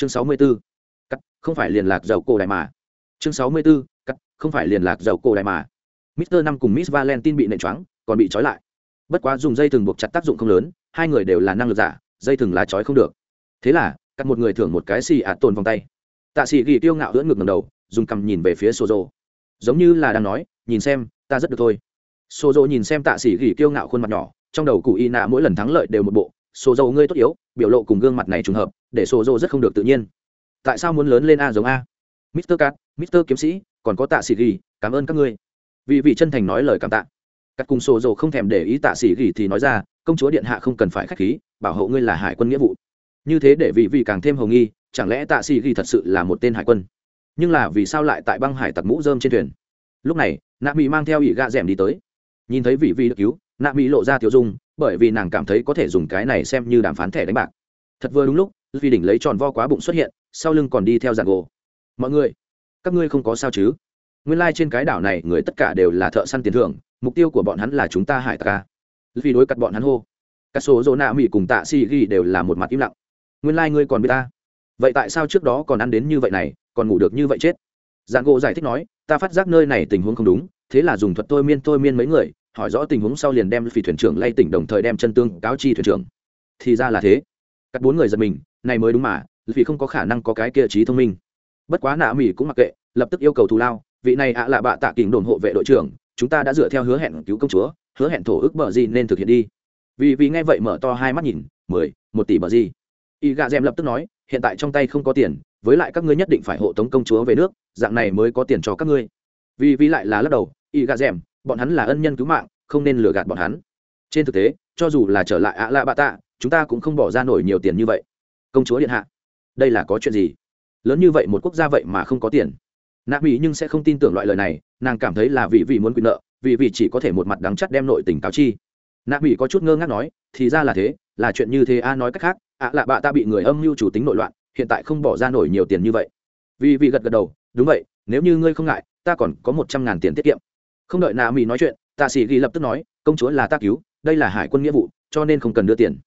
chương sáu mươi 64. cắt không phải liên lạc dầu cổ đại mà chương sáu mươi 64. cắt không phải liên lạc dầu cổ đại mà Mister năm cùng Miss Valentine bị nện choáng, còn bị trói lại. Bất quá dùng dây thừng buộc chặt tác dụng không lớn, hai người đều là năng lực giả, dây thừng lá trói không được. Thế là, cắt một người thưởng một cái xì ạt tồn vòng tay. Tạ sĩ ghi tiêu ngạo ưỡn ngực ngẩng đầu, dùng cằm nhìn về phía Sô rô. Giống như là đang nói, nhìn xem, ta rất được thôi. Sô rô nhìn xem Tạ sĩ ghi tiêu ngạo khuôn mặt nhỏ, trong đầu cụ y nạ mỗi lần thắng lợi đều một bộ, Sozo ngươi tốt yếu, biểu lộ cùng gương mặt này trùng hợp, để Sozo rất không được tự nhiên. Tại sao muốn lớn lên a giống a? Mister Cat, Mister kiếm sĩ, còn có Tạ sĩ ghi, cảm ơn các ngươi. Vì vị chân thành nói lời cảm tạ. Các cùng sổ dầu không thèm để ý tạ sĩ ghi thì nói ra công chúa điện hạ không cần phải k h á c h khí bảo hộ ngươi là hải quân nghĩa vụ. Như thế để vị vị càng thêm hầu nghi chẳng lẽ tạ sĩ ghi thật sự là một tên hải quân? Nhưng là vì sao lại tại băng hải tặc mũ dơm trên thuyền? Lúc này nạ mỹ mang theo ỉ gạ rèm đi tới. Nhìn thấy vị vị được cứu nạ mỹ lộ ra tiểu dung bởi vì nàng cảm thấy có thể dùng cái này xem như đàm phán thẻ đánh bạc. Thật vừa đúng lúc vì đỉnh lấy tròn vo quá bụng xuất hiện, sau lưng còn đi theo dạng gỗ mọi người, các ngươi không có sao chứ? Nguyên lai、like、trên cái đảo này người tất cả đều là thợ săn tiền thưởng, mục tiêu của bọn hắn là chúng ta hải tặc vì đối cặt bọn hắn hô. Các số dỗ nạ mỹ cùng tạ si ghi đều là một mặt im lặng. Nguyên lai、like、ngươi còn biết ta. Vậy tại sao trước đó còn ăn đến như vậy này, còn ngủ được như vậy chết? Dạng gỗ giải thích nói, ta phát giác nơi này tình huống không đúng, thế là dùng thuật tôi miên tôi miên mấy người hỏi rõ tình huống sau liền đem phi thuyền trưởng lay tỉnh đồng thời đem chân tương cáo chi thuyền trưởng. Thì ra là thế. Cắt bốn người giật mình, này mới đúng mà vì không có khả năng có cái kia trí thông minh. Bất quá nạ mỹ cũng mặc kệ, lập tức yêu cầu thù lao, vị này ạ là bạ tạ kình đồn hộ vệ đội trưởng, chúng ta đã dựa theo hứa hẹn cứu công chúa, hứa hẹn thổ ước bờ gì nên thực hiện đi. Vì vì nghe vậy mở to hai mắt nhìn, mười, một tỷ bờ gì. Y gà d lập tức nói, hiện tại trong tay không có tiền, với lại các ngươi nhất định phải hộ tống công chúa về nước, dạng này mới có tiền cho các ngươi. Vì vì lại là lắc đầu, y gà d bọn hắn là ân nhân cứu mạng, không nên lừa gạt bọn hắn. Trên thực tế, cho dù là trở lại ạ lạ bạ tạ chúng ta cũng không bỏ ra nổi nhiều tiền như vậy. Công chúa điện hạ, đây là có chuyện gì? Lớn như vậy một quốc gia vậy mà không có tiền. Nạp mỹ nhưng sẽ không tin tưởng loại lời này, nàng cảm thấy là vì vì muốn quyền nợ, vì vì chỉ có thể một mặt đắng chắt đem nội tình cáo chi. Nạp mỹ có chút ngơ ngác nói, thì ra là thế, là chuyện như thế a, nói cách khác ạ lạ bạ ta bị người âm mưu chủ tính nội loạn, hiện tại không bỏ ra nổi nhiều tiền như vậy. Vì vì gật gật đầu, đúng vậy, nếu như ngươi không ngại, ta còn có một trăm ngàn tiền tiết kiệm không đợi nạ mỹ nói chuyện, tạ sĩ ghi lập tức nói, công chúa là ta cứu, đây là hải quân nghĩa vụ, cho nên không cần đưa tiền.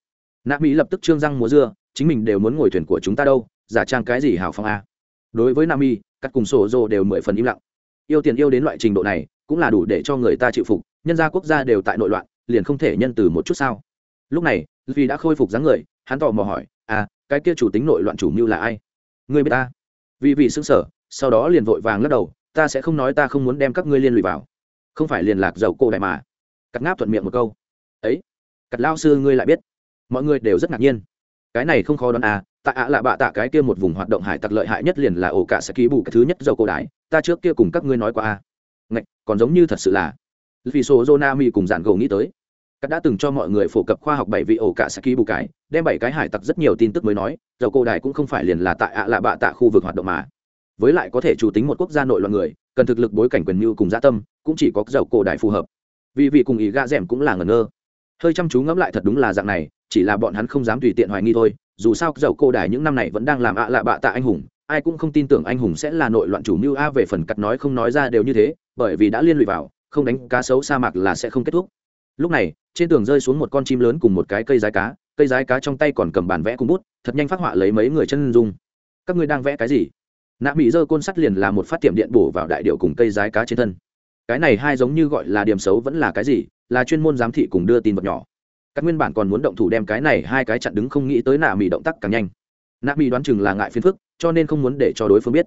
Nạ mỹ lập tức trương răng múa dưa, chính mình đều muốn ngồi thuyền của chúng ta đâu, giả trang cái gì hào phong a? Đối với nam mỹ các cùng sổ dồ đều mười phần im lặng. Yêu tiền yêu đến loại trình độ này, cũng là đủ để cho người ta chịu phục, nhân gia quốc gia đều tại nội loạn, liền không thể nhân từ một chút sao. Lúc này, vì đã khôi phục dáng người, hắn tò mò hỏi à cái kia chủ tính nội loạn chủ mưu là ai? Người biết ta. Vì vì xứng sở sau đó liền vội vàng lắc đầu, ta sẽ không nói ta không muốn đem các ngươi liên lụy vào không phải liên lạc dầu cô đại mà. Cắt ngáp thuận miệng một câu. Ấy cắt lao sư ngươi lại biết. Mọi người đều rất ngạc nhiên. Cái này không khó đoán à tại ạ là bạ tạ cái kia một vùng hoạt động hải tặc lợi hại nhất liền là ổ cả sẽ ký bù cái thứ nhất dầu cổ đái ta trước kia cùng các ngươi nói qua à, ngạch còn giống như thật sự là. Vì số Jonami cùng giản gầu nghĩ tới. Các đã từng cho mọi người phổ cập khoa học bảy vị ổ cả sẽ ký bù cái đem bảy cái hải tặc rất nhiều tin tức mới nói dầu cổ đài cũng không phải liền là tại ạ là bạ tạ khu vực hoạt động mà. Với lại có thể chủ tính một quốc gia nội loạn người cần thực lực bối cảnh quyền mưu cùng gia tâm, cũng chỉ có dầu cổ đại phù hợp. Vì vị cùng ý gạ d cũng là ngẩn ngơ. Hơi chăm chú ngẫm lại thật đúng là dạng này, chỉ là bọn hắn không dám tùy tiện hoài nghi thôi, dù sao dầu cổ đại những năm này vẫn đang làm ạ lạ bạ tạ anh hùng, ai cũng không tin tưởng anh hùng sẽ là nội loạn chủ mưu a về phần cắt nói không nói ra đều như thế, bởi vì đã liên lụy vào, không đánh cá sấu sa mạc là sẽ không kết thúc. Lúc này, trên tường rơi xuống một con chim lớn cùng một cái cây rái cá, cây rái cá trong tay còn cầm bàn vẽ cùng bút, thật nhanh phát họa lấy mấy người chân dung. Các ngươi đang vẽ cái gì? Nạ mỹ dơ côn sắt liền là một phát tiệm điện bổ vào đại điệu cùng cây rái cá trên thân. Cái này hai giống như gọi là điểm xấu vẫn là cái gì, là chuyên môn giám thị cùng đưa tin vật nhỏ. Các nguyên bản còn muốn động thủ đem cái này hai cái chặn đứng không nghĩ tới nạ mỹ động tác càng nhanh. Nạ mỹ đoán chừng là ngại phiền phức, cho nên không muốn để cho đối phương biết.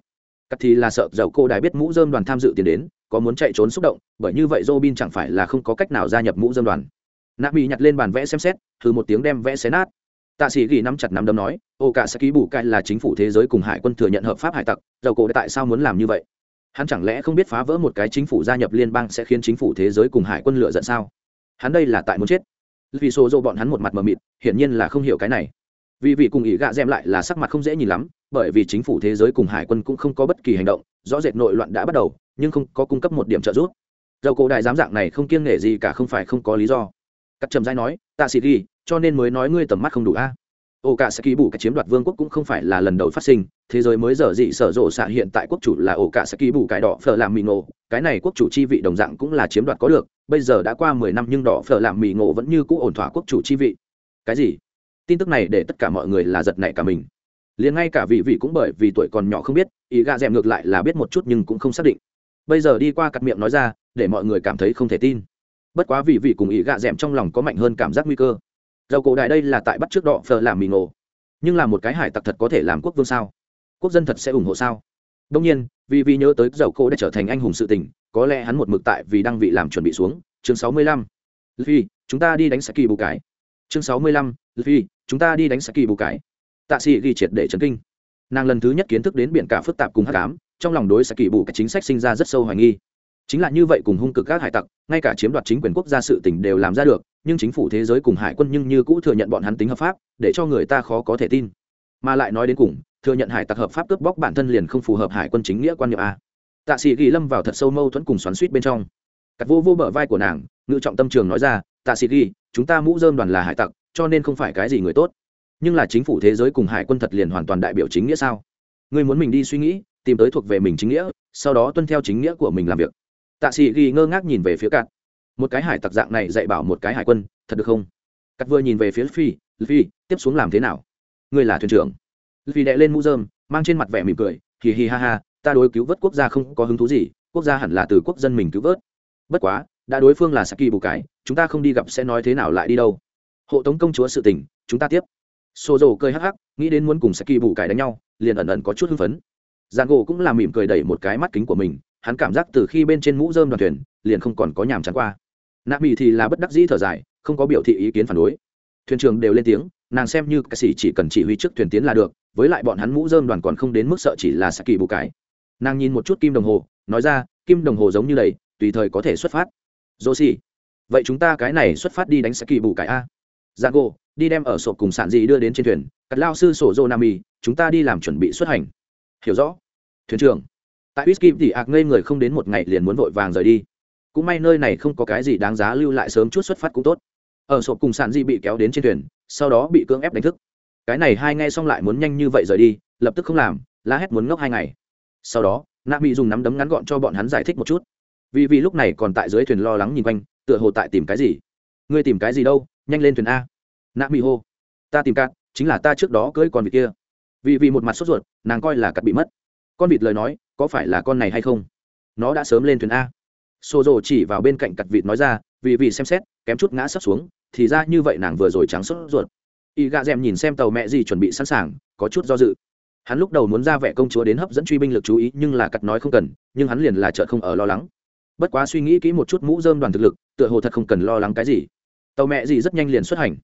Cắt thì là sợ dầu cô đài biết mũ dơm đoàn tham dự tiền đến, có muốn chạy trốn xúc động, bởi như vậy robin chẳng phải là không có cách nào gia nhập mũ dơm đoàn. Nạ mỹ nhặt lên bàn vẽ xem xét, thử một tiếng đem vẽ xé nát tạ sĩ ghi nắm chặt nắm đấm nói, ô cả sẽ ký bù cai là chính phủ thế giới cùng hải quân thừa nhận hợp pháp hải tặc, dầu cổ tại sao muốn làm như vậy? Hắn chẳng lẽ không biết phá vỡ một cái chính phủ gia nhập liên bang sẽ khiến chính phủ thế giới cùng hải quân lựa giận sao? Hắn đây là tại muốn chết. Vì xô dô bọn hắn một mặt mờ mịt, hiển nhiên là không hiểu cái này. Vì vị cùng ý gạ d lại là sắc mặt không dễ nhìn lắm, bởi vì chính phủ thế giới cùng hải quân cũng không có bất kỳ hành động, rõ rệt nội loạn đã bắt đầu, nhưng không có cung cấp một điểm trợ giúp. Dầu cổ đại giám dạng này không kiêng nể gì cả không phải không có lý do. Cắt trầm dai nói tạ sĩ ghi, cho nên mới nói ngươi tầm mắt không đủ a. Ô cả sẽ ký bù cả chiếm đoạt vương quốc cũng không phải là lần đầu phát sinh, thế giới mới dở dị sở rộ xạ hiện tại quốc chủ là ổ cả sẽ ký bù cái đỏ phở làm mì ngộ, cái này quốc chủ chi vị đồng dạng cũng là chiếm đoạt có được, bây giờ đã qua mười năm nhưng đỏ phở làm mì ngộ vẫn như cũ ổn thỏa quốc chủ chi vị. Cái gì? Tin tức này để tất cả mọi người là giật nảy cả mình. Liền ngay cả vị vị cũng bởi vì tuổi còn nhỏ không biết, ý gạ d ngược lại là biết một chút nhưng cũng không xác định. Bây giờ đi qua cặp miệng nói ra, để mọi người cảm thấy không thể tin bất quá vị vị cùng ý gạ d trong lòng có mạnh hơn cảm giác nguy cơ. Dầu cổ đại đây là tại bắt trước đọ phờ làm mì ngộ. Nhưng là một cái hải tặc thật có thể làm quốc vương sao? Quốc dân thật sẽ ủng hộ sao? Đông nhiên vì vì nhớ tới dầu cổ đã trở thành anh hùng sự tình, có lẽ hắn một mực tại vì đăng vị làm chuẩn bị xuống. Chương sáu mươi lăm. Vì chúng ta đi đánh saki bù cái chương sáu mươi lăm. Vì chúng ta đi đánh saki bù cái tạ sĩ ghi triệt để chấn kinh. Nàng lần thứ nhất kiến thức đến biển cả phức tạp cùng hát cám trong lòng đối saki bù cái chính sách sinh ra rất sâu hoài nghi chính là như vậy cùng hung cực các hải tặc, ngay cả chiếm đoạt chính quyền quốc gia sự tỉnh đều làm ra được, nhưng chính phủ thế giới cùng hải quân nhưng như cũ thừa nhận bọn hắn tính hợp pháp, để cho người ta khó có thể tin. Mà lại nói đến cùng, thừa nhận hải tặc hợp pháp cướp bóc bản thân liền không phù hợp hải quân chính nghĩa quan niệm a. Tạ sĩ ghi lâm vào thật sâu mâu thuẫn cùng xoắn suýt bên trong. Cặp vô vô bờ vai của nàng, ngự trọng tâm trường nói ra, tạ sĩ ghi, chúng ta mũ dơm đoàn là hải tặc, cho nên không phải cái gì người tốt. Nhưng là chính phủ thế giới cùng hải quân thật liền hoàn toàn đại biểu chính nghĩa sao? Ngươi muốn mình đi suy nghĩ, tìm tới thuộc về mình chính nghĩa, sau đó tuân theo chính nghĩa của mình làm việc tạ sĩ ghi ngơ ngác nhìn về phía cạn một cái hải tặc dạng này dạy bảo một cái hải quân, thật được không? Cắt vừa nhìn về phía phi phi tiếp xuống làm thế nào? Ngươi là thuyền trưởng. Vì đệ lên mũ dơm mang trên mặt vẻ mỉm cười, hì hì ha ha, ta đối cứu vớt quốc gia không có hứng thú gì, quốc gia hẳn là từ quốc dân mình cứu vớt. Bất quá, đã đối phương là saki bù cái chúng ta không đi gặp sẽ nói thế nào lại đi đâu. Hộ tống công chúa sự tình, chúng ta tiếp. Xô dầu cơi hắc hắc, nghĩ đến muốn cùng saki bù cái đánh nhau, liền ẩn ẩn có chút hưng phấn. Giang gỗ cũng là mỉm cười đẩy một cái mắt kính của mình hắn cảm giác từ khi bên trên mũ dơm đoàn thuyền liền không còn có nhàm chán qua. Nạ mỹ thì là bất đắc dĩ thở dài, không có biểu thị ý kiến phản đối. Thuyền trưởng đều lên tiếng, nàng xem như ca sĩ chỉ cần chỉ huy trước thuyền tiến là được, với lại bọn hắn mũ dơm đoàn còn không đến mức sợ chỉ là sa kỳ bù cái. Nàng nhìn một chút kim đồng hồ, nói ra, kim đồng hồ giống như đầy, tùy thời có thể xuất phát. Dô xì vậy chúng ta cái này xuất phát đi đánh sa kỳ bù cái a. Giang gỗ đi đem ở sổ cùng sản gì đưa đến trên thuyền, cắt lao sư sổ dô nam y chúng ta đi làm chuẩn bị xuất hành. Hiểu rõ. Thuyền trưởng tại whisky thì ạc ngây người không đến một ngày liền muốn vội vàng rời đi. Cũng may nơi này không có cái gì đáng giá lưu lại sớm chút xuất phát cũng tốt. Ở sộp cùng sản di bị kéo đến trên thuyền, sau đó bị cưỡng ép đánh thức. Cái này hai nghe xong lại muốn nhanh như vậy rời đi, lập tức không làm, la hét muốn ngốc hai ngày. Sau đó, nạ mỹ dùng nắm đấm ngắn gọn cho bọn hắn giải thích một chút. Vì vì lúc này còn tại dưới thuyền lo lắng nhìn quanh, tựa hồ tại tìm cái gì. Ngươi tìm cái gì đâu, nhanh lên thuyền a. Nạ mỹ hô. Ta tìm cát chính là ta trước đó cưỡi con vịt kia. Vì vì một mặt sốt ruột, nàng coi là cặp bị mất con vịt lời nói, có phải là con này hay không? Nó đã sớm lên thuyền a. Xô rồ chỉ vào bên cạnh cặt vịt nói ra, vì vì xem xét, kém chút ngã sắp xuống, thì ra như vậy nàng vừa rồi trắng sốt ruột. Y gà d nhìn xem tàu mẹ gì chuẩn bị sẵn sàng, có chút do dự. Hắn lúc đầu muốn ra vẻ công chúa đến hấp dẫn truy binh lực chú ý, nhưng là cặt nói không cần, nhưng hắn liền là chợ không ở lo lắng. Bất quá suy nghĩ kỹ một chút mũ dơm đoàn thực lực, tựa hồ thật không cần lo lắng cái gì. Tàu mẹ gì rất nhanh liền xuất hành.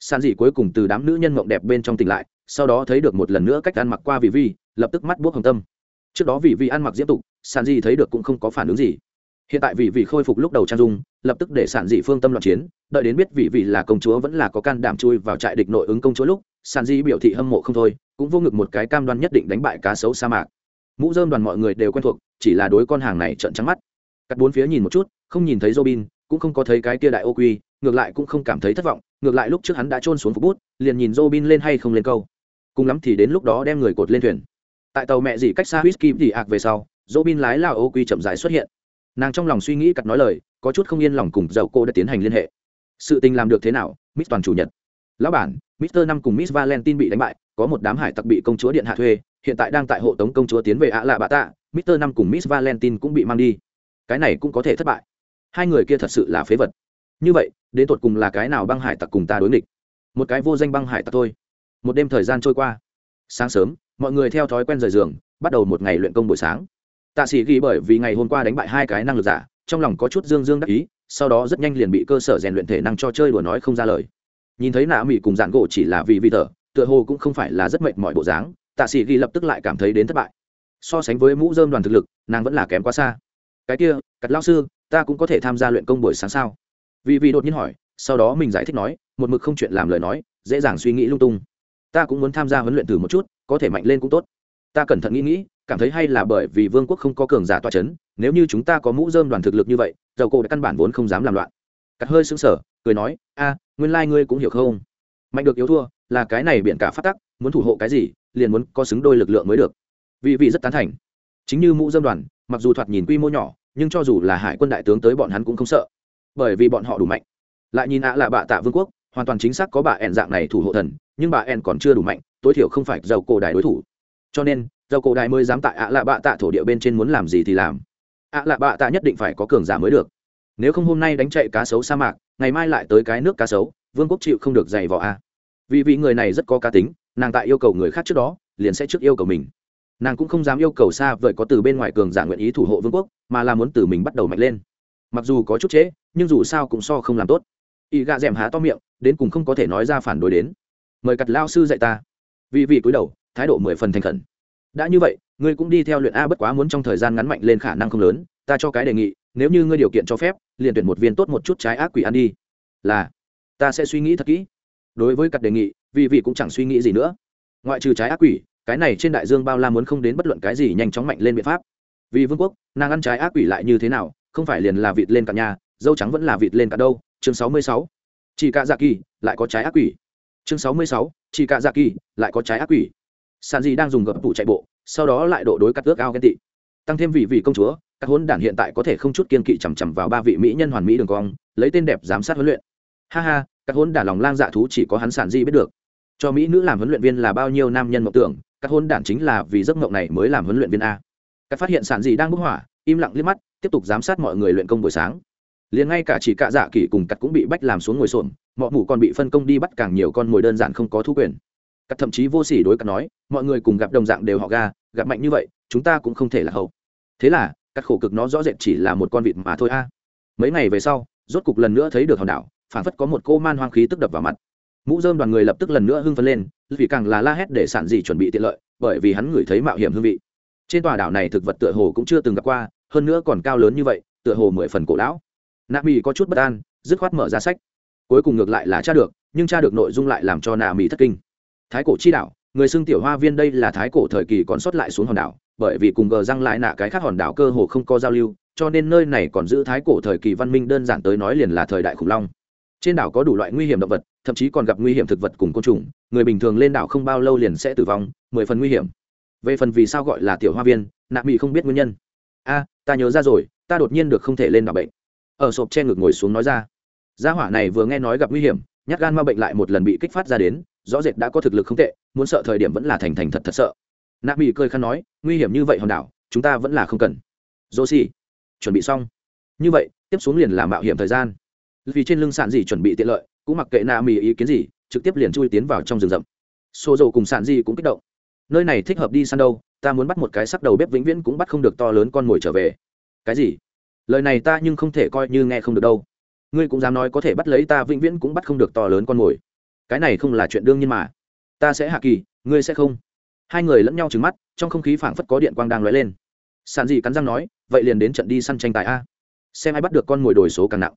San dị cuối cùng từ đám nữ nhân mộng đẹp bên trong tỉnh lại, sau đó thấy được một lần nữa cách ăn mặc qua vì vi lập tức mắt buốc hồng tâm. Trước đó vì vì ăn mặc diễm tục sản dị thấy được cũng không có phản ứng gì. Hiện tại vì vì khôi phục lúc đầu trang dung, lập tức để sản dị phương tâm loạn chiến, đợi đến biết vị vị là công chúa vẫn là có can đảm chui vào trại địch nội ứng công chúa lúc sản dị biểu thị hâm mộ không thôi, cũng vô ngực một cái cam đoan nhất định đánh bại cá sấu sa mạc. Mũ dơm đoàn mọi người đều quen thuộc, chỉ là đối con hàng này trợn trắng mắt. Cắt bốn phía nhìn một chút, không nhìn thấy robin, cũng không có thấy cái tia đại ô quy, ngược lại cũng không cảm thấy thất vọng, ngược lại lúc trước hắn đã trôn xuống phục bút, liền nhìn robin lên hay không lên câu. Cùng lắm thì đến lúc đó đem người cột lên thuyền tại tàu mẹ gì cách xa whisky thì ạc về sau dỗ bin lái lao ô quy chậm dài xuất hiện. Nàng trong lòng suy nghĩ cặt nói lời, có chút không yên lòng cùng dầu cô đã tiến hành liên hệ. Sự tình làm được thế nào, miss toàn chủ nhật. Lão bản, mister năm cùng miss valentine bị đánh bại, có một đám hải tặc bị công chúa điện hạ thuê, hiện tại đang tại hộ tống công chúa tiến về ạ lạ bạ tạ, mister năm cùng miss valentine cũng bị mang đi. Cái này cũng có thể thất bại. Hai người kia thật sự là phế vật. Như vậy, đến tột cùng là cái nào băng hải tặc cùng ta đối nghịch? Một cái vô danh băng hải tặc thôi. Một đêm thời gian trôi qua. Sáng sớm mọi người theo thói quen rời giường, bắt đầu một ngày luyện công buổi sáng. Tạ sĩ ghi bởi vì ngày hôm qua đánh bại hai cái năng lực giả, trong lòng có chút dương dương đắc ý, sau đó rất nhanh liền bị cơ sở rèn luyện thể năng cho chơi đùa nói không ra lời. Nhìn thấy nạ mỹ cùng dạn gỗ chỉ là vì vi thở, tựa hồ cũng không phải là rất mệt mọi bộ dáng, tạ sĩ ghi lập tức lại cảm thấy đến thất bại. So sánh với mũ dơm đoàn thực lực, nàng vẫn là kém quá xa. Cái kia cắt lao sư, ta cũng có thể tham gia luyện công buổi sáng sao? Vì vì đột nhiên hỏi, sau đó mình giải thích nói, một mực không chuyện làm lời nói, dễ dàng suy nghĩ lung tung. Ta cũng muốn tham gia huấn luyện thử một chút có thể mạnh lên cũng tốt. Ta cẩn thận nghĩ nghĩ, cảm thấy hay là bởi vì vương quốc không có cường giả toa c h ấ n nếu như chúng ta có mũ dơm đoàn thực lực như vậy, dầu cổ đã căn bản vốn không dám làm loạn. Cắt hơi xứng sở cười nói, a, nguyên lai、like、ngươi cũng hiểu không? Mạnh được yếu thua, là cái này biện cả phát tắc, muốn thủ hộ cái gì, liền muốn có xứng đôi lực lượng mới được. Vị vị rất tán thành. Chính như mũ dơm đoàn, mặc dù thoạt nhìn quy mô nhỏ, nhưng cho dù là hải quân đại tướng tới bọn hắn cũng không sợ. Bởi vì bọn họ đủ mạnh. Lại nhìn ạ là bạ tạ vương quốc, hoàn toàn chính xác có bà ẻn dạng này thủ hộ thần, nhưng bà ẻn còn chưa đủ mạnh tối thiểu không phải dầu cổ đại đối thủ. Cho nên, dầu cổ đại mới dám tại ạ lạ bạ tạ thổ địa bên trên muốn làm gì thì làm. Ạ lạ bạ tạ nhất định phải có cường giả mới được. Nếu không hôm nay đánh chạy cá sấu sa mạc, ngày mai lại tới cái nước cá sấu, vương quốc chịu không được dày vỏ a. Vì vị người này rất có cá tính, nàng tại yêu cầu người khác trước đó, liền sẽ trước yêu cầu mình. Nàng cũng không dám yêu cầu xa vời có từ bên ngoài cường giả nguyện ý thủ hộ vương quốc, mà là muốn từ mình bắt đầu mạnh lên. Mặc dù có chút trễ, nhưng dù sao cũng so không làm tốt. Y gạ d há to miệng, đến cùng không có thể nói ra phản đối đến. Mời cặt lao sư dạy ta vì vị cúi đầu, thái độ mười phần thành khẩn. Đã như vậy, ngươi cũng đi theo luyện a bất quá muốn trong thời gian ngắn mạnh lên khả năng không lớn, ta cho cái đề nghị, nếu như ngươi điều kiện cho phép, liền tuyển một viên tốt một chút trái ác quỷ ăn đi. Là, ta sẽ suy nghĩ thật kỹ. Đối với cặp đề nghị vì vị cũng chẳng suy nghĩ gì nữa. Ngoại trừ trái ác quỷ, cái này trên đại dương bao la muốn không đến bất luận cái gì nhanh chóng mạnh lên biện pháp. Vì vương quốc, nàng ăn trái ác quỷ lại như thế nào, không phải liền là vịt lên cả nhà, dâu trắng vẫn là vịt lên cả đâu. Chương sáu mươi sáu. Chỉ cả dạ kỳ, lại có trái ác quỷ. Chương sáu mươi sáu chỉ cả dạ kỳ, lại có trái ác quỷ. Sàn gì đang dùng gập tủ chạy bộ, sau đó lại độ đối cắt ước ao ghen tị. Tăng thêm vị vị công chúa, các hôn đản hiện tại có thể không chút kiên kỵ chằm chằm vào ba vị mỹ nhân hoàn mỹ đường cong, lấy tên đẹp giám sát huấn luyện. Ha ha, các hôn đản lòng lang dạ thú chỉ có hắn sản di biết được. Cho mỹ nữ làm huấn luyện viên là bao nhiêu nam nhân mộng tưởng, các hôn đản chính là vì giấc mộng này mới làm huấn luyện viên a. Các phát hiện sản di đang bức hỏa, im lặng liếc mắt, tiếp tục giám sát mọi người luyện công buổi sáng. Liền ngay cả chỉ cạ dạ kỳ cùng cắt cũng bị bách làm xuống ngồi xổm mọi mủ còn bị phân công đi bắt càng nhiều con mồi đơn giản không có thu quyền. Cắt thậm chí vô sỉ đối cắt nói, mọi người cùng gặp đồng dạng đều họ ga, gặp mạnh như vậy, chúng ta cũng không thể là hậu. Thế là cắt khổ cực nó rõ rệt chỉ là một con vịt mà thôi a. Mấy ngày về sau, rốt cục lần nữa thấy được hòn đảo phản phất có một cô man hoang khí tức đập vào mặt. Mũ dơm đoàn người lập tức lần nữa hưng phấn lên, vì càng là la hét để sản dị chuẩn bị tiện lợi, bởi vì hắn ngửi thấy mạo hiểm hương vị. Trên tòa đảo này thực vật tựa hồ cũng chưa từng gặp qua, hơn nữa còn cao lớn như vậy, tựa hồ mười phần cổ lão. Nạ mỹ có chút bất an, dứt khoát mở ra sách cuối cùng ngược lại là cha được, nhưng cha được nội dung lại làm cho nà mỹ thất kinh. Thái cổ chi đảo, người xưng tiểu hoa viên đây là thái cổ thời kỳ còn sót lại xuống hòn đảo, bởi vì cùng gờ răng lại nạ cái khác hòn đảo cơ hồ không có giao lưu, cho nên nơi này còn giữ thái cổ thời kỳ văn minh đơn giản tới nói liền là thời đại khủng long. Trên đảo có đủ loại nguy hiểm động vật, thậm chí còn gặp nguy hiểm thực vật cùng côn trùng, người bình thường lên đảo không bao lâu liền sẽ tử vong, mười phần nguy hiểm. Về phần vì sao gọi là tiểu hoa viên nạ mỹ không biết nguyên nhân. A, ta nhớ ra rồi, ta đột nhiên được không thể lên đảo bệnh. Ở sộp che ngực ngồi xuống nói ra gia hỏa này vừa nghe nói gặp nguy hiểm, nhát gan ma bệnh lại một lần bị kích phát ra đến, rõ rệt đã có thực lực không tệ, muốn sợ thời điểm vẫn là thành thành thật thật sợ. Nạp mỹ cười khăn nói, nguy hiểm như vậy hòn đảo, chúng ta vẫn là không cần. Dô xì chuẩn bị xong. Như vậy, tiếp xuống liền làm mạo hiểm thời gian. Vì trên lưng sạn gì chuẩn bị tiện lợi, cũng mặc kệ nạ mỹ ý kiến gì, trực tiếp liền chui tiến vào trong rừng rậm. Xô dầu cùng sạn gì cũng kích động. Nơi này thích hợp đi săn đâu, ta muốn bắt một cái sắc đầu bếp vĩnh viễn cũng bắt không được to lớn con mồi trở về. Cái gì? Lời này ta nhưng không thể coi như nghe không được đâu ngươi cũng dám nói có thể bắt lấy ta vĩnh viễn cũng bắt không được to lớn con mồi. Cái này không là chuyện đương nhiên mà. Ta sẽ hạ kỳ, ngươi sẽ không. Hai người lẫn nhau trừng mắt, trong không khí phảng phất có điện quang đang lóe lên. Sàn dị cắn răng nói, vậy liền đến trận đi săn tranh tài a. Xem ai bắt được con mồi đổi số càng nặng.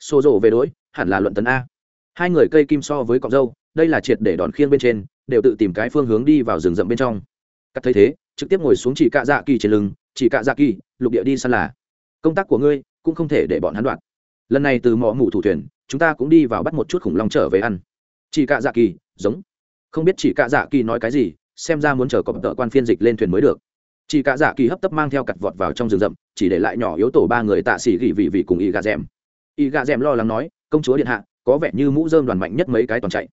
Xô rộ về đối, hẳn là luận tấn a. Hai người cây kim so với cọc dâu, đây là triệt để đòn khiêng bên trên, đều tự tìm cái phương hướng đi vào rừng rậm bên trong. Cắt thấy thế, trực tiếp ngồi xuống chỉ cạ dạ kỳ trên lưng, chỉ cạ dạ kỳ, lục địa đi săn là. Công tác của ngươi cũng không thể để bọn hắn đoạn lần này từ mỏ mủ thủ thuyền, chúng ta cũng đi vào bắt một chút khủng long trở về ăn. Chỉ cạ dạ kỳ, giống. Không biết chỉ cạ dạ kỳ nói cái gì, xem ra muốn chờ có tợ quan phiên dịch lên thuyền mới được. Chỉ cạ dạ kỳ hấp tấp mang theo cặt vọt vào trong rừng rậm, chỉ để lại nhỏ yếu tổ ba người tạ xỉ gỉ vị vị cùng y gà rèm. Y gà rèm lo lắng nói, công chúa điện hạ, có vẻ như mũ dơm đoàn mạnh nhất mấy cái toàn chạy.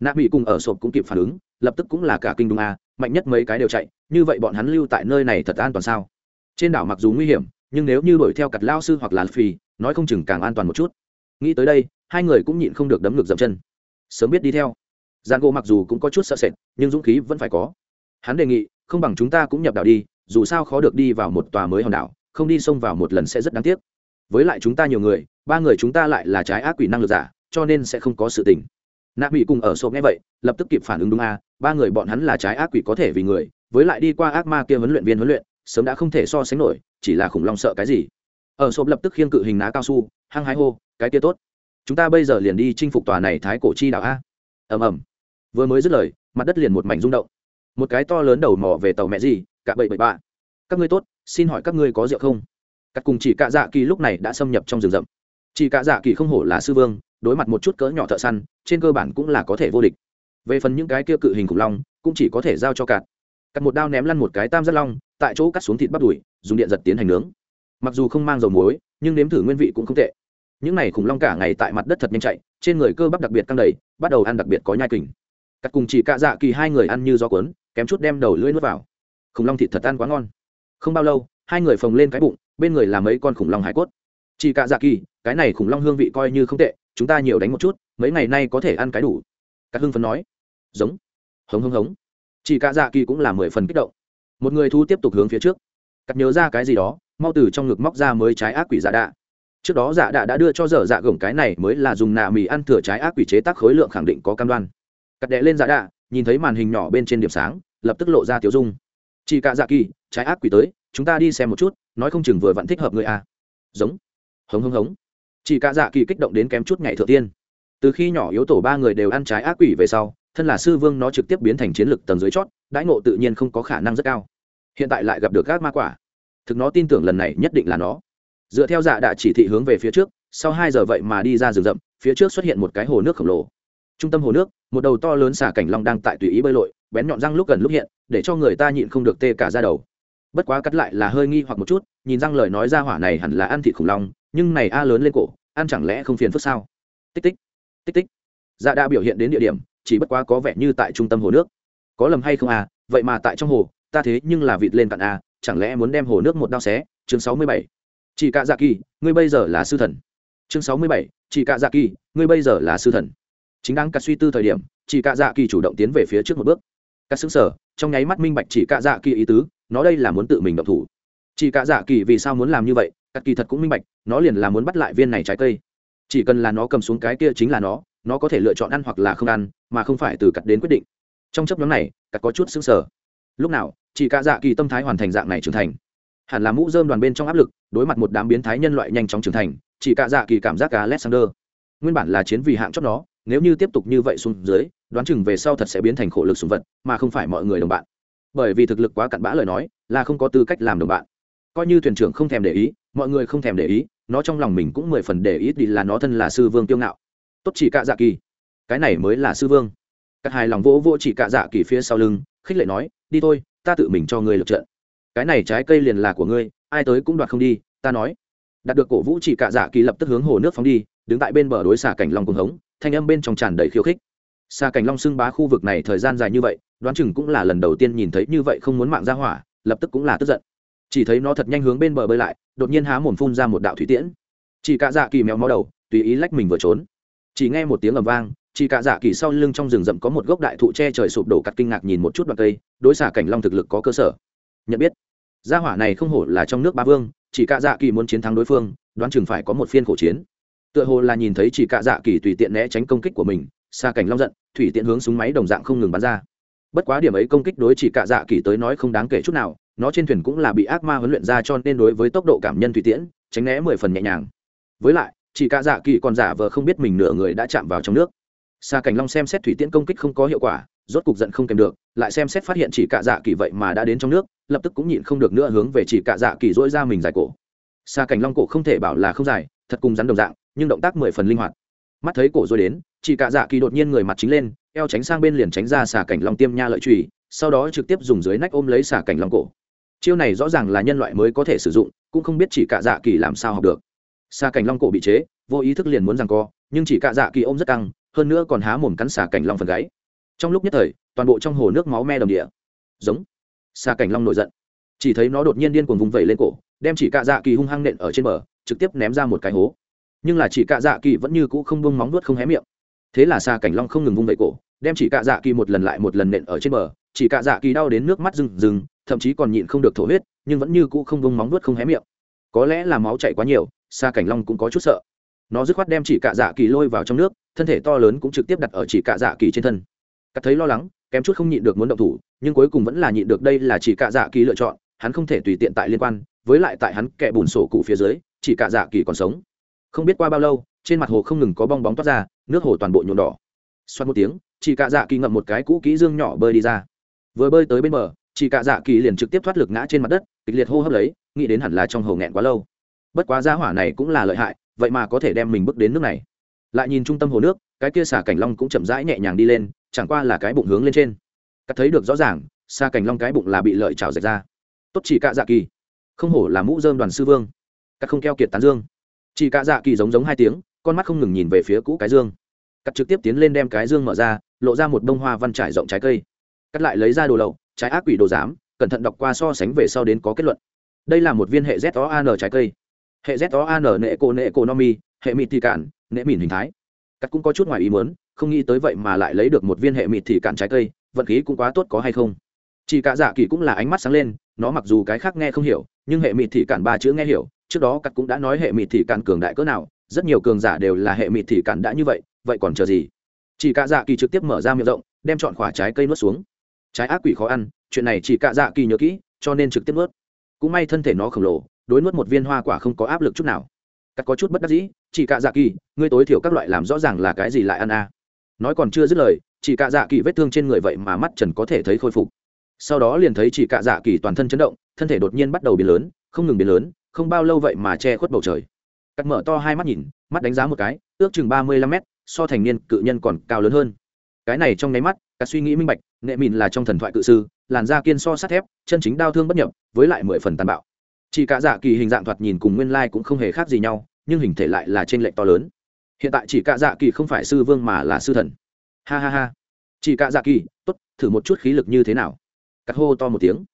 Nạ mỹ cùng ở sộp cũng kịp phản ứng, lập tức cũng là cả kinh đúng a, mạnh nhất mấy cái đều chạy, như vậy bọn hắn lưu tại nơi này thật an toàn sao? Trên đảo mặc dù nguy hiểm, nhưng nếu như đuổi theo cặt lao sư hoặc là phì nói không chừng càng an toàn một chút. Nghĩ tới đây, hai người cũng nhịn không được đấm ngược dậm chân. Sớm biết đi theo. Gian gỗ mặc dù cũng có chút sợ sệt, nhưng dũng khí vẫn phải có. Hắn đề nghị, không bằng chúng ta cũng nhập đảo đi, dù sao khó được đi vào một tòa mới hòn đảo, không đi xông vào một lần sẽ rất đáng tiếc. Với lại chúng ta nhiều người, ba người chúng ta lại là trái ác quỷ năng lực giả, cho nên sẽ không có sự tình. Nạ bị cùng ở sộp nghe vậy, lập tức kịp phản ứng đúng a, ba người bọn hắn là trái ác quỷ có thể vì người, với lại đi qua ác ma kia huấn luyện viên huấn luyện, sớm đã không thể so sánh nổi, chỉ là khủng long sợ cái gì ở sộp lập tức khiêng cự hình ná cao su, hăng hái hô, cái kia tốt. Chúng ta bây giờ liền đi chinh phục tòa này thái cổ chi đảo a. Ầm ầm. Vừa mới dứt lời, mặt đất liền một mảnh rung động. Một cái to lớn đầu mỏ về tàu mẹ gì, cả bậy bậy bạ. Các ngươi tốt, xin hỏi các ngươi có rượu không? Các cùng chỉ cạ dạ kỳ lúc này đã xâm nhập trong rừng rậm. Chỉ cạ dạ kỳ không hổ là sư vương, đối mặt một chút cỡ nhỏ thợ săn, trên cơ bản cũng là có thể vô địch. Về phần những cái kia cự hình khủng long, cũng chỉ có thể giao cho cạt cắt một đao ném lăn một cái tam giác long, tại chỗ cắt xuống thịt bắt đùi, dùng điện giật tiến hành nướng mặc dù không mang dầu muối, nhưng nếm thử nguyên vị cũng không tệ. Những n à y khủng long cả ngày tại mặt đất thật nhanh chạy, trên người cơ bắp đặc biệt căng đầy, bắt đầu ăn đặc biệt có nhai kình. Cắt cùng chỉ cạ dạ kỳ hai người ăn như gió cuốn, kém chút đem đầu lưỡi nuốt vào. Khủng long thịt thật ăn quá ngon. Không bao lâu, hai người phồng lên cái bụng, bên người làm mấy con khủng long hải cốt. Chỉ cạ dạ kỳ, cái này khủng long hương vị coi như không tệ, chúng ta nhiều đánh một chút, mấy ngày nay có thể ăn cái đủ. Các hưng phấn nói. Giống. Hống hống hống. Chỉ cạ dạ kỳ cũng là mười phần kích động. Một người thu tiếp tục hướng phía trước. Cắt nhớ ra cái gì đó mau từ trong ngực móc ra mới trái ác quỷ dạ đạ. Trước đó dạ đạ đã đưa cho dở dạ gồng cái này mới là dùng nạ mì ăn thừa trái ác quỷ chế tác khối lượng khẳng định có cam đoan. Cắt đệ lên dạ đạ, nhìn thấy màn hình nhỏ bên trên điểm sáng, lập tức lộ ra tiểu dung. Chỉ cả dạ kỳ, trái ác quỷ tới, chúng ta đi xem một chút, nói không chừng vừa vẫn thích hợp người à. giống. Hống hống hống. Chỉ cả dạ kỳ kích động đến kém chút ngày thượng tiên. Từ khi nhỏ yếu tổ ba người đều ăn trái ác quỷ về sau, thân là sư vương nó trực tiếp biến thành chiến lực tầng dưới chót, đãi ngộ tự nhiên không có khả năng rất cao. Hiện tại lại gặp được các ma quả thực nó tin tưởng lần này nhất định là nó. Dựa theo dạ đã chỉ thị hướng về phía trước, sau hai giờ vậy mà đi ra rừng rậm, phía trước xuất hiện một cái hồ nước khổng lồ. Trung tâm hồ nước, một đầu to lớn xà cảnh long đang tại tùy ý bơi lội, bén nhọn răng lúc gần lúc hiện, để cho người ta nhịn không được tê cả ra đầu. Bất quá cắt lại là hơi nghi hoặc một chút, nhìn răng lời nói ra hỏa này hẳn là ăn thịt khủng long, nhưng này a lớn lên cổ, ăn chẳng lẽ không phiền phức sao? Tích tích tích tích. Dạ đã biểu hiện đến địa điểm, chỉ bất quá có vẻ như tại trung tâm hồ nước. Có lầm hay không à vậy mà tại trong hồ, ta thế nhưng là vịt lên cạn à chẳng lẽ muốn đem hồ nước một đao xé? Chương sáu mươi bảy. Chị cạ dạ kỳ ngươi bây giờ là sư thần. Chương sáu mươi bảy. Chị cạ dạ kỳ ngươi bây giờ là sư thần. Chính đang cắt suy tư thời điểm chị cạ dạ kỳ chủ động tiến về phía trước một bước. Cắt xứng sở trong nháy mắt minh bạch chỉ cạ dạ kỳ ý tứ, nó đây là muốn tự mình động thủ. Chỉ cạ dạ kỳ vì sao muốn làm như vậy? Cắt kỳ thật cũng minh bạch, nó liền là muốn bắt lại viên này trái cây. Chỉ cần là nó cầm xuống cái kia chính là nó nó có thể lựa chọn ăn hoặc là không ăn, mà không phải từ cắt đến quyết định. Trong chấp nhóm này, cắt có chút xứng sở lúc nào, chỉ cả dạ kỳ tâm thái hoàn thành dạng này trưởng thành. Hẳn là mũ dơm đoàn bên trong áp lực, đối mặt một đám biến thái nhân loại nhanh chóng trưởng thành, chỉ cả dạ kỳ cảm giác cả alexander. Nguyên bản là chiến vì hạng chót nó, nếu như tiếp tục như vậy xuống dưới, đoán chừng về sau thật sẽ biến thành khổ lực sùng vật, mà không phải mọi người đồng bạn. Bởi vì thực lực quá cặn bã lời nói, là không có tư cách làm đồng bạn. Coi như thuyền trưởng không thèm để ý, mọi người không thèm để ý, nó trong lòng mình cũng mười phần để ý đi là nó thân là sư vương kiêu ngạo. Tốt chỉ cả dạ kỳ. Cái này mới là sư vương. Các hai lòng vỗ vỗ chỉ cả dạ kỳ phía sau lưng, khích lệ nói đi thôi, ta tự mình cho ngươi lượt trận. Cái này trái cây liền là của ngươi, ai tới cũng đoạt không đi, ta nói. Đạt được cổ vũ chỉ cạ dạ kỳ lập tức hướng hồ nước phóng đi, đứng tại bên bờ đối xà cảnh long cuồng hống, thanh âm bên trong tràn đầy khiêu khích. Xà cảnh long xưng bá khu vực này thời gian dài như vậy, đoán chừng cũng là lần đầu tiên nhìn thấy như vậy không muốn mạng ra hỏa, lập tức cũng là tức giận. Chỉ thấy nó thật nhanh hướng bên bờ bơi lại, đột nhiên há mồm phun ra một đạo thủy tiễn. Chỉ cạ dạ kỳ mèo máu đầu, tùy ý lách mình vừa trốn. Chỉ nghe một tiếng ầm vang chỉ cả dạ kỳ sau lưng trong rừng rậm có một gốc đại thụ che trời sụp đổ cắt kinh ngạc nhìn một chút đoạn cây, đối xả cảnh long thực lực có cơ sở. Nhận biết, gia hỏa này không hổ là trong nước ba vương, chỉ cả dạ kỳ muốn chiến thắng đối phương, đoán chừng phải có một phiên khổ chiến. Tựa hồ là nhìn thấy chỉ cả dạ kỳ tùy tiện né tránh công kích của mình xa cảnh long giận, thủy tiện hướng súng máy đồng dạng không ngừng bắn ra. Bất quá điểm ấy công kích đối chỉ cả dạ kỳ tới nói không đáng kể chút nào, nó trên thuyền cũng là bị ác ma huấn luyện ra cho nên đối với tốc độ cảm nhân thủy tiễn, tránh né mười phần nhẹ nhàng. Với lại, chỉ cả dạ kỳ còn giả vờ không biết mình nửa người đã chạm vào trong nước xa cảnh long xem xét thủy tiễn công kích không có hiệu quả, rốt cục giận không kèm được, lại xem xét phát hiện chỉ cạ dạ kỳ vậy mà đã đến trong nước, lập tức cũng nhịn không được nữa hướng về chỉ cạ dạ kỳ dỗi ra mình dài cổ. Xa cảnh long cổ không thể bảo là không dài thật cùng rắn đồng dạng, nhưng động tác mười phần linh hoạt. Mắt thấy cổ rồi đến, chỉ cạ dạ kỳ đột nhiên người mặt chính lên, eo tránh sang bên liền tránh ra xà cảnh long tiêm nha lợi trùy sau đó trực tiếp dùng dưới nách ôm lấy xà cảnh long cổ. Chiêu này rõ ràng là nhân loại mới có thể sử dụng, cũng không biết chỉ cạ dạ kỳ làm sao học được. Xà cảnh long cổ bị chế, vô ý thức liền muốn rằng co, nhưng chỉ cạ dạ kỳ ôm rất căng hơn nữa còn há mồm cắn xà cảnh long phần gáy. Trong lúc nhất thời, toàn bộ trong hồ nước máu me đồng địa. Giống. Xà cảnh long nổi giận. Chỉ thấy nó đột nhiên điên cuồng vùng vẩy lên cổ, đem chỉ cạ dạ kỳ hung hăng nện ở trên bờ, trực tiếp ném ra một cái hố. Nhưng là chỉ cạ dạ kỳ vẫn như cũ không bông móng nuốt không hé miệng. Thế là xà cảnh long không ngừng vung vẩy cổ, đem chỉ cạ dạ kỳ một lần lại một lần nện ở trên bờ, chỉ cạ dạ kỳ đau đến nước mắt rừng rừng, thậm chí còn nhịn không được thổ huyết, nhưng vẫn như cũ không bông móng nuốt không hé miệng. Có lẽ là máu chảy quá nhiều, xà cảnh long cũng có chút sợ nó dứt khoát đem chỉ cạ dạ kỳ lôi vào trong nước, thân thể to lớn cũng trực tiếp đặt ở chỉ cạ dạ kỳ trên thân. Cắt thấy lo lắng, kém chút không nhịn được muốn động thủ, nhưng cuối cùng vẫn là nhịn được đây là chỉ cạ dạ kỳ lựa chọn, hắn không thể tùy tiện tại liên quan, với lại tại hắn kẻ bùn sổ cụ phía dưới, chỉ cạ dạ kỳ còn sống. Không biết qua bao lâu, trên mặt hồ không ngừng có bong bóng toát ra, nước hồ toàn bộ nhuộm đỏ. Xoát một tiếng, chỉ cạ dạ kỳ ngậm một cái cũ kỹ dương nhỏ bơi đi ra. Vừa bơi tới bên bờ, chỉ cạ dạ kỳ liền trực tiếp thoát lực ngã trên mặt đất, kịch liệt hô hấp lấy, nghĩ đến hẳn là trong hồ nghẹn quá lâu. Bất quá gia hỏa này cũng là lợi hại vậy mà có thể đem mình bước đến nước này. Lại nhìn trung tâm hồ nước, cái kia xà cảnh long cũng chậm rãi nhẹ nhàng đi lên, chẳng qua là cái bụng hướng lên trên. Cắt thấy được rõ ràng, xà cảnh long cái bụng là bị lợi trào dạch ra. Tốt chỉ cạ dạ kỳ. Không hổ là mũ dơm đoàn sư vương. Cắt không keo kiệt tán dương. Chỉ cạ dạ kỳ giống giống hai tiếng, con mắt không ngừng nhìn về phía cũ cái dương. Cắt trực tiếp tiến lên đem cái dương mở ra, lộ ra một bông hoa văn trải rộng trái cây. Cắt lại lấy ra đồ lậu, trái ác quỷ đồ giám, cẩn thận đọc qua so sánh về sau đến có kết luận. Đây là một viên hệ z o an trái cây hệ z o an nệ cổ nệ cổ nomi hệ mịt thị cản nệ mìn hình thái. Cắt cũng có chút ngoài ý muốn, không nghĩ tới vậy mà lại lấy được một viên hệ mịt thị cản trái cây, vận khí cũng quá tốt có hay không? Chỉ cả dạ kỳ cũng là ánh mắt sáng lên, nó mặc dù cái khác nghe không hiểu, nhưng hệ mịt thị cản ba chữ nghe hiểu, trước đó cắt cũng đã nói hệ mịt thị cản cường đại cỡ nào, rất nhiều cường giả đều là hệ mịt thị cản đã như vậy vậy còn chờ gì? Chỉ cả dạ kỳ trực tiếp mở ra miệng rộng, đem chọn quả trái cây nuốt xuống. Trái ác quỷ khó ăn, chuyện này chỉ cả dạ kỳ nhớ kỹ, cho nên trực tiếp nuốt. Cũng may thân thể nó khổng lồ đối nuốt một viên hoa quả không có áp lực chút nào. Cắt có chút bất đắc dĩ, chỉ cạ dạ kỳ, ngươi tối thiểu các loại làm rõ ràng là cái gì lại ăn a à. nói còn chưa dứt lời, chỉ cạ dạ kỳ vết thương trên người vậy mà mắt trần có thể thấy khôi phục. Sau đó liền thấy chỉ cạ dạ kỳ toàn thân chấn động, thân thể đột nhiên bắt đầu biến lớn, không ngừng biến lớn, không bao lâu vậy mà che khuất bầu trời. Cắt mở to hai mắt nhìn, mắt đánh giá một cái, ước chừng ba mươi lăm mét, so thành niên cự nhân còn cao lớn hơn. Cái này trong nháy mắt, cắt suy nghĩ minh bạch, nệ mìn là trong thần thoại cự sư, làn da kiên so sắt thép, chân chính đau thương bất nhập, với lại mười phần tàn bạo chỉ cả dạ kỳ hình dạng thoạt nhìn cùng nguyên lai cũng không hề khác gì nhau, nhưng hình thể lại là trên lệch to lớn. Hiện tại chỉ cả dạ kỳ không phải sư vương mà là sư thần. Ha ha ha. Chỉ cả dạ kỳ, tốt, thử một chút khí lực như thế nào. Cắt hô to một tiếng.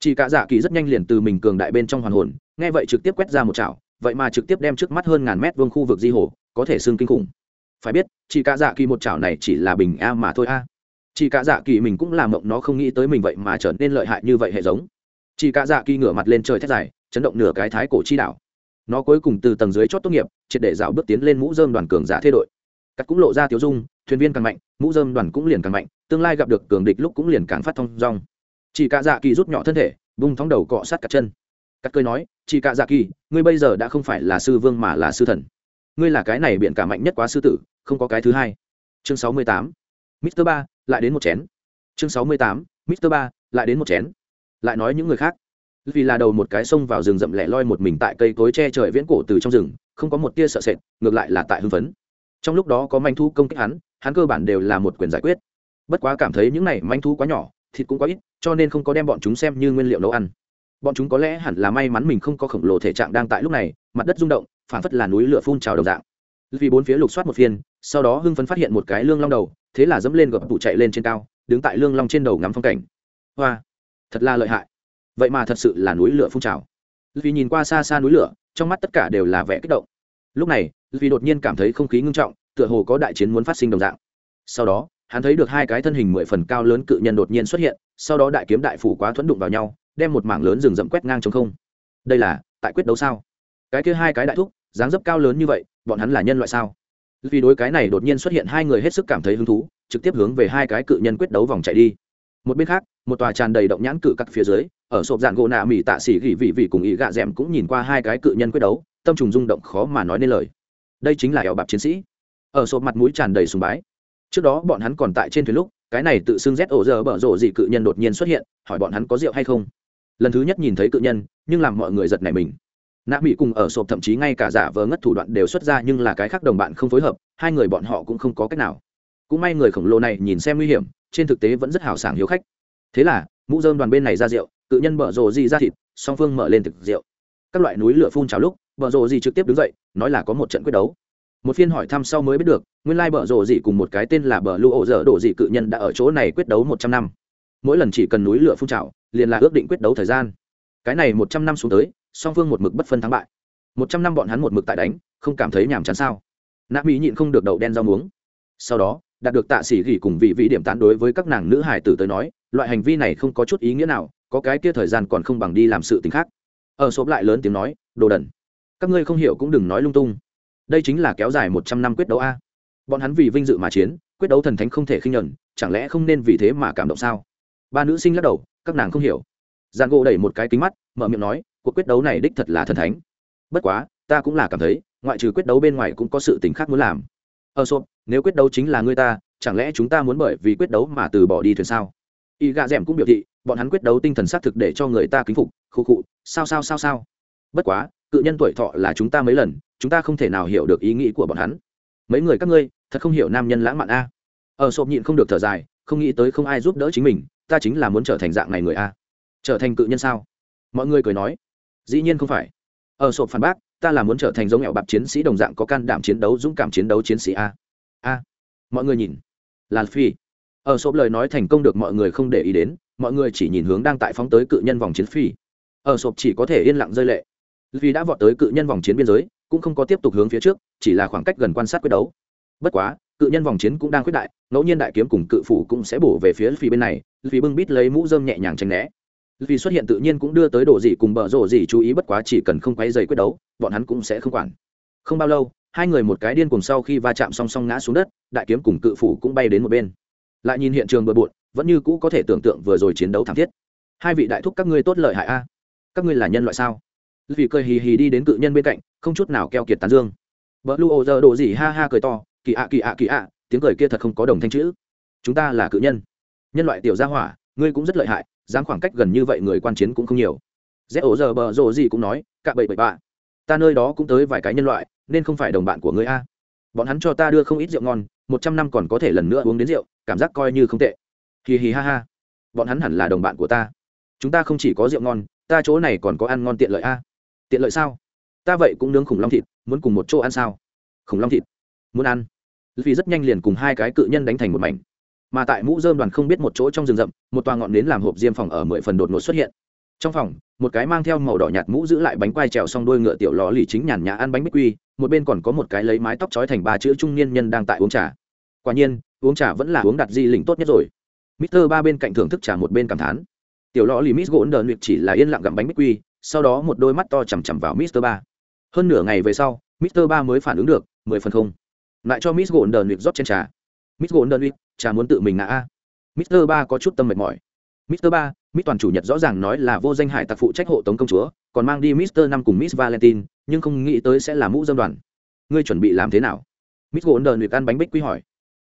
Chỉ cả dạ kỳ rất nhanh liền từ mình cường đại bên trong hoàn hồn, nghe vậy trực tiếp quét ra một chảo, vậy mà trực tiếp đem trước mắt hơn ngàn mét vuông khu vực di hồ, có thể xương kinh khủng. Phải biết, chỉ cả dạ kỳ một chảo này chỉ là bình a mà thôi a. Chỉ cả dạ kỳ mình cũng làm mộng nó không nghĩ tới mình vậy mà trở nên lợi hại như vậy hệ giống. Chỉ cả dạ kỳ ngửa mặt lên trời thét dài chấn động nửa cái thái cổ chi đảo nó cuối cùng từ tầng dưới chót tốt nghiệp triệt để dạo bước tiến lên mũ dơm đoàn cường giả thế đội cắt cũng lộ ra tiếu dung thuyền viên càng mạnh mũ dơm đoàn cũng liền càng mạnh tương lai gặp được cường địch lúc cũng liền càng phát thông rong chỉ cả dạ kỳ rút nhỏ thân thể bung thóng đầu cọ sát cả chân cắt cười nói chỉ cả dạ kỳ ngươi bây giờ đã không phải là sư vương mà là sư thần ngươi là cái này biện cả mạnh nhất quá sư tử không có cái thứ hai chương sáu mươi tám Mr. Ba, lại đến một chén. Chương sáu mươi tám Mr. Ba, lại đến một chén. Lại nói những người khác. Vì là đầu một cái sông vào rừng rậm lẻ loi một mình tại cây cối che trời viễn cổ từ trong rừng, không có một tia sợ sệt, ngược lại là tại hưng phấn. Trong lúc đó có manh thu công kích hắn, hắn cơ bản đều là một quyền giải quyết. Bất quá cảm thấy những này manh thu quá nhỏ, thịt cũng quá ít, cho nên không có đem bọn chúng xem như nguyên liệu nấu ăn. Bọn chúng có lẽ hẳn là may mắn mình không có khổng lồ thể trạng đang tại lúc này, mặt đất rung động, phản phất là núi lửa phun trào đồng dạng. Vì bốn phía lục soát một phiên, sau đó hưng phấn phát hiện một cái lương long đầu, thế là dẫm lên gập tụ chạy lên trên cao đứng tại lương long trên đầu ngắm phong cảnh hoa thật là lợi hại vậy mà thật sự là núi lửa phun trào. Vì nhìn qua xa xa núi lửa, trong mắt tất cả đều là vẻ kích động. Lúc này vì đột nhiên cảm thấy không khí ngưng trọng, tựa hồ có đại chiến muốn phát sinh đồng dạng. Sau đó, hắn thấy được hai cái thân hình mười phần cao lớn cự nhân đột nhiên xuất hiện, sau đó đại kiếm đại phủ quá thuẫn đụng vào nhau, đem một mảng lớn rừng rậm quét ngang trong không. Đây là tại quyết đấu sao? Cái kia hai cái đại thúc, dáng dấp cao lớn như vậy, bọn hắn là nhân loại sao? Vì đối cái này đột nhiên xuất hiện hai người hết sức cảm thấy hứng thú, trực tiếp hướng về hai cái cự nhân quyết đấu vòng chạy đi một bên khác, một tòa tràn đầy động nhãn cự cắt phía dưới, ở sộp dạng gỗ nạ mỹ tạ xỉ gỉ vị vị cùng ý gạ d ẻ m cũng nhìn qua hai cái cự nhân quyết đấu, tâm trùng rung động khó mà nói nên lời. Đây chính là ẻo bạp chiến sĩ. Ở sộp mặt mũi tràn đầy sùng bái. Trước đó bọn hắn còn tại trên thuyền lúc, cái này tự xưng rét ổ giờ bở rộ dị cự nhân đột nhiên xuất hiện, hỏi bọn hắn có rượu hay không. Lần thứ nhất nhìn thấy cự nhân, nhưng làm mọi người giật nảy mình. Nạ mỹ cùng ở sộp thậm chí ngay cả giả vờ ngất thủ đoạn đều xuất ra nhưng là cái khác đồng bạn không phối hợp, hai người bọn họ cũng không có cách nào cũng may người khổng lồ này nhìn xem nguy hiểm, trên thực tế vẫn rất hào sảng hiếu khách. Thế là, mũ dơm đoàn bên này ra rượu, cự nhân bở rồ gì ra thịt, song phương mở lên thực rượu. Các loại núi lửa phun trào lúc, bở rồ gì trực tiếp đứng dậy, nói là có một trận quyết đấu. Một phiên hỏi thăm sau mới biết được, nguyên lai bở rồ gì cùng một cái tên là bở lưu ổ dở đổ dị cự nhân đã ở chỗ này quyết đấu một trăm năm. Mỗi lần chỉ cần núi lửa phun trào, liền là ước định quyết đấu thời gian. Cái này một trăm năm xuống tới, song phương một mực bất phân thắng bại. Một trăm năm bọn hắn một mực tại đánh, không cảm thấy nhàm chán sao. Nạ mỹ nhịn không được đậu đen rau muống. Sau đó đạt được tạ sĩ gỉ cùng vị vị điểm tán đối với các nàng nữ hải tử tới nói, loại hành vi này không có chút ý nghĩa nào, có cái kia thời gian còn không bằng đi làm sự t khác. Ở xốp lại lớn tiếng nói, đồ đần, các ngươi không hiểu cũng đừng nói lung tung. Đây chính là kéo dài một trăm năm quyết đấu a. Bọn hắn vì vinh dự mà chiến, quyết đấu thần thánh không thể khinh nhuận chẳng lẽ không nên vì thế mà cảm động sao? Ba nữ sinh lắc đầu, các nàng không hiểu. Giàn gỗ đẩy một cái kính mắt, mở miệng nói, cuộc quyết đấu này đích thật là thần thánh. Bất quá, ta cũng là cảm thấy, ngoại trừ quyết đấu bên ngoài cũng có sự t khác muốn làm. Ở xốp nếu quyết đấu chính là người ta, chẳng lẽ chúng ta muốn bởi vì quyết đấu mà từ bỏ đi thuyền sao? Y gạ d cũng biểu thị, bọn hắn quyết đấu tinh thần xác thực để cho người ta kính phục, khu khụ sao sao sao sao. Bất quá, cự nhân tuổi thọ là chúng ta mấy lần, chúng ta không thể nào hiểu được ý nghĩ của bọn hắn. Mấy người các ngươi, thật không hiểu nam nhân lãng mạn a. Ở sộp nhịn không được thở dài, không nghĩ tới không ai giúp đỡ chính mình, ta chính là muốn trở thành dạng này người a. Trở thành cự nhân sao? Mọi người cười nói. Dĩ nhiên không phải. Ở sộp phản bác, ta là muốn trở thành giống nghèo bạc chiến sĩ đồng dạng có can đảm chiến đấu, dũng cảm chiến đấu chiến sĩ a a, mọi người nhìn. Là phi. Ở sộp lời nói thành công được mọi người không để ý đến, mọi người chỉ nhìn hướng đang tại phóng tới cự nhân vòng chiến phi. Ở sộp chỉ có thể yên lặng rơi lệ. Vì đã vọt tới cự nhân vòng chiến biên giới, cũng không có tiếp tục hướng phía trước, chỉ là khoảng cách gần quan sát quyết đấu. Bất quá, cự nhân vòng chiến cũng đang quyết đại, ngẫu nhiên đại kiếm cùng cự phủ cũng sẽ bổ về phía phi bên này. Vì bưng bít lấy mũ dơm nhẹ nhàng tránh né. Vì xuất hiện tự nhiên cũng đưa tới đồ gì cùng bờ rổ gì chú ý, bất quá chỉ cần không quay dày quyết đấu, bọn hắn cũng sẽ không quản. Không bao lâu hai người một cái điên cùng sau khi va chạm song song ngã xuống đất, đại kiếm cùng cự phủ cũng bay đến một bên. Lại nhìn hiện trường bừa bộn, vẫn như cũ có thể tưởng tượng vừa rồi chiến đấu thảm thiết. Hai vị đại thúc các ngươi tốt lợi hại a. Các ngươi là nhân loại sao? Vì cười hì hì đi đến cự nhân bên cạnh, không chút nào keo kiệt tán dương. Vợ lu ô giờ đồ gì ha ha cười to, kỳ ạ kỳ ạ kỳ ạ, tiếng cười kia thật không có đồng thanh chữ. Chúng ta là cự nhân. Nhân loại tiểu gia hỏa, ngươi cũng rất lợi hại, dám khoảng cách gần như vậy người quan chiến cũng không nhiều. Dễ ổ giờ bờ rồ gì cũng nói cạ bậy bậy bạ. Ta nơi đó cũng tới vài cái nhân loại nên không phải đồng bạn của ngươi a. Bọn hắn cho ta đưa không ít rượu ngon, một trăm năm còn có thể lần nữa uống đến rượu, cảm giác coi như không tệ. Hì hì ha ha. Bọn hắn hẳn là đồng bạn của ta. Chúng ta không chỉ có rượu ngon, ta chỗ này còn có ăn ngon tiện lợi a. Tiện lợi sao? Ta vậy cũng nướng khủng long thịt, muốn cùng một chỗ ăn sao? Khủng long thịt. Muốn ăn. Vì rất nhanh liền cùng hai cái cự nhân đánh thành một mảnh. Mà tại mũ dơm đoàn không biết một chỗ trong rừng rậm, một toa ngọn nến làm hộp diêm phòng ở mười phần đột ngột xuất hiện trong phòng, một cái mang theo màu đỏ nhạt mũ giữ lại bánh quai trèo xong đuôi ngựa tiểu lò lì chính nhàn nhã ăn bánh bích quy, một bên còn có một cái lấy mái tóc trói thành ba chữ trung niên nhân đang tại uống trà. Quả nhiên, uống trà vẫn là uống đặt di lình tốt nhất rồi. Mister ba bên cạnh thưởng thức trà một bên cảm thán. Tiểu lò lì miss gỗ đờ nguyệt chỉ là yên lặng gặm bánh bích quy, sau đó một đôi mắt to chằm chằm vào Mister ba. Hơn nửa ngày về sau, Mister ba mới phản ứng được, mười phần không. Lại cho miss gỗ đờ nguyệt rót trên trà. Miss gỗ đờ nguyệt trà muốn tự mình ngã a. Mister ba có chút tâm mệt mỏi. Mister ba Miss toàn chủ nhật rõ ràng nói là vô danh hải tặc phụ trách hộ tống công chúa, còn mang đi Mister năm cùng Miss Valentine, nhưng không nghĩ tới sẽ là mũ dâm đoàn. Ngươi chuẩn bị làm thế nào? Miss Golden Nguyệt ăn bánh bích quy hỏi.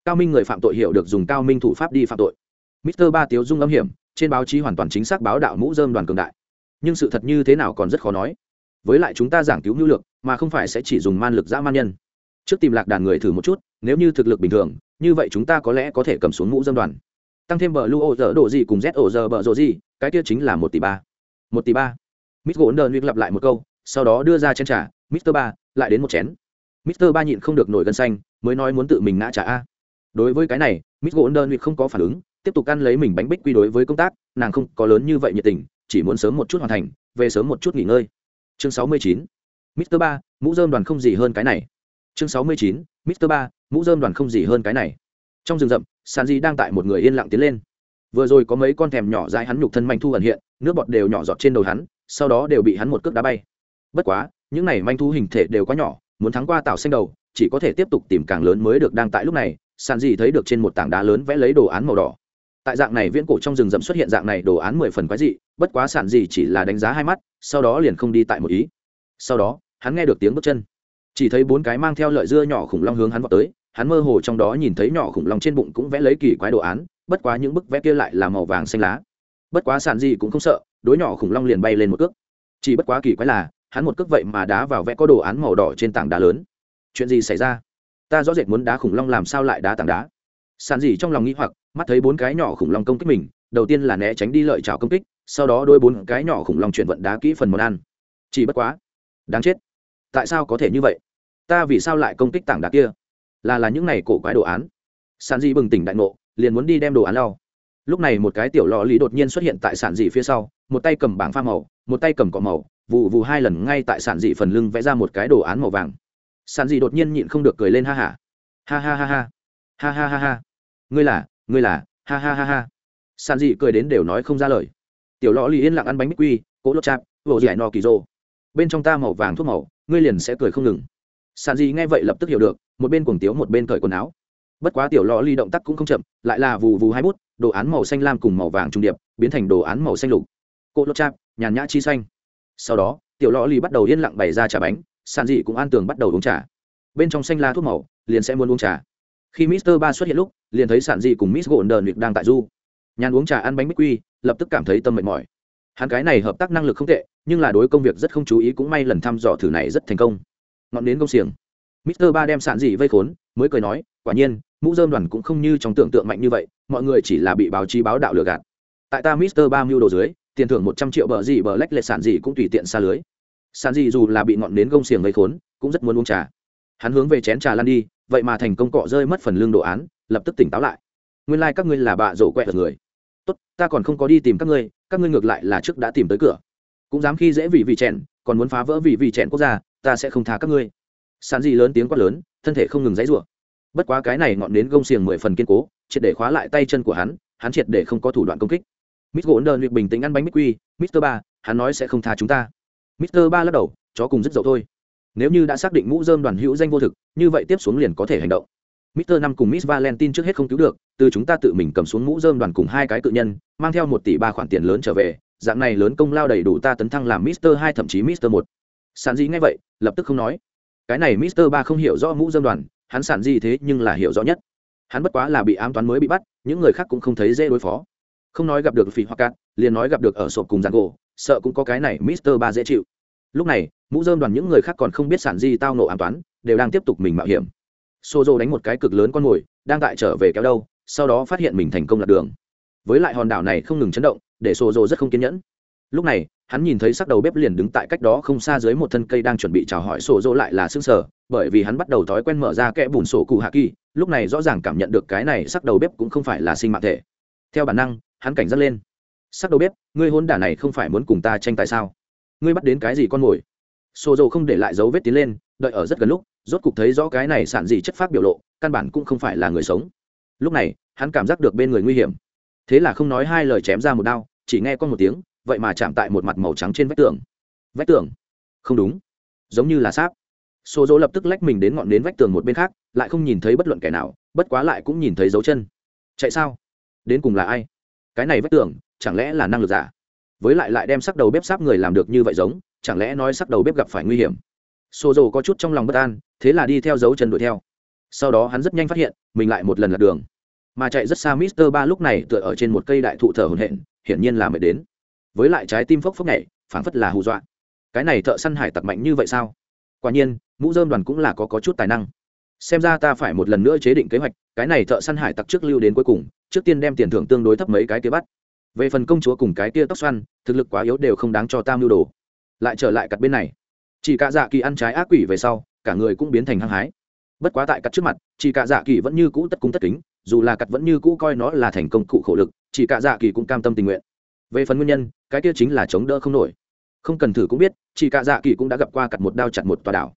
Cao Minh người phạm tội hiểu được dùng cao minh thủ pháp đi phạm tội. Mister ba tiếu dung âm hiểm, trên báo chí hoàn toàn chính xác báo đạo mũ dơm đoàn cường đại. Nhưng sự thật như thế nào còn rất khó nói. Với lại chúng ta giảng cứu nhu lực, mà không phải sẽ chỉ dùng man lực dã man nhân. Trước tìm lạc đàn người thử một chút, nếu như thực lực bình thường, như vậy chúng ta có lẽ có thể cầm xuống mũ dơm đoàn tăng thêm bờ lu ô dở độ gì cùng z ổ giờ bờ rộ gì, cái kia chính là một tỷ ba. Một tỷ ba. Mít gỗ đơn lặp lại một câu, sau đó đưa ra chén t r à mister ba, lại đến một chén. Mister ba nhịn không được nổi gân xanh, mới nói muốn tự mình ngã trả a. Đối với cái này mít gỗ đơn không có phản ứng, tiếp tục ăn lấy mình bánh bích quy đối với công tác, nàng không có lớn như vậy nhiệt tình, chỉ muốn sớm một chút hoàn thành, về sớm một chút nghỉ ngơi. Chương sáu mươi chín. Mister ba, mũ dơm đoàn không gì hơn cái này. Chương sáu mươi chín. Mister ba, mũ dơm đoàn không gì hơn cái này trong rừng rậm sàn di đang tại một người yên lặng tiến lên. Vừa rồi có mấy con thèm nhỏ dãi hắn nhục thân manh thu ẩn hiện, nước bọt đều nhỏ giọt trên đầu hắn, sau đó đều bị hắn một cước đá bay. Bất quá, những này manh thu hình thể đều quá nhỏ, muốn thắng qua tạo xanh đầu, chỉ có thể tiếp tục tìm càng lớn mới được đang tại lúc này sàn di thấy được trên một tảng đá lớn vẽ lấy đồ án màu đỏ. Tại dạng này viễn cổ trong rừng rậm xuất hiện dạng này đồ án mười phần quái dị, bất quá sản gì chỉ là đánh giá hai mắt, sau đó liền không đi tại một ý. Sau đó, hắn nghe được tiếng bước chân. Chỉ thấy bốn cái mang theo lợi dưa nhỏ khủng long hướng hắn vào tới hắn mơ hồ trong đó nhìn thấy nhỏ khủng long trên bụng cũng vẽ lấy kỳ quái đồ án, bất quá những bức vẽ kia lại là màu vàng xanh lá. Bất quá sàn gì cũng không sợ, đối nhỏ khủng long liền bay lên một cước. Chỉ bất quá kỳ quái là, hắn một cước vậy mà đá vào vẽ có đồ án màu đỏ trên tảng đá lớn. Chuyện gì xảy ra? Ta rõ rệt muốn đá khủng long làm sao lại đá tảng đá? Sàn gì trong lòng nghĩ hoặc, mắt thấy bốn cái nhỏ khủng long công kích mình, đầu tiên là né tránh đi lợi trào công kích, sau đó đôi bốn cái nhỏ khủng long chuyển vận đá kỹ phần món ăn. Chỉ bất quá, đáng chết. Tại sao có thể như vậy? Ta vì sao lại công kích tảng đá kia? Là là những này cổ quái đồ án. Sản dị bừng tỉnh đại ngộ, liền muốn đi đem đồ án lau. Lúc này một cái tiểu lò lý đột nhiên xuất hiện tại sản dị phía sau, một tay cầm bảng pha màu, một tay cầm cọ màu vụ vụ hai lần ngay tại sản dị phần lưng vẽ ra một cái đồ án màu vàng. Sản dị đột nhiên nhịn không được cười lên ha hả ha ha ha ha. Ha ha ha ha. Ngươi là ngươi là, ha ha ha ha. Sản dị cười đến đều nói không ra lời. Tiểu lò lý yên lặng ăn bánh bích quy, cỗ lốt chạp vỗ dẻ no kỳ rô. Bên trong ta màu vàng thuốc màu, ngươi liền sẽ cười không ngừng. Sản dị nghe vậy lập tức hiểu được một bên cuồng tiếu, một bên cởi quần áo. Bất quá tiểu lò ly động tác cũng không chậm, lại là vù vù hai bút, đồ án màu xanh lam cùng màu vàng trung điệp, biến thành đồ án màu xanh lục. Cô lốt chạp, nhàn nhã chi xanh. Sau đó, tiểu lò ly bắt đầu yên lặng bày ra trà bánh sản dị cũng an tường bắt đầu uống trà. Bên trong xanh la thuốc màu, liền sẽ muốn uống trà. Khi mister ba xuất hiện lúc, liền thấy sản dị cùng miss gồn đờn đang tại du. Nhàn uống trà, ăn bánh bích quy, lập tức cảm thấy tâm mệt mỏi. Hắn cái này hợp tác năng lực không tệ, nhưng là đối công việc rất không chú ý, cũng may lần thăm dò thử này rất thành công. Ngọn đến công xiềng. Mister Ba đem sản dị vây khốn, mới cười nói, quả nhiên, mũ rơm đoàn cũng không như trong tưởng tượng mạnh như vậy, mọi người chỉ là bị báo chí báo đạo lừa gạt. Tại ta Mister Ba mưu đồ dưới, tiền thưởng một trăm triệu bờ gì bờ lách lệ sản dị cũng tùy tiện xa lưới. Sản dị dù là bị ngọn nến gông xiềng vây khốn, cũng rất muốn uống trà. Hắn hướng về chén trà lan đi, vậy mà thành công cọ rơi mất phần lương đồ án, lập tức tỉnh táo lại nguyên lai các ngươi là bạ rổ quẹt người tốt ta còn không có đi tìm các ngươi các ngươi ngược lại là trước đã tìm tới cửa cũng dám khi dễ vì vì chèn còn muốn phá vỡ vì vì chèn quốc gia ta sẽ không tha các ngươi sàn gì lớn tiếng quát lớn thân thể không ngừng dãy rủa. Bất quá cái này ngọn đến gông xiềng mười phần kiên cố triệt để khóa lại tay chân của hắn hắn triệt để không có thủ đoạn công kích. Mít gỗ đơn luyện bình tĩnh ăn bánh mít quy mister ba hắn nói sẽ không tha chúng ta. Mister ba lắc đầu chó cùng rất dậu thôi. Nếu như đã xác định mũ dơm đoàn hữu danh vô thực như vậy tiếp xuống liền có thể hành động. Mister năm cùng Miss Valentine trước hết không cứu được, từ chúng ta tự mình cầm xuống mũ dơm đoàn cùng hai cái cự nhân, mang theo một tỷ ba khoản tiền lớn trở về, dạng này lớn công lao đầy đủ ta tấn thăng làm Mister hai thậm chí Mister một. Sản gì ngay vậy, lập tức không nói. Cái này Mister ba không hiểu rõ mũ dâm đoàn, hắn sản gì thế nhưng là hiểu rõ nhất. Hắn bất quá là bị ám toán mới bị bắt, những người khác cũng không thấy dễ đối phó. Không nói gặp được phỉ hoặc cát, liền nói gặp được ở sộp cùng giàn gỗ, sợ cũng có cái này Mister ba dễ chịu. Lúc này, mũ dơm đoàn những người khác còn không biết sản gì tao nổ ám toán, đều đang tiếp tục mình mạo hiểm xô dô đánh một cái cực lớn con mồi đang tại trở về kéo đâu sau đó phát hiện mình thành công lạc đường với lại hòn đảo này không ngừng chấn động để xô dô rất không kiên nhẫn lúc này hắn nhìn thấy sắc đầu bếp liền đứng tại cách đó không xa dưới một thân cây đang chuẩn bị chào hỏi sổ dỗ lại là xương sở, bởi vì hắn bắt đầu thói quen mở ra kẽ bùn sổ cụ hạ kỳ, lúc này rõ ràng cảm nhận được cái này sắc đầu bếp cũng không phải là sinh mạng thể. Theo bản năng, hắn cảnh giác lên. Sắc đầu bếp, ngươi hôn đả này không phải muốn cùng ta tranh tài sao? Ngươi bắt đến cái gì con mồi? Sổ dỗ không để lại dấu vết tiến lên, đợi ở rất gần lúc, rốt cục thấy rõ cái này sản gì chất phát biểu lộ, căn bản cũng không phải là người sống. Lúc này, hắn cảm giác được bên người nguy hiểm. Thế là không nói hai lời chém ra một đao, chỉ nghe con một tiếng vậy mà chạm tại một mặt màu trắng trên vách tường. Vách tường? Không đúng. Giống như là sáp. Số dỗ lập tức lách mình đến ngọn đến vách tường một bên khác, lại không nhìn thấy bất luận kẻ nào, bất quá lại cũng nhìn thấy dấu chân. Chạy sao? Đến cùng là ai? Cái này vách tường, chẳng lẽ là năng lực giả? Với lại lại đem sắc đầu bếp sáp người làm được như vậy giống, chẳng lẽ nói sắc đầu bếp gặp phải nguy hiểm? Xô dầu có chút trong lòng bất an, thế là đi theo dấu chân đuổi theo. Sau đó hắn rất nhanh phát hiện, mình lại một lần lật đường. Mà chạy rất xa mister ba lúc này tựa ở trên một cây đại thụ thở hồn hển, hiển nhiên là mệt đến với lại trái tim phốc phốc nhảy phảng phất là hù dọa. Cái này thợ săn hải tặc mạnh như vậy sao? Quả nhiên mũ dơm đoàn cũng là có, có chút tài năng. Xem ra ta phải một lần nữa chế định kế hoạch cái này thợ săn hải tặc trước lưu đến cuối cùng trước tiên đem tiền thưởng tương đối thấp mấy cái kia bắt. Về phần công chúa cùng cái kia tóc xoăn thực lực quá yếu đều không đáng cho ta mưu đồ. Lại trở lại cặt bên này. Chỉ cả dạ kỳ ăn trái ác quỷ về sau cả người cũng biến thành hăng hái. Bất quá tại cặt trước mặt chỉ cả dạ kỳ vẫn như cũ tất cung tất kính dù là cặt vẫn như cũ coi nó là thành công cụ khổ lực chỉ cả dạ kỳ cũng cam tâm tình nguyện. Về phần nguyên nhân cái kia chính là chống đỡ không nổi. Không cần thử cũng biết chỉ cả dạ kỳ cũng đã gặp qua cặt một đao chặt một tòa đảo.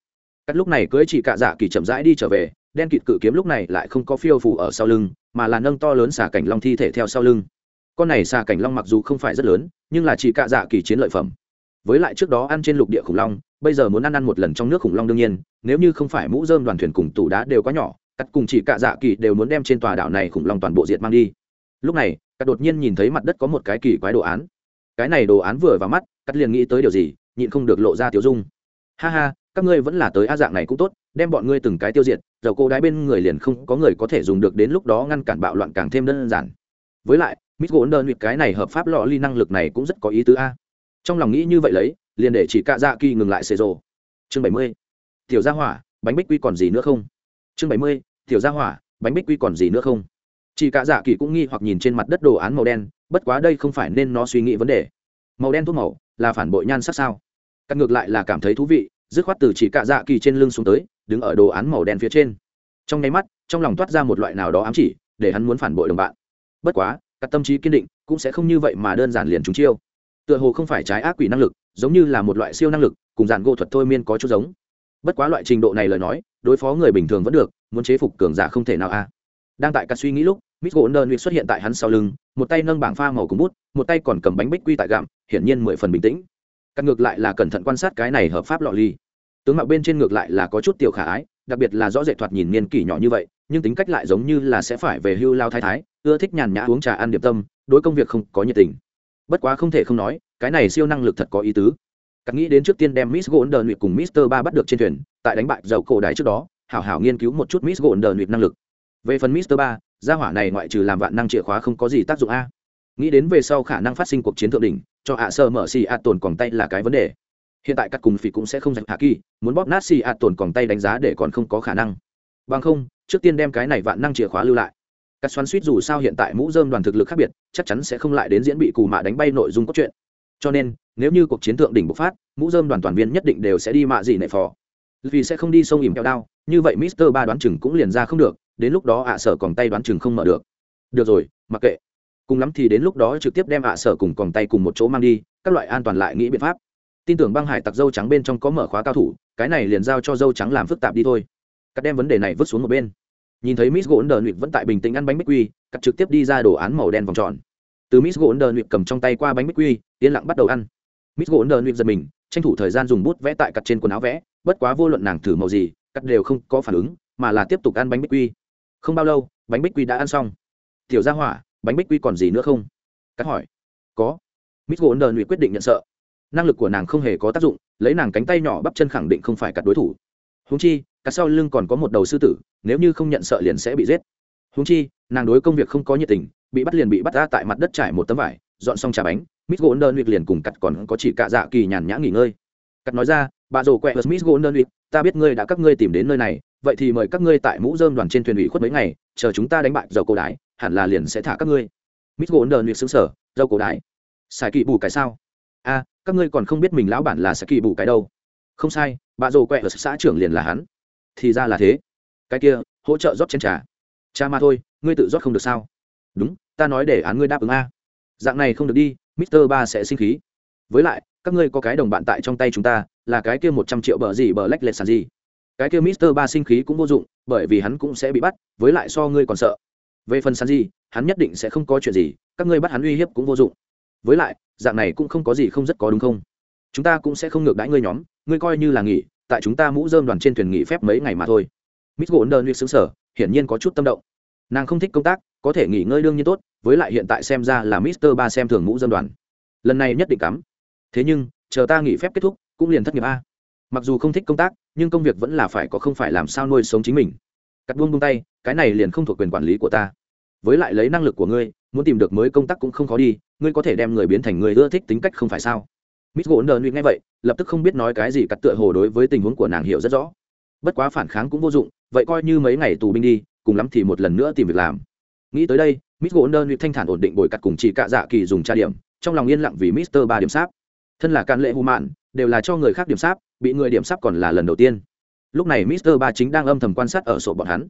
Cắt lúc này cưới chỉ cả dạ kỳ chậm rãi đi trở về, đen kịt cự kiếm lúc này lại không có phiêu phủ ở sau lưng, mà là nâng to lớn xà cảnh long thi thể theo sau lưng. Con này xà cảnh long mặc dù không phải rất lớn, nhưng là chỉ cả dạ kỳ chiến lợi phẩm. Với lại trước đó ăn trên lục địa khủng long, bây giờ muốn ăn ăn một lần trong nước khủng long đương nhiên, nếu như không phải mũ dơm đoàn thuyền cùng tủ đá đều quá nhỏ, cắt cùng chỉ cả dạ kỳ đều muốn đem trên tòa đảo này khủng long toàn bộ diệt mang đi. Lúc này, cắt đột nhiên nhìn thấy mặt đất có một cái kỳ quái đồ án cái này đồ án vừa vào mắt cắt liền nghĩ tới điều gì, nhịn không được lộ ra tiểu dung. Ha ha, các ngươi vẫn là tới a dạng này cũng tốt, đem bọn ngươi từng cái tiêu diệt, dầu cô đái bên người liền không có người có thể dùng được đến lúc đó ngăn cản bạo loạn càng thêm đơn giản. Với lại mít gỗ đơn cái này hợp pháp lọ ly năng lực này cũng rất có ý tứ a. Trong lòng nghĩ như vậy lấy, liền để chỉ cạ dạ kỳ ngừng lại xề rồ chương bảy mươi, tiểu gia hỏa, bánh bích quy còn gì nữa không? Chương bảy mươi, tiểu gia hỏa, bánh bích quy còn gì nữa không? Chỉ cạ dạ kỳ cũng nghi hoặc nhìn trên mặt đất đồ án màu đen bất quá đây không phải nên nó suy nghĩ vấn đề. Màu đen thuốc màu, là phản bội nhan sắc sao? Cắt ngược lại là cảm thấy thú vị, dứt khoát từ chỉ cạ dạ kỳ trên lưng xuống tới, đứng ở đồ án màu đen phía trên. Trong nháy mắt, trong lòng toát ra một loại nào đó ám chỉ, để hắn muốn phản bội đồng bạn. Bất quá các tâm trí kiên định, cũng sẽ không như vậy mà đơn giản liền chúng chiêu. Tựa hồ không phải trái ác quỷ năng lực, giống như là một loại siêu năng lực, cùng dàn gỗ thuật thôi miên có chút giống. Bất quá loại trình độ này lời nói, đối phó người bình thường vẫn được, muốn chế phục cường giả không thể nào a. Đang tại cả suy nghĩ lúc mít gỗ nơn xuất hiện tại hắn sau lưng, một tay nâng bảng pha màu cùng bút, một tay còn cầm bánh bích quy tại gạm hiển nhiên mười phần bình tĩnh. Cắt ngược lại là cẩn thận quan sát cái này hợp pháp lọ ly. Tướng mạo bên trên ngược lại là có chút tiểu khả ái, đặc biệt là rõ rệt thoạt nhìn niên kỷ nhỏ như vậy, nhưng tính cách lại giống như là sẽ phải về hưu lao thái thái, ưa thích nhàn nhã uống trà ăn điệp tâm, đối công việc không có nhiệt tình. Bất quá không thể không nói, cái này siêu năng lực thật có ý tứ. Cắt nghĩ đến trước tiên đem miss golden nguyệt cùng mister ba bắt được trên thuyền, tại đánh bại dầu cổ đại trước đó, hảo hảo nghiên cứu một chút miss golden nguyệt năng lực. Về phần mister ba gia hỏa này ngoại trừ làm vạn năng chìa khóa không có gì tác dụng a. Nghĩ đến về sau khả năng phát sinh cuộc chiến thượng đỉnh, cho ạ sơ mở xì ạ tồn còn tay là cái vấn đề. Hiện tại các cùng phỉ cũng sẽ không dành hạ kỳ, muốn bóp nát xì ạ tồn còn tay đánh giá để còn không có khả năng. Bằng không, trước tiên đem cái này vạn năng chìa khóa lưu lại. Các xoắn suýt dù sao hiện tại mũ dơm đoàn thực lực khác biệt, chắc chắn sẽ không lại đến diễn bị cù mạ đánh bay nội dung cốt truyện. Cho nên, nếu như cuộc chiến thượng đỉnh bộc phát, mũ dơm đoàn toàn viên nhất định đều sẽ đi mạ gì nệ phò. Vì sẽ không đi sông ìm keo đao, như vậy mister ba đoán chừng cũng liền ra không được đến lúc đó ạ sở còn tay đoán chừng không mở được. Được rồi, mặc kệ. Cùng lắm thì đến lúc đó trực tiếp đem ạ sở cùng còn tay cùng một chỗ mang đi, các loại an toàn lại nghĩ biện pháp. Tin tưởng băng hải tặc dâu trắng bên trong có mở khóa cao thủ, cái này liền giao cho dâu trắng làm phức tạp đi thôi. Cắt đem vấn đề này vứt xuống một bên. Nhìn thấy miss gỗ đờ nụy vẫn tại bình tĩnh ăn bánh bích quy, cắt trực tiếp đi ra đồ án màu đen vòng tròn. Từ miss gỗ đờ nụy cầm trong tay qua bánh bích quy, yên lặng bắt đầu ăn. Miss gỗ đờ nụy giật mình, tranh thủ thời gian dùng bút vẽ tại cặt trên quần áo vẽ, bất quá vô luận nàng thử màu gì, cắt đều không có phản ứng, mà là tiếp tục ăn bánh bích quy không bao lâu, bánh bích quy đã ăn xong. Tiểu ra hỏa, bánh bích quy còn gì nữa không? Cắt hỏi. Có. Mít gỗ nờ nụy quyết định nhận sợ. Năng lực của nàng không hề có tác dụng, lấy nàng cánh tay nhỏ bắp chân khẳng định không phải cắt đối thủ. Húng chi, cắt sau lưng còn có một đầu sư tử, nếu như không nhận sợ liền sẽ bị giết. Húng chi, nàng đối công việc không có nhiệt tình, bị bắt liền bị bắt ra tại mặt đất trải một tấm vải, dọn xong trà bánh mít gỗ đơn liền cùng cắt còn có chỉ cạ dạ kỳ nhàn nhã nghỉ ngơi. Cắt nói ra, bà rồ quẹ mít gỗ đơn ta biết ngươi đã các ngươi tìm đến nơi này vậy thì mời các ngươi tại mũ dơm đoàn trên thuyền ủy khuất mấy ngày, chờ chúng ta đánh bại dầu cổ đái hẳn là liền sẽ thả các ngươi. Mít gỗ đơn xứng sở dầu cổ đái xài kỵ bù cái sao? A các ngươi còn không biết mình lão bản là xài kỳ bù cái đâu. Không sai, bà dồ quẹ ở xã trưởng liền là hắn. Thì ra là thế. Cái kia, hỗ trợ rót chén trà. Cha mà thôi, ngươi tự rót không được sao? Đúng, ta nói để án ngươi đáp ứng a. Dạng này không được đi, mister ba sẽ sinh khí. Với lại, các ngươi có cái đồng bạn tại trong tay chúng ta, là cái kia một trăm triệu bờ gì bờ lách lệch sàn gì? Cái kia mister ba sinh khí cũng vô dụng, bởi vì hắn cũng sẽ bị bắt, với lại so ngươi còn sợ. Về phần sàn gì hắn nhất định sẽ không có chuyện gì, các ngươi bắt hắn uy hiếp cũng vô dụng. Với lại, dạng này cũng không có gì không rất có đúng không? Chúng ta cũng sẽ không ngược đãi ngươi nhóm, ngươi coi như là nghỉ, tại chúng ta mũ dơm đoàn trên thuyền nghỉ phép mấy ngày mà thôi. Miss gỗ đơn xứng sở hiển nhiên có chút tâm động. Nàng không thích công tác, có thể nghỉ ngơi đương nhiên tốt, với lại hiện tại xem ra là mister ba xem thường mũ dơm đoàn. Lần này nhất định cắm. Thế nhưng, chờ ta nghỉ phép kết thúc, cũng liền thất nghiệp a mặc dù không thích công tác, nhưng công việc vẫn là phải có không phải làm sao nuôi sống chính mình. Cắt buông buông tay, cái này liền không thuộc quyền quản lý của ta. Với lại lấy năng lực của ngươi, muốn tìm được mới công tác cũng không khó đi, ngươi có thể đem người biến thành người ưa thích tính cách không phải sao? Miss gỗ nờ nghe vậy, lập tức không biết nói cái gì, cắt tựa hồ đối với tình huống của nàng hiểu rất rõ. Bất quá phản kháng cũng vô dụng, vậy coi như mấy ngày tù binh đi, cùng lắm thì một lần nữa tìm việc làm. Nghĩ tới đây, miss gỗ nơ thanh thản ổn định bồi cắt cùng chỉ cạ dạ kỳ dùng tra điểm, trong lòng yên lặng vì mister ba điểm sáp. Thân là can lệ hù mạn, đều là cho người khác điểm sáp bị người điểm sắp còn là lần đầu tiên. Lúc này mister ba chính đang âm thầm quan sát ở sổ bọn hắn.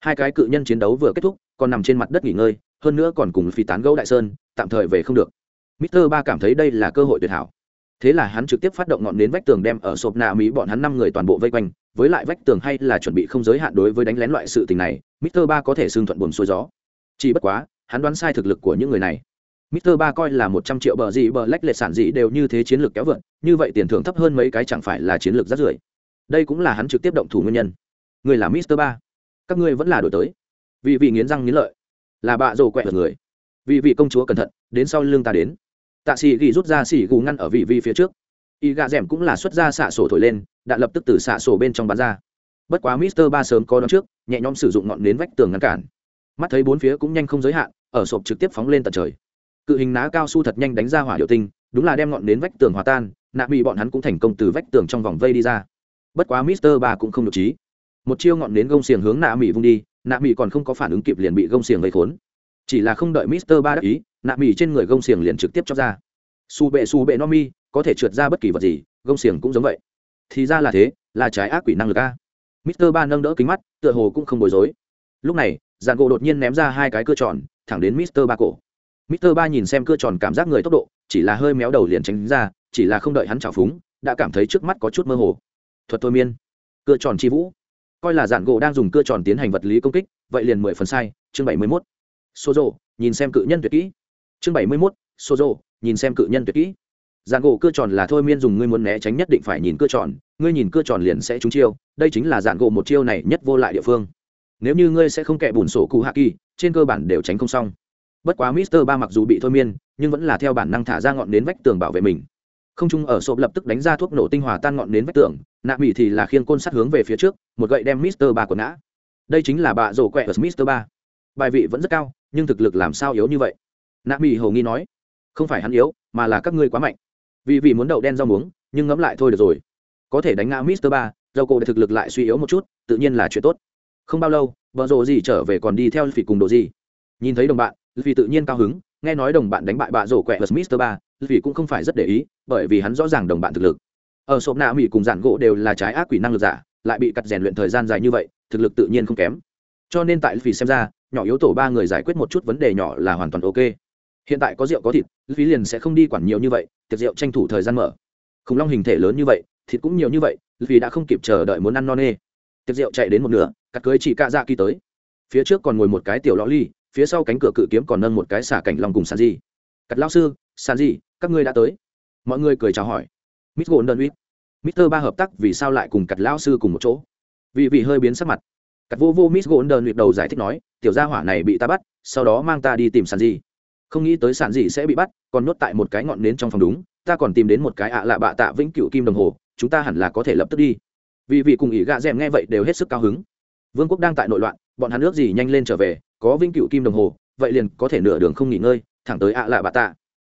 Hai cái cự nhân chiến đấu vừa kết thúc, còn nằm trên mặt đất nghỉ ngơi, hơn nữa còn cùng phi tán gấu đại sơn, tạm thời về không được. Mister ba cảm thấy đây là cơ hội tuyệt hảo. Thế là hắn trực tiếp phát động ngọn nến vách tường đem ở sộp nạ mỹ bọn hắn năm người toàn bộ vây quanh, với lại vách tường hay là chuẩn bị không giới hạn đối với đánh lén loại sự tình này, mister ba có thể xương thuận buồn xuôi gió. Chỉ bất quá, hắn đoán sai thực lực của những người này. Mr. ba coi là một trăm triệu bờ gì bờ lách lệ sản gì đều như thế chiến lược kéo vượt, như vậy tiền thưởng thấp hơn mấy cái chẳng phải là chiến lược rất rưởi. Đây cũng là hắn trực tiếp động thủ nguyên nhân. Người là Mr. ba. Các ngươi vẫn là đổi tới. Vì vị nghiến răng nghiến lợi. Là bạ rồ quẹt người. Vì vị công chúa cẩn thận, đến sau lưng ta đến. Tạ sĩ ghi rút ra xỉ gù ngăn ở vị vi phía trước. Y gạ rèm cũng là xuất ra xạ sổ thổi lên, đạn lập tức từ xạ sổ bên trong bắn ra. Bất quá Mr. ba sớm có đón trước, nhẹ nhõm sử dụng ngọn nến vách tường ngăn cản. Mắt thấy bốn phía cũng nhanh không giới hạn, ở sộp trực tiếp phóng lên tận trời cự hình ná cao su thật nhanh đánh ra hỏa điệu tinh, đúng là đem ngọn nến vách tường hòa tan, nạ bị bọn hắn cũng thành công từ vách tường trong vòng vây đi ra. Bất quá mister ba cũng không được trí một chiêu ngọn nến gông xiềng hướng nạ mỹ vung đi, nạ mỹ còn không có phản ứng kịp liền bị gông xiềng gây khốn. Chỉ là không đợi mister ba đắc ý, nạ mỹ trên người gông xiềng liền trực tiếp cho ra. Su bệ su bệ no mi, có thể trượt ra bất kỳ vật gì, gông xiềng cũng giống vậy. Thì ra là thế, là trái ác quỷ năng lực a. Mister ba nâng đỡ kính mắt, tựa hồ cũng không bối rối. Lúc này dàn gỗ đột nhiên ném ra hai cái cưa tròn, thẳng đến mister ba cổ. Mr. ba nhìn xem cưa tròn cảm giác người tốc độ, chỉ là hơi méo đầu liền tránh ra, chỉ là không đợi hắn trào phúng, đã cảm thấy trước mắt có chút mơ hồ. Thuật thôi miên. Cưa tròn chi vũ. Coi là dàn gỗ đang dùng cưa tròn tiến hành vật lý công kích, vậy liền mười phần sai, chương bảy mươi số nhìn xem cự nhân tuyệt kỹ. Chương bảy mươi số nhìn xem cự nhân tuyệt kỹ. Dạn gỗ cưa tròn là thôi miên dùng ngươi muốn né tránh nhất định phải nhìn cưa tròn, ngươi nhìn cưa tròn liền sẽ trúng chiêu, đây chính là dạn gỗ một chiêu này nhất vô lại địa phương. Nếu như ngươi sẽ không kẻ bùn sổ cụ hạ kỳ, trên cơ bản đều tránh không xong bất quá mister ba mặc dù bị thôi miên, nhưng vẫn là theo bản năng thả ra ngọn nến vách tường bảo vệ mình. Không trung ở sộp lập tức đánh ra thuốc nổ tinh hòa tan ngọn nến vách tường, nạ mỹ thì là khiên côn sắt hướng về phía trước, một gậy đem mister ba của ngã. Đây chính là bà rổ quẹ ở mister ba. Bài vị vẫn rất cao, nhưng thực lực làm sao yếu như vậy? Nạ mỹ hầu nghi nói. Không phải hắn yếu, mà là các ngươi quá mạnh. Vì vì muốn đậu đen rau muống, nhưng ngẫm lại thôi được rồi. Có thể đánh ngã mister ba dầu cổ để thực lực lại suy yếu một chút, tự nhiên là chuyện tốt. Không bao lâu vợ rộ gì trở về còn đi theo phỉ cùng đồ gì. Nhìn thấy đồng bạn vì tự nhiên cao hứng, nghe nói đồng bạn đánh bại bạ rổ quẹt vật mister ba vì cũng không phải rất để ý, bởi vì hắn rõ ràng đồng bạn thực lực. Ở sộp nạ mỹ cùng giản gỗ đều là trái ác quỷ năng lực giả, lại bị cắt rèn luyện thời gian dài như vậy, thực lực tự nhiên không kém. Cho nên tại vì xem ra, nhỏ yếu tổ ba người giải quyết một chút vấn đề nhỏ là hoàn toàn ok. Hiện tại có rượu có thịt phí liền sẽ không đi quản nhiều như vậy, tiệc rượu tranh thủ thời gian mở. Khủng long hình thể lớn như vậy, thịt cũng nhiều như vậy vì đã không kịp chờ đợi muốn ăn no nê. Tiệc rượu chạy đến một nửa, cắt cưới chị cạ dạ kỳ tới. Phía trước còn ngồi một cái tiểu lõ ly phía sau cánh cửa cự kiếm còn nâng một cái xả cảnh long cùng sàn di cắt lao sư sàn di các ngươi đã tới. Mọi người cười chào hỏi. Mít gồn đơn uýt tơ ba hợp tác vì sao lại cùng cắt lao sư cùng một chỗ? Vì vị hơi biến sắc mặt. Cắt vô vô mít gồn đơn uýt đầu giải thích nói, tiểu gia hỏa này bị ta bắt, sau đó mang ta đi tìm sàn di không nghĩ tới sàn di sẽ bị bắt, còn nuốt tại một cái ngọn nến trong phòng đúng, ta còn tìm đến một cái ạ lạ bạ tạ vĩnh cựu kim đồng hồ, chúng ta hẳn là có thể lập tức đi. Vì vị cùng ý gạ d nghe vậy đều hết sức cao hứng vương quốc đang tại nội loạn, bọn hắn nước gì nhanh lên trở về, có vĩnh cựu kim đồng hồ, vậy liền có thể nửa đường không nghỉ ngơi, thẳng tới ạ lạ bạ tạ.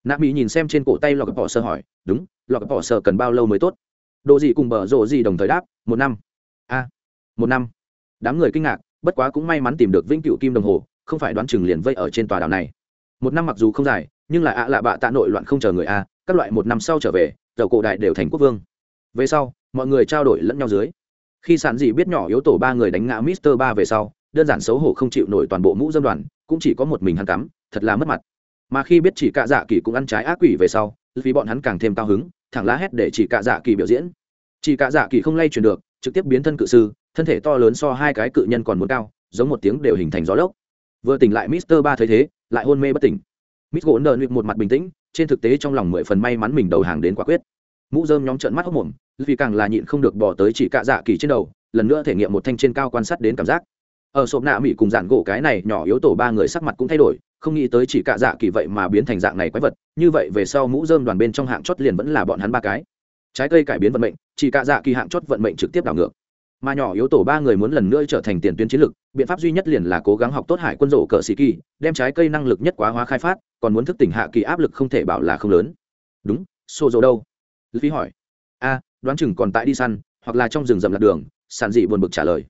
Nạp mỹ nhìn xem trên cổ tay lọc bỏ sơ hỏi, đúng lọc bỏ sơ cần bao lâu mới tốt? Đồ gì cùng bờ rộ gì đồng thời đáp, một năm. A, một năm? Đám người kinh ngạc, bất quá cũng may mắn tìm được vĩnh cựu kim đồng hồ, không phải đoán chừng liền vây ở trên tòa đảo này. Một năm mặc dù không dài, nhưng là ạ lạ bạ tạ nội loạn không chờ người a, các loại một năm sau trở về dầu cổ đại đều thành quốc vương. Về sau, mọi người trao đổi lẫn nhau dưới khi sản dị biết nhỏ yếu tổ ba người đánh ngã mister ba về sau, đơn giản xấu hổ không chịu nổi toàn bộ mũ dân đoàn, cũng chỉ có một mình hắn cắm, thật là mất mặt. Mà khi biết chỉ cạ dạ kỳ cũng ăn trái ác quỷ về sau, vì bọn hắn càng thêm cao hứng, thẳng lá hét để chỉ cạ dạ kỳ biểu diễn. Chỉ cạ dạ kỳ không lay chuyển được, trực tiếp biến thân cự sư, thân thể to lớn so hai cái cự nhân còn muốn cao, giống một tiếng đều hình thành gió lốc. Vừa tỉnh lại mister ba thấy thế, lại hôn mê bất tỉnh. Mít gỗ nợ một mặt bình tĩnh, trên thực tế trong lòng mười phần may mắn mình đầu hàng đến quả quyết. Mũ dơm nhóm trợn mắt hốc mồm vì càng là nhịn không được bỏ tới chỉ cạ dạ kỳ trên đầu, lần nữa thể nghiệm một thanh trên cao quan sát đến cảm giác. Ở sộp nạ mỹ cùng dạn gỗ cái này nhỏ yếu tổ ba người sắc mặt cũng thay đổi, không nghĩ tới chỉ cạ dạ kỳ vậy mà biến thành dạng này quái vật, như vậy về sau mũ dơm đoàn bên trong hạng chót liền vẫn là bọn hắn ba cái. Trái cây cải biến vận mệnh, chỉ cạ dạ kỳ hạng chót vận mệnh trực tiếp đảo ngược. Mà nhỏ yếu tổ ba người muốn lần nữa trở thành tiền tuyến chiến lược biện pháp duy nhất liền là cố gắng học tốt hải quân rổ cờ sĩ kỳ, đem trái cây năng lực nhất quá hóa khai phát, còn muốn thức tỉnh hạ kỳ áp lực không thể bảo là không lớn. Đúng xô dầu đâu? Phí hỏi. A đoán chừng còn tại đi săn, hoặc là trong rừng rậm lạc đường sản dị buồn bực trả lời.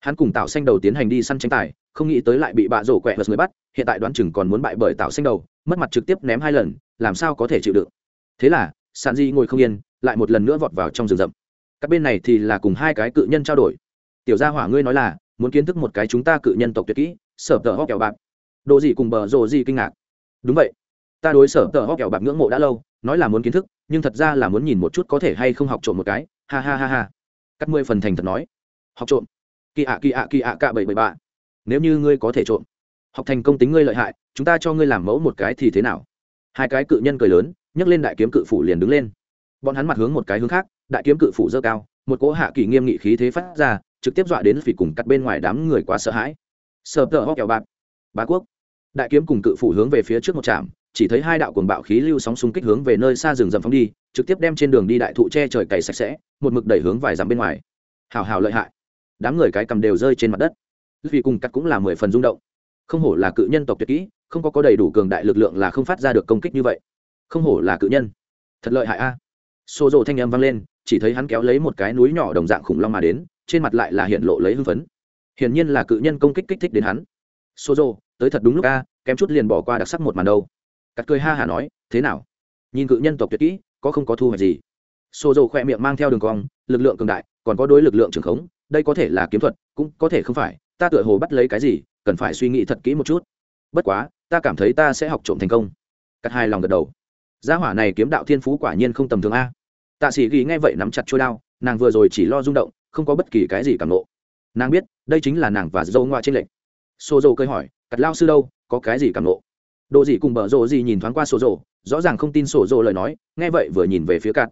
Hắn cùng tạo xanh đầu tiến hành đi săn tranh tài, không nghĩ tới lại bị bạ rổ quẹ vật người bắt, hiện tại đoán chừng còn muốn bại bởi tạo xanh đầu, mất mặt trực tiếp ném hai lần, làm sao có thể chịu đựng. Thế là sản dị ngồi không yên, lại một lần nữa vọt vào trong rừng rậm. Các bên này thì là cùng hai cái cự nhân trao đổi. Tiểu gia hỏa ngươi nói là, muốn kiến thức một cái chúng ta cự nhân tộc tuyệt kỹ, sở tờ hóc kẹo bạc. Đồ gì cùng bờ rồ gì kinh ngạc. Đúng vậy, ta đối sở tờ hóc kẹo bạc ngưỡng mộ đã lâu nói là muốn kiến thức, nhưng thật ra là muốn nhìn một chút có thể hay không học trộm một cái. Ha ha ha ha. Cắt mười phần thành thật nói. Học trộm. Kỳ ạ kỳ ạ kỳ ạ, cả bảy bảy ba. Nếu như ngươi có thể trộm, học thành công tính ngươi lợi hại, chúng ta cho ngươi làm mẫu một cái thì thế nào? Hai cái cự nhân cười lớn, nhấc lên đại kiếm cự phủ liền đứng lên. Bọn hắn mặt hướng một cái hướng khác, đại kiếm cự phủ dơ cao, một cỗ hạ kỳ nghiêm nghị khí thế phát ra, trực tiếp dọa đến phỉ cùng cắt bên ngoài đám người quá sợ hãi. Sờ tờ hóc kẹo bạc. Bá quốc. Đại kiếm cùng cự phủ hướng về phía trước một trạm chỉ thấy hai đạo cuồng bạo khí lưu sóng xung kích hướng về nơi xa rừng rậm phóng đi, trực tiếp đem trên đường đi đại thụ che trời cày sạch sẽ, một mực đẩy hướng vài dặm bên ngoài. Hào hào lợi hại. Đám người cái cầm đều rơi trên mặt đất. Vì cùng cắt cũng là mười phần rung động. Không hổ là cự nhân tộc tuyệt kỹ, không có có đầy đủ cường đại lực lượng là không phát ra được công kích như vậy. Không hổ là cự nhân. Thật lợi hại a. Xô rộ thanh âm vang lên, chỉ thấy hắn kéo lấy một cái núi nhỏ đồng dạng khủng long mà đến, trên mặt lại là hiện lộ lấy hưng phấn. Hiển nhiên là cự nhân công kích kích thích đến hắn. Xô rộ tới thật đúng lúc a, kém chút liền bỏ qua đặc sắc một màn đâu cắt cười ha hả nói, thế nào? Nhìn cự nhân tộc tuyệt kỹ, có không có thu hoạch gì? Xô dầu khỏe miệng mang theo đường cong, lực lượng cường đại, còn có đối lực lượng trường khống, đây có thể là kiếm thuật, cũng có thể không phải, ta tựa hồ bắt lấy cái gì, cần phải suy nghĩ thật kỹ một chút. Bất quá, ta cảm thấy ta sẽ học trộm thành công. Cắt hai lòng gật đầu. Gia hỏa này kiếm đạo thiên phú quả nhiên không tầm thường a. Tạ sĩ ghi nghe vậy nắm chặt trôi đao, nàng vừa rồi chỉ lo rung động, không có bất kỳ cái gì cảm nộ nàng biết, đây chính là nàng và dâu ngoại trên lệnh xô dầu cơi hỏi, cắt lao sư đâu, có cái gì cảm nộ đồ gì cùng bờ rộ gì nhìn thoáng qua sổ rộ rõ ràng không tin sổ rộ lời nói nghe vậy vừa nhìn về phía cặt,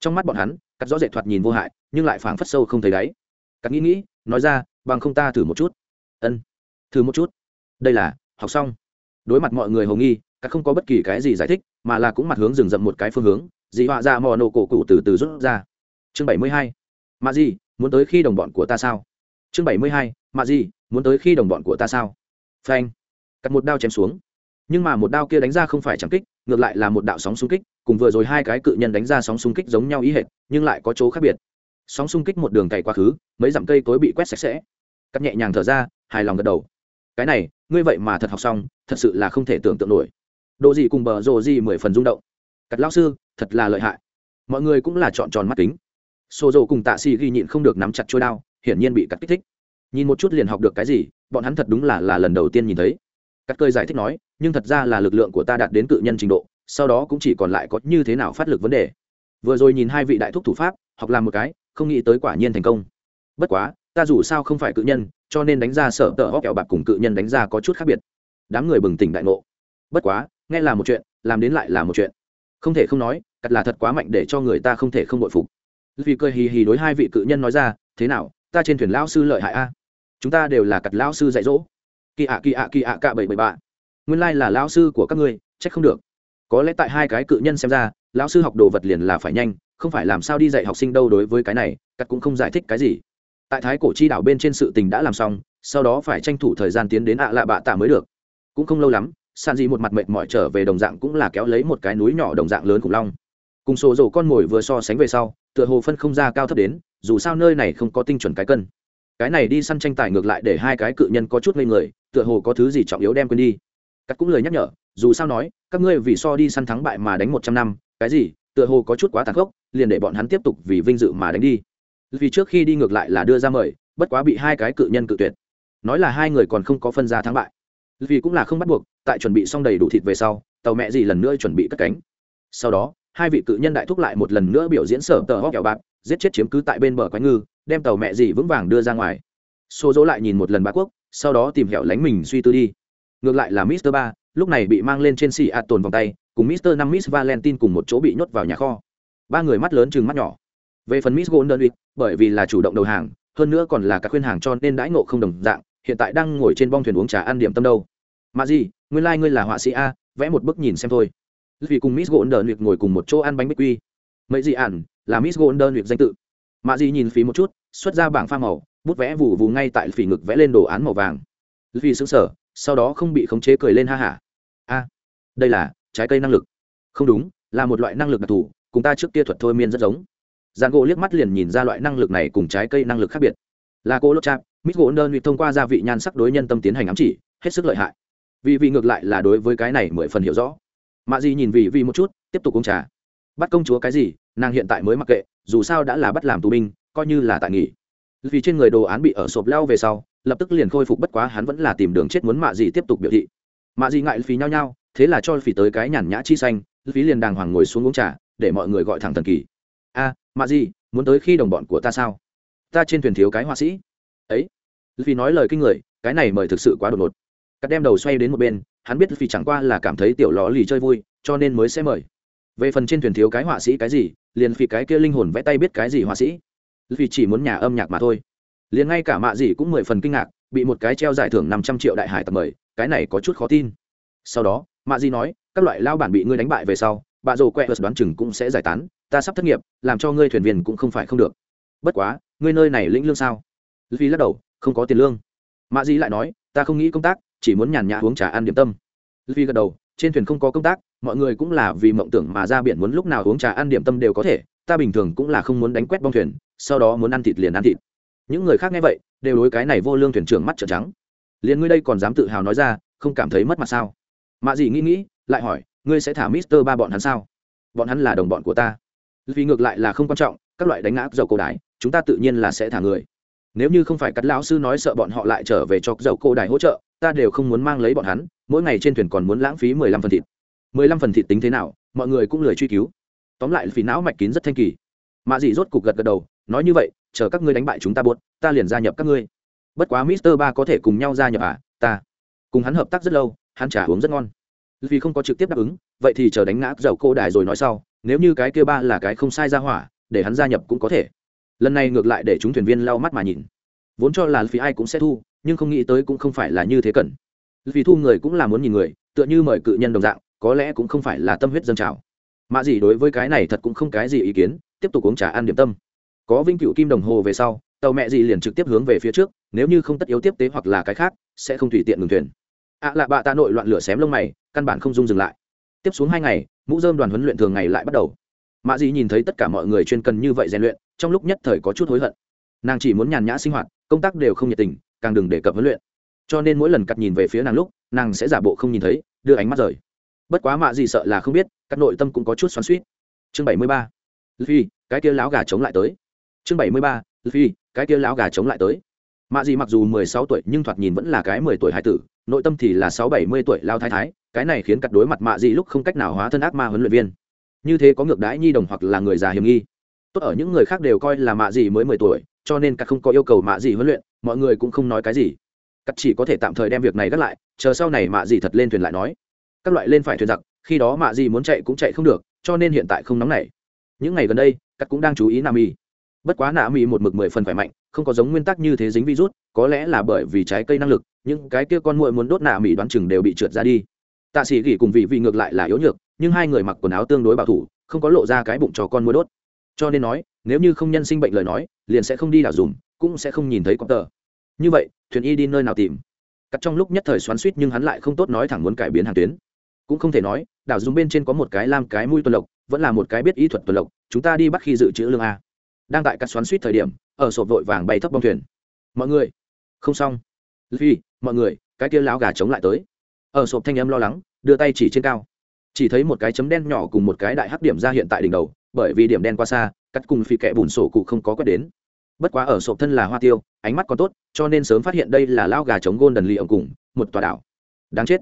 trong mắt bọn hắn cắt rõ rệt thoạt nhìn vô hại nhưng lại phảng phất sâu không thấy đáy. Cắt nghĩ nghĩ nói ra bằng không ta thử một chút. Ân thử một chút. Đây là học xong. Đối mặt mọi người hầu nghi cắt không có bất kỳ cái gì giải thích mà là cũng mặt hướng rừng rậm một cái phương hướng dị họa ra mò nổ cổ cụ từ từ rút ra. Chương bảy mươi hai mà gì muốn tới khi đồng bọn của ta sao? Chương bảy mươi hai mà gì muốn tới khi đồng bọn của ta sao? Phanh. Cắt một đao chém xuống nhưng mà một đao kia đánh ra không phải chẳng kích, ngược lại là một đạo sóng xung kích, cùng vừa rồi hai cái cự nhân đánh ra sóng xung kích giống nhau ý hệt, nhưng lại có chỗ khác biệt. Sóng xung kích một đường cày quá khứ, mấy dặm cây cối bị quét sạch sẽ. Cắt nhẹ nhàng thở ra, hài lòng gật đầu. Cái này, ngươi vậy mà thật học xong, thật sự là không thể tưởng tượng nổi. Độ gì cùng bờ rồ gì mười phần rung động. Cắt lão sư, thật là lợi hại. Mọi người cũng là chọn tròn mắt kính. Xô rồ cùng tạ xì ghi nhịn không được nắm chặt trôi đao, hiển nhiên bị cắt kích thích. Nhìn một chút liền học được cái gì, bọn hắn thật đúng là là lần đầu tiên nhìn thấy cắt cơi giải thích nói, nhưng thật ra là lực lượng của ta đạt đến cự nhân trình độ, sau đó cũng chỉ còn lại có như thế nào phát lực vấn đề. Vừa rồi nhìn hai vị đại thúc thủ pháp, học làm một cái, không nghĩ tới quả nhiên thành công. Bất quá, ta dù sao không phải cự nhân, cho nên đánh ra sở tờ hóc kẹo bạc cùng cự nhân đánh ra có chút khác biệt. Đám người bừng tỉnh đại ngộ. Bất quá, nghe là một chuyện, làm đến lại là một chuyện. Không thể không nói, cắt là thật quá mạnh để cho người ta không thể không bội phục. Vì cười hì hì đối hai vị cự nhân nói ra, thế nào, ta trên thuyền lão sư lợi hại a? Chúng ta đều là cặt lão sư dạy dỗ kỳ ạ kỳ ạ kỳ ạ, cả bảy bảy ba nguyên lai là lão sư của các ngươi, trách không được. Có lẽ tại hai cái cự nhân xem ra, lão sư học đồ vật liền là phải nhanh, không phải làm sao đi dạy học sinh đâu đối với cái này cắt cũng không giải thích cái gì. Tại thái cổ chi đảo bên trên sự tình đã làm xong, sau đó phải tranh thủ thời gian tiến đến ạ lạ bạ tạ mới được. Cũng không lâu lắm sàn dị một mặt mệt mỏi trở về đồng dạng cũng là kéo lấy một cái núi nhỏ đồng dạng lớn khủng long. Cùng sổ dầu con mồi vừa so sánh về sau, tựa hồ phân không ra cao thấp đến, dù sao nơi này không có tinh chuẩn cái cân cái này đi săn tranh tài ngược lại để hai cái cự nhân có chút ngây người, tựa hồ có thứ gì trọng yếu đem quên đi. Cắt cũng lời nhắc nhở, dù sao nói, các ngươi vì so đi săn thắng bại mà đánh một trăm năm, cái gì, tựa hồ có chút quá tàn khốc, liền để bọn hắn tiếp tục vì vinh dự mà đánh đi. Vì trước khi đi ngược lại là đưa ra mời, bất quá bị hai cái cự nhân cự tuyệt. Nói là hai người còn không có phân ra thắng bại. Vì cũng là không bắt buộc, tại chuẩn bị xong đầy đủ thịt về sau, tàu mẹ gì lần nữa chuẩn bị cất cánh. Sau đó, hai vị cự nhân đại thúc lại một lần nữa biểu diễn sở tờ hóc kẹo bạc giết chết chiếm cứ tại bên bờ quái ngư, đem tàu mẹ gì vững vàng đưa ra ngoài. Xô dỗ lại nhìn một lần ba quốc, sau đó tìm hẻo lánh mình suy tư đi. Ngược lại là mister ba, lúc này bị mang lên trên xì ạt tồn vòng tay, cùng mister năm miss valentine cùng một chỗ bị nhốt vào nhà kho. Ba người mắt lớn chừng mắt nhỏ. Về phần miss golden week, bởi vì là chủ động đầu hàng, hơn nữa còn là các khuyên hàng cho nên đãi ngộ không đồng dạng, hiện tại đang ngồi trên bong thuyền uống trà ăn điểm tâm đâu. Mà gì, nguyên lai、like、ngươi là họa sĩ a, vẽ một bức nhìn xem thôi. Vì cùng miss golden week ngồi cùng một chỗ ăn bánh bích quy. Mấy gì ản là miss golden week danh tự. Mạ gì nhìn phí một chút, xuất ra bảng pha màu, bút vẽ vù vù ngay tại phỉ ngực vẽ lên đồ án màu vàng. Vì xứng sở sau đó không bị khống chế cười lên ha hả. A, đây là trái cây năng lực. Không đúng, là một loại năng lực đặc thù, cùng ta trước kia thuật thôi miên rất giống. Giàn gỗ liếc mắt liền nhìn ra loại năng lực này cùng trái cây năng lực khác biệt. Là cô lốt chạp mít gỗ đơn vị thông qua gia vị nhan sắc đối nhân tâm tiến hành ám chỉ, hết sức lợi hại. Vì vị ngược lại là đối với cái này mười phần hiểu rõ. Mạ di nhìn vì vì một chút, tiếp tục uống trà. Bắt công chúa cái gì nàng hiện tại mới mặc kệ dù sao đã là bắt làm tù binh coi như là tại nghỉ. Vì trên người đồ án bị ở sộp leo về sau lập tức liền khôi phục bất quá hắn vẫn là tìm đường chết muốn mạ gì tiếp tục biểu thị. Mạ gì ngại phí nhau nhau thế là cho phí tới cái nhàn nhã chi xanh phí liền đàng hoàng ngồi xuống uống trà để mọi người gọi thẳng thần kỳ. A à, mạ gì muốn tới khi đồng bọn của ta sao? Ta trên thuyền thiếu cái họa sĩ. Ấy? Phí nói lời kinh người cái này mời thực sự quá đột ngột. Cắt đem đầu xoay đến một bên hắn biết phí chẳng qua là cảm thấy tiểu lò lì chơi vui cho nên mới sẽ mời. Về phần trên thuyền thiếu cái họa sĩ cái gì liền vì cái kia linh hồn vẽ tay biết cái gì họa sĩ. Vì chỉ muốn nhà âm nhạc mà thôi. Liền ngay cả mạ gì cũng mười phần kinh ngạc, bị một cái treo giải thưởng năm trăm triệu đại hải tập mời, cái này có chút khó tin. Sau đó, mạ gì nói, các loại lao bản bị ngươi đánh bại về sau, bà rồ quẹ đoán chừng cũng sẽ giải tán, ta sắp thất nghiệp, làm cho ngươi thuyền viên cũng không phải không được. Bất quá, ngươi nơi này lĩnh lương sao? Vì lắc đầu, không có tiền lương. Mạ gì lại nói, ta không nghĩ công tác, chỉ muốn nhàn nhã uống trà ăn điểm tâm. Vì gật đầu, trên thuyền không có công tác mọi người cũng là vì mộng tưởng mà ra biển muốn lúc nào uống trà ăn điểm tâm đều có thể, ta bình thường cũng là không muốn đánh quét bong thuyền, sau đó muốn ăn thịt liền ăn thịt. Những người khác nghe vậy, đều đối cái này vô lương thuyền trưởng mắt trợn trắng. Liền ngươi đây còn dám tự hào nói ra, không cảm thấy mất mặt sao? Mạ gì nghĩ nghĩ, lại hỏi, ngươi sẽ thả mister ba bọn hắn sao? Bọn hắn là đồng bọn của ta. Vì ngược lại là không quan trọng, các loại đánh ngã dầu cổ đái chúng ta tự nhiên là sẽ thả người. Nếu như không phải cắt lão sư nói sợ bọn họ lại trở về cho dầu cổ đài hỗ trợ, ta đều không muốn mang lấy bọn hắn, mỗi ngày trên thuyền còn muốn lãng phí mười lăm phần thịt mười lăm phần thịt tính thế nào, mọi người cũng lười truy cứu. Tóm lại phí não mạch kín rất thanh kỳ. Mạ dị rốt cục gật gật đầu, nói như vậy, chờ các ngươi đánh bại chúng ta buốt, ta liền gia nhập các ngươi. Bất quá mister ba có thể cùng nhau gia nhập à ta. Cùng hắn hợp tác rất lâu, hắn trả uống rất ngon. Vì không có trực tiếp đáp ứng, vậy thì chờ đánh ngã dầu cô đài rồi nói sau, nếu như cái kia ba là cái không sai ra hỏa, để hắn gia nhập cũng có thể. Lần này ngược lại để chúng thuyền viên lau mắt mà nhìn. Vốn cho là phí ai cũng sẽ thu, nhưng không nghĩ tới cũng không phải là như thế cần. Vì thu người cũng là muốn nhìn người, tựa như mời cự nhân đồng dạng có lẽ cũng không phải là tâm huyết dân trào. Mạ gì đối với cái này thật cũng không cái gì ý kiến, tiếp tục uống trà ăn điểm tâm. Có vinh cựu kim đồng hồ về sau, tàu mẹ gì liền trực tiếp hướng về phía trước, nếu như không tất yếu tiếp tế hoặc là cái khác, sẽ không tùy tiện ngừng thuyền. Ạ à lạ bạ ta nội loạn lửa xém lông mày, căn bản không dung dừng lại. Tiếp xuống hai ngày, mũ dơm đoàn huấn luyện thường ngày lại bắt đầu. Mạ dị nhìn thấy tất cả mọi người chuyên cần như vậy rèn luyện, trong lúc nhất thời có chút hối hận. Nàng chỉ muốn nhàn nhã sinh hoạt, công tác đều không nhiệt tình, càng đừng đề cập huấn luyện. Cho nên mỗi lần cắt nhìn về phía nàng lúc, nàng sẽ giả bộ không nhìn thấy, đưa ánh mắt rời bất quá mạ gì sợ là không biết, các nội tâm cũng có chút xoắn suýt chương bảy mươi ba. Phi cái kia láo gà chống lại tới. Chương bảy mươi ba phi cái kia láo gà chống lại tới. Mạ gì mặc dù mười sáu tuổi nhưng thoạt nhìn vẫn là cái mười tuổi hải tử, nội tâm thì là sáu bảy mươi tuổi lao thái thái, cái này khiến cặp đối mặt mạ gì lúc không cách nào hóa thân ác ma huấn luyện viên. Như thế có ngược đãi nhi đồng hoặc là người già hiểm nghi. Tốt ở những người khác đều coi là mạ gì mới mười tuổi, cho nên cặp không có yêu cầu mạ gì huấn luyện, mọi người cũng không nói cái gì. Cắt chỉ có thể tạm thời đem việc này gác lại, chờ sau này mạ gì thật lên thuyền lại nói các loại lên phải thuyền giặc, khi đó mạ gì muốn chạy cũng chạy không được, cho nên hiện tại không nóng nảy. Những ngày gần đây cắt cũng đang chú ý nam y bất quá nạ mỹ một mực mười phần khỏe mạnh, không có giống nguyên tắc như thế dính virus, có lẽ là bởi vì trái cây năng lực, những cái kia con muội muốn đốt nạ mỹ đoán chừng đều bị trượt ra đi. Tạ sĩ gỉ cùng vị vị ngược lại là yếu nhược, nhưng hai người mặc quần áo tương đối bảo thủ, không có lộ ra cái bụng cho con muỗi đốt. Cho nên nói, nếu như không nhân sinh bệnh lời nói, liền sẽ không đi đảo dùng, cũng sẽ không nhìn thấy con tờ. Như vậy, thuyền y đi nơi nào tìm? Cắt trong lúc nhất thời xoắn suýt nhưng hắn lại không tốt nói thẳng muốn cải biến hàng tuyến cũng không thể nói, đảo dùng bên trên có một cái làm cái mũi tuần lộc, vẫn là một cái biết ý thuật tuần lộc, chúng ta đi bắt khi dự trữ lương a. Đang tại cắt xoắn suýt thời điểm, ở sộp vội vàng bay thấp bong thuyền. Mọi người, không xong. Vì mọi người, cái kia láo gà chống lại tới. Ở sộp thanh âm lo lắng, đưa tay chỉ trên cao. Chỉ thấy một cái chấm đen nhỏ cùng một cái đại hắc điểm ra hiện tại đỉnh đầu, bởi vì điểm đen qua xa, cắt cùng phi kẹ bùn sổ cụ không có quét đến. Bất quá ở sộp thân là hoa tiêu, ánh mắt còn tốt, cho nên sớm phát hiện đây là lao gà chống gôn đần lì ổng cùng, một tòa đảo. Đáng chết.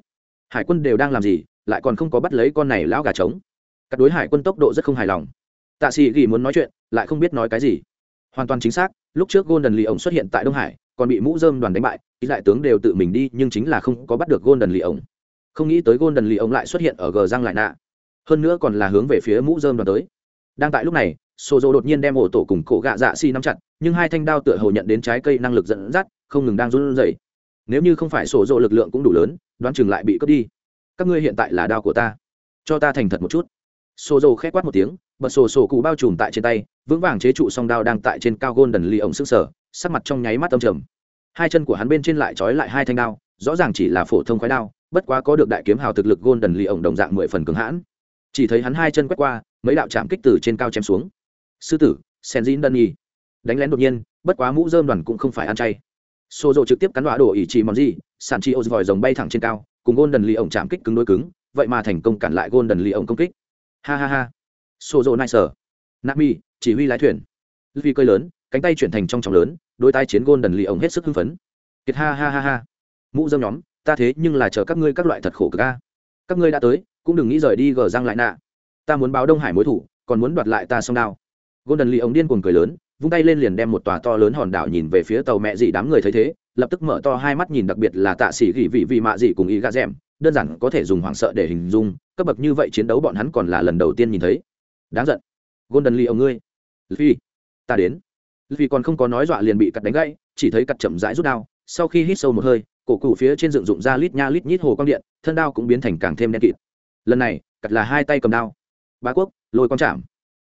Hải quân đều đang làm gì lại còn không có bắt lấy con này lão gà trống. Các đối hải quân tốc độ rất không hài lòng. Tạ sĩ ghi muốn nói chuyện, lại không biết nói cái gì. Hoàn toàn chính xác, lúc trước golden lì ổng xuất hiện tại đông hải, còn bị mũ dơm đoàn đánh bại ý lại tướng đều tự mình đi, nhưng chính là không có bắt được golden lì ổng. Không nghĩ tới golden lì ổng lại xuất hiện ở gờ răng lại nạ. Hơn nữa còn là hướng về phía mũ dơm đoàn tới. Đang tại lúc này sô dô đột nhiên đem ổ tổ cùng cổ gạ dạ xi、si、nắm nắm chặt, nhưng hai thanh đao tựa hồ nhận đến trái cây năng lực dẫn dắt, không ngừng đang run rẩy. Nếu như không phải sổ dỗ lực lượng cũng đủ lớn, đoán chừng lại bị cướp đi các ngươi hiện tại là đao của ta. Cho ta thành thật một chút. Sổ dồ khét quát một tiếng, bật sổ sổ cụ bao trùm tại trên tay, vững vàng chế trụ song đao đang tại trên cao gôn đần ly ổng sức sở sắc mặt trong nháy mắt âm trầm. Hai chân của hắn bên trên lại trói lại hai thanh đao, rõ ràng chỉ là phổ thông khói đao, bất quá có được đại kiếm hào thực lực gôn đần ly ổng đồng dạng mười phần cứng hãn. Chỉ thấy hắn hai chân quét qua, mấy đạo chạm kích từ trên cao chém xuống. Sư tử senzin đân nhi đánh lén đột nhiên, bất quá mũ dơm đoàn cũng không phải ăn chay. Xô rộ trực tiếp cắn đọa đổ ỉ chỉ mòn gì sản chi ô vòi rồng bay thẳng trên cao cùng gôn đần lì ổng chạm kích cứng đối cứng, vậy mà thành công cản lại gôn đần lì ổng công kích. Ha ha ha. Xô rộ nai nami, chỉ huy lái thuyền. Luffy cơi lớn, cánh tay chuyển thành trong trọng lớn, đôi tay chiến gôn đần lì ổng hết sức hưng phấn. Kiệt ha ha ha ha. Mũ dâm nhóm, ta thế nhưng là chờ các ngươi các loại thật khổ cực a. các ngươi đã tới, cũng đừng nghĩ rời đi gở răng lại nạ. Ta muốn báo đông hải mối thủ, còn muốn đoạt lại ta song đao. Golden lì ống điên cuồng cười lớn vung tay lên liền đem một tòa to lớn hòn đảo nhìn về phía tàu mẹ dị đám người thấy thế, lập tức mở to hai mắt nhìn đặc biệt là tạ sĩ gỉ vị vị mạ dị cùng ý gà rèm đơn giản có thể dùng hoảng sợ để hình dung, cấp bậc như vậy chiến đấu bọn hắn còn là lần đầu tiên nhìn thấy. Đáng giận. Golden lee ông ngươi phi ta đến. Vì còn không có nói dọa liền bị cắt đánh gãy, chỉ thấy cắt chậm rãi rút đao, sau khi hít sâu một hơi, cổ cụ phía trên dựng dụng ra lít nha lít nhít hồ quang điện, thân đao cũng biến thành càng thêm đen kịt. Lần này, cắt là hai tay cầm đao. Bá quốc, lôi quang chạm.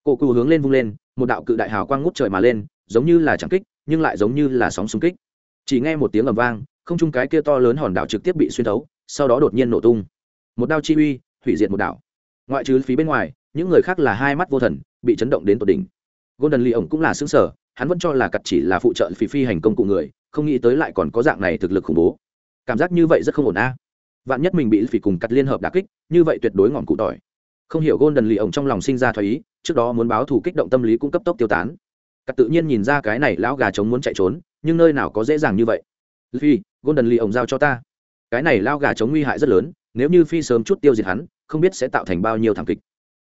Cổ cụ hướng lên vung lên một đạo cự đại hào quang ngút trời mà lên, giống như là chẳng kích, nhưng lại giống như là sóng xung kích. Chỉ nghe một tiếng ầm vang, không chung cái kia to lớn hòn đảo trực tiếp bị xuyên thấu, sau đó đột nhiên nổ tung. Một đao chi uy, hủy diệt một đảo. Ngoại trừ phí bên ngoài, những người khác là hai mắt vô thần, bị chấn động đến tột đỉnh. Golden lee ổng cũng là xứng sở hắn vẫn cho là cặt chỉ là phụ trợ phí phi hành công cụ người, không nghĩ tới lại còn có dạng này thực lực khủng bố. Cảm giác như vậy rất không ổn a. Vạn nhất mình bị phỉ cùng cặt liên hợp đà kích, như vậy tuyệt đối ngọn cụ tỏi. Không hiểu golden lee ổng trong lòng sinh ra thoái ý trước đó muốn báo thù kích động tâm lý cũng cấp tốc tiêu tán. Cắt tự nhiên nhìn ra cái này lão gà trống muốn chạy trốn, nhưng nơi nào có dễ dàng như vậy. Phi, golden lee ổng giao cho ta. Cái này lao gà trống nguy hại rất lớn, nếu như phi sớm chút tiêu diệt hắn, không biết sẽ tạo thành bao nhiêu thảm kịch.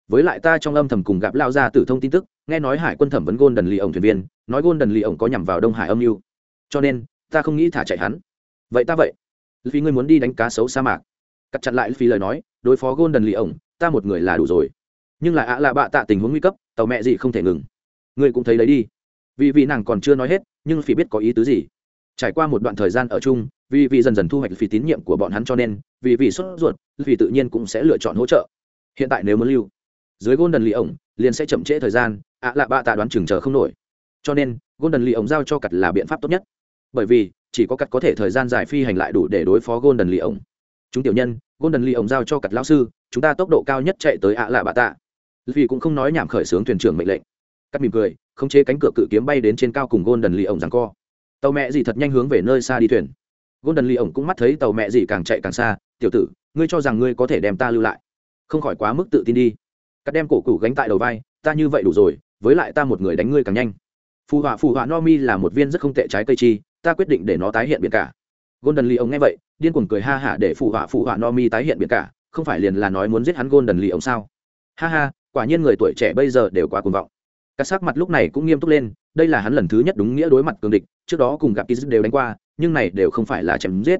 Với lại ta trong âm thầm cùng gặp lao ra tử thông tin tức, nghe nói hải quân thẩm vấn gôn đần ổng thuyền viên, nói gôn đần ổng có nhằm vào đông hải âm mưu. Cho nên, ta không nghĩ thả chạy hắn. Vậy ta vậy. Vì ngươi muốn đi đánh cá sấu sa mạc. Cắt chặn lại phi lời nói, đối phó gôn đần ổng ta một người là đủ rồi nhưng là ạ là bạ tạ tình huống nguy cấp, tàu mẹ gì không thể ngừng. Ngươi cũng thấy đấy đi. Vì vì nàng còn chưa nói hết, nhưng phi biết có ý tứ gì. Trải qua một đoạn thời gian ở chung, vì vì dần dần thu hoạch phi tín nhiệm của bọn hắn cho nên, vì vì sốt ruột vì tự nhiên cũng sẽ lựa chọn hỗ trợ. Hiện tại nếu muốn lưu dưới golden lì ổng liền sẽ chậm trễ thời gian, ạ à lạ bạ tạ đoán chừng chờ không nổi. Cho nên, golden lì ổng giao cho cặt là biện pháp tốt nhất. Bởi vì, chỉ có cặt có thể thời gian dài phi hành lại đủ để đối phó golden lì ổng chúng tiểu nhân, golden lì ổng giao cho cặt lão sư, chúng ta tốc độ cao nhất chạy tới ạ à lạ bạ tạ vì cũng không nói nhảm khởi xướng thuyền trưởng mệnh lệnh. Cắt mỉm cười khống chế cánh cửa cự kiếm bay đến trên cao cùng gôn đần lì ổng rằng co. Tàu mẹ gì thật nhanh hướng về nơi xa đi thuyền. Gôn đần lì ổng cũng mắt thấy tàu mẹ gì càng chạy càng xa, tiểu tử, ngươi cho rằng ngươi có thể đem ta lưu lại? Không khỏi quá mức tự tin đi. Cắt đem cổ củ gánh tại đầu vai, ta như vậy đủ rồi, với lại ta một người đánh ngươi càng nhanh. Phù họa phù họa no mi là một viên rất không tệ trái cây chi, ta quyết định để nó tái hiện biển cả. Golden lee ông nghe vậy, điên cuồng cười ha hả để phù họa phù họa no mi tái hiện biển cả, không phải liền là nói muốn giết hắn golden lee ông sao? Ha ha quả nhiên người tuổi trẻ bây giờ đều quá cuồng vọng. Các sắc mặt lúc này cũng nghiêm túc lên, đây là hắn lần thứ nhất đúng nghĩa đối mặt cường địch, trước đó cùng gặp kiz đều đánh qua, nhưng này đều không phải là chém giết.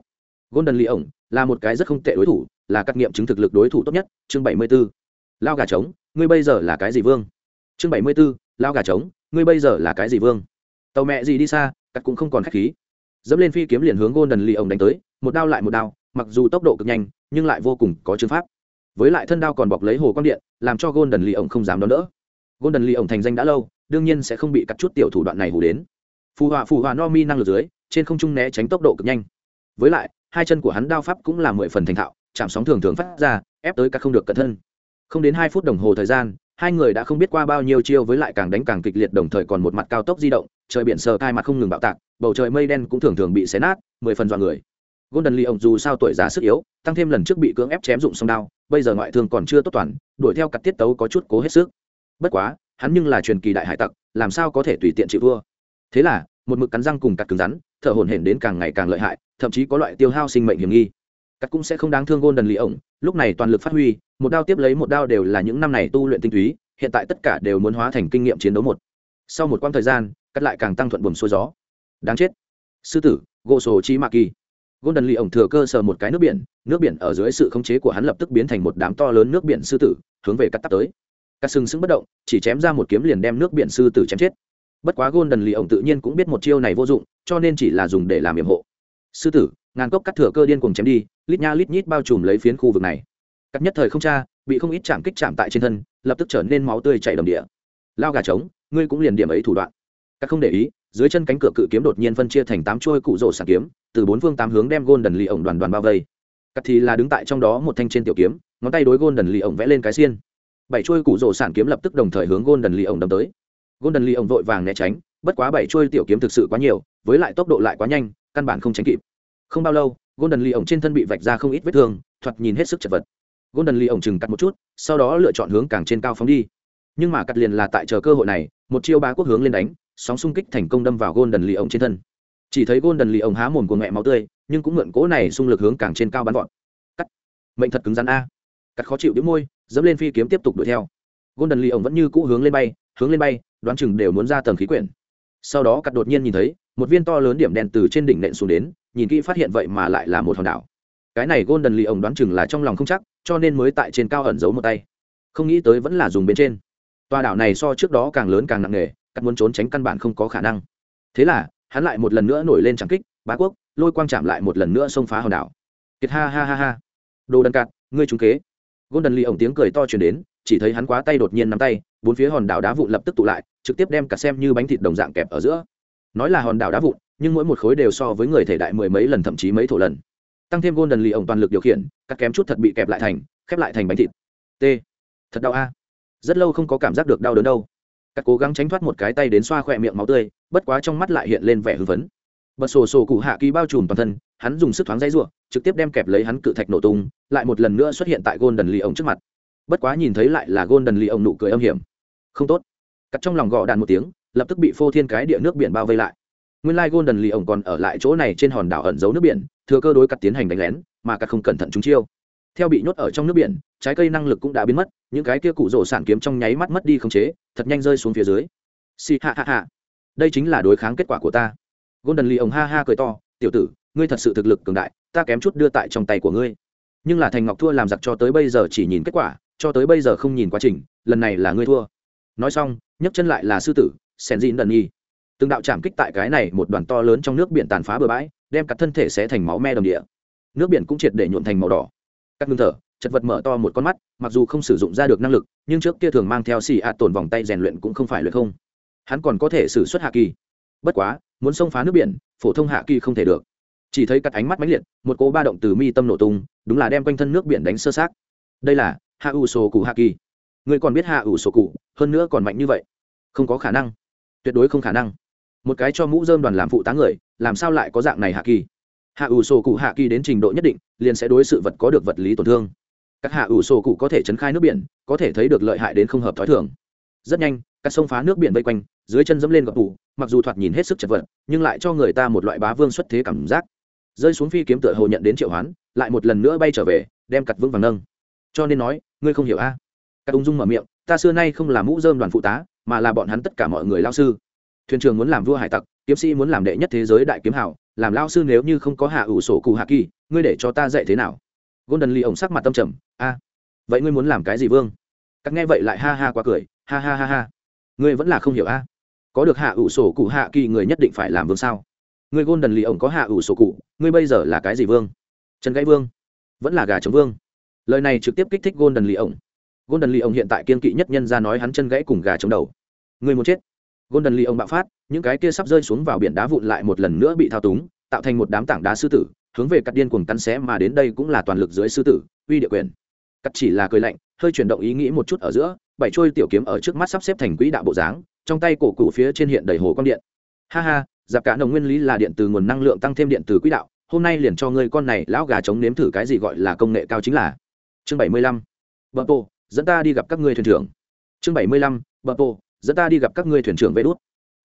Golden lee ổng, là một cái rất không tệ đối thủ, là các nghiệm chứng thực lực đối thủ tốt nhất, chương bảy mươi 74. lao gà trống, ngươi bây giờ là cái gì vương? Chương bảy mươi 74. lao gà trống, ngươi bây giờ là cái gì vương? Tàu mẹ gì đi xa, cắt cũng không còn khách khí. Dẫm lên phi kiếm liền hướng golden lee ổng đánh tới, một đao lại một đao, mặc dù tốc độ cực nhanh, nhưng lại vô cùng có chương pháp với lại thân đao còn bọc lấy hồ quang điện, làm cho golden lee ổng không dám đón đỡ. Golden lee ổng thành danh đã lâu, đương nhiên sẽ không bị cắt chút tiểu thủ đoạn này hù đến. Phù họa phù họa no mi năng lực dưới, trên không trung né tránh tốc độ cực nhanh. Với lại, hai chân của hắn đao pháp cũng là mười phần thành thạo, chạm sóng thường thường phát ra, ép tới các không được cẩn thân. Không đến hai phút đồng hồ thời gian, hai người đã không biết qua bao nhiêu chiêu với lại càng đánh càng kịch liệt đồng thời còn một mặt cao tốc di động, trời biển sờ cai mặt không ngừng bạo tạc, bầu trời mây đen cũng thường thường bị xé nát, mười phần dọn người. Golden lee ông dù sao tuổi già sức yếu, tăng thêm lần trước bị cưỡng ép chém dụng sông đao bây giờ ngoại thương còn chưa tốt toàn, đuổi theo cặp tiết tấu có chút cố hết sức. Bất quá, hắn nhưng là truyền kỳ đại hải tặc, làm sao có thể tùy tiện chịu thua? Thế là, một mực cắn răng cùng cặp cứng rắn, thở hổn hển đến càng ngày càng lợi hại, thậm chí có loại tiêu hao sinh mệnh hiểm nghi. Cắt cũng sẽ không đáng thương gôn đần lì ổng, lúc này toàn lực phát huy, một đao tiếp lấy một đao đều là những năm này tu luyện tinh túy, hiện tại tất cả đều muốn hóa thành kinh nghiệm chiến đấu một. Sau một quãng thời gian, cắt lại càng tăng thuận buồm xuôi gió. Đáng chết. Sư tử gỗ sổ chi mạ kỳ. Golden Lily ổng thừa cơ sờ một cái nước biển nước biển ở dưới sự khống chế của hắn lập tức biến thành một đám to lớn nước biển sư tử, hướng về cắt tắt tới. Cắt sừng sững bất động, chỉ chém ra một kiếm liền đem nước biển sư tử chém chết. Bất quá Golden Lily ổng tự nhiên cũng biết một chiêu này vô dụng, cho nên chỉ là dùng để làm yểm hộ. Sư tử, ngàn cốc cắt thừa cơ điên cuồng chém đi, lít nha lít nhít bao trùm lấy phiến khu vực này. Cắt nhất thời không cha bị không ít chạm kích chạm tại trên thân, lập tức trở nên máu tươi chảy đầm địa. Lao gà trống, ngươi cũng liền điểm ấy thủ đoạn. Cắt không để ý dưới chân cánh cửa cự kiếm đột nhiên phân chia thành tám chuôi cụ rổ sàn kiếm, từ bốn phương tám hướng đem gôn đần lì ổng đoàn đoàn bao vây. Cắt thì là đứng tại trong đó một thanh trên tiểu kiếm, ngón tay đối gôn đần lì ổng vẽ lên cái xiên. Bảy chuôi cụ rổ sản kiếm lập tức đồng thời hướng gôn đần lì ổng đâm tới. Golden lì ổng vội vàng né tránh, bất quá bảy chuôi tiểu kiếm thực sự quá nhiều, với lại tốc độ lại quá nhanh, căn bản không tránh kịp. Không bao lâu, golden lì ổng trên thân bị vạch ra không ít vết thương, thoạt nhìn hết sức chật vật. Golden lì ổng chừng cắt một chút, sau đó lựa chọn hướng càng trên cao phóng đi. Nhưng mà cắt liền là tại chờ cơ hội này, một chiêu ba quốc hướng lên đánh sóng xung kích thành công đâm vào golden Lion trên thân. Chỉ thấy golden Lion há mồm của mẹ máu tươi, nhưng cũng mượn cỗ này xung lực hướng càng trên cao bắn vọt. Cắt. Mệnh thật cứng rắn a. Cắt khó chịu đĩu môi, dẫm lên phi kiếm tiếp tục đuổi theo. Golden Lion vẫn như cũ hướng lên bay, hướng lên bay, đoán chừng đều muốn ra tầng khí quyển. Sau đó cắt đột nhiên nhìn thấy, một viên to lớn điểm đen từ trên đỉnh nện xuống đến, nhìn kỹ phát hiện vậy mà lại là một hòn đảo. Cái này golden Lion đoán chừng là trong lòng không chắc, cho nên mới tại trên cao ẩn giấu một tay. Không nghĩ tới vẫn là dùng bên trên. Tòa đảo này so trước đó càng lớn càng nặng nề cắt muốn trốn tránh căn bản không có khả năng. Thế là, hắn lại một lần nữa nổi lên trắng kích, bá quốc, lôi quang chạm lại một lần nữa xông phá hòn đảo. Kiệt ha ha ha ha. Đồ đần cạn, ngươi trúng kế. Golden ly ổng tiếng cười to chuyển đến, chỉ thấy hắn quá tay đột nhiên nắm tay, bốn phía hòn đảo đá vụn lập tức tụ lại, trực tiếp đem cả xem như bánh thịt đồng dạng kẹp ở giữa. Nói là hòn đảo đá vụn, nhưng mỗi một khối đều so với người thể đại mười mấy lần thậm chí mấy thổ lần. Tăng thêm golden ly ổng toàn lực điều khiển các kém chút thật bị kẹp lại thành, khép lại thành bánh thịt. T. Thật đau a. Rất lâu không có cảm giác được đau đớn đâu cắt cố gắng tránh thoát một cái tay đến xoa khỏe miệng máu tươi, bất quá trong mắt lại hiện lên vẻ hưng phấn. Bật sổ sổ cụ hạ kỳ bao trùm toàn thân, hắn dùng sức thoáng dây ruộng trực tiếp đem kẹp lấy hắn cự thạch nổ tung, lại một lần nữa xuất hiện tại golden lì ổng trước mặt. Bất quá nhìn thấy lại là golden lì ổng nụ cười âm hiểm. Không tốt. Cắt trong lòng gọ đàn một tiếng, lập tức bị phô thiên cái địa nước biển bao vây lại. Nguyên lai golden lì ổng còn ở lại chỗ này trên hòn đảo ẩn giấu nước biển, thừa cơ đối cắt tiến hành đánh lén, mà cắt không cẩn thận chúng chiêu. Theo bị nhốt ở trong nước biển, trái cây năng lực cũng đã biến mất, những cái kia cụ rổ sản kiếm trong nháy mắt mất đi khống chế thật nhanh rơi xuống phía dưới. Xì hạ hạ hạ, đây chính là đối kháng kết quả của ta. Golden lee ổng ha ha cười to tiểu tử ngươi thật sự thực lực cường đại ta kém chút đưa tại trong tay của ngươi. Nhưng là thành ngọc thua làm giặc cho tới bây giờ chỉ nhìn kết quả cho tới bây giờ không nhìn quá trình lần này là ngươi thua. Nói xong nhấc chân lại là sư tử sen dịn đần nhi. Từng đạo chạm kích tại cái này một đoàn to lớn trong nước biển tàn phá bừa bãi đem cả thân thể sẽ thành máu me đồng địa. Nước biển cũng triệt để nhuộn thành màu đỏ. Các ngưng thở chật vật mở to một con mắt, mặc dù không sử dụng ra được năng lực, nhưng trước kia thường mang theo xì ạ tổn vòng tay rèn luyện cũng không phải luyện không. Hắn còn có thể xử suất hạ kỳ. Bất quá, muốn xông phá nước biển, phổ thông hạ kỳ không thể được. Chỉ thấy cắt ánh mắt mãnh liệt, một cỗ ba động từ mi tâm nổ tung, đúng là đem quanh thân nước biển đánh sơ sát đây là hạ ủ sổ cụ hạ kỳ. Người còn biết hạ ủ sổ cụ, hơn nữa còn mạnh như vậy. Không có khả năng. Tuyệt đối không khả năng. Một cái cho mũ dơm đoàn làm phụ tá người, làm sao lại có dạng này hạ kỳ? Hạ ủ sổ cụ hạ kỳ đến trình độ nhất định, liền sẽ đối sự vật có được vật lý tổn thương các hạ ủ sổ cụ có thể chấn khai nước biển, có thể thấy được lợi hại đến không hợp t h ó i thường. Rất nhanh, các sông phá nước biển vây quanh, dưới chân dẫm lên gập tủ, mặc dù thoạt nhìn hết sức chật vật, nhưng lại cho người ta một loại bá vương xuất thế cảm giác. Rơi xuống phi kiếm tựa hồ nhận đến triệu hoán, lại một lần nữa bay trở về, đem cặt vững vàng nâng. Cho nên nói, ngươi không hiểu a. À? cắt ung dung mở miệng, ta xưa nay không là mũ dơm đoàn phụ tá, mà là bọn hắn tất cả mọi người lao sư. Thuyền trường muốn làm vua hải tặc, kiếm sĩ muốn làm đệ nhất thế giới đại kiếm hảo, làm lao sư nếu như không có hạ ủ sổ cụ hạ kỳ, ngươi để cho ta dạy thế nào? Golden lee ổng sắc mặt tâm trầm, a, vậy ngươi muốn làm cái gì vương? Các nghe vậy lại ha ha quá cười, ha ha ha ha, ngươi vẫn là không hiểu a. Có được hạ ủ sổ cụ hạ kỳ người nhất định phải làm vương sao? Ngươi golden lee ổng có hạ ủ sổ cụ, ngươi bây giờ là cái gì vương? Chân gãy vương, vẫn là gà chống vương. Lời này trực tiếp kích thích golden lee ổng. Golden lee ổng hiện tại kiên kỵ nhất nhân ra nói hắn chân gãy cùng gà chống đầu. Ngươi muốn chết. Golden lee ổng bạo phát, những cái kia sắp rơi xuống vào biển đá vụn lại một lần nữa bị thao túng, tạo thành một đám tảng đá sư tử hướng về cắt điên cuồng cắn xé mà đến đây cũng là toàn lực dưới sư tử, uy địa quyền. Cắt chỉ là cười lạnh, hơi chuyển động ý nghĩ một chút ở giữa, bảy trôi tiểu kiếm ở trước mắt sắp xếp thành quỹ đạo bộ dáng, trong tay cổ cụ phía trên hiện đầy hồ quang điện. Ha ha, giặc cả nồng nguyên lý là điện từ nguồn năng lượng tăng thêm điện từ quỹ đạo, hôm nay liền cho ngươi con này lão gà chống nếm thử cái gì gọi là công nghệ cao chính là. Chương bảy mươi lăm bờ bộ dẫn ta đi gặp các ngươi thuyền trưởng. Chương bảy mươi lăm bờ bộ dẫn ta đi gặp các ngươi thuyền trưởng vê đốt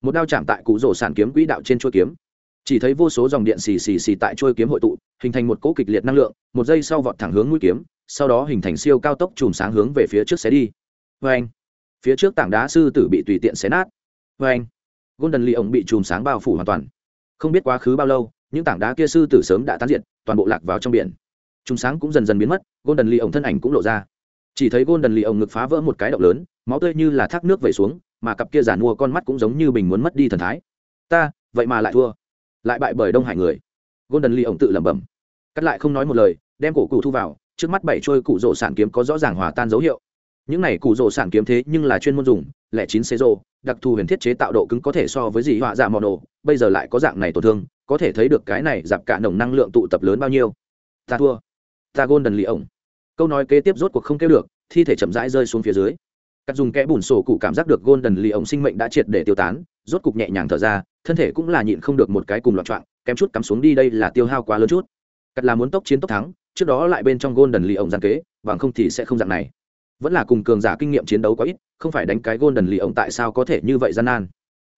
một đao chạm tại cụ rổ sản kiếm quỹ đạo trên chuôi kiếm chỉ thấy vô số dòng điện xì xì xì tại trôi kiếm hội tụ, hình thành một cỗ kịch liệt năng lượng, một giây sau vọt thẳng hướng mũi kiếm, sau đó hình thành siêu cao tốc chùm sáng hướng về phía trước xé đi. Vê anh phía trước tảng đá sư tử bị tùy tiện xé nát. Vê anh golden lee ổng bị chùm sáng bao phủ hoàn toàn. Không biết quá khứ bao lâu, những tảng đá kia sư tử sớm đã tán diệt, toàn bộ lạc vào trong biển. Chùm sáng cũng dần dần biến mất, golden lee ổng thân ảnh cũng lộ ra. Chỉ thấy golden lee ổng ngực phá vỡ một cái động lớn, máu tươi như là thác nước vẩy xuống, mà cặp kia giàn mua con mắt cũng giống như bình muốn mất đi thần thái. Ta, vậy mà lại thua lại bại bởi đông hải người. Golden lee ổng tự lẩm bẩm. Cắt lại không nói một lời, đem cổ cụ thu vào, trước mắt bảy trôi cụ rổ sản kiếm có rõ ràng hòa tan dấu hiệu. Những này cụ rổ sản kiếm thế nhưng là chuyên môn dùng, lẻ chín xế rô, đặc thù huyền thiết chế tạo độ cứng có thể so với gì họa dạ mò ổ bây giờ lại có dạng này tổn thương, có thể thấy được cái này giảm cả nồng năng lượng tụ tập lớn bao nhiêu. Ta thua. Ta golden lee ổng câu nói kế tiếp rốt cuộc không kêu được, thi thể chậm rãi rơi xuống phía dưới. Cắt dùng kẽ bùn sổ cụ cảm giác được golden lee ổng sinh mệnh đã triệt để tiêu tán, rốt cục nhẹ nhàng thở ra thân thể cũng là nhịn không được một cái cùng loạn trọng kém chút cắm xuống đi đây là tiêu hao quá lớn chút. Cắt là muốn tốc chiến tốc thắng, trước đó lại bên trong golden lì ổng gian kế, bằng không thì sẽ không dạng này. Vẫn là cùng cường giả kinh nghiệm chiến đấu quá ít, không phải đánh cái golden lì ổng tại sao có thể như vậy gian nan.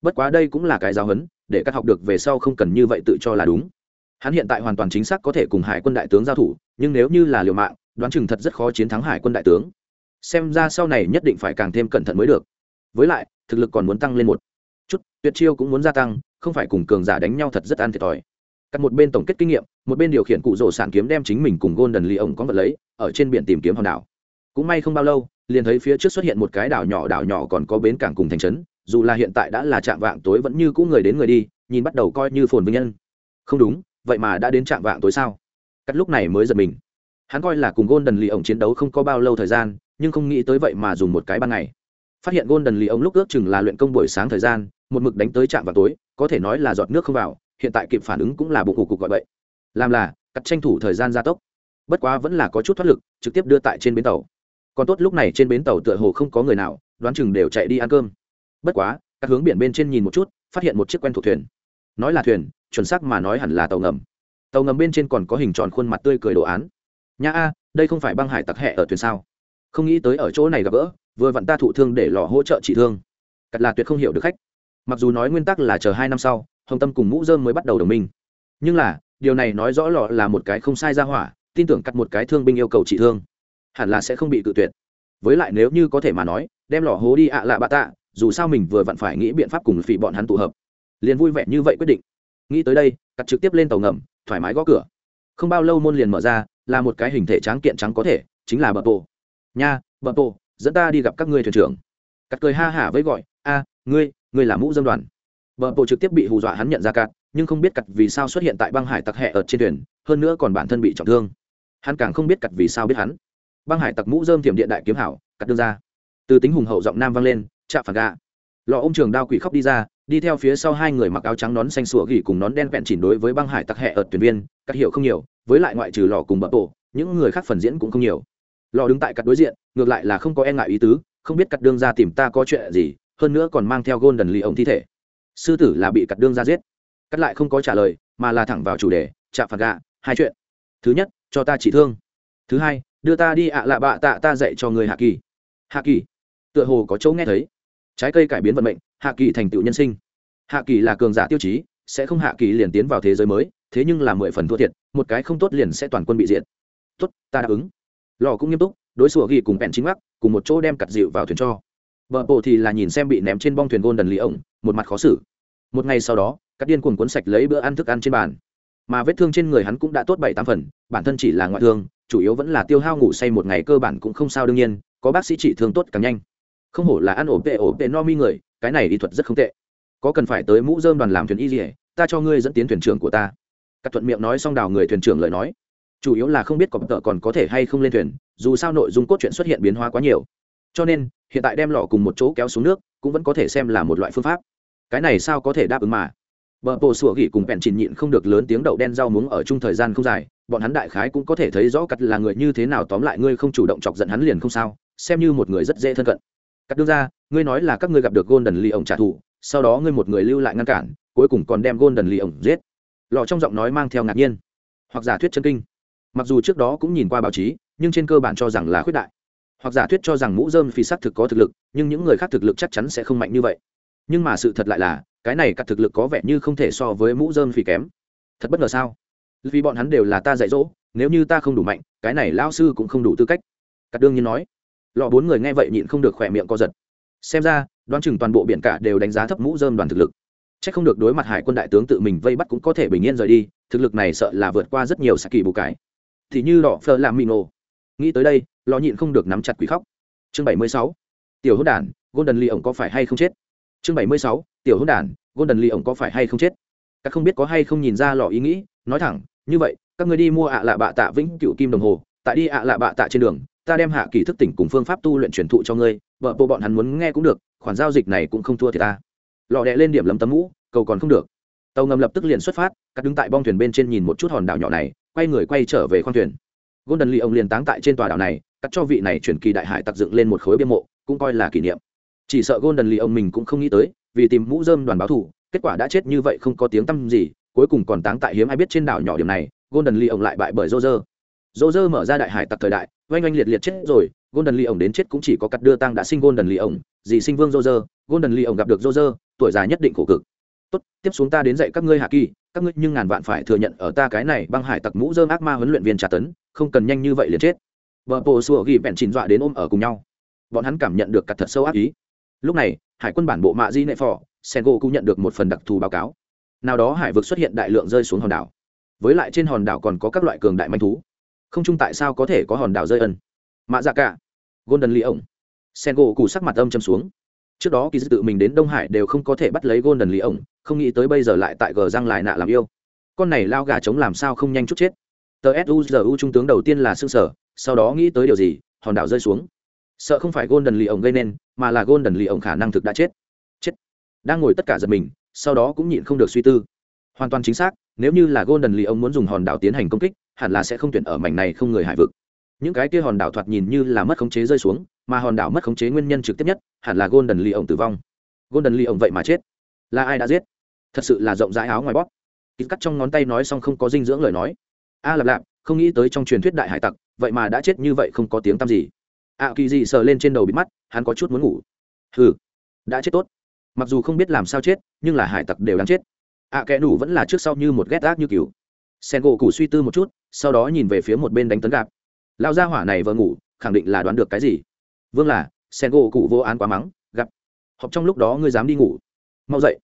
Bất quá đây cũng là cái giáo huấn, để các học được về sau không cần như vậy tự cho là đúng. Hắn hiện tại hoàn toàn chính xác có thể cùng hải quân đại tướng giao thủ, nhưng nếu như là liều mạng, đoán chừng thật rất khó chiến thắng hải quân đại tướng. Xem ra sau này nhất định phải càng thêm cẩn thận mới được. Với lại, thực lực còn muốn tăng lên một chút, tuyệt chiêu cũng muốn gia tăng, không phải cùng cường giả đánh nhau thật rất an thiệt thòi. Cắt một bên tổng kết kinh nghiệm, một bên điều khiển cụ rổ sản kiếm đem chính mình cùng gôn đần lee ổng có vật lấy, ở trên biển tìm kiếm hòn đảo. Cũng may không bao lâu, liền thấy phía trước xuất hiện một cái đảo nhỏ đảo nhỏ còn có bến cảng cùng thành trấn, dù là hiện tại đã là trạm vạng tối vẫn như cũ người đến người đi, nhìn bắt đầu coi như phồn vinh nhân. Không đúng, vậy mà đã đến trạm vạng tối sao? Cắt lúc này mới giật mình. Hắn coi là cùng gôn đần lee ổng chiến đấu không có bao lâu thời gian, nhưng không nghĩ tới vậy mà dùng một cái ban ngày phát hiện golden lee ông lúc ước chừng là luyện công buổi sáng thời gian, một mực đánh tới trạm vào tối, có thể nói là giọt nước không vào, hiện tại kịp phản ứng cũng là bụng cục cục gọi vậy làm là, cắt tranh thủ thời gian gia tốc. Bất quá vẫn là có chút thoát lực, trực tiếp đưa tại trên bến tàu. Còn tốt lúc này trên bến tàu tựa hồ không có người nào, đoán chừng đều chạy đi ăn cơm. Bất quá, các hướng biển bên trên nhìn một chút, phát hiện một chiếc quen thuộc thuyền. Nói là thuyền, chuẩn xác mà nói hẳn là tàu ngầm. Tàu ngầm bên trên còn có hình tròn khuôn mặt tươi cười đồ án. Nha a, đây không phải băng hải tặc hẹ ở thuyền sao? Không nghĩ tới ở chỗ này gặp gỡ vừa vặn ta thụ thương để lò hỗ trợ trị thương. Cắt là tuyệt không hiểu được khách. Mặc dù nói nguyên tắc là chờ hai năm sau, hồng tâm cùng mũ dơm mới bắt đầu đồng minh. Nhưng là, điều này nói rõ lọ là một cái không sai ra hỏa, tin tưởng cắt một cái thương binh yêu cầu trị thương, hẳn là sẽ không bị cự tuyệt. Với lại nếu như có thể mà nói, đem lò hố đi ạ lạ bạ tạ, dù sao mình vừa vặn phải nghĩ biện pháp cùng phỉ bọn hắn tụ hợp. Liền vui vẻ như vậy quyết định. Nghĩ tới đây, cắt trực tiếp lên tàu ngầm, thoải mái gõ cửa. Không bao lâu môn liền mở ra, là một cái hình thể tráng kiện trắng có thể, chính là bờ bộ nha bờ bộ dẫn ta đi gặp các ngươi thuyền trưởng. Cắt cười ha hả với gọi, a, ngươi ngươi là mũ dâm đoàn. Vợ bộ trực tiếp bị hù dọa hắn nhận ra cắt nhưng không biết cắt vì sao xuất hiện tại băng hải tặc hẹ ở trên thuyền, hơn nữa còn bản thân bị trọng thương. Hắn càng không biết cắt vì sao biết hắn. Băng hải tặc mũ dơm thiểm điện đại kiếm hảo, cắt đưa ra. Từ tính hùng hậu giọng nam vang lên chạm phản gà lọ ông trường đao quỷ khóc đi ra, đi theo phía sau hai người mặc áo trắng nón xanh sủa gỉ cùng nón đen vẹn chỉnh đối với băng hải tặc hẹ ở tuyển viên các hiệu không nhiều, với lại ngoại trừ lò cùng bờ tổ những người khác phần diễn cũng không nhiều. Lò đứng tại cắt đối diện ngược lại là không có e ngại ý tứ, không biết cặt đương ra tìm ta có chuyện gì, hơn nữa còn mang theo gôn đần lì ổng thi thể. Sư tử là bị cặt đương ra giết. Cắt lại không có trả lời, mà là thẳng vào chủ đề, chạm phạt gạ, hai chuyện. Thứ nhất, cho ta chỉ thương. Thứ hai, đưa ta đi ạ lạ bạ tạ ta dạy cho người hạ kỳ. Hạ kỳ. Tựa hồ có chỗ nghe thấy. Trái cây cải biến vận mệnh, hạ kỳ thành tựu nhân sinh. Hạ kỳ là cường giả tiêu chí, sẽ không hạ kỳ liền tiến vào thế giới mới, thế nhưng là mười phần thua thiệt, một cái không tốt liền sẽ toàn quân bị diện tốt, ta đáp ứng. Lò cũng nghiêm túc đối sủa ghi cùng bẹn chính mắc, cùng một chỗ đem cặt dịu vào thuyền cho. Vợ bộ thì là nhìn xem bị ném trên bong thuyền gôn đần lý ổng một mặt khó xử. Một ngày sau đó các điên cuồng cuốn sạch lấy bữa ăn thức ăn trên bàn. Mà vết thương trên người hắn cũng đã tốt bảy tám phần, bản thân chỉ là ngoại thương, chủ yếu vẫn là tiêu hao ngủ say một ngày cơ bản cũng không sao đương nhiên, có bác sĩ trị thương tốt càng nhanh. Không hổ là ăn ổ tệ ổ tệ no mi người, cái này y thuật rất không tệ. Có cần phải tới mũ dơm đoàn làm thuyền y gì ta cho ngươi dẫn tiến thuyền trưởng của ta. Các thuận miệng nói xong đào người thuyền trưởng lời nói. Chủ yếu là không biết cọp tợ còn có thể hay không lên thuyền dù sao nội dung cốt truyện xuất hiện biến hóa quá nhiều cho nên hiện tại đem lọ cùng một chỗ kéo xuống nước cũng vẫn có thể xem là một loại phương pháp cái này sao có thể đáp ứng mà Bờ bộ sủa gỉ cùng bèn chỉnh nhịn không được lớn tiếng đậu đen rau muống ở chung thời gian không dài, bọn hắn đại khái cũng có thể thấy rõ cắt là người như thế nào tóm lại ngươi không chủ động chọc giận hắn liền không sao, xem như một người rất dễ thân cận. Cắt đưa ra, ngươi nói là các ngươi gặp được Golden Lee ổng trả thù, sau đó ngươi một người lưu lại ngăn cản, cuối cùng còn đem Golden Lee ổng giết. Lọ trong giọng nói mang theo ngạc nhiên, hoặc giả thuyết chân kinh. Mặc dù trước đó cũng nhìn qua báo chí, nhưng trên cơ bản cho rằng là khuyết đại. Hoặc giả thuyết cho rằng mũ dơm phi sắc thực có thực lực, nhưng những người khác thực lực chắc chắn sẽ không mạnh như vậy. Nhưng mà sự thật lại là, cái này cắt thực lực có vẻ như không thể so với mũ dơm phi kém. Thật bất ngờ sao? Vì bọn hắn đều là ta dạy dỗ nếu như ta không đủ mạnh cái này lao sư cũng không đủ tư cách. Cắt đương nhiên nói lọ bốn người nghe vậy nhịn không được khỏe miệng co giật. Xem ra đoán chừng toàn bộ biển cả đều đánh giá thấp mũ dơm đoàn thực lực. C h ắ c không được đối mặt hải quân đại tướng tự mình vây bắt cũng có thể bình yên rời đi thực lực này sợ là vượt qua rất nhiều sa kỳ bù cái. Thì như đỏ phơ làm mì nổ nghĩ tới đây lọ nhịn không được nắm chặt quỷ khóc. Chương bảy mươi sáu, tiểu hữu đản, golden lee ổng có phải hay không chết? Chương bảy mươi sáu, tiểu hôn đản, golden lee ổng có phải hay không chết? Các không biết có hay không nhìn ra lò ý nghĩ, nói thẳng, như vậy, các người đi mua ạ lạ bạ tạ vĩnh cựu kim đồng hồ, tại đi ạ lạ bạ tạ trên đường, ta đem hạ kỳ thức tỉnh cùng phương pháp tu luyện truyền thụ cho ngươi, vợ bộ bọn hắn muốn nghe cũng được, khoản giao dịch này cũng không thua thì ta. Lò đẹ lên điểm lấm tấm mũ, cầu còn không được. Tàu ngầm lập tức liền xuất phát các đứng tại bong thuyền bên trên nhìn một chút hòn đảo nhỏ này, quay người quay trở về khoang thuyền golden lee ông liền táng tại trên tòa đảo này, cắt cho vị này chuyển kỳ đại hải tặc dựng lên một khối bia mộ, cũng coi là kỷ niệm. Chỉ sợ golden lee ông mình cũng không nghĩ tới, vì tìm mũ dơm đoàn báo thủ, kết quả đã chết như vậy không có tiếng tăm gì, cuối cùng còn táng tại hiếm ai biết trên đảo nhỏ điểm này, golden lee ông lại bại bởi roger. Roger mở ra đại hải tặc thời đại, oanh oanh liệt liệt chết rồi, golden lee ông đến chết cũng chỉ có cắt đưa tang đã sinh golden lee ông gì sinh vương roger, golden lee ông gặp được roger, tuổi già nhất định khổ cực. Tốt, tiếp xuống ta đến dạy các ngươi hạ kỳ, các ngươi nhưng ngàn vạn phải thừa nhận ở ta cái này băng hải tặc mũ dơm ác ma huấn luyện viên trà tấn không cần nhanh như vậy liền chết. Vợ bộ sùa ghi bẹn chìm dọa đến ôm ở cùng nhau. Bọn hắn cảm nhận được cặt thật sâu ác ý. Lúc này, hải quân bản bộ mạ di nệ phò sen gỗ cũng nhận được một phần đặc thù báo cáo. Nào đó hải vực xuất hiện đại lượng rơi xuống hòn đảo. Với lại trên hòn đảo còn có các loại cường đại manh thú. Không chung tại sao có thể có hòn đảo rơi ân? Mạ dạ cả, golden lee ổng sen gỗ cụ sắc mặt âm châm xuống. Trước đó kỳ dư tự mình đến đông hải đều không có thể bắt lấy golden lee ổng không nghĩ tới bây giờ lại tại gờ răng lại nạ làm yêu. Con này lao gà trống làm sao không nhanh chút chết? Tờ suzu trung tướng đầu tiên là xương sở, sau đó nghĩ tới điều gì, hòn đảo rơi xuống. Sợ không phải golden lì ổng gây nên, mà là golden lì ổng khả năng thực đã chết. Chết. Đang ngồi tất cả giật mình, sau đó cũng nhịn không được suy tư. Hoàn toàn chính xác, nếu như là golden lì ổng muốn dùng hòn đảo tiến hành công kích, hẳn là sẽ không tuyển ở mảnh này không người hải vực. Những cái kia hòn đảo thoạt nhìn như là mất khống chế rơi xuống, mà hòn đảo mất khống chế nguyên nhân trực tiếp nhất, hẳn là golden lì ổng tử vong. Golden lì ổng vậy mà chết. Là ai đã giết? Thật sự là rộng rãi áo ngoài bóp. Kýt cắt trong ngón tay nói xong không có dinh dưỡng lời nói a à, lạp lạp không nghĩ tới trong truyền thuyết đại hải tặc vậy mà đã chết như vậy không có tiếng tăm gì. Ạ kỳ dị sờ lên trên đầu bị mắt hắn có chút muốn ngủ. Hừ đã chết tốt. Mặc dù không biết làm sao chết nhưng là hải tặc đều đáng chết. Ạ kẻ đủ vẫn là trước sau như một ghét ác như cừu sen gỗ củ suy tư một chút sau đó nhìn về phía một bên đánh tấn gạp. Lao ra hỏa này vừa ngủ khẳng định là đoán được cái gì? Vương là sen gỗ cụ vô án quá mắng gặp họp trong lúc đó ngươi dám đi ngủ. Mau dậy.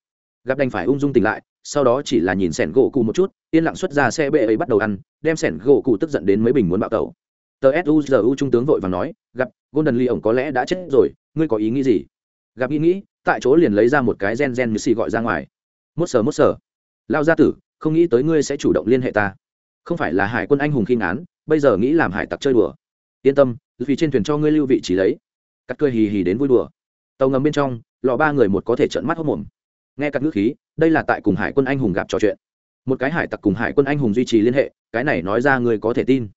Gặp đành phải ung dung tỉnh lại sau đó chỉ là nhìn sẻn gỗ cụ một chút, yên lặng xuất ra xe bệ ấy bắt đầu ăn, đem sẻn gỗ cụ tức giận đến mấy bình muốn bạo tẩu. Tờ suzu trung tướng vội và nói, gặp, golden lee ổng có lẽ đã chết rồi, ngươi có ý nghĩ gì? Gặp nghĩ nghĩ, tại chỗ liền lấy ra một cái gen gen như xì gọi ra ngoài. Mốt sờ mốt sờ. Lao gia tử, không nghĩ tới ngươi sẽ chủ động liên hệ ta. Không phải là hải quân anh hùng khi ngán bây giờ nghĩ làm hải tặc chơi đùa. Yên tâm, vì trên thuyền cho ngươi lưu vị trí lấy. Cắt cười hì hì đến vui đùa. Tàu ngầm bên trong lò ba người một có thể trợn mắt hốc mồm nghe các ngữ khí, đây là tại cùng hải quân anh hùng gặp trò chuyện. Một cái hải tặc cùng hải quân anh hùng duy trì liên hệ, cái này nói ra người có thể tin.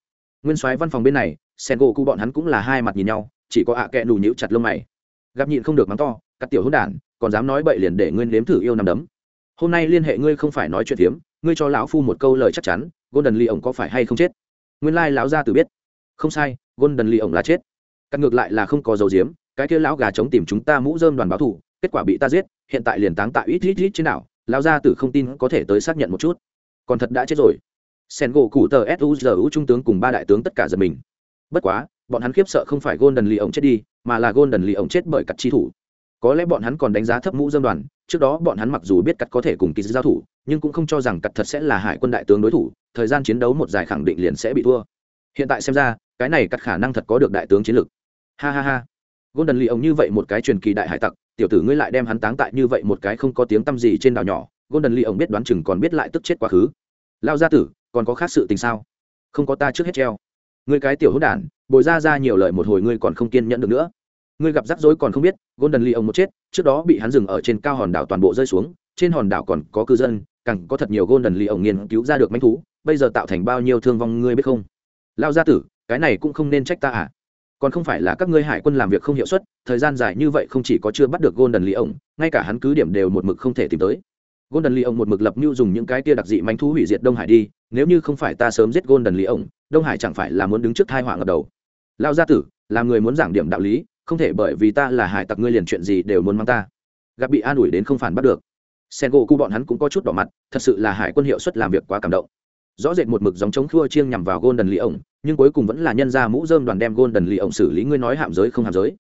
Nguyên soái văn phòng bên này, sen gỗ cụ bọn hắn cũng là hai mặt nhìn nhau, chỉ có ạ à kẹ nù nhữ chặt lông mày. Gặp nhịn không được mắng to, cắt tiểu hôn đản, còn dám nói bậy liền để ngươi nếm thử yêu nằm đấm. Hôm nay liên hệ ngươi không phải nói chuyện hiếm, ngươi cho lão phu một câu lời chắc chắn, golden lee ổng có phải hay không chết? Nguyên lai lão gia tử biết. Không sai, golden lee ổng là chết. Cắt ngược lại là không có dầu diếm, cái kia lão gà chống tìm chúng ta mũ dơm đoàn báo thủ, kết quả bị ta giết hiện tại liền táng tại ít ít ít trên đảo lao ra tử không tin có thể tới xác nhận một chút. Còn thật đã chết rồi. Sen gỗ cụ tờ suzu trung tướng cùng ba đại tướng tất cả giật mình. Bất quá, bọn hắn khiếp sợ không phải golden lì ổng chết đi, mà là golden lì ổng chết bởi cặt chi thủ. Có lẽ bọn hắn còn đánh giá thấp mũ dân đoàn, trước đó bọn hắn mặc dù biết cặt có thể cùng kỳ giao thủ, nhưng cũng không cho rằng cặt thật sẽ là hải quân đại tướng đối thủ, thời gian chiến đấu một giải khẳng định liền sẽ bị thua. Hiện tại xem ra, cái này cắt khả năng thật có được đại tướng chiến lược ha ha ha. Golden lì ổng như vậy một cái truyền kỳ đại hải tặc tiểu tử ngươi lại đem hắn táng tại như vậy một cái không có tiếng tăm gì trên đảo nhỏ, golden lee ổng biết đoán chừng còn biết lại tức chết quá khứ. Lao gia tử, còn có khác sự tình sao? Không có ta trước hết treo. Ngươi cái tiểu hữu đản, bồi ra ra nhiều lời một hồi ngươi còn không kiên nhẫn được nữa. Ngươi gặp rắc rối còn không biết, golden lee ông một chết, trước đó bị hắn dừng ở trên cao hòn đảo toàn bộ rơi xuống, trên hòn đảo còn có cư dân, càng có thật nhiều golden lee ông nghiên cứu ra được manh thú, bây giờ tạo thành bao nhiêu thương vong ngươi biết không? Lao gia tử, cái này cũng không nên trách ta à? Còn không phải là các ngươi hải quân làm việc không hiệu suất, thời gian dài như vậy không chỉ có chưa bắt được golden lee ông ngay cả hắn cứ điểm đều một mực không thể tìm tới. Golden lee ông một mực lập mưu dùng những cái tia đặc dị manh thú hủy diệt đông hải đi, nếu như không phải ta sớm giết golden lee ông đông hải chẳng phải là muốn đứng trước thai họa ngập đầu. Lao gia tử làm người muốn giảng điểm đạo lý, không thể bởi vì ta là hải tặc ngươi liền chuyện gì đều muốn mang ta. Gặp bị an ủi đến không phản bắt được. Sen gỗ cu bọn hắn cũng có chút đỏ mặt, thật sự là hải quân hiệu suất làm việc quá cảm động rõ rệt một mực dòng chống khua chiêng nhằm vào golden lì ổng nhưng cuối cùng vẫn là nhân ra mũ dơm đoàn đem golden lì ổng xử lý ngươi nói hạm giới không hạm giới.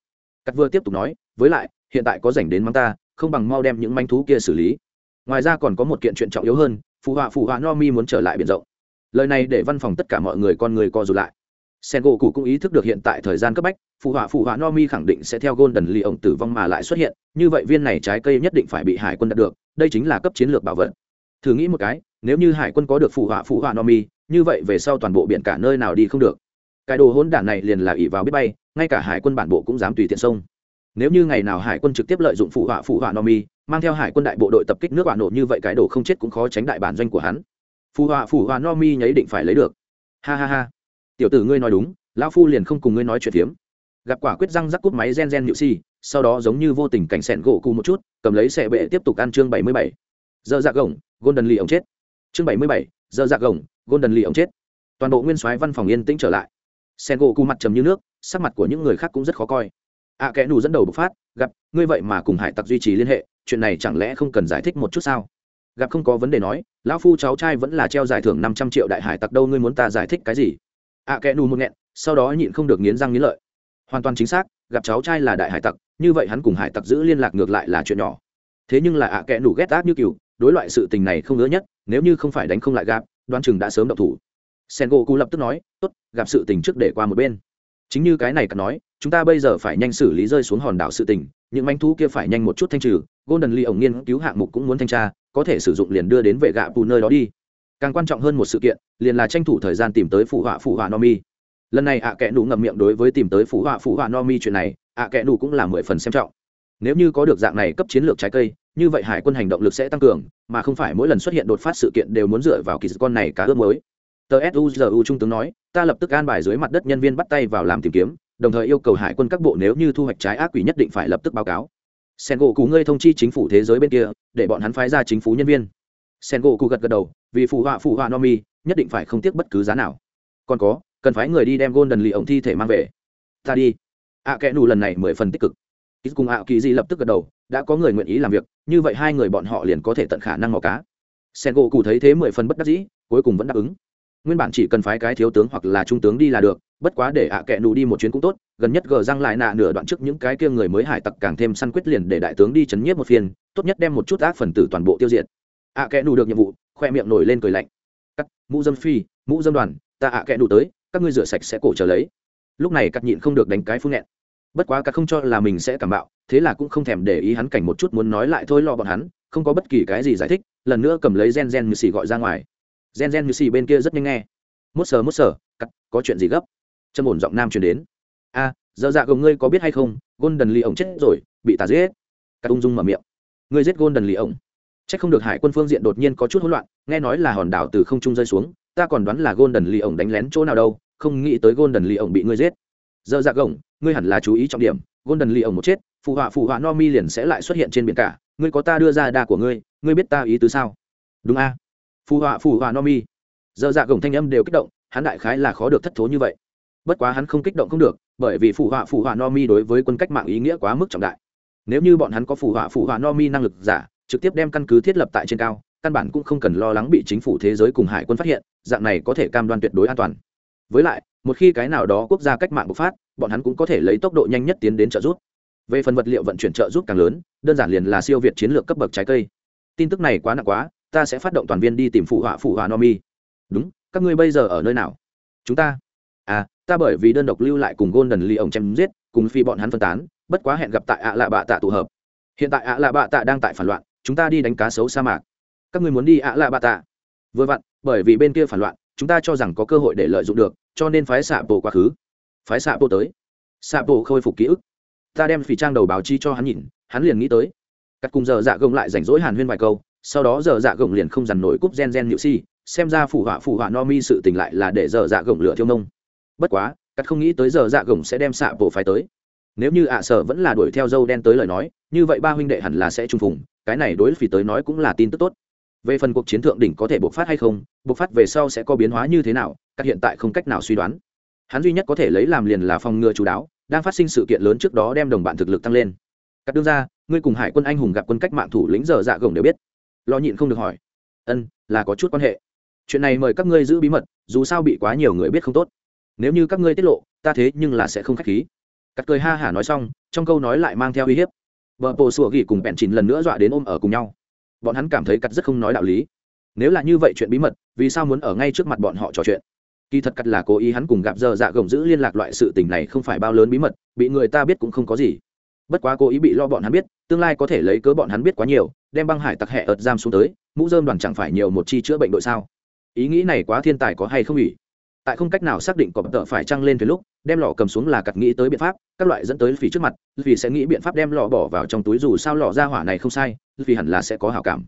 Cắt vừa tiếp tục nói, với lại, hiện tại có rảnh đến mắng ta, không bằng mau đem những manh thú kia xử lý. Ngoài ra còn có một kiện chuyện trọng yếu hơn, phụ họa phụ họa no mi muốn trở lại biển rộng. Lời này để văn phòng tất cả mọi người con người co rụt lại. Sen gỗ cụ cũng ý thức được hiện tại thời gian cấp bách, phụ họa phụ họa no mi khẳng định sẽ theo golden lì ổng tử vong mà lại xuất hiện, như vậy viên này trái cây nhất định phải bị hải quân đạt được, đây chính là cấp chiến lược bảo vật. Thử nghĩ một cái nếu như hải quân có được phụ họa phụ họa no mi, như vậy về sau toàn bộ biển cả nơi nào đi không được. Cái đồ hỗn đản này liền là ỉ vào biết bay, ngay cả hải quân bản bộ cũng dám tùy tiện sông nếu như ngày nào hải quân trực tiếp lợi dụng phụ họa phụ họa no mi, mang theo hải quân đại bộ đội tập kích nước quả nổ như vậy cái đồ không chết cũng khó tránh đại bản doanh của hắn. Phụ họa phụ họa no mi nháy định phải lấy được. Ha ha ha. Tiểu tử ngươi nói đúng, lão phu liền không cùng ngươi nói chuyện phiếm. Gặp quả quyết răng rắc cút máy gen gen nhự si, sau đó giống như vô tình cảnh sẹn gỗ cù một chút, cầm lấy xe bệ tiếp tục ăn chương bảy mươi bảy. Giờ dạ gồng, golden lee ông chết chương bảy mươi bảy giờ dạ gồng golden lee ông chết. Toàn bộ nguyên soái văn phòng yên tĩnh trở lại. Sen gỗ cù mặt trầm như nước sắc mặt của những người khác cũng rất khó coi. Ạ à, kẽ nù dẫn đầu bộc phát gặp ngươi vậy mà cùng hải tặc duy trì liên hệ chuyện này chẳng lẽ không cần giải thích một chút sao? Gặp không có vấn đề nói lão phu cháu trai vẫn là treo giải thưởng năm trăm triệu đại hải tặc đâu ngươi muốn ta giải thích cái gì? Ạ à, kẽ nù một nghẹn sau đó nhịn không được nghiến răng nghiến lợi. Hoàn toàn chính xác gặp cháu trai là đại hải tặc như vậy hắn cùng hải tặc giữ liên lạc ngược lại là chuyện nhỏ. Thế nhưng là ạ à kẽ nù ghét ác như cừu đối loại sự tình này không ngớ nhất nếu như không phải đánh không lại gạp đoan chừng đã sớm động thủ. Sen gỗ cụ lập tức nói, tốt, gặp sự tình trước để qua một bên. Chính như cái này cần nói, chúng ta bây giờ phải nhanh xử lý rơi xuống hòn đảo sự tình, những manh thú kia phải nhanh một chút thanh trừ, golden lee ổng nghiên cứu hạng mục cũng muốn thanh tra, có thể sử dụng liền đưa đến vệ gạ bù nơi đó đi. Càng quan trọng hơn một sự kiện, liền là tranh thủ thời gian tìm tới phụ họa phụ họa no mi lần này ạ à kẽ nụ ngậm miệng đối với tìm tới phụ họa phụ họa no mi chuyện này, ạ à kẽ nụ cũng là mười phần xem trọng. Nếu như có được dạng này cấp chiến lược trái cây như vậy hải quân hành động lực sẽ tăng cường mà không phải mỗi lần xuất hiện đột phát sự kiện đều muốn dựa vào kỳ con này cá ước mới tờ suzu trung tướng nói ta lập tức an bài dưới mặt đất nhân viên bắt tay vào làm tìm kiếm đồng thời yêu cầu hải quân các bộ nếu như thu hoạch trái ác quỷ nhất định phải lập tức báo cáo. Sen gỗ cụ ngươi thông chi chính phủ thế giới bên kia để bọn hắn phái ra chính phủ nhân viên. Sen gỗ cụ gật gật đầu vì phụ họa phụ họa no mi nhất định phải không tiếc bất cứ giá nào. Còn có cần phải người đi đem golden lì ổng thi thể mang về. Ta đi. Ạ à, kẽ nù lần này mười phần tích cực ít cùng ạ kỳ di lập tức gật đầu, đã có người nguyện ý làm việc, như vậy hai người bọn họ liền có thể tận khả năng mò cá. Sen gỗ cụ thấy thế mười phần bất đắc dĩ, cuối cùng vẫn đáp ứng. Nguyên bản chỉ cần phái cái thiếu tướng hoặc là trung tướng đi là được, bất quá để ạ à kẽ nù đi một chuyến cũng tốt, gần nhất gờ răng lại nạ nửa đoạn trước những cái kia người mới hải tặc càng thêm săn quyết liền để đại tướng đi chấn nhiếp một phiên, tốt nhất đem một chút ác phần tử toàn bộ tiêu diệt. Ạ à kẽ nù được nhiệm vụ, khoe miệng nổi lên cười lạnh. Cắt, mũ dâm phi, mũ dâm đoàn, ta ạ à kẽ nù tới, các ngươi rửa sạch sẽ cổ trở lấy. Lúc này cắt nhịn không được đánh cái phương nghẹn bất quá cả không cho là mình sẽ cảm bạo thế là cũng không thèm để ý hắn cảnh một chút muốn nói lại thôi lo bọn hắn không có bất kỳ cái gì giải thích lần nữa cầm lấy gen gen như xì gọi ra ngoài. Gen gen như xì bên kia rất nhanh nghe. Mốt sờ mốt sờ cắt có chuyện gì gấp? Chân ổn giọng nam truyền đến. A à, giờ dạ gồng ngươi có biết hay không golden lì ổng chết rồi bị tà giết. Cắt ung dung mở miệng. Ngươi giết golden lì ổng. Chắc không được Hải quân phương diện đột nhiên có chút hỗn loạn, nghe nói là hòn đảo từ không trung rơi xuống, ta còn đoán là Golden Lee ổng đánh lén chỗ nào đâu, không nghĩ tới Golden Lee ổng bị ngươi giết. Giờ dạ gồng, ngươi hẳn là chú ý trọng điểm, Golden Lee ổng một chết, phù họa phù họa Nomi liền sẽ lại xuất hiện trên biển cả, ngươi có ta đưa ra đa của ngươi, ngươi biết ta ý tứ sao? Đúng a. Phù họa phù họa Nomi. dơ dạ gồng thanh âm đều kích động, hắn đại khái là khó được thất thố như vậy. Bất quá hắn không kích động không được, bởi vì phù họa phù họa Nomi đối với quân cách mạng ý nghĩa quá mức trọng đại nếu như bọn hắn có phù họa phù họa no mi năng lực giả trực tiếp đem căn cứ thiết lập tại trên cao căn bản cũng không cần lo lắng bị chính phủ thế giới cùng hải quân phát hiện dạng này có thể cam đoan tuyệt đối an toàn với lại một khi cái nào đó quốc gia cách mạng bộc phát, bọn hắn cũng có thể lấy tốc độ nhanh nhất tiến đến trợ giúp. Về phần vật liệu vận chuyển trợ giúp càng lớn, đơn giản liền là siêu việt chiến lược cấp bậc trái cây. Tin tức này quá nặng quá, ta sẽ phát động toàn viên đi tìm phụ họa phụ họa no mi đúng, các ngươi bây giờ ở nơi nào? Chúng ta. À ta bởi vì đơn độc lưu lại cùng golden lee ổng chém giết, cùng phi bọn hắn phân tán, bất quá hẹn gặp tại ạ lạ bạ tạ tụ hợp. Hiện tại ạ lạ bạ tạ đang tại phản loạn, chúng ta đi đánh cá sấu sa mạc. Các ngươi muốn đi ạ lạ bạ tạ? Vừa vặn, bởi vì bên kia phản loạn chúng ta cho rằng có cơ hội để lợi dụng được, cho nên phái xạ bộ quá khứ. Phái xạ bộ tới. Xạ bộ khôi phục ký ức. Ta đem phỉ trang đầu báo chi cho hắn nhìn, hắn liền nghĩ tới. Cắt cùng giờ dạ gồng lại rảnh rỗi hàn huyên vài câu, sau đó giờ dạ gồng liền không dằn nổi cúp gen gen nhự si, xem ra phủ họa phủ họa no mi sự tình lại là để giờ dạ gồng lửa thiêu nông. Bất quá, cắt không nghĩ tới giờ dạ gồng sẽ đem xạ bộ phái tới. Nếu như ạ sở vẫn là đuổi theo dâu đen tới lời nói, như vậy ba huynh đệ hẳn là sẽ trung phùng, cái này đối phỉ tới nói cũng là tin tức tốt về phần cuộc chiến thượng đỉnh có thể bộc phát hay không, bộc phát về sau sẽ có biến hóa như thế nào, các hiện tại không cách nào suy đoán. Hắn duy nhất có thể lấy làm liền là phòng ngừa chú đáo, đang phát sinh sự kiện lớn trước đó đem đồng bạn thực lực tăng lên. Các đương ra ngươi cùng hải quân anh hùng gặp quân cách mạng thủ lĩnh giờ dạ gồng đều biết. Lo nhịn không được hỏi. Ân, là có chút quan hệ. Chuyện này mời các ngươi giữ bí mật, dù sao bị quá nhiều người biết không tốt. Nếu như các ngươi tiết lộ, ta thế nhưng là sẽ không k h á c h khí. Cắt cười ha hả nói xong, trong câu nói lại mang theo uy hiếp. Vợ bồ sủa gỉ cùng bẹn chìn lần nữa dọa đến ôm ở cùng nhau bọn hắn cảm thấy cắt rất không nói đạo lý. Nếu là như vậy chuyện bí mật, vì sao muốn ở ngay trước mặt bọn họ trò chuyện? Kỳ thật cắt là cố ý hắn cùng gặp giờ dạ gồng giữ liên lạc loại sự tình này không phải bao lớn bí mật, bị người ta biết cũng không có gì. Bất quá cố ý bị lo bọn hắn biết, tương lai có thể lấy cớ bọn hắn biết quá nhiều, đem băng hải tặc hẹ ợt giam xuống tới, mũ dơm đoàn chẳng phải nhiều một chi chữa bệnh đội sao? Ý nghĩ này quá thiên tài có hay không ủy? Tại không cách nào xác định có bất tợ phải trăng lên thuyền lúc đem lọ cầm xuống là cặt nghĩ tới biện pháp, các loại dẫn tới phỉ trước mặt vì sẽ nghĩ biện pháp đem lọ bỏ vào trong túi dù sao lọ ra hỏa này không sai vì hẳn là sẽ có hảo cảm.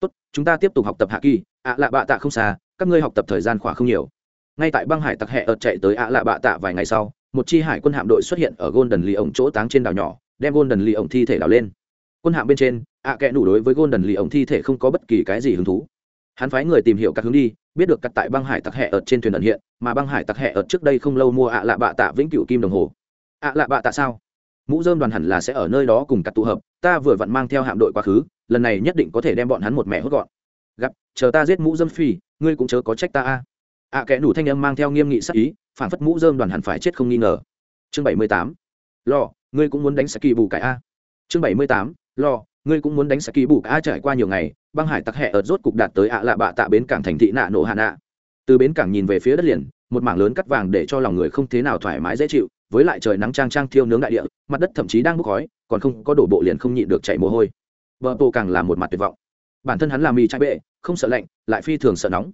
Tốt, chúng ta tiếp tục học tập hạ kỳ, ạ lạ bạ tạ không xa, các ngươi học tập thời gian khỏa không nhiều. Ngay tại băng hải tặc hẹ ợt chạy tới ạ lạ bạ tạ vài ngày sau, một chi hải quân hạm đội xuất hiện ở golden lì ổng chỗ táng trên đảo nhỏ, đem golden lì ổng thi thể đảo lên. Quân hạm bên trên, ạ kẽ đủ đối với golden lì ổng thi thể không có bất kỳ cái gì hứng thú hắn phái người tìm hiểu các hướng đi, biết được cắt tại băng hải tặc hẹ ợt trên thuyền ẩn hiện, mà băng hải tặc hẹ ợt trước đây không lâu mua ạ lạ bạ tạ vĩnh cựu kim đồng hồ. Ạ lạ bạ tạ sao? Mũ dơm đoàn hẳn là sẽ ở nơi đó cùng cắt tụ hợp, ta vừa vặn mang theo hạm đội quá khứ, lần này nhất định có thể đem bọn hắn một mẹ hốt gọn. Gặp, chờ ta giết mũ dơm phi, ngươi cũng chớ có trách ta a. Ạ kẽ đủ thanh âm mang theo nghiêm nghị sắc ý, phản phất mũ dơm đoàn hẳn phải chết không nghi ngờ. Chương bảy mươi tám. Lo ngươi cũng muốn đánh saki bù cải a. Chương bảy mươi tám. Lo ngươi cũng muốn đánh saki bù cải a trải qua nhiều ngày băng hải tặc hẹ ợt rốt cục đạt tới ạ lạ bạ tạ bến cảng thành thị nạ nổ hạ nạ. Từ bến cảng nhìn về phía đất liền, một mảng lớn cắt vàng để cho lòng người không thế nào thoải mái dễ chịu, với lại trời nắng trang trang thiêu nướng đại địa, mặt đất thậm chí đang bốc khói, còn không có đổ bộ liền không nhịn được chạy mồ hôi. Vợ bộ càng là một mặt tuyệt vọng. Bản thân hắn là mì trai bệ, không sợ lạnh, lại phi thường sợ nóng.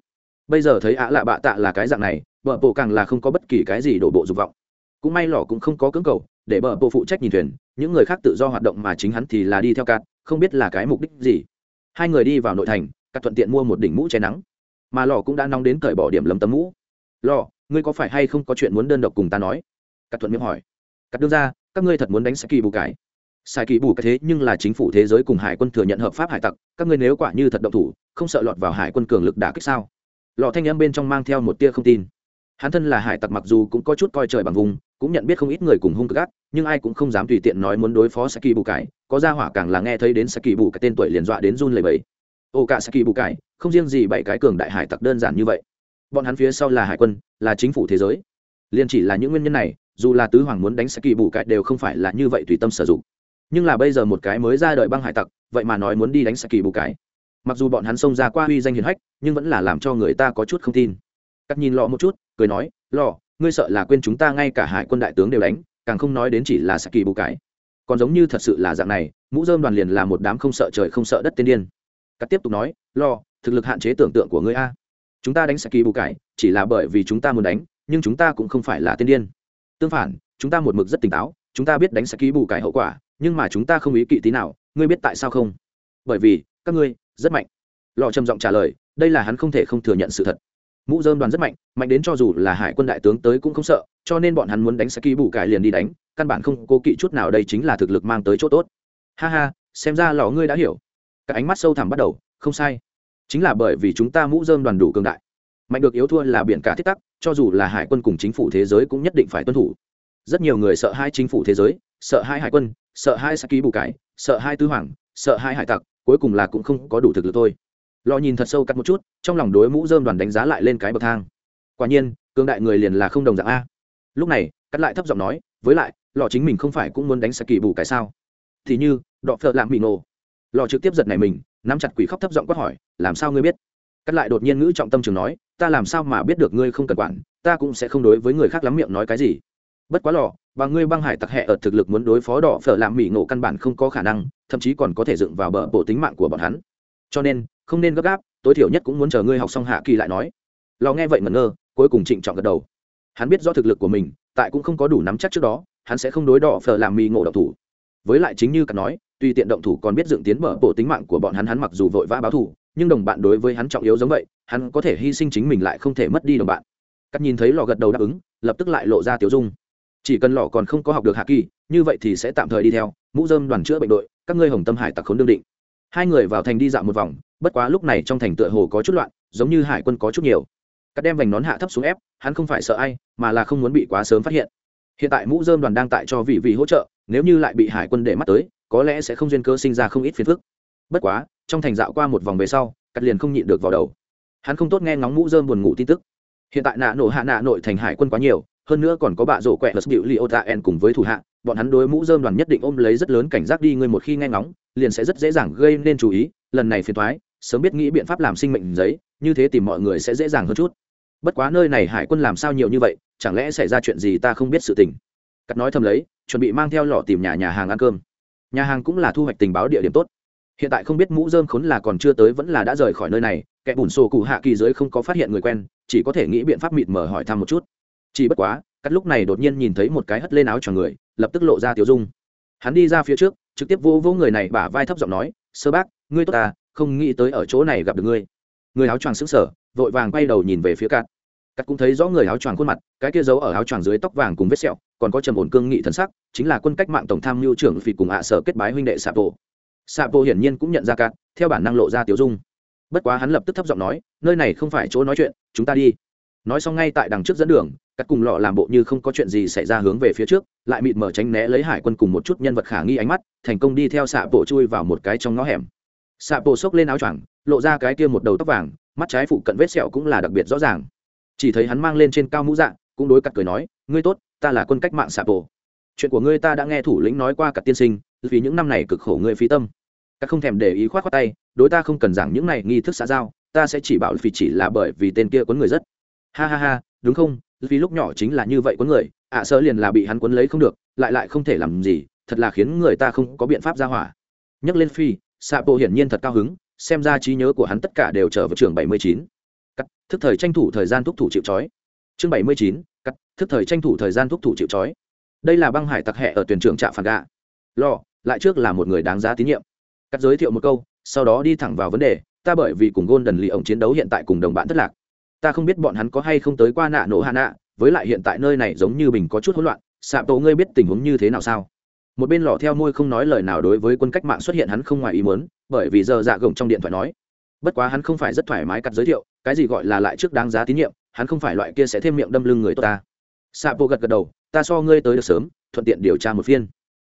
Bây giờ thấy ạ lạ bạ tạ là cái dạng này vợ bộ càng là không có bất kỳ cái gì đổ bộ dục vọng. Cũng may lỏ cũng không có cưỡng cầu, để bờ bộ phụ trách nhìn thuyền, những người khác tự do hoạt động mà chính hắn thì là đi theo cát, không biết là cái mục đích gì hai người đi vào nội thành cát thuận tiện mua một đỉnh mũ che nắng. Mà lò cũng đã nóng đến cởi bỏ điểm lấm tấm mũ. Lò, ngươi có phải hay không có chuyện muốn đơn độc cùng ta nói? Cát thuận miệng hỏi. Cát đương ra các ngươi thật muốn đánh sai kỳ bù cái sai kỳ bù cái thế nhưng là chính phủ thế giới cùng hải quân thừa nhận hợp pháp hải tặc, các ngươi nếu quả như thật động thủ, không sợ lọt vào hải quân cường lực đả kích sao? Lò thanh âm bên trong mang theo một tia không tin. Hắn thân là hải tặc mặc dù cũng có chút coi trời bằng vùng, cũng nhận biết không ít người cùng hung cực ác, nhưng ai cũng không dám tùy tiện nói muốn đối phó saki bù cải có gia hỏa càng là nghe thấy đến saki bù cái tên tuổi liền dọa đến run lầy bẫy ô cả saki bù cải, không riêng gì bảy cái cường đại hải tặc đơn giản như vậy. Bọn hắn phía sau là hải quân, là chính phủ thế giới. Liền chỉ là những nguyên nhân này, dù là tứ hoàng muốn đánh saki bù cải đều không phải là như vậy tùy tâm sử dụng. Nhưng là bây giờ một cái mới ra đời băng hải tặc, vậy mà nói muốn đi đánh saki bù cải. Mặc dù bọn hắn xông ra qua uy danh hiền hách, nhưng vẫn là làm cho người ta có chút không tin. Cắt nhìn lọ một chút, cười nói, lọ, ngươi sợ là quên chúng ta ngay cả hải quân đại tướng đều đánh, càng không nói đến chỉ là saki bù cái còn giống như thật sự là dạng này, mũ dơm đoàn liền là một đám không sợ trời không sợ đất tiên điên. Cắt tiếp tục nói, lo, thực lực hạn chế tưởng tượng của ngươi a. Chúng ta đánh saki bù cải, chỉ là bởi vì chúng ta muốn đánh, nhưng chúng ta cũng không phải là tiên điên. Tương phản, chúng ta một mực rất tỉnh táo, chúng ta biết đánh saki bù cải hậu quả, nhưng mà chúng ta không ý kỵ tí nào, ngươi biết tại sao không? Bởi vì, các ngươi rất mạnh. Lọ trầm giọng trả lời, đây là hắn không thể không thừa nhận sự thật mũ dơm đoàn rất mạnh mạnh đến cho dù là hải quân đại tướng tới cũng không sợ, cho nên bọn hắn muốn đánh saki bù cải liền đi đánh, căn bản không cố kỵ chút nào đây chính là thực lực mang tới chỗ tốt. Ha ha, xem ra lò ngươi đã hiểu. Các ánh mắt sâu thẳm bắt đầu, không sai. Chính là bởi vì chúng ta mũ dơm đoàn đủ cường đại. Mạnh được yếu thua là biển cả thiết tắc, cho dù là hải quân cùng chính phủ thế giới cũng nhất định phải tuân thủ. Rất nhiều người sợ hai chính phủ thế giới, sợ hai hải quân, sợ hai saki bù cải, sợ hai tứ hoàng, sợ hai hải tặc, cuối cùng là cũng không có đủ thực lực thôi lò nhìn thật sâu cắt một chút, trong lòng đối mũ dơm đoàn đánh giá lại lên cái bậc thang. Quả nhiên cương đại người liền là không đồng dạng a. Lúc này, cắt lại thấp giọng nói, với lại, lò chính mình không phải cũng muốn đánh sạc kỳ bù cái sao? Thì như, đọ phợ lạm bị nổ. Lò trực tiếp giật này mình, nắm chặt quỷ khóc thấp giọng quát hỏi, làm sao ngươi biết? Cắt lại đột nhiên ngữ trọng tâm trường nói, ta làm sao mà biết được ngươi không cần quản, ta cũng sẽ không đối với người khác lắm miệng nói cái gì. Bất quá lò, và ngươi băng hải tặc hẹ ở thực lực muốn đối phó đỏ phở làm mỹ ngộ căn bản không có khả năng, thậm chí còn có thể dựng vào bờ bộ tính mạng của bọn hắn. Cho nên không nên gấp gáp tối thiểu nhất cũng muốn chờ ngươi học xong hạ kỳ lại nói. Lò nghe vậy ngẩn ngơ cuối cùng trịnh trọng gật đầu. Hắn biết do thực lực của mình tại cũng không có đủ nắm chắc trước đó hắn sẽ không đối đỏ phờ làm mì ngộ độc thủ. Với lại chính như cả nói tuy tiện động thủ còn biết dựng tiến bờ bộ tính mạng của bọn hắn hắn mặc dù vội vã báo thủ, nhưng đồng bạn đối với hắn trọng yếu giống vậy hắn có thể hy sinh chính mình lại không thể mất đi đồng bạn. Cắt nhìn thấy lò gật đầu đáp ứng lập tức lại lộ ra tiểu dung. Chỉ cần lò còn không có học được hạ kỳ như vậy thì sẽ tạm thời đi theo mũ dơm đoàn chữa bệnh đội các ngươi hồng tâm hải tặc khốn đương định. Hai người vào thành đi dạo một vòng bất quá lúc này trong thành tựa hồ có chút loạn, giống như hải quân có chút nhiều. Cắt đem vành nón hạ thấp xuống ép, hắn không phải sợ ai, mà là không muốn bị quá sớm phát hiện. Hiện tại mũ dơm đoàn đang tại cho vị vị hỗ trợ, nếu như lại bị hải quân để mắt tới, có lẽ sẽ không duyên cơ sinh ra không ít phiền phức. Bất quá, trong thành dạo qua một vòng về sau, cắt liền không nhịn được vào đầu. Hắn không tốt nghe ngóng mũ dơm buồn ngủ tin tức. Hiện tại nạ nổ hạ nạ nội thành hải quân quá nhiều, hơn nữa còn có bạ rổ quẹt lật điệu li ota en cùng với thủ hạ, bọn hắn đối mũ dơm đoàn nhất định ôm lấy rất lớn cảnh giác đi, ngươi một khi nghe ngóng, liền sẽ rất dễ dàng gây nên chú ý, lần này phiền thoái sớm biết nghĩ biện pháp làm sinh mệnh giấy, như thế tìm mọi người sẽ dễ dàng hơn chút. Bất quá nơi này hải quân làm sao nhiều như vậy, chẳng lẽ xảy ra chuyện gì ta không biết sự tình. Cắt nói thầm lấy, chuẩn bị mang theo lọ tìm nhà nhà hàng ăn cơm. Nhà hàng cũng là thu hoạch tình báo địa điểm tốt. Hiện tại không biết mũ dơm khốn là còn chưa tới vẫn là đã rời khỏi nơi này, kẻ bùn sổ cụ hạ kỳ dưới không có phát hiện người quen, chỉ có thể nghĩ biện pháp mịt mở hỏi thăm một chút. Chỉ bất quá, cắt lúc này đột nhiên nhìn thấy một cái hất lên áo cho người, lập tức lộ ra tiểu dung. Hắn đi ra phía trước, trực tiếp vô vô người này bả vai thấp giọng nói, sơ bác, ngươi tốt ta không nghĩ tới ở chỗ này gặp được ngươi. Người áo choàng sững sờ, vội vàng quay đầu nhìn về phía cát. Cát cũng thấy rõ người áo choàng khuôn mặt, cái kia giấu ở áo choàng dưới tóc vàng cùng vết sẹo, còn có trầm ổn cương nghị thần sắc, chính là quân cách mạng tổng tham mưu trưởng vì cùng hạ sở kết bái huynh đệ sạp bộ sạp bộ hiển nhiên cũng nhận ra cát, theo bản năng lộ ra tiểu dung. Bất quá hắn lập tức thấp giọng nói, nơi này không phải chỗ nói chuyện, chúng ta đi. Nói xong ngay tại đằng trước dẫn đường cắt cùng lọ làm bộ như không có chuyện gì xảy ra hướng về phía trước, lại mịt mở tránh né lấy hải quân cùng một chút nhân vật khả nghi ánh mắt, thành công đi theo xạ bộ chui vào một cái trong ngõ hẻm xạ bộ xốc lên áo choàng lộ ra cái kia một đầu tóc vàng mắt trái phụ cận vết sẹo cũng là đặc biệt rõ ràng. Chỉ thấy hắn mang lên trên cao mũ dạng cũng đối cặt cười nói ngươi tốt ta là quân cách mạng xạ bộ chuyện của ngươi ta đã nghe thủ lĩnh nói qua cả tiên sinh vì những năm này cực khổ ngươi phí tâm. Các không thèm để ý khoát khoát tay đối ta không cần giảng những này nghi thức xã giao ta sẽ chỉ bảo vì chỉ là bởi vì tên kia quấn người rất. Ha ha ha đúng không? Vì lúc nhỏ chính là như vậy quấn người ạ à, sơ liền là bị hắn quấn lấy không được lại lại không thể làm gì thật là khiến người ta không có biện pháp ra hỏa. Nhắc lên phi xạ bộ hiển nhiên thật cao hứng, xem ra trí nhớ của hắn tất cả đều trở về trường bảy mươi chín. Cắt, thức thời tranh thủ thời gian thúc thủ chịu trói. Chương bảy mươi chín, cắt, thức thời tranh thủ thời gian thúc thủ chịu trói. Đây là băng hải tặc hẹ ở tuyển trường trạm phản gạ. Lo, lại trước là một người đáng giá tín nhiệm. Cắt giới thiệu một câu, sau đó đi thẳng vào vấn đề, ta bởi vì cùng gôn đần lì ổng chiến đấu hiện tại cùng đồng bạn thất lạc. Ta không biết bọn hắn có hay không tới qua nạ nổ hạ nạ, với lại hiện tại nơi này giống như bình có chút hỗn loạn. Xạ tổ ngươi biết tình huống như thế nào sao? Một bên lò theo môi không nói lời nào đối với quân cách mạng xuất hiện hắn không ngoài ý muốn, bởi vì giờ dạ gồng trong điện thoại nói, bất quá hắn không phải rất thoải mái cắt giới thiệu, cái gì gọi là lại trước đáng giá tín nhiệm, hắn không phải loại kia sẽ thêm miệng đâm lưng người tốt ta. Xạ bộ gật gật đầu, ta so ngươi tới được sớm, thuận tiện điều tra một phiên.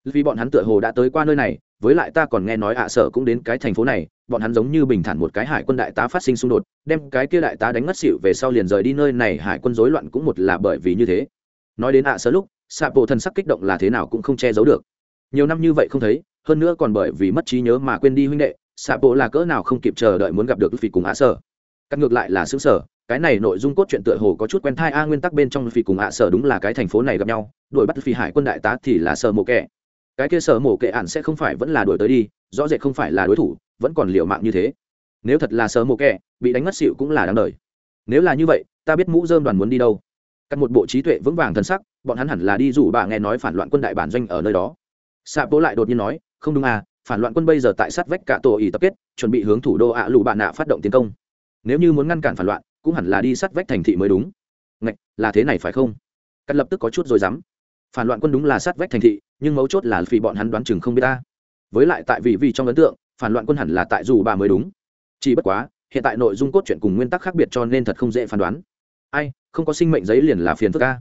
Vì bọn hắn tựa hồ đã tới qua nơi này, với lại ta còn nghe nói ạ à sở cũng đến cái thành phố này, bọn hắn giống như bình thản một cái hải quân đại tá phát sinh xung đột, đem cái kia đại tá đánh ngất xỉu về sau liền rời đi nơi này, hải quân rối loạn cũng một là bởi vì như thế. Nói đến ạ à sở lúc xạ bộ thần sắc kích động là thế nào cũng không che giấu được nhiều năm như vậy không thấy, hơn nữa còn bởi vì mất trí nhớ mà quên đi huynh đệ xạ bộ là cỡ nào không kịp chờ đợi muốn gặp được vì cùng ạ sở. Cắt ngược lại là xứng sở, cái này nội dung cốt truyện tựa hồ có chút quen thai a nguyên tắc bên trong vì cùng ạ sở đúng là cái thành phố này gặp nhau, đuổi bắt phi hải quân đại tá thì là sở mộ kẻ cái kia sở mổ kệ ạn sẽ không phải vẫn là đuổi tới đi, rõ rệt không phải là đối thủ, vẫn còn liều mạng như thế. Nếu thật là sở mổ kệ, bị đánh mất xỉu cũng là đáng đời. Nếu là như vậy, ta biết mũ dơm đoàn muốn đi đâu. Cắt một bộ trí tuệ vững vàng thân sắc, bọn hắn hẳn là đi rủ bà nghe nói phản loạn quân đại bản doanh ở nơi đó xạ bố lại đột nhiên nói, không đúng à phản loạn quân bây giờ tại sát vách cả tổ ý tập kết, chuẩn bị hướng thủ đô ạ lụ bạn nạ phát động tiến công. Nếu như muốn ngăn cản phản loạn, cũng hẳn là đi sát vách thành thị mới đúng. Ngạch, là thế này phải không? Cắt lập tức có chút rồi dám. Phản loạn quân đúng là sát vách thành thị, nhưng mấu chốt là vì bọn hắn đoán chừng không biết ta. Với lại tại vì vì trong ấn tượng, phản loạn quân hẳn là tại dù bà mới đúng. Chỉ bất quá, hiện tại nội dung cốt truyện cùng nguyên tắc khác biệt cho nên thật không dễ phán đoán. Ai, không có sinh mệnh giấy liền là phiền phức ca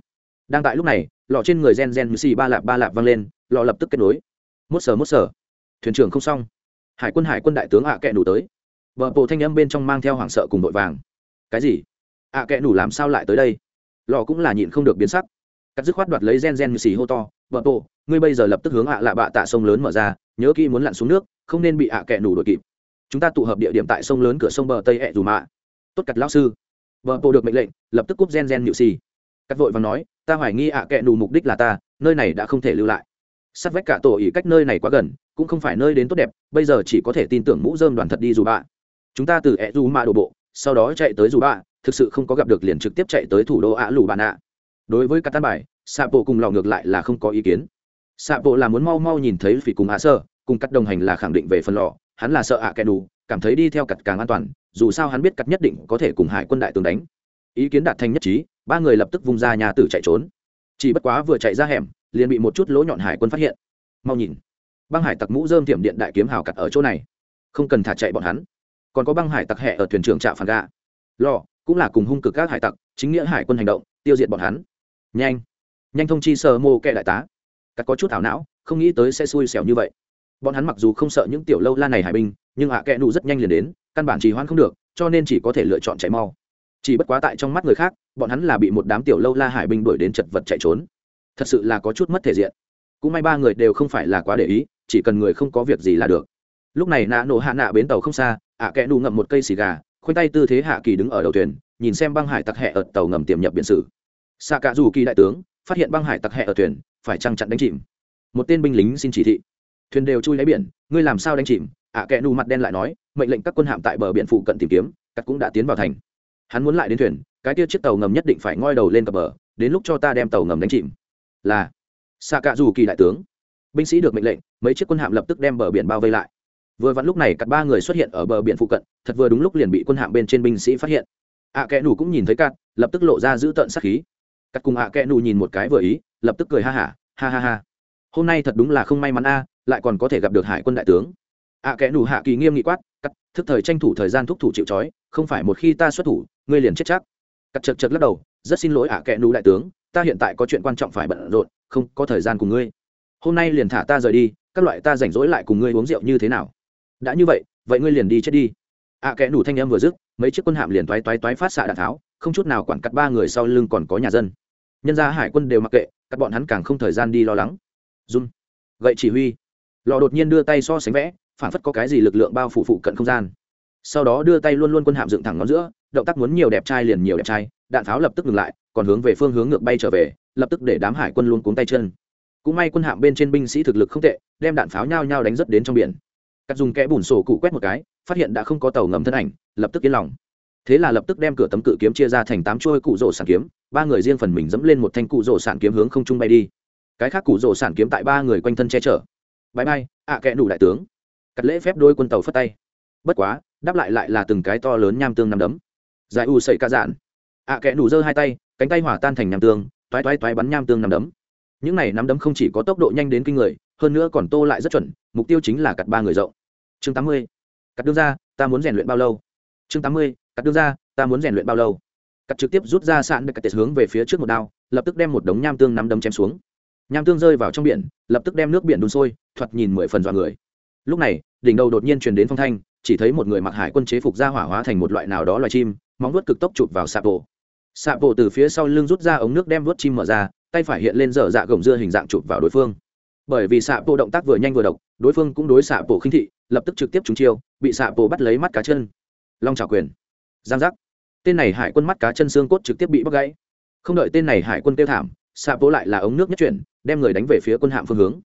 đang tại lúc này, lọ trên người gen gen xì ba lạp ba lạp vang lên, lọ lập tức kết nối. Mốt sờ mốt sờ. Thuyền trưởng không xong. Hải quân hải quân đại tướng ạ à kẹ nủ tới. Vợ bộ thanh âm bên trong mang theo hoảng sợ cùng vội vàng. Cái gì? Ạ à kẹ nủ làm sao lại tới đây? Lọ cũng là nhịn không được biến sắc. Cắt dứt khoát đoạt lấy gen gen như xì hô to. Vợ bộ, ngươi bây giờ lập tức hướng ạ lạ bạ tạ sông lớn mở ra, nhớ kỹ muốn lặn xuống nước, không nên bị ạ kệ kẹ nủ đuổi kịp. Chúng ta tụ hợp địa điểm tại sông lớn cửa sông bờ tây ẹ dù mạ. Tốt cặt lão sư. Vợ bộ được mệnh lệnh, lập tức cúp gen gen nhự xì. Cắt vội và nói ta hoài nghi ạ à kẹ nù mục đích là ta, nơi này đã không thể lưu lại. Sát vách cả tổ ý cách nơi này quá gần, cũng không phải nơi đến tốt đẹp, bây giờ chỉ có thể tin tưởng mũ dơm đoàn thật đi dù bạ. Chúng ta từ ẹ dù mạ đổ bộ, sau đó chạy tới dù bạ, thực sự không có gặp được liền trực tiếp chạy tới thủ đô ạ lù bạn ạ đối với cả tan bài xạ bộ cùng lò ngược lại là không có ý kiến. Xạ bộ là muốn mau mau nhìn thấy phỉ cùng ạ sơ, cùng cắt đồng hành là khẳng định về phần lò. Hắn là sợ ạ kẹ đủ cảm thấy đi theo cặt càng an toàn, dù sao hắn biết cắt nhất định có thể cùng hải quân đại tướng đánh. Ý kiến đạt thành nhất trí ba người lập tức vung ra nhà tử chạy trốn. Chỉ bất quá vừa chạy ra hẻm, liền bị một chút lỗ nhọn hải quân phát hiện. Mau nhìn, băng hải tặc mũ dơm tiệm điện đại kiếm hào cặt ở chỗ này. Không cần thả chạy bọn hắn. Còn có băng hải tặc hẹ ở thuyền trưởng trạm phản gà lò, cũng là cùng hung cực các hải tặc, chính nghĩa hải quân hành động, tiêu diệt bọn hắn. Nhanh nhanh thông chi sơ mô kệ đại tá. Cắt có chút thảo não, không nghĩ tới sẽ xui xẻo như vậy. Bọn hắn mặc dù không sợ những tiểu lâu la này hải binh, nhưng hạ à kẽ nụ rất nhanh liền đến, căn bản trì hoãn không được, cho nên chỉ có thể lựa chọn chạy mau. Chỉ bất quá tại trong mắt người khác bọn hắn là bị một đám tiểu lâu la hải binh đuổi đến chật vật chạy trốn. Thật sự là có chút mất thể diện. Cũng may ba người đều không phải là quá để ý, chỉ cần người không có việc gì là được. Lúc này nạ nổ hạ nạ bến tàu không xa, ạ à kẽ đu ngậm một cây xì gà, khoanh tay tư thế hạ kỳ đứng ở đầu thuyền, nhìn xem băng hải tặc hẹ ở tàu ngầm tiềm nhập biển sử. Xạ cả dù kỳ đại tướng, phát hiện băng hải tặc hẹ ở thuyền, phải trăng chặn đánh chìm? Một tên binh lính xin chỉ thị. Thuyền đều chui lấy biển, ngươi làm sao đánh chìm? Ạ à kẽ đu mặt đen lại nói, mệnh lệnh các quân hạm tại bờ biển phụ cận tìm kiếm cắt cũng đã tiến vào thành. Hắn muốn lại đến thuyền cái kia chiếc tàu ngầm nhất định phải ngoi đầu lên cập bờ đến lúc cho ta đem tàu ngầm đánh chìm. Là xạ cạ dù kỳ đại tướng. Binh sĩ được mệnh lệnh mấy chiếc quân hạm lập tức đem bờ biển bao vây lại. Vừa vặn lúc này cặp ba người xuất hiện ở bờ biển phụ cận thật vừa đúng lúc liền bị quân hạm bên trên binh sĩ phát hiện. Ạ à kẽ nù cũng nhìn thấy cắt lập tức lộ ra giữ tợn sắc khí. Cắt cùng ạ à kẽ nù nhìn một cái vừa ý lập tức cười ha hả ha, ha ha. Ha hôm nay thật đúng là không may mắn a lại còn có thể gặp được hải quân đại tướng. Ạ kẽ nù hạ kỳ nghiêm nghị quát cắt thức thời tranh thủ thời gian thúc thủ chịu trói không phải một khi ta xuất thủ ngươi liền chết chắc cắt chật chật lắc đầu rất xin lỗi ạ kẽ nú đại tướng ta hiện tại có chuyện quan trọng phải bận rộn không có thời gian cùng ngươi. Hôm nay liền thả ta rời đi các loại ta rảnh rỗi lại cùng ngươi uống rượu như thế nào? Đã như vậy vậy ngươi liền đi chết đi. Ạ à, kẽ đủ thanh em vừa dứt mấy chiếc quân hạm liền toái toái toái phát xạ đạn tháo không chút nào quản cắt ba người sau lưng còn có nhà dân. Nhân gia hải quân đều mặc kệ các bọn hắn càng không thời gian đi lo lắng. Run. Gậy chỉ huy. Lò đột nhiên đưa tay so sánh vẽ phản phất có cái gì lực lượng bao phủ phụ cận không gian. Sau đó đưa tay luôn luôn quân hạm dựng thẳng ngón giữa động tác muốn nhiều đẹp trai liền nhiều đẹp trai, đạn pháo lập tức ngừng lại, còn hướng về phương hướng ngược bay trở về, lập tức để đám hải quân luôn cuống tay chân. Cũng may quân hạm bên trên binh sĩ thực lực không tệ, đem đạn pháo nhao nhao đánh rất đến trong biển. Cắt dùng kẽ bùn sổ cụ quét một cái, phát hiện đã không có tàu ngầm thân ảnh, lập tức yên lòng. Thế là lập tức đem cửa tấm cự kiếm chia ra thành tám chuôi cụ rổ sản kiếm, ba người riêng phần mình dẫm lên một thanh cụ rổ sản kiếm hướng không trung bay đi. Cái khác cụ rổ sản kiếm tại ba người quanh thân che chở. Bãi bay ạ à kẽ đủ đại tướng. Cắt lễ phép đôi quân tàu phất tay. Bất quá, đáp lại lại là từng cái to lớn nham tương nằm đấm giải u sậy ca dạn ạ à kẽ đủ giơ hai tay, cánh tay hỏa tan thành nham tương, toái toái toái bắn nham tương nằm đấm. Những này nắm đấm không chỉ có tốc độ nhanh đến kinh người, hơn nữa còn tô lại rất chuẩn, mục tiêu chính là cặt ba người rộng. Chương tám mươi, cắt đương ra ta muốn rèn luyện bao lâu? Chương tám mươi, cắt đương ra ta muốn rèn luyện bao lâu? Cắt trực tiếp rút ra sạn được cắt hướng về phía trước một đao, lập tức đem một đống nham tương nắm đấm chém xuống. Nham tương rơi vào trong biển, lập tức đem nước biển đun sôi, thoạt nhìn mười phần dọa người. Lúc này, đỉnh đầu đột nhiên truyền đến phong thanh, chỉ thấy một người mặc hải quân chế phục ra hỏa hóa thành một loại nào đó loài chim móng vuốt cực tốc chụp vào sạp bộ sạp bộ từ phía sau lưng rút ra ống nước đem vuốt chim mở ra, tay phải hiện lên dở dạ gồng dưa hình dạng chụp vào đối phương. Bởi vì sạp bộ động tác vừa nhanh vừa độc, đối phương cũng đối sạp bộ khinh thị, lập tức trực tiếp trúng chiêu, bị sạp bộ bắt lấy mắt cá chân. Long trả quyền. Giang giác. Tên này hải quân mắt cá chân xương cốt trực tiếp bị bắt gãy. Không đợi tên này hải quân tiêu thảm, sạp bộ lại là ống nước nhất chuyển, đem người đánh về phía quân hạm phương hướng.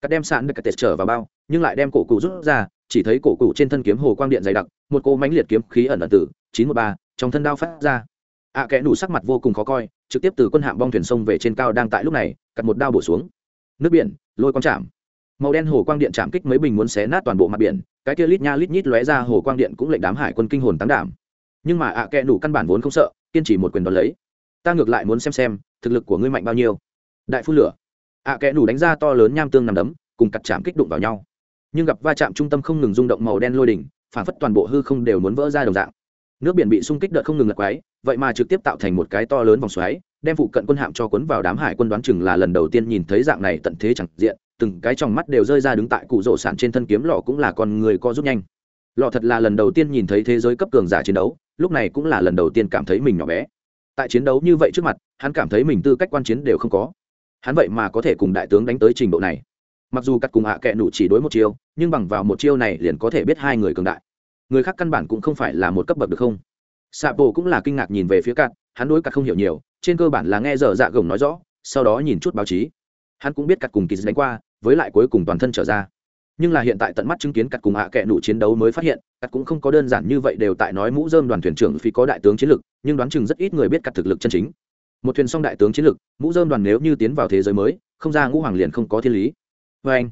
Cắt đem sạn được tệt trở vào bao, nhưng lại đem cổ cụ rút ra, chỉ thấy cổ cụ trên thân kiếm hồ quang điện dày đặc, một cô mánh liệt kiếm khí ẩn ẩn tử chín một ba trong thân đao phát ra. Ạ à, kẽ đủ sắc mặt vô cùng khó coi trực tiếp từ quân hạm bong thuyền sông về trên cao đang tại lúc này cắt một đao bổ xuống. Nước biển lôi quang chạm. Màu đen hồ quang điện chạm kích mấy bình muốn xé nát toàn bộ mặt biển cái kia lít nha lít nhít lóe ra hồ quang điện cũng lệnh đám hải quân kinh hồn tăng đảm. Nhưng mà ạ à kẽ đủ căn bản vốn không sợ kiên trì một quyền đón lấy. Ta ngược lại muốn xem xem thực lực của ngươi mạnh bao nhiêu. Đại phun lửa. Ạ à kẽ đủ đánh ra to lớn nham tương nằm đấm cùng cặt chạm kích đụng vào nhau. Nhưng gặp va chạm trung tâm không ngừng rung động màu đen lôi đỉnh phản phất toàn bộ hư không đều muốn vỡ ra đồng dạng nước biển bị xung kích đợt không ngừng lật quái, vậy mà trực tiếp tạo thành một cái to lớn vòng xoáy, đem phụ cận quân hạm cho cuốn vào đám hải quân đoán chừng là lần đầu tiên nhìn thấy dạng này tận thế chẳng diện, từng cái trong mắt đều rơi ra đứng tại cụ rổ sản trên thân kiếm lọ cũng là con người co rút nhanh. Lọ thật là lần đầu tiên nhìn thấy thế giới cấp cường giả chiến đấu, lúc này cũng là lần đầu tiên cảm thấy mình nhỏ bé. Tại chiến đấu như vậy trước mặt, hắn cảm thấy mình tư cách quan chiến đều không có. Hắn vậy mà có thể cùng đại tướng đánh tới trình độ này. Mặc dù cắt cùng hạ à kệ nụ chỉ đối một chiêu, nhưng bằng vào một chiêu này liền có thể biết hai người cường đại người khác căn bản cũng không phải là một cấp bậc được không? Xạ bộ cũng là kinh ngạc nhìn về phía cạn hắn đối cắt không hiểu nhiều, trên cơ bản là nghe dở dạ gồng nói rõ, sau đó nhìn chút báo chí. Hắn cũng biết cắt cùng kỳ đánh qua, với lại cuối cùng toàn thân trở ra. Nhưng là hiện tại tận mắt chứng kiến cắt cùng hạ à kệ nụ chiến đấu mới phát hiện cắt cũng không có đơn giản như vậy đều tại nói mũ dơm đoàn thuyền trưởng phi có đại tướng chiến lực, nhưng đoán chừng rất ít người biết cắt thực lực chân chính. Một thuyền song đại tướng chiến lực, mũ dơm đoàn nếu như tiến vào thế giới mới, không ra ngũ hoàng liền không có thiên lý. Vâng. Vê anh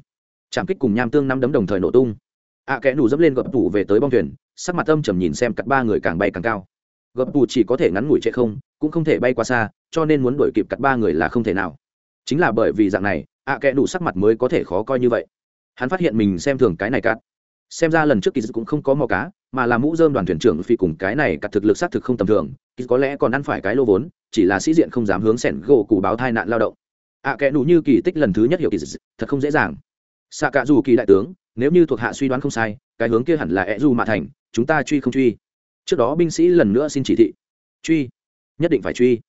trạm kích cùng nham tương năm đấm đồng thời nổ tung ạ à, kẽ nủ dẫm lên gập tủ về tới bong thuyền sắc mặt âm trầm nhìn xem cặp ba người càng bay càng cao. Gập tủ chỉ có thể ngắn ngủi chạy không cũng không thể bay qua xa cho nên muốn đuổi kịp cặp ba người là không thể nào. Chính là bởi vì dạng này ạ à, kẽ nủ sắc mặt mới có thể khó coi như vậy. Hắn phát hiện mình xem thường cái này cắt xem ra lần trước kỳ cũng không có mò cá mà là mũ dơm đoàn thuyền trưởng phi cùng cái này cắt thực lực xác thực không tầm thường kỳ có lẽ còn ăn phải cái lô vốn chỉ là sĩ diện không dám hướng sẻn gỗ cụ báo tai nạn lao động. Ạ à, kẽ nủ như kỳ tích lần thứ nhất hiểu kỳ thật không dễ dàng. Xạ cả dù kỳ đại tướng nếu như thuộc hạ suy đoán không sai, cái hướng kia hẳn là ẹ du mạ thành, chúng ta truy không truy. Trước đó binh sĩ lần nữa xin chỉ thị. Truy. Nhất định phải truy.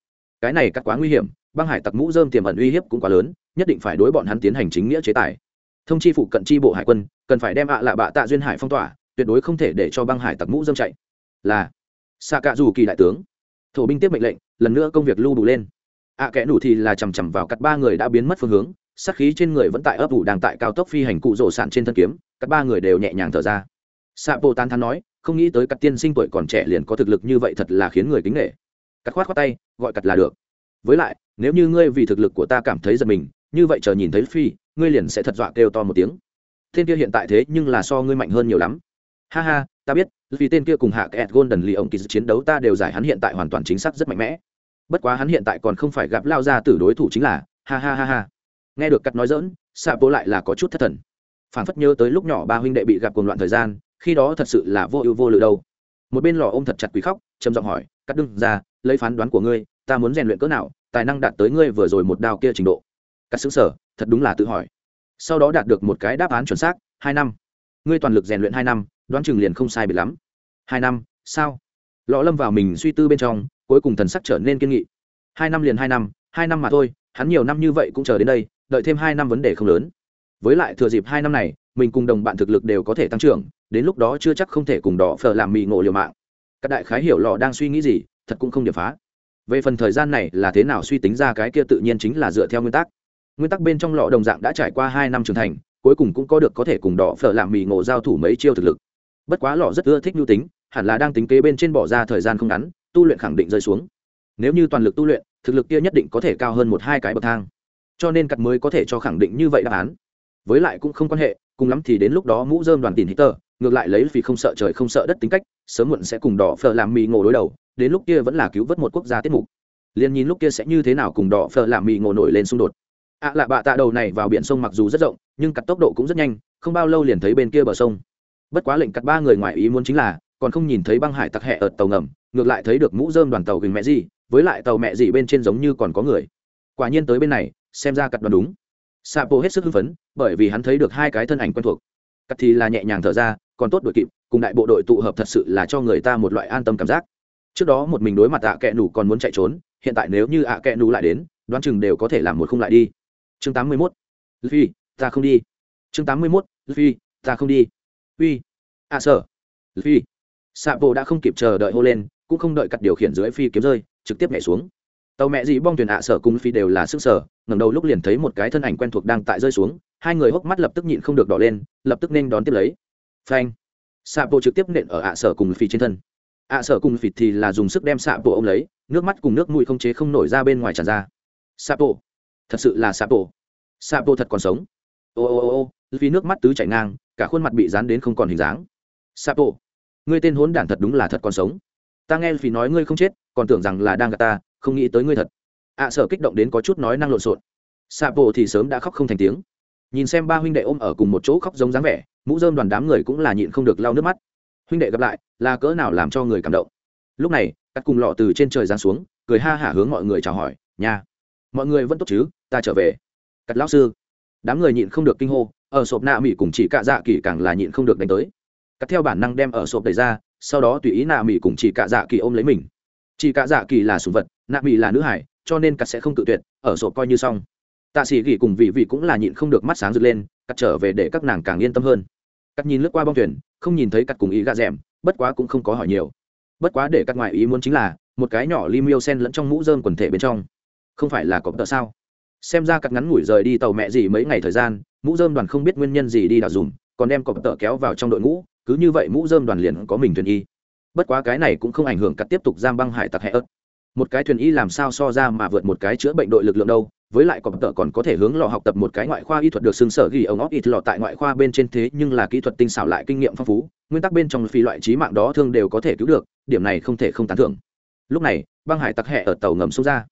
Cái này cắt quá nguy hiểm, băng hải tặc mũ dơm tiềm ẩn uy hiếp cũng quá lớn, nhất định phải đối bọn hắn tiến hành chính nghĩa chế tài. Thông chi phụ cận chi bộ hải quân, cần phải đem ạ lạ bạ tạ duyên hải phong tỏa, tuyệt đối không thể để cho băng hải tặc mũ dơm chạy. Là. Xạ cả dù kỳ đại tướng. Thổ binh tiếp mệnh lệnh, lần nữa công việc lưu đủ lên. Ạ kẽ đủ thì là chằm chằm vào cắt ba người đã biến mất phương hướng sát khí trên người vẫn tại ấp ủ đang tại cao tốc phi hành cụ rổ sạn trên thân kiếm, các ba người đều nhẹ nhàng thở ra. Xạ bộ tán thắn nói, không nghĩ tới các tiên sinh tuổi còn trẻ liền có thực lực như vậy thật là khiến người kính nghệ cắt khoát khoát tay, gọi cắt là được. Với lại, nếu như ngươi vì thực lực của ta cảm thấy giật mình, như vậy chờ nhìn thấy phi, ngươi liền sẽ thật dọa kêu to một tiếng. Tên kia hiện tại thế nhưng là so ngươi mạnh hơn nhiều lắm. Ha ha, ta biết, vì tên kia cùng hạ kẹt golden lì ông kỳ chiến đấu ta đều giải hắn hiện tại hoàn toàn chính xác rất mạnh mẽ. Bất quá hắn hiện tại còn không phải gặp lao ra từ đối thủ chính là, ha ha ha ha nghe được cắt nói dỡn xạ bố lại là có chút thất thần. Phản phất nhớ tới lúc nhỏ ba huynh đệ bị gặp cuồng loạn thời gian, khi đó thật sự là vô ưu vô lự đâu. Một bên lò ôm thật chặt quý khóc, trầm giọng hỏi, cắt đương ra, lấy phán đoán của ngươi, ta muốn rèn luyện cỡ nào, tài năng đạt tới ngươi vừa rồi một đao kia trình độ. Cắt xứng sở thật đúng là tự hỏi. Sau đó đạt được một cái đáp án chuẩn xác, hai năm. Ngươi toàn lực rèn luyện hai năm, đoán chừng liền không sai biệt lắm. Hai năm, sao? Lọ lâm vào mình suy tư bên trong, cuối cùng thần sắc trở nên kiên nghị. Hai năm liền hai năm hai năm mà thôi hắn nhiều năm như vậy cũng chờ đến đây, đợi thêm hai năm vấn đề không lớn. Với lại thừa dịp hai năm này, mình cùng đồng bạn thực lực đều có thể tăng trưởng, đến lúc đó chưa chắc không thể cùng đỏ phở làm mì ngộ liều mạng. Các đại khái hiểu lò đang suy nghĩ gì, thật cũng không điểm phá. Về phần thời gian này là thế nào suy tính ra cái kia tự nhiên chính là dựa theo nguyên tắc. Nguyên tắc bên trong lọ đồng dạng đã trải qua hai năm trưởng thành, cuối cùng cũng có được có thể cùng đỏ phở làm mì ngộ giao thủ mấy chiêu thực lực. Bất quá lọ rất ưa thích nhu tính, hẳn là đang tính kế bên trên bỏ ra thời gian không ngắn, tu luyện khẳng định rơi xuống. Nếu như toàn lực tu luyện thực lực kia nhất định có thể cao hơn một hai cái bậc thang. Cho nên cặp mới có thể cho khẳng định như vậy đáp án. Với lại cũng không quan hệ, cùng lắm thì đến lúc đó mũ dơm đoàn tìm hít tờ ngược lại lấy vì không sợ trời không sợ đất tính cách, sớm muộn sẽ cùng đỏ phờ làm mì ngộ đối đầu, đến lúc kia vẫn là cứu vớt một quốc gia tiết mục. Liền nhìn lúc kia sẽ như thế nào cùng đỏ phờ làm mì ngộ nổi lên xung đột. Ạ à lạ bạ tạ đầu này vào biển sông mặc dù rất rộng, nhưng cặp tốc độ cũng rất nhanh, không bao lâu liền thấy bên kia bờ sông. Bất quá lệnh cặp ba người ngoài ý muốn chính là, còn không nhìn thấy băng hải tặc hẹ ở tàu ngầm, ngược lại thấy được mũ dơm đoàn tàu gừng mẹ gì với lại tàu mẹ gì bên trên giống như còn có người. Quả nhiên tới bên này, xem ra cặt đoán đúng. Xạ bộ hết sức hưng phấn, bởi vì hắn thấy được hai cái thân ảnh quen thuộc. Cặt thì là nhẹ nhàng thở ra, còn tốt đội kịp, cùng đại bộ đội tụ hợp thật sự là cho người ta một loại an tâm cảm giác. Trước đó một mình đối mặt ạ à kẹ nủ còn muốn chạy trốn, hiện tại nếu như ạ à kẹ nủ lại đến, đoán chừng đều có thể làm một không lại đi. Chương tám mươi mốt. Phi ta không đi. Chương tám mươi mốt. Phi ta không đi. Uy. Ạ sở phi xạ bộ đã không kịp chờ đợi hô lên, cũng không đợi cặt điều khiển dưới phi kiếm rơi trực tiếp nhảy xuống. Tàu mẹ dị bong thuyền ạ sở cung phi đều là sức sở, ngẩng đầu lúc liền thấy một cái thân ảnh quen thuộc đang tại rơi xuống, hai người hốc mắt lập tức nhịn không được đỏ lên, lập tức nên đón tiếp lấy. Phanh. Xạ bộ trực tiếp nện ở ạ sở cùng phi trên thân. Ạ sở cùng phi thì là dùng sức đem xạ bộ ông lấy, nước mắt cùng nước mũi không chế không nổi ra bên ngoài tràn ra. Xạ bộ thật sự là xạ bộ xạ bộ thật còn sống. Ô ô ô ô vì nước mắt tứ chảy ngang, cả khuôn mặt bị dán đến không còn hình dáng. Xạ bộ ngươi tên hốn đản thật đúng là thật còn sống. Ta nghe vì nói ngươi không chết còn tưởng rằng là đang gạt ta, không nghĩ tới ngươi thật. Ạ sở kích động đến có chút nói năng lộn xộn. Xạ bộ thì sớm đã khóc không thành tiếng. Nhìn xem ba huynh đệ ôm ở cùng một chỗ khóc giống dáng vẻ, mũ dơm đoàn đám người cũng là nhịn không được lau nước mắt. Huynh đệ gặp lại, là cỡ nào làm cho người cảm động. Lúc này cắt cùng lọ từ trên trời giáng xuống, cười ha hả hướng mọi người chào hỏi nhà mọi người vẫn tốt chứ? Ta trở về. Cắt lão sư. Đám người nhịn không được kinh hô, ở sộp nạ mỹ cùng chỉ cạ dạ kỳ càng là nhịn không được đánh tới. Cắt theo bản năng đem ở sộp đẩy ra, sau đó tùy ý nạ mỹ cùng chỉ cạ dạ kỳ ôm lấy mình chỉ cả dạ kỳ là sùng vật, nạ mỹ là nữ hải, cho nên cắt sẽ không tự tuyệt, ở sổ coi như xong. Tạ sĩ gỉ cùng vị vị cũng là nhịn không được mắt sáng rực lên, cắt trở về để các nàng càng yên tâm hơn. Cắt nhìn lướt qua bong thuyền, không nhìn thấy cắt cùng ý gạ rèm, bất quá cũng không có hỏi nhiều. Bất quá để cắt ngoại ý muốn chính là, một cái nhỏ li miêu sen lẫn trong mũ dơm quần thể bên trong. Không phải là cọp tợ sao? Xem ra cắt ngắn ngủi rời đi tàu mẹ gì mấy ngày thời gian, mũ dơm đoàn không biết nguyên nhân gì đi đào dùm, còn đem cọp tợ kéo vào trong đội ngũ, cứ như vậy mũ dơm đoàn liền có mình thuyền y bất quá cái này cũng không ảnh hưởng cắt tiếp tục giam băng hải tặc hệ ớt. Một cái thuyền y làm sao so ra mà vượt một cái chữa bệnh đội lực lượng đâu, với lại còn tợ còn có thể hướng lò học tập một cái ngoại khoa y thuật được xưng sở ghi ông óc ít lò tại ngoại khoa bên trên thế nhưng là kỹ thuật tinh xảo lại kinh nghiệm phong phú, nguyên tắc bên trong phi loại trí mạng đó thương đều có thể cứu được, điểm này không thể không tán thưởng. Lúc này, băng hải tặc hẹ ở tàu ngầm xuống ra.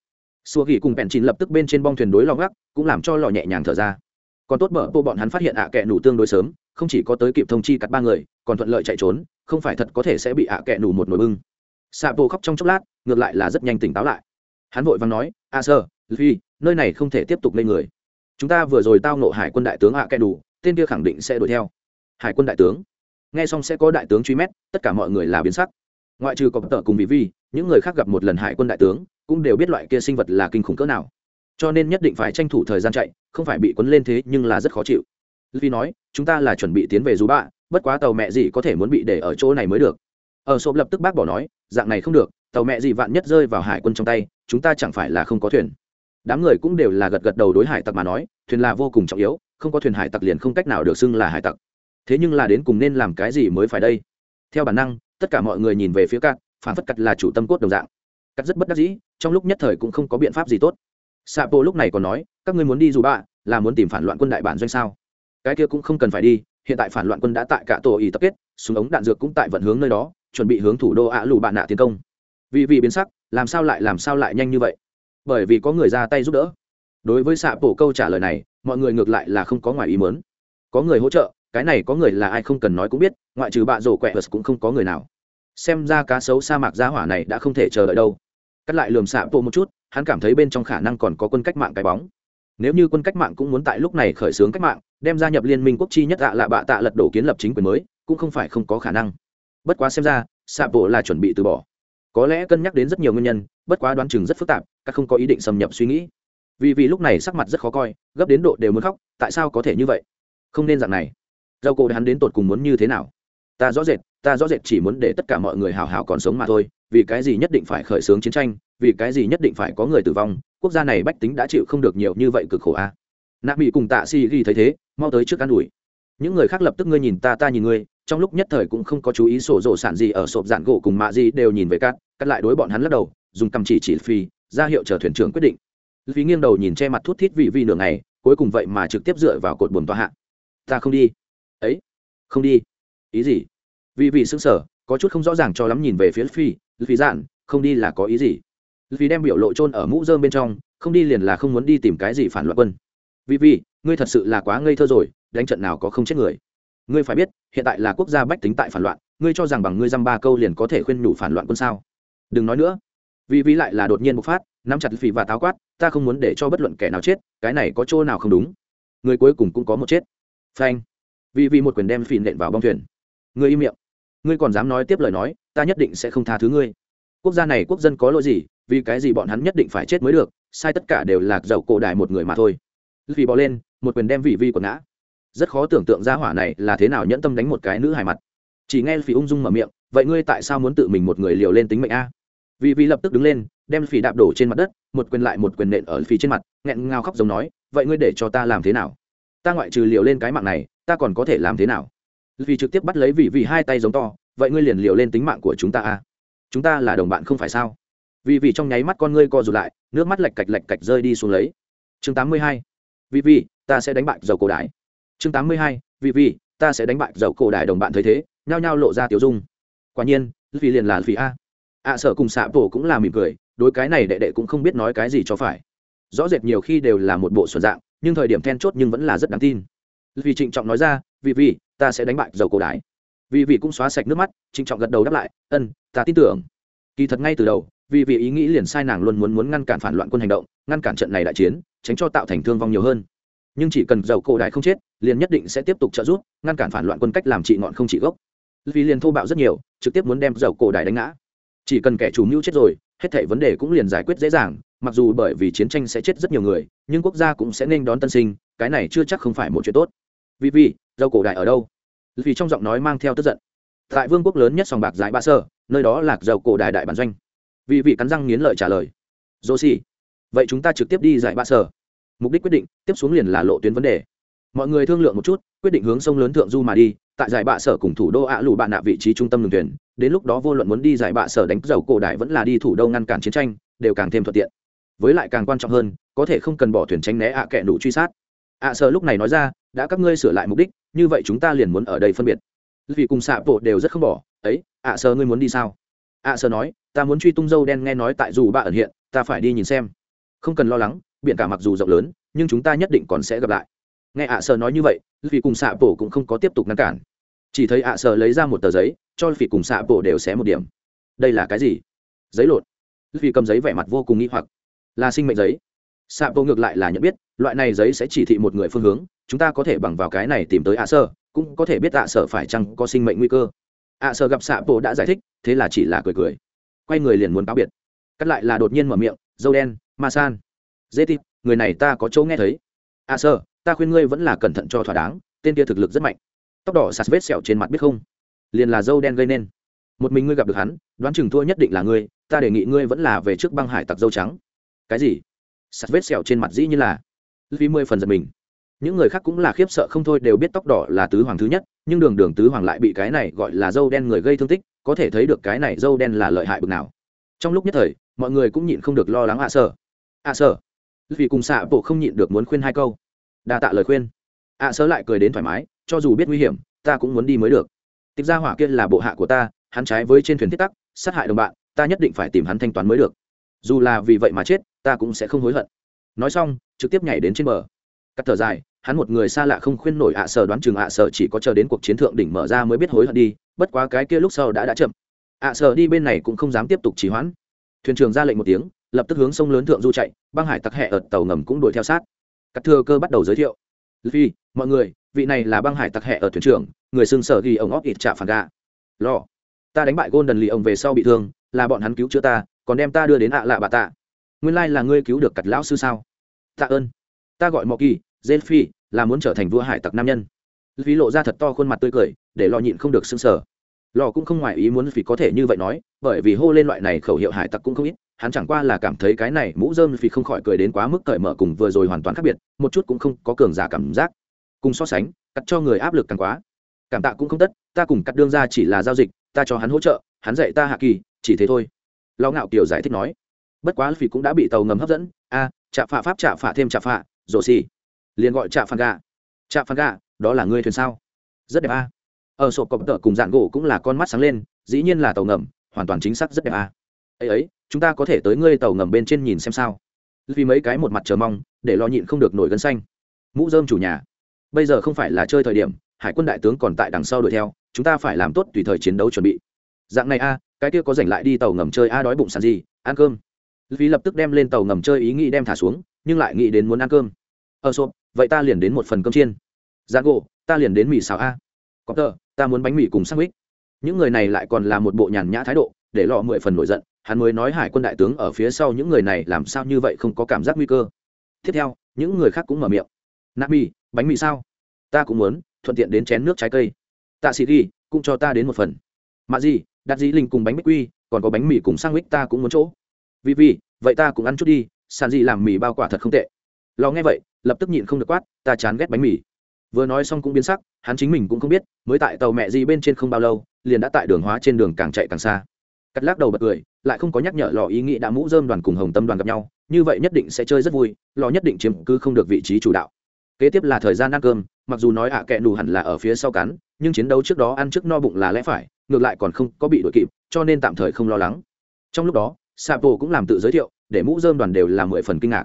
Xua ghi cùng bèn chín lập tức bên trên bong thuyền đối lò gác, cũng làm cho lò nhẹ nhàng thở ra. Còn tốt mở bộ bọn hắn phát hiện ạ à kẹ nủ tương đối sớm không chỉ có tới kịp thông chi cắt ba người, còn thuận lợi chạy trốn, không phải thật có thể sẽ bị ạ à kẹ nủ một nồi bưng. Xạ bộ khóc trong chốc lát, ngược lại là rất nhanh tỉnh táo lại. Hắn vội vàng nói, a sơ phi nơi này không thể tiếp tục lên người. Chúng ta vừa rồi tao nộ hải quân đại tướng ạ à kẹ nủ tên kia khẳng định sẽ đuổi theo. Hải quân đại tướng. Nghe xong sẽ có đại tướng truy mét, tất cả mọi người là biến sắc. Ngoại trừ có tờ cùng Bị vi những người khác gặp một lần hải quân đại tướng, cũng đều biết loại kia sinh vật là kinh khủng cỡ nào. Cho nên nhất định phải tranh thủ thời gian chạy, không phải bị quấn lên thế nhưng là rất khó chịu vì nói chúng ta là chuẩn bị tiến về dù bạ bất quá tàu mẹ gì có thể muốn bị để ở chỗ này mới được. Ở sộp lập tức bác bỏ nói dạng này không được tàu mẹ gì vạn nhất rơi vào hải quân trong tay chúng ta chẳng phải là không có thuyền. Đám người cũng đều là gật gật đầu đối hải tặc mà nói thuyền là vô cùng trọng yếu không có thuyền hải tặc liền không cách nào được xưng là hải tặc. Thế nhưng là đến cùng nên làm cái gì mới phải đây? Theo bản năng tất cả mọi người nhìn về phía cát phản phất cắt là chủ tâm cốt đồng dạng. Cắt rất bất đắc dĩ trong lúc nhất thời cũng không có biện pháp gì tốt. Sapo lúc này còn nói, các ngươi muốn đi dù bạ, là muốn tìm phản loạn quân đại bản doanh sao? Cái kia cũng không cần phải đi, hiện tại phản loạn quân đã tại cả tổ ý tập kết, súng ống đạn dược cũng tại vận hướng nơi đó, chuẩn bị hướng thủ đô ạ lù bạn nạ tiến công. Vì vì biến sắc, làm sao lại làm sao lại nhanh như vậy? Bởi vì có người ra tay giúp đỡ. Đối với xạ bổ câu trả lời này, mọi người ngược lại là không có ngoài ý muốn. Có người hỗ trợ, cái này có người là ai không cần nói cũng biết, ngoại trừ bạ rổ quẹt cũng không có người nào. Xem ra cá sấu sa mạc giá hỏa này đã không thể chờ đợi đâu. Cắt lại lườm xạ Bộ một chút, hắn cảm thấy bên trong khả năng còn có quân cách mạng cái bóng nếu như quân cách mạng cũng muốn tại lúc này khởi xướng cách mạng đem gia nhập liên minh quốc chi nhất tạ lạ bạ tạ lật đổ kiến lập chính quyền mới, cũng không phải không có khả năng. Bất quá xem ra, xạ bộ là chuẩn bị từ bỏ. Có lẽ cân nhắc đến rất nhiều nguyên nhân, bất quá đoán chừng rất phức tạp, các không có ý định xâm nhập suy nghĩ. Vì vì lúc này sắc mặt rất khó coi, gấp đến độ đều muốn khóc, tại sao có thể như vậy? Không nên dạng này. Dầu cổ hắn đến tột cùng muốn như thế nào? Ta rõ rệt, ta rõ rệt chỉ muốn để tất cả mọi người hào hào còn sống mà thôi, vì cái gì nhất định phải khởi xướng chiến tranh, vì cái gì nhất định phải có người tử vong, quốc gia này bách tính đã chịu không được nhiều như vậy cực khổ a. à? Nạ mỹ cùng tạ si ghi thấy thế, mau tới trước an ủi. Những người khác lập tức ngươi nhìn ta ta nhìn ngươi, trong lúc nhất thời cũng không có chú ý sổ rộ sản gì ở sộp dạn gỗ cùng mạ gì đều nhìn về cát, cắt lại đối bọn hắn lắc đầu, dùng cầm chỉ chỉ phi, ra hiệu chờ thuyền trưởng quyết định. Phí nghiêng đầu nhìn che mặt thút thít vị vi nửa ngày, cuối cùng vậy mà trực tiếp dựa vào cột buồm tòa hạ. Ta không đi. Ấy, không đi. Ý gì? Vì vị xứng sở có chút không rõ ràng cho lắm nhìn về phía phi phi dạn không đi là có ý gì? Vì đem biểu lộ trôn ở mũ dơm bên trong, không đi liền là không muốn đi tìm cái gì phản loạn quân vì vì ngươi thật sự là quá ngây thơ rồi, đánh trận nào có không chết người. Ngươi phải biết, hiện tại là quốc gia bách tính tại phản loạn, ngươi cho rằng bằng ngươi dăm ba câu liền có thể khuyên nhủ phản loạn quân sao? Đừng nói nữa. Vì vì lại là đột nhiên bộc phát, nắm chặt phì và táo quát, ta không muốn để cho bất luận kẻ nào chết, cái này có chỗ nào không đúng? Người cuối cùng cũng có một chết. Phanh. Vì vì một quyền đem phì nện vào bong thuyền. Ngươi im miệng. Ngươi còn dám nói tiếp lời nói, ta nhất định sẽ không tha thứ ngươi. Quốc gia này quốc dân có lỗi gì? Vì cái gì bọn hắn nhất định phải chết mới được? Sai tất cả đều là dậu cổ đại một người mà thôi vì bỏ lên, một quyền đem vị vi quần ngã. Rất khó tưởng tượng ra hỏa này là thế nào nhẫn tâm đánh một cái nữ hài mặt. Chỉ nghe phỉ ung dung mở miệng, vậy ngươi tại sao muốn tự mình một người liều lên tính mệnh a? Vì vi lập tức đứng lên, đem phỉ đạp đổ trên mặt đất, một quyền lại một quyền nện ở phỉ trên mặt, nghẹn ngào khóc giống nói, vậy ngươi để cho ta làm thế nào? Ta ngoại trừ liều lên cái mạng này, ta còn có thể làm thế nào? Vì trực tiếp bắt lấy vị vị hai tay giống to, vậy ngươi liền liều lên tính mạng của chúng ta a? Chúng ta là đồng bạn không phải sao? Vì vì trong nháy mắt con ngươi co rụt lại, nước mắt lạch cạch lạch cạch rơi đi xuống lấy. Chương tám mươi hai vì vì ta sẽ đánh bại dầu cổ đại. Chương tám mươi hai vì vì ta sẽ đánh bại dầu cổ đại đồng bạn thấy thế. Nhao nhao lộ ra tiểu dung. Quả nhiên vì liền là vì a. Ạ à, sở cùng xạ tổ cũng là mỉm cười đối cái này đệ đệ cũng không biết nói cái gì cho phải. Rõ rệt nhiều khi đều là một bộ xuẩn dạng nhưng thời điểm then chốt nhưng vẫn là rất đáng tin. Vì trịnh trọng nói ra vì vì ta sẽ đánh bại dầu cổ đại. Vì vì cũng xóa sạch nước mắt trịnh trọng gật đầu đáp lại ân ta tin tưởng. Kỳ thật ngay từ đầu vì vì ý nghĩ liền sai nàng luôn muốn muốn ngăn cản phản loạn quân hành động ngăn cản trận này đại chiến tránh cho tạo thành thương vong nhiều hơn. Nhưng chỉ cần dầu cổ đại không chết, liền nhất định sẽ tiếp tục trợ giúp, ngăn cản phản loạn quân cách làm trị ngọn không trị gốc. Vì liền thô bạo rất nhiều, trực tiếp muốn đem dầu cổ đại đánh ngã. Chỉ cần kẻ chủ mưu chết rồi, hết thảy vấn đề cũng liền giải quyết dễ dàng, mặc dù bởi vì chiến tranh sẽ chết rất nhiều người, nhưng quốc gia cũng sẽ nên đón tân sinh, cái này chưa chắc không phải một chuyện tốt. Vì vì, dầu cổ đại ở đâu? Vì trong giọng nói mang theo tức giận. Tại vương quốc lớn nhất sòng bạc giải ba sơ, nơi đó là dầu cổ đại đại bản doanh. Vì vị cắn răng nghiến lợi trả lời. Dô xì vậy chúng ta trực tiếp đi giải ba sở. Mục đích quyết định, tiếp xuống liền là lộ tuyến vấn đề. Mọi người thương lượng một chút, quyết định hướng sông lớn thượng du mà đi, tại giải bạ sở cùng thủ đô ạ lù bạn nạ vị trí trung tâm đường thuyền, đến lúc đó vô luận muốn đi giải bạ sở đánh dầu cổ đại vẫn là đi thủ đô ngăn cản chiến tranh, đều càng thêm thuận tiện. Với lại càng quan trọng hơn, có thể không cần bỏ thuyền tránh né ạ kẹ đủ truy sát. Ạ sở lúc này nói ra, đã các ngươi sửa lại mục đích, như vậy chúng ta liền muốn ở đây phân biệt. Vì cùng xạ bộ đều rất không bỏ, ấy, ạ sở ngươi muốn đi sao? Ạ sở nói, ta muốn truy tung dâu đen nghe nói tại dù bạ ẩn hiện, ta phải đi nhìn xem không cần lo lắng, biển cả mặc dù rộng lớn, nhưng chúng ta nhất định còn sẽ gặp lại. Nghe ạ sợ nói như vậy vì cùng xạ bổ cũng không có tiếp tục ngăn cản. Chỉ thấy ạ sợ lấy ra một tờ giấy, cho vì cùng xạ bổ đều xé một điểm. Đây là cái gì? Giấy lột vì cầm giấy vẻ mặt vô cùng nghi hoặc. Là sinh mệnh giấy. Xạ bổ ngược lại là nhận biết, loại này giấy sẽ chỉ thị một người phương hướng, chúng ta có thể bằng vào cái này tìm tới ạ sơ cũng có thể biết ạ sợ phải chăng có sinh mệnh nguy cơ. Ạ sợ gặp xạ bổ đã giải thích, thế là chỉ là cười cười. Quay người liền muốn cáo biệt. Cắt lại là đột nhiên mở miệng, dâu đen ma san. Dễ tịp người này ta có chỗ nghe thấy. À sơ ta khuyên ngươi vẫn là cẩn thận cho thỏa đáng, tên kia thực lực rất mạnh. Tóc đỏ sạt vết sẹo trên mặt biết không? Liền là dâu đen gây nên. Một mình ngươi gặp được hắn, đoán chừng thua nhất định là ngươi, ta đề nghị ngươi vẫn là về trước băng hải tặc dâu trắng. Cái gì? Sạt vết sẹo trên mặt dĩ như là vì mười phần giật mình. Những người khác cũng là khiếp sợ không thôi, đều biết tóc đỏ là tứ hoàng thứ nhất, nhưng đường đường tứ hoàng lại bị cái này gọi là dâu đen người gây thương tích, có thể thấy được cái này dâu đen là lợi hại bực nào. Trong lúc nhất thời, mọi người cũng nhịn không được lo lắng ạ à ạ à sở vì cùng xạ bộ không nhịn được muốn khuyên hai câu. Đa tạ lời khuyên. Ạ à sở lại cười đến thoải mái, cho dù biết nguy hiểm, ta cũng muốn đi mới được. Tịch ra hỏa kia là bộ hạ của ta, hắn trái với trên thuyền thiết tắc, sát hại đồng bạn, ta nhất định phải tìm hắn thanh toán mới được. Dù là vì vậy mà chết, ta cũng sẽ không hối hận. Nói xong, trực tiếp nhảy đến trên bờ. Cắt thở dài, hắn một người xa lạ không khuyên nổi ạ sở đoán chừng ạ sở chỉ có chờ đến cuộc chiến thượng đỉnh mở ra mới biết hối hận đi, bất quá cái kia lúc sau đã đã chậm. ạ sở đi bên này cũng không dám tiếp tục trì hoãn. Thuyền trưởng ra lệnh một tiếng lập tức hướng sông lớn thượng du chạy, băng hải tặc hẹ ở tàu ngầm cũng đuổi theo sát. Các thừa cơ bắt đầu giới thiệu. Vì mọi người, vị này là băng hải tặc hẹ ở thuyền trưởng, người xương sở ghi ông óc ít trả phản gà lo ta đánh bại gôn đần lì ông về sau bị thương, là bọn hắn cứu chữa ta, còn đem ta đưa đến ạ lạ bà tạ. Nguyên lai là ngươi cứu được cặt lão sư sao? Tạ ơn. Ta gọi mọ kỳ dê phi, là muốn trở thành vua hải tặc nam nhân. Vì lộ ra thật to khuôn mặt tươi cười, để lo nhịn không được xương sở lò cũng không ngoài ý muốn vì có thể như vậy nói bởi vì hô lên loại này khẩu hiệu hải tặc cũng không ít hắn chẳng qua là cảm thấy cái này mũ dơm vì không khỏi cười đến quá mức cởi mở cùng vừa rồi hoàn toàn khác biệt một chút cũng không có cường giả cảm giác. Cùng so sánh cắt cho người áp lực càng quá. Cảm tạ cũng không tất ta cùng cắt đương ra chỉ là giao dịch ta cho hắn hỗ trợ hắn dạy ta hạ kỳ chỉ thế thôi. Lo ngạo kiều giải thích nói. Bất quá vì cũng đã bị tàu ngầm hấp dẫn a à, trạ phạ pháp trạ phạ thêm trạ phạ rổ xì. Liền gọi trạ phan gà. Trạ phan gà đó là ngươi thuyền sao? Rất đẹp a ở sổ cọp tợ cùng dạng gỗ cũng là con mắt sáng lên, dĩ nhiên là tàu ngầm, hoàn toàn chính xác rất đẹp à. Ấy ấy, chúng ta có thể tới ngươi tàu ngầm bên trên nhìn xem sao. Vì mấy cái một mặt chờ mong, để lo nhịn không được nổi gân xanh. Mũ dơm chủ nhà. Bây giờ không phải là chơi thời điểm, hải quân đại tướng còn tại đằng sau đuổi theo, chúng ta phải làm tốt tùy thời chiến đấu chuẩn bị. Dạng này a cái kia có dành lại đi tàu ngầm chơi a à đói bụng sàn gì, ăn cơm. Vì lập tức đem lên tàu ngầm chơi ý nghĩ đem thả xuống, nhưng lại nghĩ đến muốn ăn cơm. Ở sộp, vậy ta liền đến một phần cơm chiên. Giá gỗ, ta liền đến mì xào a có tờ ta muốn bánh mì cùng sandwich. Những người này lại còn là một bộ nhàn nhã thái độ, để lọ mười phần nổi giận, hắn mới nói hải quân đại tướng ở phía sau những người này làm sao như vậy không có cảm giác nguy cơ. Tiếp theo, những người khác cũng mở miệng. Nạp mì, bánh mì sao? Ta cũng muốn, thuận tiện đến chén nước trái cây. Tạ sĩ ghi, cũng cho ta đến một phần. Mạ gì đặt dĩ linh cùng bánh bích quy, còn có bánh mì cùng sang mít ta cũng muốn chỗ. Vì vì vậy ta cũng ăn chút đi, sàn gì làm mì bao quả thật không tệ. Lo nghe vậy, lập tức nhịn không được quát, ta chán ghét bánh mì vừa nói xong cũng biến sắc, hắn chính mình cũng không biết, mới tại tàu mẹ gì bên trên không bao lâu, liền đã tại đường hóa trên đường càng chạy càng xa. Cắt lắc đầu bật cười, lại không có nhắc nhở lò ý nghĩ đã mũ dơm đoàn cùng hồng tâm đoàn gặp nhau, như vậy nhất định sẽ chơi rất vui, lò nhất định chiếm cứ không được vị trí chủ đạo. Kế tiếp là thời gian ăn cơm, mặc dù nói ạ à kẹ nù hẳn là ở phía sau cắn, nhưng chiến đấu trước đó ăn trước no bụng là lẽ phải, ngược lại còn không có bị đội kịp, cho nên tạm thời không lo lắng. Trong lúc đó, sapo cũng làm tự giới thiệu, để mũ dơm đoàn đều là mười phần kinh ngạc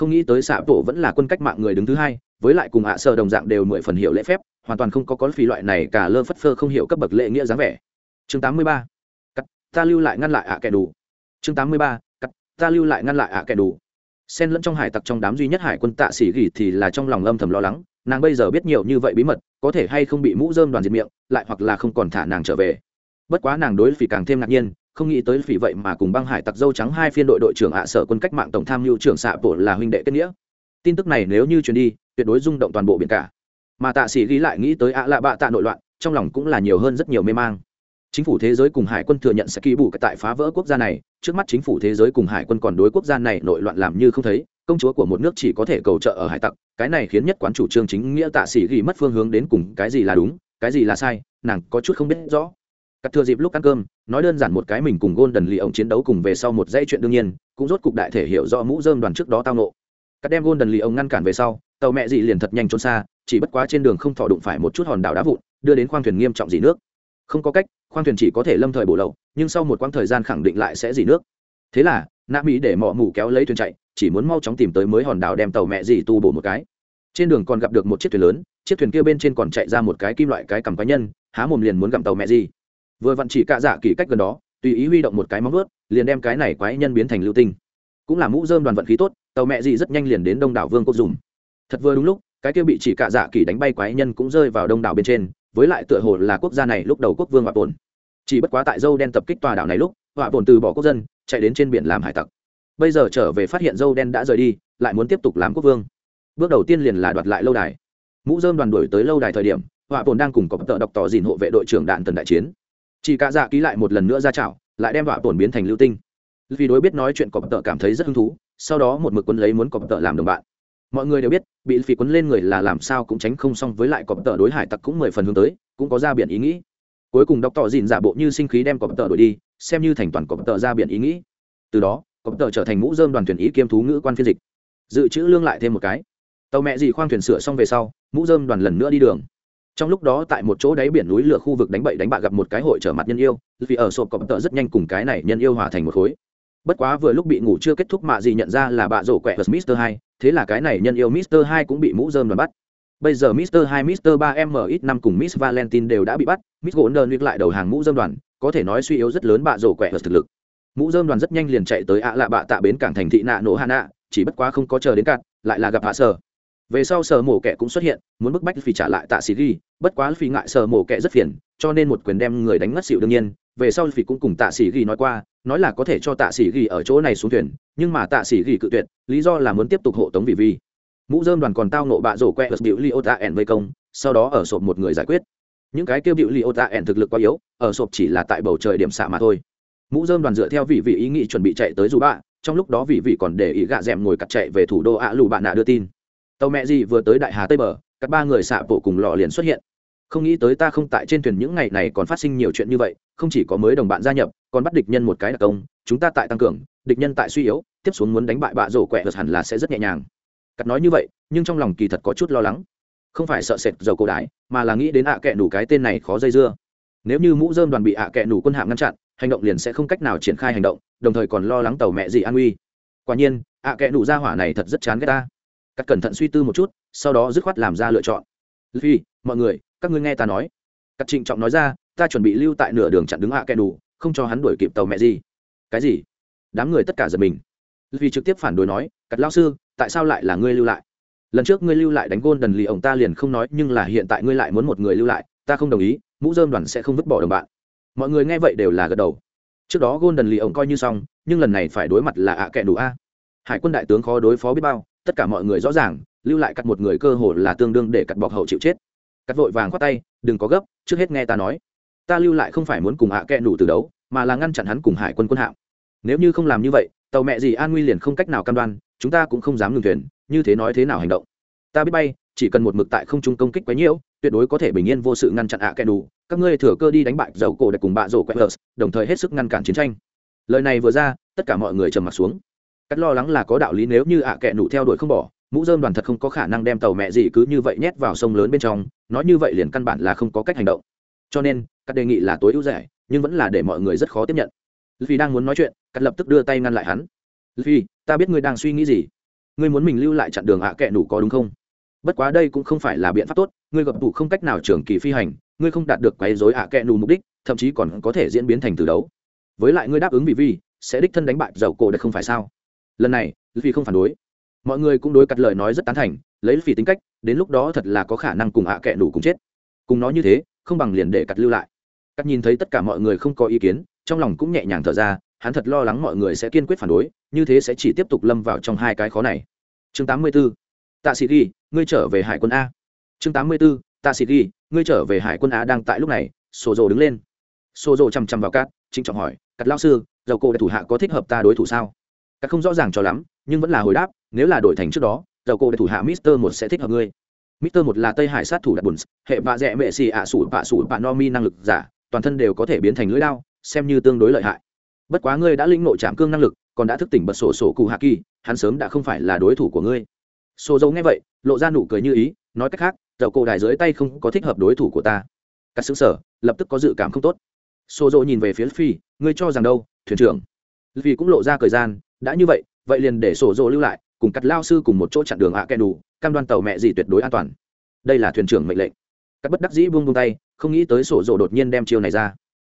không nghĩ tới xạ bộ vẫn là quân cách mạng người đứng thứ hai, với lại cùng ạ à đồng dạng đều mười phần hiệu lễ phép, hoàn toàn không có có phi loại này cả lơ phất phơ không hiểu cấp bậc lễ nghĩa dáng vẻ. Chương tám mươi ba. Ta lưu lại ngăn lại ạ kẻ đủ chương tám mươi ba. Ta lưu lại ngăn lại ạ kẻ đủ xen lẫn trong hải tặc trong đám duy nhất hải quân tạ sĩ gỉ thì là trong lòng âm thầm lo lắng, nàng bây giờ biết nhiều như vậy bí mật, có thể hay không bị mũ dơm đoàn diệt miệng, lại hoặc là không còn thả nàng trở về. Bất quá nàng đối phỉ càng thêm ngạc nhiên không nghĩ tới vì vậy mà cùng băng hải tặc dâu trắng hai phiên đội đội trưởng ạ sở quân cách mạng tổng tham mưu trưởng xạ bộ là huynh đệ kết nghĩa. Tin tức này nếu như truyền đi, tuyệt đối rung động toàn bộ biển cả. Mà tạ sĩ ghi lại nghĩ tới ạ lạ bạ tạ nội loạn, trong lòng cũng là nhiều hơn rất nhiều mê mang. Chính phủ thế giới cùng hải quân thừa nhận sẽ ký bù tại phá vỡ quốc gia này, trước mắt chính phủ thế giới cùng hải quân còn đối quốc gia này nội loạn làm như không thấy, công chúa của một nước chỉ có thể cầu trợ ở hải tặc, cái này khiến nhất quán chủ trương chính nghĩa tạ sĩ ghi mất phương hướng đến cùng cái gì là đúng, cái gì là sai, nàng có chút không biết rõ cắt thừa dịp lúc ăn cơm, nói đơn giản một cái mình cùng gôn đần lì ổng chiến đấu cùng về sau một dãy chuyện đương nhiên, cũng rốt cục đại thể hiểu rõ mũ dơm đoàn trước đó tao nộ cắt đem gôn đần lì ổng ngăn cản về sau, tàu mẹ dị liền thật nhanh trốn xa, chỉ bất quá trên đường không thọ đụng phải một chút hòn đảo đá vụn, đưa đến khoang thuyền nghiêm trọng dị nước. Không có cách, khoang thuyền chỉ có thể lâm thời bổ lậu, nhưng sau một quãng thời gian khẳng định lại sẽ dị nước. Thế là nạ mỹ để mọ mủ kéo lấy thuyền chạy, chỉ muốn mau chóng tìm tới mới hòn đảo đem tàu mẹ dị tu bổ một cái. Trên đường còn gặp được một chiếc thuyền lớn, chiếc thuyền kia bên trên còn chạy ra một cái kim loại cái cầm cá nhân, há mồm liền muốn gặm tàu mẹ dị vừa vặn chỉ cạ dạ kỳ cách gần đó, tùy ý huy động một cái móng ướt liền đem cái này quái nhân biến thành lưu tinh. Cũng là mũ dơm đoàn vận khí tốt, tàu mẹ dị rất nhanh liền đến đông đảo vương quốc dùng. Thật vừa đúng lúc, cái kia bị chỉ cạ dạ kỳ đánh bay quái nhân cũng rơi vào đông đảo bên trên, với lại tựa hồ là quốc gia này lúc đầu quốc vương hòa bồn chỉ bất quá tại dâu đen tập kích tòa đảo này lúc hòa bồn từ bỏ quốc dân, chạy đến trên biển làm hải tặc. Bây giờ trở về phát hiện dâu đen đã rời đi, lại muốn tiếp tục làm quốc vương. Bước đầu tiên liền là đoạt lại lâu đài. Mũ dơm đoàn đuổi tới lâu đài thời điểm hòa bồn đang cùng cọp tợ đọc tỏ dìn hộ vệ đội trưởng đạn tần đại chiến chỉ cả dạ ký lại một lần nữa ra chảo, lại đem vạ tổn biến thành lưu tinh. Vì đối biết nói chuyện cọp tợ cảm thấy rất hứng thú, sau đó một mực quân lấy muốn cọp tợ làm đồng bạn. Mọi người đều biết, bị phỉ quấn lên người là làm sao cũng tránh không xong với lại cọp tợ đối hải tặc cũng mười phần hướng tới, cũng có ra biển ý nghĩ. Cuối cùng đọc tỏ dìn giả bộ như sinh khí đem cọp tợ đổi đi, xem như thành toàn cọp tợ ra biển ý nghĩ. Từ đó, cọp tợ trở thành mũ dơm đoàn thuyền ý kiêm thú ngữ quan phiên dịch. Dự trữ lương lại thêm một cái. Tàu mẹ gì khoang thuyền sửa xong về sau, mũ dơm đoàn lần nữa đi đường trong lúc đó tại một chỗ đáy biển núi lửa khu vực đánh bậy đánh bạ gặp một cái hội trở mặt nhân yêu, vì ở sộp cọp tợ rất nhanh cùng cái này nhân yêu hòa thành một khối. Bất quá vừa lúc bị ngủ chưa kết thúc mạ gì nhận ra là bạ rổ quẹ vật mister hai, thế là cái này nhân yêu mister hai cũng bị mũ dơm đoàn bắt. Bây giờ mister hai, mister ba m ít năm cùng miss valentine đều đã bị bắt, miss golden lại đầu hàng mũ dơm đoàn có thể nói suy yếu rất lớn bạ rổ quẹ vật thực lực. Mũ dơm đoàn rất nhanh liền chạy tới ạ lạ bạ tạ bến cảng thành thị nạ nổ hạ nạ chỉ bất quá không có chờ đến cạn, lại là gặp hạ sở về sau sở mổ kẻ cũng xuất hiện, muốn bức bách phi trả lại tạ sĩ ghi, bất quá phi ngại sở mổ kẻ rất phiền, cho nên một quyền đem người đánh ngất xịu đương nhiên. Về sau phi cũng cùng tạ sĩ ghi nói qua, nói là có thể cho tạ sĩ ghi ở chỗ này xuống thuyền, nhưng mà tạ sĩ ghi cự tuyệt, lý do là muốn tiếp tục hộ tống vì vi. Mũ dơm đoàn còn tao nộ bạ rổ quẹt biểu li ô tạ ẻn vây công, sau đó ở sộp một người giải quyết. Những cái kêu biểu li ô tạ ẻn thực lực quá yếu, ở sộp chỉ là tại bầu trời điểm xạ mà thôi. Mũ dơm đoàn dựa theo vị vị ý nghĩ chuẩn bị chạy tới dù bạ, trong lúc đó vị vị còn để ý gạ d ngồi cặt chạy về thủ đô ạ lù bạn nạ đưa tin tàu mẹ gì vừa tới đại hà tây bờ, các ba người xạ bộ cùng lò liền xuất hiện. Không nghĩ tới ta không tại trên thuyền những ngày này còn phát sinh nhiều chuyện như vậy, không chỉ có mới đồng bạn gia nhập, còn bắt địch nhân một cái đặc công, chúng ta tại tăng cường, địch nhân tại suy yếu, tiếp xuống muốn đánh bại bạ rổ quẹ vật hẳn là sẽ rất nhẹ nhàng. Cắt nói như vậy, nhưng trong lòng kỳ thật có chút lo lắng. Không phải sợ sệt dầu cổ đái mà là nghĩ đến ạ à kẹ nủ cái tên này khó dây dưa. Nếu như mũ dơm đoàn bị ạ à kẹ nủ quân hạm ngăn chặn, hành động liền sẽ không cách nào triển khai hành động, đồng thời còn lo lắng tàu mẹ gì an nguy. Quả nhiên, ạ à kẹ nủ ra hỏa này thật rất chán ghét ta cắt cẩn thận suy tư một chút sau đó dứt khoát làm ra lựa chọn. Phi, mọi người các ngươi nghe ta nói. Cắt trịnh trọng nói ra ta chuẩn bị lưu tại nửa đường chặn đứng ạ Kẻ Đủ, không cho hắn đuổi kịp tàu mẹ gì. Cái gì? Đám người tất cả giật mình. Vì trực tiếp phản đối nói cắt lao sư tại sao lại là ngươi lưu lại? Lần trước ngươi lưu lại đánh gôn đần lì ổng ta liền không nói nhưng là hiện tại ngươi lại muốn một người lưu lại ta không đồng ý mũ dơm đoàn sẽ không vứt bỏ đồng bạn. Mọi người nghe vậy đều là gật đầu. Trước đó gôn đần lì ổng coi như xong nhưng lần này phải đối mặt là ạ Kẻ đủ a. Hải quân đại tướng khó đối phó biết bao tất cả mọi người rõ ràng, lưu lại cắt một người cơ hồ là tương đương để cắt bọc hậu chịu chết. Cắt vội vàng khoát tay, đừng có gấp, trước hết nghe ta nói. Ta lưu lại không phải muốn cùng hạ kệ đủ từ đấu, mà là ngăn chặn hắn cùng hải quân quân hạm. Nếu như không làm như vậy, tàu mẹ gì an nguy liền không cách nào cam đoan, chúng ta cũng không dám ngừng thuyền, như thế nói thế nào hành động. Ta biết bay, chỉ cần một mực tại không trung công kích quấy nhiễu tuyệt đối có thể bình yên vô sự ngăn chặn ạ kẻ đủ các ngươi thừa cơ đi đánh bại dầu cổ để cùng bạ rổ quẹt đồng thời hết sức ngăn cản chiến tranh. Lời này vừa ra, tất cả mọi người trầm mặt xuống cắt lo lắng là có đạo lý nếu như ạ kẹ nụ theo đuổi không bỏ, mũ dơm đoàn thật không có khả năng đem tàu mẹ gì cứ như vậy nhét vào sông lớn bên trong, nói như vậy liền căn bản là không có cách hành động. Cho nên các đề nghị là tối ưu rẻ nhưng vẫn là để mọi người rất khó tiếp nhận. Vì đang muốn nói chuyện, cắt lập tức đưa tay ngăn lại hắn. Vì ta biết ngươi đang suy nghĩ gì. Ngươi muốn mình lưu lại chặn đường ạ kệ nụ có đúng không? Bất quá đây cũng không phải là biện pháp tốt, ngươi gặp đủ không cách nào trường kỳ phi hành, ngươi không đạt được quấy dối ạ kệ nụ mục đích, thậm chí còn có thể diễn biến thành từ đấu. Với lại ngươi đáp ứng vì vi sẽ đích thân đánh bại dầu cổ đây không phải sao? Lần này vì không phản đối. Mọi người cũng đối cắt lời nói rất tán thành, lấy vì tính cách, đến lúc đó thật là có khả năng cùng ạ kệ đủ cùng chết. Cùng nói như thế, không bằng liền để cắt lưu lại. Cắt nhìn thấy tất cả mọi người không có ý kiến, trong lòng cũng nhẹ nhàng thở ra, hắn thật lo lắng mọi người sẽ kiên quyết phản đối, như thế sẽ chỉ tiếp tục lâm vào trong hai cái khó này. Chương 84. tạ sĩ ghi, ngươi trở về hải quân a. Chương 84. tạ sĩ ghi, ngươi trở về hải quân a đang tại lúc này sổ rồ đứng lên. Sổ rồ chằm chằm vào cát trinh trọng hỏi cắt lao sư, dầu cô đại thủ hạ có thích hợp ta đối thủ sao? Các không rõ ràng cho lắm, nhưng vẫn là hồi đáp, nếu là đổi thành trước đó dầu cô đại thủ hạ mister một sẽ thích hợp ngươi. Mister một là tây hải sát thủ đặc bùn, hệ vạ dẹ mệ xì ạ sủi vạ sủi vạ no mi năng lực giả, toàn thân đều có thể biến thành lưỡi lao xem như tương đối lợi hại. Bất quá ngươi đã linh nội trảm cương năng lực, còn đã thức tỉnh bật sổ sổ cụ hạ kỳ, hắn sớm đã không phải là đối thủ của ngươi. Sổ dâu nghe vậy, lộ ra nụ cười như ý, nói cách khác dầu cổ đài dưới tay không có thích hợp đối thủ của ta. Các xứ sở, lập tức có dự cảm không tốt. Sổ dâu nhìn về phía phi ngươi cho rằng đâu, thuyền trưởng? Vì cũng lộ ra thời gian đã như vậy vậy liền để sổ dồ lưu lại, cùng cắt lao sư cùng một chỗ chặn đường ạ à kẻ đủ cam đoan tàu mẹ gì tuyệt đối an toàn. Đây là thuyền trưởng mệnh lệnh. Cắt bất đắc dĩ buông buông tay, không nghĩ tới sổ dồ đột nhiên đem chiêu này ra.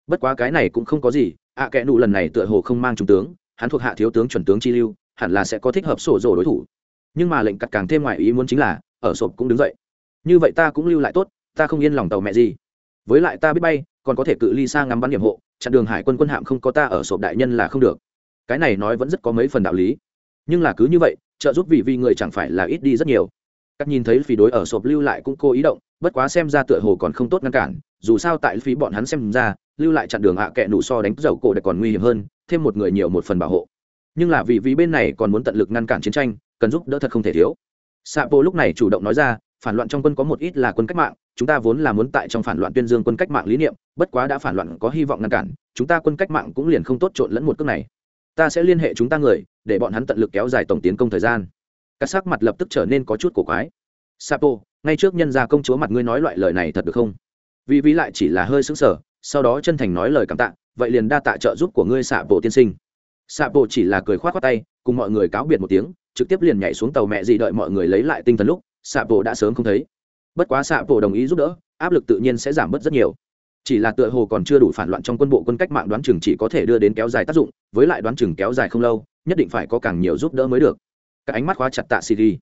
Bất quá cái này cũng không có gì, ạ à đủ lần này tựa hồ không mang trung tướng, hắn thuộc hạ thiếu tướng chuẩn tướng chi lưu, hẳn là sẽ có thích hợp sổ dồ đối thủ. Nhưng mà lệnh cắt càng thêm ngoài ý muốn chính là, ở sộp cũng đứng dậy. Như vậy ta cũng lưu lại tốt, ta không yên lòng tàu mẹ gì. Với lại ta biết bay, còn có thể cự ly sang ngắm bắn nhiệm hộ, chặn đường hải quân quân hạm không có ta ở sộp đại nhân là không được cái này nói vẫn rất có mấy phần đạo lý. Nhưng là cứ như vậy, trợ giúp vị vi người chẳng phải là ít đi rất nhiều. Các nhìn thấy phí đối ở sộp lưu lại cũng cô ý động, bất quá xem ra tựa hồ còn không tốt ngăn cản, dù sao tại phí bọn hắn xem ra, lưu lại chặn đường hạ kệ nụ so đánh dầu cổ để còn nguy hiểm hơn, thêm một người nhiều một phần bảo hộ. Nhưng là vì vì bên này còn muốn tận lực ngăn cản chiến tranh, cần giúp đỡ thật không thể thiếu. Sapo lúc này chủ động nói ra, phản loạn trong quân có một ít là quân cách mạng, chúng ta vốn là muốn tại trong phản loạn tuyên dương quân cách mạng lý niệm, bất quá đã phản loạn có hy vọng ngăn cản, chúng ta quân cách mạng cũng liền không tốt trộn lẫn một cước này ta sẽ liên hệ chúng ta người, để bọn hắn tận lực kéo dài tổng tiến công thời gian. Các sắc mặt lập tức trở nên có chút cổ quái. Sapo, ngay trước nhân gia công chúa mặt ngươi nói loại lời này thật được không? Vì ví lại chỉ là hơi sững sờ, sau đó chân thành nói lời cảm tạ, vậy liền đa tạ trợ giúp của ngươi xạ bộ tiên sinh. Xạ bộ chỉ là cười khoát khoát tay, cùng mọi người cáo biệt một tiếng, trực tiếp liền nhảy xuống tàu mẹ gì đợi mọi người lấy lại tinh thần lúc xạ bộ đã sớm không thấy. Bất quá xạ bộ đồng ý giúp đỡ, áp lực tự nhiên sẽ giảm bớt rất nhiều chỉ là tựa hồ còn chưa đủ phản loạn trong quân bộ quân cách mạng đoán chừng chỉ có thể đưa đến kéo dài tác dụng, với lại đoán chừng kéo dài không lâu, nhất định phải có càng nhiều giúp đỡ mới được. Các ánh mắt khóa chặt tạ xì ghi.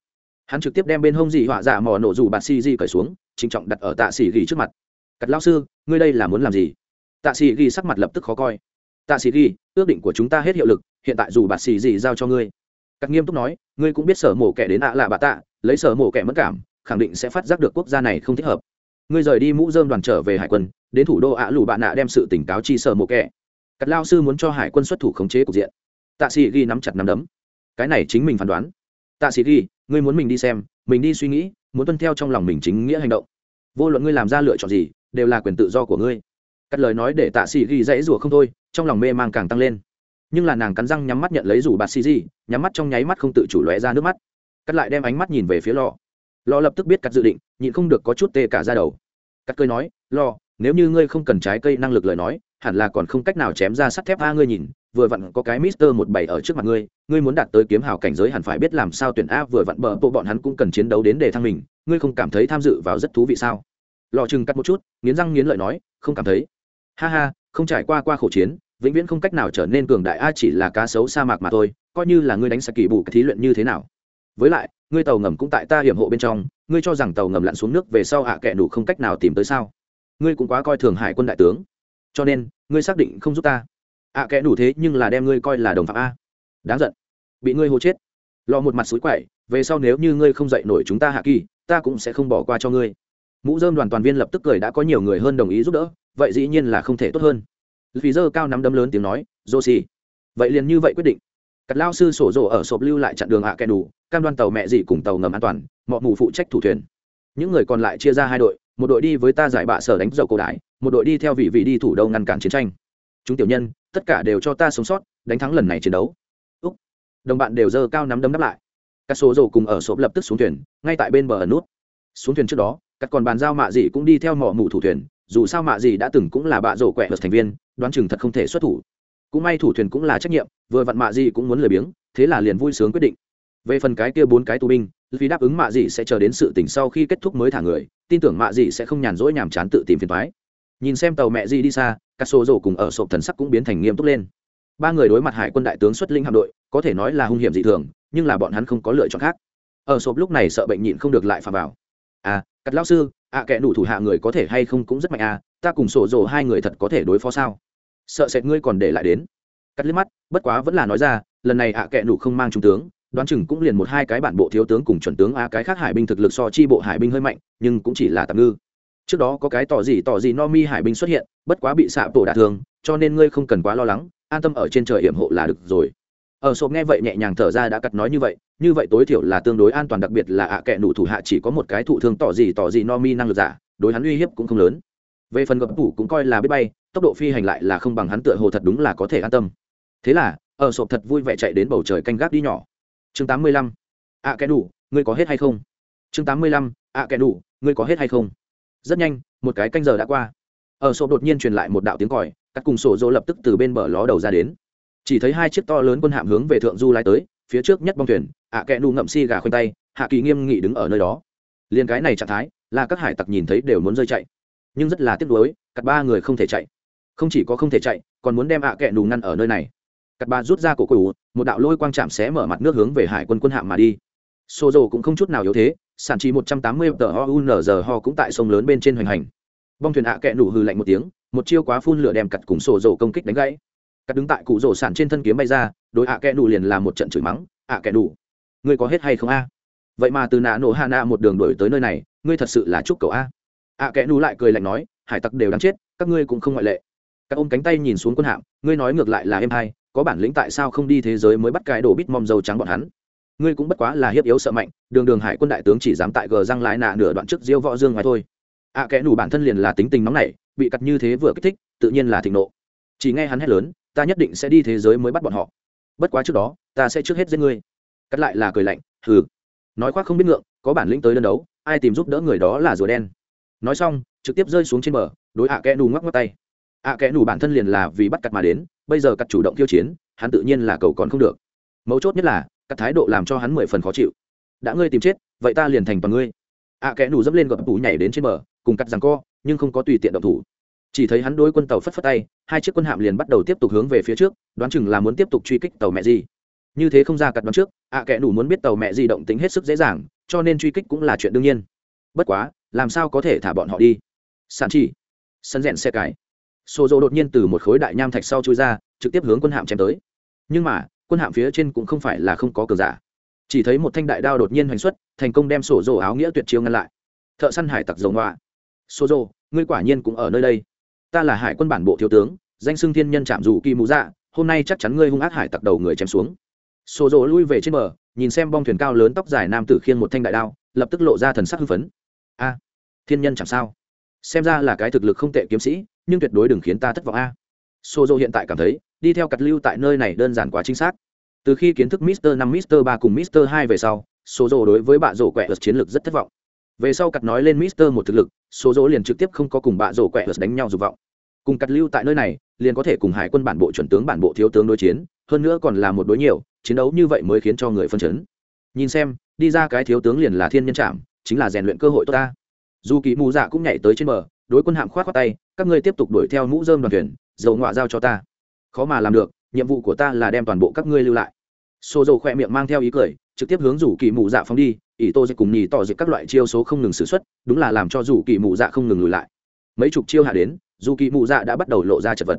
Hắn trực tiếp đem bên hông dị họa dạ mò nổ dù bạt xì ghi cởi xuống, trịnh trọng đặt ở tạ xì ghi trước mặt. Cắt lao sư, ngươi đây là muốn làm gì? Tạ xì ghi sắc mặt lập tức khó coi. Tạ xì ghi, ước định của chúng ta hết hiệu lực, hiện tại dù bạt xì gì giao cho ngươi. Cắt nghiêm túc nói, ngươi cũng biết sở mổ kẻ đến ạ là bà tạ, lấy sở mổ kẻ mất cảm, khẳng định sẽ phát giác được quốc gia này không thích hợp ngươi rời đi mũ dơm đoàn trở về hải quân, đến thủ đô ạ lù bạn nạ đem sự tỉnh cáo chi sợ mộ kẻ. Cắt lao sư muốn cho hải quân xuất thủ khống chế cục diện. Tạ sĩ ghi nắm chặt nắm đấm. Cái này chính mình phán đoán. Tạ sĩ ghi, ngươi muốn mình đi xem, mình đi suy nghĩ, muốn tuân theo trong lòng mình chính nghĩa hành động. Vô luận ngươi làm ra lựa chọn gì, đều là quyền tự do của ngươi. Cắt lời nói để tạ sĩ ghi dãy rủa không thôi, trong lòng mê mang càng tăng lên. Nhưng là nàng cắn răng nhắm mắt nhận lấy rủ bạt xì gì nhắm mắt trong nháy mắt không tự chủ lóe ra nước mắt. Cắt lại đem ánh mắt nhìn về phía lò lò lập tức biết cắt dự định, nhịn không được có chút tê cả ra đầu cắt cười nói, lo, nếu như ngươi không cần trái cây năng lực lời nói, hẳn là còn không cách nào chém ra sắt thép a ngươi nhìn, vừa vặn có cái mister một bảy ở trước mặt ngươi ngươi muốn đạt tới kiếm hào cảnh giới hẳn phải biết làm sao tuyển a vừa vặn bờ bộ bọn hắn cũng cần chiến đấu đến để thăng mình, ngươi không cảm thấy tham dự vào rất thú vị sao? Lò chừng cắt một chút, nghiến răng nghiến lợi nói, không cảm thấy. Ha ha, không trải qua qua khổ chiến, vĩnh viễn không cách nào trở nên cường đại a chỉ là cá sấu sa mạc mà thôi, coi như là ngươi đánh sạc kỳ bù thí luyện như thế nào. Với lại, ngươi tàu ngầm cũng tại ta hiểm hộ bên trong ngươi cho rằng tàu ngầm lặn xuống nước về sau hạ à kệ đủ không cách nào tìm tới sao? Ngươi cũng quá coi thường hải quân đại tướng. Cho nên, ngươi xác định không giúp ta. Ạ à kệ đủ thế nhưng là đem ngươi coi là đồng phạm a. Đáng giận. Bị ngươi hô chết. Lò một mặt suối quậy, về sau nếu như ngươi không dạy nổi chúng ta hạ kỳ, ta cũng sẽ không bỏ qua cho ngươi. Mũ dơm đoàn toàn viên lập tức cười đã có nhiều người hơn đồng ý giúp đỡ, vậy dĩ nhiên là không thể tốt hơn. Vì dơ cao nắm đấm lớn tiếng nói dô xì vậy liền như vậy quyết định cắt lao sư sổ rộ ở sộp lưu lại chặn đường hạ kẻ đủ, cam đoan tàu mẹ dị cùng tàu ngầm an toàn mọi mù phụ trách thủ thuyền. Những người còn lại chia ra hai đội, một đội đi với ta giải bạ sở đánh dầu cổ đại, một đội đi theo vị vị đi thủ đô ngăn cản chiến tranh. Chúng tiểu nhân, tất cả đều cho ta sống sót, đánh thắng lần này chiến đấu. Úc. đồng bạn đều dơ cao nắm đấm đắp lại. Các số dầu cùng ở sộp lập tức xuống thuyền, ngay tại bên bờ ẩn nút. Xuống thuyền trước đó các còn bàn giao mạ dị cũng đi theo mỏ mù thủ thuyền, dù sao mạ dị đã từng cũng là bạ rổ quẹ hợp thành viên, đoán chừng thật không thể xuất thủ cũng may thủ thuyền cũng là trách nhiệm vừa vặn mạ dị cũng muốn lười biếng thế là liền vui sướng quyết định. Về phần cái kia bốn cái tù binh vì đáp ứng mạ dị sẽ chờ đến sự tỉnh sau khi kết thúc mới thả người tin tưởng mạ dị sẽ không nhàn rỗi nhàm chán tự tìm phiền thoái nhìn xem tàu mẹ dị đi xa các số rổ cùng ở sộp thần sắc cũng biến thành nghiêm túc lên. Ba người đối mặt hải quân đại tướng xuất linh hạm đội có thể nói là hung hiểm dị thường nhưng là bọn hắn không có lựa chọn khác. Ở sộp lúc này sợ bệnh nhịn không được lại phạm vào. À cắt lão sư ạ à, kẻ đủ thủ hạ người có thể hay không cũng rất mạnh à ta cùng sổ rổ hai người thật có thể đối phó sao? Sợ sệt ngươi còn để lại đến. Cắt liếc mắt bất quá vẫn là nói ra lần này ạ à, nụ không mang trung tướng đoán chừng cũng liền một hai cái bản bộ thiếu tướng cùng chuẩn tướng a cái khác hải binh thực lực so chi bộ hải binh hơi mạnh nhưng cũng chỉ là tạm ngư. Trước đó có cái tỏ gì tỏ gì no mi hải binh xuất hiện bất quá bị xạ tổ đả thương cho nên ngươi không cần quá lo lắng an tâm ở trên trời hiểm hộ là được rồi. Ở sộp nghe vậy nhẹ nhàng thở ra đã cắt nói như vậy như vậy tối thiểu là tương đối an toàn đặc biệt là ạ kệ nụ thủ hạ chỉ có một cái thụ thương tỏ gì tỏ gì no mi năng lực giả đối hắn uy hiếp cũng không lớn. Về phần gập tủ cũng coi là biết bay tốc độ phi hành lại là không bằng hắn tựa hồ thật đúng là có thể an tâm. Thế là, ở sộp thật vui vẻ chạy đến bầu trời canh gác đi nhỏ. Chương tám mươi lăm. Ạ kẻ đủ, ngươi có hết hay không? Chương tám mươi lăm. Ạ kẻ đủ, ngươi có hết hay không? Rất nhanh, một cái canh giờ đã qua. Ở sộp đột nhiên truyền lại một đạo tiếng còi, các cùng sổ dỗ lập tức từ bên bờ ló đầu ra đến. Chỉ thấy hai chiếc to lớn quân hạm hướng về thượng du lái tới, phía trước nhất bong thuyền ạ kẹ nụ ngậm si gà khoanh tay, hạ kỳ nghiêm nghị đứng ở nơi đó. Liền cái này trạng thái là các hải tặc nhìn thấy đều muốn rơi chạy. Nhưng rất là tiếc nuối, cặp ba người không thể chạy không chỉ có không thể chạy, còn muốn đem ạ kẹ nù ngăn ở nơi này. Cặp ba rút ra cổ cổ một đạo lôi quang chạm xé mở mặt nước hướng về hải quân quân hạm mà đi. Xô rồ cũng không chút nào yếu thế, sản chỉ một trăm tám mươi tờ ho unz ho cũng tại sông lớn bên trên hoành hành. Bong thuyền ạ kẹ nù hư lạnh một tiếng, một chiêu quá phun lửa đem cặt cùng xô rồ công kích đánh gãy. Cắt đứng tại cụ rổ sản trên thân kiếm bay ra, đối ạ kẹ nù liền là một trận chửi mắng, ạ kẹ nù, ngươi có hết hay không a? Vậy mà từ nạ nổ hạ nạ một đường đổi tới nơi này, ngươi thật sự là chúc cậu a. Ạ kẽ nú lại cười lạnh nói, hải tặc đều đáng chết, các ngươi cũng không ngoại lệ các ôm cánh tay nhìn xuống quân hạm, ngươi nói ngược lại là em hai, có bản lĩnh tại sao không đi thế giới mới bắt cái đồ bít mom dầu trắng bọn hắn? Ngươi cũng bất quá là hiếp yếu sợ mạnh, đường đường hải quân đại tướng chỉ dám tại gờ răng lại nạ nửa đoạn trước diêu võ dương ngoài thôi. Ạ kẽ nủ bản thân liền là tính tình nóng nảy, bị cắt như thế vừa kích thích, tự nhiên là thịnh nộ. Chỉ nghe hắn hét lớn, ta nhất định sẽ đi thế giới mới bắt bọn họ. Bất quá trước đó, ta sẽ trước hết giết ngươi. Cắt lại là cười lạnh, hừ. Nói khoác không biết ngượng, có bản lĩnh tới đơn đấu, ai tìm giúp đỡ người đó là rùa đen. Nói xong, trực tiếp rơi xuống trên bờ, đối ạ à kẽ nù ngoắc ngoắc tay ạ à kẽ nủ bản thân liền là vì bắt cặt mà đến, bây giờ cặt chủ động khiêu chiến, hắn tự nhiên là cầu còn không được. Mấu chốt nhất là cặt thái độ làm cho hắn mười phần khó chịu. Đã ngươi tìm chết, vậy ta liền thành toàn ngươi. Ạ à kẽ nủ dẫm lên gập tủ nhảy đến trên bờ, cùng cặt rằng co, nhưng không có tùy tiện động thủ. Chỉ thấy hắn đối quân tàu phất phất tay, hai chiếc quân hạm liền bắt đầu tiếp tục hướng về phía trước, đoán chừng là muốn tiếp tục truy kích tàu mẹ gì. Như thế không ra cặt đoán trước, ạ à kẻ muốn biết tàu mẹ gì động tính hết sức dễ dàng, cho nên truy kích cũng là chuyện đương nhiên. Bất quá, làm sao có thể thả bọn họ đi? Sản chỉ. Sân rèn xe cải Sô Dô đột nhiên từ một khối đại nham thạch sau chui ra trực tiếp hướng quân hạm chém tới. Nhưng mà quân hạm phía trên cũng không phải là không có cờ giả. Chỉ thấy một thanh đại đao đột nhiên hoành xuất thành công đem Sô Dô áo nghĩa tuyệt chiêu ngăn lại. Thợ săn hải tặc rồng ngoa. Sô Dô, ngươi quả nhiên cũng ở nơi đây. Ta là hải quân bản bộ thiếu tướng danh xưng thiên nhân chạm dù kỳ mù dạ hôm nay chắc chắn ngươi hung ác hải tặc đầu người chém xuống. Sô Dô lui về trên bờ nhìn xem bong thuyền cao lớn tóc dài nam tử khiêng một thanh đại đao lập tức lộ ra thần sắc hưng phấn. A thiên nhân chẳng sao? Xem ra là cái thực lực không tệ kiếm sĩ, nhưng tuyệt đối đừng khiến ta thất vọng a. Xô dô hiện tại cảm thấy, đi theo cặt lưu tại nơi này đơn giản quá chính xác. Từ khi kiến thức mister năm, mister ba cùng mister hai về sau số dô đối với bạ rổ quẹt chiến lược rất thất vọng. Về sau cặt nói lên mister một thực lực số dô liền trực tiếp không có cùng bạ rổ quẹt đánh nhau dục vọng. Cùng cặt lưu tại nơi này, liền có thể cùng hải quân bản bộ chuẩn tướng bản bộ thiếu tướng đối chiến, hơn nữa còn là một đối nhiều, chiến đấu như vậy mới khiến cho người phân chấn. Nhìn xem, đi ra cái thiếu tướng liền là thiên nhân trạm chính là rèn luyện cơ hội tốt ta dù kỳ mù dạ cũng nhảy tới trên bờ, đối quân hạm khoát khoát tay, các ngươi tiếp tục đuổi theo mũ dơm đoàn thuyền, dầu ngoại giao cho ta. Khó mà làm được, nhiệm vụ của ta là đem toàn bộ các ngươi lưu lại. Xô dầu khỏe miệng mang theo ý cười, trực tiếp hướng rủ kỳ mù dạ phóng đi, ỷ tô dịch cùng nhì tỏ dịch các loại chiêu số không ngừng xử x đúng là làm cho rủ kỳ mù dạ không ngừng lùi lại. Mấy chục chiêu hạ đến, dù kỳ mù dạ đã bắt đầu lộ ra chật vật.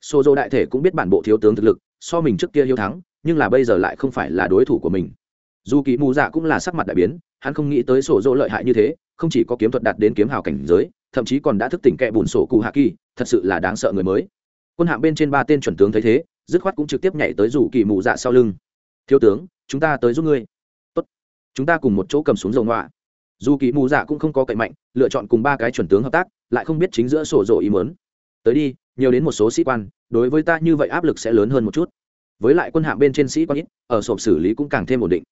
Xô dô đại thể cũng biết bản bộ thiếu tướng thực lực, so mình trước kia hiếu thắng, nhưng là bây giờ lại không phải là đối thủ của mình. Dù kỳ mù dạ cũng là sắc mặt đại biến, hắn không nghĩ tới sổ dô lợi hại như thế không chỉ có kiếm thuật đạt đến kiếm hào cảnh giới, thậm chí còn đã thức tỉnh kẹ bùn sổ cụ hạ kỳ, thật sự là đáng sợ người mới. Quân hạng bên trên ba tên chuẩn tướng thấy thế, dứt khoát cũng trực tiếp nhảy tới rủ kỳ mù dạ sau lưng. Thiếu tướng, chúng ta tới giúp ngươi. Tốt, chúng ta cùng một chỗ cầm xuống dầu ngoạ dù kỳ mù dạ cũng không có cậy mạnh, lựa chọn cùng ba cái chuẩn tướng hợp tác, lại không biết chính giữa sổ rộ ý mớn tới đi, nhiều đến một số sĩ quan, đối với ta như vậy áp lực sẽ lớn hơn một chút. Với lại quân hạng bên trên sĩ quan ít, ở sộp xử lý cũng càng thêm ổn định.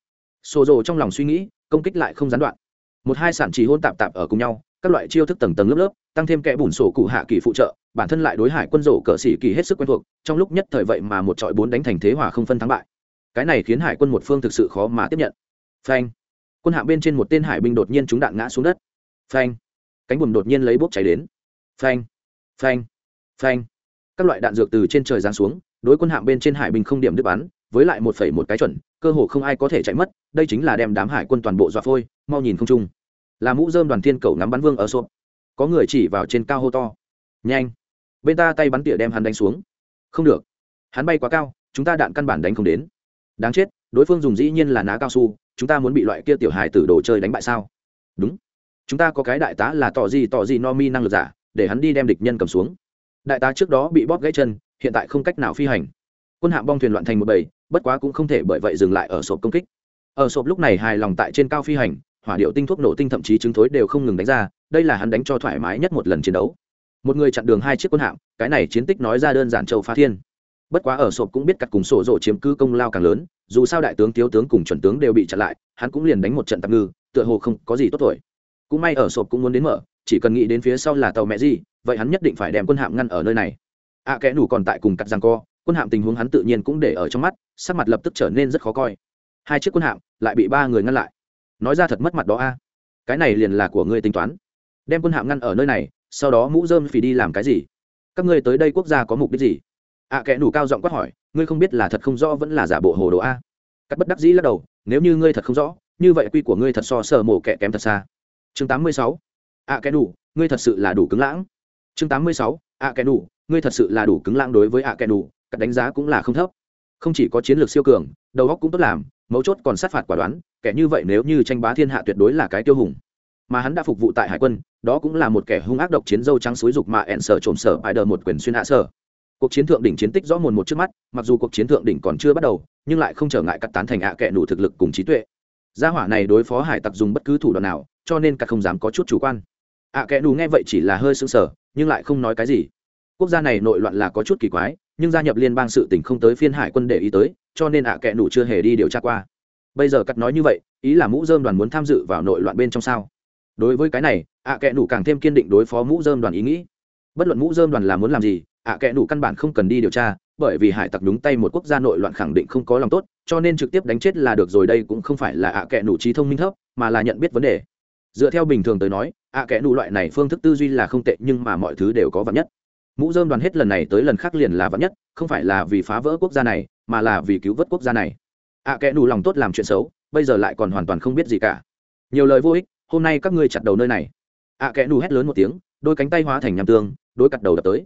Sổ rộ trong lòng suy nghĩ, công kích lại không gián đoạn một hai sản chỉ hôn tạp tạp ở cùng nhau, các loại chiêu thức tầng tầng lớp lớp, tăng thêm kẽ bùn sổ cụ hạ kỳ phụ trợ, bản thân lại đối hải quân rổ cờ xỉ kỳ hết sức quen thuộc, trong lúc nhất thời vậy mà một trọi bốn đánh thành thế hòa không phân thắng bại. Cái này khiến hải quân một phương thực sự khó mà tiếp nhận. Phanh. Quân hạng bên trên một tên hải binh đột nhiên trúng đạn ngã xuống đất. Phanh. Cánh buồm đột nhiên lấy bốc cháy đến. Phanh. Phanh. Phanh. Các loại đạn dược từ trên trời giáng xuống, đối quân hạng bên trên hải binh không điểm đứt bắn với lại một phẩy một cái chuẩn, cơ hồ không ai có thể chạy mất, đây chính là đem đám hải quân toàn bộ dọa phôi, mau nhìn không chung là mũ dơm đoàn thiên cầu ngắm bắn vương ở sộp. Có người chỉ vào trên cao hô to. Nhanh! Bên ta tay bắn tỉa đem hắn đánh xuống. Không được. Hắn bay quá cao, chúng ta đạn căn bản đánh không đến. Đáng chết, đối phương dùng dĩ nhiên là ná cao su, chúng ta muốn bị loại kia tiểu hài tử đồ chơi đánh bại sao? Đúng. Chúng ta có cái đại tá là tỏ gì tỏ gì no mi năng lực giả, để hắn đi đem địch nhân cầm xuống. Đại tá trước đó bị bóp gãy chân, hiện tại không cách nào phi hành. Quân hạm bong thuyền loạn thành một bầy bất quá cũng không thể bởi vậy dừng lại ở sộp công kích. Ở sộp lúc này hài lòng tại trên cao phi hành, hỏa điệu tinh thuốc nổ tinh thậm chí chứng thối đều không ngừng đánh ra, đây là hắn đánh cho thoải mái nhất một lần chiến đấu. Một người chặn đường hai chiếc quân hạm, cái này chiến tích nói ra đơn giản châu phá thiên. Bất quá ở sộp cũng biết cặt cùng sổ rộ chiếm cư công lao càng lớn, dù sao đại tướng, thiếu tướng cùng chuẩn tướng đều bị chặn lại, hắn cũng liền đánh một trận tạm ngư, tựa hồ không có gì tốt tuổi cũng may ở sộp cũng muốn đến mở, chỉ cần nghĩ đến phía sau là tàu mẹ gì, vậy hắn nhất định phải đem quân hạm ngăn ở nơi này ạ à, kẽ nủ còn tại cùng cắt răng co quân hạm tình huống hắn tự nhiên cũng để ở trong mắt sắc mặt lập tức trở nên rất khó coi. Hai chiếc quân hạm lại bị ba người ngăn lại. Nói ra thật mất mặt đó a. Cái này liền là của ngươi tính toán. Đem quân hạm ngăn ở nơi này sau đó mũ dơm phì đi làm cái gì? Các ngươi tới đây quốc gia có mục đích gì? Ạ à, kẽ nủ cao giọng quát hỏi ngươi không biết là thật không rõ vẫn là giả bộ hồ đồ a? Cắt bất đắc dĩ lắc đầu nếu như ngươi thật không rõ như vậy quy của ngươi thật so sờ mổ kẻ kém thật xa. Chương 86. ạ kẽ đủ ngươi thật sự là đủ cứng lãng. Chương 86. ạ kẽ đủ ngươi thật sự là đủ cứng lãng đối với ạ kẻ đủ các đánh giá cũng là không thấp. Không chỉ có chiến lược siêu cường, đầu óc cũng tốt làm, mấu chốt còn sát phạt quả đoán, kẻ như vậy nếu như tranh bá thiên hạ tuyệt đối là cái tiêu hùng. Mà hắn đã phục vụ tại hải quân, đó cũng là một kẻ hung ác độc chiến dâu trắng suối dục mà ẹn sở trộm sở bài đờ một quyền xuyên hạ sở. Cuộc chiến thượng đỉnh chiến tích rõ mồn một trước mắt, mặc dù cuộc chiến thượng đỉnh còn chưa bắt đầu, nhưng lại không trở ngại cắt tán thành ạ kệ đủ thực lực cùng trí tuệ. Gia hỏa này đối phó hải tặc dùng bất cứ thủ đoạn nào, cho nên cắt không dám có chút chủ quan. Ạ kệ đủ nghe vậy chỉ là hơi sững sờ, nhưng lại không nói cái gì quốc gia này nội loạn là có chút kỳ quái, nhưng gia nhập liên bang sự tỉnh không tới phiên hải quân để ý tới, cho nên ạ kệ nủ chưa hề đi điều tra qua. Bây giờ cắt nói như vậy, ý là mũ dơm đoàn muốn tham dự vào nội loạn bên trong sao? Đối với cái này, ạ kệ nủ càng thêm kiên định đối phó mũ dơm đoàn ý nghĩ. Bất luận mũ dơm đoàn là muốn làm gì, ạ kệ nủ căn bản không cần đi điều tra, bởi vì hải tặc đúng tay một quốc gia nội loạn khẳng định không có lòng tốt, cho nên trực tiếp đánh chết là được rồi đây cũng không phải là ạ kệ nủ trí thông minh thấp, mà là nhận biết vấn đề. Dựa theo bình thường tới nói, ạ kệ nủ loại này phương thức tư duy là không tệ, nhưng mà mọi thứ đều có vật nhất mũ dơm đoàn hết lần này tới lần khác liền là vật nhất không phải là vì phá vỡ quốc gia này mà là vì cứu vớt quốc gia này. À, Ạ kẽ đủ lòng tốt làm chuyện xấu bây giờ lại còn hoàn toàn không biết gì cả. Nhiều lời vô ích hôm nay các ngươi chặt đầu nơi này. À, Ạ kẽ đủ hét lớn một tiếng đôi cánh tay hóa thành nham tương đôi cặt đầu đập tới.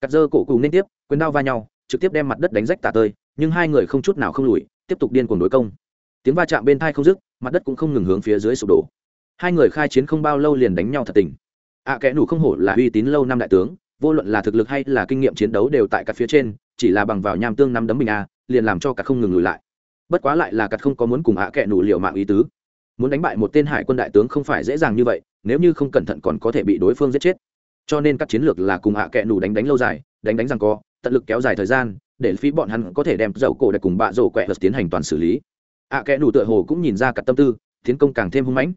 Cắt dơ cổ cùng liên tiếp quyền đao va nhau trực tiếp đem mặt đất đánh rách tả tơi nhưng hai người không chút nào không lùi tiếp tục điên cuồng đối công. Tiếng va chạm bên thai không dứt mặt đất cũng không ngừng hướng phía dưới sụp đổ. Hai người khai chiến không bao lâu liền đánh nhau thật tình. Ạ à, kẽ nủ không hổ là uy tín lâu năm đại tướng vô luận là thực lực hay là kinh nghiệm chiến đấu đều tại cả phía trên, chỉ là bằng vào nham tương năm đấm bình a à, liền làm cho cả không ngừng lùi lại. Bất quá lại là cặt không có muốn cùng ạ kẹ nụ nủ liệu mạng ý tứ. Muốn đánh bại một tên hải quân đại tướng không phải dễ dàng như vậy, nếu như không cẩn thận còn có thể bị đối phương giết chết. Cho nên các chiến lược là cùng hạ kệ nủ đánh đánh lâu dài, đánh đánh rằng co, tận lực kéo dài thời gian, để phí bọn hắn có thể đem dầu cổ để cùng bạ rổ quẹt tiến hành toàn xử lý. Ạ kẹ nủ tựa hồ cũng nhìn ra cả tâm tư, tiến công càng thêm hung mãnh.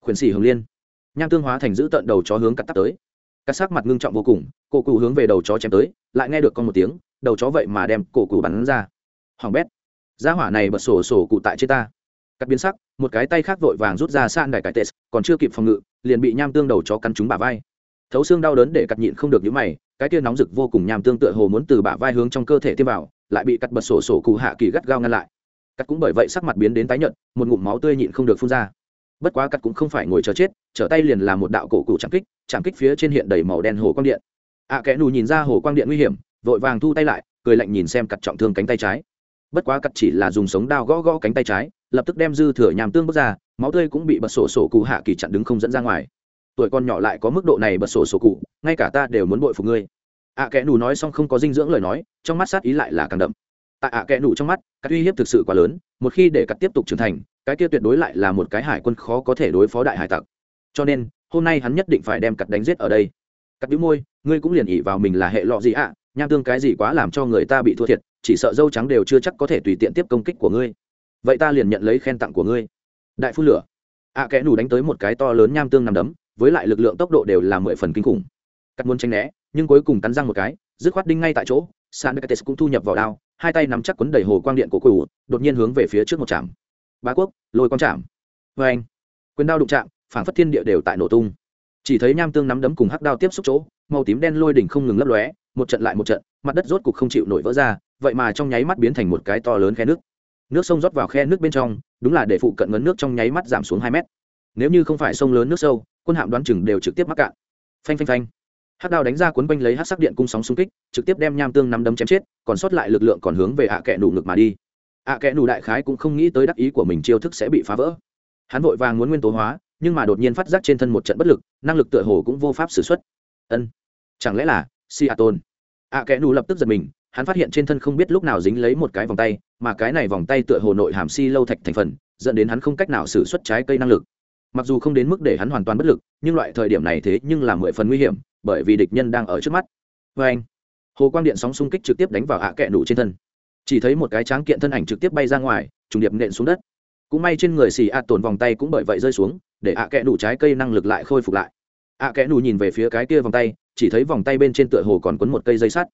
Khuyển sĩ hồng liên. Nham tương hóa thành giữ tận đầu chó hướng cắt tắt tới cắt sắc mặt ngưng trọng vô cùng, cổ cụ hướng về đầu chó chém tới, lại nghe được con một tiếng, đầu chó vậy mà đem cổ cụ bắn ra. Hoàng bét, gia hỏa này bật sổ sổ cụ tại trên ta. Cắt biến sắc, một cái tay khác vội vàng rút ra san đài cái tệ, còn chưa kịp phòng ngự, liền bị nham tương đầu chó cắn trúng bả vai. Thấu xương đau đớn để cắt nhịn không được những mày, cái tia nóng rực vô cùng nham tương tựa hồ muốn từ bả vai hướng trong cơ thể tiêm vào, lại bị cắt bật sổ sổ cụ hạ kỳ gắt gao ngăn lại. Cắt cũng bởi vậy sắc mặt biến đến tái nhợt, một ngụm máu tươi nhịn không được phun ra bất quá cắt cũng không phải ngồi chờ chết trở tay liền làm một đạo cổ cụ chạm kích chạm kích phía trên hiện đầy màu đen hồ quang điện. Ạ à, kẽ nù nhìn ra hồ quang điện nguy hiểm vội vàng thu tay lại cười lạnh nhìn xem cắt trọng thương cánh tay trái. Bất quá cắt chỉ là dùng sống đao gõ gõ cánh tay trái lập tức đem dư thừa nhàm tương bước ra máu tươi cũng bị bật sổ sổ cụ hạ kỳ chặn đứng không dẫn ra ngoài. Tuổi con nhỏ lại có mức độ này bật sổ sổ cụ ngay cả ta đều muốn bội phục ngươi. Ạ à, kẽ nù nói xong không có dinh dưỡng lời nói trong mắt sát ý lại là càng đậm. Tại ạ à, kẽ nù trong mắt các uy hiếp thực sự quá lớn một khi để cắt tiếp tục trưởng thành cái kia tuyệt đối lại là một cái hải quân khó có thể đối phó đại hải tặc. Cho nên hôm nay hắn nhất định phải đem cắt đánh giết ở đây. Cắt đĩu môi ngươi cũng liền ỉ vào mình là hệ lọ gì ạ? À, nham tương cái gì quá làm cho người ta bị thua thiệt chỉ sợ dâu trắng đều chưa chắc có thể tùy tiện tiếp công kích của ngươi. Vậy ta liền nhận lấy khen tặng của ngươi. Đại phun lửa. Ạ kẽ nù đánh tới một cái to lớn nham tương nằm đấm với lại lực lượng tốc độ đều là mười phần kinh khủng. Cắt muốn tranh né nhưng cuối cùng cắn răng một cái dứt khoát đinh ngay tại chỗ san becates cũng thu nhập vào đao hai tay nắm chắc quấn đầy hồ quang điện của cù đột nhiên hướng về phía trước một chạm bá quốc, lôi con chạm vê anh. Quyền đao đụng chạm phản phất thiên địa đều tại nổ tung. Chỉ thấy nham tương nắm đấm cùng hắc đao tiếp xúc chỗ, màu tím đen lôi đỉnh không ngừng lấp lóe, một trận lại một trận, mặt đất rốt cục không chịu nổi vỡ ra, vậy mà trong nháy mắt biến thành một cái to lớn khe nước. Nước sông rót vào khe nước bên trong, đúng là để phụ cận ngấn nước trong nháy mắt giảm xuống hai mét. Nếu như không phải sông lớn nước sâu, quân hạm đoán chừng đều trực tiếp mắc cạn. Phanh phanh phanh. Hát đao đánh ra cuốn quanh lấy hát sắc điện cung sóng xung kích, trực tiếp đem nham tương nắm đấm chém chết, còn sót lại lực lượng còn hướng về hạ kẹ đủ ngực mà đi ạ kẽ nù đại khái cũng không nghĩ tới đắc ý của mình chiêu thức sẽ bị phá vỡ. Hắn vội vàng muốn nguyên tố hóa, nhưng mà đột nhiên phát giác trên thân một trận bất lực, năng lực tựa hồ cũng vô pháp xử x u ấ t ân, chẳng lẽ là si a tôn ạ kẽ nù lập tức giật mình, hắn phát hiện trên thân không biết lúc nào dính lấy một cái vòng tay, mà cái này vòng tay tựa hồ nội hàm si lâu thạch thành phần, dẫn đến hắn không cách nào xử t trái cây năng lực. Mặc dù không đến mức để hắn hoàn toàn bất lực, nhưng loại thời điểm này thế nhưng là mười phần nguy hiểm, bởi vì địch nhân đang ở trước mắt. Vê anh. Hồ quang điện sóng xung kích trực tiếp đánh vào ạ kẽ nù trên thân chỉ thấy một cái tráng kiện thân ảnh trực tiếp bay ra ngoài, trùng điệp nện xuống đất. Cũng may trên người xì ạ tổn vòng tay cũng bởi vậy rơi xuống, để ạ kẽ đủ trái cây năng lực lại khôi phục lại. Ạ kẽ đủ nhìn về phía cái kia vòng tay, chỉ thấy vòng tay bên trên tựa hồ còn quấn một cây dây sắt.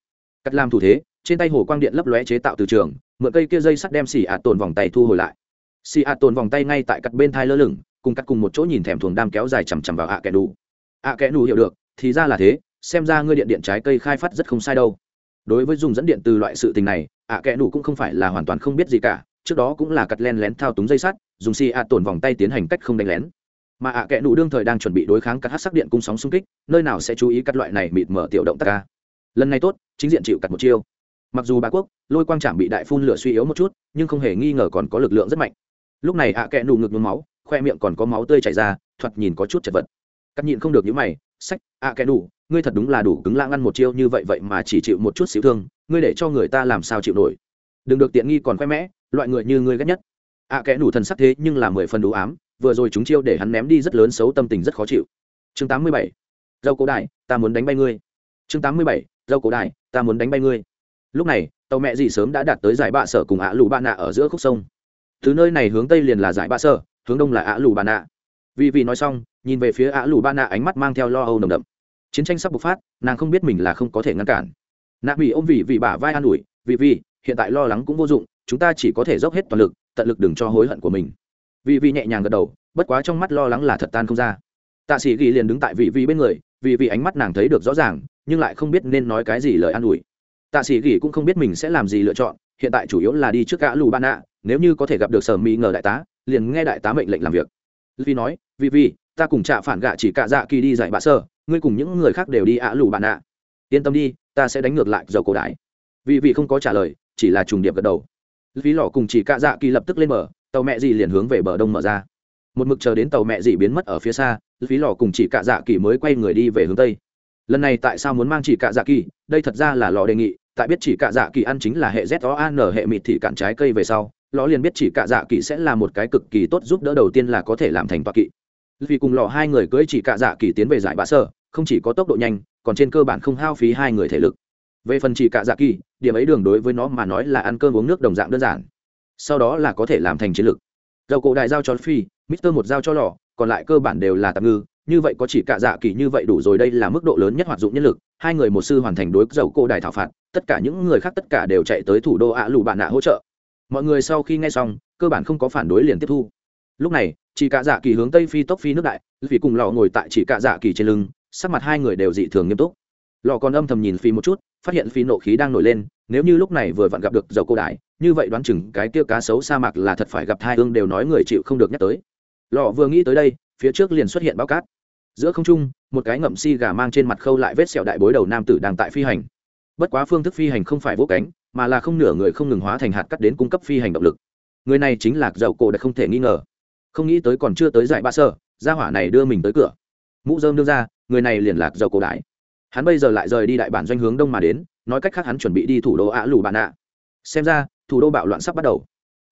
Cắt làm thủ thế, trên tay hồ quang điện lấp lóe chế tạo từ trường, mượn cây kia dây sắt đem xì ạ tổn vòng tay thu hồi lại. Xì ạ tổn vòng tay ngay tại cắt bên thai lơ lửng, cùng cắt cùng một chỗ nhìn thèm thuồng đam kéo dài chằm chằm vào ạ kẽ đủ. ạ kẽ đủ hiểu được, thì ra là thế, xem ra ngươi điện điện trái cây khai phát rất không sai đâu. Đối với dùng dẫn điện từ loại sự tình này ạ kẽ nụ cũng không phải là hoàn toàn không biết gì cả, trước đó cũng là cắt len lén thao túng dây sắt, dùng xì ạ tổn vòng tay tiến hành cách không đánh lén. Mà ạ kẽ nụ đương thời đang chuẩn bị đối kháng cắt hát sắc điện cung sóng xung kích, nơi nào sẽ chú ý các loại này mịt mở tiểu động tác ca lần này tốt, chính diện chịu cặt một chiêu. Mặc dù bà quốc, lôi quang trạm bị đại phun lửa suy yếu một chút, nhưng không hề nghi ngờ còn có lực lượng rất mạnh. Lúc này ạ kẽ nụ ngực nhuốm máu, khoe miệng còn có máu tươi chảy ra, thoạt nhìn có chút chật vật. Cắt nhịn không được những mày sách à ạ kẽ đủ, ngươi thật đúng là đủ cứng lãng ăn một chiêu như vậy vậy mà chỉ chịu một chút xíu thương ngươi để cho người ta làm sao chịu nổi. Đừng được tiện nghi còn khoe mẽ loại người như ngươi ghét nhất. À ạ kẽ đủ thần sắc thế nhưng là mười phần đủ ám vừa rồi chúng chiêu để hắn ném đi rất lớn xấu tâm tình rất khó chịu. Chương tám mươi bảy dâu cổ đại ta muốn đánh bay ngươi. Chương tám mươi bảy dâu cổ đại ta muốn đánh bay ngươi. Lúc này tàu mẹ dì sớm đã đạt tới giải bạ sở cùng ả lù bạ nạ ở giữa khúc sông. Từ nơi này hướng tây liền là giải bạ sở hướng đông là ả lù bạ nạ. Vì vì nói xong nhìn về phía ả lù ba nạ ánh mắt mang theo lo âu nồng đậm. Chiến tranh sắp bộc phát, nàng không biết mình là không có thể ngăn cản. Nạ bị ôm vì vì bả vai an ủi vì vì hiện tại lo lắng cũng vô dụng, chúng ta chỉ có thể dốc hết toàn lực, tận lực đừng cho hối hận của mình. Vì vì nhẹ nhàng gật đầu, bất quá trong mắt lo lắng là thật tan không ra. Tạ sĩ ghi liền đứng tại vị vi bên người vì vì ánh mắt nàng thấy được rõ ràng, nhưng lại không biết nên nói cái gì lời an ủi. Tạ sĩ ghi cũng không biết mình sẽ làm gì lựa chọn, hiện tại chủ yếu là đi trước gã lù ban nạ, nếu như có thể gặp được sở mỹ ngờ đại tá, liền nghe đại tá mệnh lệnh làm việc. Vì nói vì vì ta cùng trạ phản gạ chỉ cả dạ kỳ đi dạy bạ sơ, ngươi cùng những người khác đều đi ạ lù bạn ạ. yên tâm đi, ta sẽ đánh ngược lại dầu cổ đại. Vì vì không có trả lời, chỉ là trùng điệp gật đầu. Ví lò cùng chỉ cả dạ kỳ lập tức lên mở tàu mẹ gì liền hướng về bờ đông mở ra. Một mực chờ đến tàu mẹ dì biến mất ở phía xa phí lò cùng chỉ cạ dạ kỳ mới quay người đi về hướng tây. Lần này tại sao muốn mang chỉ cạ dạ kỳ? Đây thật ra là lò đề nghị, tại biết chỉ cạ dạ kỳ ăn chính là hệ z o an hệ mịt thị cạn trái cây về sau, lò liền biết chỉ cạ dạ kỳ sẽ là một cái cực kỳ tốt giúp đỡ đầu tiên là có thể làm thành toa kỵ vì cùng lò hai người cưỡi chỉ cạ dạ kỳ tiến về giải bạ sở không chỉ có tốc độ nhanh, còn trên cơ bản không hao phí hai người thể lực. Về phần chỉ cạ dạ kỳ, điểm ấy đường đối với nó mà nói là ăn cơm uống nước đồng dạng đơn giản. Sau đó là có thể làm thành chiến lực dầu cổ đại giao cho phi, mister một giao cho lò, còn lại cơ bản đều là tạm ngư, như vậy có chỉ cạ dạ kỳ như vậy đủ rồi đây là mức độ lớn nhất hoạt dụng nhân lực, hai người một sư hoàn thành đối dầu cổ đại thảo phạt, tất cả những người khác tất cả đều chạy tới thủ đô ạ lù bạn nạ hỗ trợ. Mọi người sau khi nghe xong, cơ bản không có phản đối liền tiếp thu. Lúc này chỉ cả dạ kỳ hướng tây phi tốc phi nước đại, vì cùng lò ngồi tại chỉ cả dạ kỳ trên lưng, sắc mặt hai người đều dị thường nghiêm túc. Lò còn âm thầm nhìn phi một chút, phát hiện phi nộ khí đang nổi lên, nếu như lúc này vừa vặn gặp được dầu cô đại như vậy đoán chừng cái kia cá sấu sa mạc là thật phải gặp hai ương đều nói người chịu không được nhắc tới. Lò vừa nghĩ tới đây, phía trước liền xuất hiện bao cát. Giữa không trung, một cái ngậm si gà mang trên mặt khâu lại vết sẹo đại bối đầu nam tử đang tại phi hành. Bất quá phương thức phi hành không phải vỗ cánh, mà là không nửa người không ngừng hóa thành hạt cắt đến cung cấp phi hành động lực. Người này chính là dầu cổ đã không thể nghi ngờ không nghĩ tới còn chưa tới giải ba sơ, gia hỏa này đưa mình tới cửa. Mũ dơm đưa ra, người này liền lạc dầu cổ đại. Hắn bây giờ lại rời đi đại bản doanh hướng đông mà đến, nói cách khác hắn chuẩn bị đi thủ đô ạ lù bạn ạ. Xem ra, thủ đô bạo loạn sắp bắt đầu.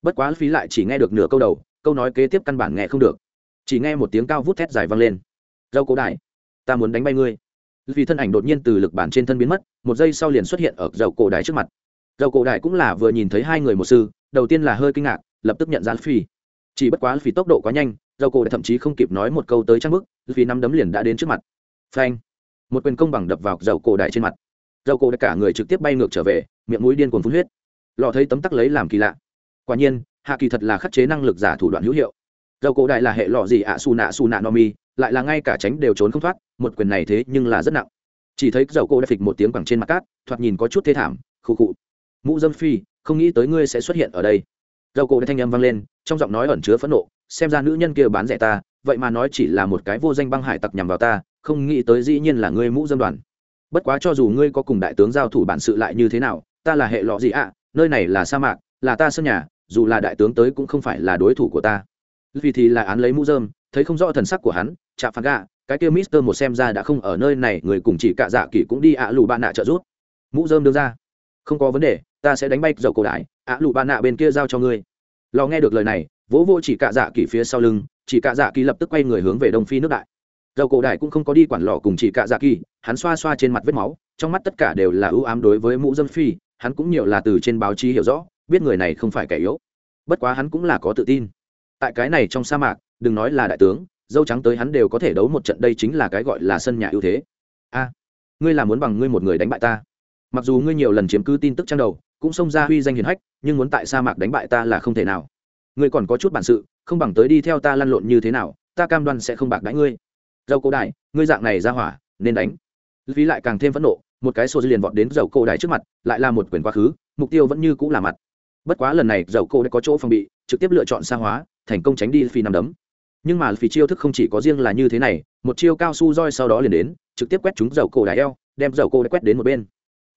Bất quá phí lại chỉ nghe được nửa câu đầu, câu nói kế tiếp căn bản nghe không được. Chỉ nghe một tiếng cao vút thét dài vang lên. Dâu cổ đại, ta muốn đánh bay ngươi. Vì thân ảnh đột nhiên từ lực bản trên thân biến mất, một giây sau liền xuất hiện ở dầu cổ đại trước mặt. Dầu cổ đại cũng là vừa nhìn thấy hai người một sư đầu tiên là hơi kinh ngạc, lập tức nhận ra phi chỉ bất quá vì tốc độ quá nhanh dầu cổ đại thậm chí không kịp nói một câu tới trang bức vì năm đấm liền đã đến trước mặt. Phanh! Một quyền công bằng đập vào dầu cổ đại trên mặt. Dầu cổ đại cả người trực tiếp bay ngược trở về miệng mũi điên cuồng phun huyết. Lò thấy tấm tắc lấy làm kỳ lạ. Quả nhiên hạ kỳ thật là khắc chế năng lực giả thủ đoạn hữu hiệu. Dầu cổ đại là hệ lọ gì ạ? À, su nạ su nạ no mi lại là ngay cả tránh đều trốn không thoát một quyền này thế nhưng là rất nặng. Chỉ thấy dầu cổ đã phịch một tiếng quẳng trên mặt cát thoạt nhìn có chút thế thảm khụ khụ. Mũ dâm phi không nghĩ tới ngươi sẽ xuất hiện ở đây. Dầu cổ thanh âm vang lên trong giọng nói ẩn chứa phẫn nộ, xem ra nữ nhân kia bán rẻ ta, vậy mà nói chỉ là một cái vô danh băng hải tặc nhằm vào ta, không nghĩ tới dĩ nhiên là ngươi mũ dâm đoàn. Bất quá cho dù ngươi có cùng đại tướng giao thủ bản sự lại như thế nào, ta là hệ lọ gì ạ? Nơi này là sa mạc, là ta sân nhà, dù là đại tướng tới cũng không phải là đối thủ của ta. Vì thì là án lấy mũ dơm thấy không rõ thần sắc của hắn, chạm phạt gạ, cái kia mister một xem ra đã không ở nơi này, người cùng chỉ cạ dạ kỳ cũng đi ạ lù bạn nạ trợ giúp. Mũ dơm đưa ra. Không có vấn đề, ta sẽ đánh bay dầu cổ đại, ạ lù bạn nạ bên kia giao cho ngươi lò nghe được lời này, vỗ vô chỉ cạ dạ kỳ phía sau lưng, chỉ cạ dạ kỳ lập tức quay người hướng về đông phi nước đại. Dầu cổ đại cũng không có đi quản lò cùng chỉ cạ dạ kỳ hắn xoa xoa trên mặt vết máu, trong mắt tất cả đều là ưu ám đối với mũ dâm phi, hắn cũng nhiều là từ trên báo chí hiểu rõ, biết người này không phải kẻ yếu. Bất quá hắn cũng là có tự tin. Tại cái này trong sa mạc, đừng nói là đại tướng, dâu trắng tới hắn đều có thể đấu một trận đây chính là cái gọi là sân nhà ưu thế. A, ngươi là muốn bằng ngươi một người đánh bại ta mặc dù ngươi nhiều lần chiếm cứ tin tức trang đầu, cũng xông ra huy danh hiền hách, nhưng muốn tại sa mạc đánh bại ta là không thể nào. Ngươi còn có chút bản sự, không bằng tới đi theo ta lăn lộn như thế nào, ta cam đoan sẽ không bạc đánh ngươi. Dầu cổ đại ngươi dạng này ra hỏa, nên đánh. Phí lại càng thêm phẫn nộ, một cái xô liền vọt đến dầu cổ đại trước mặt, lại là một quyền quá khứ, mục tiêu vẫn như cũng là mặt. Bất quá lần này, dầu cổ đã có chỗ phòng bị, trực tiếp lựa chọn xa hóa, thành công tránh đi phi nằm đấm. Nhưng mà phi chiêu thức không chỉ có riêng là như thế này, một chiêu cao su roi sau đó liền đến, trực tiếp quét trúng dầu cổ đại eo, đem dầu cổ đã quét đến một bên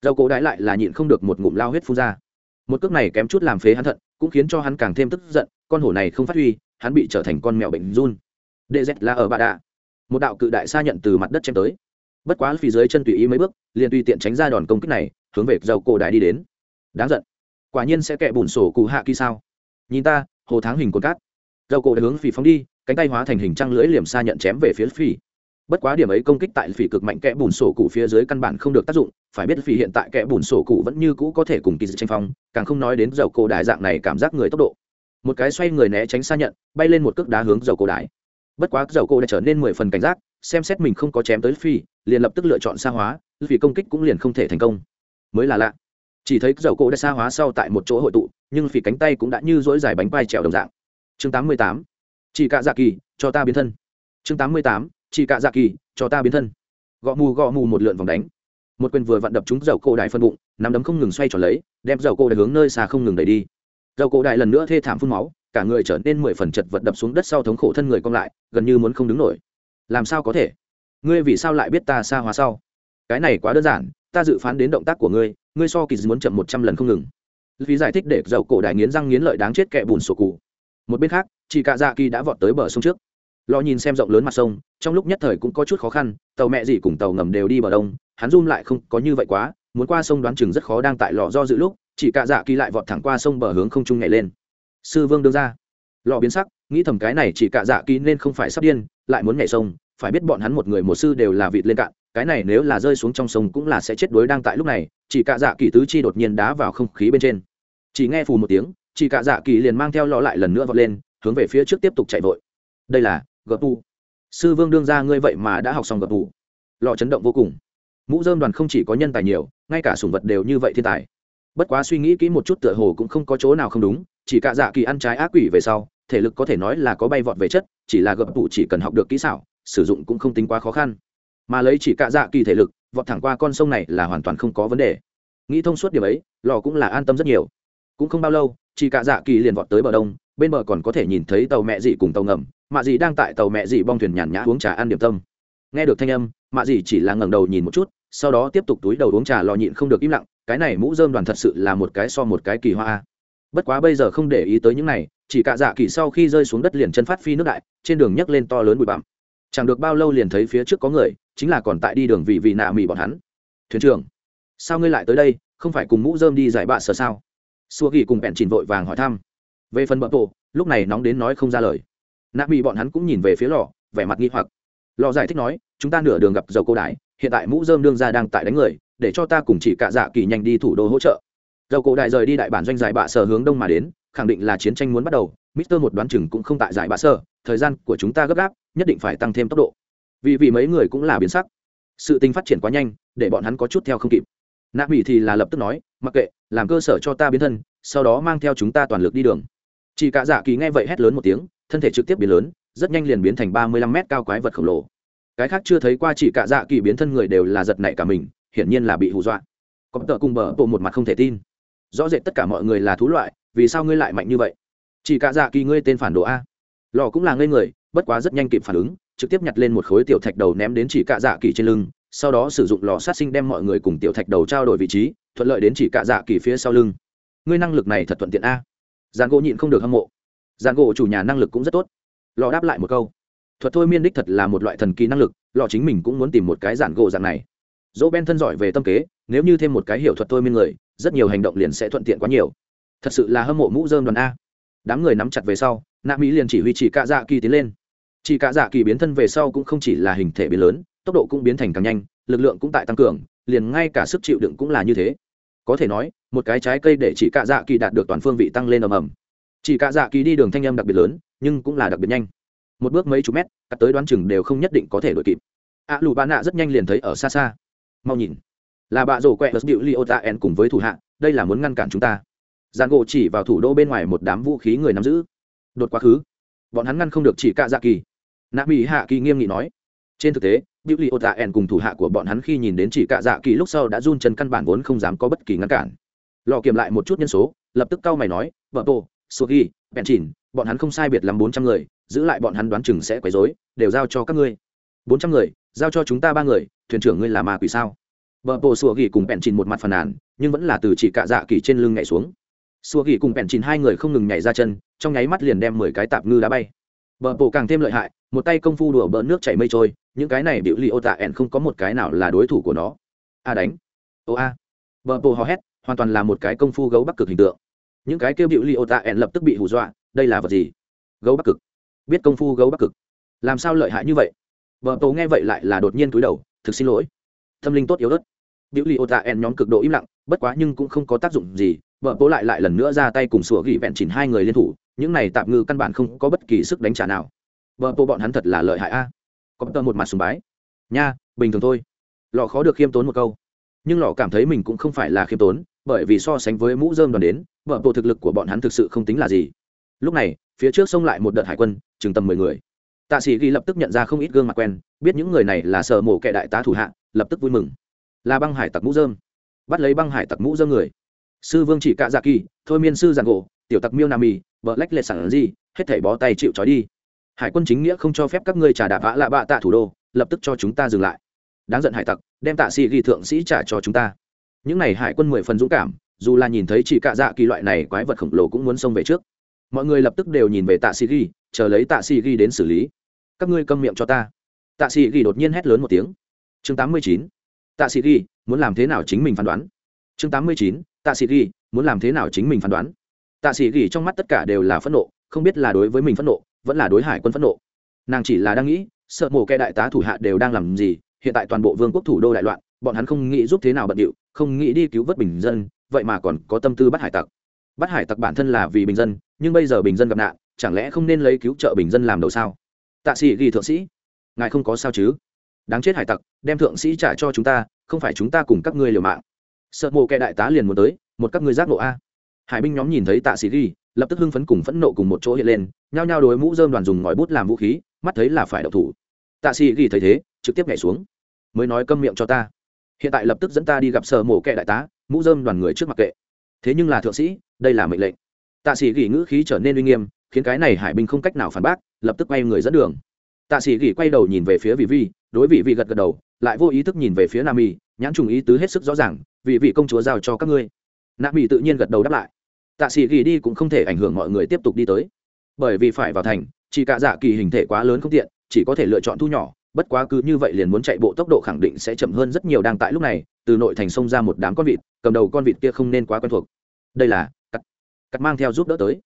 dầu cổ đái lại là nhịn không được một ngụm lao huyết phun ra. Một cước này kém chút làm phế hắn thận, cũng khiến cho hắn càng thêm tức giận, con hổ này không phát huy, hắn bị trở thành con mèo bệnh run. Đệ dẹt là ở bà đạ. Một đạo cự đại xa nhận từ mặt đất chém tới. Bất quá phía dưới chân tùy ý mấy bước, liền tùy tiện tránh ra đòn công kích này, hướng về dầu cổ đái đi đến. Đáng giận. Quả nhiên sẽ kẹ bùn sổ cụ hạ kỳ sao? Nhìn ta, hồ tháng hình cồn cát. Dầu cổ đã hướng phì phóng đi, cánh tay hóa thành hình trăng lưỡi liềm xa nhận chém về phía phỉ bất quá điểm ấy công kích tại phỉ cực mạnh kẽ bùn sổ cụ phía dưới căn bản không được tác dụng, phải biết phỉ hiện tại kẽ bùn sổ cụ vẫn như cũ có thể cùng kỳ dị tranh phong, càng không nói đến dầu cổ đại dạng này cảm giác người tốc độ. Một cái xoay người né tránh xa nhận, bay lên một cước đá hướng dầu cổ đại bất quá dầu cổ đã trở nên mười phần cảnh giác, xem xét mình không có chém tới phi liền lập tức lựa chọn xa hóa vì công kích cũng liền không thể thành công. Mới là lạ. Chỉ thấy dầu cổ đã xa hóa sau tại một chỗ hội tụ, nhưng phỉ cánh tay cũng đã như dỗi dài bánh vai trèo đồng dạng. Chương tám mươi tám. Chỉ cạ dạ kỳ cho ta biến thân. Chương tám mươi tám chị cạ dạ kỳ, cho ta biến thân. Gõ mù gõ mù một lượn vòng đánh. Một quyền vừa vặn đập trúng dầu cổ đại phân bụng, nắm đấm không ngừng xoay tròn lấy, đem dầu cổ đại hướng nơi xa không ngừng đẩy đi. Dầu cổ đại lần nữa thê thảm phun máu, cả người trở nên mười phần chật vật đập xuống đất sau thống khổ thân người cong lại, gần như muốn không đứng nổi. Làm sao có thể? Ngươi vì sao lại biết ta xa hóa sau? Cái này quá đơn giản, ta dự phán đến động tác của ngươi ngươi so kỳ muốn chậm một trăm lần không ngừng. Vì giải thích để dầu cổ đại nghiến răng nghiến lợi đáng chết kẹ bùn sổ cụ. Một bên khác chị cạ dạ kỳ đã vọt tới bờ sông trước lo nhìn xem rộng lớn mặt sông, trong lúc nhất thời cũng có chút khó khăn, tàu mẹ gì cùng tàu ngầm đều đi bờ đông, hắn zoom lại không có như vậy quá, muốn qua sông đoán chừng rất khó đang tại lò do dự lúc, chỉ cạ dạ kỳ lại vọt thẳng qua sông bờ hướng không trung nhảy lên. Sư vương đương ra. Lò biến sắc, nghĩ thầm cái này chỉ cạ dạ kỳ nên không phải sắp điên, lại muốn nhảy sông, phải biết bọn hắn một người một sư đều là vịt lên cạn, cái này nếu là rơi xuống trong sông cũng là sẽ chết đuối đang tại lúc này, chỉ cạ dạ kỳ tứ chi đột nhiên đá vào không khí bên trên. Chỉ nghe phù một tiếng, chỉ cạ dạ kỳ liền mang theo lò lại lần nữa vọt lên, hướng về phía trước tiếp tục chạy vội. Đây là gợp tù. Sư vương đương ra ngươi vậy mà đã học xong gợp tù. Lò chấn động vô cùng. Mũ dơm đoàn không chỉ có nhân tài nhiều, ngay cả sủng vật đều như vậy thiên tài. Bất quá suy nghĩ kỹ một chút tựa hồ cũng không có chỗ nào không đúng, chỉ cả dạ kỳ ăn trái ác quỷ về sau, thể lực có thể nói là có bay vọt về chất, chỉ là gập tụ chỉ cần học được kỹ xảo, sử dụng cũng không tính quá khó khăn. Mà lấy chỉ cả dạ kỳ thể lực, vọt thẳng qua con sông này là hoàn toàn không có vấn đề. Nghĩ thông suốt điều ấy lò cũng là an tâm rất nhiều. Cũng không bao lâu, chỉ cả dạ kỳ liền vọt tới bờ đông, bên bờ còn có thể nhìn thấy tàu mẹ dị cùng tàu ngầm mạ dì đang tại tàu mẹ dì bong thuyền nhàn nhã uống trà ăn điểm tâm. Nghe được thanh âm, mạ dì chỉ là ngẩng đầu nhìn một chút, sau đó tiếp tục túi đầu uống trà lò nhịn không được im lặng, cái này mũ dơm đoàn thật sự là một cái so một cái kỳ hoa bất quá bây giờ không để ý tới những này, chỉ cả dạ kỳ sau khi rơi xuống đất liền chân phát phi nước đại, trên đường nhấc lên to lớn bụi bặm. Chẳng được bao lâu liền thấy phía trước có người, chính là còn tại đi đường vì vì nạ mì bọn hắn. Thuyền trưởng, sao ngươi lại tới đây, không phải cùng mũ dơm đi giải bạ sở sao? Xua kỳ cùng bẹn chìn vội vàng hỏi thăm. Về phần bợ bộ lúc này nóng đến nói không ra lời nạ mỹ bọn hắn cũng nhìn về phía lò, vẻ mặt nghi hoặc. Lò giải thích nói, chúng ta nửa đường gặp dầu cô đái, hiện tại mũ dơm đương ra đang tại đánh người, để cho ta cùng chỉ cạ dạ kỳ nhanh đi thủ đô hỗ trợ. Dầu cổ đại rời đi đại bản doanh giải bạ sở hướng đông mà đến, khẳng định là chiến tranh muốn bắt đầu, mister một đoán chừng cũng không tại giải bạ sở, thời gian của chúng ta gấp gáp, nhất định phải tăng thêm tốc độ. Vì vì mấy người cũng là biến sắc. Sự tình phát triển quá nhanh, để bọn hắn có chút theo không kịp. Nạ mỹ thì là lập tức nói, mặc kệ, làm cơ sở cho ta biến thân, sau đó mang theo chúng ta toàn lực đi đường. Chỉ cả dạ kỳ nghe vậy hét lớn một tiếng thân thể trực tiếp biến lớn, rất nhanh liền biến thành ba mươi lăm mét cao quái vật khổng lồ. Cái khác chưa thấy qua chỉ cả dạ kỳ biến thân người đều là giật nảy cả mình, hiển nhiên là bị hù dọa. Có tợ cùng bờ bộ một mặt không thể tin. Rõ rệt tất cả mọi người là thú loại, vì sao ngươi lại mạnh như vậy? Chỉ cả dạ kỳ ngươi tên phản đồ a. Lò cũng là ngây người, bất quá rất nhanh kịp phản ứng, trực tiếp nhặt lên một khối tiểu thạch đầu ném đến chỉ cả dạ kỳ trên lưng, sau đó sử dụng lò sát sinh đem mọi người cùng tiểu thạch đầu trao đổi vị trí, thuận lợi đến chỉ cả dạ kỳ phía sau lưng. Ngươi năng lực này thật thuận tiện a. Dàn gỗ nhịn không được hâm mộ giàn gỗ chủ nhà năng lực cũng rất tốt. Lò đáp lại một câu. Thuật thôi miên đích thật là một loại thần kỳ năng lực lò chính mình cũng muốn tìm một cái giản gỗ dạng này. Dỗ ben thân giỏi về tâm kế, nếu như thêm một cái hiểu thuật thôi miên người, rất nhiều hành động liền sẽ thuận tiện quá nhiều. Thật sự là hâm mộ mũ dơm đoàn a. Đám người nắm chặt về sau, nạ mỹ liền chỉ huy chỉ cạ dạ kỳ tiến lên. Chỉ cạ dạ kỳ biến thân về sau cũng không chỉ là hình thể biến lớn, tốc độ cũng biến thành càng nhanh, lực lượng cũng tại tăng cường, liền ngay cả sức chịu đựng cũng là như thế. Có thể nói, một cái trái cây để chỉ cạ dạ kỳ đạt được toàn phương vị tăng lên ầm ầm chỉ cả dạ kỳ đi đường thanh âm đặc biệt lớn nhưng cũng là đặc biệt nhanh. Một bước mấy chục mét cắt tới đoán chừng đều không nhất định có thể đuổi kịp. Ạ à, lù bà nạ rất nhanh liền thấy ở xa xa. Mau nhìn. Là bạ rổ quẹt ớt điệu li ô tạ en cùng với thủ hạ đây là muốn ngăn cản chúng ta. Giàn gỗ chỉ vào thủ đô bên ngoài một đám vũ khí người nắm giữ. Đột quá khứ. Bọn hắn ngăn không được chỉ cả dạ kỳ. Nạ mỹ hạ kỳ nghiêm nghị nói. Trên thực tế điệu li ô tạ en cùng thủ hạ của bọn hắn khi nhìn đến chỉ cả dạ kỳ lúc sau đã run chân căn bản vốn không dám có bất kỳ ngăn cản. Lò kiểm lại một chút nhân số lập tức cau mày nói vợ tổ suốt ghi bèn chìn bọn hắn không sai biệt lắm bốn trăm người, giữ lại bọn hắn đoán chừng sẽ quấy rối, đều giao cho các ngươi. Bốn trăm người, giao cho chúng ta ba người, thuyền trưởng ngươi là ma quỷ sao? Vợ bộ sùa ghi cùng bèn chìn một mặt phàn nàn, nhưng vẫn là từ chỉ cạ dạ kỳ trên lưng nhảy xuống. Sùa ghi cùng bèn chìn hai người không ngừng nhảy ra chân, trong nháy mắt liền đem mười cái tạp ngư đá bay. Vợ bộ càng thêm lợi hại, một tay công phu đùa bỡn nước chảy mây trôi, những cái này biểu li ô tạ ẻn không có một cái nào là đối thủ của nó. A đánh. Ô a. Vợ bộ hò hét, hoàn toàn là một cái công phu gấu bắc cực hình tượng những cái kêu bịu li ô tạ ẹn lập tức bị hù dọa, đây là vật gì? Gấu bắc cực. Biết công phu gấu bắc cực. Làm sao lợi hại như vậy? Vợ tổ nghe vậy lại là đột nhiên túi đầu, thực xin lỗi. Tâm linh tốt yếu ớt. Biểu li ô tạ ẹn nhóm cực độ im lặng, bất quá nhưng cũng không có tác dụng gì. Vợ tổ lại lại lần nữa ra tay cùng sủa gỉ vẹn chỉnh hai người liên thủ, những này tạm ngư căn bản không có bất kỳ sức đánh trả nào. Vợ tổ bọn hắn thật là lợi hại a. Có tơ một mặt sùng bái. Nha, bình thường thôi. Lọ khó được khiêm tốn một câu. Nhưng lọ cảm thấy mình cũng không phải là khiêm tốn bởi vì so sánh với mũ dơm đoàn đến vợ bộ thực lực của bọn hắn thực sự không tính là gì. Lúc này, phía trước xông lại một đợt hải quân, chừng tầm mười người. Tạ sĩ ghi lập tức nhận ra không ít gương mặt quen, biết những người này là sở mổ kệ đại tá thủ hạ, lập tức vui mừng. Là băng hải tặc mũ dơm bắt lấy băng hải tặc mũ dơm người. Sư vương chỉ cạ dạ kỳ, thôi miên sư giàn gỗ, tiểu tặc miêu nam mì, vợ lách lệ sản gì hết thảy bó tay chịu trói đi. Hải quân chính nghĩa không cho phép các ngươi trả đạp vã lạ bạ tạ thủ đô, lập tức cho chúng ta dừng lại. Đáng giận hải tặc, đem tạ sĩ ghi thượng sĩ trả cho chúng ta những n à y hải quân mười phần dũng cảm, dù là nhìn thấy chỉ cạ dạ kỳ loại này quái vật khổng lồ cũng muốn xông về trước. Mọi người lập tức đều nhìn về tạ sĩ ghi, chờ lấy tạ sĩ ghi đến xử lý. Các ngươi câm miệng cho ta. Tạ sĩ ghi đột nhiên hét lớn một tiếng. Chương tám mươi chín. Tạ sĩ ghi, muốn làm thế nào chính mình phán đoán? Chương tám mươi chín. Tạ sĩ ghi, muốn làm thế nào chính mình phán đoán? Tạ sĩ ghi trong mắt tất cả đều là phẫn nộ, không biết là đối với mình phẫn nộ, vẫn là đối hải quân phẫn nộ. Nàng chỉ là đang nghĩ, sợ mổ kẻ đại tá thủ hạ đều đang làm gì, hiện tại toàn bộ vương quốc thủ đô đại loạn bọn hắn không nghĩ giúp thế nào bận điệu, không nghĩ đi cứu vớt bình dân, vậy mà còn có tâm tư bắt hải tặc. Bắt hải tặc bản thân là vì bình dân, nhưng bây giờ bình dân gặp nạn, chẳng lẽ không nên lấy cứu trợ bình dân làm đầu sao? Tạ sĩ ghi thượng sĩ, ngài không có sao chứ? Đáng chết hải tặc, đem thượng sĩ trả cho chúng ta, không phải chúng ta cùng các ngươi liều mạng. Sợ mộ kẻ đại tá liền muốn tới, một các ngươi giác nộ a. Hải binh nhóm nhìn thấy tạ sĩ ghi, lập tức hưng phấn cùng phẫn nộ cùng một chỗ hiện lên, nhao nhao đối mũ dơm đoàn dùng ngòi bút làm vũ khí, mắt thấy là phải đậu thủ. Tạ sĩ ghi thấy thế, trực tiếp nhảy xuống. Mới nói câm miệng cho ta hiện tại lập tức dẫn ta đi gặp sở mổ kệ đại tá, mũ dơm đoàn người trước mặt kệ. Thế nhưng là thượng sĩ, đây là mệnh lệnh. Tạ sĩ gỉ ngữ khí trở nên uy nghiêm, khiến cái này hải binh không cách nào phản bác, lập tức quay người dẫn đường. Tạ sĩ gỉ quay đầu nhìn về phía vị vi đối vị vi gật gật đầu, lại vô ý thức nhìn về phía nam y nhãn trùng ý tứ hết sức rõ ràng, vị vị công chúa giao cho các ngươi. Nam y tự nhiên gật đầu đáp lại. Tạ sĩ gỉ đi cũng không thể ảnh hưởng mọi người tiếp tục đi tới. Bởi vì phải vào thành, chỉ cả dạ kỳ hình thể quá lớn không tiện, chỉ có thể lựa chọn thu nhỏ bất quá cứ như vậy liền muốn chạy bộ tốc độ khẳng định sẽ chậm hơn rất nhiều đang tại lúc này, từ nội thành sông ra một đám con vịt, cầm đầu con vịt kia không nên quá quen thuộc. Đây là cắt cắt mang theo giúp đỡ tới.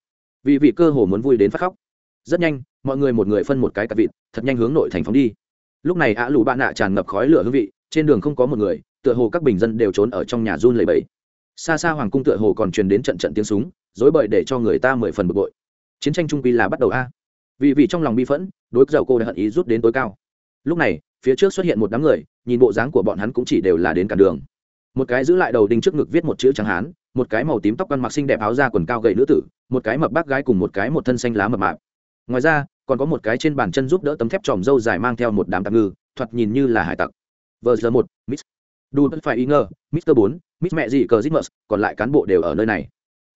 Vì vị cơ hồ muốn vui đến phát khóc. Rất nhanh, mọi người một người phân một cái cắt vịt, thật nhanh hướng nội thành phóng đi. Lúc này ạ lù bạn nạ tràn ngập khói lửa hương vị, trên đường không có một người, tựa hồ các bình dân đều trốn ở trong nhà run lầy bẫy xa xa hoàng cung tựa hồ còn truyền đến trận trận tiếng súng dối bời để cho người ta mười phần bực bội. Chiến tranh trung quy là bắt đầu a. Vì vị trong lòng bi phẫn, đối dầu cô đã hận ý rút đến tối cao lúc này, phía trước xuất hiện một đám người, nhìn bộ dáng của bọn hắn cũng chỉ đều là đến cản đường. Một cái giữ lại đầu đinh trước ngực viết một chữ trắng hán, một cái màu tím tóc ăn mặc xinh đẹp áo da quần cao gậy nữ tử, một cái mập bác gái cùng một cái một thân xanh lá mập mạp. Ngoài ra, còn có một cái trên bàn chân giúp đỡ tấm thép tròm dâu dài mang theo một đám tạm ngư, thoạt nhìn như là hải tặc. Vờ giờ một, miss. Vẫn phải ý ngờ mister bốn, miss mẹ gì cờ zitmus còn lại cán bộ đều ở nơi này.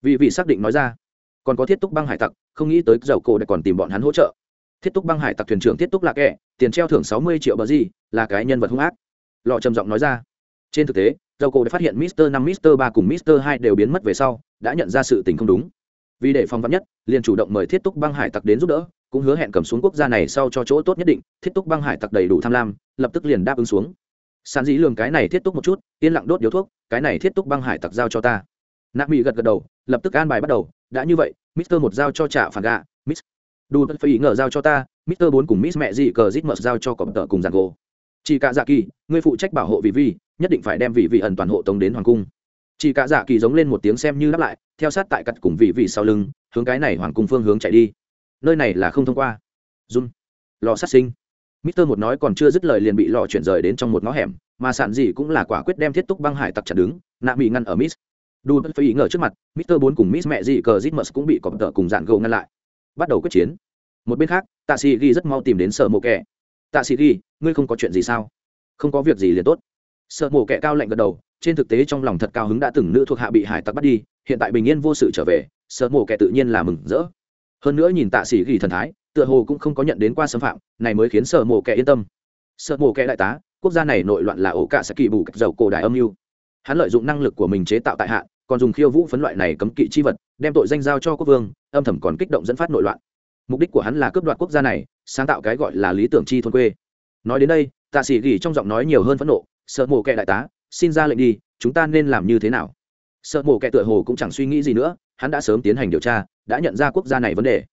Vì vị xác định nói ra. Còn có thiết túc băng hải tặc, không nghĩ tới dầu cổ đã còn tìm bọn hắn hỗ trợ thiết túc băng hải tặc thuyền trưởng thiết túc là kẻ, tiền treo thưởng sáu mươi triệu bờ gì, là cái nhân vật hung ác. Lọ trầm giọng nói ra. Trên thực tế, dầu cổ đã phát hiện mister năm, mister ba cùng mister hai đều biến mất về sau, đã nhận ra sự tình không đúng. Vì để phòng vắn nhất, liền chủ động mời thiết túc băng hải tặc đến giúp đỡ, cũng hứa hẹn cầm xuống quốc gia này sau cho chỗ tốt nhất định, thiết túc băng hải tặc đầy đủ tham lam, lập tức liền đáp ứng xuống. Sàn dĩ lường cái này thiết túc một chút, yên lặng đốt điếu thuốc, cái này thiết túc băng hải tặc giao cho ta. Nạp mỹ gật gật đầu, lập tức an bài bắt đầu, đã như vậy, mister một giao cho trả phản gạ mister đủ tất phải ý ngờ giao cho ta, mister bốn cùng miss mẹ gì cờ zit mờ giao cho cọp tợ cùng giàn gỗ chỉ cả dạ kỳ, người phụ trách bảo hộ vị vi nhất định phải đem vị vị ẩn toàn hộ tống đến hoàng cung. Chỉ cả dạ kỳ giống lên một tiếng xem như đáp lại, theo sát tại cặt cùng vị vị sau lưng, hướng cái này hoàng cung phương hướng chạy đi. Nơi này là không thông qua. Run. Lò sát sinh. Mister một nói còn chưa dứt lời liền bị lò chuyển rời đến trong một ngõ hẻm, mà sản gì cũng là quả quyết đem thiết túc băng hải tặc chặt đứng, nạ bị ngăn ở miss. Đu phải ý ngờ trước mặt, mister bốn cùng miss mẹ gì cờ zitmus cũng bị cọp tợ cùng dạn gỗ ngăn lại bắt đầu quyết chiến. Một bên khác, tạ sĩ ghi rất mau tìm đến sở mộ kẻ tạ sĩ ghi, ngươi không có chuyện gì sao? Không có việc gì liền tốt. Sợ mộ kẻ cao lạnh gật đầu, trên thực tế trong lòng thật cao hứng đã từng nữ thuộc hạ bị hải tặc bắt đi, hiện tại bình yên vô sự trở về sợ mộ kẻ tự nhiên là mừng rỡ. Hơn nữa nhìn tạ sĩ ghi thần thái, tựa hồ cũng không có nhận đến qua xâm phạm, này mới khiến sợ mộ kẻ yên tâm. Sợ mộ kẻ đại tá, quốc gia này nội loạn là ổ cả sẽ kỳ bù cách dầu cổ đại âm mưu. Hắn lợi dụng năng lực của mình chế tạo tại hạ, còn dùng khiêu vũ phấn loại này cấm kỵ chi vật đem tội danh giao cho quốc vương, âm thầm còn kích động dẫn phát nội loạn. Mục đích của hắn là cướp đoạt quốc gia này, sáng tạo cái gọi là lý tưởng chi thôn quê. Nói đến đây, tạ sĩ gỉ trong giọng nói nhiều hơn phẫn nộ, sợ mổ kệ đại tá, xin ra lệnh đi, chúng ta nên làm như thế nào? Sợ mổ kệ tựa hồ cũng chẳng suy nghĩ gì nữa, hắn đã sớm tiến hành điều tra, đã nhận ra quốc gia này vấn đề.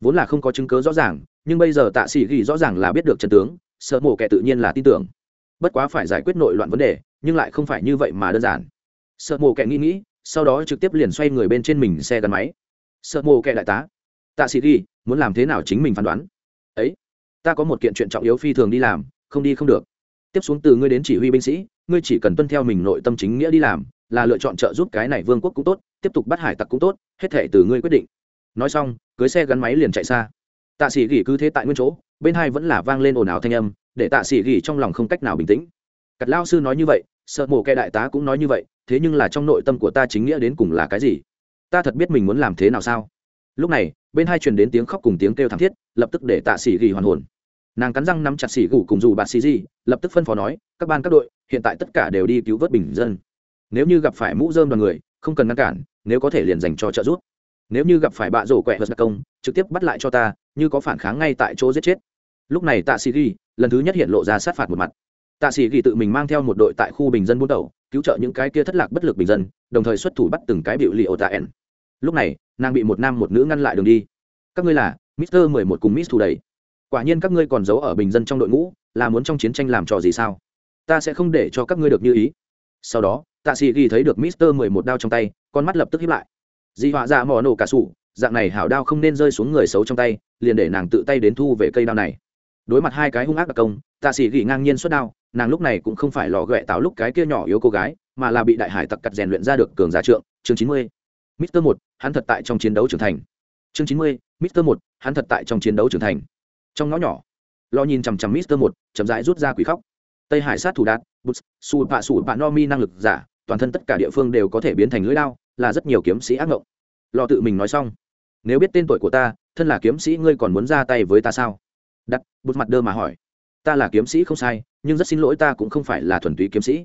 Vốn là không có chứng cớ rõ ràng, nhưng bây giờ tạ sĩ gỉ rõ ràng là biết được Trần tướng, sợ mổ kệ tự nhiên là tin tưởng. Bất quá phải giải quyết nội loạn vấn đề, nhưng lại không phải như vậy mà đơn giản. Sợ mổ kệ nghĩ nghĩ sau đó trực tiếp liền xoay người bên trên mình xe gắn máy. Sợ mổ kệ đại tá. Tạ sĩ ghi, muốn làm thế nào chính mình phán đoán? Ấy, ta có một kiện chuyện trọng yếu phi thường đi làm, không đi không được. Tiếp xuống từ ngươi đến chỉ huy binh sĩ, ngươi chỉ cần tuân theo mình nội tâm chính nghĩa đi làm, là lựa chọn trợ giúp cái này vương quốc cũng tốt, tiếp tục bắt hải tặc cũng tốt, hết thể từ ngươi quyết định. Nói xong, cưới xe gắn máy liền chạy xa. Tạ sĩ gỉ cứ thế tại nguyên chỗ, bên hai vẫn là vang lên ồn ào thanh âm, để tạ sĩ gỉ trong lòng không cách nào bình tĩnh. Cặt lao sư nói như vậy, sợ mổ kẻ đại tá cũng nói như vậy thế nhưng là trong nội tâm của ta chính nghĩa đến cùng là cái gì? Ta thật biết mình muốn làm thế nào sao? Lúc này, bên hai truyền đến tiếng khóc cùng tiếng kêu thảm thiết, lập tức để tạ sĩ ghi hoàn hồn. Nàng cắn răng nắm chặt xỉ gù cùng dù bà Sĩ gì, lập tức phân phó nói, các ban, các đội, hiện tại tất cả đều đi cứu vớt bình dân. Nếu như gặp phải mũ dơm đoàn người, không cần ngăn cản, nếu có thể liền dành cho trợ giúp. Nếu như gặp phải bạ rổ quẹ vật đặc công, trực tiếp bắt lại cho ta, như có phản kháng ngay tại chỗ giết chết. Lúc này tạ sĩ ghi, lần thứ nhất hiện lộ ra sát phạt một mặt. Tạ sĩ ghi tự mình mang theo một đội tại khu bình dân buôn tàu cứu trợ những cái kia thất lạc bất lực bình dân, đồng thời xuất thủ bắt từng cái biểu lì ô tạ ẻn. Lúc này, nàng bị một nam một nữ ngăn lại đường đi. Các ngươi là, mister mười một cùng miss thủ đầy quả nhiên các ngươi còn giấu ở bình dân trong đội ngũ, là muốn trong chiến tranh làm trò gì sao? Ta sẽ không để cho các ngươi được như ý. Sau đó, tạ sĩ ghi thấy được mister mười một đao trong tay, con mắt lập tức hiếp lại. Dị họa ra mò nổ cả sủ, dạng này hảo đao không nên rơi xuống người xấu trong tay, liền để nàng tự tay đến thu về cây đao này. Đối mặt hai cái hung ác đặc công, tạ sĩ ghi ngang nhiên xuất đao nàng lúc này cũng không phải lò ghẹ táo lúc cái kia nhỏ yếu cô gái, mà là bị đại hải tặc cặt rèn luyện ra được cường giá trượng, chương chín mươi. Mister một, hắn thật tại trong chiến đấu trưởng thành. Chương chín mươi, mister một, hắn thật tại trong chiến đấu trưởng thành. Trong ngõ nhỏ, lo nhìn chằm chằm mister một, chậm rãi rút ra quỷ khóc. Tây hải sát thủ đạt bút su bạ su bạ no mi năng lực giả, toàn thân tất cả địa phương đều có thể biến thành lưỡi đao, là rất nhiều kiếm sĩ ác ngộng. Lo tự mình nói xong, nếu biết tên tuổi của ta, thân là kiếm sĩ ngươi còn muốn ra tay với ta sao? Đặt bút mặt đơ mà hỏi ta là kiếm sĩ không sai, nhưng rất xin lỗi ta cũng không phải là thuần túy kiếm sĩ.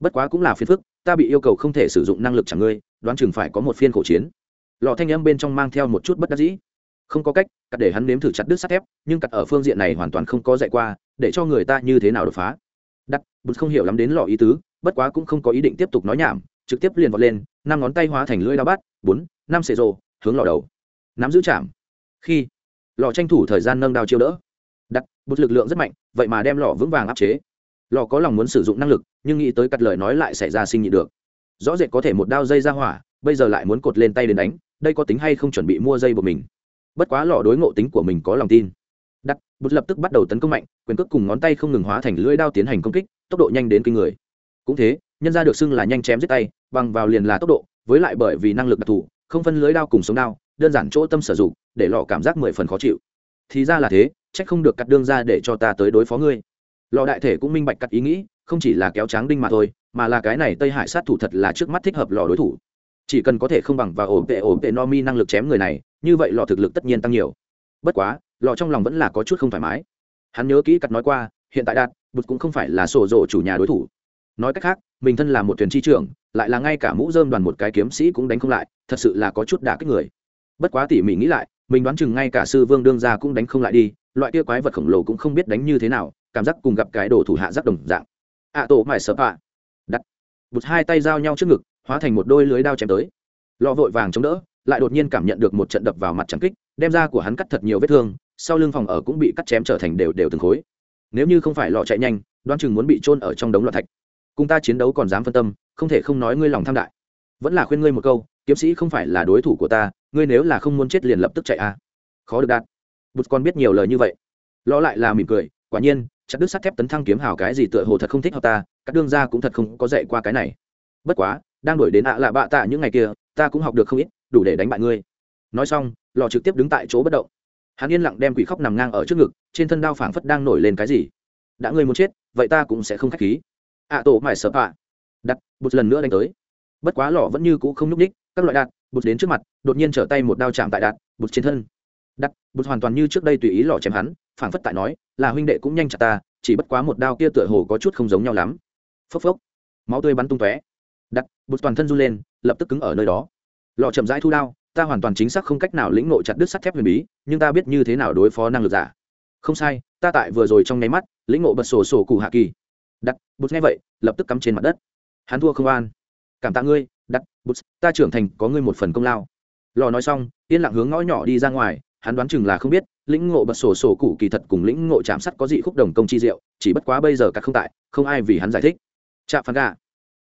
Bất quá cũng là phiền phức, ta bị yêu cầu không thể sử dụng năng lực chẳng ngươi, đoán chừng phải có một phiên khổ chiến. Lò thanh âm bên trong mang theo một chút bất đắc dĩ. Không có cách, cắt để hắn nếm thử chặt đứt sắt thép, nhưng cắt ở phương diện này hoàn toàn không có dạy qua, để cho người ta như thế nào đột phá. Đắt bụt không hiểu lắm đến lò ý tứ, bất quá cũng không có ý định tiếp tục nói nhảm, trực tiếp liền vọt lên, năm ngón tay hóa thành lưỡi đao bát, bốn, năm xệ rồ, hướng lò đầu. Nắm giữ chạm. Khi lò tranh thủ thời gian nâng đao chiêu đỡ đặt lực lượng rất mạnh vậy mà đem lò vững vàng áp chế. Lò có lòng muốn sử dụng năng lực nhưng nghĩ tới cắt lời nói lại xảy ra sinh nhị được. Rõ rệt có thể một đao dây ra hỏa bây giờ lại muốn cột lên tay đến đánh đây có tính hay không chuẩn bị mua dây của mình? Bất quá lò đối ngộ tính của mình có lòng tin. Đặt, bút lập tức bắt đầu tấn công mạnh quyền cước cùng ngón tay không ngừng hóa thành lưỡi đao tiến hành công kích tốc độ nhanh đến kinh người. Cũng thế nhân ra được xưng là nhanh chém giết tay bằng vào liền là tốc độ với lại bởi vì năng lực đặc thù không phân lưới đao cùng sống đao đơn giản chỗ tâm sử dụng để lò cảm giác mười phần khó chịu. Thì ra là thế trách không được cắt đương ra để cho ta tới đối phó ngươi. Lò đại thể cũng minh bạch cắt ý nghĩ, không chỉ là kéo tráng đinh mà thôi, mà là cái này tây hải sát thủ thật là trước mắt thích hợp lò đối thủ. Chỉ cần có thể không bằng và ổn tệ ổn tệ no mi năng lực chém người này, như vậy lò thực lực tất nhiên tăng nhiều. Bất quá, lò trong lòng vẫn là có chút không thoải mái. Hắn nhớ kỹ cắt nói qua, hiện tại đạt, bụt cũng không phải là sổ rộ chủ nhà đối thủ. Nói cách khác, mình thân là một thuyền chi trưởng, lại là ngay cả mũ dơm đoàn một cái kiếm sĩ cũng đánh không lại, thật sự là có chút đả kích người. Bất quá tỉ mỉ nghĩ lại, mình đoán chừng ngay cả sư vương đương gia cũng đánh không lại đi loại kia quái vật khổng lồ cũng không biết đánh như thế nào, cảm giác cùng gặp cái đồ thủ hạ giác đồng dạng. Ạ tổ mải sợ ạ đặt. Bụt hai tay giao nhau trước ngực, hóa thành một đôi lưới đao chém tới. Lò vội vàng chống đỡ, lại đột nhiên cảm nhận được một trận đập vào mặt trắng kích, đem ra của hắn cắt thật nhiều vết thương, sau lưng phòng ở cũng bị cắt chém trở thành đều đều từng khối. Nếu như không phải lò chạy nhanh, đoán chừng muốn bị trôn ở trong đống loạn thạch. Cùng ta chiến đấu còn dám phân tâm, không thể không nói ngươi lòng tham đại. Vẫn là khuyên ngươi một câu, kiếm sĩ không phải là đối thủ của ta, ngươi nếu là không muốn chết liền lập tức chạy a. À. khó được đạt bụt còn biết nhiều lời như vậy. Lo lại là mỉm cười, quả nhiên, chặt đứt sắt thép tấn thăng kiếm hào cái gì tựa hồ thật không thích hợp ta, các đương gia cũng thật không có dạy qua cái này. Bất quá, đang đổi đến ạ lạ bạ tạ những ngày kia, ta cũng học được không ít, đủ để đánh bại ngươi. Nói xong, lò trực tiếp đứng tại chỗ bất động. Hắn yên lặng đem quỷ khóc nằm ngang ở trước ngực, trên thân đao phảng phất đang nổi lên cái gì. Đã ngươi muốn chết, vậy ta cũng sẽ không k h á c h khí. Ạ tổ mải sợ ạ. Đặt, bụt lần nữa đánh tới. Bất quá lò vẫn như cũ không nhúc ních các loại đạt bụt đến trước mặt, đột nhiên trở tay một đao chạm tại đạt bụt trên thân đặt bụt hoàn toàn như trước đây tùy ý lò chém hắn, phảng phất tại nói, là huynh đệ cũng nhanh chặt ta, chỉ bất quá một đao kia tựa hồ có chút không giống nhau lắm. Phốc phốc. Máu tươi bắn tung tóe. Đặt bụt toàn thân run lên, lập tức cứng ở nơi đó. Lò chậm rãi thu đao, ta hoàn toàn chính xác không cách nào lĩnh nội chặt đứt sắt thép huyền bí, nhưng ta biết như thế nào đối phó năng lực giả. Không sai, ta tại vừa rồi trong nháy mắt, lĩnh ngộ bật sổ sổ cụ hạ kỳ. Đặt bụt nghe vậy, lập tức cắm trên mặt đất. Hắn thua không an. Cảm tạ ngươi đặt bụt, ta trưởng thành có ngươi một phần công lao. Lò nói xong, yên lặng hướng ngõ nhỏ đi ra ngoài hắn đoán chừng là không biết, lĩnh ngộ bật sổ sổ cụ kỳ thật cùng lĩnh ngộ chạm sắt có dị khúc đồng công chi diệu, chỉ bất quá bây giờ cả không tại, không ai vì hắn giải thích. Chạm phán gà.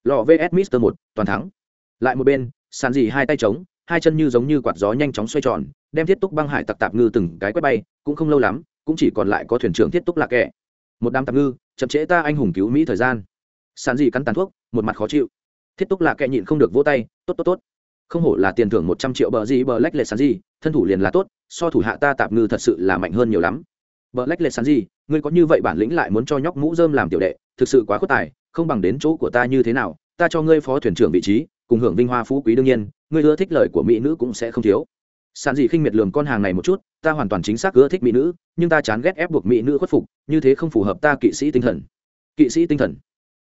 Lò vs mister một, toàn thắng. Lại một bên sàn dì hai tay trống hai chân như giống như quạt gió nhanh chóng xoay tròn, đem thiết túc băng hải tặc tạp ngư từng cái quét bay, cũng không lâu lắm, cũng chỉ còn lại có thuyền trưởng thiết túc lạc kẻ. Một đám tạp ngư, chậm trễ ta anh hùng cứu mỹ thời gian. Sàn dì cắn tàn thuốc, một mặt khó chịu. Thiết túc lạc kẻ nhịn không được vỗ tay, tốt tốt tốt không hổ là tiền thưởng một trăm triệu bờ gì bờ lách lệ sàn gì, thân thủ liền là tốt, so thủ hạ ta tạp ngư thật sự là mạnh hơn nhiều lắm. Bờ lách lệ sàn gì, ngươi có như vậy bản lĩnh lại muốn cho nhóc mũ dơm làm tiểu đệ, thực sự quá khuất tài, không bằng đến chỗ của ta như thế nào, ta cho ngươi phó thuyền trưởng vị trí, cùng hưởng vinh hoa phú quý đương nhiên, ngươi ưa thích lời của mỹ nữ cũng sẽ không thiếu. Sàn gì khinh miệt lường con hàng này một chút, ta hoàn toàn chính xác ưa thích mỹ nữ, nhưng ta chán ghét ép buộc mỹ nữ khuất phục, như thế không phù hợp ta kỵ sĩ tinh thần. Kỵ sĩ tinh thần.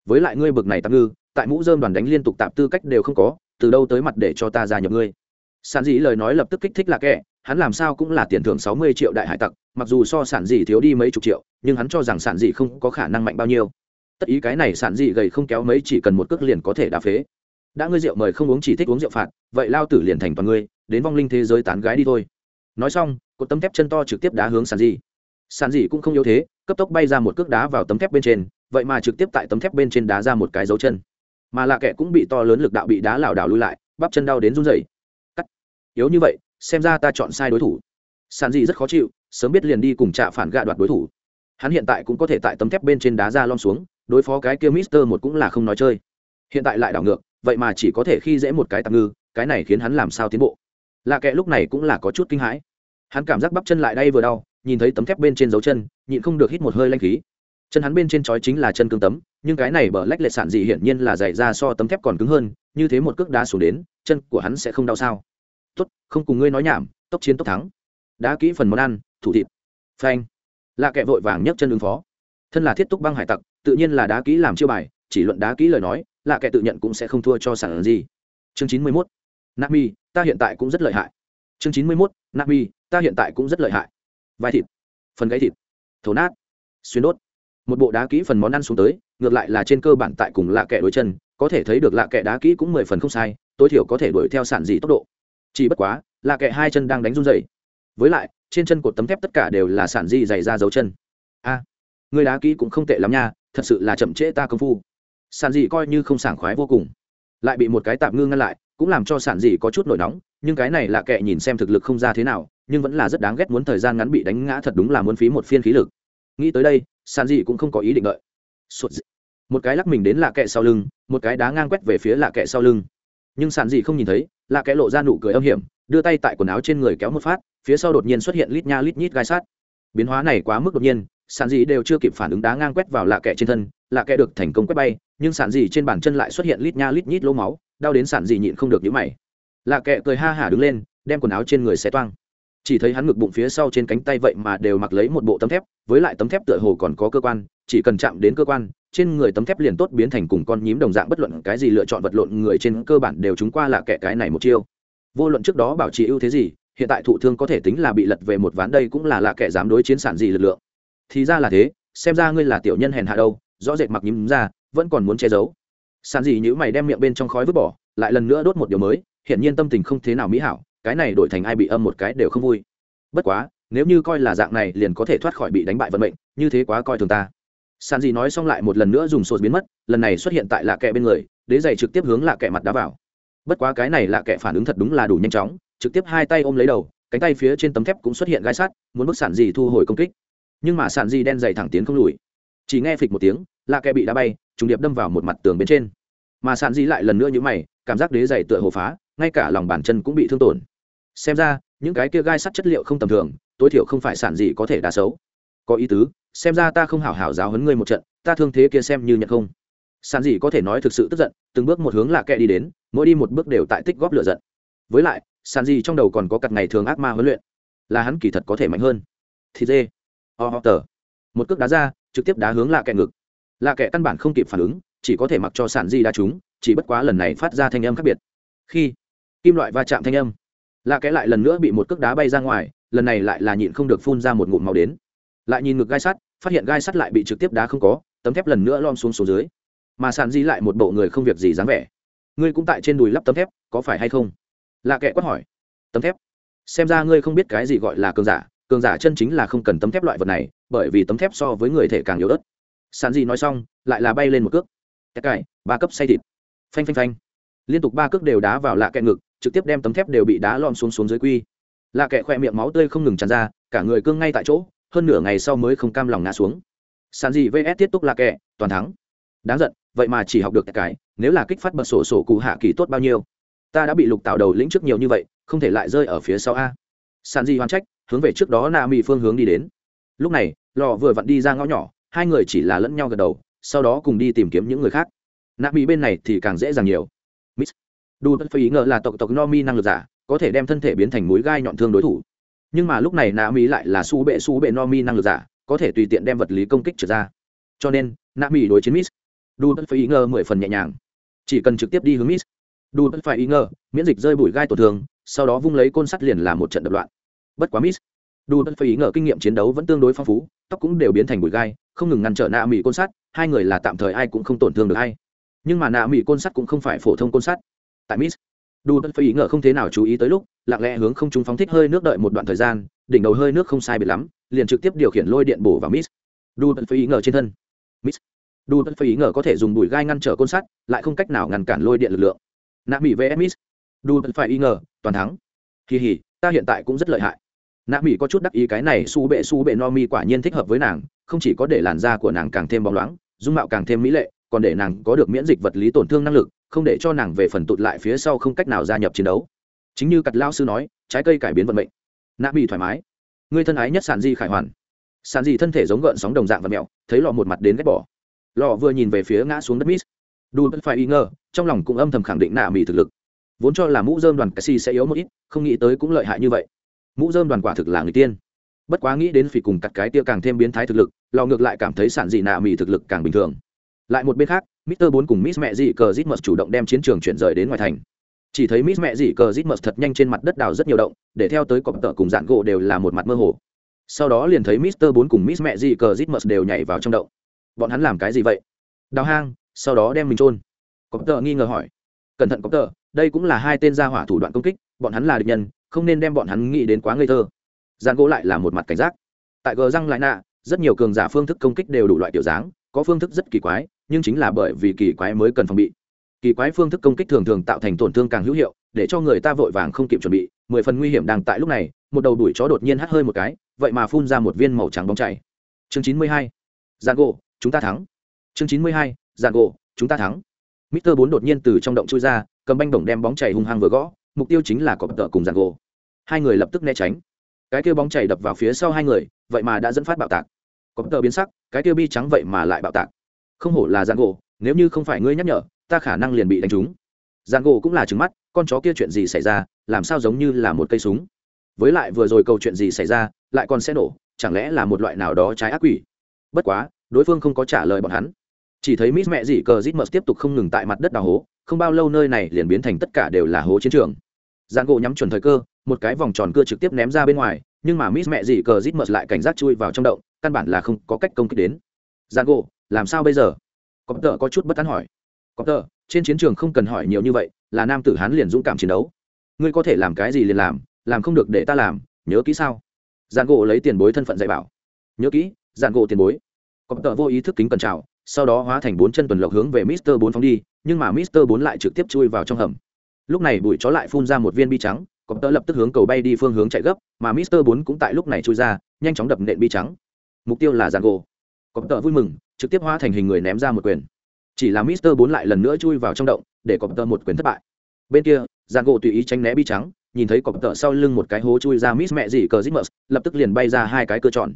Với lại ngươi bực này tạm ngư, tại mũ dơm đoàn đánh liên tục tạm tư cách đều không có từ đâu tới mặt để cho ta gia nhập ngươi? Sản dĩ lời nói lập tức kích thích là kẻ, hắn làm sao cũng là tiền thưởng sáu mươi triệu đại hải tặc, mặc dù so sản dĩ thiếu đi mấy chục triệu, nhưng hắn cho rằng sản dĩ không có khả năng mạnh bao nhiêu. Tất ý cái này sản dĩ gầy không kéo mấy, chỉ cần một cước liền có thể đá phế. Đã ngươi rượu mời không uống chỉ thích uống rượu phạt, vậy lao tử liền thành toàn ngươi, đến vong linh thế giới tán gái đi thôi. Nói xong, cột tấm thép chân to trực tiếp đá hướng sản dĩ. Sản dĩ cũng không yếu thế, cấp tốc bay ra một cước đá vào tấm thép bên trên, vậy mà trực tiếp tại tấm thép bên trên đá ra một cái dấu chân mà lạ kệ cũng bị to lớn lực đạo bị đá lảo đảo lui lại, bắp chân đau đến run rẩy. Cắt. Yếu như vậy, xem ra ta chọn sai đối thủ. Sàn dị rất khó chịu, sớm biết liền đi cùng trạ phản gạ đoạt đối thủ. Hắn hiện tại cũng có thể tại tấm thép bên trên đá ra lom xuống, đối phó cái kia mister một cũng là không nói chơi. Hiện tại lại đảo ngược, vậy mà chỉ có thể khi dễ một cái tạm ngư, cái này khiến hắn làm sao tiến bộ? Lạ kệ lúc này cũng là có chút kinh hãi. Hắn cảm giác bắp chân lại đây vừa đau, nhìn thấy tấm thép bên trên dấu chân, nhịn không được hít một hơi lanh khí. Chân hắn bên trên chói chính là chân cương tấm nhưng cái này bờ lách lệ sản dị hiển nhiên là dày ra so tấm thép còn cứng hơn, như thế một cước đá xuống đến, chân của hắn sẽ không đau sao. Tốt, không cùng ngươi nói nhảm, tốc chiến tốc thắng. Đá kỹ phần món ăn, thủ thịt. Phanh. Lạ kẻ vội vàng nhấc chân ứng phó. Thân là thiết túc băng hải tặc, tự nhiên là đá kỹ làm chiêu bài, chỉ luận đá kỹ lời nói, lạ kẻ tự nhận cũng sẽ không thua cho sản gì chương chín mươi mốt. Nami, ta hiện tại cũng rất lợi hại. Chương chín mươi mốt. Nami, ta hiện tại cũng rất lợi hại. Vai thịt. Phần gáy thịt. Thấu nát. Xuyên đốt. Một bộ đá kỹ phần món ăn xuống tới ngược lại là trên cơ bản tại cùng lạ kệ đối chân, có thể thấy được lạ kệ đá kỹ cũng mười phần không sai, tối thiểu có thể đuổi theo sản dị tốc độ. Chỉ bất quá, lạ kệ hai chân đang đánh run dày với lại, trên chân cột tấm thép tất cả đều là sản dị dày ra dấu chân. A, người đá kỹ cũng không tệ lắm nha, thật sự là chậm trễ ta công phu. Sản dị coi như không sảng khoái vô cùng. Lại bị một cái tạm ngư ngăn lại, cũng làm cho sản dị có chút nổi nóng, nhưng cái này lạ kệ nhìn xem thực lực không ra thế nào, nhưng vẫn là rất đáng ghét muốn thời gian ngắn bị đánh ngã thật đúng là muốn phí một phiên khí lực. Nghĩ tới đây, sản dị cũng không có ý định đợi một cái lắc mình đến lạ kệ sau lưng, một cái đá ngang quét về phía lạ kệ sau lưng. Nhưng sản dị không nhìn thấy, lạ kệ lộ ra nụ cười âm hiểm, đưa tay tại quần áo trên người kéo một phát, phía sau đột nhiên xuất hiện lít nha lít nhít gai sát. Biến hóa này quá mức đột nhiên sản dị đều chưa kịp phản ứng đá ngang quét vào lạ kệ trên thân, lạ kệ được thành công quét bay, nhưng sản dị trên bàn chân lại xuất hiện lít nha lít nhít lỗ máu, đau đến sản dị nhịn không được nhíu mày. Lạ kệ cười ha hả đứng lên, đem quần áo trên người xé toang chỉ thấy hắn ngực bụng phía sau trên cánh tay vậy mà đều mặc lấy một bộ tấm thép, với lại tấm thép tựa hồ còn có cơ quan, chỉ cần chạm đến cơ quan, trên người tấm thép liền tốt biến thành cùng con nhím đồng dạng bất luận cái gì lựa chọn vật lộn người trên cơ bản đều chúng qua là kẻ cái này một chiêu. Vô luận trước đó bảo trì ưu thế gì, hiện tại thụ thương có thể tính là bị lật về một ván đây cũng là lạ kẻ dám đối chiến sản gì lực lượng. Thì ra là thế, xem ra ngươi là tiểu nhân hèn hạ đâu, rõ rệt mặc nhím ra, vẫn còn muốn che giấu. Sản gì nhữ mày đem miệng bên trong khói vứt bỏ, lại lần nữa đốt một điều mới hiện nhiên tâm tình không thế nào mỹ hảo cái này đổi thành ai bị âm một cái đều không vui. Bất quá, nếu như coi là dạng này liền có thể thoát khỏi bị đánh bại vận mệnh, như thế quá coi thường ta. Sàn gì nói xong lại một lần nữa dùng sột biến mất, lần này xuất hiện tại lạ kẹ bên người, đế giày trực tiếp hướng lạ kẹ mặt đá vào. Bất quá cái này lạ kẹ phản ứng thật đúng là đủ nhanh chóng, trực tiếp hai tay ôm lấy đầu, cánh tay phía trên tấm thép cũng xuất hiện gai sắt, muốn bức sản gì thu hồi công kích. Nhưng mà sản gì đen dày thẳng tiến không lùi. Chỉ nghe phịch một tiếng, lạ kẹ bị đá bay, trùng điệp đâm vào một mặt tường bên trên. Mà sản gì lại lần nữa như mày, cảm giác đế giày tựa hồ phá, ngay cả lòng bàn chân cũng bị thương tổn xem ra, những cái kia gai sắt chất liệu không tầm thường, tối thiểu không phải sản gì có thể đá xấu. Có ý tứ, xem ra ta không hảo hảo giáo hấn ngươi một trận, ta thương thế kia xem như nhận không. Sản gì có thể nói thực sự tức giận, từng bước một hướng là kẹ đi đến, mỗi đi một bước đều tại tích góp lửa giận. Với lại, sản gì trong đầu còn có cặp ngày thường ác ma huấn luyện, là hắn kỳ thật có thể mạnh hơn. Thì dê, o ho tờ. Một cước đá ra, trực tiếp đá hướng lạ kẹ ngực. Lạ kẹ căn bản không kịp phản ứng, chỉ có thể mặc cho sản di đá chúng chỉ bất quá lần này phát ra thanh âm khác biệt. Khi, kim loại va chạm thanh âm lạ kẽ lại lần nữa bị một cước đá bay ra ngoài, lần này lại là nhịn không được phun ra một ngụm màu đến. Lại nhìn ngực gai sắt, phát hiện gai sắt lại bị trực tiếp đá không có, tấm thép lần nữa lom xuống số dưới. Mà sàn di lại một bộ người không việc gì dáng vẻ. Ngươi cũng tại trên đùi lắp tấm thép, có phải hay không? Lạ kệ quát hỏi. Tấm thép? Xem ra ngươi không biết cái gì gọi là cường giả cường giả chân chính là không cần tấm thép loại vật này, bởi vì tấm thép so với người thể càng yếu ớt. Sàn di nói xong, lại là bay lên một cước. Tất cải ba cấp say thịt. Phanh phanh phanh. Liên tục ba cước đều đá vào lạ kệ ngực trực tiếp đem tấm thép đều bị đá lom xuống xuống dưới quy. Lạ kệ khoe miệng máu tươi không ngừng tràn ra, cả người cương ngay tại chỗ, hơn nửa ngày sau mới không cam lòng ngã xuống. Sàn gì vs tiếp tục lạ kệ toàn thắng. Đáng giận, vậy mà chỉ học được cái nếu là kích phát bật sổ sổ cụ hạ kỳ tốt bao nhiêu? Ta đã bị lục tạo đầu lĩnh trước nhiều như vậy, không thể lại rơi ở phía sau a. Sàn di hoán trách, hướng về trước đó na mỹ phương hướng đi đến. Lúc này, lò vừa vặn đi ra ngõ nhỏ, hai người chỉ là lẫn nhau gật đầu, sau đó cùng đi tìm kiếm những người khác. Na mỹ bên này thì càng dễ dàng nhiều đủ Đu Tất phải ý ngờ là tộc tộc Nomi năng lực giả, có thể đem thân thể biến thành mũi gai nhọn thương đối thủ. Nhưng mà lúc này Nạ Mỹ lại là su bệ su bệ Nomi năng lực giả, có thể tùy tiện đem vật lý công kích trở ra. Cho nên, Nạ Mỹ đối chiến Miss. Đu Tất phải ý ngờ mười phần nhẹ nhàng, chỉ cần trực tiếp đi hướng Miss. Đu Tất phải ý ngờ, miễn dịch rơi bụi gai tổn thương, sau đó vung lấy côn sắt liền làm một trận đập loạn. Bất quá Miss. Đu Tất phải ý ngờ kinh nghiệm chiến đấu vẫn tương đối phong phú, tóc cũng đều biến thành bụi gai, không ngừng ngăn trở Nạ Mỹ côn sắt, hai người là tạm thời ai cũng không tổn thương được ai nhưng mà nạ mỹ côn sắt cũng không phải phổ thông côn sắt tại miss. Đu tân phải ý ngờ không thế nào chú ý tới lúc, lặng lẽ hướng không chúng phóng thích hơi nước đợi một đoạn thời gian, đỉnh đầu hơi nước không sai biệt lắm, liền trực tiếp điều khiển lôi điện bổ vào miss. Đu tân phải ý ngờ trên thân. Miss. Đu tân phải ý ngờ có thể dùng bùi gai ngăn trở côn sắt, lại không cách nào ngăn cản lôi điện lực lượng. Nạ mỹ vs miss. Đu tân phải ý ngờ, toàn thắng. Kỳ hỉ, ta hiện tại cũng rất lợi hại. Nạ mỹ có chút đắc ý cái này, su bệ su bệ no mi quả nhiên thích hợp với nàng, không chỉ có để làn da của nàng càng thêm bóng loáng, dung mạo càng thêm mỹ lệ, còn để nàng có được miễn dịch vật lý tổn thương năng lực không để cho nàng về phần tụt lại phía sau không cách nào gia nhập chiến đấu. Chính như cặt lao sư nói, trái cây cải biến vận mệnh. Nạ bị thoải mái. Người thân ái nhất sản di khải hoàn. Sản di thân thể giống gợn sóng đồng dạng và mẹo, thấy lọ một mặt đến ghét bỏ. Lọ vừa nhìn về phía ngã xuống đất mít đu phải y ngờ, trong lòng cũng âm thầm khẳng định nạ mỹ thực lực. Vốn cho là mũ dơm đoàn cassi sẽ yếu một ít, không nghĩ tới cũng lợi hại như vậy. Mũ dơm đoàn quả thực là người tiên. Bất quá nghĩ đến phỉ cùng cặt cái tia càng thêm biến thái thực lực lò ngược lại cảm thấy sản dị nạ mỹ thực lực càng bình thường. Lại một bên khác Mr. 4 cùng Miss mẹ dị cờ Zitmus chủ động đem chiến trường chuyển rời đến ngoài thành. Chỉ thấy Miss mẹ dị cờ Zitmus thật nhanh trên mặt đất đào rất nhiều động, để theo tới cọp tợ cùng dạn gỗ đều là một mặt mơ hồ. Sau đó liền thấy Mr. 4 cùng Miss mẹ dị cờ Zitmus đều nhảy vào trong động. Bọn hắn làm cái gì vậy? Đào hang, sau đó đem mình chôn. Cọp tợ nghi ngờ hỏi. Cẩn thận cọp tợ, đây cũng là hai tên gia hỏa thủ đoạn công kích, bọn hắn là địch nhân, không nên đem bọn hắn nghĩ đến quá ngây thơ. Dạn gỗ lại là một mặt cảnh giác. Tại gờ răng lại nạ, rất nhiều cường giả phương thức công kích đều đủ loại tiểu dáng, có phương thức rất kỳ quái, nhưng chính là bởi vì kỳ quái mới cần phòng bị. Kỳ quái phương thức công kích thường thường tạo thành tổn thương càng hữu hiệu, để cho người ta vội vàng không kịp chuẩn bị, mười phần nguy hiểm đang tại lúc này, một đầu đuổi chó đột nhiên hắt hơi một cái, vậy mà phun ra một viên màu trắng bóng chảy. Chương chín mươi hai dạ giàn gỗ chúng ta thắng. Chương chín mươi hai dạ giàn gỗ chúng ta thắng. Mister bốn đột nhiên từ trong động chui ra, cầm banh bổng đem bóng chảy hung hăng vừa gõ, mục tiêu chính là cọp tợ cùng dạ giàn gỗ hai người lập tức né tránh. Cái kêu bóng chảy đập vào phía sau hai người, vậy mà đã dẫn phát bạo tạc. Có tợ biến sắc, cái kia bi trắng vậy mà lại bạo tạc không hổ là giang gỗ, nếu như không phải ngươi nhắc nhở, ta khả năng liền bị đánh trúng. Giang gỗ cũng là trứng mắt, con chó kia chuyện gì xảy ra, làm sao giống như là một cây súng. Với lại vừa rồi câu chuyện gì xảy ra, lại còn sẽ nổ, chẳng lẽ là một loại nào đó trái ác quỷ? Bất quá, đối phương không có trả lời bọn hắn. Chỉ thấy miss mẹ dị cờ rít mờ tiếp tục không ngừng tại mặt đất đào hố, không bao lâu nơi này liền biến thành tất cả đều là hố chiến trường. Giang gỗ nhắm chuẩn thời cơ, một cái vòng tròn cưa trực tiếp ném ra bên ngoài, nhưng mà miss mẹ dị cờ rít mờ lại cảnh giác chui vào trong động, căn bản là không có cách công kích đến. Giang gỗ làm sao bây giờ? Có tờ có chút bất tán hỏi. Có tờ trên chiến trường không cần hỏi nhiều như vậy, là nam tử hán liền dũng cảm chiến đấu. Ngươi có thể làm cái gì liền làm làm không được để ta làm, nhớ kỹ sao? Giàn gỗ lấy tiền bối thân phận dạy bảo. Nhớ kỹ giàn gỗ tiền bối. Có tờ vô ý thức kính cẩn trào sau đó hóa thành bốn chân tuần lộc hướng về mister bốn phóng đi, nhưng mà mister bốn lại trực tiếp chui vào trong hầm. Lúc này bụi chó lại phun ra một viên bi trắng có tờ lập tức hướng cầu bay đi phương hướng chạy gấp, mà mister bốn cũng tại lúc này chui ra, nhanh chóng đập nện bi trắng. Mục tiêu là giàn gỗ. Có tờ vui mừng trực tiếp hóa thành hình người ném ra một quyền. Chỉ là mister bốn lại lần nữa chui vào trong động, để cọp tờ một quyền thất bại. Bên kia giàn gỗ tùy ý tránh né bi trắng, nhìn thấy cọp tợ sau lưng một cái hố chui ra miss mẹ gì cờ zimmer lập tức liền bay ra hai cái cơ tròn.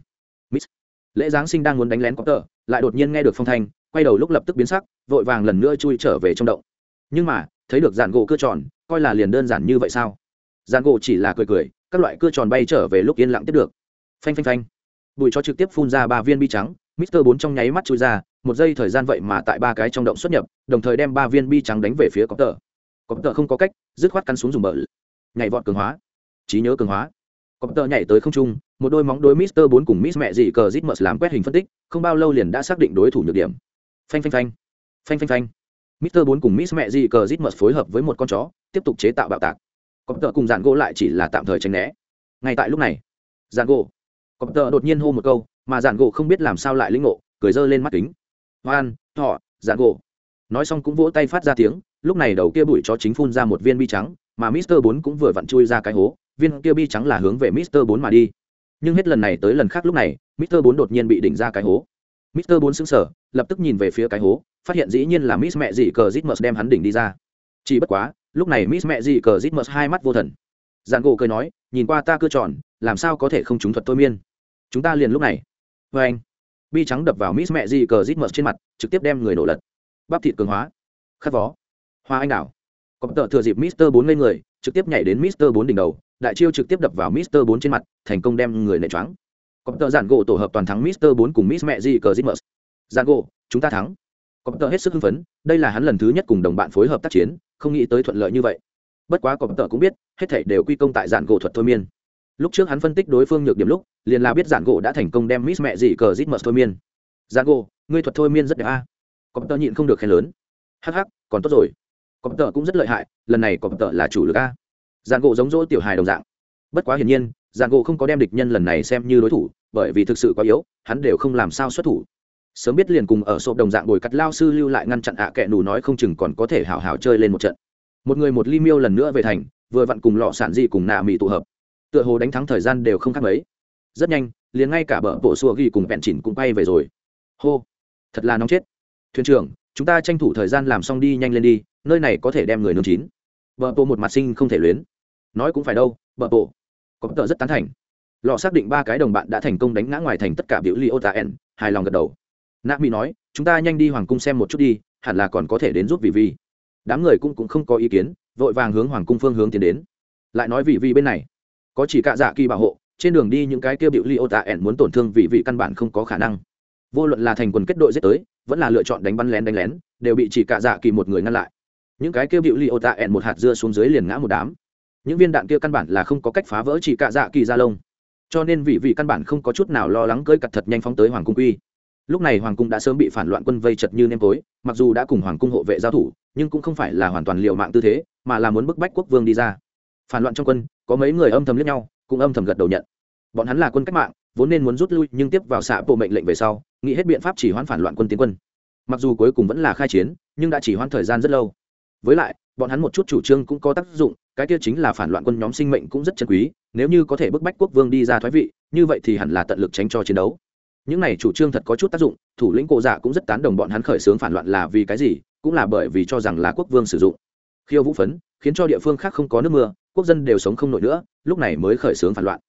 Miss lễ giáng sinh đang muốn đánh lén cọp tợ lại đột nhiên nghe được phong thanh, quay đầu lúc lập tức biến sắc, vội vàng lần nữa chui trở về trong động. Nhưng mà, thấy được giàn gỗ cơ tròn, coi là liền đơn giản như vậy sao? Giàn gỗ chỉ là cười cười, các loại cơ tròn bay trở về lúc yên lặng tiếp được. Phanh phanh phanh. Bụi cho trực tiếp phun ra ba viên bi trắng mister bốn trong nháy mắt chui ra, một giây thời gian vậy mà tại ba cái trong động xuất nhập, đồng thời đem ba viên bi trắng đánh về phía Copter. Copter không có cách, dứt khoát cắn xuống dùng bờ. Nhảy vọt cường hóa. Trí nhớ cường hóa. Copter nhảy tới không trung, một đôi móng đôi mister bốn cùng miss mẹ gì cờ rít mờ làm quét hình phân tích, không bao lâu liền đã xác định đối thủ nhược điểm. Phanh phanh phanh. Phanh phanh phanh. Mister bốn cùng miss mẹ gì cờ rít mờ phối hợp với một con chó, tiếp tục chế tạo bạo tạc. Copter cùng dàn gỗ lại chỉ là tạm thời tránh né. Ngay tại lúc này dàn gỗ, cọp đột nhiên hô một câu mà giản gỗ không biết làm sao lại linh ngộ cười dơ lên mắt kính hoan thọ, giản gỗ nói xong cũng vỗ tay phát ra tiếng lúc này đầu kia bụi chó chính phun ra một viên bi trắng mà Mister bốn cũng vừa vặn chui ra cái hố, viên kia bi trắng là hướng về Mister bốn mà đi. Nhưng hết lần này tới lần khác lúc này, Mister bốn đột nhiên bị đỉnh ra cái hố. Mister bốn sững sờ, lập tức nhìn về phía cái hố, phát hiện dĩ nhiên là Miss mẹ gì cờ Zitmus đem hắn đỉnh đi ra. Chỉ bất quá, lúc này Miss mẹ gì cờ Zitmus hai mắt vô thần. Giàn gỗ cười nói, nhìn qua ta cơ tròn, làm sao có thể không trúng thuật thôi miên. Chúng ta liền lúc này vê anh, bi trắng đập vào Miss mẹ gì cờ Zitmus trên mặt, trực tiếp đem người nổ lật. Bắp thịt cường hóa. Khát vó. Hoa anh đảo có tợ thừa dịp Mister bốn lên người, trực tiếp nhảy đến Mister bốn đỉnh đầu, đại chiêu trực tiếp đập vào Mister bốn trên mặt, thành công đem người nệ choáng. Có tợ giản gỗ tổ hợp toàn thắng Mister bốn cùng Miss Mẹ Gì cờ Zimmer. Giản gỗ, chúng ta thắng. Có tợ hết sức hưng phấn, đây là hắn lần thứ nhất cùng đồng bạn phối hợp tác chiến, không nghĩ tới thuận lợi như vậy. Bất quá có tợ cũng biết, hết thảy đều quy công tại giản gỗ thuật thôi miên. Lúc trước hắn phân tích đối phương nhược điểm lúc, liền là biết giản gỗ đã thành công đem Miss Mẹ Gì cờ Zimmer thôi miên. Giản gỗ, ngươi thuật thôi miên rất đẹp a. À. Có tợ nhịn không được khen lớn. Hắc hắc, còn tốt rồi cọp tợ cũng rất lợi hại lần này cọp tợ là chủ lực a giàn gỗ giống dỗ tiểu hài đồng dạng bất quá hiển nhiên giàn gỗ không có đem địch nhân lần này xem như đối thủ bởi vì thực sự quá yếu hắn đều không làm sao xuất thủ sớm biết liền cùng ở sộp đồng dạng bồi cắt lao sư lưu lại ngăn chặn ạ à kệ nù nói không chừng còn có thể hào hào chơi lên một trận một người một ly miêu lần nữa về thành vừa vặn cùng lọ sản dị cùng nạ mỹ tụ hợp tựa hồ đánh thắng thời gian đều không khác mấy. Rất nhanh liền ngay cả bờ bộ xua ghi cùng bẹn chỉnh cũng bay về rồi. Hô thật là nóng chết. Thuyền trưởng chúng ta tranh thủ thời gian làm xong đi nhanh lên đi nơi này có thể đem người nương chín. Vợ bộ một mặt sinh không thể luyến. Nói cũng phải đâu vợ bộ có tờ rất tán thành. Lọ xác định ba cái đồng bạn đã thành công đánh ngã ngoài thành tất cả biểu li ô tạ ẻn hài lòng gật đầu. Nạ mỹ nói chúng ta nhanh đi hoàng cung xem một chút đi hẳn là còn có thể đến giúp vị vi đám người cũng, cũng không có ý kiến vội vàng hướng hoàng cung phương hướng tiến đến. Lại nói vị vi bên này có chỉ cạ dạ kỳ bảo hộ, trên đường đi những cái kia biểu li ô tạ ẻn muốn tổn thương vị vị căn bản không có khả năng. Vô luận là thành quần kết đội giết tới, vẫn là lựa chọn đánh bắn lén đánh lén, đều bị chỉ cạ dạ kỳ một người ngăn lại. Những cái kia bịu li ô tạ ẻn một hạt dưa xuống dưới liền ngã một đám. Những viên đạn kia căn bản là không có cách phá vỡ chỉ cạ dạ kỳ ra lông. Cho nên vị vị căn bản không có chút nào lo lắng cơi cặt thật nhanh phóng tới hoàng cung quy. Lúc này hoàng cung đã sớm bị phản loạn quân vây chật như nêm tối, mặc dù đã cùng hoàng cung hộ vệ giao thủ, nhưng cũng không phải là hoàn toàn liều mạng tư thế, mà là muốn bức bách quốc vương đi ra. Phản loạn trong quân có mấy người âm thầm lẫn nhau, cũng âm thầm gật đầu nhận. Bọn hắn là quân cách mạng, vốn nên muốn rút lui nhưng tiếp vào xạ bộ mệnh lệnh về sau, nghĩ hết biện pháp chỉ hoãn phản loạn quân tiến quân. Mặc dù cuối cùng vẫn là khai chiến, nhưng đã chỉ hoãn thời gian rất lâu. Với lại, bọn hắn một chút chủ trương cũng có tác dụng, cái kia chính là phản loạn quân nhóm sinh mệnh cũng rất chân quý, nếu như có thể bức bách quốc vương đi ra thoái vị, như vậy thì hẳn là tận lực tránh cho chiến đấu. Những này chủ trương thật có chút tác dụng, thủ lĩnh cổ dạ cũng rất tán đồng bọn hắn khởi xướng phản loạn là vì cái gì, cũng là bởi vì cho rằng là quốc vương sử dụng khiêu vũ phấn, khiến cho địa phương khác không có nước mưa, quốc dân đều sống không nổi nữa, lúc này mới khởi xướng phản loạn.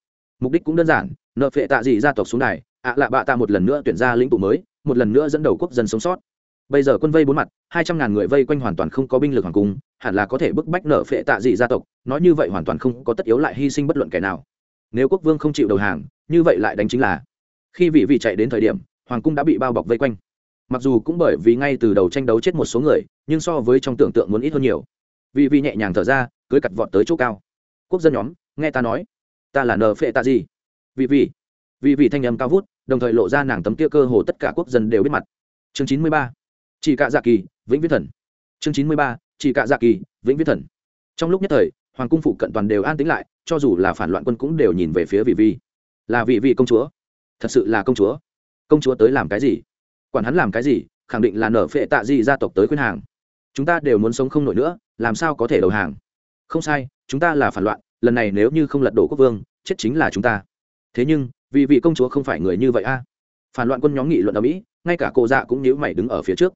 Mục đích cũng đơn giản, nợ phệ tạ dị gia tộc xuống đài, ạ lạ bạ tạ một lần nữa tuyển ra lĩnh tụ mới, một lần nữa dẫn đầu quốc dân sống sót. Bây giờ quân vây bốn mặt, hai trăm ngàn người vây quanh hoàn toàn không có binh lực hoàng cung, hẳn là có thể bức bách nợ phệ tạ dị gia tộc, nói như vậy hoàn toàn không có tất yếu lại hy sinh bất luận kẻ nào. Nếu quốc vương không chịu đầu hàng, như vậy lại đánh chính là, khi vị vị chạy đến thời điểm, hoàng cung đã bị bao bọc vây quanh. Mặc dù cũng bởi vì ngay từ đầu tranh đấu chết một số người, nhưng so với trong tưởng tượng muốn ít hơn nhiều. Vì vì nhẹ nhàng thở ra cưới cặt vọt tới chỗ cao. Quốc dân nhóm nghe ta nói. Ta là nờ phệ ta gì Vì vì, vì vì thanh âm cao vút đồng thời lộ ra nàng tấm kia cơ hồ tất cả quốc dân đều biết mặt. Chương chín mươi ba. Chỉ cạ dạ kỳ vĩnh viễn thần. Chương chín mươi ba. Chỉ cạ dạ kỳ vĩnh viễn thần. Trong lúc nhất thời hoàng cung phụ cận toàn đều an tĩnh lại cho dù là phản loạn quân cũng đều nhìn về phía vị vi. Là vị vi công chúa. Thật sự là công chúa. Công chúa tới làm cái gì? Quản hắn làm cái gì khẳng định là nở phệ tạ gì gia tộc tới khuyên hàng. Chúng ta đều muốn sống không nổi nữa làm sao có thể đầu hàng? Không sai, chúng ta là phản loạn, lần này nếu như không lật đổ quốc vương, chết chính là chúng ta. Thế nhưng vì vị công chúa không phải người như vậy a. Phản loạn quân nhóm nghị luận ở mỹ, ngay cả cụ dạ cũng nhíu mày đứng ở phía trước.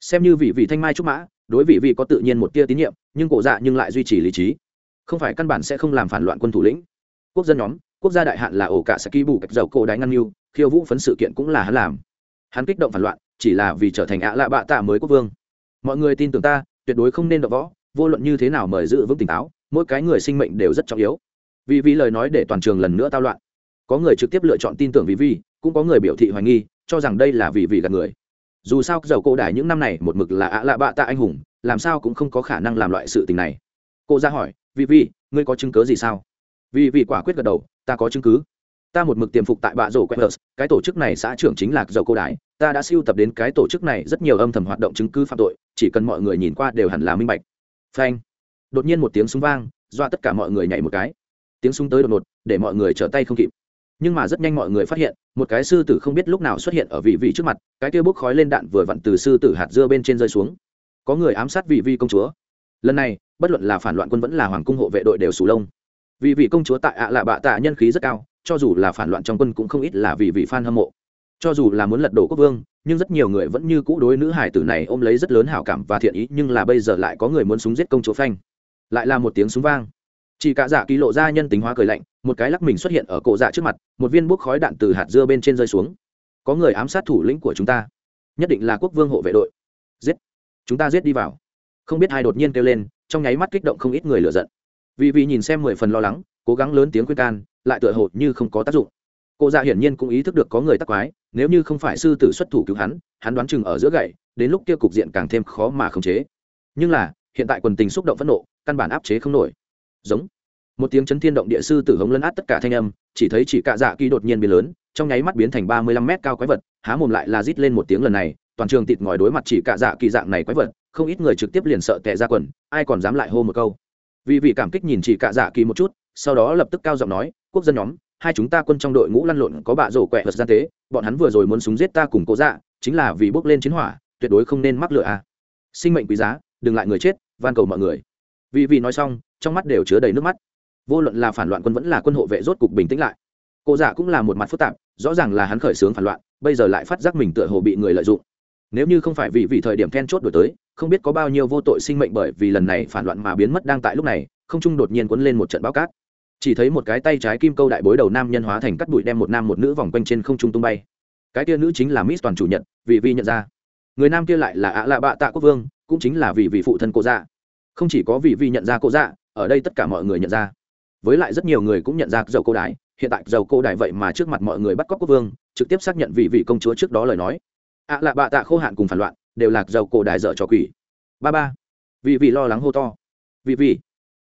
Xem như vị vị thanh mai trúc mã, đối vị vị có tự nhiên một tia tín nhiệm, nhưng cổ dạ nhưng lại duy trì lý trí. Không phải căn bản sẽ không làm phản loạn quân thủ lĩnh. Quốc dân nhóm, quốc gia đại hạn là ổ cả sẽ ký bù cách dầu cổ đáy ngăn mưu khiêu vũ phấn sự kiện cũng là hắn làm. Hắn kích động phản loạn, chỉ là vì trở thành ạ lạ bạ tạ mới quốc vương. Mọi người tin tưởng ta, tuyệt đối không nên đọ võ vô luận như thế nào mời giữ vững tỉnh táo, mỗi cái người sinh mệnh đều rất trọng yếu. Vì vì lời nói để toàn trường lần nữa tao loạn. Có người trực tiếp lựa chọn tin tưởng vì vi cũng có người biểu thị hoài nghi, cho rằng đây là vì vì gạt người. Dù sao, dầu cổ đài những năm này một mực là ạ lạ bạ tạ anh hùng, làm sao cũng không có khả năng làm loại sự tình này. Cô ra hỏi, vì vì, ngươi có chứng cứ gì sao? Vì vì quả quyết gật đầu, ta có chứng cứ. Ta một mực tiềm phục tại bạ rổ quẹt cái tổ chức này xã trưởng chính là dầu cô đái ta đã siêu tập đến cái tổ chức này rất nhiều âm thầm hoạt động chứng cứ phạm tội, chỉ cần mọi người nhìn qua đều hẳn là minh bạch phanh. Đột nhiên một tiếng súng vang, dọa tất cả mọi người nhảy một cái. Tiếng súng tới đột ngột, để mọi người trở tay không kịp. Nhưng mà rất nhanh mọi người phát hiện, một cái sư tử không biết lúc nào xuất hiện ở vị vị trước mặt, cái kia bốc khói lên đạn vừa vặn từ sư tử hạt dưa bên trên rơi xuống. Có người ám sát vị vi công chúa. Lần này, bất luận là phản loạn quân vẫn là hoàng cung hộ vệ đội đều sù lông. Vị vị công chúa tại ạ là bạ tạ nhân khí rất cao, cho dù là phản loạn trong quân cũng không ít là vì vị fan hâm mộ. Cho dù là muốn lật đổ quốc vương nhưng rất nhiều người vẫn như cũ đối nữ hải tử này ôm lấy rất lớn hảo cảm và thiện ý, nhưng là bây giờ lại có người muốn súng giết công chúa phanh. Lại là một tiếng súng vang. Chỉ cả dạ ký lộ ra nhân tính hóa cười lạnh, một cái lắc mình xuất hiện ở cổ dạ trước mặt, một viên bút khói đạn từ hạt dưa bên trên rơi xuống. Có người ám sát thủ lĩnh của chúng ta. Nhất định là quốc vương hộ vệ đội. Giết. Chúng ta giết đi vào. Không biết ai đột nhiên kêu lên, trong nháy mắt kích động không ít người lựa giận. Vì vì nhìn xem mười phần lo lắng, cố gắng lớn tiếng khuyên can, lại tựa hồ như không có tác dụng cô dạ hiển nhiên cũng ý thức được có người tắc quái, nếu như không phải sư tử xuất thủ cứu hắn hắn đoán chừng ở giữa gậy, đến lúc kia cục diện càng thêm khó mà khống chế. Nhưng là, hiện tại quần tình xúc động phẫn nộ, căn bản áp chế không nổi. Giống. Một tiếng chấn thiên động địa sư tử hống lấn át tất cả thanh âm, chỉ thấy chỉ cạ dạ kỳ đột nhiên biến lớn, trong nháy mắt biến thành ba mươi lăm mét cao quái vật, há mồm lại là rít lên một tiếng lần này, toàn trường tịt ngòi đối mặt chỉ cạ dạ kỳ dạng này quái vật, không ít người trực tiếp liền sợ tệ ra quần, ai còn dám lại hô một câu. Vì vị cảm kích nhìn chỉ cạ dạ kỳ một chút, sau đó lập tức cao giọng nói, quốc dân nhóm hai chúng ta quân trong đội ngũ lăn lộn có bạ rổ quẹ vật gian tế, bọn hắn vừa rồi muốn súng giết ta cùng cố dạ chính là vì bước lên chiến hỏa, tuyệt đối không nên mắc lựa à. sinh mệnh quý giá, đừng lại người chết, van cầu mọi người. Vì vì nói xong, trong mắt đều chứa đầy nước mắt. Vô luận là phản loạn quân vẫn là quân hộ vệ rốt cục bình tĩnh lại. Cô dạ cũng là một mặt phức tạp, rõ ràng là hắn khởi xướng phản loạn, bây giờ lại phát giác mình tựa hồ bị người lợi dụng. Nếu như không phải vì vì thời điểm then chốt đổi tới, không biết có bao nhiêu vô tội sinh mệnh bởi vì lần này phản loạn mà biến mất đang tại lúc này, không trung đột nhiên quấn lên một trận báo cát chỉ thấy một cái tay trái kim câu đại bối đầu nam nhân hóa thành cắt bụi đem một nam một nữ vòng quanh trên không trung tung bay. Cái kia nữ chính là miss toàn chủ nhật, vì vi nhận ra. Người nam kia lại là ạ lạ bạ tạ quốc vương, cũng chính là vì vị phụ thân cô dạ. Không chỉ có vì vi nhận ra cô dạ ở đây tất cả mọi người nhận ra. Với lại rất nhiều người cũng nhận ra dầu cô đại hiện tại dầu cô đại vậy mà trước mặt mọi người bắt cóc quốc vương, trực tiếp xác nhận vị vị công chúa trước đó lời nói. Ạ lạ bạ tạ khô hạn cùng phản loạn, đều là dầu cổ đại dở trò quỷ. Ba ba. Vị vị lo lắng hô to. Vị vị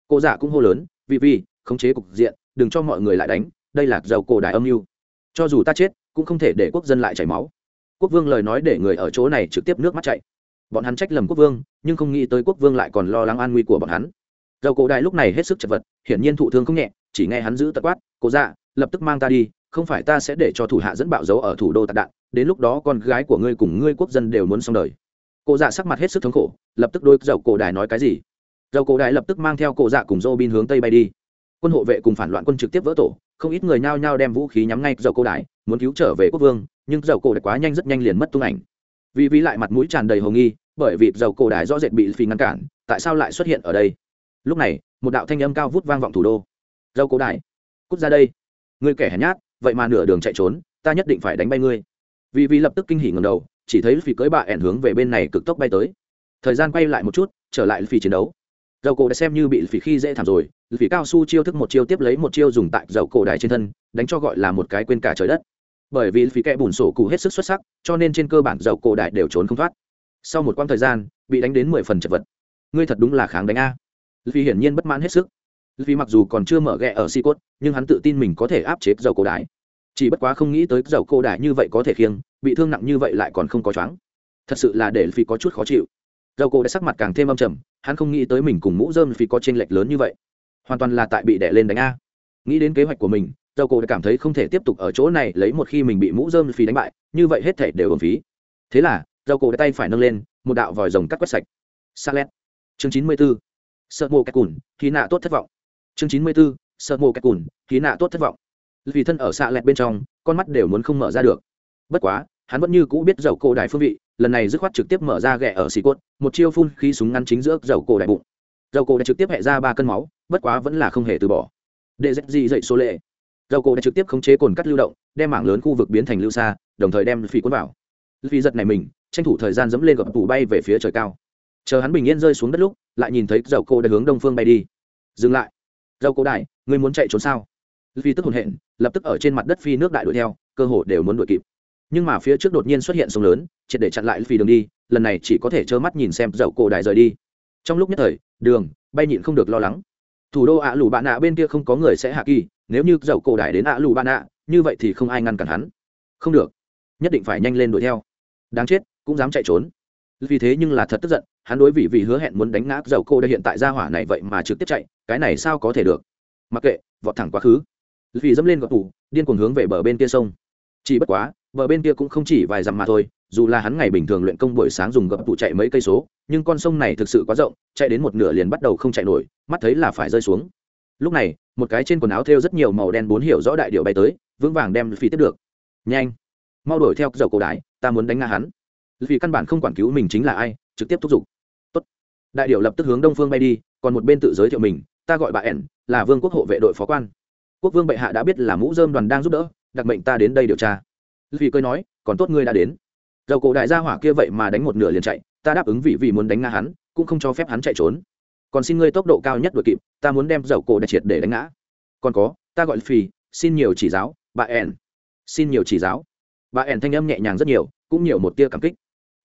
cô dạ cũng hô lớn vị vị khống chế cục diện, đừng cho mọi người lại đánh, đây là dầu cổ đài âm mưu. Cho dù ta chết, cũng không thể để quốc dân lại chảy máu. Quốc vương lời nói để người ở chỗ này trực tiếp nước mắt chạy. Bọn hắn trách lầm quốc vương, nhưng không nghĩ tới quốc vương lại còn lo lắng an nguy của bọn hắn. Dầu cổ đài lúc này hết sức chật vật, hiển nhiên thụ thương không nhẹ, chỉ nghe hắn giữ tật quát cố dạ lập tức mang ta đi, không phải ta sẽ để cho thủ hạ dẫn bạo dấu ở thủ đô tạc đạn, đến lúc đó con gái của ngươi cùng ngươi quốc dân đều muốn xong đời. Cô dạ sắc mặt hết sức thống khổ, lập tức đôi dầu cổ đài nói cái gì? Dầu cổ đài lập tức mang theo cụ dạ cùng dô bin hướng tây bay đi quân hộ vệ cùng phản loạn quân trực tiếp vỡ tổ, không ít người nhao nhao đem vũ khí nhắm ngay dầu cổ đài, muốn cứu trở về quốc vương, nhưng dầu cổ đài quá nhanh rất nhanh liền mất tung ảnh. Vì Vĩ lại mặt mũi tràn đầy hồng nghi, bởi vì dầu cổ đài rõ rệt bị phi ngăn cản, tại sao lại xuất hiện ở đây? Lúc này, một đạo thanh âm cao vút vang vọng thủ đô. Dầu cổ đài, cút ra đây. Ngươi kẻ hèn nhát, vậy mà nửa đường chạy trốn, ta nhất định phải đánh bay ngươi. Vì Vĩ lập tức kinh hỉ ngầm đầu, chỉ thấy phi cưỡi bạ ẻn hướng về bên này cực tốc bay tới. Thời gian quay lại một chút, trở lại phi chiến đấu. Dầu cổ đã xem như bị phi khi dễ thảm rồi vì cao su chiêu thức một chiêu tiếp lấy một chiêu dùng tại dầu cổ đài trên thân, đánh cho gọi là một cái quên cả trời đất. Bởi vì phí kẽ bùn sổ cụ hết sức xuất sắc, cho nên trên cơ bản dầu cổ đại đều trốn không thoát. Sau một quãng thời gian, bị đánh đến mười phần chật vật. Ngươi thật đúng là kháng đánh a. Vì hiển nhiên bất mãn hết sức. Vì mặc dù còn chưa mở ghẹ ở si cốt, nhưng hắn tự tin mình có thể áp chế dầu cổ đại chỉ bất quá không nghĩ tới dầu cổ đại như vậy có thể khiêng, bị thương nặng như vậy lại còn không có choáng. Thật sự là để phi có chút khó chịu. Dầu cổ đã sắc mặt càng thêm âm trầm, hắn không nghĩ tới mình cùng mũ dơm phi có t r n lệch lớn như vậy hoàn toàn là tại bị đẻ lên đánh a nghĩ đến kế hoạch của mình dầu cổ đã cảm thấy không thể tiếp tục ở chỗ này lấy một khi mình bị mũ dơm phí đánh bại như vậy hết thể đều ổn phí thế là dầu cổ đã tay phải nâng lên một đạo vòi rồng cắt quét sạch Salet. Chương chín mươi 94. Sợ mô cách cùn, khí nạ tốt thất vọng. Chương chín mươi 94. Sợ mô cách cùn, khí nạ tốt thất vọng. Vì thân ở Salet bên trong, con mắt đều muốn không mở ra được. Bất quá, hắn vẫn như cũ biết dầu cổ đài phương vị, lần này dứt khoát trực tiếp mở ra ghẹ ở xì cốt một chiêu phun khí súng ngắn chính giữa dầu cổ đại bụng dầu cổ đã trực tiếp hẹ ra ba cân máu bất quá vẫn là không hề từ bỏ. Để dẹp gì dậy số lệ. Dầu cổ đã trực tiếp khống chế cồn cắt lưu động, đem mảng lớn khu vực biến thành lưu xa, đồng thời đem phi cuốn vào. Phi giật này mình, tranh thủ thời gian dẫm lên gập tủ bay về phía trời cao. Chờ hắn bình yên rơi xuống đất lúc, lại nhìn thấy dầu cổ đã hướng đông phương bay đi. Dừng lại. Dầu cổ đại, ngươi muốn chạy trốn sao? Phi tức hồn hện, lập tức ở trên mặt đất phi nước đại đuổi theo, cơ hồ đều muốn đuổi kịp. Nhưng mà phía trước đột nhiên xuất hiện sông lớn, triệt để chặn lại phi đường đi, lần này chỉ có thể trơ mắt nhìn xem dậu cổ đại rời đi. Trong lúc nhất thời, đường, bay nhịn không được lo lắng thủ đô ạ lù bạn nạ bên kia không có người sẽ hạ kỳ, nếu như dậu cổ đài đến ạ lù bạn nạ, như vậy thì không ai ngăn cản hắn. Không được. Nhất định phải nhanh lên đuổi theo. Đáng chết, cũng dám chạy trốn. Vì thế nhưng là thật tức giận, hắn đối vị vì hứa hẹn muốn đánh ngã dầu cô đây hiện tại ra hỏa này vậy mà trực tiếp chạy, cái này sao có thể được? Mặc kệ, vọt thẳng quá khứ. Vì dẫm lên gọt tủ, điên cuồng hướng về bờ bên kia sông. Chỉ bất quá, bờ bên kia cũng không chỉ vài dặm mà thôi, dù là hắn ngày bình thường luyện công buổi sáng dùng gập tủ chạy mấy cây số, nhưng con sông này thực sự quá rộng, chạy đến một nửa liền bắt đầu không chạy nổi mắt thấy là phải rơi xuống. Lúc này, một cái trên quần áo thêu rất nhiều màu đen bốn hiểu rõ đại điệu bay tới, vững vàng đem phi tiếp được. Nhanh! Mau đuổi theo dầu cổ đái ta muốn đánh ngã hắn. Vì căn bản không quản cứu mình chính là ai, trực tiếp thúc giục. Tốt. đại điệu lập tức hướng đông phương bay đi, còn một bên tự giới thiệu mình, ta gọi bà ẻn, là vương quốc hộ vệ đội phó quan. Quốc vương bệ hạ đã biết là mũ dơm đoàn đang giúp đỡ, đặc mệnh ta đến đây điều tra. Vì cười nói, còn tốt ngươi đã đến. Dầu cổ đại gia hỏa kia vậy mà đánh một nửa liền chạy, ta đáp ứng vị vì muốn đánh ngã hắn, cũng không cho phép hắn chạy trốn còn xin ngươi tốc độ cao nhất đuổi kịp, ta muốn đem dầu cổ đại triệt để đánh ngã. Còn có, ta gọi phì xin nhiều chỉ giáo, bà ẻn. Xin nhiều chỉ giáo. Bà ẻn thanh âm nhẹ nhàng rất nhiều, cũng nhiều một tia cảm kích.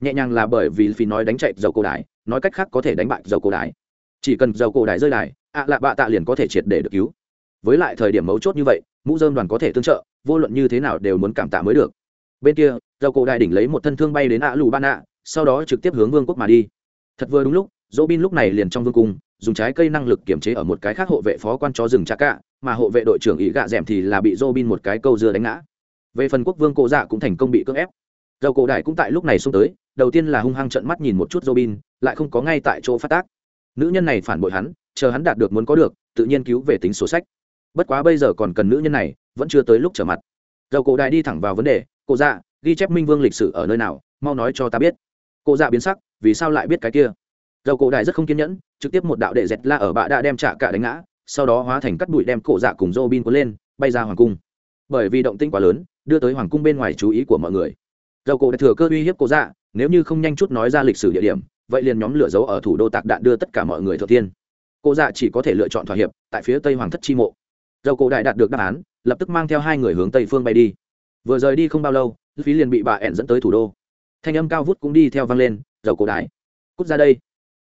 Nhẹ nhàng là bởi vì phì nói đánh chạy dầu cổ đại, nói cách khác có thể đánh bại dầu cổ đại. Chỉ cần dầu cổ đại rơi đài, ạ lạ bạ tạ liền có thể triệt để được cứu. Với lại thời điểm mấu chốt như vậy, mũ dơm đoàn có thể tương trợ, vô luận như thế nào đều muốn cảm tạ mới được. Bên kia, dầu cổ đại đỉnh lấy một thân thương bay đến ạ lù ban ạ sau đó trực tiếp hướng vương quốc mà đi. Thật vừa đúng lúc dỗ bin lúc này liền trong vương cung, dùng trái cây năng lực kiểm chế ở một cái khác hộ vệ phó quan chó rừng cha cả mà hộ vệ đội trưởng ý gạ d thì là bị dỗ bin một cái câu dưa đánh ngã. Về phần quốc vương cổ dạ cũng thành công bị cưỡng ép. Dầu cổ đại cũng tại lúc này xông tới, đầu tiên là hung hăng trận mắt nhìn một chút dỗ bin lại không có ngay tại chỗ phát tác. Nữ nhân này phản bội hắn, chờ hắn đạt được muốn có được, tự nhiên cứu về tính sổ sách. Bất quá bây giờ còn cần nữ nhân này, vẫn chưa tới lúc trở mặt. Dầu cổ đại đi thẳng vào vấn đề, cổ dạ ghi chép minh vương lịch sử ở nơi nào? Mau nói cho ta biết. Cổ dạ biến sắc, vì sao lại biết cái kia? Dầu cổ đại rất không kiên nhẫn, trực tiếp một đạo đệ dẹt la ở bạ đã đem trả cả đánh ngã, sau đó hóa thành cắt bụi đem cổ dạ cùng dô bin cuốn lên, bay ra hoàng cung. Bởi vì động tinh quá lớn, đưa tới hoàng cung bên ngoài chú ý của mọi người. Dầu cổ đại thừa cơ uy hiếp cổ dạ nếu như không nhanh chút nói ra lịch sử địa điểm, vậy liền nhóm lửa dấu ở thủ đô tạc đạn đưa tất cả mọi người thừa tiên cổ dạ chỉ có thể lựa chọn thỏa hiệp, tại phía tây hoàng thất chi mộ. Dầu cổ đại đạt được đáp án, lập tức mang theo hai người hướng tây phương bay đi. Vừa rời đi không bao lâu, phí liền bị bà ẹn dẫn tới thủ đô. Thanh âm cao vút cũng đi theo vang lên, dầu cổ đại, cút ra đây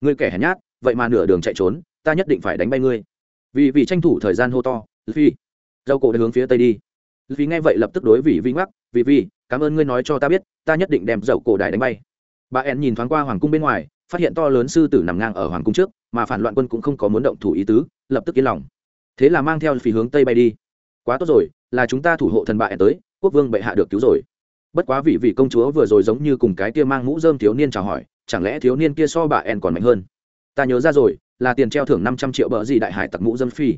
ngươi kẻ hèn nhát, vậy mà nửa đường chạy trốn, ta nhất định phải đánh bay ngươi. Vì vì tranh thủ thời gian hô to phi dâu cổ đã hướng phía tây đi. Vì nghe vậy lập tức đối vì vi ngoắc vì vì cảm ơn ngươi nói cho ta biết, ta nhất định đem dầu cổ đại đánh bay. Bà ẹn nhìn thoáng qua hoàng cung bên ngoài, phát hiện to lớn sư tử nằm ngang ở hoàng cung trước, mà phản loạn quân cũng không có muốn động thủ ý tứ, lập tức yên lòng. Thế là mang theo phí hướng tây bay đi. Quá tốt rồi, là chúng ta thủ hộ thần bại tới, quốc vương bệ hạ được cứu rồi bất quá vị vị công chúa vừa rồi giống như cùng cái kia mang mũ dơm thiếu niên chào hỏi, chẳng lẽ thiếu niên kia so bà en còn mạnh hơn? Ta nhớ ra rồi, là tiền treo thưởng năm trăm triệu bờ gì đại hải tặc mũ dơm phi.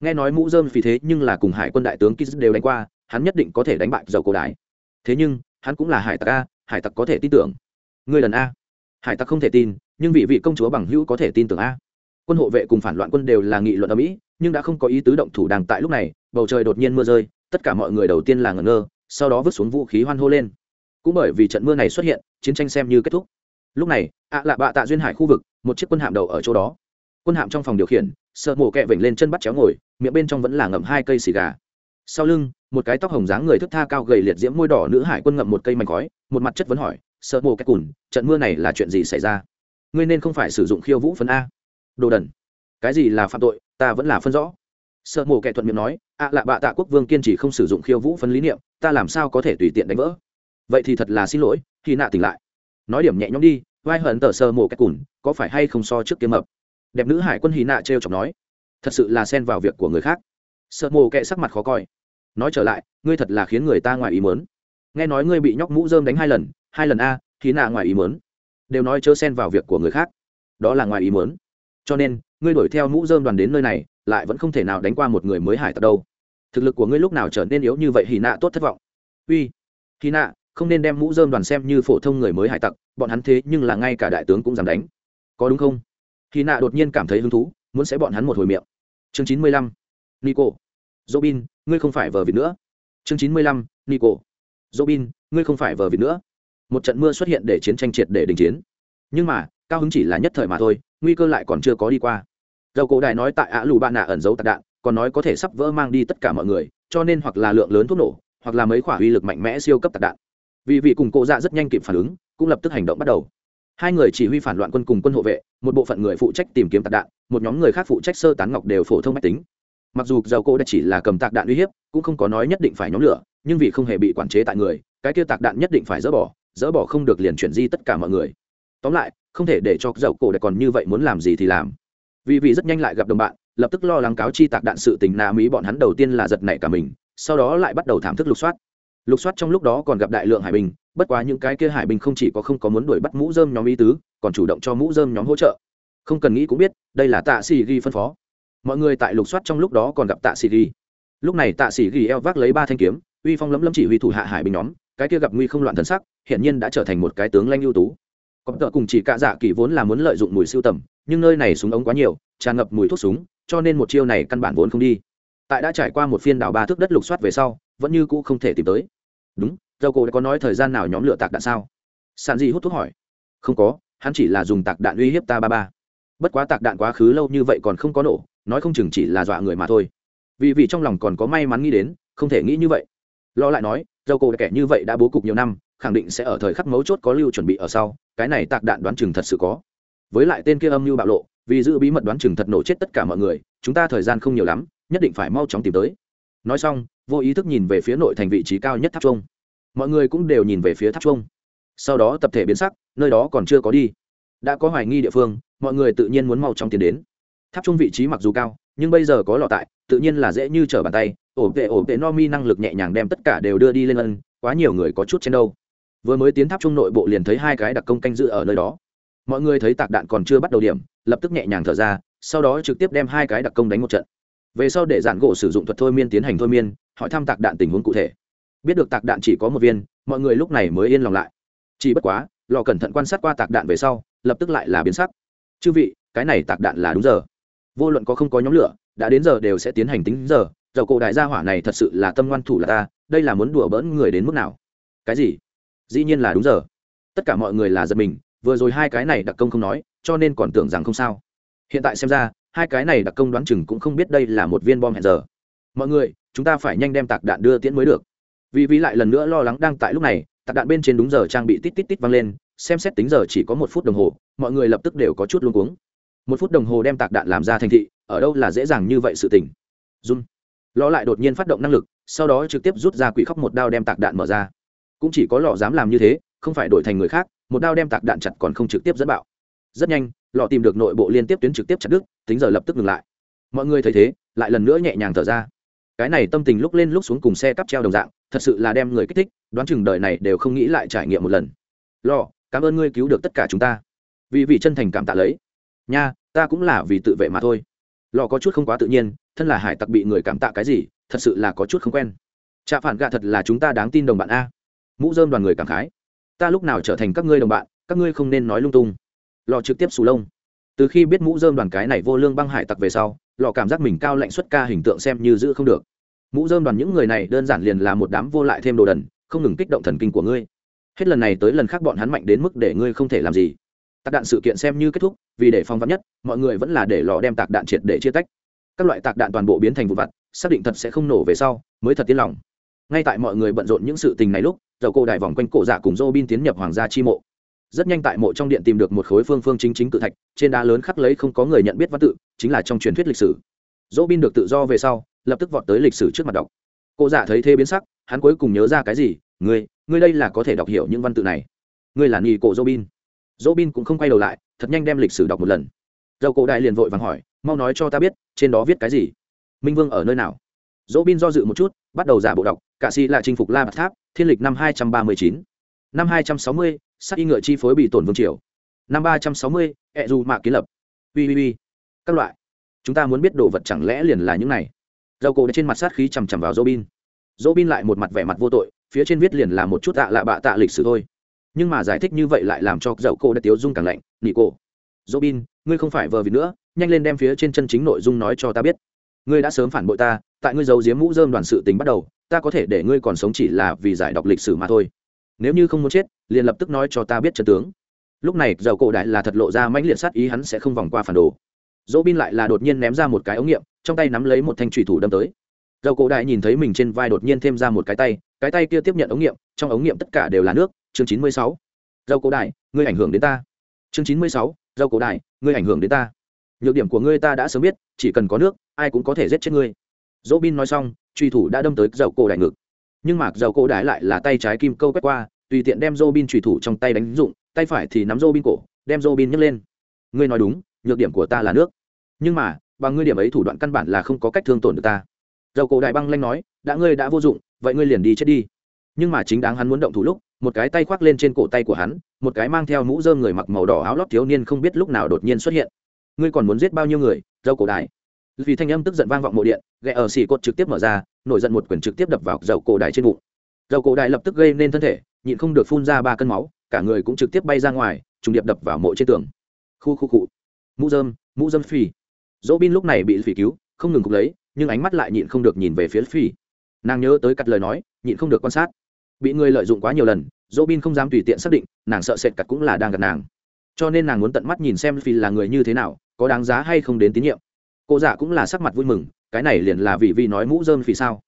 Nghe nói mũ dơm phi thế nhưng là cùng hải quân đại tướng kiz đều đánh qua, hắn nhất định có thể đánh bại dầu cổ đái thế nhưng, hắn cũng là hải tặc a, hải tặc có thể tin tưởng. Người lần a. Hải tặc không thể tin, nhưng vị vị công chúa bằng hữu có thể tin tưởng a. Quân hộ vệ cùng phản loạn quân đều là nghị luận ở mỹ, nhưng đã không có ý tứ động thủ đàng tại lúc này, bầu trời đột nhiên mưa rơi, tất cả mọi người đầu tiên là ngẩn ngơ sau đó vứt xuống vũ khí hoan hô lên. Cũng bởi vì trận mưa này xuất hiện, chiến tranh xem như kết thúc. Lúc này, ạ lạ bạ tạ duyên hải khu vực, một chiếc quân hạm đầu ở chỗ đó. Quân hạm trong phòng điều khiển, sợ mổ kẹ vểnh lên chân bắt chéo ngồi, miệng bên trong vẫn là ngậm hai cây xì gà. Sau lưng, một cái tóc hồng dáng người thức tha cao gầy liệt diễm môi đỏ nữ hải quân ngậm một cây mảnh khói, một mặt chất vấn hỏi, sợ mổ kẹ cùn, trận mưa này là chuyện gì xảy ra? Ngươi nên không phải sử dụng khiêu vũ phân a. Đồ đần. Cái gì là phạm tội, ta vẫn là phân rõ. Sợ mổ kẹ thuận miệng nói, ạ lạ bạ tạ quốc vương kiên trì không sử dụng khiêu vũ phân lý niệm ta làm sao có thể tùy tiện đánh vỡ? Vậy thì thật là xin lỗi, khi nạ tỉnh lại. Nói điểm nhẹ nhõm đi, vai hận tờ sơ mổ kẹ cùn, có phải hay không so trước kiếm mập? Đẹp nữ hải quân hì nạ t r chọc nói. Thật sự là xen vào việc của người khác. Sợ mồ kệ sắc mặt khó coi. Nói trở lại, ngươi thật là khiến người ta ngoài ý mớn nghe nói ngươi bị nhóc mũ dơm đánh hai lần hai lần a hí nạ ngoài ý mớn đều nói chớ xen vào việc của người khác. Đó là ngoài ý mớn cho nên, ngươi đuổi theo mũ dơm đoàn đến nơi này, lại vẫn không thể nào đánh qua một người mới hải tặc đâu thực lực của ngươi lúc nào trở nên yếu như vậy hì nạ tốt thất vọng. Uy, hì nạ, không nên đem mũ dơm đoàn xem như phổ thông người mới hải tặc, bọn hắn thế nhưng là ngay cả đại tướng cũng dám đánh. Có đúng không? Khi nạ đột nhiên cảm thấy hứng thú, muốn sẽ bọn hắn một hồi miệng. Chương chín mươi lăm, nico. Robin, ngươi không phải vờ vịt nữa. Chương chín mươi lăm, nico. Robin, ngươi không phải vờ vịt nữa. Một trận mưa xuất hiện để chiến tranh triệt để đình chiến. Nhưng mà, cao hứng chỉ là nhất thời mà thôi, nguy cơ lại còn chưa có đi qua. Dầu cổ đài nói tại ạ lù bạn nạ ẩn giấu tạc đạn còn nói có thể sắp vỡ mang đi tất cả mọi người, cho nên hoặc là lượng lớn thuốc nổ, hoặc là mấy khoả uy lực mạnh mẽ siêu cấp tạc đạn. Vì vị cùng cộ dạ rất nhanh kịp phản ứng, cũng lập tức hành động bắt đầu. Hai người chỉ huy phản loạn quân cùng quân hộ vệ, một bộ phận người phụ trách tìm kiếm tạc đạn, một nhóm người khác phụ trách sơ tán ngọc đều phổ thông máy tính. Mặc dù dầu cổ đã chỉ là cầm tạc đạn uy hiếp, cũng không có nói nhất định phải nhóm lửa, nhưng vì không hề bị quản chế tại người, cái kia tạc đạn nhất định phải dỡ bỏ dỡ bỏ không được liền chuyển di tất cả mọi người. Tóm lại, không thể để cho dầu cổ đã còn như vậy muốn làm gì thì làm. Vì vì rất nhanh lại gặp đồng bạn lập tức lo lắng cáo chi tạc đạn sự tình nà mỹ bọn hắn đầu tiên là giật nảy cả mình, sau đó lại bắt đầu thảm thức lục soát. Lục soát trong lúc đó còn gặp đại lượng hải bình bất quá những cái kia hải bình không chỉ có không có muốn đuổi bắt mũ dơm nhóm ý tứ, còn chủ động cho mũ dơm nhóm hỗ trợ. Không cần nghĩ cũng biết, đây là tạ xì ghi phân phó. Mọi người tại lục soát trong lúc đó còn gặp tạ xì ghi. Lúc này tạ xì ghi eo vác lấy ba thanh kiếm, uy phong lấm lấm chỉ huy thủ hạ hải bình nhóm, cái kia gặp nguy không loạn thần sắc hiện nhiên đã trở thành một cái tướng lanh ưu tú. Có tợ cùng chỉ cạ dạ kỳ vốn là muốn lợi dụng mùi siêu tầm, nhưng nơi này súng ống quá nhiều, tràn ngập mùi thuốc súng cho nên một chiêu này căn bản vốn không đi. Tại đã trải qua một phiên đảo ba thước đất lục soát về sau, vẫn như cũ không thể tìm tới. Đúng dầu cổ đã có nói thời gian nào nhóm lửa tạc đạn sao? Sàn Dị hút thuốc hỏi. Không có, hắn chỉ là dùng tạc đạn uy hiếp ta ba ba. Bất quá tạc đạn quá khứ lâu như vậy còn không có nổ, nói không chừng chỉ là dọa người mà thôi. Vì vì trong lòng còn có may mắn nghĩ đến, không thể nghĩ như vậy. Lo lại nói dầu cổ kẻ như vậy đã bố cục nhiều năm, khẳng định sẽ ở thời khắc mấu chốt có lưu chuẩn bị ở sau, cái này tạc đạn đoán chừng thật sự có. Với lại tên kia âm mưu bạo lộ vì giữ bí mật đoán chừng thật nổ chết tất cả mọi người, chúng ta thời gian không nhiều lắm, nhất định phải mau chóng tìm tới. Nói xong, vô ý thức nhìn về phía nội thành vị trí cao nhất tháp trung mọi người cũng đều nhìn về phía tháp trung sau đó tập thể biến sắc, nơi đó còn chưa có đi. Đã có hoài nghi địa phương, mọi người tự nhiên muốn mau chóng tiến đến. Tháp trung vị trí mặc dù cao, nhưng bây giờ có lọ tại, tự nhiên là dễ như trở bàn tay. Ổ vệ ổ vệ no mi năng lực nhẹ nhàng đem tất cả đều đưa đi lên ân, quá nhiều người có chút trên đâu. Vừa mới tiến tháp trung nội bộ liền thấy hai cái đặc công canh dự ở nơi đó. Mọi người thấy tạc đạn còn chưa bắt đầu điểm lập tức nhẹ nhàng thở ra, sau đó trực tiếp đem hai cái đặc công đánh một trận. Về sau để giản gỗ sử dụng thuật thôi miên tiến hành thôi miên, hỏi thăm tạc đạn tình huống cụ thể. Biết được tạc đạn chỉ có một viên, mọi người lúc này mới yên lòng lại. Chỉ bất quá, lò cẩn thận quan sát qua tạc đạn về sau, lập tức lại là biến sắc. Chư vị, cái này tạc đạn là đúng giờ. Vô luận có không có nhóm lửa, đã đến giờ đều sẽ tiến hành tính giờ, dầu cổ đại gia hỏa này thật sự là tâm ngoan thủ là ta, đây là muốn đùa bỡn người đến mức nào? Cái gì? Dĩ nhiên là đúng giờ. Tất cả mọi người là giật mình vừa rồi hai cái này đặc công không nói, cho nên còn tưởng rằng không sao. Hiện tại xem ra, hai cái này đặc công đoán chừng cũng không biết đây là một viên bom hẹn giờ. Mọi người, chúng ta phải nhanh đem tạc đạn đưa tiễn mới được. Vì vì lại lần nữa lo lắng đang tại lúc này, tạc đạn bên trên đúng giờ trang bị tít tít tít vang lên, xem xét tính giờ chỉ có một phút đồng hồ, mọi người lập tức đều có chút luống cuống. Một phút đồng hồ đem tạc đạn làm ra thành thị, ở đâu là dễ dàng như vậy sự tình. Run lo lại đột nhiên phát động năng lực, sau đó trực tiếp rút ra quỷ khóc một đao đem tạc đạn mở ra. Cũng chỉ có lọ dám làm như thế, không phải đổi thành người khác một đao đem tạc đạn chặt còn không trực tiếp dẫn bạo. Rất nhanh lọ tìm được nội bộ liên tiếp tuyến trực tiếp chặt đứt tính giờ lập tức ngừng lại. Mọi người thấy thế lại lần nữa nhẹ nhàng thở ra. Cái này tâm tình lúc lên lúc xuống cùng xe cắp treo đồng dạng thật sự là đem người kích thích đoán chừng đời này đều không nghĩ lại trải nghiệm một lần. Lọ, cảm ơn ngươi cứu được tất cả chúng ta. Vì vị chân thành cảm tạ lấy. Nha ta cũng là vì tự vệ mà thôi. Lò có chút không quá tự nhiên thân là hải tặc bị người cảm tạ cái gì thật sự là có chút không quen. Trạ phản gạ thật là chúng ta đáng tin đồng bạn a. Mũ dơm đoàn người cảm khái ta lúc nào trở thành các ngươi đồng bạn, các ngươi không nên nói lung tung. Lò trực tiếp sù lông. Từ khi biết mũ dơm đoàn cái này vô lương băng hải tặc về sau, lò cảm giác mình cao lạnh xuất ca hình tượng xem như giữ không được. Mũ dơm đoàn những người này đơn giản liền là một đám vô lại thêm đồ đần, không ngừng kích động thần kinh của ngươi. Hết lần này tới lần khác bọn hắn mạnh đến mức để ngươi không thể làm gì. Tạc đạn sự kiện xem như kết thúc, vì để phong vắn nhất, mọi người vẫn là để lò đem tạc đạn triệt để chia tách. Các loại tạc đạn toàn bộ biến thành vụ vặt, xác định thật sẽ không nổ về sau, mới thật yên lòng. Ngay tại mọi người bận rộn những sự tình này lúc dầu cổ đại vòng quanh cổ dạ cùng dô bin tiến nhập hoàng gia chi mộ. Rất nhanh tại mộ trong điện tìm được một khối phương phương chính chính cự thạch, trên đá lớn khắc lấy không có người nhận biết văn tự, chính là trong truyền thuyết lịch sử. Dỗ bin được tự do về sau, lập tức vọt tới lịch sử trước mặt đọc. Cô giả dạ thấy thế biến sắc, hắn cuối cùng nhớ ra cái gì? Ngươi ngươi đây là có thể đọc hiểu những văn tự này. Ngươi là nghi cổ dỗ bin dỗ bin cũng không quay đầu lại, thật nhanh đem lịch sử đọc một lần. Dầu cổ đại liền vội vàng hỏi, mau nói cho ta biết, trên đó viết cái gì? Minh vương ở nơi nào? Dỗ bin do dự một chút, bắt đầu giả bộ đọc cạ sĩ là chinh phục la bạt tháp, thiên lịch năm hai trăm ba mươi chín. Năm hai trăm sáu mươi, sắc y ngựa chi phối bị tổn vương triều. Năm ba trăm sáu mươi, ẹ dù mạ kiến lập. Ui ui ui. Các loại. Chúng ta muốn biết đồ vật chẳng lẽ liền là những này? Dầu cổ trên mặt sát khí chằm chằm vào dỗ bin. Dỗ bin lại một mặt vẻ mặt vô tội, phía trên viết liền là một chút tạ lạ bạ tạ lịch sử thôi. Nhưng mà giải thích như vậy lại làm cho dậu cổ đã tiếu dung càng lạnh, nị cổ. Dỗ bin, ngươi không phải vờ vịt nữa, nhanh lên đem phía trên chân chính nội dung nói cho ta biết ngươi đã sớm phản bội ta, tại ngươi giấu giếm mũ dơm đoàn sự tình bắt đầu, ta có thể để ngươi còn sống chỉ là vì giải đọc lịch sử mà thôi. Nếu như không muốn chết, liền lập tức nói cho ta biết trật tướng. Lúc này, dầu cổ đại là thật lộ ra mãnh liệt sát ý, hắn sẽ không vòng qua phản đồ. Dỗ bin lại là đột nhiên ném ra một cái ống nghiệm, trong tay nắm lấy một thanh trùy thủ đâm tới. Dầu cổ đại nhìn thấy mình trên vai đột nhiên thêm ra một cái tay cái tay kia tiếp nhận ống nghiệm, trong ống nghiệm tất cả đều là nước. Chương chín mươi sáu. Dầu cổ đại, ngươi ảnh hưởng đến ta. Chương chín mươi sáu. Dầu cổ đại, ngươi ảnh hưởng đến ta nhược điểm của ngươi ta đã sớm biết, chỉ cần có nước, ai cũng có thể giết chết ngươi. Dỗ bin nói xong, truy thủ đã đâm tới dầu cổ đại ngực. Nhưng mà dầu cổ đại lại là tay trái kim câu quét qua, tùy tiện đem dô bin truy thủ trong tay đánh dụng, tay phải thì nắm dô bin cổ, đem dô bin nhấc lên. Ngươi nói đúng, nhược điểm của ta là nước. Nhưng mà, bằng ngươi điểm ấy thủ đoạn căn bản là không có cách thương tổn được ta. Dầu cổ đại băng lanh nói, đã ngươi đã vô dụng, vậy ngươi liền đi chết đi. Nhưng mà chính đáng hắn muốn động thủ lúc, một cái tay khoác lên trên cổ tay của hắn, một cái mang theo mũ dơm người mặc màu đỏ áo lót thiếu niên không biết lúc nào đột nhiên xuất hiện ngươi còn muốn giết bao nhiêu người, dâu cổ đại vì thanh âm tức giận vang vọng mộ điện, ghẹ ở xỉ cột trực tiếp mở ra, nổi giận một quyển trực tiếp đập vào dầu cổ đại trên bụng. Dầu cổ đại lập tức gây nên thân thể, nhịn không được phun ra ba cân máu, cả người cũng trực tiếp bay ra ngoài, trùng điệp đập vào mộ trên tường. Khu khu cụ mũ dơm mũ dơm phi dỗ bin lúc này bị phỉ cứu, không ngừng cục lấy, nhưng ánh mắt lại nhịn không được nhìn về phía phi nàng nhớ tới cặt lời nói, nhịn không được quan sát. Bị người lợi dụng quá nhiều lần dỗ bin không dám tùy tiện xác định, nàng sợ sệt cặt cũng là đang gặp nàng cho nên nàng muốn tận mắt nhìn xem phi là người như thế nào, có đáng giá hay không đến tín nhiệm. Cô Dạ cũng là sắc mặt vui mừng, cái này liền là vì vi nói mũ dơm phi sao?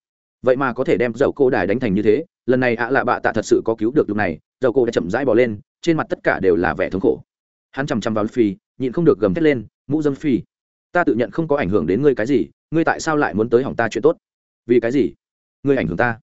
Vậy mà có thể đem dầu cô đài đánh thành như thế, lần này ạ lạ bạ tạ thật sự có cứu được lúc này, dầu cô đã chậm rãi bỏ lên, trên mặt tất cả đều là vẻ thống khổ. Hắn chằm chằm vào phi nhịn không được gầm thét lên, mũ dơm phi ta tự nhận không có ảnh hưởng đến ngươi cái gì, ngươi tại sao lại muốn tới hỏng ta chuyện tốt? Vì cái gì? Ngươi ảnh hưởng ta.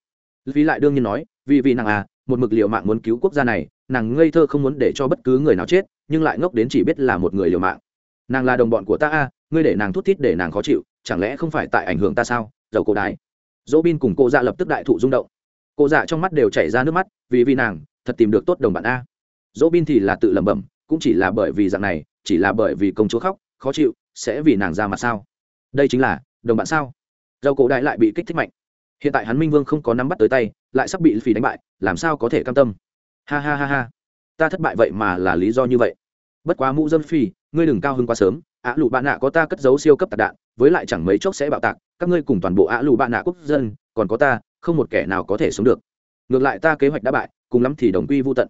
Vì lại đương nhiên nói, vì vì nàng à một mực liệu mạng muốn cứu quốc gia này, nàng ngây thơ không muốn để cho bất cứ người nào chết nhưng lại ngốc đến chỉ biết là một người liều mạng. Nàng là đồng bọn của ta a, ngươi để nàng thút thít để nàng khó chịu chẳng lẽ không phải tại ảnh hưởng ta sao? Dầu cổ đái dỗ bin cùng cô dạ lập tức đại thụ rung động. Cô dạ trong mắt đều chảy ra nước mắt vì vì nàng thật tìm được tốt đồng bạn a. Dỗ bin thì là tự lẩm bẩm cũng chỉ là bởi vì dạng này chỉ là bởi vì công chúa khóc khó chịu sẽ vì nàng ra mặt sao? Đây chính là đồng bạn sao? Dầu cổ đại lại bị kích thích mạnh. Hiện tại hắn minh vương không có nắm bắt tới tay lại sắp bị phì đánh bại làm sao có thể cam tâm? Ha ha ha ha. Ta thất bại vậy mà là lý do như vậy bất quá mũ dâm phi, ngươi đừng cao hơn quá sớm. Ạ lụ bạn nạ có ta cất giấu siêu cấp tạc đạn, với lại chẳng mấy chốc sẽ bạo tạc. Các ngươi cùng toàn bộ ạ lụ bạn nạ quốc dân, còn có ta, không một kẻ nào có thể sống được. Ngược lại ta kế hoạch đã bại, cùng lắm thì đồng quy vô tận.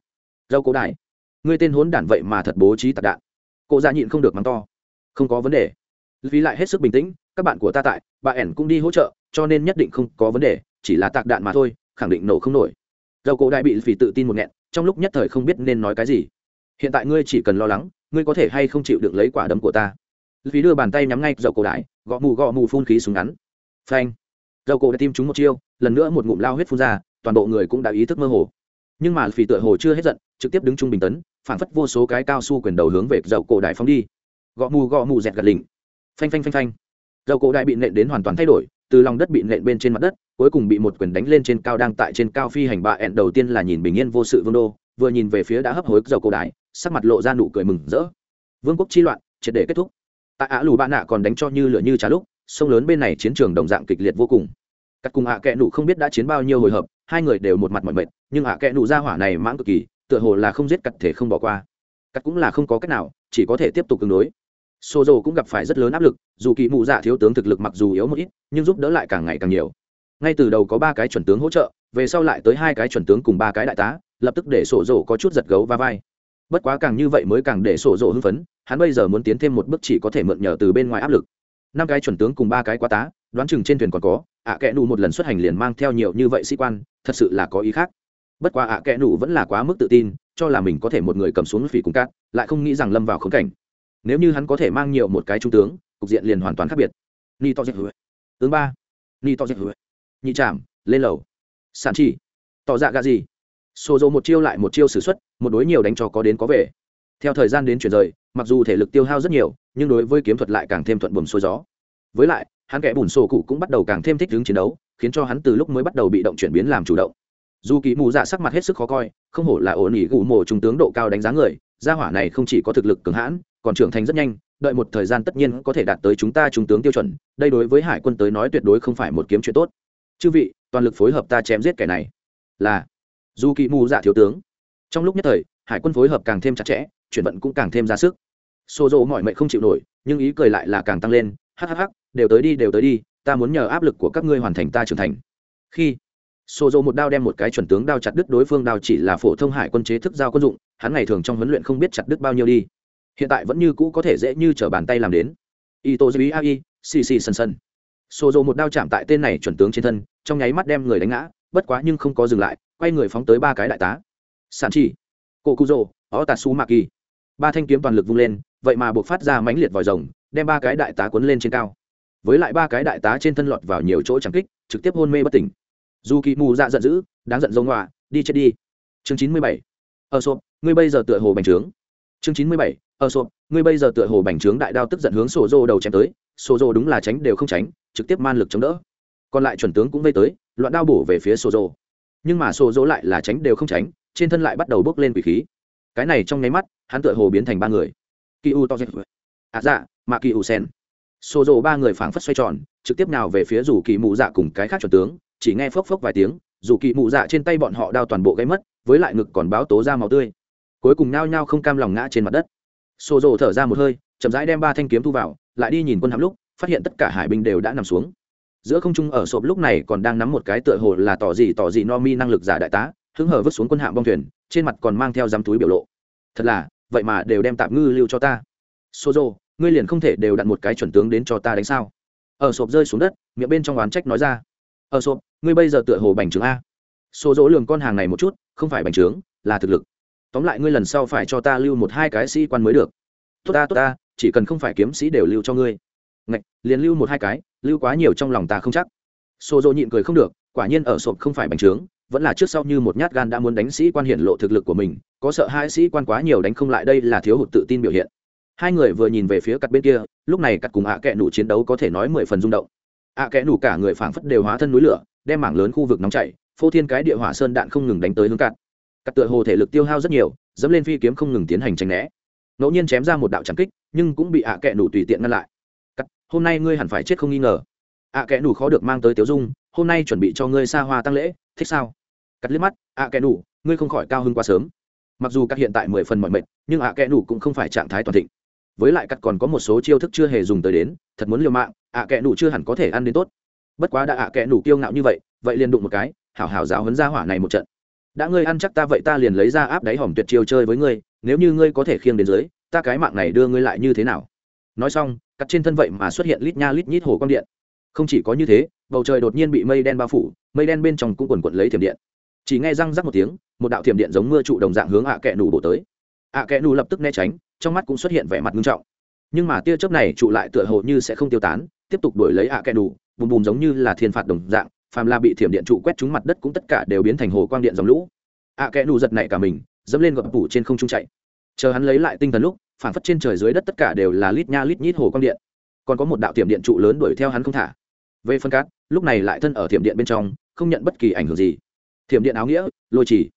Dâu cố đại, ngươi tên hốn đản vậy mà thật bố trí tạc đạn. Cụ dạ nhịn không được mắng to. Không có vấn đề. Vì lại hết sức bình tĩnh, các bạn của ta tại, bà ẻn cũng đi hỗ trợ, cho nên nhất định không có vấn đề, chỉ là tạc đạn mà thôi, khẳng định nổ không nổi. Dầu cổ đại bị phỉ tự tin một nghẹn, trong lúc nhất thời không biết nên nói cái gì hiện tại ngươi chỉ cần lo lắng, ngươi có thể hay không chịu được lấy quả đấm của ta. Vì đưa bàn tay nhắm ngay dầu cổ đại, gõ mù gõ mù phun khí súng ngắn. Phanh. Dầu cổ đã tim trúng một chiêu, lần nữa một ngụm lao huyết phun ra, toàn bộ người cũng đã ý thức mơ hồ. Nhưng mà phỉ tựa hồ chưa hết giận, trực tiếp đứng trung bình tấn, phản phất vô số cái cao su quyền đầu hướng về dầu cổ đại phóng đi. Gõ mù gõ mù dẹt gật lỉnh phanh phanh phanh phanh. Dầu cổ đại bị nện đến hoàn toàn thay đổi, từ lòng đất bị nện bên trên mặt đất, cuối cùng bị một quyền đánh lên trên cao đang tại trên cao phi hành bạ ẹn đầu tiên là nhìn bình yên vô sự vương đô, vừa nhìn về phía đã hấp hối dầu cổ đại sắc mặt lộ ra nụ cười mừng rỡ. Vương quốc chi loạn, triệt để kết thúc. Tại ả lù bạn nạ còn đánh cho như lửa như trà lúc, sông lớn bên này chiến trường đồng dạng kịch liệt vô cùng. Các cùng ạ kẹ nụ không biết đã chiến bao nhiêu hồi hợp, hai người đều một mặt mọi mệt, nhưng ạ kẹ nụ ra hỏa này mãng cực kỳ, tựa hồ là không giết cặt thể không bỏ qua. Cắt cũng là không có cách nào, chỉ có thể tiếp tục tương đối. Xô dầu cũng gặp phải rất lớn áp lực, dù kỳ mụ dạ thiếu tướng thực lực mặc dù yếu một ít, nhưng giúp đỡ lại càng ngày càng nhiều. Ngay từ đầu có ba cái chuẩn tướng hỗ trợ, về sau lại tới hai cái chuẩn tướng cùng ba cái đại tá, lập tức để sổ dầu có chút giật gấu va vai bất quá càng như vậy mới càng để sổ rộ hưng phấn, hắn bây giờ muốn tiến thêm một bước chỉ có thể mượn nhờ từ bên ngoài áp lực. Năm cái chuẩn tướng cùng ba cái quá tá, đoán chừng trên thuyền còn có, ạ à kẽ nụ một lần xuất hành liền mang theo nhiều như vậy sĩ quan, thật sự là có ý khác. Bất quá ạ à kẽ nụ vẫn là quá mức tự tin, cho là mình có thể một người cầm xuống phỉ cùng cát, lại không nghĩ rằng lâm vào khống cảnh. Nếu như hắn có thể mang nhiều một cái trung tướng, cục diện liền hoàn toàn khác biệt. Ni to dạy hứa. Tướng ba. Ni to dạy hứa. Nhị trảm, lên lầu. Sản chỉ. Tỏ dạ gà gì? Xô dô một chiêu lại một chiêu s ử x u ấ t một đối nhiều đánh cho có đến có về. Theo thời gian đến chuyển rời, mặc dù thể lực tiêu hao rất nhiều, nhưng đối với kiếm thuật lại càng thêm thuận buồm xuôi gió. Với lại, hắn kẻ bùn sổ cụ cũng bắt đầu càng thêm thích ứng chiến đấu, khiến cho hắn từ lúc mới bắt đầu bị động chuyển biến làm chủ động. Dù kỳ mù dạ sắc mặt hết sức khó coi, không hổ là ổn ỉ gù mồ trung tướng độ cao đánh giá người, gia hỏa này không chỉ có thực lực cường hãn, còn trưởng thành rất nhanh, đợi một thời gian tất nhiên có thể đạt tới chúng ta trung tướng tiêu chuẩn, đây đối với hải quân tới nói tuyệt đối không phải một kiếm chuyện tốt. Chư vị, toàn lực phối hợp ta chém giết kẻ này. Là dù kỳ mù dạ thiếu tướng. Trong lúc nhất thời, hải quân phối hợp càng thêm chặt chẽ, chuyển vận cũng càng thêm ra sức. Xô rộ mọi mệnh không chịu nổi, nhưng ý cười lại là càng tăng lên hhh đều tới đi, đều tới đi, ta muốn nhờ áp lực của các ngươi hoàn thành ta trưởng thành. Khi xô dỗ một đao đem một cái chuẩn tướng đao chặt đứt đối phương đao chỉ là phổ thông hải quân chế thức giao quân dụng, hắn ngày thường trong huấn luyện không biết chặt đứt bao nhiêu đi. Hiện tại vẫn như cũ có thể dễ như t r ở bàn tay làm đến. Ito dư ai xì xì sân sân xô dỗ một đao chạm tại tên này chuẩn tướng trên thân, trong nháy mắt đem người đánh ngã, bất quá nhưng không có dừng lại quay người phóng tới ba cái đại tá. Sản chỉ. Cổ cụ rồ, ó tà su maki ba thanh kiếm toàn lực vung lên, vậy mà buộc phát ra mãnh liệt vòi rồng, đem ba cái đại tá cuốn lên trên cao. Với lại ba cái đại tá trên thân lọt vào nhiều chỗ chẳng kích, trực tiếp hôn mê bất tỉnh. Dù kỳ mù dạ giận dữ, đáng giận giống ngoạ đi chết đi. Chương chín mươi bảy. Ở sộp, ngươi bây giờ tựa hồ bành trướng. Chương chín mươi bảy. Ở sộp, ngươi bây giờ tựa hồ bành trướng đại đao tức giận hướng sổ rô đầu chém tới. Sổ rô đúng là tránh đều không tránh, trực tiếp man lực chống đỡ. Còn lại chuẩn tướng cũng vây tới, loạn đao bổ về phía sổ rô nhưng mà sổ Dỗ lại là tránh đều không tránh, trên thân lại bắt đầu bốc lên quỷ khí. Cái này trong nháy mắt, hắn tựa hồ biến thành ba người. Kỳ u to dệt à dạ mà kỳ u sen. Xô Dỗ ba người phảng phất xoay tròn, trực tiếp nào về phía rủ kỳ mụ dạ cùng cái khác chuẩn tướng, chỉ nghe phốc phốc vài tiếng rủ kỳ mụ dạ trên tay bọn họ đao toàn bộ gây mất, với lại ngực còn báo tố ra màu tươi. Cuối cùng nao nhao không cam lòng ngã trên mặt đất. Xô Dỗ thở ra một hơi, chậm rãi đem ba thanh kiếm thu vào, lại đi nhìn quân hạm lúc, phát hiện tất cả hải binh đều đã nằm xuống giữa không trung ở sộp lúc này còn đang nắm một cái tựa hồ là tỏ gì tỏ gì no mi năng lực giả đại tá, hứng hở vứt xuống quân hạm bong thuyền, trên mặt còn mang theo dám túi biểu lộ. Thật là, vậy mà đều đem tạm ngư lưu cho ta. Sozo, ngươi liền không thể đều đặt một cái chuẩn tướng đến cho ta đánh sao? Ở sộp rơi xuống đất, miệng bên trong oán trách nói ra. Ở sộp, ngươi bây giờ tựa hồ bành trướng a. Số dỗ lường con hàng này một chút, không phải bành trướng, là thực lực. Tóm lại ngươi lần sau phải cho ta lưu một hai cái sĩ quan mới được. Tốt ta tốt ta, chỉ cần không phải kiếm sĩ đều lưu cho ngươi ngạch, liền lưu một hai cái, lưu quá nhiều trong lòng ta không chắc. Xô dỗ nhịn cười không được, quả nhiên ở sộp không phải bành trướng, vẫn là trước sau như một nhát gan đã muốn đánh sĩ quan hiện lộ thực lực của mình, có sợ hai sĩ quan quá nhiều đánh không lại đây là thiếu hụt tự tin biểu hiện. Hai người vừa nhìn về phía cặp bên kia, lúc này cặp cùng ạ à kẽ nủ chiến đấu có thể nói mười phần rung động. Ạ à kẽ nủ cả người phảng phất đều hóa thân núi lửa, đem mảng lớn khu vực nóng chảy, phô thiên cái địa hỏa sơn đạn không ngừng đánh tới hướng cặp cặp tựa hồ thể lực tiêu hao rất nhiều, dẫm lên phi kiếm không ngừng tiến hành tranh né. Ngẫu nhiên chém ra một đạo trắng kích, nhưng cũng bị ạ à kẽ nủ tùy tiện ngăn lại hôm nay ngươi hẳn phải chết không nghi ngờ. Ạ kẽ nủ khó được mang tới tiếu dung, hôm nay chuẩn bị cho ngươi xa hoa tăng lễ, thích sao? Cắt liếc mắt, ạ kẽ nủ, ngươi không khỏi cao hơn quá sớm. Mặc dù các hiện tại mười phần mọi mệnh nhưng ạ kẽ nủ cũng không phải trạng thái toàn thịnh. Với lại cắt còn có một số chiêu thức chưa hề dùng tới đến, thật muốn liều mạng, ạ kẽ nủ chưa hẳn có thể ăn đến tốt. Bất quá đã ạ kẽ nủ kiêu ngạo như vậy vậy liền đụng một cái, hảo hảo giáo hấn ra hỏa này một trận. Đã ngươi ăn chắc ta vậy ta liền lấy ra áp đáy hòm tuyệt chiêu chơi với ngươi, nếu như ngươi có thể khiêng đến dưới, ta cái mạng này đưa ngươi lại như thế nào? Nói xong cắt trên thân vậy mà xuất hiện lít nha lít nhít hồ quang điện. Không chỉ có như thế, bầu trời đột nhiên bị mây đen bao phủ, mây đen bên trong cũng quần quần lấy thiểm điện. Chỉ nghe răng rắc một tiếng, một đạo thiểm điện giống mưa trụ đồng dạng hướng ạ kẹ nù bổ tới. Ạ kẹ nù lập tức né tránh, trong mắt cũng xuất hiện vẻ mặt nghiêm trọng. Nhưng mà tia chớp này trụ lại tựa hồ như sẽ không tiêu tán, tiếp tục đuổi lấy ạ kẹ nù, bùm bùm giống như là thiên phạt đồng dạng, phàm là bị thiểm điện trụ quét trúng mặt đất cũng tất cả đều biến thành hồ quang điện dòng lũ. Ạ kẹ nù giật nảy cả mình, dẫm lên gập phủ trên không trung chạy. Chờ hắn lấy lại tinh thần lúc phản phất trên trời dưới đất tất cả đều là lít nha lít nhít hồ quang điện. Còn có một đạo tiệm điện trụ lớn đuổi theo hắn không thả. Về phân cát, lúc này lại thân ở tiệm điện bên trong, không nhận bất kỳ ảnh hưởng gì. Tiệm điện áo nghĩa, lôi chỉ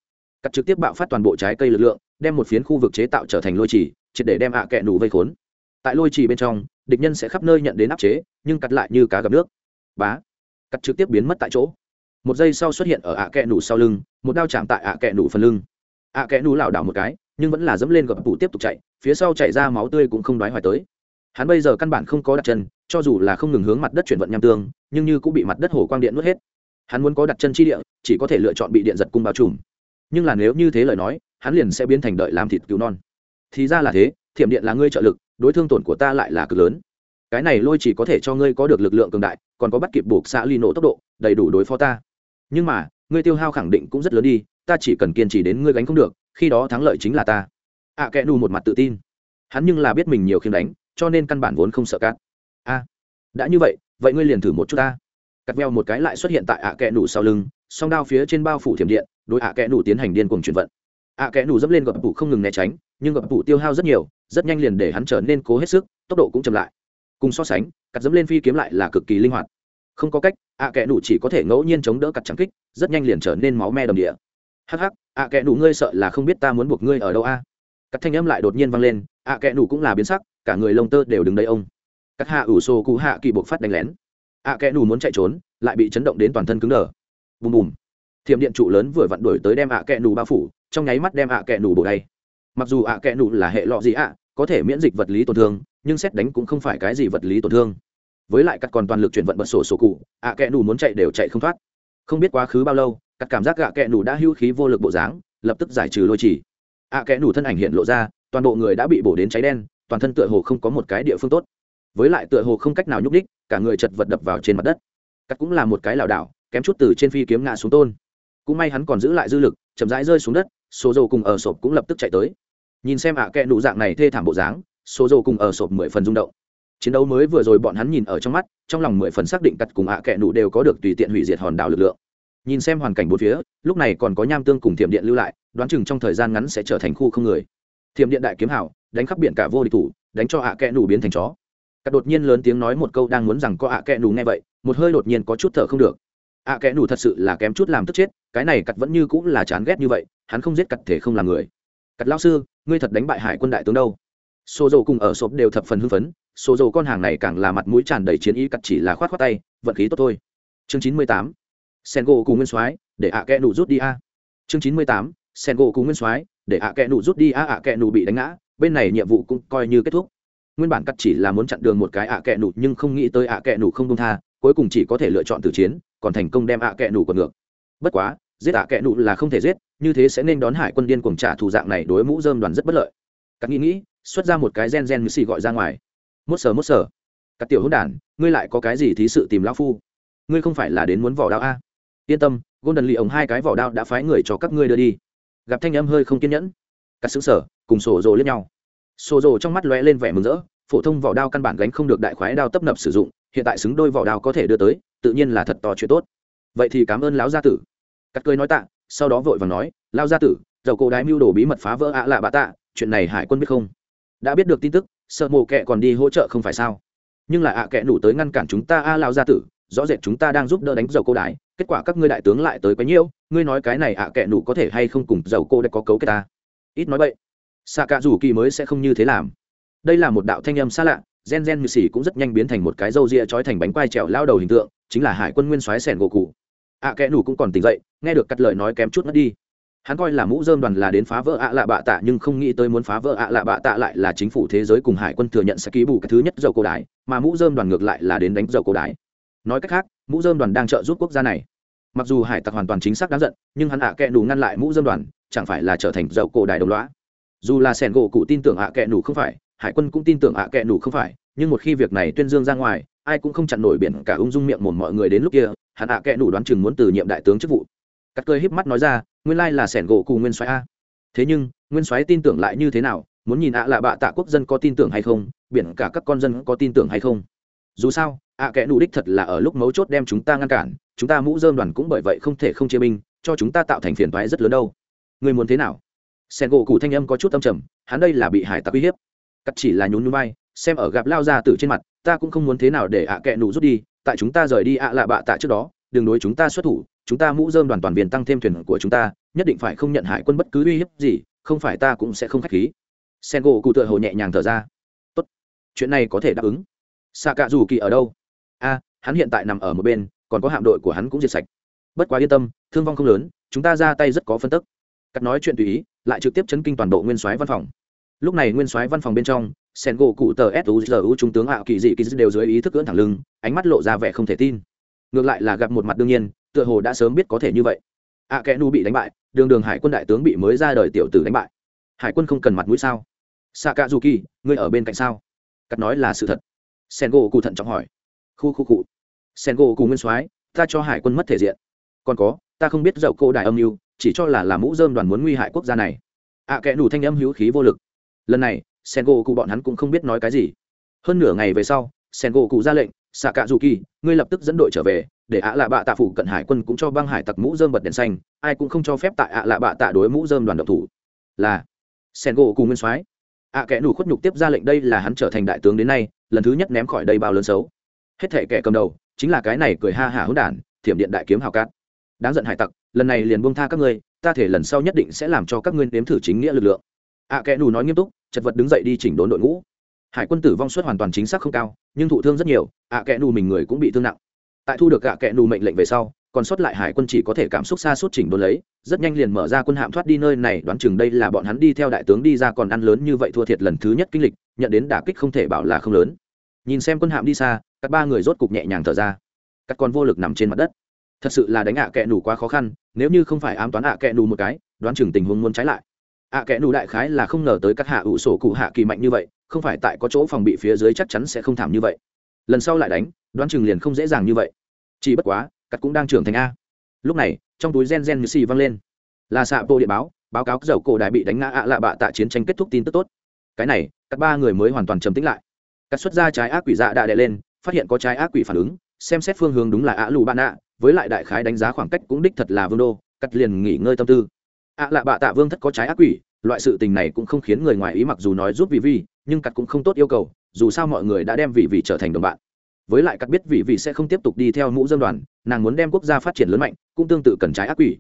cắt trực tiếp bạo phát toàn bộ trái cây lực lượng, đem một phiến khu vực chế tạo trở thành lôi chỉ triệt để đem ạ à kẹ nủ vây khốn. Tại lôi chỉ bên trong, địch nhân sẽ khắp nơi nhận đến áp chế, nhưng cắt lại như cá gặp nước. Bá. Cắt trực tiếp biến mất tại chỗ. Một giây sau xuất hiện ở ạ à kẹ nủ sau lưng, một đao chạm tại ạ à kẹ nủ phần lưng. Ạ kẹ nủ lảo đảo một cái nhưng vẫn là dẫm lên gập tủ tiếp tục chạy, phía sau chạy ra máu tươi cũng không đoái hoài tới. Hắn bây giờ căn bản không có đặt chân, cho dù là không ngừng hướng mặt đất chuyển vận nham tương, nhưng như cũng bị mặt đất hồ quang điện nuốt hết. Hắn muốn có đặt chân chi địa, chỉ có thể lựa chọn bị điện giật cung bao trùm. Nhưng là nếu như thế lời nói, hắn liền sẽ biến thành đợi làm thịt cứu non. Thì ra là thế, thiểm điện là ngươi trợ lực, đối thương tổn của ta lại là cực lớn. Cái này lôi chỉ có thể cho ngươi có được lực lượng cường đại, còn có bắt kịp buộc xã ly nổ tốc độ, đầy đủ đối phó ta. Nhưng mà, ngươi tiêu hao khẳng định cũng rất lớn đi ta chỉ cần kiên trì đến ngươi gánh không được khi đó thắng lợi chính là ta. Ạ à, kẽ nù một mặt tự tin. Hắn nhưng là biết mình nhiều khiêm đánh cho nên căn bản vốn không sợ cát. A đã như vậy vậy ngươi liền thử một chút ta. Cắt veo một cái lại xuất hiện tại ạ à kẽ nù sau lưng song đao phía trên bao phủ thiểm điện đối ạ kẽ nù tiến hành điên cuồng chuyển vận. Ạ kẽ nù dẫm lên gập bụ không ngừng né tránh nhưng gập bụ tiêu hao rất nhiều rất nhanh liền để hắn trở nên cố hết sức tốc độ cũng chậm lại. Cùng so sánh cắt dẫm lên phi kiếm lại là cực kỳ linh hoạt. Không có cách ạ kẽ nù chỉ có thể ngẫu nhiên chống đỡ cặt trắng kích rất nhanh liền trở nên máu me đầm địa hắc hắc, ạ kệ nụ ngươi sợ là không biết ta muốn buộc ngươi ở đâu a? Các thanh âm lại đột nhiên vang lên, ạ kệ nụ cũng là biến sắc, cả người lông tơ đều đứng đây ông. Các hạ ủ xô cụ hạ kỳ buộc phát đánh lén. Ạ kệ nụ muốn chạy trốn, lại bị chấn động đến toàn thân cứng đờ. Bùm bùm. Thiểm điện trụ lớn vừa vặn đuổi tới đem ạ kệ nụ bao phủ, trong nháy mắt đem ạ kệ nụ bổ đầy. Mặc dù ạ kệ nụ là hệ lọ gì ạ, có thể miễn dịch vật lý tổn thương, nhưng xét đánh cũng không phải cái gì vật lý tổn thương. Với lại các còn toàn lực chuyển vận bật sổ sổ cụ, ạ kệ nụ muốn chạy đều chạy không thoát. Không biết quá khứ bao lâu cắt cảm giác gạ kẽ nủ đã hưu khí vô lực bộ dáng, lập tức giải trừ lôi chỉ. À, ạ kẽ nủ thân ảnh hiện lộ ra, toàn bộ người đã bị bổ đến cháy đen, toàn thân tựa hồ không có một cái địa phương tốt. Với lại tựa hồ không cách nào nhúc đích cả người chật vật đập vào trên mặt đất. Cắt cũng là một cái lảo đảo, kém chút từ trên phi kiếm ngã xuống tôn. Cũng may hắn còn giữ lại dư lực, chậm rãi rơi xuống đất, số dầu cùng ở sộp cũng lập tức chạy tới. Nhìn xem ạ à kẽ nụ dạng này thê thảm bộ dáng, số dầu cùng ở sộp mười phần rung động. Chiến đấu mới vừa rồi bọn hắn nhìn ở trong mắt, trong lòng mười phần xác định cắt cùng ạ à kẽ nụ đều có được tùy tiện hủy diệt hòn đảo lực lượng nhìn xem hoàn cảnh bốn phía, lúc này còn có nham tương cùng thiểm điện lưu lại, đoán chừng trong thời gian ngắn sẽ trở thành khu không người. Thiểm điện đại kiếm hảo, đánh khắp biển cả vô địch thủ, đánh cho ạ à kẽ nù biến thành chó. Cắt đột nhiên lớn tiếng nói một câu đang muốn rằng có ạ kẽ nù nghe vậy, một hơi đột nhiên có chút thở không được. Ạ kẽ nù thật sự là kém chút làm tức chết, cái này cắt vẫn như cũng là chán ghét như vậy, hắn không giết cắt thể không làm người. Cắt lao sư, ngươi thật đánh bại hải quân đại tướng đâu? Xô dầu cùng ở sộp đều thập phần hưng phấn xô dầu con hàng này càng là mặt mũi tràn đầy chiến ý cắt chỉ là khoát khoát tay, vận khí tốt thôi. Chương chín mươi tám sen gỗ cùng nguyên soái, để ạ kẽ nụ rút đi a. Chương chín mươi tám, sen gỗ cùng nguyên soái, để ạ kẽ nụ rút đi a, ạ kẽ nụ bị đánh ngã, bên này nhiệm vụ cũng coi như kết thúc. Nguyên bản cắt chỉ là muốn chặn đường một cái ạ kẽ nụ, nhưng không nghĩ tới ạ kẽ nụ không công tha, cuối cùng chỉ có thể lựa chọn tử chiến, còn thành công đem ạ kẽ nụ còn ngược. Bất quá, giết ạ kẽ nụ là không thể giết, như thế sẽ nên đón hải quân điên cùng trả thù dạng này đối mũ dơm đoàn rất bất lợi. Cắt nghĩ nghĩ, xuất ra một cái gen gen như xì gọi ra ngoài. Mốt sờ mốt sờ. Các tiểu hữu đản, ngươi lại có cái gì thí sự tìm lão phu? Ngươi không phải là đến muốn vỏ đao a? Yên tâm, golden lì ổng hai cái vỏ đao đã phái người cho các ngươi đưa đi. Gặp thanh âm hơi không kiên nhẫn. Các xứng sở, cùng sổ rồ lên nhau. Sổ rồ trong mắt lóe lên vẻ mừng rỡ, phổ thông vỏ đao căn bản gánh không được đại khoái đao tấp nập sử dụng, hiện tại xứng đôi vỏ đao có thể đưa tới, tự nhiên là thật to chuyện tốt. Vậy thì cảm ơn lão gia tử. Cắt cười nói tạ, sau đó vội vàng nói lao gia tử, dầu cổ đái mưu đồ bí mật phá vỡ ạ lạ bạ tạ, chuyện này hải quân biết không? Đã biết được tin tức, sợ mồ kệ còn đi hỗ trợ không phải sao? Nhưng là ạ à kệ nủ tới ngăn cản chúng ta a lao gia tử rõ rệt chúng ta đang giúp đỡ đánh dầu cô đái kết quả các ngươi đại tướng lại tới quấy nhiêu ngươi nói cái này ạ à kệ nụ có thể hay không cùng dầu cô đã có cấu kết ta? Ít nói vậy xạ cả rủ kỳ mới sẽ không như thế làm. Đây là một đạo thanh âm xa lạ gen gen như xỉ cũng rất nhanh biến thành một cái râu ria trói thành bánh quai trèo lao đầu hình tượng chính là hải quân nguyên soái sẻn gỗ cụ ạ à, kẽ nủ cũng còn tỉnh dậy nghe được cắt lời nói kém chút mất đi. Hắn coi là mũ dơm đoàn là đến phá vỡ ạ lạ bạ tạ nhưng không nghĩ tới muốn phá vỡ ạ lạ bạ tạ lại là chính phủ thế giới cùng hải quân thừa nhận sẽ ký bù cái thứ nhất dầu cổ đái mà mũ dơm đoàn ngược lại là đến đánh dầu cổ đái nói cách khác, mũ dơm đoàn đang trợ giúp quốc gia này. Mặc dù hải tặc hoàn toàn chính xác đáng giận, nhưng hắn ạ à kẽ nù ngăn lại mũ dơm đoàn, chẳng phải là trở thành dậu cổ đài đồng loã. dù là sẻn gỗ cụ tin tưởng ạ à kẽ nù không phải, hải quân cũng tin tưởng ạ kẽ nù không phải, nhưng một khi việc này tuyên dương ra ngoài, ai cũng không chặn nổi biển cả ung dung miệng mồm mọi người đến lúc kia, hắn ạ kẽ nù đoán chừng muốn từ nhiệm đại tướng chức vụ. Cắt cơi híp mắt nói ra, nguyên lai là sẻn gỗ cụ nguyên soái a. Thế nhưng, nguyên soái tin tưởng lại như thế nào, muốn nhìn ạ là bạ tạ quốc dân có tin tưởng hay không, biển cả các con dân có tin tưởng hay không? Dù sao, ạ kẽ nụ đích thật là ở lúc mấu chốt đem chúng ta ngăn cản, chúng ta mũ dơm đoàn cũng bởi vậy không thể không chia binh, cho chúng ta tạo thành phiền thoái rất lớn đâu. Người muốn thế nào? Sen gỗ cụ thanh âm có chút tâm trầm, hắn đây là bị hải tặc uy hiếp. Cắt chỉ là nhún núi bay xem ở gặp lao ra từ trên mặt, ta cũng không muốn thế nào để ạ kẹ nụ rút đi, tại chúng ta rời đi ạ lạ bạ tạ trước đó đường đối chúng ta xuất thủ, chúng ta mũ dơm đoàn toàn viên tăng thêm thuyền của chúng ta, nhất định phải không nhận hải quân bất cứ uy hiếp gì, không phải ta cũng sẽ không k h á c h khí. Sen gỗ cụ tựa hồ nhẹ nhàng thở ra. Tốt, chuyện này có thể đáp ứng xạ cạ dù kỳ ở đâu? A, hắn hiện tại nằm ở một bên, còn có hạm đội của hắn cũng diệt sạch. Bất quá yên tâm, thương vong không lớn, chúng ta ra tay rất có phân tức. Cắt nói chuyện tùy ý, lại trực tiếp chấn kinh toàn bộ nguyên soái văn phòng. Lúc này nguyên soái văn phòng bên trong sen gỗ cụ tờ suzu trung tướng ảo kỳ dị kỳ đều dưới ý thức cưỡn thẳng lưng, ánh mắt lộ ra vẻ không thể tin. Ngược lại là gặp một mặt đương nhiên, tựa hồ đã sớm biết có thể như vậy. Ạ kẽ nu bị đánh bại, đường đường hải quân đại tướng bị mới ra đời tiểu tử đánh bại. Hải quân không cần mặt mũi sao? Xạ cạ dù kỳ, ngươi ở bên cạnh sao? Cắt nói là sự thật sen gỗ cụ thận trọng hỏi. Khu khu cụ sen gỗ cụ nguyên soái, ta cho hải quân mất thể diện. Còn có, ta không biết dậu cô đại âm mưu, chỉ cho là làm mũ dơm đoàn muốn nguy hại quốc gia này. Ạ kẽ đủ thanh âm hữu khí vô lực. Lần này, sen gỗ cụ bọn hắn cũng không biết nói cái gì. Hơn nửa ngày về sau, sen gỗ cụ ra lệnh xạ cạ dù kỳ ngươi lập tức dẫn đội trở về, để ạ lạ bạ tạ phủ cận hải quân cũng cho băng hải tặc mũ dơm bật đèn xanh, ai cũng không cho phép tại ạ lạ bạ tạ đối mũ dơm đoàn độc thủ. Là, sen gỗ cụ nguyên soái. Ạ kẽ đủ khuất nhục tiếp ra lệnh đây là hắn trở thành đại tướng đến nay lần thứ nhất ném khỏi đây bao lớn xấu. Hết thể kẻ cầm đầu chính là cái này cười ha hả hỗn đản, thiểm điện đại kiếm hào cát. Đáng giận hải tặc, lần này liền buông tha các ngươi, ta thể lần sau nhất định sẽ làm cho các ngươi nếm thử chính nghĩa lực lượng. Ạ kẽ nù nói nghiêm túc, chật vật đứng dậy đi chỉnh đốn đội ngũ. Hải quân tử vong suất hoàn toàn chính xác không cao, nhưng thụ thương rất nhiều ạ kẽ nù mình người cũng bị thương nặng. Tại thu được ạ kẽ nù mệnh lệnh về sau, còn sót lại hải quân chỉ có thể cảm xúc xa suốt chỉnh đốn lấy, rất nhanh liền mở ra quân hạm thoát đi nơi này, đoán chừng đây là bọn hắn đi theo đại tướng đi ra còn ăn lớn như vậy thua thiệt lần thứ nhất kinh lịch, nhận đến đả kích không thể bảo là không lớn nhìn xem quân hạm đi xa, các ba người rốt cục nhẹ nhàng thở ra. Các con vô lực nằm trên mặt đất. Thật sự là đánh ạ kẽ nù quá khó khăn, nếu như không phải ám toán ạ kẽ nù một cái, đoán chừng tình huống muốn trái lại. Ạ kẽ nù đại khái là không ngờ tới các hạ ủ sổ cụ hạ kỳ mạnh như vậy, không phải tại có chỗ phòng bị phía dưới chắc chắn sẽ không thảm như vậy. Lần sau lại đánh, đoán chừng liền không dễ dàng như vậy. Chỉ bất quá cắt cũng đang trưởng thành a. Lúc này, trong túi gen gen như xì văng lên. Là xạ bộ điện báo báo cáo dầu cổ đại bị đánh ngã ạ lạ bạ tạ chiến tranh kết thúc tin tức tốt. Cái này, các ba người mới hoàn toàn trầm tĩnh lại cắt xuất ra trái ác quỷ dạ đã đè lên, phát hiện có trái ác quỷ phản ứng, xem xét phương hướng đúng là ạ lù bạn ạ với lại đại khái đánh giá khoảng cách cũng đích thật là vương đô, cắt liền nghỉ ngơi tâm tư. Ạ lạ bạ tạ vương thất có trái ác quỷ, loại sự tình này cũng không khiến người ngoài ý mặc dù nói giúp vì vi nhưng cắt cũng không tốt yêu cầu, dù sao mọi người đã đem vị vị trở thành đồng bạn. Với lại cắt biết vị vị sẽ không tiếp tục đi theo mũ dân đoàn, nàng muốn đem quốc gia phát triển lớn mạnh, cũng tương tự cần trái ác quỷ.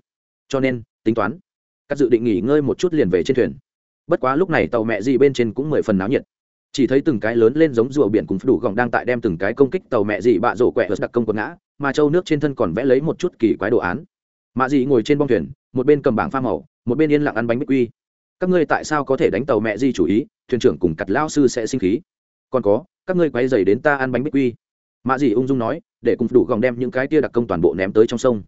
Cho nên, tính toán, cắt dự định nghỉ ngơi một chút liền về trên thuyền. Bất quá lúc này tàu mẹ gì bên trên cũng mười phần náo nhiệt chỉ thấy từng cái lớn lên giống rùa biển cùng đủ gọng đang tại đem từng cái công kích tàu mẹ dị bạ rổ quẹ đặc công quật ngã, mà châu nước trên thân còn vẽ lấy một chút kỳ quái đồ án. Mạ dị ngồi trên bong thuyền, một bên cầm bảng pha màu, một bên yên lặng ăn bánh bích quy. Các ngươi tại sao có thể đánh tàu mẹ di chủ ý, thuyền trưởng cùng cặt lao sư sẽ sinh khí. Còn có, các ngươi quay dày đến ta ăn bánh bích quy. Mạ dị ung dung nói, để cùng đủ gọng đem những cái tia đặc công toàn bộ ném tới trong sông.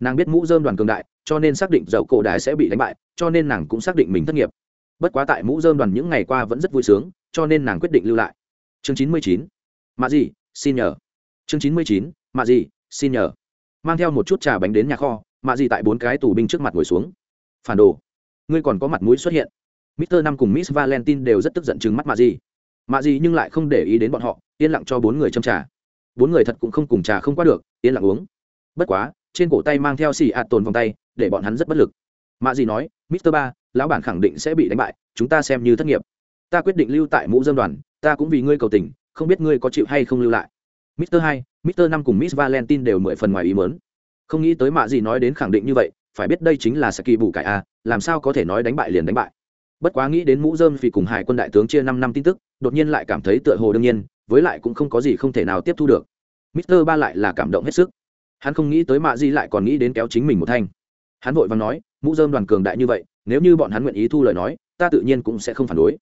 Nàng biết mũ dơm đoàn cường đại, cho nên xác định dậu cổ đại sẽ bị đánh bại, cho nên nàng cũng xác định mình thất nghiệp. Bất quá tại mũ dơm đoàn những ngày qua vẫn rất vui sướng cho nên nàng quyết định lưu lại. Chương chín mươi chín, mạ gì, xin nhờ. Chương chín mươi chín, mạ gì, xin nhờ. Mang theo một chút trà bánh đến nhà kho, mạ gì tại bốn cái tù binh trước mặt ngồi xuống. Phản đồ, ngươi còn có mặt mũi xuất hiện. Mister năm cùng Miss Valentine đều rất tức giận trừng mắt mạ gì. Mạ gì nhưng lại không để ý đến bọn họ, yên lặng cho bốn người châm trà. Bốn người thật cũng không cùng trà không qua được, yên lặng uống. Bất quá, trên cổ tay mang theo xì ạt tồn vòng tay, để bọn hắn rất bất lực. Mạ gì nói, Mister ba, lão bản khẳng định sẽ bị đánh bại, chúng ta xem như thất nghiệp ta quyết định lưu tại mũ dâm đoàn, ta cũng vì ngươi cầu tình, không biết ngươi có chịu hay không lưu lại. Mister hai, Mister năm cùng Miss Valentine đều mười phần ngoài ý mớn không nghĩ tới mạ gì nói đến khẳng định như vậy, phải biết đây chính là Saki bù cải a làm sao có thể nói đánh bại liền đánh bại. Bất quá nghĩ đến mũ dơm vì cùng hải quân đại tướng chia năm năm tin tức, đột nhiên lại cảm thấy tựa hồ đương nhiên, với lại cũng không có gì không thể nào tiếp thu được. Mister ba lại là cảm động hết sức. Hắn không nghĩ tới mạ gì lại còn nghĩ đến kéo chính mình một thanh. Hắn vội vàng nói, mũ dơm đoàn cường đại như vậy, nếu như bọn hắn nguyện ý thu lời nói, ta tự nhiên cũng sẽ không phản đối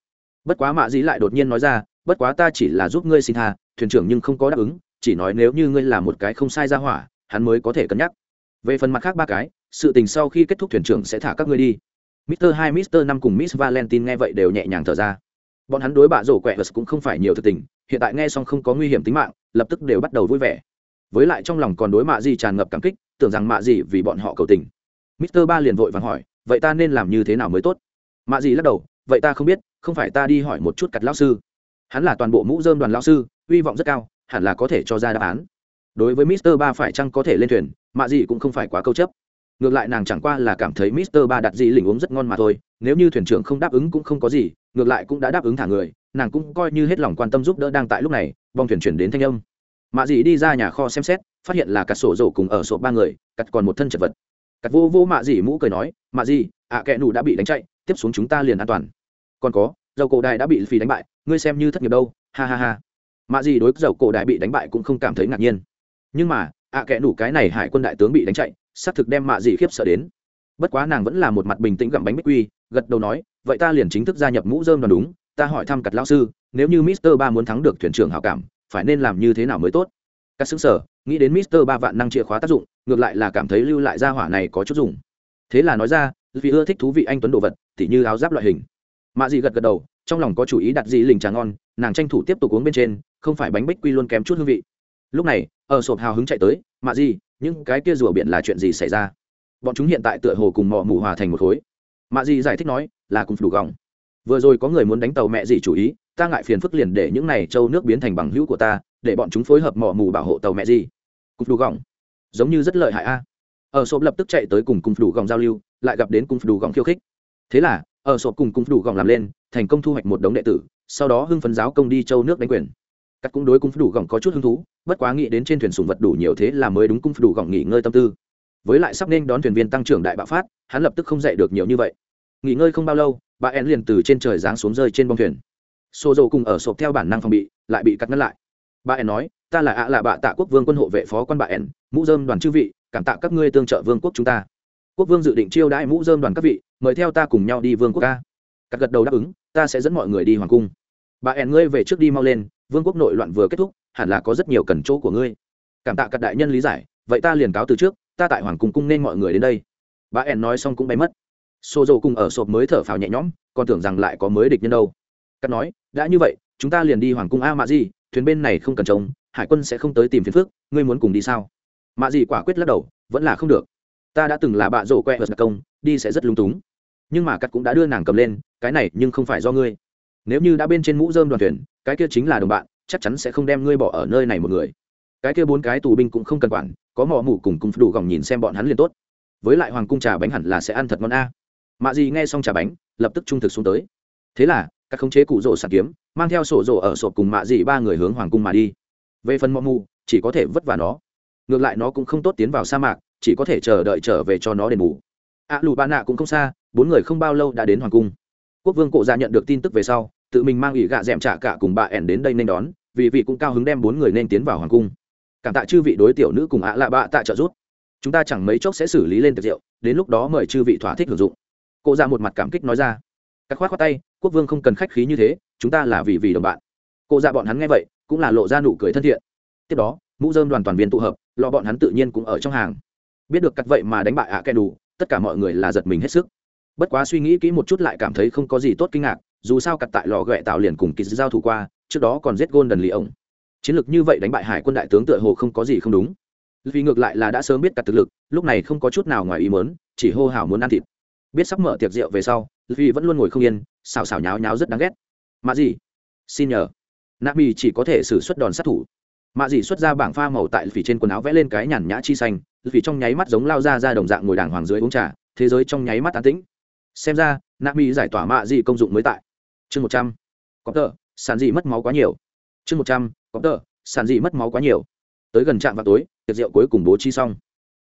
bất quá mạ dĩ lại đột nhiên nói ra bất quá ta chỉ là giúp ngươi xin tha thuyền trưởng nhưng không có đáp ứng chỉ nói nếu như ngươi là một cái không sai ra hỏa hắn mới có thể cân nhắc về phần mặt khác ba cái sự tình sau khi kết thúc thuyền trưởng sẽ thả các ngươi đi Mister hai Mister năm cùng Miss Valentine nghe vậy đều nhẹ nhàng thở ra. Bọn hắn đối bạ rổ quẹ vật cũng không phải nhiều thực tình, hiện tại nghe xong không có nguy hiểm tính mạng, lập tức đều bắt đầu vui vẻ. Với lại trong lòng còn đối mạ gì tràn ngập cảm kích, tưởng rằng mạ gì vì bọn họ cầu tình. Mister ba liền vội vàng hỏi, vậy ta nên làm như thế nào mới tốt? Mạ gì lắc đầu, vậy ta không biết, không phải ta đi hỏi một chút cặt lão sư. Hắn là toàn bộ mũ dơm đoàn lão sư, hy vọng rất cao, hẳn là có thể cho ra đáp án. Đối với mister ba phải chăng có thể lên thuyền mạ gì cũng không phải quá câu chấp. Ngược lại nàng chẳng qua là cảm thấy mister ba đặt gì lình uống rất ngon mà thôi, nếu như thuyền trưởng không đáp ứng cũng không có gì, ngược lại cũng đã đáp ứng thả người, nàng cũng coi như hết lòng quan tâm giúp đỡ đang tại lúc này bong thuyền chuyển đến thanh âm. Mạ dị đi ra nhà kho xem xét, phát hiện là cặt sổ rổ cùng ở sổ ba người cặt còn một thân chật vật. Cặt vô vô mạ dị mũ cười nói mạ dị ạ à kẽ nụ đã bị đánh chạy, tiếp xuống chúng ta liền an toàn còn có, dầu cổ đại đã bị phi đánh bại, ngươi xem như thất nghiệp đâu, ha ha ha. Mạ gì đối dầu cổ đại bị đánh bại cũng không cảm thấy ngạc nhiên. Nhưng mà, ạ kẽ đủ cái này hải quân đại tướng bị đánh chạy, xác thực đem mạ gì khiếp sợ đến. Bất quá nàng vẫn là một mặt bình tĩnh gặm bánh bích quy, gật đầu nói, vậy ta liền chính thức gia nhập mũ dơm đoàn đúng, ta hỏi thăm cặt lao sư, nếu như mister ba muốn thắng được thuyền trưởng hảo cảm, phải nên làm như thế nào mới tốt? Các xứng sở nghĩ đến mister ba vạn năng chìa khóa tác dụng, ngược lại là cảm thấy lưu lại gia hỏa này có chút dùng. Thế là nói ra, vì ưa thích thú vị anh tuấn đồ vật, tỉ như áo giáp loại hình mạ dị gật gật đầu, trong lòng có chủ ý đặt dị lình trà ngon, nàng tranh thủ tiếp tục uống bên trên, không phải bánh bích quy luôn kém chút hương vị. Lúc này, ở sộp hào hứng chạy tới, mạ dị những cái kia rùa biển là chuyện gì xảy ra? Bọn chúng hiện tại tựa hồ cùng mò mù hòa thành một khối. Mạ dị giải thích nói, là cùng đủ gọng. Vừa rồi có người muốn đánh tàu mẹ Dị chủ ý, ta ngại phiền phức liền để những này châu nước biến thành bằng hữu của ta, để bọn chúng phối hợp mỏ mù bảo hộ tàu mẹ Dị. cục đủ gọng. Giống như rất lợi hại a. Ở sộp lập tức chạy tới cùng cung đủ gọng giao lưu, lại gặp đến cung đủ gọng khiêu khích. Thế là ở sộp cùng cung đủ gọng làm lên, thành công thu hoạch một đống đệ tử, sau đó hưng phấn giáo công đi châu nước đánh quyền. Cắt cũng đối cung đủ gọng có chút hứng thú, bất quá nghĩ đến trên thuyền sùng vật đủ nhiều thế là mới đúng cung đủ gọng nghỉ ngơi tâm tư. Với lại sắp nên đón thuyền viên tăng trưởng đại bạo phát, hắn lập tức không dạy được nhiều như vậy. Nghỉ ngơi không bao lâu, bà en liền từ trên trời giáng xuống rơi trên bông thuyền. Xô dầu cùng ở sộp theo bản năng phòng bị, lại bị cắt ngăn lại. Bà en nói, ta là ạ là bạ tạ quốc vương quân hộ vệ phó quan bà en mũ dơm đoàn chư vị, cảm tạ các ngươi tương trợ vương quốc chúng ta. Quốc vương dự định chiêu đãi mũ dơm đoàn các vị mời theo ta cùng nhau đi vương quốc ca. Cắt gật đầu đáp ứng, ta sẽ dẫn mọi người đi hoàng cung. Bà ẻn ngươi về trước đi mau lên, vương quốc nội loạn vừa kết thúc, hẳn là có rất nhiều cần chỗ của ngươi. Cảm tạ các đại nhân lý giải, vậy ta liền cáo từ trước, ta tại hoàng cung cung nên mọi người đến đây. Bà ẻn nói xong cũng bay mất. Xô dầu cùng ở sộp mới thở phào nhẹ nhõm, còn tưởng rằng lại có mới địch nhân đâu. Cắt nói, đã như vậy, chúng ta liền đi hoàng cung a mạ gì thuyền bên này không cần trông, hải quân sẽ không tới tìm phiền phước ngươi muốn cùng đi sao? Mạ gì quả quyết lắc đầu, vẫn là không được ta đã từng là bạ rổ quẹ vật công, đi sẽ rất lung túng. Nhưng mà cắt cũng đã đưa nàng cầm lên, cái này nhưng không phải do ngươi. Nếu như đã bên trên mũ dơm đoàn thuyền, cái kia chính là đồng bạn, chắc chắn sẽ không đem ngươi bỏ ở nơi này một người. Cái kia bốn cái tù binh cũng không cần quản, có mỏ mủ cùng cùng đủ gòng nhìn xem bọn hắn liền tốt. Với lại hoàng cung trà bánh hẳn là sẽ ăn thật ngon a. Mạ gì nghe xong trà bánh, lập tức trung thực xuống tới. Thế là các khống chế cụ rổ sạc kiếm, mang theo sổ rổ ở sộp cùng mạ dị ba người hướng hoàng cung mà đi. Về phần mọ mù chỉ có thể vất vả nó. Ngược lại nó cũng không tốt tiến vào sa mạc chỉ có thể chờ đợi trở về cho nó đền bù. A lù ba nạ cũng không xa, bốn người không bao lâu đã đến hoàng cung. Quốc vương cụ ra dạ nhận được tin tức về sau, tự mình mang ủy gạ d ẹ m trả cả cùng bà ẻn đến đây nên đón, vì vị cũng cao hứng đem bốn người nên tiến vào hoàng cung. Cảm tạ chư vị đối tiểu nữ cùng ạ lạ bạ tạ trợ giúp. Chúng ta chẳng mấy chốc sẽ xử lý lên tiệc rượu, đến lúc đó mời chư vị thỏa thích hưởng dụng. Cụ ra dạ một mặt cảm kích nói ra. Các khoát khoát tay, quốc vương không cần khách khí như thế, chúng ta là vì vì đồng bạn. Cụ dạ bọn hắn nghe vậy, cũng là lộ ra nụ cười thân thiện. Tiếp đó, mũ dơm đoàn toàn viên tụ hợp, lọ bọn hắn tự nhiên cũng ở trong hàng biết được cắt vậy mà đánh bại ạ à kẻ đủ, tất cả mọi người là giật mình hết sức. Bất quá suy nghĩ kỹ một chút lại cảm thấy không có gì tốt kinh ngạc, dù sao cặt tại lò ghẹ tạo liền cùng kỳ giao thủ qua, trước đó còn giết gôn đần lì ổng chiến lược như vậy đánh bại hải quân đại tướng tựa hồ không có gì không đúng. Vì ngược lại là đã sớm biết cặt thực lực, lúc này không có chút nào ngoài ý mớn chỉ hô hào muốn ăn thịt. Biết sắp mở tiệc rượu về sau vì vẫn luôn ngồi không yên, xào xào nháo nháo rất đáng ghét. Mà gì? Xin nhờ. Nạ mì chỉ có thể xử suất đòn sát thủ mạ dị xuất ra bảng pha màu tại phỉ trên quần áo vẽ lên cái nhàn nhã chi xanh vì trong nháy mắt giống lao ra ra đồng dạng ngồi đàng hoàng dưới uống trà, thế giới trong nháy mắt tán tĩnh. Xem ra, nạ mỹ giải tỏa mạ dị công dụng mới tại. Chương một trăm. Có tờ, sản dị mất máu quá nhiều. Chương một trăm. Có tờ, sản dị mất máu quá nhiều. Tới gần trạm vào tối, tiệc rượu cuối cùng bố trí xong.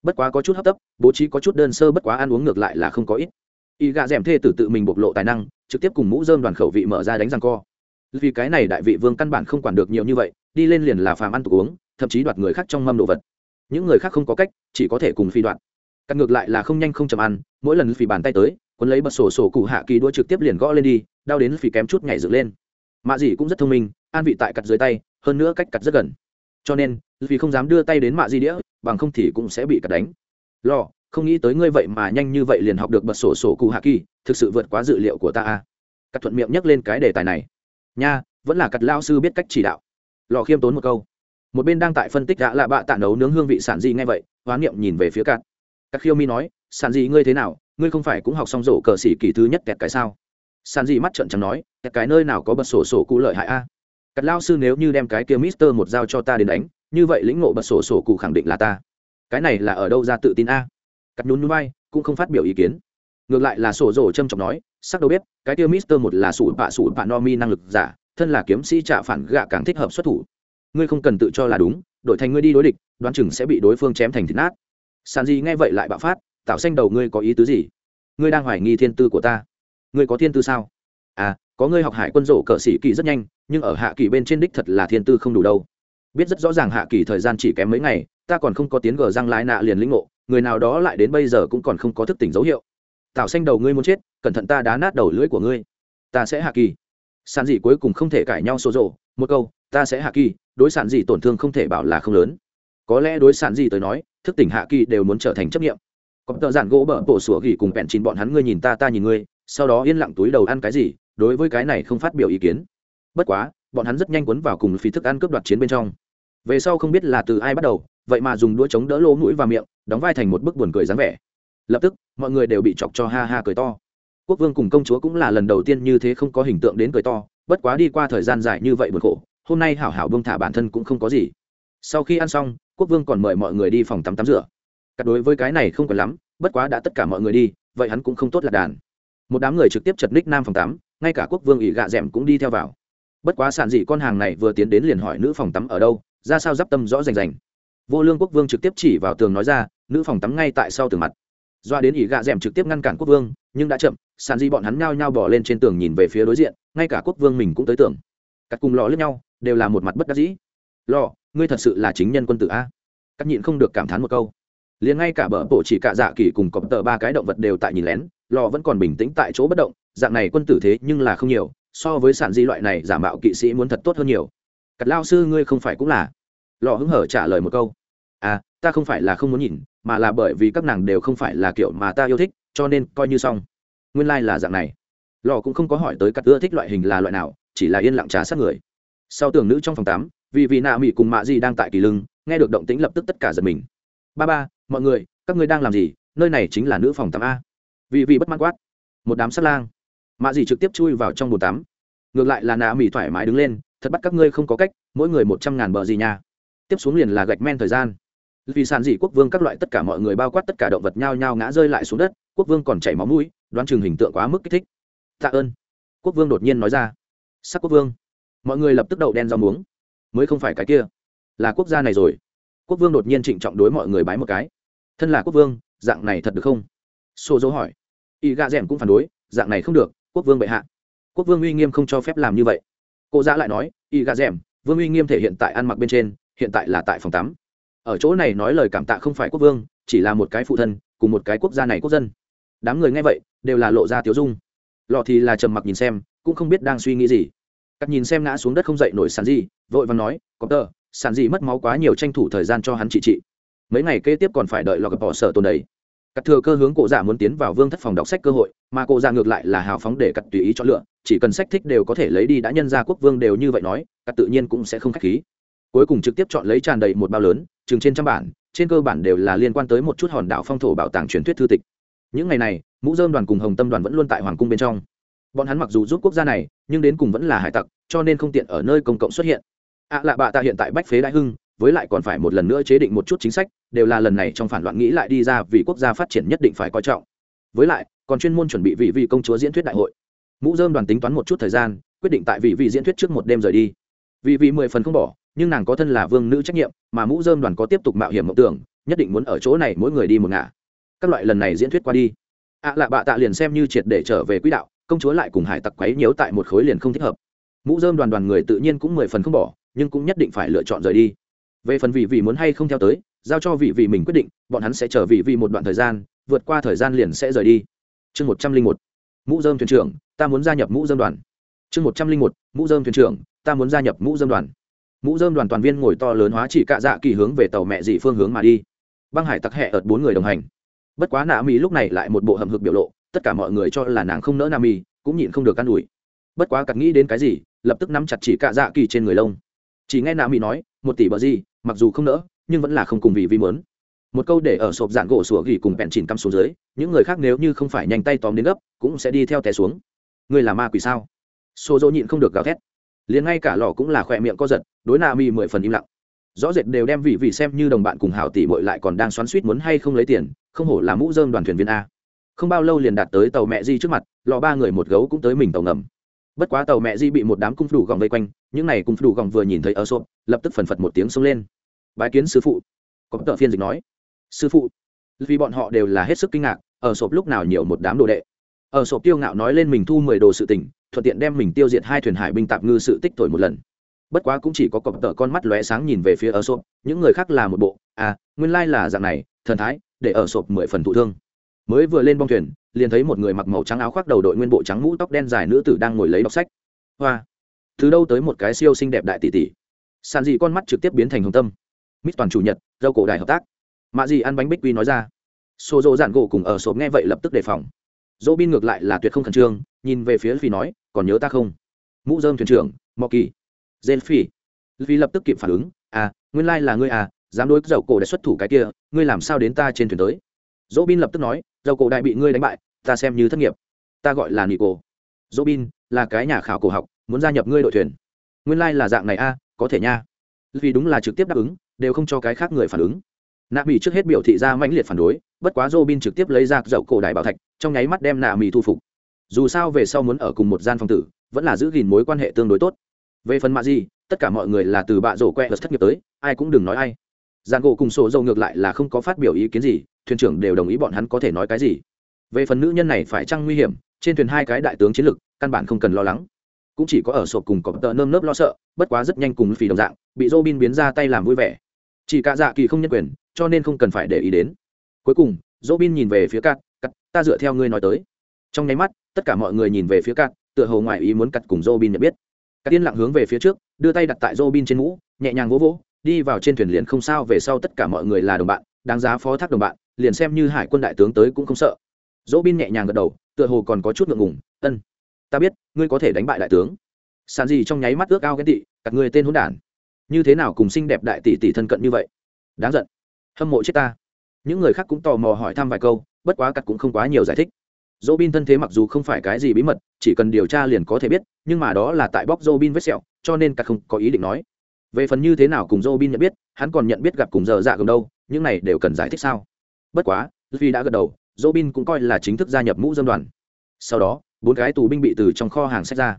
Bất quá có chút hấp tấp, bố trí có chút đơn sơ bất quá ăn uống ngược lại là không có ít. Y gạ d thê tử tự mình bộc lộ tài năng, trực tiếp cùng mũ dơm đoàn khẩu vị mở ra đánh răng co. Vì cái này đại vị vương căn bản không quản được nhiều như vậy đi lên liền là phàm ăn tục uống, thậm chí đoạt người khác trong mâm đồ vật. Những người khác không có cách, chỉ có thể cùng phi đoạn. Cắt ngược lại là không nhanh không chậm ăn, mỗi lần phi bàn tay tới quân lấy bật sổ sổ cụ hạ kỳ đua trực tiếp liền gõ lên đi, đau đến phi kém chút nhảy dựng lên. Mạ dì cũng rất thông minh, an vị tại cặt dưới tay, hơn nữa cách cặt rất gần. Cho nên vì không dám đưa tay đến mạ di đĩa, bằng không thì cũng sẽ bị cặt đánh. Lo không nghĩ tới ngươi vậy mà nhanh như vậy liền học được bật sổ sổ cụ hạ kỳ, thực sự vượt quá dự liệu của ta a. Cắt thuận miệng nhắc lên cái đề tài này. Nha, vẫn là cắt lao sư biết cách chỉ đạo lò khiêm tốn một câu. Một bên đang tại phân tích đã lạ bạ tạ nấu nướng hương vị sản dị ngay vậy, hoán niệm nhìn về phía cắt các khiêu mi nói, sản dị ngươi thế nào? Ngươi không phải cũng học xong rổ cờ xỉ kỳ thứ nhất kẹt cái sao? Sản dị mắt trận chẳng nói, kẹt cái nơi nào có bật sổ sổ cụ lợi hại a? Cắt lao sư nếu như đem cái kia mister một dao cho ta đến đánh, như vậy lĩnh ngộ bật sổ sổ cụ khẳng định là ta. Cái này là ở đâu ra tự tin a? Cắt nhún núi bay cũng không phát biểu ý kiến. Ngược lại là sổ rổ châm trọng nói, sắc đâu biết, cái kia mister một là sủ bạ sủ bạ no mi năng lực giả thân là kiếm sĩ trả phản gạ càng thích hợp xuất thủ. Ngươi không cần tự cho là đúng, đội thành ngươi đi đối địch, đoán chừng sẽ bị đối phương chém thành thịt nát. Sàn gì nghe vậy lại bạo phát tạo xanh đầu ngươi có ý tứ gì? Ngươi đang hoài nghi thiên tư của ta. Ngươi có thiên tư sao? À có ngươi học hải quân rổ cờ sĩ kỳ rất nhanh, nhưng ở hạ kỳ bên trên đích thật là thiên tư không đủ đâu. Biết rất rõ ràng hạ kỳ thời gian chỉ kém mấy ngày, ta còn không có tiếng gờ răng lái nạ liền lĩnh ngộ, người nào đó lại đến bây giờ cũng còn không có thức tỉnh dấu hiệu. Tạo xanh đầu ngươi muốn chết, cẩn thận ta đá nát đầu lưỡi của ngươi. Ta sẽ hạ kỳ sản dị cuối cùng không thể cãi nhau xô rộ. Một câu, ta sẽ hạ kỳ, đối sản dị tổn thương không thể bảo là không lớn. Có lẽ đối sản dị tới nói, thức tỉnh hạ kỳ đều muốn trở thành chấp nghiệm. Có tờ giản gỗ bở bộ sủa gỉ cùng bẹn chín bọn hắn ngươi nhìn ta ta nhìn ngươi, sau đó yên lặng túi đầu ăn cái gì, đối với cái này không phát biểu ý kiến. Bất quá, bọn hắn rất nhanh quấn vào cùng phí thức ăn cướp đoạt chiến bên trong. Về sau không biết là từ ai bắt đầu, vậy mà dùng đũa chống đỡ lỗ mũi và miệng, đóng vai thành một bức buồn cười dáng vẻ. Lập tức, mọi người đều bị chọc cho ha ha cười to quốc vương cùng công chúa cũng là lần đầu tiên như thế không có hình tượng đến cười to, bất quá đi qua thời gian dài như vậy buồn khổ, hôm nay hảo hảo bông thả bản thân cũng không có gì. Sau khi ăn xong, quốc vương còn mời mọi người đi phòng tắm tắm rửa. Cắt đối với cái này không còn lắm, bất quá đã tất cả mọi người đi, vậy hắn cũng không tốt là đàn. Một đám người trực tiếp chật ních nam phòng tắm, ngay cả quốc vương ỉ gạ d ẻ m cũng đi theo vào. Bất quá sản dị con hàng này vừa tiến đến liền hỏi nữ phòng tắm ở đâu, ra sao d i p tâm rõ rành rành. Vô lương quốc vương trực tiếp chỉ vào tường nói ra, nữ phòng tắm ngay tại sau tường mặt doa đến ỉ gạ d è m trực tiếp ngăn cản quốc vương, nhưng đã chậm, Sàn Di bọn hắn nhao nhao bỏ lên trên tường nhìn về phía đối diện, ngay cả quốc vương mình cũng tới tường. Cắt cùng lò lướt nhau, đều là một mặt bất đắc dĩ. Lò, ngươi thật sự là chính nhân quân tử a? Cắt nhịn không được cảm thán một câu. Liền ngay cả bờ bộ chỉ cả dạ kỳ cùng cọp tờ ba cái động vật đều tại nhìn lén, lò vẫn còn bình tĩnh tại chỗ bất động, dạng này quân tử thế nhưng là không nhiều, so với sản di loại này giả mạo kỵ sĩ muốn thật tốt hơn nhiều. Cắt lao sư ngươi không phải cũng là? Lò hứng hở trả lời một câu. À ta không phải là không muốn nhìn mà là bởi vì các nàng đều không phải là kiểu mà ta yêu thích, cho nên coi như xong. Nguyên lai、like、là dạng này. Lò cũng không có hỏi tới các ưa thích loại hình là loại nào, chỉ là yên lặng trà sát người. Sau tường nữ trong phòng tám vì vì nạ mỹ cùng mạ di đang tại kỳ lưng, nghe được động tĩnh lập tức tất cả giật mình. Ba ba, mọi người, các ngươi đang làm gì? Nơi này chính là nữ phòng tắm a. Vì vì bất mãn quát. Một đám sát lang. Mạ di trực tiếp chui vào trong bồn tắm. Ngược lại là nạ mỹ thoải mái đứng lên, thật bắt các ngươi không có cách, mỗi người một trăm ngàn bờ gì nha. Tiếp xuống liền là gạch men thời gian vì sàn dị quốc vương các loại tất cả mọi người bao quát tất cả động vật nhao nhao ngã rơi lại xuống đất, quốc vương còn chảy máu mũi, đoán chừng hình tượng quá mức kích thích. Tạ ơn. Quốc vương đột nhiên nói ra. Sắc quốc vương. Mọi người lập tức đậu đen rau muống. Mới không phải cái kia. Là quốc gia này rồi. Quốc vương đột nhiên trịnh trọng đối mọi người bái một cái. Thân là quốc vương, dạng này thật được không? Xô dỗ hỏi. Y gà rèm cũng phản đối, dạng này không được, quốc vương bệ hạ. Quốc vương uy nghiêm không cho phép làm như vậy. Cô giã lại nói, y gà rèm vương uy nghiêm thể hiện tại ăn mặc bên trên, hiện tại là tại phòng tắm ở chỗ này nói lời cảm tạ không phải quốc vương, chỉ là một cái phụ thân, cùng một cái quốc gia này quốc dân. Đám người nghe vậy, đều là lộ ra tiếu dung. Lọ thì là trầm mặc nhìn xem, cũng không biết đang suy nghĩ gì. Cắt nhìn xem ngã xuống đất không dậy nổi sàn gì vội và nói có tờ sàn gì mất máu quá nhiều tranh thủ thời gian cho hắn trị trị. Mấy ngày kế tiếp còn phải đợi lọ gặp bỏ sở tồn đấy cắt thừa cơ hướng cổ giả muốn tiến vào vương thất phòng đọc sách cơ hội, mà cổ giả ngược lại là hào phóng để cắt tùy ý chọn lựa, chỉ cần sách thích đều có thể lấy đi đã nhân ra quốc vương đều như vậy nói, cắt tự nhiên cũng sẽ không khách khí cuối cùng trực tiếp chọn lấy tràn đầy một bao lớn, chừng trên trăm bản, trên cơ bản đều là liên quan tới một chút hòn đảo phong thổ bảo tàng truyền thuyết thư tịch. Những ngày này, mũ dơm đoàn cùng hồng tâm đoàn vẫn luôn tại hoàng cung bên trong. Bọn hắn mặc dù giúp quốc gia này, nhưng đến cùng vẫn là hải tặc, cho nên không tiện ở nơi công cộng xuất hiện. Ạ à lạ bạ ta hiện tại bách phế đại hưng, với lại còn phải một lần nữa chế định một chút chính sách, đều là lần này trong phản loạn nghĩ lại đi ra vì quốc gia phát triển nhất định phải coi trọng. Với lại, còn chuyên môn chuẩn bị vị vị công chúa diễn thuyết đại hội. Mũ dơm đoàn tính toán một chút thời gian, quyết định tại vị vị diễn thuyết trước một đêm rời đi. Vị vị mười phần không bỏ nhưng nàng có thân là vương nữ trách nhiệm, mà mũ dơm đoàn có tiếp tục mạo hiểm mộng tưởng, nhất định muốn ở chỗ này mỗi người đi một ngả. Các loại lần này diễn thuyết qua đi. Ạ à lạ bạ tạ liền xem như triệt để trở về quỹ đạo, công chúa lại cùng hải tặc quấy nhiễu tại một khối liền không thích hợp. Mũ dơm đoàn đoàn người tự nhiên cũng mười phần không bỏ, nhưng cũng nhất định phải lựa chọn rời đi. Về phần vị vị muốn hay không theo tới, giao cho vị vị mình quyết định, bọn hắn sẽ chờ vị vị một đoạn thời gian, vượt qua thời gian liền sẽ rời đi. Chương một trăm linh một, mũ dơm thuyền trưởng, ta muốn gia nhập mũ dơm đoàn. Chương một trăm linh một, mũ dơm thuyền trưởng, ta muốn gia nhập mũ dơm đoàn mũ dơm đoàn toàn viên ngồi to lớn hóa chỉ cạ dạ kỳ hướng về tàu mẹ dị phương hướng mà đi. Băng hải tặc hẹ ợt bốn người đồng hành. Bất quá nạ mỹ lúc này lại một bộ hầm hực biểu lộ, tất cả mọi người cho là nàng không nỡ nam mỹ cũng nhịn không được can ủi. Bất quá cặt nghĩ đến cái gì, lập tức nắm chặt chỉ cạ dạ kỳ trên người lông. Chỉ nghe nạ mỹ nói, một tỷ bờ gì, mặc dù không nỡ, nhưng vẫn là không cùng vì vi mớn một câu để ở sộp dạng gỗ sủa gỉ cùng bẹn chìn căm xuống dưới, những người khác nếu như không phải nhanh tay tóm đến gấp, cũng sẽ đi theo té xuống. Người là ma quỷ sao? Xô dỗ nhịn không được gào thét liền ngay cả lò cũng là khỏe miệng co giật, đối nạ mỹ mười phần im lặng. Rõ rệt đều đem vị vị xem như đồng bạn cùng hảo tỷ bội lại còn đang xoắn suýt muốn hay không lấy tiền, không hổ là mũ dơm đoàn thuyền viên a. Không bao lâu liền đạt tới tàu mẹ di trước mặt, lò ba người một gấu cũng tới mình tàu ngầm. Bất quá tàu mẹ di bị một đám cung đủ gòng vây quanh, những này cung đủ gòng vừa nhìn thấy ở sộp, lập tức phần phật một tiếng xông lên. Bái kiến sư phụ. Có tợ phiên dịch nói. Sư phụ. Vì bọn họ đều là hết sức kinh ngạc, ở sộp lúc nào nhiều một đám đồ đệ ở sộp tiêu ngạo nói lên mình thu mười đồ sự tỉnh thuận tiện đem mình tiêu diệt hai thuyền hải binh tạp ngư sự tích thổi một lần. Bất quá cũng chỉ có cọp tợ con mắt lóe sáng nhìn về phía ở sộp, những người khác là một bộ à nguyên lai là dạng này, thần thái, để ở sộp mười phần thụ thương. Mới vừa lên bong thuyền, liền thấy một người mặc màu trắng áo khoác đầu đội nguyên bộ trắng mũ tóc đen dài nữ tử đang ngồi lấy đọc sách. Hoa, từ đâu tới một cái siêu xinh đẹp đại tỷ tỷ? Sàn dị con mắt trực tiếp biến thành hồng tâm. Mít toàn chủ nhật, dâu cổ đài hợp tác. Mạ gì ăn bánh bích quy nói ra. Xô rộ dạn gỗ cùng ở sộp nghe vậy lập tức đề phòng dỗ bin ngược lại là tuyệt không khẩn trương nhìn về phía phi nói còn nhớ ta không? Mũ dơm thuyền trưởng mọ kỳ dên phi phi lập tức kịp phản ứng à nguyên lai là ngươi à dám đối dầu cổ đã xuất thủ cái kia ngươi làm sao đến ta trên thuyền tới? Dỗ bin lập tức nói dầu cổ đại bị ngươi đánh bại ta xem như thất nghiệp. Ta gọi là nico dỗ bin là cái nhà khảo cổ học muốn gia nhập ngươi đội thuyền. Nguyên lai là dạng này a à, có thể nha. Vì đúng là trực tiếp đáp ứng đều không cho cái khác người phản ứng nạ mỹ trước hết biểu thị ra mãnh liệt phản đối, bất quá dô bin trực tiếp lấy ra dậu cổ đại bảo thạch, trong nháy mắt đem nạ mỹ thu phục. Dù sao về sau muốn ở cùng một gian phòng tử, vẫn là giữ gìn mối quan hệ tương đối tốt. Về phần mạ gì tất cả mọi người là từ bạ rổ que thất nghiệp tới, ai cũng đừng nói ai. Giàn gỗ cùng sổ dâu ngược lại là không có phát biểu ý kiến gì, thuyền trưởng đều đồng ý bọn hắn có thể nói cái gì. Về phần nữ nhân này phải chăng nguy hiểm, trên thuyền hai cái đại tướng chiến lực, căn bản không cần lo lắng. Cũng chỉ có ở sộp cùng có tợ nơm nớp lo sợ, bất quá rất nhanh cùng phì đồng dạng, bị dô bin biến ra tay làm vui vẻ. Chỉ cả dạ kỳ không nhân quyền cho nên không cần phải để ý đến. Cuối cùng dỗ bin nhìn về phía cát cắt ta dựa theo ngươi nói tới. Trong nháy mắt, tất cả mọi người nhìn về phía cát, tựa hồ ngoại ý muốn cắt cùng dỗ bin nhận biết. Cắt tiên lặng hướng về phía trước, đưa tay đặt tại dỗ bin trên mũ, nhẹ nhàng vỗ vỗ, đi vào trên thuyền liền không sao, về sau tất cả mọi người là đồng bạn, đáng giá phó thác đồng bạn, liền xem như hải quân đại tướng tới cũng không sợ. Dỗ bin nhẹ nhàng gật đầu, tựa hồ còn có chút ngượng ngùng, ân, ta biết, ngươi có thể đánh bại đại tướng. Sàn gì trong nháy mắt ước ao ghen tị cặp người tên hôn đản, như thế nào cùng xinh đẹp đại tỷ tỷ thân cận như vậy? Đáng giận hâm mộ chết ta. Những người khác cũng tò mò hỏi thăm vài câu, bất quá cắt cũng không quá nhiều giải thích. Dỗ bin thân thế mặc dù không phải cái gì bí mật, chỉ cần điều tra liền có thể biết, nhưng mà đó là tại bóc dỗ bin vết sẹo, cho nên cắt không có ý định nói. Về phần như thế nào cùng dỗ bin nhận biết, hắn còn nhận biết gặp cùng giờ dạ gần đâu, những này đều cần giải thích sao? Bất quá vì đã gật đầu dỗ bin cũng coi là chính thức gia nhập mũ dân đoàn. Sau đó, bốn cái tù binh bị từ trong kho hàng xét ra.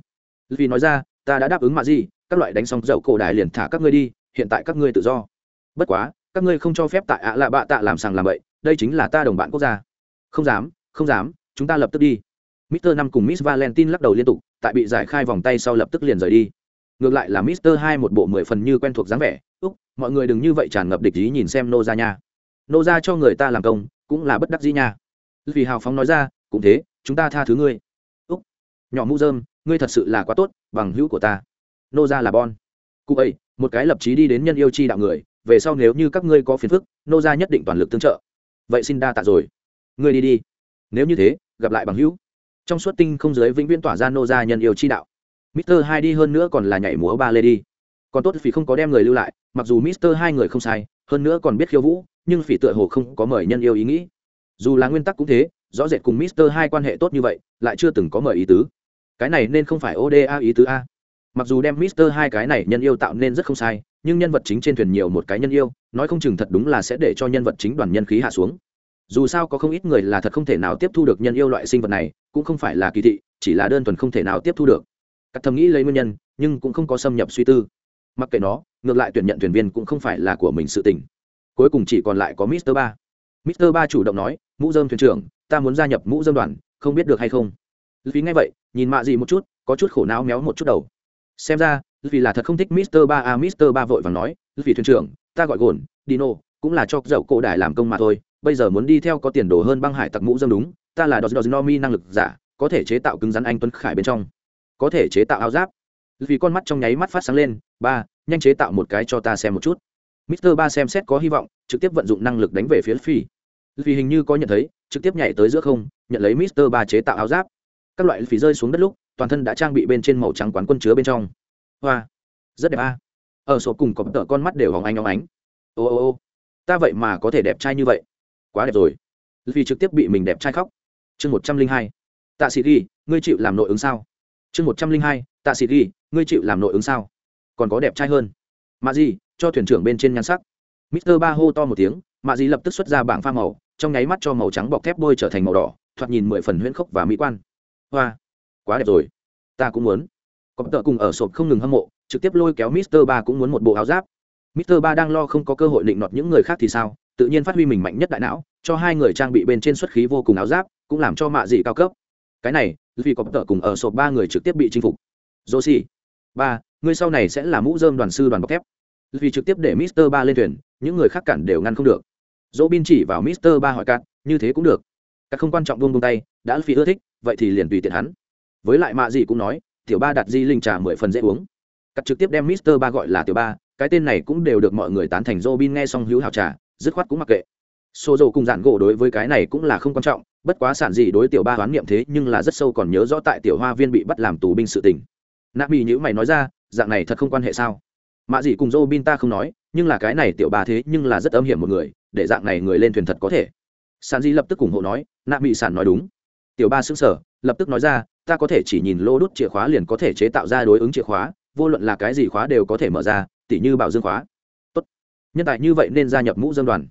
Vì nói ra, ta đã đáp ứng mạ gì các loại đánh xong dậu cổ đại liền thả các ngươi đi, hiện tại các ngươi tự do. Bất quá các ngươi không cho phép tại ạ à lạ bạ tạ làm sàng làm bậy đây chính là ta đồng bạn quốc gia không dám không dám chúng ta lập tức đi Mister năm cùng Miss Valentine lắc đầu liên tục, tại bị giải khai vòng tay sau lập tức liền rời đi. Ngược lại là Mister hai một bộ mười phần như quen thuộc dáng vẻ, "Úc, mọi người đừng như vậy tràn ngập địch ý nhìn xem nô gia nha. Nô gia cho người ta làm công, cũng là bất đắc dĩ nha." Vì hào phóng nói ra, "Cũng thế, chúng ta tha thứ ngươi." "Úc, nhỏ mũ dơm, ngươi thật sự là quá tốt, bằng hữu của ta." Nô gia là Bon. Cụ ấy, một cái lập chí đi đến nhân yêu chi đạo người, về sau nếu như các ngươi có phiền phức, nô Ra nhất định toàn lực tương trợ. Vậy xin đa tạ rồi. Ngươi đi đi. Nếu như thế, gặp lại bằng hữu trong suốt tinh không giới vĩnh viễn tỏa ra nô Ra nhân yêu chi đạo mister hai đi hơn nữa còn là nhảy múa ba lê đi còn tốt vì không có đem người lưu lại mặc dù mister hai người không sai hơn nữa còn biết khiêu vũ nhưng phỉ tựa hồ không có mời nhân yêu ý nghĩ dù là nguyên tắc cũng thế rõ rệt cùng mister hai quan hệ tốt như vậy lại chưa từng có mời ý tứ cái này nên không phải oda ý tứ a mặc dù đem mister hai cái này nhân yêu tạo nên rất không sai nhưng nhân vật chính trên thuyền nhiều một cái nhân yêu, nói không chừng thật đúng là sẽ để cho nhân vật chính đoàn nhân khí hạ xuống. Dù sao có không ít người là thật không thể nào tiếp thu được nhân yêu loại sinh vật này, cũng không phải là kỳ thị, chỉ là đơn thuần không thể nào tiếp thu được. Các thầm nghĩ lấy nguyên nhân, nhưng cũng không có xâm nhập suy tư. Mặc kệ nó, ngược lại tuyển nhận thuyền viên cũng không phải là của mình sự tình. Cuối cùng chỉ còn lại có mister ba. Mister ba chủ động nói, mũ dơm thuyền trưởng, ta muốn gia nhập mũ dơm đoàn, không biết được hay không? Vì ngay vậy, nhìn mạ gì một chút, có chút khổ não méo một chút đầu. Xem ra vì là thật không thích mister ba a, mister ba vội vàng nói vì thuyền trưởng, ta gọi gồn, dino, cũng là cho dậu cổ đài làm công mà thôi. Bây giờ muốn đi theo có tiền đồ hơn băng hải tặc mũ dâm đúng, ta là đos nomi năng lực giả, có thể chế tạo cứng rắn anh tuấn khải bên trong. Có thể chế tạo áo giáp. Vì con mắt trong nháy mắt phát sáng lên, ba, nhanh chế tạo một cái cho ta xem một chút. Mister ba xem xét có hy vọng, trực tiếp vận dụng năng lực đánh về phía phi vì hình như có nhận thấy, trực tiếp nhảy tới giữa không, nhận lấy mister ba chế tạo áo giáp. Các loại phí rơi xuống đất lúc, toàn thân đã trang bị bên trên màu trắng quán quân chứa bên trong hoa. Rất đẹp a. Ở sổ cùng có tợ con mắt đều hóng ánh hóng ánh. Ô ô ô. Ta vậy mà có thể đẹp trai như vậy. Quá đẹp rồi. Vì trực tiếp bị mình đẹp trai khóc. Chương một trăm linh hai. Tạ sĩ ghi, ngươi chịu làm nội ứng sao? Chương một trăm linh hai. Tạ sĩ ghi, ngươi chịu làm nội ứng sao? Còn có đẹp trai hơn. Mạ gì cho thuyền trưởng bên trên nhan sắc. Mister ba hô to một tiếng, mạ gì lập tức xuất ra bảng pha màu, trong nháy mắt cho màu trắng bọc thép bôi trở thành màu đỏ, thoạt nhìn mười phần huyễn khốc và mỹ quan. Hoa. Quá đẹp rồi. Ta cũng muốn có tợ cùng ở sộp không ngừng hâm mộ, trực tiếp lôi kéo mister ba cũng muốn một bộ áo giáp. Mister ba đang lo không có cơ hội định nọt những người khác thì sao? Tự nhiên phát huy mình mạnh nhất đại não, cho hai người trang bị bên trên xuất khí vô cùng áo giáp, cũng làm cho mạ dị cao cấp. Cái này vì có tợ cùng ở sộp ba người trực tiếp bị chinh phục. Joshi, ba người sau này sẽ là mũ dơm đoàn sư đoàn bọc thép. Vì trực tiếp để mister ba lên thuyền, những người khác cản đều ngăn không được. Dỗ bin chỉ vào mister ba hỏi cạn, như thế cũng được. Các không quan trọng buông buông tay, đã phi ưa thích, vậy thì liền tùy tiện hắn. Với lại mạ dị cũng nói tiểu ba đặt di linh trà mười phần dễ uống. Cắt trực tiếp đem mister ba gọi là tiểu ba, cái tên này cũng đều được mọi người tán thành robin nghe xong hữu hào trà, dứt khoát cũng mặc kệ. Xô dầu cùng dạn gỗ đối với cái này cũng là không quan trọng, bất quá sản gì đối tiểu ba hoán niệm thế nhưng là rất sâu còn nhớ rõ tại tiểu hoa viên bị bắt làm tù binh sự tình. Nạp bị nhữ mày nói ra, dạng này thật không quan hệ sao? Mạ dị cùng Robin ta không nói, nhưng là cái này tiểu ba thế nhưng là rất âm hiểm một người, để dạng này người lên thuyền thật có thể. Sản di lập tức ủng hộ nói nạp bị sản nói đúng. Tiểu ba xứng sở lập tức nói ra ta có thể chỉ nhìn lô đốt chìa khóa liền có thể chế tạo ra đối ứng chìa khóa, vô luận là cái gì khóa đều có thể mở ra, tỉ như bảo dương khóa. Tốt. nhân tài như vậy nên gia nhập mũ dân đoàn.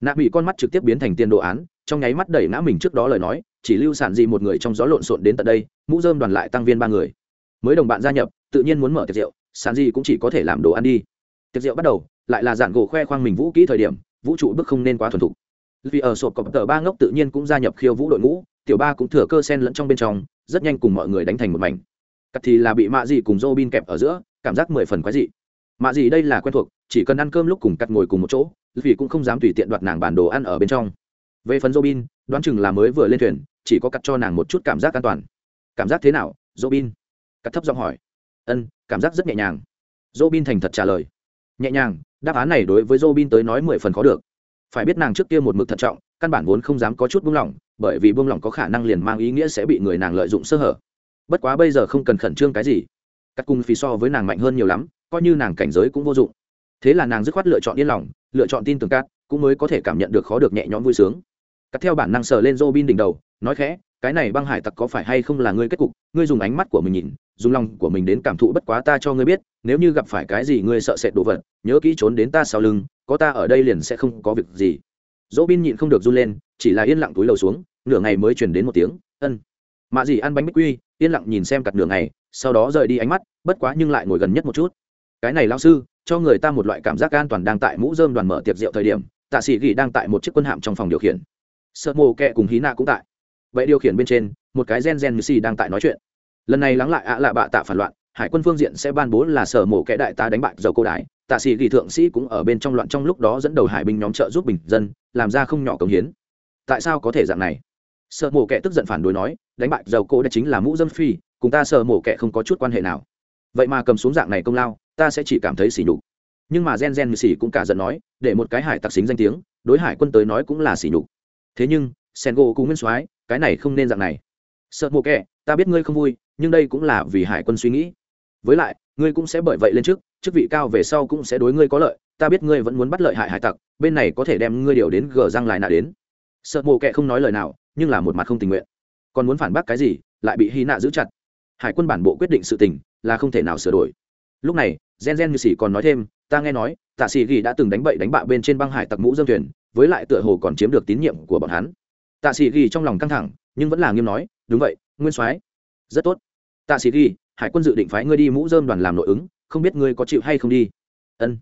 Nạ mỹ con mắt trực tiếp biến thành tiền đồ án, trong nháy mắt đẩy ngã mình trước đó lời nói, chỉ lưu sản gì một người trong gió lộn xộn đến tận đây, mũ dơm đoàn lại tăng viên ba người. Mới đồng bạn gia nhập, tự nhiên muốn mở tiệc rượu, sản gì cũng chỉ có thể làm đồ ăn đi. Tiệc rượu bắt đầu, lại là dạn gỗ khoe khoang mình vũ kỹ thời điểm, vũ trụ bước không nên quá thuần thục. Vì ở sộp cọp tờ ba ngốc tự nhiên cũng gia nhập khiêu vũ đội ngũ tiểu ba cũng thừa cơ sen lẫn trong bên trong, rất nhanh cùng mọi người đánh thành một mảnh. Cắt thì là bị mạ dị cùng dô bin kẹp ở giữa, cảm giác mười phần quái dị. Mạ dị đây là quen thuộc, chỉ cần ăn cơm lúc cùng cắt ngồi cùng một chỗ, vì cũng không dám tùy tiện đoạt nàng bản đồ ăn ở bên trong. Về phần robin đoán chừng là mới vừa lên thuyền, chỉ có cắt cho nàng một chút cảm giác an toàn. Cảm giác thế nào robin cắt thấp giọng hỏi. Ân, cảm giác rất nhẹ nhàng. Robin thành thật trả lời. Nhẹ nhàng, đáp án này đối với robin tới nói mười phần khó được. Phải biết nàng trước kia một mực thận trọng, căn bản vốn không dám có chút buông lỏng bởi vì buông lỏng có khả năng liền mang ý nghĩa sẽ bị người nàng lợi dụng sơ hở. Bất quá bây giờ không cần khẩn trương cái gì. Cắt cung phí so với nàng mạnh hơn nhiều lắm, coi như nàng cảnh giới cũng vô dụng. Thế là nàng dứt khoát lựa chọn yên lòng, lựa chọn tin tưởng cát cũng mới có thể cảm nhận được khó được nhẹ nhõm vui sướng. Cắt theo bản năng sờ lên Robin đỉnh đầu, nói khẽ, cái này băng hải tặc có phải hay không là ngươi kết cục? Ngươi dùng ánh mắt của mình nhìn, dùng lòng của mình đến cảm thụ bất quá ta cho ngươi biết, nếu như gặp phải cái gì ngươi sợ sệt đồ vật, nhớ kỹ trốn đến ta sau lưng, có ta ở đây liền sẽ không có việc gì dỗ bin nhịn không được run lên, chỉ là yên lặng túi lầu xuống, nửa ngày mới truyền đến một tiếng, ân. Mạ gì ăn bánh bích quy, yên lặng nhìn xem cặt nửa ngày, sau đó rời đi ánh mắt, bất quá nhưng lại ngồi gần nhất một chút. Cái này lao sư, cho người ta một loại cảm giác an toàn đang tại mũ dơm đoàn mở tiệc rượu thời điểm, tạ sĩ ghi đang tại một chiếc quân hạm trong phòng điều khiển. Sợ mồ kẹ cùng hí nạ cũng tại. Vậy điều khiển bên trên, một cái gen gen như xì đang tại nói chuyện. Lần này lắng lại ạ lạ bạ tạ phản loạn, hải quân phương diện sẽ ban bố là sở mổ kẽ đại tá đánh bại dầu cô đái tạ sĩ ghi thượng sĩ cũng ở bên trong loạn trong lúc đó dẫn đầu hải binh nhóm trợ giúp bình dân, làm ra không nhỏ công hiến. Tại sao có thể dạng này? Sợ mổ kẻ tức giận phản đối nói, đánh bại dầu cổ đã chính là mũ dâm phi, cùng ta sợ mổ kẻ không có chút quan hệ nào. Vậy mà cầm xuống dạng này công lao, ta sẽ chỉ cảm thấy sỉ nhục. Nhưng mà gen gen như sỉ cũng cả giận nói, để một cái hải tặc xính danh tiếng, đối hải quân tới nói cũng là sỉ nhục. Thế nhưng, sen gỗ cũng nguyên soái, cái này không nên dạng này. Sợ mổ kệ, ta biết ngươi không vui, nhưng đây cũng là vì hải quân suy nghĩ. Với lại, ngươi cũng sẽ bởi vậy lên trước chức vị cao về sau cũng sẽ đối ngươi có lợi, ta biết ngươi vẫn muốn bắt lợi hại hải tặc, bên này có thể đem ngươi điều đến gờ răng lại nạ đến. Sợ mộ kệ không nói lời nào, nhưng là một mặt không tình nguyện. Còn muốn phản bác cái gì, lại bị hy nạ giữ chặt. Hải quân bản bộ quyết định sự tình, là không thể nào sửa đổi. Lúc này, gen gen như sĩ còn nói thêm, ta nghe nói, tạ sĩ ghi đã từng đánh bậy đánh bạ bên trên băng hải tặc mũ dương thuyền, với lại tựa hồ còn chiếm được tín nhiệm của bọn hắn. Tạ sĩ ghi trong lòng căng thẳng, nhưng vẫn là nghiêm nói, đúng vậy, nguyên soái. Rất tốt. Tạ sĩ ghi hải quân dự định phái ngươi đi mũ dơm đoàn làm nội ứng không biết ngươi có chịu hay không đi. Ân.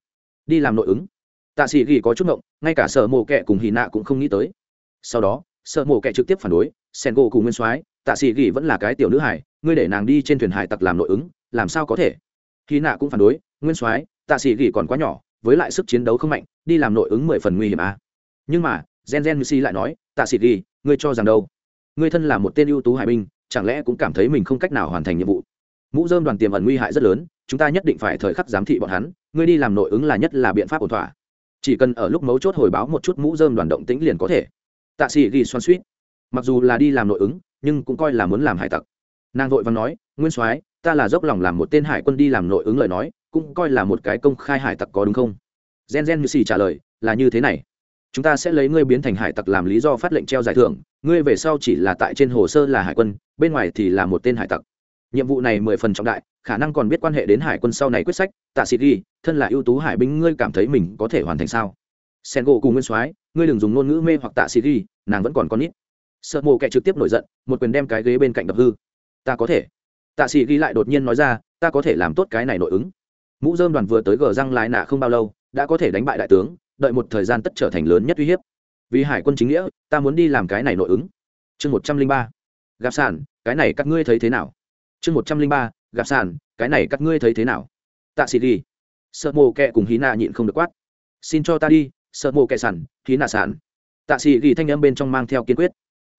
Đi làm nội ứng. Tạ sĩ ghi có chút ngộng, ngay cả sở mộ kệ cùng hì nạ cũng không nghĩ tới. Sau đó, sở mộ kệ trực tiếp phản đối, sen gỗ cùng nguyên soái, tạ sĩ ghi vẫn là cái tiểu nữ hải ngươi để nàng đi trên thuyền hải tặc làm nội ứng, làm sao có thể? Hì nạ cũng phản đối, nguyên soái, tạ sĩ ghi còn quá nhỏ, với lại sức chiến đấu không mạnh, đi làm nội ứng mười phần nguy hiểm à. nhưng mà, gen gen si lại nói, tạ sĩ ghi ngươi cho rằng đâu? Ngươi thân là một tên ưu tú hải binh, chẳng lẽ cũng cảm thấy mình không cách nào hoàn thành nhiệm vụ? Mũ dơm đoàn tiềm ẩn nguy hại rất lớn chúng ta nhất định phải thời khắc giám thị bọn hắn, ngươi đi làm nội ứng là nhất là biện pháp ổn thỏa. Chỉ cần ở lúc mấu chốt hồi báo một chút mũ dơm đoàn động tĩnh liền có thể. Tạ sĩ ghi xoan suýt. Mặc dù là đi làm nội ứng, nhưng cũng coi là muốn làm hải tặc. Nàng vội văn nói, nguyên soái, ta là dốc lòng làm một tên hải quân đi làm nội ứng lời nói, cũng coi là một cái công khai hải tặc có đúng không? Gen gen như xì trả lời, là như thế này. Chúng ta sẽ lấy ngươi biến thành hải tặc làm lý do phát lệnh treo giải thưởng, ngươi về sau chỉ là tại trên hồ sơ là hải quân, bên ngoài thì là một tên hải tặc nhiệm vụ này mười phần trọng đại, khả năng còn biết quan hệ đến hải quân sau này quyết sách. Tạ sĩ ghi, thân là ưu tú hải binh, ngươi cảm thấy mình có thể hoàn thành sao? Sen gỗ cùng nguyên soái, ngươi đừng dùng ngôn ngữ mê hoặc tạ sĩ ghi, nàng vẫn còn con nít. Sợ mộ kẻ trực tiếp nổi giận, một quyền đem cái ghế bên cạnh đập hư. Ta có thể. Tạ sĩ ghi lại đột nhiên nói ra, ta có thể làm tốt cái này nội ứng. Mũ dơm đoàn vừa tới gờ răng lái nạ không bao lâu, đã có thể đánh bại đại tướng, đợi một thời gian tất trở thành lớn nhất uy hiếp. Vì hải quân chính nghĩa, ta muốn đi làm cái này nội ứng. Chương một trăm linh ba. Gặp sản cái này các ngươi thấy thế nào? Chương một trăm linh ba, gặp sản cái này các ngươi thấy thế nào? Tạ sĩ ghi. Sợ mồ kẹ cùng hí nạ nhịn không được quát. Xin cho ta đi, sợ mồ kẹ sản hí nạ sản tạ sĩ ghi thanh âm bên trong mang theo kiên quyết.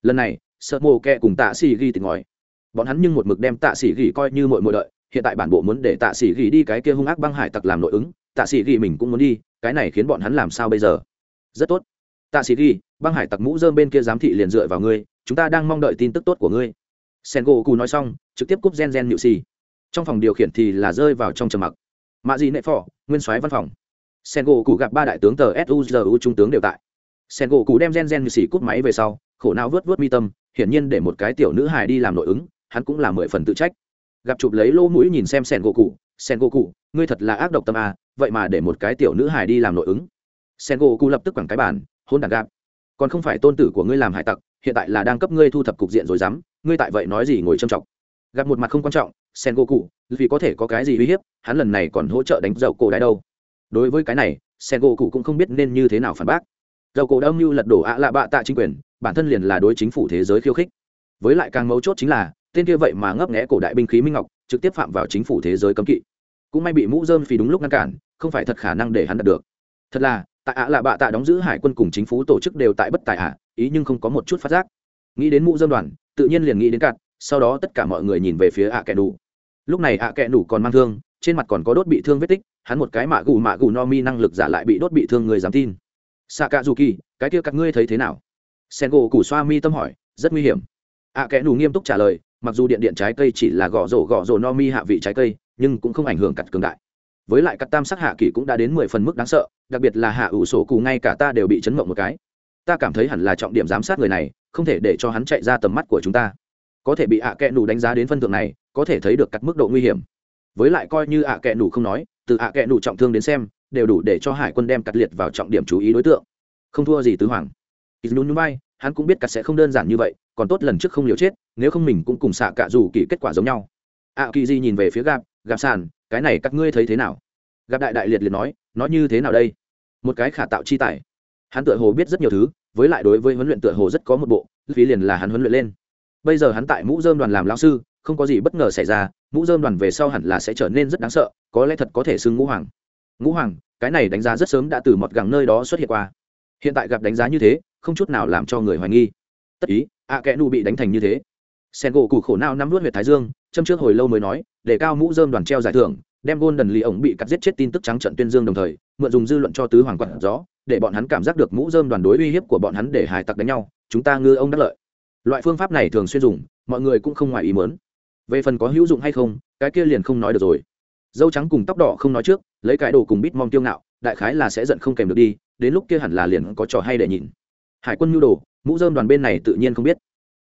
Lần này, sợ mồ kẹ cùng tạ sĩ ghi tỉnh ngòi bọn hắn nhưng một mực đem tạ sĩ ghi coi như mội mội đợi, hiện tại bản bộ muốn để tạ sĩ ghi đi cái kia hung ác băng hải tặc làm nội ứng, tạ sĩ ghi mình cũng muốn đi, cái này khiến bọn hắn làm sao bây giờ? Rất tốt. Tạ sĩ ghi, băng hải tặc mũ dơm bên kia giám thị liền dựa vào ngươi, chúng ta đang mong đợi tin tức tốt của ngươi sen gỗ cù nói xong, trực tiếp cúp gen gen nhự xì trong phòng điều khiển thì là rơi vào trong trầm mặc. Mạ dị nệ phò, nguyên soái văn phòng. Sen gỗ cù gặp ba đại tướng tờ suzu trung tướng đều tại. Sen gỗ cù đem gen gen nhự xì cúp máy về sau, khổ não vớt vớt mi tâm, hiển nhiên để một cái tiểu nữ hài đi làm nội ứng, hắn cũng là mười phần tự trách. Gặp chụp lấy lỗ mũi nhìn xem sen gỗ cụ sen gỗ cụ ngươi thật là ác độc tâm à vậy mà để một cái tiểu nữ hài đi làm nội ứng. Sen gỗ cụ lập tức quẳng cái bàn, hôn đàn gạp, còn không phải tôn tử của ngươi làm hải tặc hiện tại là đang cấp ngươi thu thập cục diện rồi dám, ngươi tại vậy nói gì ngồi trầm trọng gặp một mặt không quan trọng, sen gỗ cụ vì có thể có cái gì uy hiếp, hắn lần này còn hỗ trợ đánh dầu cổ đái đâu. Đối với cái này, sen gỗ cụ cũng không biết nên như thế nào phản bác. Dầu cổ đã âm mưu lật đổ ạ lạ bạ tạ chính quyền, bản thân liền là đối chính phủ thế giới khiêu khích. Với lại càng mấu chốt chính là, tên kia vậy mà ngấp nghẽ cổ đại binh khí minh ngọc, trực tiếp phạm vào chính phủ thế giới cấm kỵ. Cũng may bị mũ dơm phì đúng lúc ngăn cản, không phải thật khả năng để hắn đạt được. Thật là, tại ạ lạ bạ tạ đóng giữ hải quân cùng chính phủ tổ chức đều tại bất tài ạ ý nhưng không có một chút phát giác. Nghĩ đến mũ dơm đoàn tự nhiên liền nghĩ đến cạn sau đó tất cả mọi người nhìn về phía ạ kẻ đủ lúc này ạ kẻ đủ còn mang thương trên mặt còn có đốt bị thương vết tích hắn một cái mạ gù mạ gù no mi năng lực giả lại bị đốt bị thương người dám tin. Xạ cạ dù kỳ cái kia các ngươi thấy thế nào? Sen gỗ củ xoa mi tâm hỏi rất nguy hiểm. Ạ à, kẽ nghiêm túc trả lời mặc dù điện điện trái cây chỉ là gõ rổ gõ rổ no mi hạ vị trái cây nhưng cũng không ảnh hưởng cặt cường đại. Với lại cắt tam sắc hạ kỳ cũng đã đến mười phần mức đáng sợ đặc biệt là hạ ủ sổ cù ngay cả ta đều bị chấn mộng một cái ta cảm thấy hẳn là trọng điểm giám sát người này, không thể để cho hắn chạy ra tầm mắt của chúng ta. Có thể bị ạ à kẽ nù đánh giá đến phân thượng này, có thể thấy được cắt mức độ nguy hiểm. Với lại coi như ạ à kẽ nù không nói, từ ạ kẽ nù trọng thương đến xem, đều đủ để cho hải quân đem cắt liệt vào trọng điểm chú ý đối tượng. Không thua gì tứ hoàng. Ít nhún hắn cũng biết cắt sẽ không đơn giản như vậy, còn tốt lần trước không liều chết, nếu không mình cũng cùng xạ cả dù kỳ kết quả giống nhau. Ạ kỳ di nhìn về phía gạp gạp sàn, cái này các ngươi thấy thế nào? Gặp đại đại liệt liệt nói, nó như thế nào đây? Một cái khả tạo chi tài hắn tựa hồ biết rất nhiều thứ, với lại đối với huấn luyện tựa hồ rất có một bộ, phí liền là hắn huấn luyện lên. Bây giờ hắn tại mũ dơm đoàn làm lao sư, không có gì bất ngờ xảy ra, mũ dơm đoàn về sau hẳn là sẽ trở nên rất đáng sợ, có lẽ thật có thể xưng ngũ hoàng. Ngũ hoàng, cái này đánh giá rất sớm đã từ mọt gẳng nơi đó xuất hiện qua. Hiện tại gặp đánh giá như thế, không chút nào làm cho người hoài nghi. Tất ý, ạ kẽ nụ bị đánh thành như thế. Sen gỗ cụ khổ nào nắm luôn huyệt thái dương, châm trước hồi lâu mới nói, để cao mũ dơm đoàn treo giải thưởng đem gôn đần lì ổng bị cắt giết chết tin tức trắng trận tuyên dương đồng thời, mượn dùng dư luận cho tứ hoàng quận gió, để bọn hắn cảm giác được mũ rơm đoàn đối uy hiếp của bọn hắn để hải tặc đánh nhau, chúng ta ngư ông đắc lợi. Loại phương pháp này thường xuyên dùng, mọi người cũng không ngoài ý muốn. về phần có hữu dụng hay không, cái kia liền không nói được rồi. Dâu trắng cùng tóc đỏ không nói trước, lấy cái đồ cùng bít mong tiêu ngạo, đại khái là sẽ giận không kèm được đi, đến lúc kia hẳn là liền có trò hay để nhìn. Hải quân nhu đồ, mũ rơm đoàn bên này tự nhiên không biết.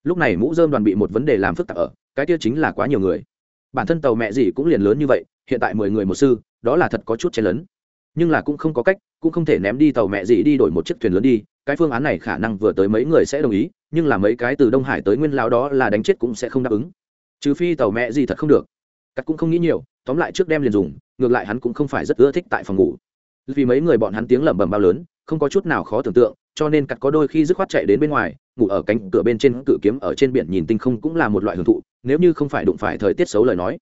Lúc này mũ rơm đoàn bị một vấn đề làm phức tạp ở, cái kia chính là quá nhiều người. Bản thân tàu mẹ gì cũng liền lớn như vậy hiện tại mười người một sư, đó là thật có chút chen lớn nhưng là cũng không có cách, cũng không thể ném đi tàu mẹ gì đi đổi một chiếc thuyền lớn đi, cái phương án này khả năng vừa tới mấy người sẽ đồng ý, nhưng là mấy cái từ đông hải tới nguyên lao đó là đánh chết cũng sẽ không đáp ứng. Trừ phi tàu mẹ gì thật không được. Cắt cũng không nghĩ nhiều, tóm lại trước đem liền dùng, ngược lại hắn cũng không phải rất ưa thích tại phòng ngủ. Vì mấy người bọn hắn tiếng lẩm bẩm bao lớn, không có chút nào khó tưởng tượng, cho nên cắt có đôi khi dứt khoát chạy đến bên ngoài, ngủ ở cánh cửa bên trên cự kiếm ở trên biển nhìn tinh không cũng là một loại hưởng thụ, nếu như không phải đụng phải thời tiết xấu lời nói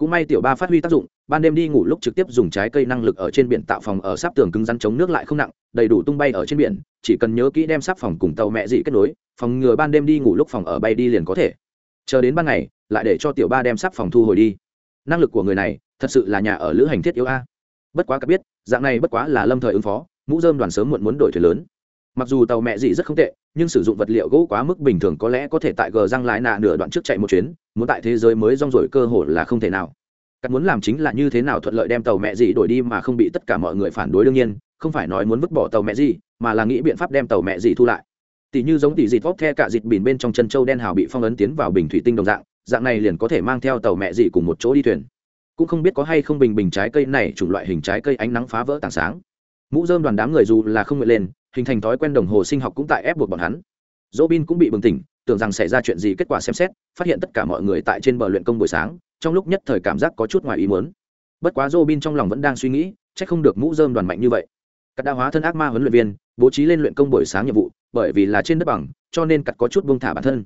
cũng may tiểu ba phát huy tác dụng, ban đêm đi ngủ lúc trực tiếp dùng trái cây năng lực ở trên biển tạo phòng ở sáp tường cứng rắn chống nước lại không nặng, đầy đủ tung bay ở trên biển, chỉ cần nhớ kỹ đem sáp phòng cùng tàu mẹ dị kết nối, phòng ngừa ban đêm đi ngủ lúc phòng ở bay đi liền có thể. Chờ đến ban ngày, lại để cho tiểu ba đem sáp phòng thu hồi đi. Năng lực của người này, thật sự là nhà ở lữ hành thiết yếu a. Bất quá cả biết, dạng này bất quá là lâm thời ứng phó, mũ dơm đoàn sớm muộn muốn đổi thuyền lớn. Mặc dù tàu mẹ dị rất không tệ, nhưng sử dụng vật liệu gỗ quá mức bình thường có lẽ có thể tại gờ răng lái nạ nửa đoạn trước chạy một chuyến muốn tại thế giới mới rong rổi cơ hội là không thể nào. Cắt muốn làm chính là như thế nào thuận lợi đem tàu mẹ gì đổi đi mà không bị tất cả mọi người phản đối đương nhiên không phải nói muốn vứt bỏ tàu mẹ gì, mà là nghĩ biện pháp đem tàu mẹ gì thu lại. Tỷ như giống tỷ dịt vóc the cả dịt biển bên trong chân châu đen hào bị phong ấn tiến vào bình thủy tinh đồng dạng dạng này liền có thể mang theo tàu mẹ gì cùng một chỗ đi thuyền. Cũng không biết có hay không bình bình trái cây này chủng loại hình trái cây ánh nắng phá vỡ tảng sáng. Mũ dơm đoàn đám người dù là không nguyện lên hình thành thói quen đồng hồ sinh học cũng tại ép buộc bọn hắn dỗ bin cũng bị bừng tỉnh, tưởng rằng xảy ra chuyện gì, kết quả xem xét, phát hiện tất cả mọi người tại trên bờ luyện công buổi sáng, trong lúc nhất thời cảm giác có chút ngoài ý muốn. Bất quá dỗ bin trong lòng vẫn đang suy nghĩ c h ắ c không được mũ dơm đoàn mạnh như vậy. Cắt đã hóa thân ác ma huấn luyện viên, bố trí lên luyện công buổi sáng nhiệm vụ, bởi vì là trên đất bằng, cho nên cắt có chút buông thả bản thân.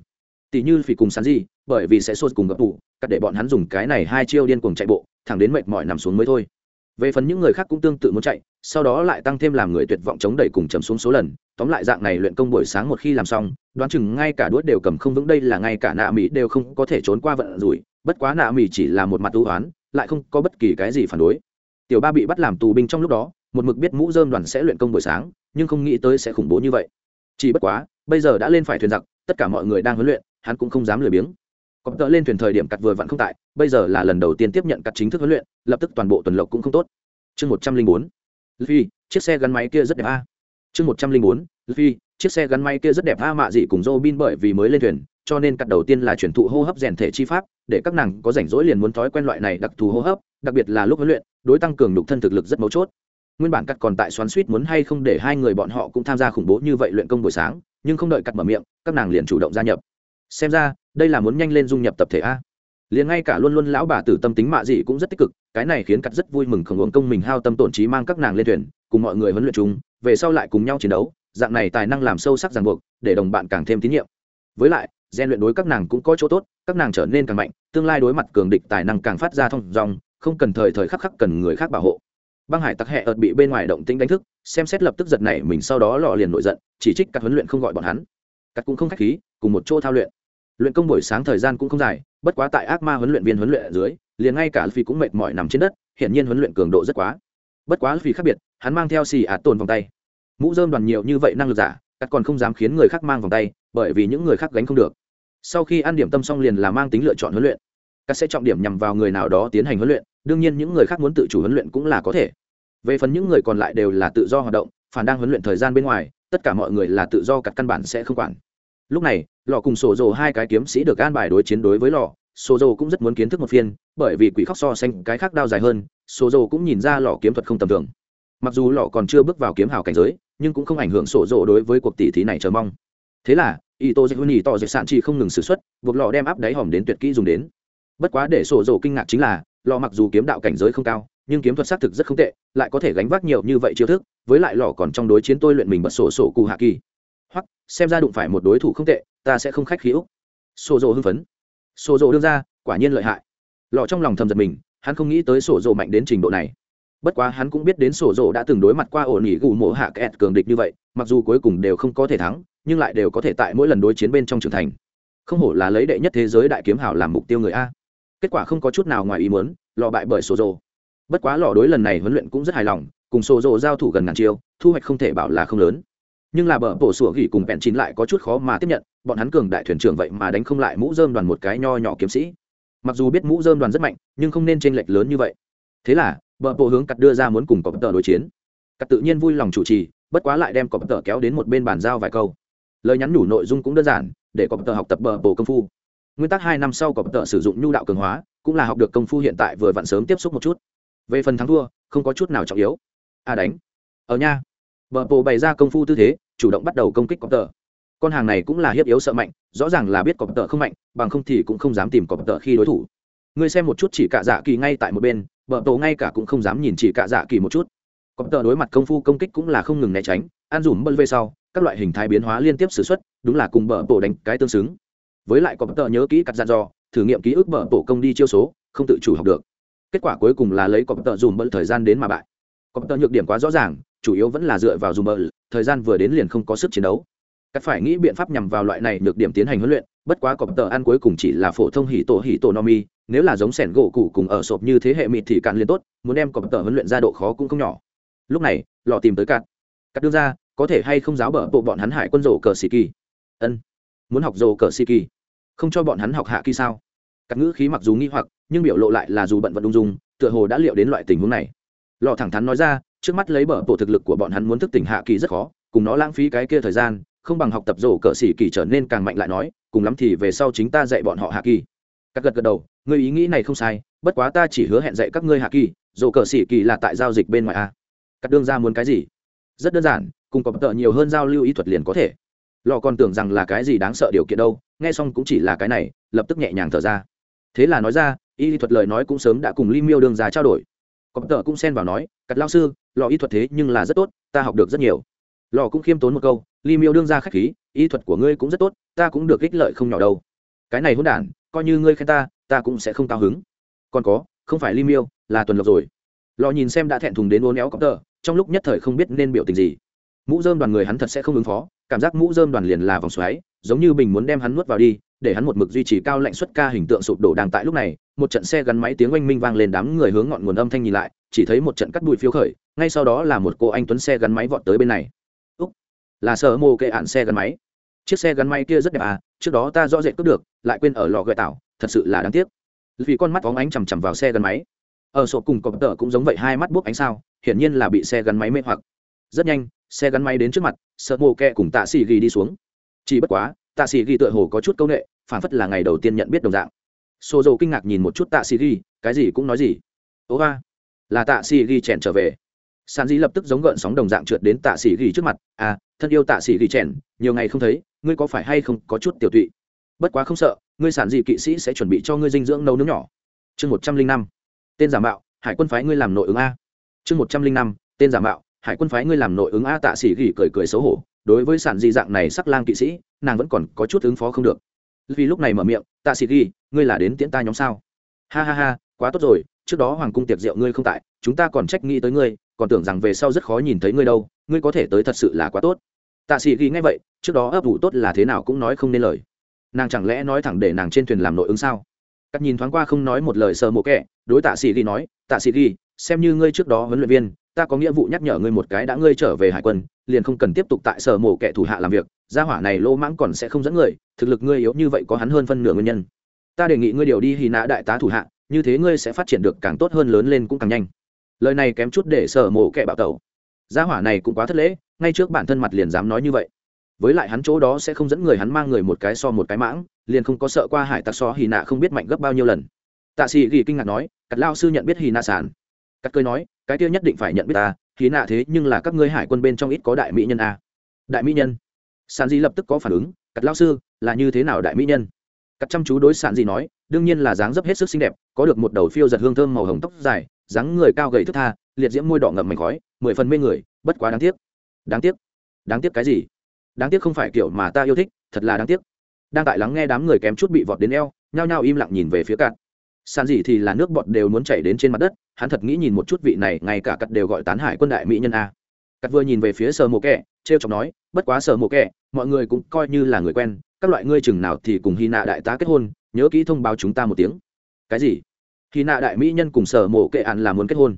Tỷ như phỉ cùng sán gì, bởi vì sẽ sốt cùng gấp tủ cắt để bọn hắn dùng cái này hai chiêu điên cuồng chạy bộ, thẳng đến mệt mỏi nằm xuống mới thôi về phần những người khác cũng tương tự muốn chạy, sau đó lại tăng thêm làm người tuyệt vọng chống đẩy cùng chấm xuống số lần. Tóm lại dạng này luyện công buổi sáng một khi làm xong, đoán chừng ngay cả đuốt đều cầm không vững, đây là ngay cả nạ mỹ đều không có thể trốn qua vận rủi. Bất quá nạ mỹ chỉ là một mặt ưu oán, lại không có bất kỳ cái gì phản đối. Tiểu ba bị bắt làm tù binh trong lúc đó, một mực biết mũ dơm đoàn sẽ luyện công buổi sáng, nhưng không nghĩ tới sẽ khủng bố như vậy. Chỉ bất quá, bây giờ đã lên phải thuyền giặc, tất cả mọi người đang huấn luyện, hắn cũng không dám lười biếng có tợ lên thuyền thời điểm cặt vừa vặn không tại, bây giờ là lần đầu tiên tiếp nhận cặt chính thức huấn luyện, lập tức toàn bộ tuần lộc cũng không tốt. Chương một trăm linh bốn. Phi chiếc xe gắn máy kia rất đẹp a. Chương một trăm linh bốn. Phi chiếc xe gắn máy kia rất đẹp a, mạ dị cùng dô bin bởi vì mới lên thuyền, cho nên cặt đầu tiên là chuyển thụ hô hấp rèn thể chi pháp, để các nàng có rảnh rỗi liền muốn thói quen loại này đặc thù hô hấp, đặc biệt là lúc huấn luyện, đối tăng cường đục thân thực lực rất mấu chốt. Nguyên bản cắt còn tại xoắn suýt muốn hay không để hai người bọn họ cũng tham gia khủng bố như vậy luyện công buổi sáng, nhưng không đợi cắt mở miệng, các nàng liền chủ động gia nhập. Xem ra đây là muốn nhanh lên dung nhập tập thể a. Liền ngay cả luôn luôn lão bà tử tâm tính mạ dị cũng rất tích cực, cái này khiến cắt rất vui mừng không uống công mình hao tâm tổn trí mang các nàng lên thuyền, cùng mọi người huấn luyện chúng, về sau lại cùng nhau chiến đấu, dạng này tài năng làm sâu sắc ràng buộc, để đồng bạn càng thêm tín nhiệm. Với lại gian luyện đối các nàng cũng có chỗ tốt, các nàng trở nên càng mạnh, tương lai đối mặt cường địch tài năng càng phát ra thông dòng không cần thời thời khắc khắc cần người khác bảo hộ. Băng hải tặc hẹ ợt bị bên ngoài động tĩnh đánh thức, xem xét lập tức giật này mình sau đó lò liền nổi giận, chỉ trích các huấn luyện không gọi bọn hắn. Các cũng không khách khí, cùng một chỗ thao luyện luyện công buổi sáng thời gian cũng không dài, bất quá tại ác ma huấn luyện viên huấn luyện ở dưới, liền ngay cả phi cũng mệt mỏi nằm trên đất, hiển nhiên huấn luyện cường độ rất quá. Bất quá phi khác biệt, hắn mang theo xì ạt tồn vòng tay. Mũ dơm đoàn nhiều như vậy năng lực giả các còn không dám khiến người khác mang vòng tay, bởi vì những người khác gánh không được. Sau khi ăn điểm tâm xong liền là mang tính lựa chọn huấn luyện. Các sẽ trọng điểm nhằm vào người nào đó tiến hành huấn luyện, đương nhiên những người khác muốn tự chủ huấn luyện cũng là có thể. Về phần những người còn lại đều là tự do hoạt động, phản đang huấn luyện thời gian bên ngoài, tất cả mọi người là tự do Cắt căn bản sẽ không quản lúc này lò cùng sổ dồ hai cái kiếm sĩ được an bài đối chiến đối với lò sổ dồ cũng rất muốn kiến thức một phiên, bởi vì quỷ khóc so xanh cái khác đao dài hơn, sổ dồ cũng nhìn ra lò kiếm thuật không tầm thường. Mặc dù lò còn chưa bước vào kiếm hào cảnh giới, nhưng cũng không ảnh hưởng sổ dồ đối với cuộc tỷ thí này chờ mong. Thế là y tô dạy huni tỏ dạy sạn chỉ không ngừng xử xuất, buộc lò đem áp đáy hòm đến tuyệt kỹ dùng đến. Bất quá để sổ dồ kinh ngạc chính là lò mặc dù kiếm đạo cảnh giới không cao, nhưng kiếm thuật xác thực rất không tệ, lại có thể gánh vác nhiều như vậy chiêu thức, với lại lò còn trong đối chiến tôi luyện mình bật sổ sổ cù hạ kỳ hoặc, xem ra đụng phải một đối thủ không tệ, ta sẽ không khách khí úc. Sổ rộ hưng phấn. Sổ rộ đương ra, quả nhiên lợi hại. Lọ trong lòng thầm giật mình, hắn không nghĩ tới sổ rộ mạnh đến trình độ này. Bất quá hắn cũng biết đến sổ rộ đã từng đối mặt qua ổn ỉ gù mộ hạ kẹt cường địch như vậy, mặc dù cuối cùng đều không có thể thắng, nhưng lại đều có thể tại mỗi lần đối chiến bên trong trưởng thành. Không hổ là lấy đệ nhất thế giới đại kiếm hảo làm mục tiêu người a. Kết quả không có chút nào ngoài ý muốn, lọ bại bởi sổ rộ bất quá lọ đối lần này huấn luyện cũng rất hài lòng, cùng sổ rộ giao thủ gần ngàn chiêu, thu hoạch không thể bảo là không lớn nhưng là bờ bổ sủa gỉ cùng bẹn chín lại có chút khó mà tiếp nhận, bọn hắn cường đại thuyền trưởng vậy mà đánh không lại mũ dơm đoàn một cái nho nhỏ kiếm sĩ. Mặc dù biết mũ dơm đoàn rất mạnh, nhưng không nên tranh lệch lớn như vậy. Thế là, bờ bộ hướng cắt đưa ra muốn cùng cọp tờ đối chiến. Cắt tự nhiên vui lòng chủ trì, bất quá lại đem cọp tờ kéo đến một bên bàn giao vài câu. Lời nhắn nhủ nội dung cũng đơn giản, để cọp tờ học tập bờ bộ công phu. Nguyên tắc hai năm sau cọp tờ sử dụng nhu đạo cường hóa, cũng là học được công phu hiện tại vừa vặn sớm tiếp xúc một chút. Về phần thắng thua, không có chút nào trọng yếu. A à đánh. Ở nha. Bờ bộ bày ra công phu tư thế chủ động bắt đầu công kích cọp tờ. Con hàng này cũng là hiếp yếu sợ mạnh, rõ ràng là biết cọp tờ không mạnh, bằng không thì cũng không dám tìm cọp tờ khi đối thủ. Ngươi xem một chút chỉ cả dạ kỳ ngay tại một bên, bờ tổ ngay cả cũng không dám nhìn chỉ cả dạ kỳ một chút. Cọp tờ đối mặt công phu công kích cũng là không ngừng né tránh an dùm bơ về sau, các loại hình thái biến hóa liên tiếp xử x u ấ t đúng là cùng bờ tổ đánh cái tương xứng. Với lại cọp tờ nhớ kỹ cắt dặn dò, thử nghiệm ký ức bờ tổ công đi chiêu số, không tự chủ học được. Kết quả cuối cùng là lấy cọp tờ dùm bơ thời gian đến mà bại. Cọp tờ nhược điểm quá rõ ràng, chủ yếu vẫn là dựa vào dùm bơ thời gian vừa đến liền không có sức chiến đấu. Cắt phải nghĩ biện pháp nhằm vào loại này được điểm tiến hành huấn luyện, bất quá cọp tờ ăn cuối cùng chỉ là phổ thông hỉ tổ hỉ tổ no mi, nếu là giống sẻn gỗ cụ cùng ở sộp như thế hệ mịt thì cạn liền tốt, muốn đem cọp tờ huấn luyện ra độ khó cũng không nhỏ. Lúc này, lò tìm tới cạn. Cắt đưa ra, có thể hay không giáo bở bộ bọn hắn hải quân rổ cờ xì kỳ? Ân, muốn học rổ cờ xì kỳ. Không cho bọn hắn học hạ kỳ sao? Các ngữ khí mặc dù nghi hoặc, nhưng biểu lộ lại là dù bận vận ung dung, tựa hồ đã liệu đến loại tình huống này lò thẳng thắn nói ra, trước mắt lấy bở bộ thực lực của bọn hắn muốn thức tỉnh hạ kỳ rất khó, cùng nó lãng phí cái kia thời gian, không bằng học tập rổ cờ xỉ kỳ trở nên càng mạnh lại nói, cùng lắm thì về sau chính ta dạy bọn họ hạ kỳ. Các gật gật đầu người ý nghĩ này không sai, bất quá ta chỉ hứa hẹn dạy các ngươi hạ kỳ, rổ cờ xỉ kỳ là tại giao dịch bên ngoài a. Các đương ra muốn cái gì? Rất đơn giản, cùng có tợ nhiều hơn giao lưu ý thuật liền có thể. Lò còn tưởng rằng là cái gì đáng sợ điều kiện đâu, nghe xong cũng chỉ là cái này, lập tức nhẹ nhàng thở ra. Thế là nói ra, y thuật lời nói cũng sớm đã cùng ly miêu đương ra trao đổi có tờ cũng xen vào nói, cắt lao sư, lò y thuật thế nhưng là rất tốt, ta học được rất nhiều. Lò cũng khiêm tốn một câu ly miêu đương ra khách khí, y thuật của ngươi cũng rất tốt, ta cũng được ích lợi không nhỏ đâu. Cái này hôn đản, coi như ngươi khen ta ta cũng sẽ không cao hứng. Còn có, không phải ly miêu, là tuần lộc rồi. Lò nhìn xem đã thẹn thùng đến uốn éo cọp tờ, trong lúc nhất thời không biết nên biểu tình gì. Mũ dơm đoàn người hắn thật sẽ không ứng phó, cảm giác mũ dơm đoàn liền là vòng xoáy, giống như bình muốn đem hắn nuốt vào đi, để hắn một mực duy trì cao lạnh xuất ca hình tượng sụp đổ đang tại lúc này một trận xe gắn máy tiếng oanh minh vang lên đám người hướng ngọn nguồn âm thanh nhìn lại, chỉ thấy một trận cắt bụi phiêu khởi, ngay sau đó là một cô anh tuấn xe gắn máy vọt tới bên này. Úc, là sở mô kệ ạn xe gắn máy. Chiếc xe gắn máy kia rất đẹp à trước đó ta rõ rệt cướp được, lại quên ở lò gợi tảo thật sự là đáng tiếc. Vì con mắt phóng ánh chằm chằm vào xe gắn máy. Ở sổ cùng cọp tờ cũng giống vậy, hai mắt buốc ánh sao, hiển nhiên là bị xe gắn máy mê hoặc. Rất nhanh, xe gắn máy đến trước mặt, sợ mồ kẹ cùng tạ xì ghi đi xuống. Chỉ bất quá, tạ xì ghi tựa hồ có chút c â u n ệ phản phất là ngày đầu tiên nhận biết đồng dạng xô dầu kinh ngạc nhìn một chút tạ xì ghi cái gì cũng nói gì. Ố ba là tạ xì ghi chèn trở về. Sàn dĩ lập tức giống gợn sóng đồng dạng trượt đến tạ xì ghi trước mặt. À thân yêu tạ xì ghi chèn, nhiều ngày không thấy, ngươi có phải hay không có chút tiểu tụy? Bất quá không sợ, ngươi sản dị kỵ sĩ sẽ chuẩn bị cho ngươi dinh dưỡng nấu nướng nhỏ. Chương một trăm linh năm. Tên giả mạo, hải quân phái ngươi làm nội ứng a. Chương một trăm linh năm. Tên giả mạo, hải quân phái ngươi làm nội ứng a tạ sĩ gỉ cười cười xấu hổ. Đối với sản di dạng này sắc lang kỵ sĩ, nàng vẫn còn có chút ứng phó không được vì lúc này mở miệng, tạ sĩ ghi, ngươi là đến tiễn ta nhóm sao? Ha ha ha, quá tốt rồi, trước đó hoàng cung tiệc rượu ngươi không tại, chúng ta còn trách nghĩ tới ngươi, còn tưởng rằng về sau rất khó nhìn thấy ngươi đâu, ngươi có thể tới thật sự là quá tốt. Tạ sĩ ghi ngay vậy, trước đó ấp ủ tốt là thế nào cũng nói không nên lời. Nàng chẳng lẽ nói thẳng để nàng trên thuyền làm nội ứng sao? Cắt nhìn thoáng qua không nói một lời sơ mộ kẻ, đối tạ sĩ ghi nói, tạ sĩ ghi, xem như ngươi trước đó huấn luyện viên, ta có nghĩa vụ nhắc nhở ngươi một cái đã ngươi trở về hải quân, liền không cần tiếp tục tại sở mổ kẻ thủ hạ làm việc gia hỏa này lô mãng còn sẽ không dẫn người, thực lực ngươi yếu như vậy có hắn hơn phân nửa nguyên nhân. Ta đề nghị ngươi điều đi hy nã đại tá thủ hạ, như thế ngươi sẽ phát triển được càng tốt hơn lớn lên cũng càng nhanh. Lời này kém chút để sở mổ kẻ bạo tẩu. Gia hỏa này cũng quá thất lễ, ngay trước bản thân mặt liền dám nói như vậy. Với lại hắn chỗ đó sẽ không dẫn người hắn mang người một cái so một cái mãng, liền không có sợ qua hải tặc so hì nạ không biết mạnh gấp bao nhiêu lần. Tạ sĩ ghi kinh ngạc nói, cắt lao sư nhận biết hì nạ sản. Cắt cười nói, cái kia nhất định phải nhận biết ta hì nạ thế nhưng là các ngươi hải quân bên trong ít có đại mỹ nhân a. Đại mỹ nhân? Sản di lập tức có phản ứng, cắt lao sư, là như thế nào đại mỹ nhân? Cắt chăm chú đối sản di nói, đương nhiên là dáng dấp hết sức xinh đẹp, có được một đầu phiêu giật hương thơm màu hồng tóc dài, dáng người cao gầy thức tha, liệt diễm môi đỏ ngậm mảnh khói, mười phần mê người, bất quá đáng tiếc. Đáng tiếc? Đáng tiếc cái gì? Đáng tiếc không phải kiểu mà ta yêu thích, thật là đáng tiếc. Đang tại lắng nghe đám người kém chút bị vọt đến eo, nhao nhao im lặng nhìn về phía cạn sàn gì thì là nước bọt đều muốn chảy đến trên mặt đất, hắn thật nghĩ nhìn một chút vị này, ngay cả cắt đều gọi tán hải quân đại mỹ nhân a. Cắt vừa nhìn về phía sờ mộ kẹ Trêu chọc nói bất quá sở mộ kệ, mọi người cũng coi như là người quen các loại ngươi chừng nào thì cùng hy nạ đại tá kết hôn nhớ kỹ thông báo chúng ta một tiếng. Cái gì? Hy nạ đại mỹ nhân cùng sở mộ kệ ạn là muốn kết hôn.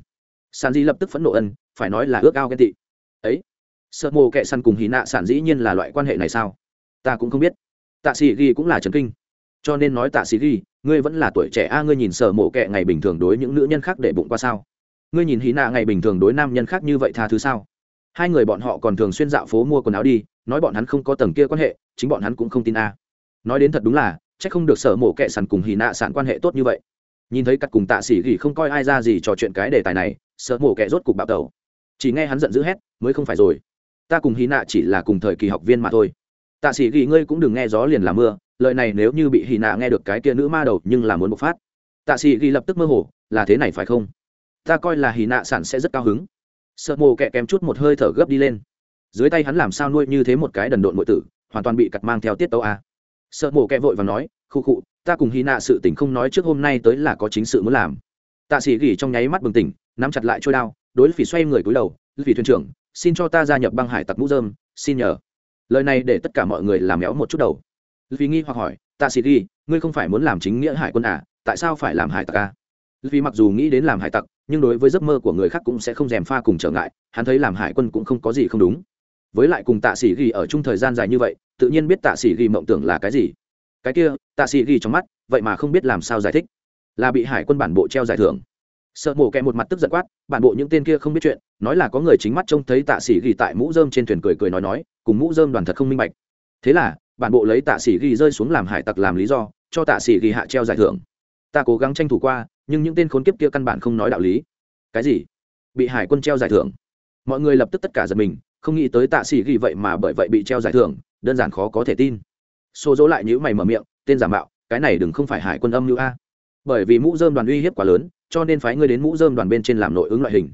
Sàn di lập tức phẫn nộ ân phải nói là ước ao ghen tị. Ấy sợ mồ kệ săn cùng hí nạ sản dĩ nhiên là loại quan hệ này sao? Ta cũng không biết. Tạ sĩ ghi cũng là trần kinh. Cho nên nói tạ sĩ ghi ngươi vẫn là tuổi trẻ a ngươi nhìn sở mộ kệ ngày bình thường đối những nữ nhân khác để bụng qua sao? Ngươi nhìn hí nạ ngày bình thường đối nam nhân khác như vậy tha thứ sao? Hai người bọn họ còn thường xuyên dạo phố mua quần áo đi, nói bọn hắn không có tầng kia quan hệ, chính bọn hắn cũng không tin a. Nói đến thật đúng là c h ắ c không được sở mổ kệ sàn cùng hì nạ sản quan hệ tốt như vậy. Nhìn thấy cắt cùng tạ sĩ gỉ không coi ai ra gì trò chuyện cái đề tài này, sở mổ kệ rốt cục bạo tẩu. Chỉ nghe hắn giận dữ hét, mới không phải rồi. Ta cùng hì nạ chỉ là cùng thời kỳ học viên mà thôi. Tạ sĩ gỉ ngươi cũng đừng nghe gió liền làm mưa, lời này nếu như bị hì nạ nghe được cái kia nữ ma đầu nhưng là muốn bộc phát. Tạ sĩ gỉ lập tức mơ hồ, là thế này phải không? Ta coi là hì nạ sản sẽ rất cao hứng sợ mồ kẹ kém chút một hơi thở gấp đi lên. Dưới tay hắn làm sao nuôi như thế một cái đần độn nội tử, hoàn toàn bị cặt mang theo tiết tấu a. Sợ mồ kẹ vội và nói khu khụ, ta cùng hy nạ sự tình không nói trước hôm nay tới là có chính sự muốn làm. Tạ sĩ gỉ trong nháy mắt bừng tỉnh, nắm chặt lại trôi đao, đối phỉ xoay người cúi đầu vì thuyền trưởng, xin cho ta gia nhập băng hải tặc mũ dơm, xin nhờ. Lời này để tất cả mọi người làm méo một chút đầu. Vì nghi hoặc hỏi, tạ sĩ ghi ngươi không phải muốn làm chính nghĩa hải quân à tại sao phải làm hải tặc à? Vì mặc dù nghĩ đến làm hải tặc, nhưng đối với giấc mơ của người khác cũng sẽ không dèm pha cùng trở ngại, hắn thấy làm hải quân cũng không có gì không đúng. Với lại cùng tạ sĩ ghi ở chung thời gian dài như vậy, tự nhiên biết tạ sĩ ghi mộng tưởng là cái gì. Cái kia, tạ sĩ ghi trong mắt, vậy mà không biết làm sao giải thích. Là bị hải quân bản bộ treo giải thưởng. Sợ mổ kẹ một mặt tức giận quát, bản bộ những tên kia không biết chuyện, nói là có người chính mắt trông thấy tạ sĩ ghi tại mũ dơm trên thuyền cười cười nói nói, cùng mũ dơm đoàn thật không minh bạch. Thế là, bản bộ lấy tạ sĩ ghi rơi xuống làm hải tặc làm lý do, cho tạ sĩ ghi hạ treo giải thưởng. Ta cố gắng tranh thủ qua nhưng những tên khốn kiếp kia căn bản không nói đạo lý. Cái gì? Bị hải quân treo giải thưởng. Mọi người lập tức tất cả giật mình, không nghĩ tới tạ sĩ ghi vậy mà bởi vậy bị treo giải thưởng, đơn giản khó có thể tin. Xô dỗ lại nhữ mày mở miệng, tên giả mạo, cái này đừng không phải hải quân âm như a. Bởi vì mũ dơm đoàn uy hiếp quá lớn, cho nên phái ngươi đến mũ dơm đoàn bên trên làm nội ứng loại hình.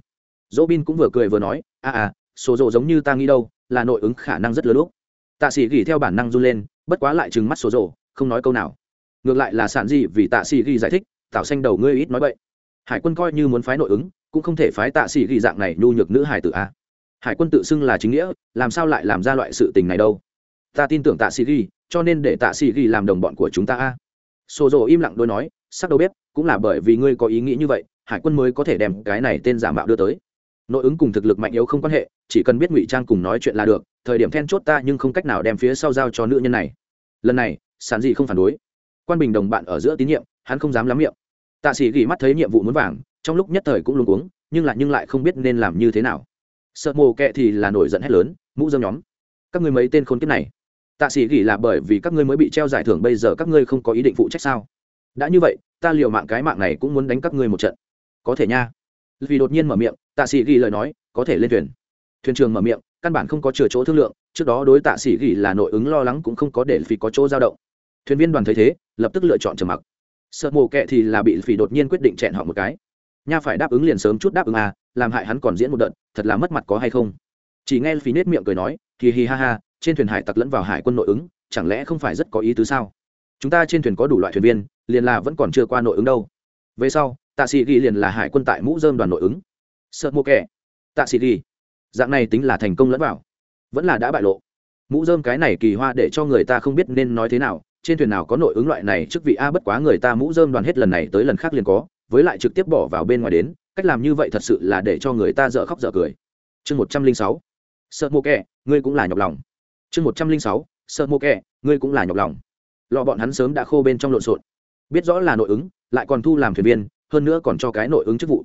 Dỗ bin cũng vừa cười vừa nói, a à sổ dỗ giống như ta nghĩ đâu, là nội ứng khả năng rất lớn lúc. Tạ sĩ ghi theo bản năng run lên, bất quá lại trừng mắt xô dỗ, không nói câu nào. Ngược lại là sản gì vì tạ sĩ ghi giải thích tạo xanh đầu ngươi ít nói vậy hải quân coi như muốn phái nội ứng, cũng không thể phái tạ sĩ ghi dạng này nhu nhược nữ hải tử a. Hải quân tự xưng là chính nghĩa, làm sao lại làm ra loại sự tình này đâu? Ta tin tưởng tạ sĩ ghi, cho nên để tạ sĩ ghi làm đồng bọn của chúng ta a. Sổ rộ im lặng đôi nói, sắc đầu bếp, cũng là bởi vì ngươi có ý nghĩ như vậy, hải quân mới có thể đem cái này tên giả mạo đưa tới. Nội ứng cùng thực lực mạnh yếu không quan hệ, chỉ cần biết ngụy trang cùng nói chuyện là được, thời điểm then chốt ta nhưng không cách nào đem phía sau giao cho nữ nhân này. Lần này, sản dị không phản đối. Quan bình đồng bạn ở giữa tín nhiệm, hắn không dám lắm miệng tạ sĩ ghi mắt thấy nhiệm vụ muốn vàng, trong lúc nhất thời cũng luôn uống nhưng lại nhưng lại không biết nên làm như thế nào. Sợ mồ kệ thì là nổi giận hết lớn, mũ dâm nhóm, các ngươi mấy tên khốn kiếp này. Tạ sĩ gỉ là bởi vì các ngươi mới bị treo giải thưởng bây giờ các ngươi không có ý định phụ trách sao? Đã như vậy, ta liều mạng cái mạng này cũng muốn đánh các ngươi một trận. Có thể nha. Vì đột nhiên mở miệng, tạ sĩ ghi lời nói, có thể lên thuyền. Thuyền trường mở miệng, căn bản không có chừa chỗ thương lượng, trước đó đối tạ sĩ ghi là nội ứng lo lắng cũng không có để vì có chỗ dao động. Thuyền viên đoàn thấy thế, lập tức lựa chọn trầm mặc sợ mồ kệ thì là bị phỉ đột nhiên quyết định chẹn họ một cái. Nha phải đáp ứng liền sớm chút đáp ứng à làm hại hắn còn diễn một đợt, thật là mất mặt có hay không? Chỉ nghe phí nết miệng cười nói thì hi ha ha, trên thuyền hải tặc lẫn vào hải quân nội ứng, chẳng lẽ không phải rất có ý tứ sao? Chúng ta trên thuyền có đủ loại thuyền viên, liền là vẫn còn chưa qua nội ứng đâu. Về sau, tạ sĩ ghi liền là hải quân tại mũ dơm đoàn nội ứng. Sợ mô kẻ tạ sĩ ghi. Dạng này tính là thành công lẫn vào. Vẫn là đã bại lộ. Mũ dơm cái này kỳ hoa để cho người ta không biết nên nói thế nào trên thuyền nào có nội ứng loại này trước vị a bất quá người ta mũ dơm đoàn hết lần này tới lần khác liền có, với lại trực tiếp bỏ vào bên ngoài đến, cách làm như vậy thật sự là để cho người ta dở khóc dở cười. Chương một trăm linh sáu. Sợ mô kẹ ngươi cũng là nhọc lòng. Chương một trăm linh sáu. Sợ mô kẹ ngươi cũng là nhọc lòng. Lọ bọn hắn sớm đã khô bên trong lộn xộn. Biết rõ là nội ứng, lại còn thu làm thuyền viên, hơn nữa còn cho cái nội ứng chức vụ.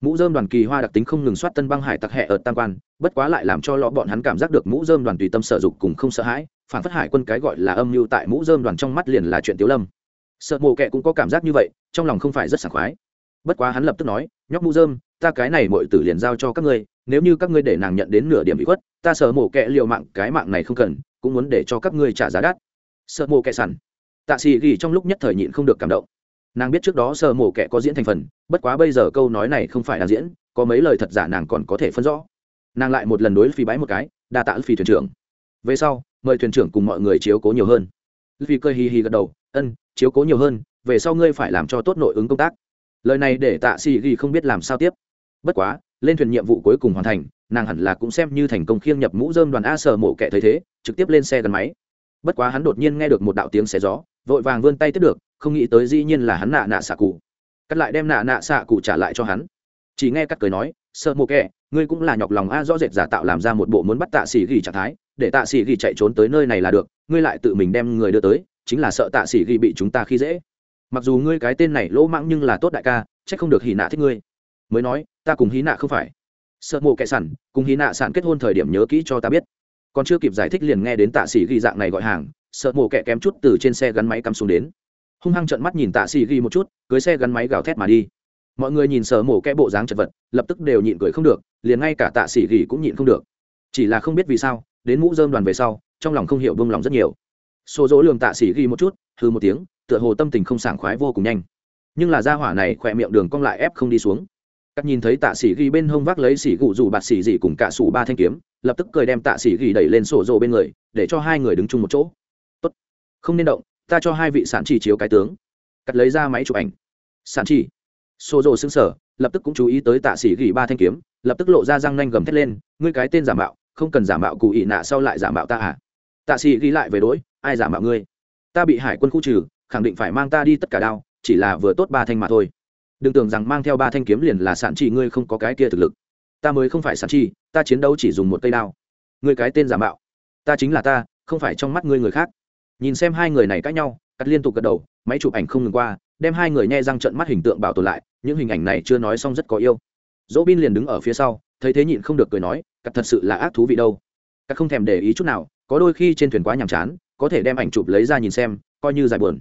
Mũ dơm đoàn kỳ hoa đặc tính không ngừng soát tân băng hải tặc hẹ ở tam quan, bất quá lại làm cho lọ bọn hắn cảm giác được mũ dơm đoàn tùy tâm sở dục cùng không sợ hãi phản phất hải quân cái gọi là âm mưu tại mũ dơm đoàn trong mắt liền là chuyện tiếu lâm. Sợ mộ kệ cũng có cảm giác như vậy, trong lòng không phải rất sảng khoái. Bất quá hắn lập tức nói, nhóc mũ dơm ta cái này mọi tử liền giao cho các ngươi, nếu như các ngươi để nàng nhận đến nửa điểm bị khuất, ta sợ mộ kệ liều mạng, cái mạng này không cần, cũng muốn để cho các ngươi trả giá đắt. Sợ mộ kệ sẵn. Tạ xì ghi trong lúc nhất thời nhịn không được cảm động. Nàng biết trước đó sợ mộ kệ có diễn thành phần, bất quá bây giờ câu nói này không phải là diễn, có mấy lời thật giả nàng còn có thể phân rõ. Nàng lại một lần đối phi bái một cái, đa tạ phi thuyền trưởng. Về sau mời thuyền trưởng cùng mọi người chiếu cố nhiều hơn. Vì cơ hì hì gật đầu, ân, chiếu cố nhiều hơn, về sau ngươi phải làm cho tốt nội ứng công tác. Lời này để tạ xì ghi không biết làm sao tiếp. Bất quá, lên thuyền nhiệm vụ cuối cùng hoàn thành, nàng hẳn là cũng xem như thành công khiêng nhập mũ dơm đoàn a sờ mổ kẻ thấy thế, trực tiếp lên xe gắn máy. Bất quá hắn đột nhiên nghe được một đạo tiếng xé gió, vội vàng vươn tay tiếp được, không nghĩ tới dĩ nhiên là hắn nạ nạ xạ cụ. Cắt lại đem nạ nạ xạ cụ trả lại cho hắn. Chỉ nghe cắt cười nói sợ mổ kẻ, ngươi cũng là nhọc lòng a rõ rệt giả tạo làm ra một bộ muốn bắt tạ xỉ ghi trạng thái để tạ sĩ ghi chạy trốn tới nơi này là được, ngươi lại tự mình đem người đưa tới, chính là sợ tạ sĩ ghi bị chúng ta khi dễ. Mặc dù ngươi cái tên này lỗ mãng nhưng là tốt đại ca c h ắ c không được hì nạ thích ngươi. Mới nói, ta cùng hí nạ không phải. Sợ mộ kẻ sẵn, cùng hí nạ sẵn kết hôn thời điểm nhớ kỹ cho ta biết. Còn chưa kịp giải thích liền nghe đến tạ sĩ ghi dạng này gọi hàng, sợ mộ kẻ kém chút từ trên xe gắn máy cắm xuống đến. Hung hăng trợn mắt nhìn tạ sĩ ghi một chút, cưới xe gắn máy gào thét mà đi. Mọi người nhìn sợ mổ kẽ bộ dáng chật vật, lập tức đều nhịn cười không được, liền ngay cả tạ sĩ ghi cũng nhịn không được. Chỉ là không biết vì sao đến mũ dơm đoàn về sau, trong lòng không hiểu bông lòng rất nhiều. Xô dỗ lường tạ sĩ ghi một chút hư một tiếng, tựa hồ tâm tình không sảng khoái vô cùng nhanh. Nhưng là gia hỏa này khỏe miệng đường cong lại ép không đi xuống. Các nhìn thấy tạ sĩ ghi bên hông vác lấy sĩ gụ dù bạt sĩ gì cùng cả sủ ba thanh kiếm, lập tức cười đem tạ sĩ ghi đẩy lên sổ rộ bên người, để cho hai người đứng chung một chỗ. Tốt, không nên động, ta cho hai vị sản chỉ chiếu cái tướng. Cắt lấy ra máy chụp ảnh. Sản chỉ. Sổ rộ xứng sở lập tức cũng chú ý tới tạ sĩ ghi ba thanh kiếm, lập tức lộ ra răng nanh gầm thét lên, ngươi cái tên giả mạo không cần giả mạo cụ ị nạ sau lại giả mạo ta à. Tạ sĩ ghi lại về đối, ai giả mạo ngươi? Ta bị hải quân khu trừ, khẳng định phải mang ta đi tất cả đao, chỉ là vừa tốt ba thanh mà thôi. Đừng tưởng rằng mang theo ba thanh kiếm liền là sản chỉ ngươi không có cái kia thực lực. Ta mới không phải sản chi, ta chiến đấu chỉ dùng một cây đao. Ngươi cái tên giả mạo. Ta chính là ta, không phải trong mắt ngươi người khác. Nhìn xem hai người này cãi nhau cắt liên tục gật đầu, máy chụp ảnh không ngừng qua, đem hai người nhe răng trận mắt hình tượng bảo tồn lại, những hình ảnh này chưa nói xong rất có yêu. Dỗ bin liền đứng ở phía sau, thấy thế nhịn không được cười nói cắt thật sự là ác thú vị đâu. Cắt không thèm để ý chút nào, có đôi khi trên thuyền quá nhàm chán, có thể đem ảnh chụp lấy ra nhìn xem, coi như dài buồn.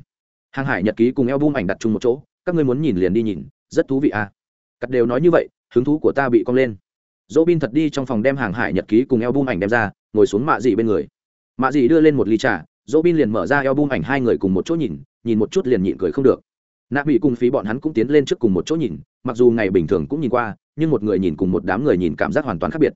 Hàng hải nhật ký cùng eo bum ảnh đặt chung một chỗ, các ngươi muốn nhìn liền đi nhìn, rất thú vị à. Cắt đều nói như vậy, hứng thú của ta bị cong lên. Dỗ bin thật đi trong phòng đem hàng hải nhật ký cùng eo bum ảnh đem ra, ngồi xuống mạ dị bên người. Mạ dị đưa lên một ly trà dỗ bin liền mở ra eo bum ảnh hai người cùng một chỗ nhìn nhìn một chút liền nhịn cười không được. Nạp bị cùng phí bọn hắn cũng tiến lên trước cùng một chỗ nhìn, mặc dù ngày bình thường cũng nhìn qua, nhưng một người nhìn cùng một đám người nhìn cảm giác hoàn toàn khác biệt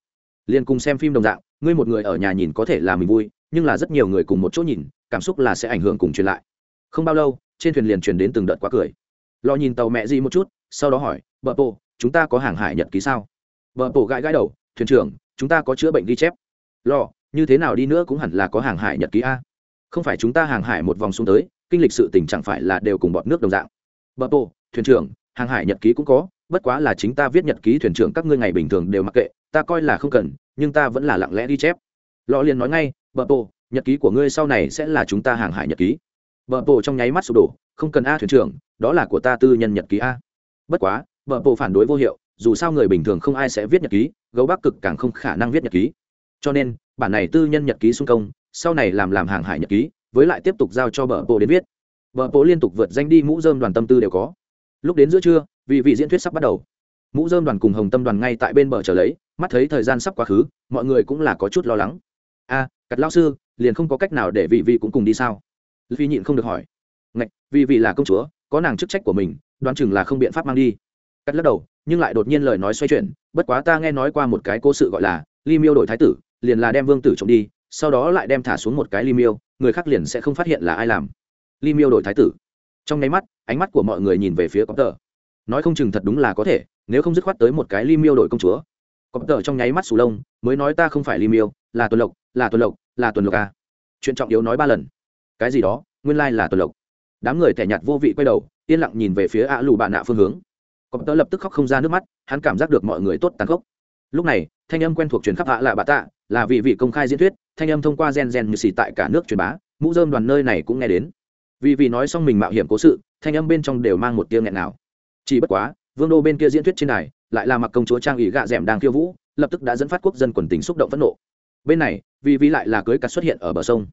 liền cùng xem phim đồng dạng, ngươi một người ở nhà nhìn có thể là mình vui, nhưng là rất nhiều người cùng một chỗ nhìn, cảm xúc là sẽ ảnh hưởng cùng truyền lại. Không bao lâu, trên thuyền liền truyền đến từng đợt quá cười. Lo nhìn tàu mẹ gì một chút, sau đó hỏi vợ bộ chúng ta có hàng hải nhật ký sao? Vợ bộ gãi gãi đầu, thuyền trưởng, chúng ta có chữa bệnh ghi chép. Lo như thế nào đi nữa cũng hẳn là có hàng hải nhật ký a. Không phải chúng ta hàng hải một vòng xuống tới, kinh lịch sự tình chẳng phải là đều cùng bọn nước đồng dạng. Bờ bộ thuyền trưởng, hàng hải nhật ký cũng có, bất quá là chính ta viết nhật ký thuyền trưởng các ngươi ngày bình thường đều mặc kệ ta coi là không cần, nhưng ta vẫn là lặng lẽ ghi chép. Lò liền nói ngay bờ bộ nhật ký của ngươi sau này sẽ là chúng ta hàng hải nhật ký. Bờ bộ trong nháy mắt sụp đổ, không cần a thuyền trưởng, đó là của ta tư nhân nhật ký a. Bất quá bờ bộ phản đối vô hiệu, dù sao người bình thường không ai sẽ viết nhật ký, gấu bắc cực càng không khả năng viết nhật ký. Cho nên, bản này tư nhân nhật ký xung công, sau này làm làm hàng hải nhật ký, với lại tiếp tục giao cho bờ bộ đến viết. Bờ bộ liên tục vượt danh đi mũ dơm đoàn tâm tư đều có. Lúc đến giữa trưa vì vị diễn thuyết sắp bắt đầu mũ dơm đoàn cùng hồng tâm đoàn ngay tại bên bờ chờ lấy mắt thấy thời gian sắp quá khứ mọi người cũng là có chút lo lắng. A à, cặt lao sư liền không có cách nào để vị vị cũng cùng đi sao? Vì nhịn không được hỏi. Ngạch vì vị là công chúa có nàng chức trách của mình đoán chừng là không biện pháp mang đi. Cắt lắc đầu nhưng lại đột nhiên lời nói xoay chuyển bất quá ta nghe nói qua một cái cố sự gọi là ly miêu đổi thái tử liền là đem vương tử trộm đi sau đó lại đem thả xuống một cái ly miêu người khác liền sẽ không phát hiện là ai làm. Ly miêu đổi thái tử. Trong nháy mắt ánh mắt của mọi người nhìn về phía có tờ. Nói không chừng thật đúng là có thể nếu không dứt khoát tới một cái ly miêu đổi công chúa. Cọp tờ trong nháy mắt sù lông, mới nói ta không phải ly miêu, là tuần lộc, là tuần lộc, là tuần lộc à. chuyện trọng yếu nói ba lần. Cái gì đó, nguyên lai là tuần lộc. Đám người thẻ nhạt vô vị quay đầu, yên lặng nhìn về phía ạ lù bạn nạ phương hướng. Cọp tờ lập tức khóc không ra nước mắt, hắn cảm giác được mọi người tốt tàn khốc. Lúc này, thanh âm quen thuộc truyền khắp hạ lạ bà tạ, là vị vị công khai diễn thuyết, thanh âm thông qua gen gen như xì tại cả nước truyền bá, mũ dơm đoàn nơi này cũng nghe đến. Vì vì nói xong mình mạo hiểm cố sự, thanh âm bên trong đều mang một tiếng nghẹn nào chỉ bất quá vương đô bên kia diễn thuyết trên đài, lại là mặc công chúa trang ủy gạ d đang khiêu vũ, lập tức đã dẫn phát quốc dân quần tính xúc động phẫn nộ. Bên này, vì vì lại là cưới cắt xuất hiện ở bờ sông.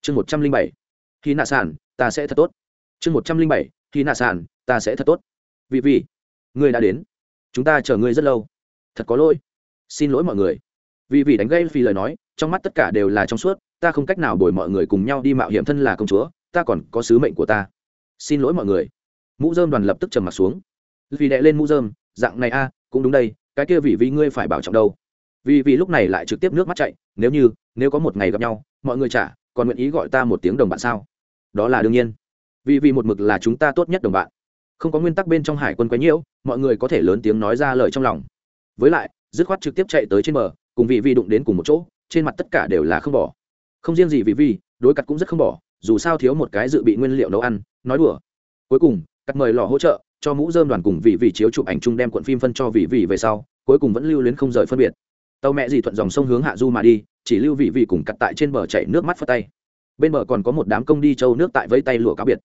Chương một trăm linh bảy khi nạ sản ta sẽ thật tốt. Chương một trăm linh bảy khi nạ sản ta sẽ thật tốt. Vì vì người đã đến. Chúng ta chờ ngươi rất lâu. Thật có lỗi. Xin lỗi mọi người. Vì vì đánh gây phi lời nói, trong mắt tất cả đều là trong suốt, ta không cách nào đổi mọi người cùng nhau đi mạo hiểm thân là công chúa, ta còn có sứ mệnh của ta. Xin lỗi mọi người. Mũ dơm đoàn lập tức trầm m ặ t xuống vì đệ lên mũ dơm dạng này a, cũng đúng đây, cái kia vì vì ngươi phải bảo trọng đâu. Vì vì lúc này lại trực tiếp nước mắt chạy, nếu như, nếu có một ngày gặp nhau, mọi người trả, còn nguyện ý gọi ta một tiếng đồng bạn sao? Đó là đương nhiên. Vì vì một mực là chúng ta tốt nhất đồng bạn. Không có nguyên tắc bên trong hải quân quấy nhiễu, mọi người có thể lớn tiếng nói ra lời trong lòng. Với lại, dứt khoát trực tiếp chạy tới trên bờ, cùng vị vi đụng đến cùng một chỗ, trên mặt tất cả đều là không bỏ. Không riêng gì vì vi đối cặt cũng rất không bỏ, dù sao thiếu một cái dự bị nguyên liệu nấu ăn, nói đùa. Cuối cùng, cắt mời lò hỗ trợ cho mũ dơm đoàn cùng vị vị chiếu chụp ảnh chung đem cuộn phim phân cho vị vị về sau, cuối cùng vẫn lưu luyến không rời phân biệt. Tàu mẹ dì thuận dòng sông hướng hạ du mà đi, chỉ lưu vị vị cùng cặt tại trên bờ chảy nước mắt phất tay. Bên bờ còn có một đám công đi châu nước tại vẫy tay lụa cá biệt.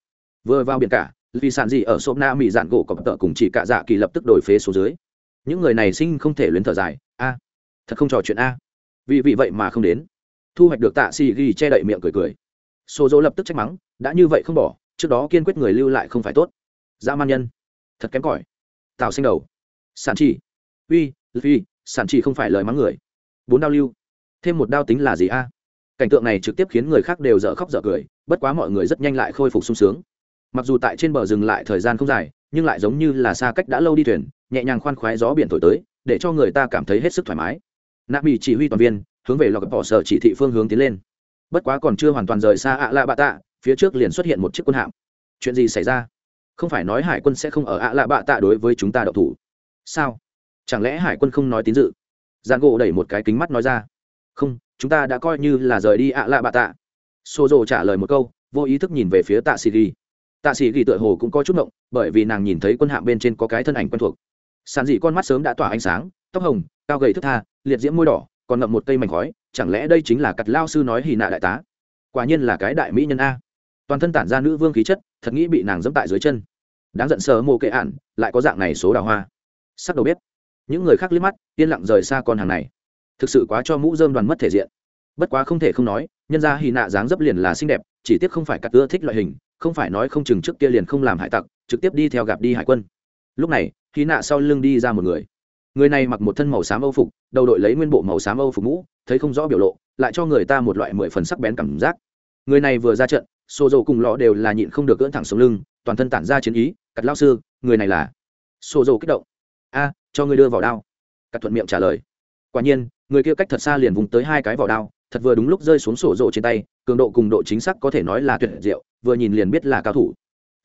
Vừa vào biển cả, vì sản gì ở sộp na mỹ dạn gỗ cọp tợ cùng chỉ cạ dạ kỳ lập tức đổi phế số dưới. Những người này sinh không thể luyến thở dài, a, thật không trò chuyện a. Vì vị vậy mà không đến. Thu hoạch được tạ xì ghi che đậy miệng cười cười. Số dỗ lập tức trách mắng, đã như vậy không bỏ, trước đó kiên quyết người lưu lại không phải tốt. Dã man nhân thật kém cỏi. Tào sinh đầu. Sản chỉ. Uy phi, sản chỉ không phải lời mắng người. Bốn đao lưu. Thêm một đao tính là gì a? Cảnh tượng này trực tiếp khiến người khác đều dở khóc dở cười, bất quá mọi người rất nhanh lại khôi phục sung sướng. Mặc dù tại trên bờ dừng lại thời gian không dài, nhưng lại giống như là xa cách đã lâu đi thuyền, nhẹ nhàng khoan khoái gió biển thổi tới, để cho người ta cảm thấy hết sức thoải mái. Nạ bị chỉ huy toàn viên, hướng về lọc bỏ sở chỉ thị phương hướng tiến lên. Bất quá còn chưa hoàn toàn rời xa ạ lạ bạ tạ, phía trước liền xuất hiện một chiếc quân hạm. Chuyện gì xảy ra? Không phải nói hải quân sẽ không ở ạ lạ bạ tạ đối với chúng ta đậu thủ. Sao? Chẳng lẽ hải quân không nói tín dự? Giàn gỗ đẩy một cái kính mắt nói ra. Không, chúng ta đã coi như là rời đi ạ lạ bạ tạ. Xô rồ trả lời một câu, vô ý thức nhìn về phía tạ sĩ ghi. Tạ sĩ ghi tựa hồ cũng có chút ngộng, bởi vì nàng nhìn thấy quân hạm bên trên có cái thân ảnh quen thuộc. Sàn dị con mắt sớm đã tỏa ánh sáng, tóc hồng, cao gầy thức tha, liệt diễm môi đỏ, còn ngậm một cây mảnh khói, chẳng lẽ đây chính là cặt lao sư nói hì nạ đại tá? Quả nhiên là cái đại mỹ nhân a toàn thân tản ra nữ vương khí chất, thật nghĩ bị nàng dẫm tại dưới chân. Đáng giận sờ mồ kệ ạn lại có dạng này số đào hoa. Sắc đầu bếp. Những người khác liếc mắt, yên lặng rời xa con hàng này. Thực sự quá cho mũ dơm đoàn mất thể diện. Bất quá không thể không nói, nhân ra hì nạ dáng dấp liền là xinh đẹp, chỉ tiếc không phải cặp ưa thích loại hình, không phải nói không chừng trước kia liền không làm hải tặc, trực tiếp đi theo gặp đi hải quân. Lúc này hì nạ sau lưng đi ra một người. Người này mặc một thân màu xám âu phục, đầu đội lấy nguyên bộ màu xám âu phục mũ, thấy không rõ biểu lộ, lại cho người ta một loại mười phần sắc bén cảm giác. Người này vừa ra trận xô dầu cùng lọ đều là nhịn không được cưỡn thẳng sống lưng, toàn thân tản ra chiến ý, cắt lao sư, người này là xô dầu kích động. A, cho ngươi đưa vào đao. Cắt thuận miệng trả lời. Quả nhiên, người kia cách thật xa liền vùng tới hai cái vỏ đao, thật vừa đúng lúc rơi xuống sổ rộ trên tay, cường độ cùng độ chính xác có thể nói là tuyệt diệu, vừa nhìn liền biết là cao thủ.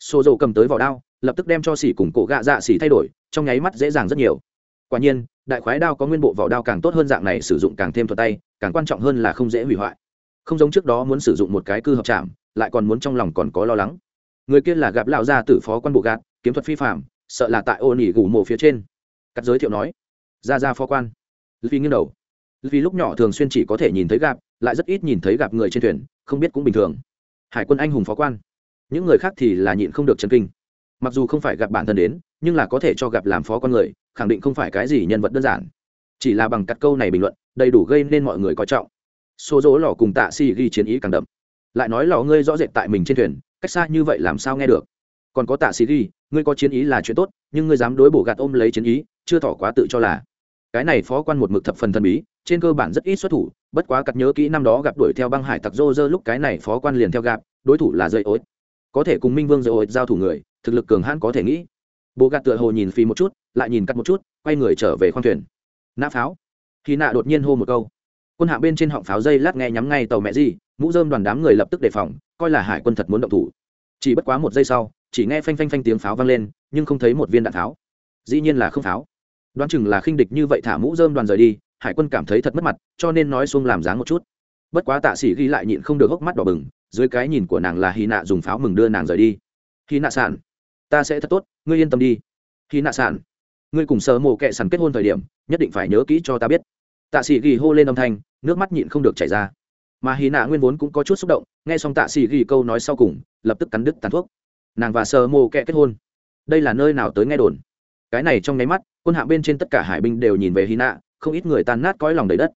Sổ rộ cầm tới vỏ đao, lập tức đem cho xỉ cùng cổ gạ dạ xỉ thay đổi, trong nháy mắt dễ dàng rất nhiều. Quả nhiên, đại khoái đao có nguyên bộ vỏ đao càng tốt hơn dạng này sử dụng càng thêm thuật tay, càng quan trọng hơn là không dễ hủy hoại. Không giống trước đó muốn sử dụng một cái cư hợp chạm lại còn muốn trong lòng còn có lo lắng. Người kia là gặp lão gia tử phó quan bộ gạt, kiếm thuật phi phạm sợ là tại ô nỉ gù mộ phía trên. Cắt giới thiệu nói ra ra phó quan. Vì nghiêng đầu. Vì lúc nhỏ thường xuyên chỉ có thể nhìn thấy gặp, lại rất ít nhìn thấy gặp người trên thuyền, không biết cũng bình thường. Hải quân anh hùng phó quan. Những người khác thì là nhịn không được chân kinh. Mặc dù không phải gặp bản thân đến, nhưng là có thể cho gặp làm phó con người, khẳng định không phải cái gì nhân vật đơn giản. Chỉ là bằng cắt câu này bình luận, đầy đủ gây nên mọi người coi trọng. Số dỗ lò cùng tạ si ghi chiến ý càng đậm lại nói lò ngươi rõ rệt tại mình trên thuyền, cách xa như vậy làm sao nghe được? Còn có tạ sĩ ghi ngươi có chiến ý là chuyện tốt, nhưng ngươi dám đối bổ gạt ôm lấy chiến ý, chưa tỏ quá tự cho là. Cái này phó quan một mực thập phần thần bí, trên cơ bản rất ít xuất thủ, bất quá cặp nhớ kỹ năm đó gặp đuổi theo băng hải tặc rô rơ lúc cái này phó quan liền theo gặp, đối thủ là dây ối. Có thể cùng minh vương dây ối giao thủ người, thực lực cường hãn có thể nghĩ. Bộ gạt tựa hồ nhìn phi một chút, lại nhìn cắt một chút, quay người trở về khoang thuyền. Nã pháo. Khi nạ đột nhiên hô một câu. Quân hạ bên trên họng pháo dây lát nghe nhắm ngay tàu mẹ gì mũ dơm đoàn đám người lập tức đề phòng coi là hải quân thật muốn động thủ. Chỉ bất quá một giây sau chỉ nghe phanh phanh phanh tiếng pháo vang lên nhưng không thấy một viên đạn tháo, dĩ nhiên là không pháo. Đoán chừng là khinh địch như vậy thả mũ dơm đoàn rời đi hải quân cảm thấy thật mất mặt cho nên nói xuông làm dáng một chút. Bất quá tạ sĩ ghi lại nhịn không được hốc mắt đỏ bừng dưới cái nhìn của nàng là hy nạ dùng pháo mừng đưa nàng rời đi. Hy nạ sản ta sẽ thật tốt ngươi yên tâm đi. Hy nạ sản ngươi cùng sơ mộ kệ sẵn kết hôn thời điểm nhất định phải nhớ kỹ cho ta biết. Tạ sĩ ghi hô lên âm thanh nước mắt nhịn không được chảy ra mà hy nạ nguyên vốn cũng có chút xúc động, nghe xong tạ xì ghi câu nói sau cùng, lập tức cắn đứt tàn thuốc. Nàng và sơ mộ kẹ kết hôn. Đây là nơi nào tới nghe đồn? Cái này trong nháy mắt, quân hạng bên trên tất cả hải binh đều nhìn về hy nạ, không ít người tan nát cõi lòng đầy đất.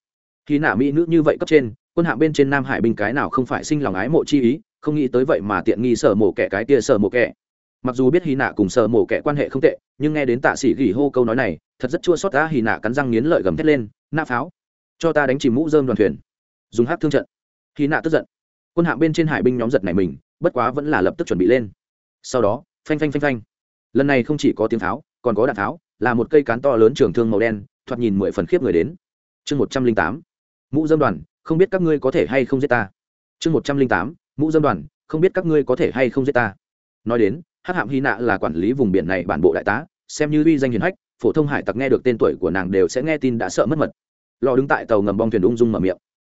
Hy nạ mỹ nữ như vậy cấp trên, quân hạng bên trên nam hải binh cái nào không phải sinh lòng ái mộ chi ý, không nghĩ tới vậy mà tiện nghi sở mổ kẻ cái kia sở mổ kẻ. Mặc dù biết hy nạ cùng sở mổ kẻ quan hệ không tệ, nhưng nghe đến tạ sĩ gỉ hô câu nói này, thật rất chua xót đã hy nạ cắn răng nghiến lợi gầm thét lên, nạ pháo, cho ta đánh chìm mũ dơm đoàn thuyền. Dùng hát thương trận hy nạ tức giận. Quân hạ bên trên hải binh nhóm giật này mình, bất quá vẫn là lập tức chuẩn bị lên. Sau đó, phanh phanh phanh phanh. Lần này không chỉ có tiếng pháo, còn có đạn pháo, là một cây cán to lớn trường thương màu đen, thoạt nhìn mười phần khiếp người đến. Chương một trăm linh tám, mũ dâm đoàn, không biết các ngươi có thể hay không giết ta. Chương một trăm linh tám, mũ dâm đoàn, không biết các ngươi có thể hay không giết ta. Nói đến, hắc hạm hy nạ là quản lý vùng biển này bản bộ đại tá, xem như uy danh hiền hách, phổ thông hải tặc nghe được tên tuổi của nàng đều sẽ nghe tin đã sợ mất mật. Lò đứng tại tàu ngầm bong thuyền ung dung mở miệng.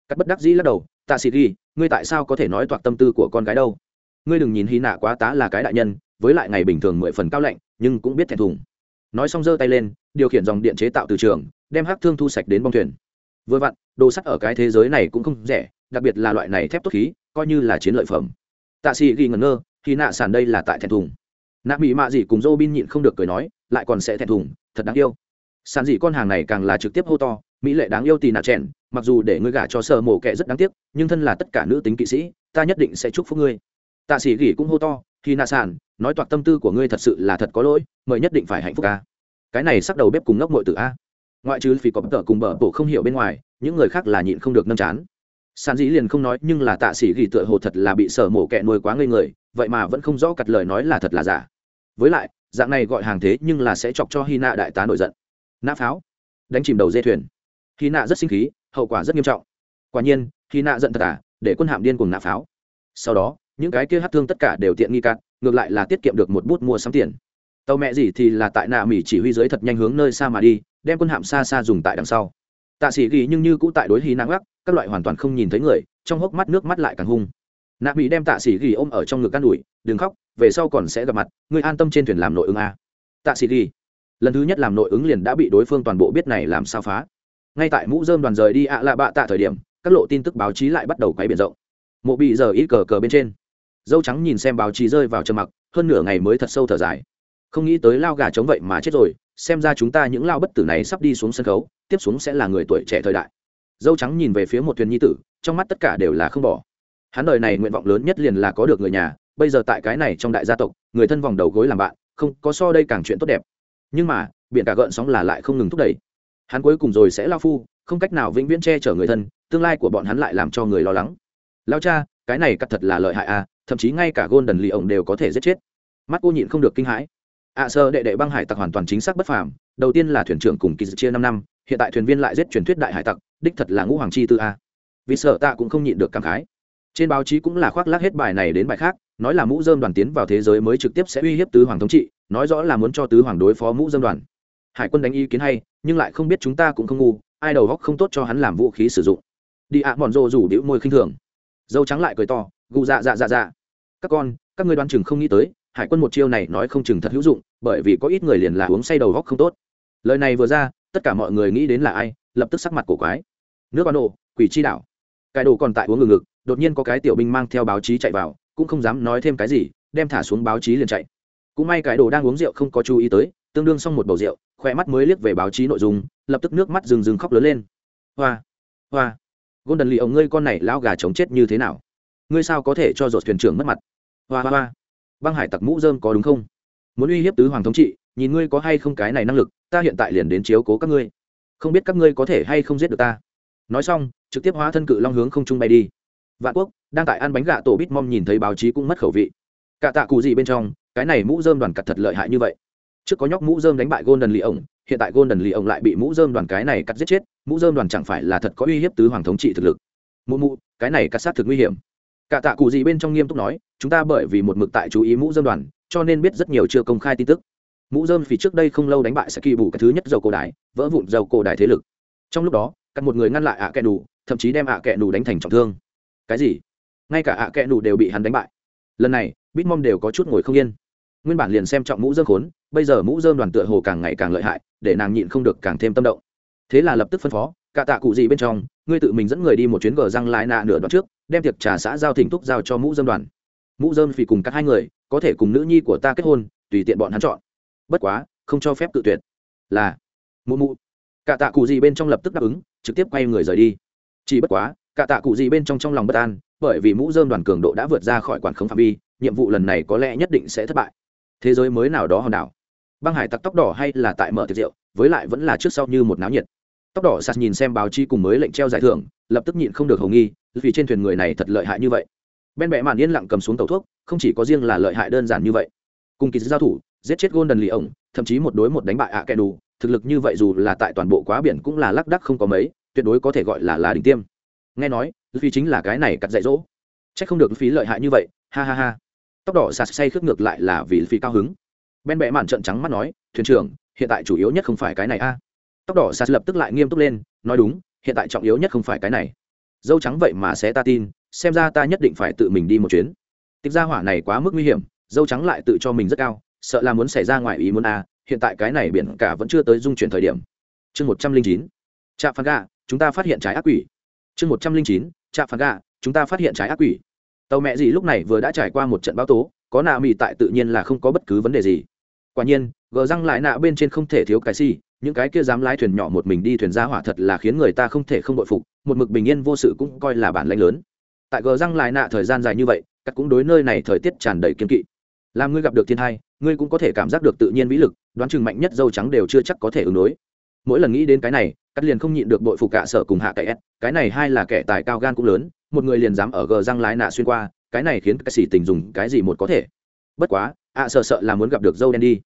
Cắt bất đắc dĩ lắc đầu tạ sĩ ghi, ngươi tại sao có thể nói toạc tâm tư của con gái đâu? Ngươi đừng nhìn hy nạ quá tá là cái đại nhân, với lại ngày bình thường mười phần cao lạnh, nhưng cũng biết thẹn thùng. Nói xong giơ tay lên, điều khiển dòng điện chế tạo từ trường, đem hắc thương thu sạch đến bong thuyền. Vừa vặn, đồ sắt ở cái thế giới này cũng không rẻ, đặc biệt là loại này thép tốt khí, coi như là chiến lợi phẩm. Tạ sĩ ghi ngẩn ngơ khi nạ sản đây là tại thẹn thùng. Nạ mỹ mạ gì cùng dô bin nhịn không được cười nói, lại còn sẽ thẹn thùng, thật đáng yêu. Sản dị con hàng này càng là trực tiếp hô to mỹ lệ đáng yêu tì nạt trẻn mặc dù để ngươi gả cho sợ mổ kẻ rất đáng tiếc, nhưng thân là tất cả nữ tính kỵ sĩ, ta nhất định sẽ chúc phúc ngươi. Tạ sĩ gỉ cũng hô to khi nạ sản nói toạc tâm tư của ngươi thật sự là thật có lỗi, mời nhất định phải hạnh phúc ca cái này sắc đầu bếp cùng ngốc mội tử a. Ngoại trừ phì cọp tợ cùng bờ bổ không hiểu bên ngoài, những người khác là nhịn không được nâm chán. Sàn dĩ liền không nói, nhưng là tạ sĩ gỉ tựa hồ thật là bị sở mổ kẹ nuôi quá ngây người, vậy mà vẫn không rõ cặt lời nói là thật là giả. Với lại, dạng này gọi hàng thế nhưng là sẽ chọc cho hy nạ đại tá nổi giận. Nã pháo. Đánh chìm đầu dê thuyền hy nạ rất sinh khí, hậu quả rất nghiêm trọng. Quả nhiên hy nạ giận thật à để quân hạm điên cùng nã pháo. Sau đó, những cái kia hát thương tất cả đều tiện nghi cạn, ngược lại là tiết kiệm được một bút mua sắm tiền. Tàu mẹ gì thì là tại nạ mỹ chỉ huy dưới thật nhanh hướng nơi xa mà đi, đem quân hạm xa xa dùng tại đằng sau. Tạ sĩ ghi nhưng như cũ tại đối hí nắng gác, các loại hoàn toàn không nhìn thấy người, trong hốc mắt nước mắt lại càng hung. Nạ mỹ đem tạ sĩ ghi ôm ở trong ngực can đùi đừng khóc, về sau còn sẽ gặp mặt, ngươi an tâm trên thuyền làm nội ứng a. Tạ sĩ ghi, lần thứ nhất làm nội ứng liền đã bị đối phương toàn bộ biết này làm sao phá ngay tại mũ dơm đoàn rời đi ạ lạ bạ tạ thời điểm, các lộ tin tức báo chí lại bắt đầu quay biển rộng. Mộ bị giờ ít cờ cờ bên trên. Dâu trắng nhìn xem báo chí rơi vào trầm mặc, hơn nửa ngày mới thật sâu thở dài. Không nghĩ tới lao gà chống vậy mà chết rồi, xem ra chúng ta những lao bất tử này sắp đi xuống sân khấu, tiếp xuống sẽ là người tuổi trẻ thời đại. Dâu trắng nhìn về phía một thuyền nhi tử, trong mắt tất cả đều là không bỏ. Hắn đời này nguyện vọng lớn nhất liền là có được người nhà, bây giờ tại cái này trong đại gia tộc, người thân vòng đầu gối làm bạn, không có so đây càng chuyện tốt đẹp. Nhưng mà, biển cả gợn sóng là lại không ngừng thúc đẩy hắn cuối cùng rồi sẽ lao phu, không cách nào vĩnh viễn che chở người thân, tương lai của bọn hắn lại làm cho người lo lắng. Lao cha, cái này cắt thật là lợi hại à thậm chí ngay cả gôn đần lì ổng đều có thể giết chết. Mắt cô nhịn không được kinh hãi. À, Ạ sơ đệ đệ băng hải tặc hoàn toàn chính xác bất phàm, đầu tiên là thuyền trưởng cùng kỳ chia năm năm, hiện tại thuyền viên lại giết truyền thuyết đại hải tặc, đích thật là ngũ hoàng chi tư a. Vì sợ ta cũng không nhịn được cảm khái. Trên báo chí cũng là khoác lác hết bài này đến bài khác, nói là mũ dơm đoàn tiến vào thế giới mới trực tiếp sẽ uy hiếp tứ hoàng thống trị, nói rõ là muốn cho tứ hoàng đối phó mũ dơm đoàn hải quân đánh ý kiến hay, nhưng lại không biết chúng ta cũng không ngu, ai đầu góc không tốt cho hắn làm vũ khí sử dụng. Đi ạ à bọn rủ đĩu môi khinh thường. Dâu trắng lại cười to, gù dạ dạ dạ dạ. Các con, các ngươi đoán chừng không nghĩ tới, hải quân một chiêu này nói không chừng thật hữu dụng, bởi vì có ít người liền là uống say đầu góc không tốt. Lời này vừa ra, tất cả mọi người nghĩ đến là ai, lập tức sắc mặt cổ quái. Nước ban đồ quỷ chi đảo. Cái đồ còn tại uống ngừng ngực, đột nhiên có cái tiểu binh mang theo báo chí chạy vào, cũng không dám nói thêm cái gì, đem thả xuống báo chí liền chạy. Cũng may cái đồ đang uống rượu không có chú ý tới tương đương xong một bầu rượu khoe mắt mới liếc về báo chí nội dung, lập tức nước mắt rừng rừng khóc lớn lên. Hoa hoa gôn đần lì ông ngươi con này lao gà chống chết như thế nào? Ngươi sao có thể cho dột thuyền trưởng mất mặt? Hoa hoa hoa, băng hải tặc mũ dơm có đúng không? Muốn uy hiếp tứ hoàng thống trị, nhìn ngươi có hay không cái này năng lực, ta hiện tại liền đến chiếu cố các ngươi. Không biết các ngươi có thể hay không giết được ta. Nói xong, trực tiếp hóa thân cự long hướng không trung bay đi. Vạn quốc, đang tại ăn bánh gà tổ bít mom nhìn thấy báo chí cũng mất khẩu vị. Cả tạ cụ gì bên trong, cái này mũ dơm đoàn cặt thật lợi hại như vậy trước có nhóc mũ dơm đánh bại golden lì ổng hiện tại golden lì ổng lại bị mũ dơm đoàn cái này cắt giết chết, mũ dơm đoàn chẳng phải là thật có uy hiếp tứ hoàng thống trị thực lực. Mũ mũ cái này cắt sát thực nguy hiểm. Cả tạ cụ gì bên trong nghiêm túc nói, chúng ta bởi vì một mực tại chú ý mũ dơm đoàn, cho nên biết rất nhiều chưa công khai tin tức. Mũ dơm vì trước đây không lâu đánh bại sẽ kỳ bù cái thứ nhất dầu cổ đài vỡ vụn dầu cổ đài thế lực. Trong lúc đó, cắt một người ngăn lại ạ à kẹ đủ thậm chí đem ạ à kẹ đủ đánh thành trọng thương. Cái gì? Ngay cả ạ à kẹ đủ đều bị hắn đánh bại. Lần này, bitmom đều có chút ngồi không yên. Nguyên bản liền xem trọng mũ dơm khốn bây giờ mũ dơm đoàn tựa hồ càng ngày càng lợi hại, để nàng nhịn không được càng thêm tâm động. Thế là lập tức phân phó, cả tạ cụ gì bên trong, ngươi tự mình dẫn người đi một chuyến gờ răng lại nạ nửa đoạn trước, đem tiệc trà xã giao thỉnh thúc giao cho mũ dơm đoàn. Mũ dơm vì cùng các hai người, có thể cùng nữ nhi của ta kết hôn, tùy tiện bọn hắn chọn. Bất quá, không cho phép tự tuyệt. Là, mụ mụ. Cả tạ cụ gì bên trong lập tức đáp ứng, trực tiếp quay người rời đi. Chỉ bất quá, cả tạ cụ gì bên trong trong lòng bất an, bởi vì mũ dơm đoàn cường độ đã vượt ra khỏi quản khống phạm vi, nhiệm vụ lần này có lẽ nhất định sẽ thất bại. Thế giới mới nào đó hòn đảo băng hải tặc tóc đỏ hay là tại mở tiệc rượu, với lại vẫn là trước sau như một náo nhiệt. Tóc đỏ sạt nhìn xem báo chí cùng mới lệnh treo giải thưởng, lập tức nhịn không được hầu nghi, vì trên thuyền người này thật lợi hại như vậy. Bên bệ màn yên lặng cầm xuống tàu thuốc, không chỉ có riêng là lợi hại đơn giản như vậy. Cùng kỳ giao thủ, giết chết golden lì ổng, thậm chí một đối một đánh bại ạ à kẻ đủ, thực lực như vậy dù là tại toàn bộ quá biển cũng là lác đắc không có mấy, tuyệt đối có thể gọi là là đỉnh tiêm. Nghe nói, vì chính là cái này cắt dạy dỗ. C không được phí lợi hại như vậy, ha ha ha. Tóc đỏ sạt say khước ngược lại là vì phi cao hứng ben bẹ mạn trận trắng mắt nói, thuyền trưởng, hiện tại chủ yếu nhất không phải cái này a. Tóc đỏ sạt lập tức lại nghiêm túc lên, nói đúng, hiện tại trọng yếu nhất không phải cái này. Dâu trắng vậy mà sẽ ta tin, xem ra ta nhất định phải tự mình đi một chuyến. Tịch gia hỏa này quá mức nguy hiểm, dâu trắng lại tự cho mình rất cao, sợ là muốn xảy ra ngoài ý muốn a, hiện tại cái này biển cả vẫn chưa tới dung chuyển thời điểm. Chương một trăm linh chín trạm phán gà chúng ta phát hiện trái ác quỷ. Chương một trăm linh chín trạm phán gà chúng ta phát hiện trái ác quỷ. Tàu mẹ gì lúc này vừa đã trải qua một trận báo tố, có nạ mì tại tự nhiên là không có bất cứ vấn đề gì quả nhiên, gờ răng lại nạ bên trên không thể thiếu cái gì, những cái kia dám lái thuyền nhỏ một mình đi thuyền ra hỏa thật là khiến người ta không thể không bội phục, một mực bình yên vô sự cũng coi là bản lãnh lớn. Tại gờ răng lại nạ thời gian dài như vậy, các cũng đối nơi này thời tiết tràn đầy kiên kỵ. Làm ngươi gặp được thiên hai, ngươi cũng có thể cảm giác được tự nhiên vĩ lực, đoán chừng mạnh nhất dâu trắng đều chưa chắc có thể ứng đối. Mỗi lần nghĩ đến cái này, cắt liền không nhịn được bội phục cả sở cùng hạ cái s, cái này hai là kẻ tài cao gan cũng lớn, một người liền dám ở gờ răng lái nạ xuyên qua, cái này khiến cái xỉ tình dùng cái gì một có thể. Bất quá ạ sợ sợ là muốn gặp được dâu đen đi.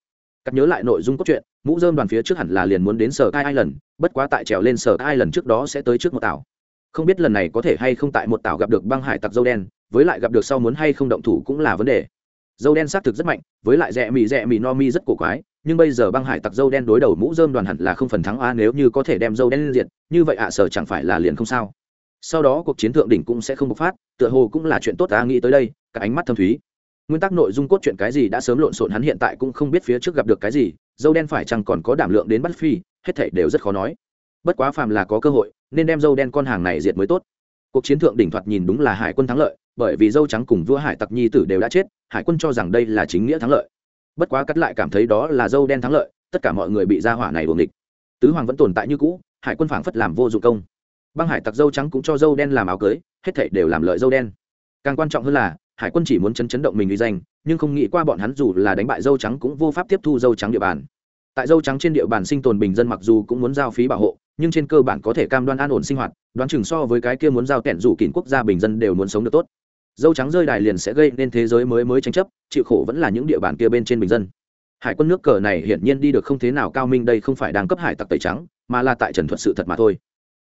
Cắt nhớ lại nội dung cốt truyện, mũ dơm đoàn phía trước hẳn là liền muốn đến sở cai lần bất quá tại trèo lên sở cai lần trước đó sẽ tới trước một tảo. Không biết lần này có thể hay không tại một tảo gặp được băng hải tặc dâu đen, với lại gặp được sau muốn hay không động thủ cũng là vấn đề. Dâu đen xác thực rất mạnh, với lại rẽ mì rẽ mì no mi rất cổ quái, nhưng bây giờ băng hải tặc dâu đen đối đầu mũ dơm đoàn hẳn là không phần thắng a nếu như có thể đem dâu đen lên diện như vậy ạ sở chẳng phải là liền không sao. Sau đó cuộc chiến thượng đỉnh cũng sẽ không bộc phát, tựa hồ cũng là chuyện tốt ta nghĩ tới đây cả ánh mắt thâm thúy nguyên tắc nội dung cốt truyện cái gì đã sớm lộn xộn hắn hiện tại cũng không biết phía trước gặp được cái gì, dâu đen phải chăng còn có đảm lượng đến bắt phi, hết thảy đều rất khó nói. Bất quá phàm là có cơ hội, nên đem dâu đen con hàng này diệt mới tốt. Cuộc chiến thượng đỉnh thoạt nhìn đúng là hải quân thắng lợi, bởi vì dâu trắng cùng vua hải tặc nhi tử đều đã chết, hải quân cho rằng đây là chính nghĩa thắng lợi. Bất quá cắt lại cảm thấy đó là dâu đen thắng lợi, tất cả mọi người bị ra hỏa này buồng địch tứ hoàng vẫn tồn tại như cũ, hải quân phảng phất làm vô dụng công. Băng hải tặc dâu trắng cũng cho dâu đen làm áo cưới, hết thảy đều làm lợi dâu đen. Càng quan trọng hơn là hải quân chỉ muốn chấn chấn động mình uy danh, nhưng không nghĩ qua bọn hắn dù là đánh bại dâu trắng cũng vô pháp tiếp thu dâu trắng địa bàn. Tại dâu trắng trên địa bàn sinh tồn bình dân mặc dù cũng muốn giao phí bảo hộ, nhưng trên cơ bản có thể cam đoan an ổn sinh hoạt, đoán chừng so với cái kia muốn giao kẹn rủ kín quốc gia bình dân đều muốn sống được tốt. Dâu trắng rơi đài liền sẽ gây nên thế giới mới mới tranh chấp, chịu khổ vẫn là những địa bàn kia bên trên bình dân. Hải quân nước cờ này hiển nhiên đi được không thế nào cao minh, đây không phải đang cấp hải tặc tẩy trắng, mà là tại trần thuật sự thật mà thôi.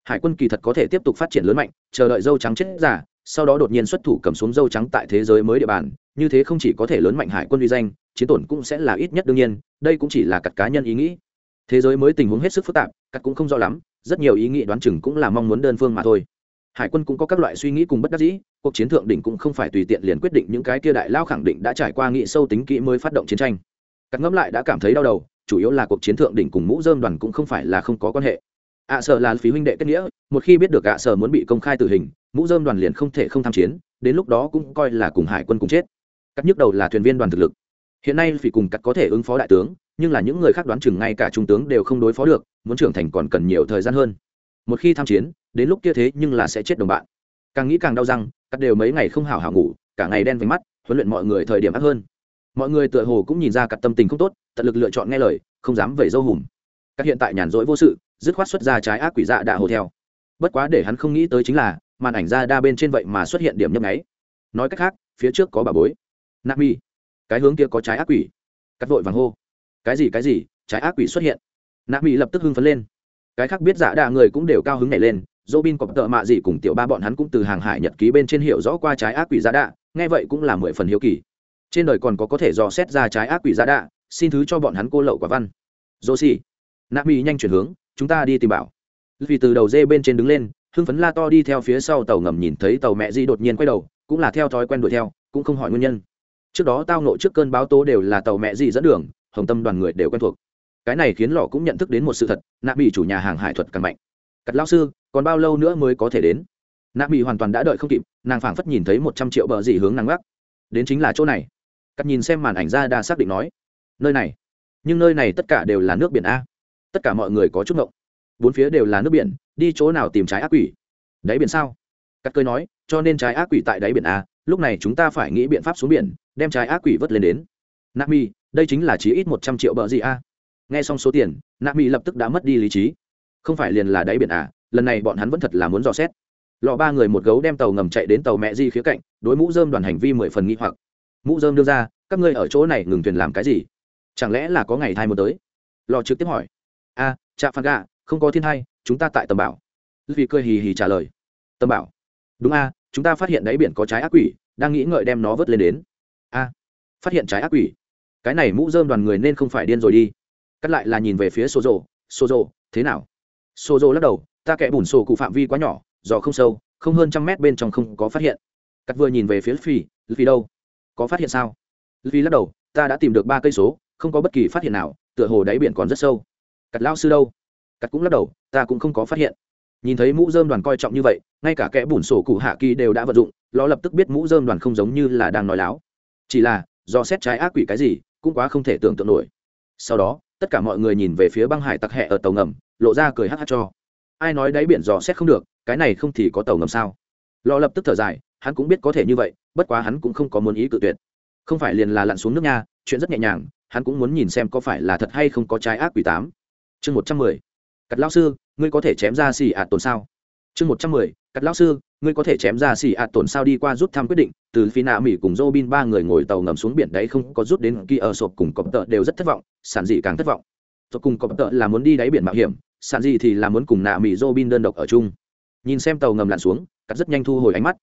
Hải quân kỳ thật có thể tiếp tục phát triển lớn mạnh, chờ đợi dâu trắng chết giả sau đó đột nhiên xuất thủ cầm xuống dâu trắng tại thế giới mới địa bàn, như thế không chỉ có thể lớn mạnh hải quân uy danh, chiến tổn cũng sẽ là ít nhất đương nhiên, đây cũng chỉ là cặt cá nhân ý nghĩ. Thế giới mới tình huống hết sức phức tạp cặt cũng không rõ lắm, rất nhiều ý nghĩ đoán chừng cũng là mong muốn đơn phương mà thôi. Hải quân cũng có các loại suy nghĩ cùng bất đắc dĩ, cuộc chiến thượng đỉnh cũng không phải tùy tiện liền quyết định những cái kia đại lao khẳng định đã trải qua nghị sâu tính kỹ mới phát động chiến tranh. Cắt ngẫm lại đã cảm thấy đau đầu, chủ yếu là cuộc chiến thượng đỉnh cùng mũ dơm đoàn cũng không phải là không có quan hệ ạ sợ là phí huynh đệ kết nghĩa, một khi biết được ạ sợ muốn bị công khai tử hình, mũ dơm đoàn liền không thể không tham chiến, đến lúc đó cũng coi là cùng hải quân cùng chết. Cắt nhức đầu là thuyền viên đoàn thực lực. Hiện nay phỉ cùng cắt có thể ứng phó đại tướng, nhưng là những người khác đoán chừng ngay cả trung tướng đều không đối phó được, muốn trưởng thành còn cần nhiều thời gian hơn. Một khi tham chiến, đến lúc kia thế nhưng là sẽ chết đồng bạn. Càng nghĩ càng đau răng, cắt đều mấy ngày không hào hào ngủ, cả ngày đen vánh mắt, huấn luyện mọi người thời điểm ác hơn. Mọi người tựa hồ cũng nhìn ra cắt tâm tình không tốt, tận lực lựa chọn nghe lời, không dám vẩy dâu hùm. Các hiện tại nhàn rỗi vô sự dứt khoát xuất ra trái ác quỷ dạ đạ hồ theo. Bất quá để hắn không nghĩ tới chính là, màn ảnh ra đa bên trên vậy mà xuất hiện điểm nhấp nháy. Nói cách khác, phía trước có bà bối. Nạp mi. Cái hướng kia có trái ác quỷ. Cắt vội vàng hô. Cái gì cái gì? Trái ác quỷ xuất hiện. Nạp mi lập tức hưng phấn lên. Cái khác biết dạ đạ người cũng đều cao hứng nhảy lên. Dỗ bin có tợ mạ gì cùng tiểu ba bọn hắn cũng từ hàng hải nhật ký bên trên hiểu rõ qua trái ác quỷ dạ đạ, nghe vậy cũng là mười phần hiếu kỳ. Trên đời còn có có thể dò xét ra trái ác quỷ dạ đạ, xin thứ cho bọn hắn cô lậu quả văn. Dô xì nạp mi nhanh chuyển hướng chúng ta đi tìm bảo. Vì từ đầu dê bên trên đứng lên, hưng phấn la to đi theo phía sau tàu ngầm nhìn thấy tàu mẹ di đột nhiên quay đầu, cũng là theo thói quen đuổi theo, cũng không hỏi nguyên nhân. Trước đó tao nộ trước cơn báo tố đều là tàu mẹ di dẫn đường, hồng tâm đoàn người đều quen thuộc. Cái này khiến lọ cũng nhận thức đến một sự thật nạp bị chủ nhà hàng hải thuật càng mạnh. Cặt lao sư, còn bao lâu nữa mới có thể đến? Nạp bị hoàn toàn đã đợi không kịp, nàng phảng phất nhìn thấy một trăm triệu bờ dị hướng nàng gác. Đến chính là chỗ này. Cắt nhìn xem màn ảnh ra đa xác định nói. Nơi này. Nhưng nơi này tất cả đều là nước biển a tất cả mọi người có chút ngộng. Bốn phía đều là nước biển, đi chỗ nào tìm trái ác quỷ? Đáy biển sao? Cắt cơi nói, cho nên trái ác quỷ tại đáy biển a lúc này chúng ta phải nghĩ biện pháp xuống biển, đem trái ác quỷ vớt lên đến. Nạp mi, đây chính là chí ít một trăm triệu bờ gì a nghe xong số tiền nạp mi lập tức đã mất đi lý trí. Không phải liền là đáy biển à lần này bọn hắn vẫn thật là muốn dò xét. Lọ ba người một gấu đem tàu ngầm chạy đến tàu mẹ di khía cạnh, đối mũ dơm đoàn hành vi mười phần nghi hoặc. Mũ dơm đưa ra, các ngươi ở chỗ này ngừng thuyền làm cái gì? Chẳng lẽ là có ngày thai một tới? Lò trực tiếp hỏi trạ phan gà, không có thiên hai, chúng ta tại tầm bảo. Vì cười hì hì trả lời. Tầm bảo? Đúng a, chúng ta phát hiện đáy biển có trái ác quỷ, đang nghĩ ngợi đem nó vớt lên đến. A, phát hiện trái ác quỷ. Cái này mũ dơm đoàn người nên không phải điên rồi đi. Cắt lại là nhìn về phía sô rồ sô rồ thế nào? Sô rồ lắc đầu, ta kẻ bùn sổ cụ phạm vi quá nhỏ, giò không sâu, không hơn trăm mét bên trong không có phát hiện. Cắt vừa nhìn về phía phi phi đâu? Có phát hiện sao? Phi lắc đầu, ta đã tìm được ba cây số, không có bất kỳ phát hiện nào, tựa hồ đáy biển còn rất sâu cắt lao sư đâu? Cắt cũng lắc đầu, ta cũng không có phát hiện. Nhìn thấy mũ dơm đoàn coi trọng như vậy, ngay cả kẻ bùn sổ cụ hạ kỳ đều đã vận dụng, lo lập tức biết mũ dơm đoàn không giống như là đang nói láo. Chỉ là, do xét trái ác quỷ cái gì, cũng quá không thể tưởng tượng nổi. Sau đó, tất cả mọi người nhìn về phía băng hải tặc hẹ ở tàu ngầm, lộ ra cười hát hát cho. Ai nói đáy biển dò xét không được, cái này không thì có tàu ngầm sao? Lo lập tức thở dài, hắn cũng biết có thể như vậy, bất quá hắn cũng không có muốn ý cự tuyệt. Không phải liền là lặn xuống nước nha, chuyện rất nhẹ nhàng, hắn cũng muốn nhìn xem có phải là thật hay không có trái ác quỷ tám chương một trăm mười. Cắt lao sư, ngươi có thể chém ra xì ạt tồn sao? Chương một trăm mười. Cắt lao sư, ngươi có thể chém ra xì ạt tổn sao đi qua rút thăm quyết định. Từ phi nạ mỹ cùng Robin ba người ngồi tàu ngầm xuống biển đấy không có rút đến kia ở sộp cùng cọp tợ đều rất thất vọng, sản dị càng thất vọng. Rồi cùng cọp tợ là muốn đi đáy biển mạo hiểm, sản dị thì là muốn cùng nạ mỹ Robin đơn độc ở chung. Nhìn xem tàu ngầm lặn xuống, cắt rất nhanh thu hồi ánh mắt.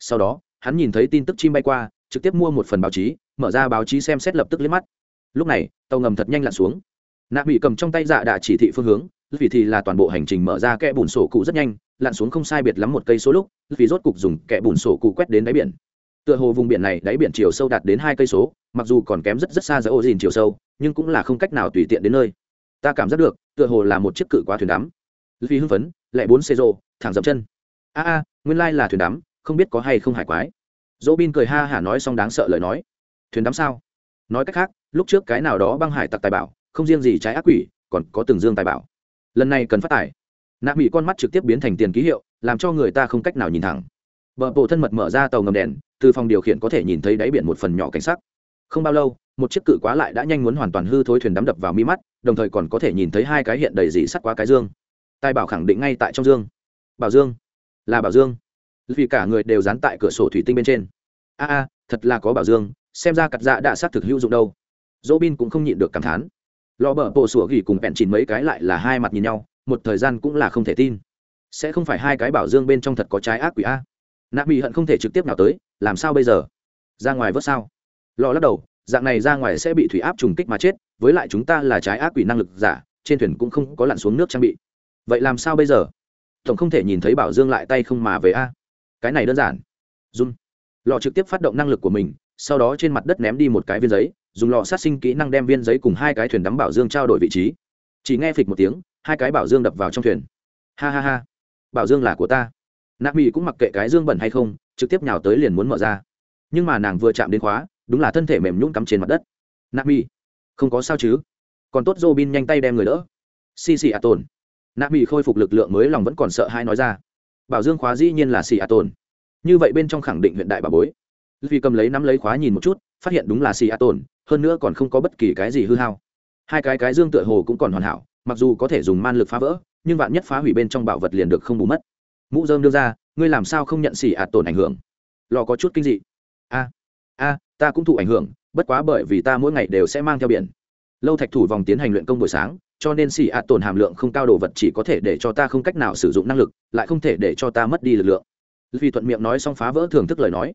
Sau đó, hắn nhìn thấy tin tức chim bay qua, trực tiếp mua một phần báo chí, mở ra báo chí xem xét lập tức liếc mắt. Lúc này, tàu ngầm thật nhanh lặn xuống nạ mỹ cầm trong tay dạ đạ chỉ thị phương hướng, vì thì là toàn bộ hành trình mở ra kẽ bùn sổ cụ rất nhanh, lặn xuống không sai biệt lắm một cây số lúc, vì rốt cục dùng kẽ bùn sổ cụ quét đến đáy biển. Tựa hồ vùng biển này đáy biển chiều sâu đạt đến hai cây số, mặc dù còn kém rất rất xa giữa ô dìn chiều sâu, nhưng cũng là không cách nào tùy tiện đến nơi. Ta cảm giác được, tựa hồ là một chiếc cự quá thuyền đắm. Vì hưng phấn, lại bốn xe rô thẳng dậm chân. A a, nguyên lai là thuyền đắm, không biết có hay không hải quái. Dỗ bin cười ha hả nói xong đáng sợ lời nói. Thuyền đắm sao? Nói cách khác, lúc trước cái nào đó băng hải tặc tài bảo không riêng gì trái ác quỷ, còn có từng dương tài bảo. Lần này cần phát tài. Nạ mỹ con mắt trực tiếp biến thành tiền ký hiệu, làm cho người ta không cách nào nhìn thẳng. Vợ bộ thân mật mở ra tàu ngầm đèn, từ phòng điều khiển có thể nhìn thấy đáy biển một phần nhỏ cảnh sắc. Không bao lâu, một chiếc cự quá lại đã nhanh muốn hoàn toàn hư thối thuyền đắm đập vào mi mắt, đồng thời còn có thể nhìn thấy hai cái hiện đầy dị sắt quá cái dương. Tài bảo khẳng định ngay tại trong dương. Bảo dương? Là bảo dương. Vì cả người đều dán tại cửa sổ thủy tinh bên trên. A a, thật là có bảo dương, xem ra cặt dạ đã xác thực hữu dụng đâu. Dỗ bin cũng không nhịn được cảm thán lò bờ bộ sủa gỉ cùng bẹn chìn mấy cái lại là hai mặt nhìn nhau, một thời gian cũng là không thể tin. Sẽ không phải hai cái bảo dương bên trong thật có trái ác quỷ a? Nạ bị hận không thể trực tiếp nào tới, làm sao bây giờ? Ra ngoài vớt sao? Lò lắc đầu, dạng này ra ngoài sẽ bị thủy áp trùng kích mà chết, với lại chúng ta là trái ác quỷ năng lực giả, trên thuyền cũng không có lặn xuống nước trang bị. Vậy làm sao bây giờ? Tổng không thể nhìn thấy bảo dương lại tay không mà về a? Cái này đơn giản. Run lò trực tiếp phát động năng lực của mình, sau đó trên mặt đất ném đi một cái viên giấy dùng lò sát sinh kỹ năng đem viên giấy cùng hai cái thuyền đắm bảo dương trao đổi vị trí. Chỉ nghe phịch một tiếng, hai cái bảo dương đập vào trong thuyền. Ha ha ha, bảo dương là của ta. Nạ mỹ cũng mặc kệ cái dương bẩn hay không, trực tiếp nhào tới liền muốn mở ra. Nhưng mà nàng vừa chạm đến khóa, đúng là thân thể mềm nhũng cắm trên mặt đất. Nạ mỹ không có sao chứ? Còn tốt dô bin nhanh tay đem người đỡ. Xì xì a tồn. Nạ mỹ khôi phục lực lượng mới lòng vẫn còn sợ hai nói ra. Bảo dương khóa dĩ nhiên là xì a tồn. Như vậy bên trong khẳng định huyện đại bà bối. Vì cầm lấy nắm lấy khóa nhìn một chút, phát hiện đúng là xì a tồn hơn nữa còn không có bất kỳ cái gì hư hao. Hai cái cái dương tựa hồ cũng còn hoàn hảo, mặc dù có thể dùng man lực phá vỡ, nhưng vạn nhất phá hủy bên trong bảo vật liền được không bù mất. Mũ dơm đưa ra, ngươi làm sao không nhận xỉ ạt tổn ảnh hưởng? Lò có chút kinh dị. A a, ta cũng thụ ảnh hưởng, bất quá bởi vì ta mỗi ngày đều sẽ mang theo biển. Lâu thạch thủ vòng tiến hành luyện công buổi sáng, cho nên xỉ ạt tổn hàm lượng không cao đồ vật chỉ có thể để cho ta không cách nào sử dụng năng lực, lại không thể để cho ta mất đi lực lượng. Vì thuận miệng nói xong phá vỡ thưởng thức lời nói.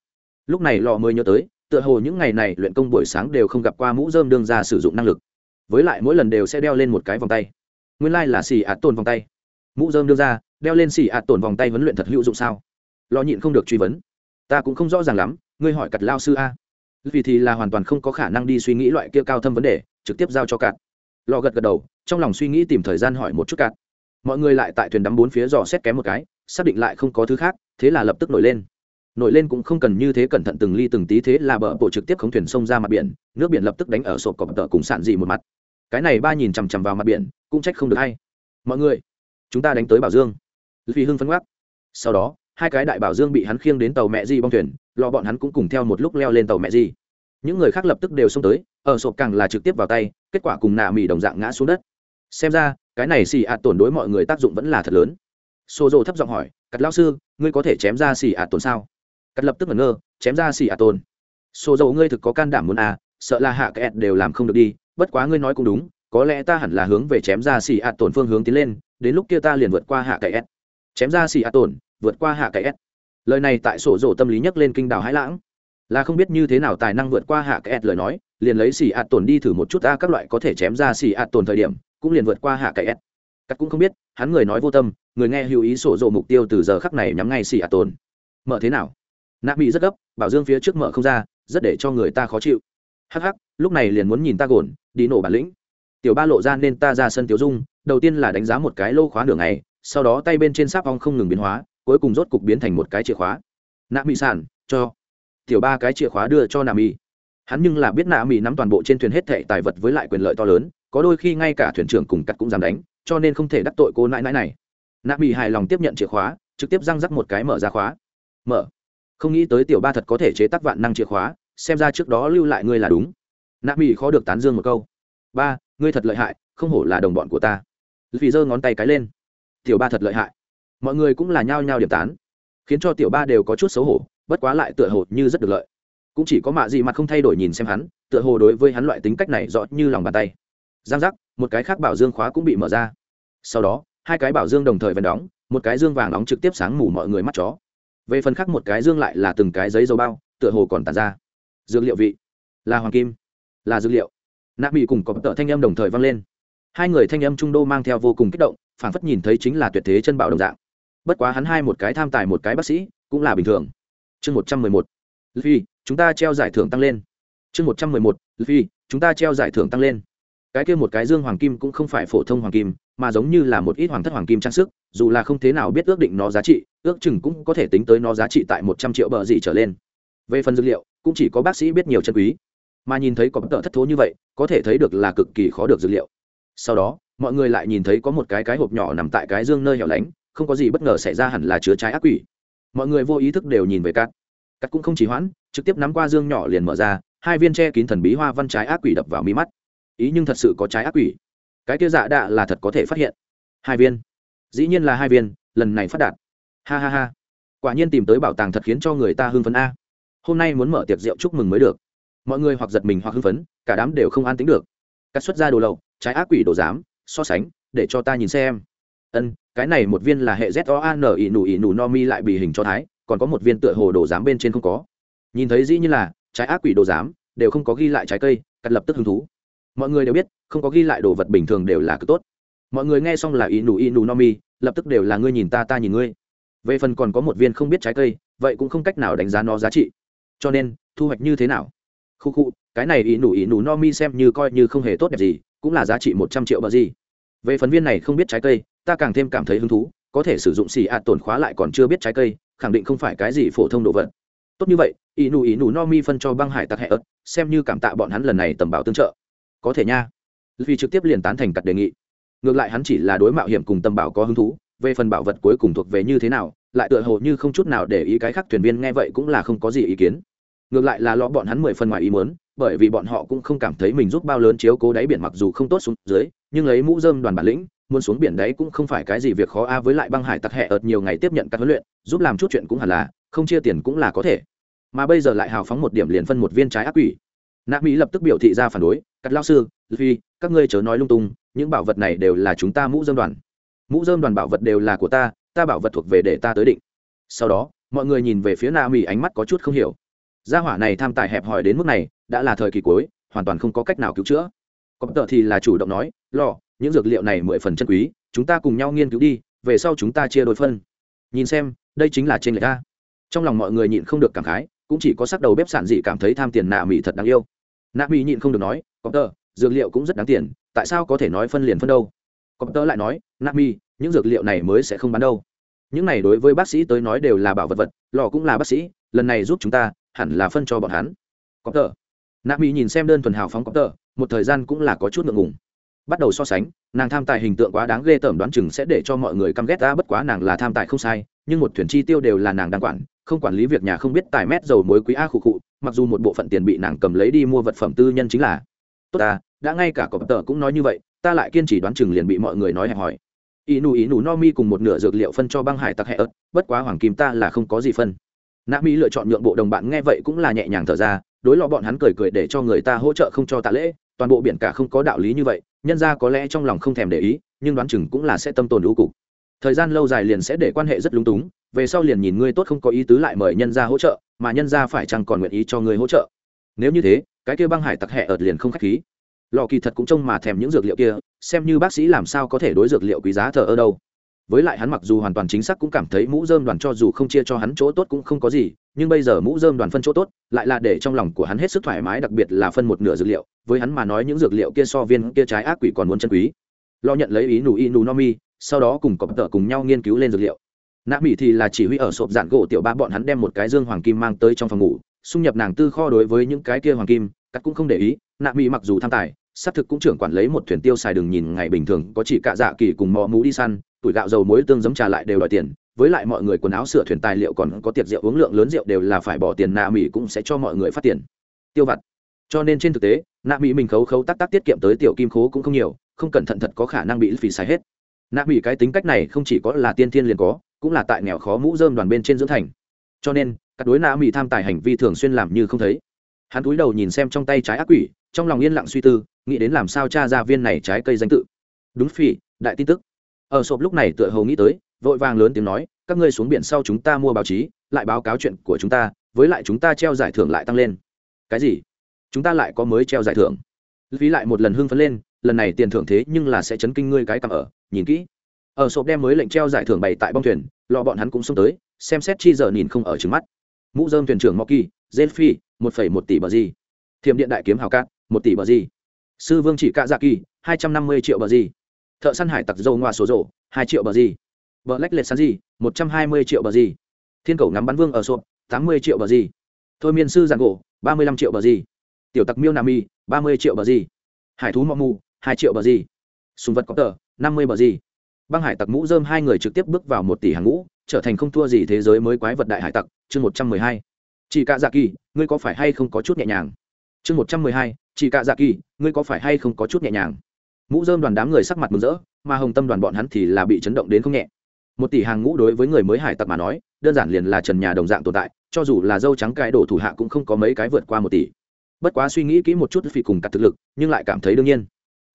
Lúc này lò mới nhớ tới tựa hồ những ngày này luyện công buổi sáng đều không gặp qua mũ dơm đương ra sử dụng năng lực. Với lại mỗi lần đều sẽ đeo lên một cái vòng tay. Nguyên lai、like、là xì ạt tồn vòng tay. Mũ dơm đưa ra đeo lên xì ạt tồn vòng tay huấn luyện thật hữu dụng sao? Lo nhịn không được truy vấn. Ta cũng không rõ ràng lắm, ngươi hỏi cặt lao sư a. Vì thì là hoàn toàn không có khả năng đi suy nghĩ loại kia cao thâm vấn đề, trực tiếp giao cho cạn lo gật gật đầu, trong lòng suy nghĩ tìm thời gian hỏi một chút cạn mọi người lại tại thuyền đắm bốn phía dò xét kém một cái, xác định lại không có thứ khác, thế là lập tức nổi lên nổi lên cũng không cần như thế cẩn thận từng ly từng tí thế là bờ bộ trực tiếp khống thuyền sông ra mặt biển, nước biển lập tức đánh ở sộp cọp tợ cùng sạn dị một mặt. Cái này ba nhìn chằm chằm vào mặt biển, cũng trách không được hay mọi người, chúng ta đánh tới bảo dương. Vì hưng phấn gác sau đó, hai cái đại bảo dương bị hắn khiêng đến tàu mẹ di bong thuyền lo bọn hắn cũng cùng theo một lúc leo lên tàu mẹ di những người khác lập tức đều xông tới, ở sộp càng là trực tiếp vào tay, kết quả cùng nạ mì đồng dạng ngã xuống đất. Xem ra, cái này xì ạt tổn đối mọi người tác dụng vẫn là thật lớn. Xô dô thấp giọng hỏi, cắt lao sư, ngươi có thể chém ra xì ạt tổn sao? Cắt lập tức ngẩn ngơ, chém ra xì ạt tổn xô dầu ngươi thực có can đảm muốn à sợ là hạ kẹt đều làm không được đi, bất quá ngươi nói cũng đúng, có lẽ ta hẳn là hướng về chém ra xì ạt tổn phương hướng tiến lên, đến lúc kia ta liền vượt qua hạ cậy chém ra xì ạt tổn vượt qua hạ cậy lời này tại sổ dầu tâm lý nhắc lên kinh đảo hãi lãng. Là không biết như thế nào tài năng vượt qua hạ cậy lời nói, liền lấy xì ạt tổn đi thử một chút ta các loại có thể chém ra xì ạt tổn thời điểm, cũng liền vượt qua hạ cậy cắt cũng không biết, hắn người nói vô tâm, người nghe hữu ý sổ dầu mục tiêu từ giờ khắc này nhắm ngay xì ạt tổn mở thế nào? Nạ bị rất gấp, bảo dương phía trước mở không ra, rất để cho người ta khó chịu. Hắc hắc, lúc này liền muốn nhìn ta gồn, đi nổ bản lĩnh. Tiểu ba lộ ra nên ta ra sân tiểu dung, đầu tiên là đánh giá một cái lô khóa nửa ngày, sau đó tay bên trên sáp ong không ngừng biến hóa, cuối cùng rốt cục biến thành một cái chìa khóa. Nạ mỹ sản cho. Tiểu ba cái chìa khóa đưa cho nạ mỹ hắn nhưng là biết nạ mỹ nắm toàn bộ trên thuyền hết thệ tài vật với lại quyền lợi to lớn, có đôi khi ngay cả thuyền trưởng cùng cắt cũng dám đánh, cho nên không thể đắc tội cô nãi nãi này. Nạ mỹ hài lòng tiếp nhận chìa khóa, trực tiếp răng rắc một cái mở ra khóa. Mở không nghĩ tới tiểu ba thật có thể chế tác vạn năng chìa khóa, xem ra trước đó lưu lại ngươi là đúng. Nạ mỹ khó được tán dương một câu. Ba, ngươi thật lợi hại, không hổ là đồng bọn của ta. Vì giơ ngón tay cái lên. Tiểu ba thật lợi hại. Mọi người cũng là nhao nhao điểm tán, khiến cho tiểu ba đều có chút xấu hổ, bất quá lại tựa hồ như rất được lợi. Cũng chỉ có mạ gì mặt không thay đổi nhìn xem hắn, tựa hồ đối với hắn loại tính cách này rõ như lòng bàn tay. Giang giác, một cái khác bảo dương khóa cũng bị mở ra. Sau đó, hai cái bảo dương đồng thời vén đóng, một cái dương vàng nóng trực tiếp sáng mù mọi người mắt chó về phần khác một cái dương lại là từng cái giấy dầu bao, tựa hồ còn tàn ra. Dược liệu vị. Là hoàng kim. Là dược liệu. Nạ bị cùng có tợ thanh âm đồng thời vang lên. Hai người thanh âm trung đô mang theo vô cùng kích động phản phất nhìn thấy chính là tuyệt thế chân bảo đồng dạng. Bất quá hắn hai một cái tham tài một cái bác sĩ, cũng là bình thường. Chương một trăm mười một. Phi chúng ta treo giải thưởng tăng lên. Chương một trăm mười một. Phi chúng ta treo giải thưởng tăng lên. Cái kia một cái dương hoàng kim cũng không phải phổ thông hoàng kim mà giống như là một ít hoàng thất hoàng kim trang sức, dù là không thế nào biết ước định nó giá trị, ước chừng cũng có thể tính tới nó giá trị tại một trăm triệu bờ gì trở lên. Về phần dữ liệu, cũng chỉ có bác sĩ biết nhiều chân quý. Mà nhìn thấy có bất tợ thất thố như vậy, có thể thấy được là cực kỳ khó được dữ liệu. Sau đó, mọi người lại nhìn thấy có một cái cái hộp nhỏ nằm tại cái dương nơi hẻo lánh, không có gì bất ngờ xảy ra hẳn là chứa trái ác quỷ. Mọi người vô ý thức đều nhìn về cát. Cát cũng không chỉ hoãn, trực tiếp nắm qua dương nhỏ liền mở ra, hai viên che kín thần bí hoa văn trái ác quỷ đập vào mi mắt. Ý nhưng thật sự có trái ác quỷ cái kia dạ đạ là thật có thể phát hiện. Hai viên. Dĩ nhiên là hai viên, lần này phát đạt. Ha ha ha. Quả nhiên tìm tới bảo tàng thật khiến cho người ta hưng phấn a. Hôm nay muốn mở tiệc rượu chúc mừng mới được. Mọi người hoặc giật mình hoặc hưng phấn, cả đám đều không an tính được. Cắt xuất ra đồ lậu, trái ác quỷ đồ giám, so sánh, để cho ta nhìn xem. Ân, cái này một viên là hệ z o a n ỉ nù ỉ nù no mi lại bị hình cho thái, còn có một viên tựa hồ đồ giám bên trên không có. Nhìn thấy dĩ như là, trái ác quỷ đồ giám, đều không có ghi lại trái cây, cắt lập tức hứng thú mọi người đều biết, không có ghi lại đồ vật bình thường đều là cực tốt. Mọi người nghe xong là y nụ y nụ no mi, lập tức đều là ngươi nhìn ta ta nhìn ngươi. Về phần còn có một viên không biết trái cây, vậy cũng không cách nào đánh giá nó giá trị. Cho nên, thu hoạch như thế nào? Khu khu, cái này y nù y nù no mi xem như coi như không hề tốt đẹp gì, cũng là giá trị một trăm triệu bờ gì. Về phần viên này không biết trái cây, ta càng thêm cảm thấy hứng thú, có thể sử dụng xì ạt tổn khóa lại còn chưa biết trái cây, khẳng định không phải cái gì phổ thông đồ vật. Tốt như vậy, ý nù ý nù no mi phân cho băng hải tặc hệ ớt, xem như cảm tạ bọn hắn lần này tầm bảo tương trợ có thể nha. Vì trực tiếp liền tán thành cặt đề nghị. Ngược lại hắn chỉ là đối mạo hiểm cùng tầm bảo có hứng thú, về phần bảo vật cuối cùng thuộc về như thế nào, lại tựa hồ như không chút nào để ý cái khác thuyền viên nghe vậy cũng là không có gì ý kiến. Ngược lại là lo bọn hắn mười phần ngoài ý muốn, bởi vì bọn họ cũng không cảm thấy mình giúp bao lớn chiếu cố đáy biển mặc dù không tốt xuống dưới, nhưng lấy mũ dơm đoàn bản lĩnh, muốn xuống biển đấy cũng không phải cái gì việc khó a với lại băng hải tặc hẹ ợt nhiều ngày tiếp nhận các huấn luyện, giúp làm chút chuyện cũng hẳn là, không chia tiền cũng là có thể. Mà bây giờ lại hào phóng một điểm liền phân một viên trái ác quỷ nạ mỹ lập tức biểu thị ra phản đối, cắt lao sư phi các ngươi chớ nói lung tung, những bảo vật này đều là chúng ta mũ dơm đoàn. Mũ dơm đoàn bảo vật đều là của ta ta bảo vật thuộc về để ta tới định. Sau đó, mọi người nhìn về phía nạ mỹ ánh mắt có chút không hiểu. Gia hỏa này tham tài hẹp hòi đến mức này, đã là thời kỳ cuối, hoàn toàn không có cách nào cứu chữa. Có tợ thì là chủ động nói, lò, những dược liệu này mười phần chân quý, chúng ta cùng nhau nghiên cứu đi, về sau chúng ta chia đôi phân. Nhìn xem, đây chính là trên lệch ta trong lòng mọi người nhịn không được cảm khái, cũng chỉ có sắc đầu bếp sản dị cảm thấy tham tiền nạ mỹ thật đáng yêu nạ mỹ nhịn không được nói, cọp tợ dược liệu cũng rất đáng tiền, tại sao có thể nói phân liền phân đâu? Cọp tợ lại nói, nạ mỹ, những dược liệu này mới sẽ không bán đâu. Những này đối với bác sĩ tới nói đều là bảo vật vật, lò cũng là bác sĩ, lần này giúp chúng ta, hẳn là phân cho bọn hắn. Cọp tờ. Nạ mỹ nhìn xem đơn thuần hào phóng cọp tờ, một thời gian cũng là có chút ngượng ngùng. Bắt đầu so sánh, nàng tham tài hình tượng quá đáng ghê tởm đoán chừng sẽ để cho mọi người căm ghét ta, bất quá nàng là tham tài không sai, nhưng một thuyền chi tiêu đều là nàng đang quản không quản lý việc nhà không biết tài mét dầu muối quý a khụ khụ, mặc dù một bộ phận tiền bị nàng cầm lấy đi mua vật phẩm tư nhân chính là, tốt ta, đã ngay cả cọp tờ cũng nói như vậy, ta lại kiên trì đoán chừng liền bị mọi người nói hẹp hỏi ý nụ ý nụ no mi cùng một nửa dược liệu phân cho băng hải tặc hẹ ớt, bất quá hoàng kim ta là không có gì phân. Nạ mỹ lựa chọn nhượng bộ đồng bạn nghe vậy cũng là nhẹ nhàng thở ra, đối lọ bọn hắn cười cười để cho người ta hỗ trợ không cho tạ lễ, toàn bộ biển cả không có đạo lý như vậy, nhân ra có lẽ trong lòng không thèm để ý, nhưng đoán chừng cũng là sẽ tâm tồn ưu cục thời gian lâu dài liền sẽ để quan hệ rất lúng túng, về sau liền nhìn ngươi tốt không có ý tứ lại mời nhân ra hỗ trợ, mà nhân ra phải chăng còn nguyện ý cho ngươi hỗ trợ. Nếu như thế, cái kia băng hải tặc hẹ ợt liền không khách khí. Lò kỳ thật cũng trông mà thèm những dược liệu kia, xem như bác sĩ làm sao có thể đối dược liệu quý giá thờ ơ đâu. Với lại hắn mặc dù hoàn toàn chính xác cũng cảm thấy mũ dơm đoàn cho dù không chia cho hắn chỗ tốt cũng không có gì, nhưng bây giờ mũ dơm đoàn phân chỗ tốt, lại là để trong lòng của hắn hết sức thoải mái, đặc biệt là phân một nửa dược liệu, với hắn mà nói những dược liệu kia so viên kia trái ác quỷ còn muốn chân quý. Lo nhận lấy ý nù y nù no mi sau đó cùng cọp tợ cùng nhau nghiên cứu lên dược liệu. Nạ mỹ thì là chỉ huy ở sộp dạn gỗ tiểu ba bọn hắn đem một cái dương hoàng kim mang tới trong phòng ngủ, xung nhập nàng tư kho đối với những cái kia hoàng kim, cắt cũng không để ý, nạ mỹ mặc dù tham tài, xác thực cũng trưởng quản lấy một thuyền tiêu xài đường nhìn ngày bình thường, có chỉ cạ dạ kỳ cùng mò mũ đi săn, tuổi gạo dầu muối tương giấm trà lại đều đòi tiền, với lại mọi người quần áo sửa thuyền tài liệu còn có tiệc rượu uống lượng lớn rượu đều là phải bỏ tiền, nạ mỹ cũng sẽ cho mọi người phát tiền. Tiêu vặt. Cho nên trên thực tế, nạ mỹ mình khấu khấu tắc tắc tiết kiệm tới tiểu kim khố cũng không nhiều, không cẩn thận thật có khả năng bị phì xài hết nạ mỹ cái tính cách này không chỉ có là tiên thiên liền có, cũng là tại nghèo khó mũ dơm đoàn bên trên dưỡng thành. Cho nên, các đối nạ mỹ tham tài hành vi thường xuyên làm như không thấy. Hắn cúi đầu nhìn xem trong tay trái ác quỷ, trong lòng yên lặng suy tư, nghĩ đến làm sao cha ra viên này trái cây danh tự. Đúng phỉ, đại tin tức. Ở sộp lúc này tựa hầu nghĩ tới, vội vàng lớn tiếng nói, các ngươi xuống biển sau chúng ta mua báo chí, lại báo cáo chuyện của chúng ta, với lại chúng ta treo giải thưởng lại tăng lên. Cái gì? Chúng ta lại có mới treo giải thưởng. Phí lại một lần hưng phấn lên, lần này tiền thưởng thế nhưng là sẽ chấn kinh ngươi cái cầm ở nhìn kỹ. Ở sộp đem mới lệnh treo giải thưởng bày tại bong thuyền, lọ bọn hắn cũng xông tới, xem xét chi giờ nhìn không ở trứng mắt. Mũ dơm thuyền trưởng moki zelfi một phẩy một tỷ bờ gì. Thiềm điện đại kiếm hào cát, một tỷ bờ gì. Sư vương chỉ cạ dạ kỳ, hai trăm năm mươi triệu bờ gì. Thợ săn hải tặc dâu ngoa số rổ hai triệu bờ gì. Vợ lách lệch sán gì một trăm hai mươi triệu bờ gì. Thiên cầu ngắm bắn vương ở sộp, tám mươi triệu bờ gì. Thôi miên sư giàn gỗ, ba mươi lăm triệu bờ gì. Tiểu tặc miêu nam y ba mươi triệu bờ gì. Hải thú mọ mù, hai triệu bờ gì. Sùng vật có tờ năm mươi bờ gì. Băng hải tặc mũ dơm hai người trực tiếp bước vào một tỷ hàng ngũ, trở thành không thua gì thế giới mới quái vật đại hải tặc, chương một trăm mười hai. Chị cạ dạ kỳ, ngươi có phải hay không có chút nhẹ nhàng? Chương một trăm mười hai chị cạ dạ kỳ, ngươi có phải hay không có chút nhẹ nhàng? Mũ dơm đoàn đám người sắc mặt mừng rỡ, mà hồng tâm đoàn bọn hắn thì là bị chấn động đến không nhẹ. Một tỷ hàng ngũ đối với người mới hải tặc mà nói, đơn giản liền là trần nhà đồng dạng tồn tại, cho dù là dâu trắng cái đổ thủ hạ cũng không có mấy cái vượt qua một tỷ. Bất quá suy nghĩ kỹ một chút phi cùng cặp thực lực, nhưng lại cảm thấy đương nhiên.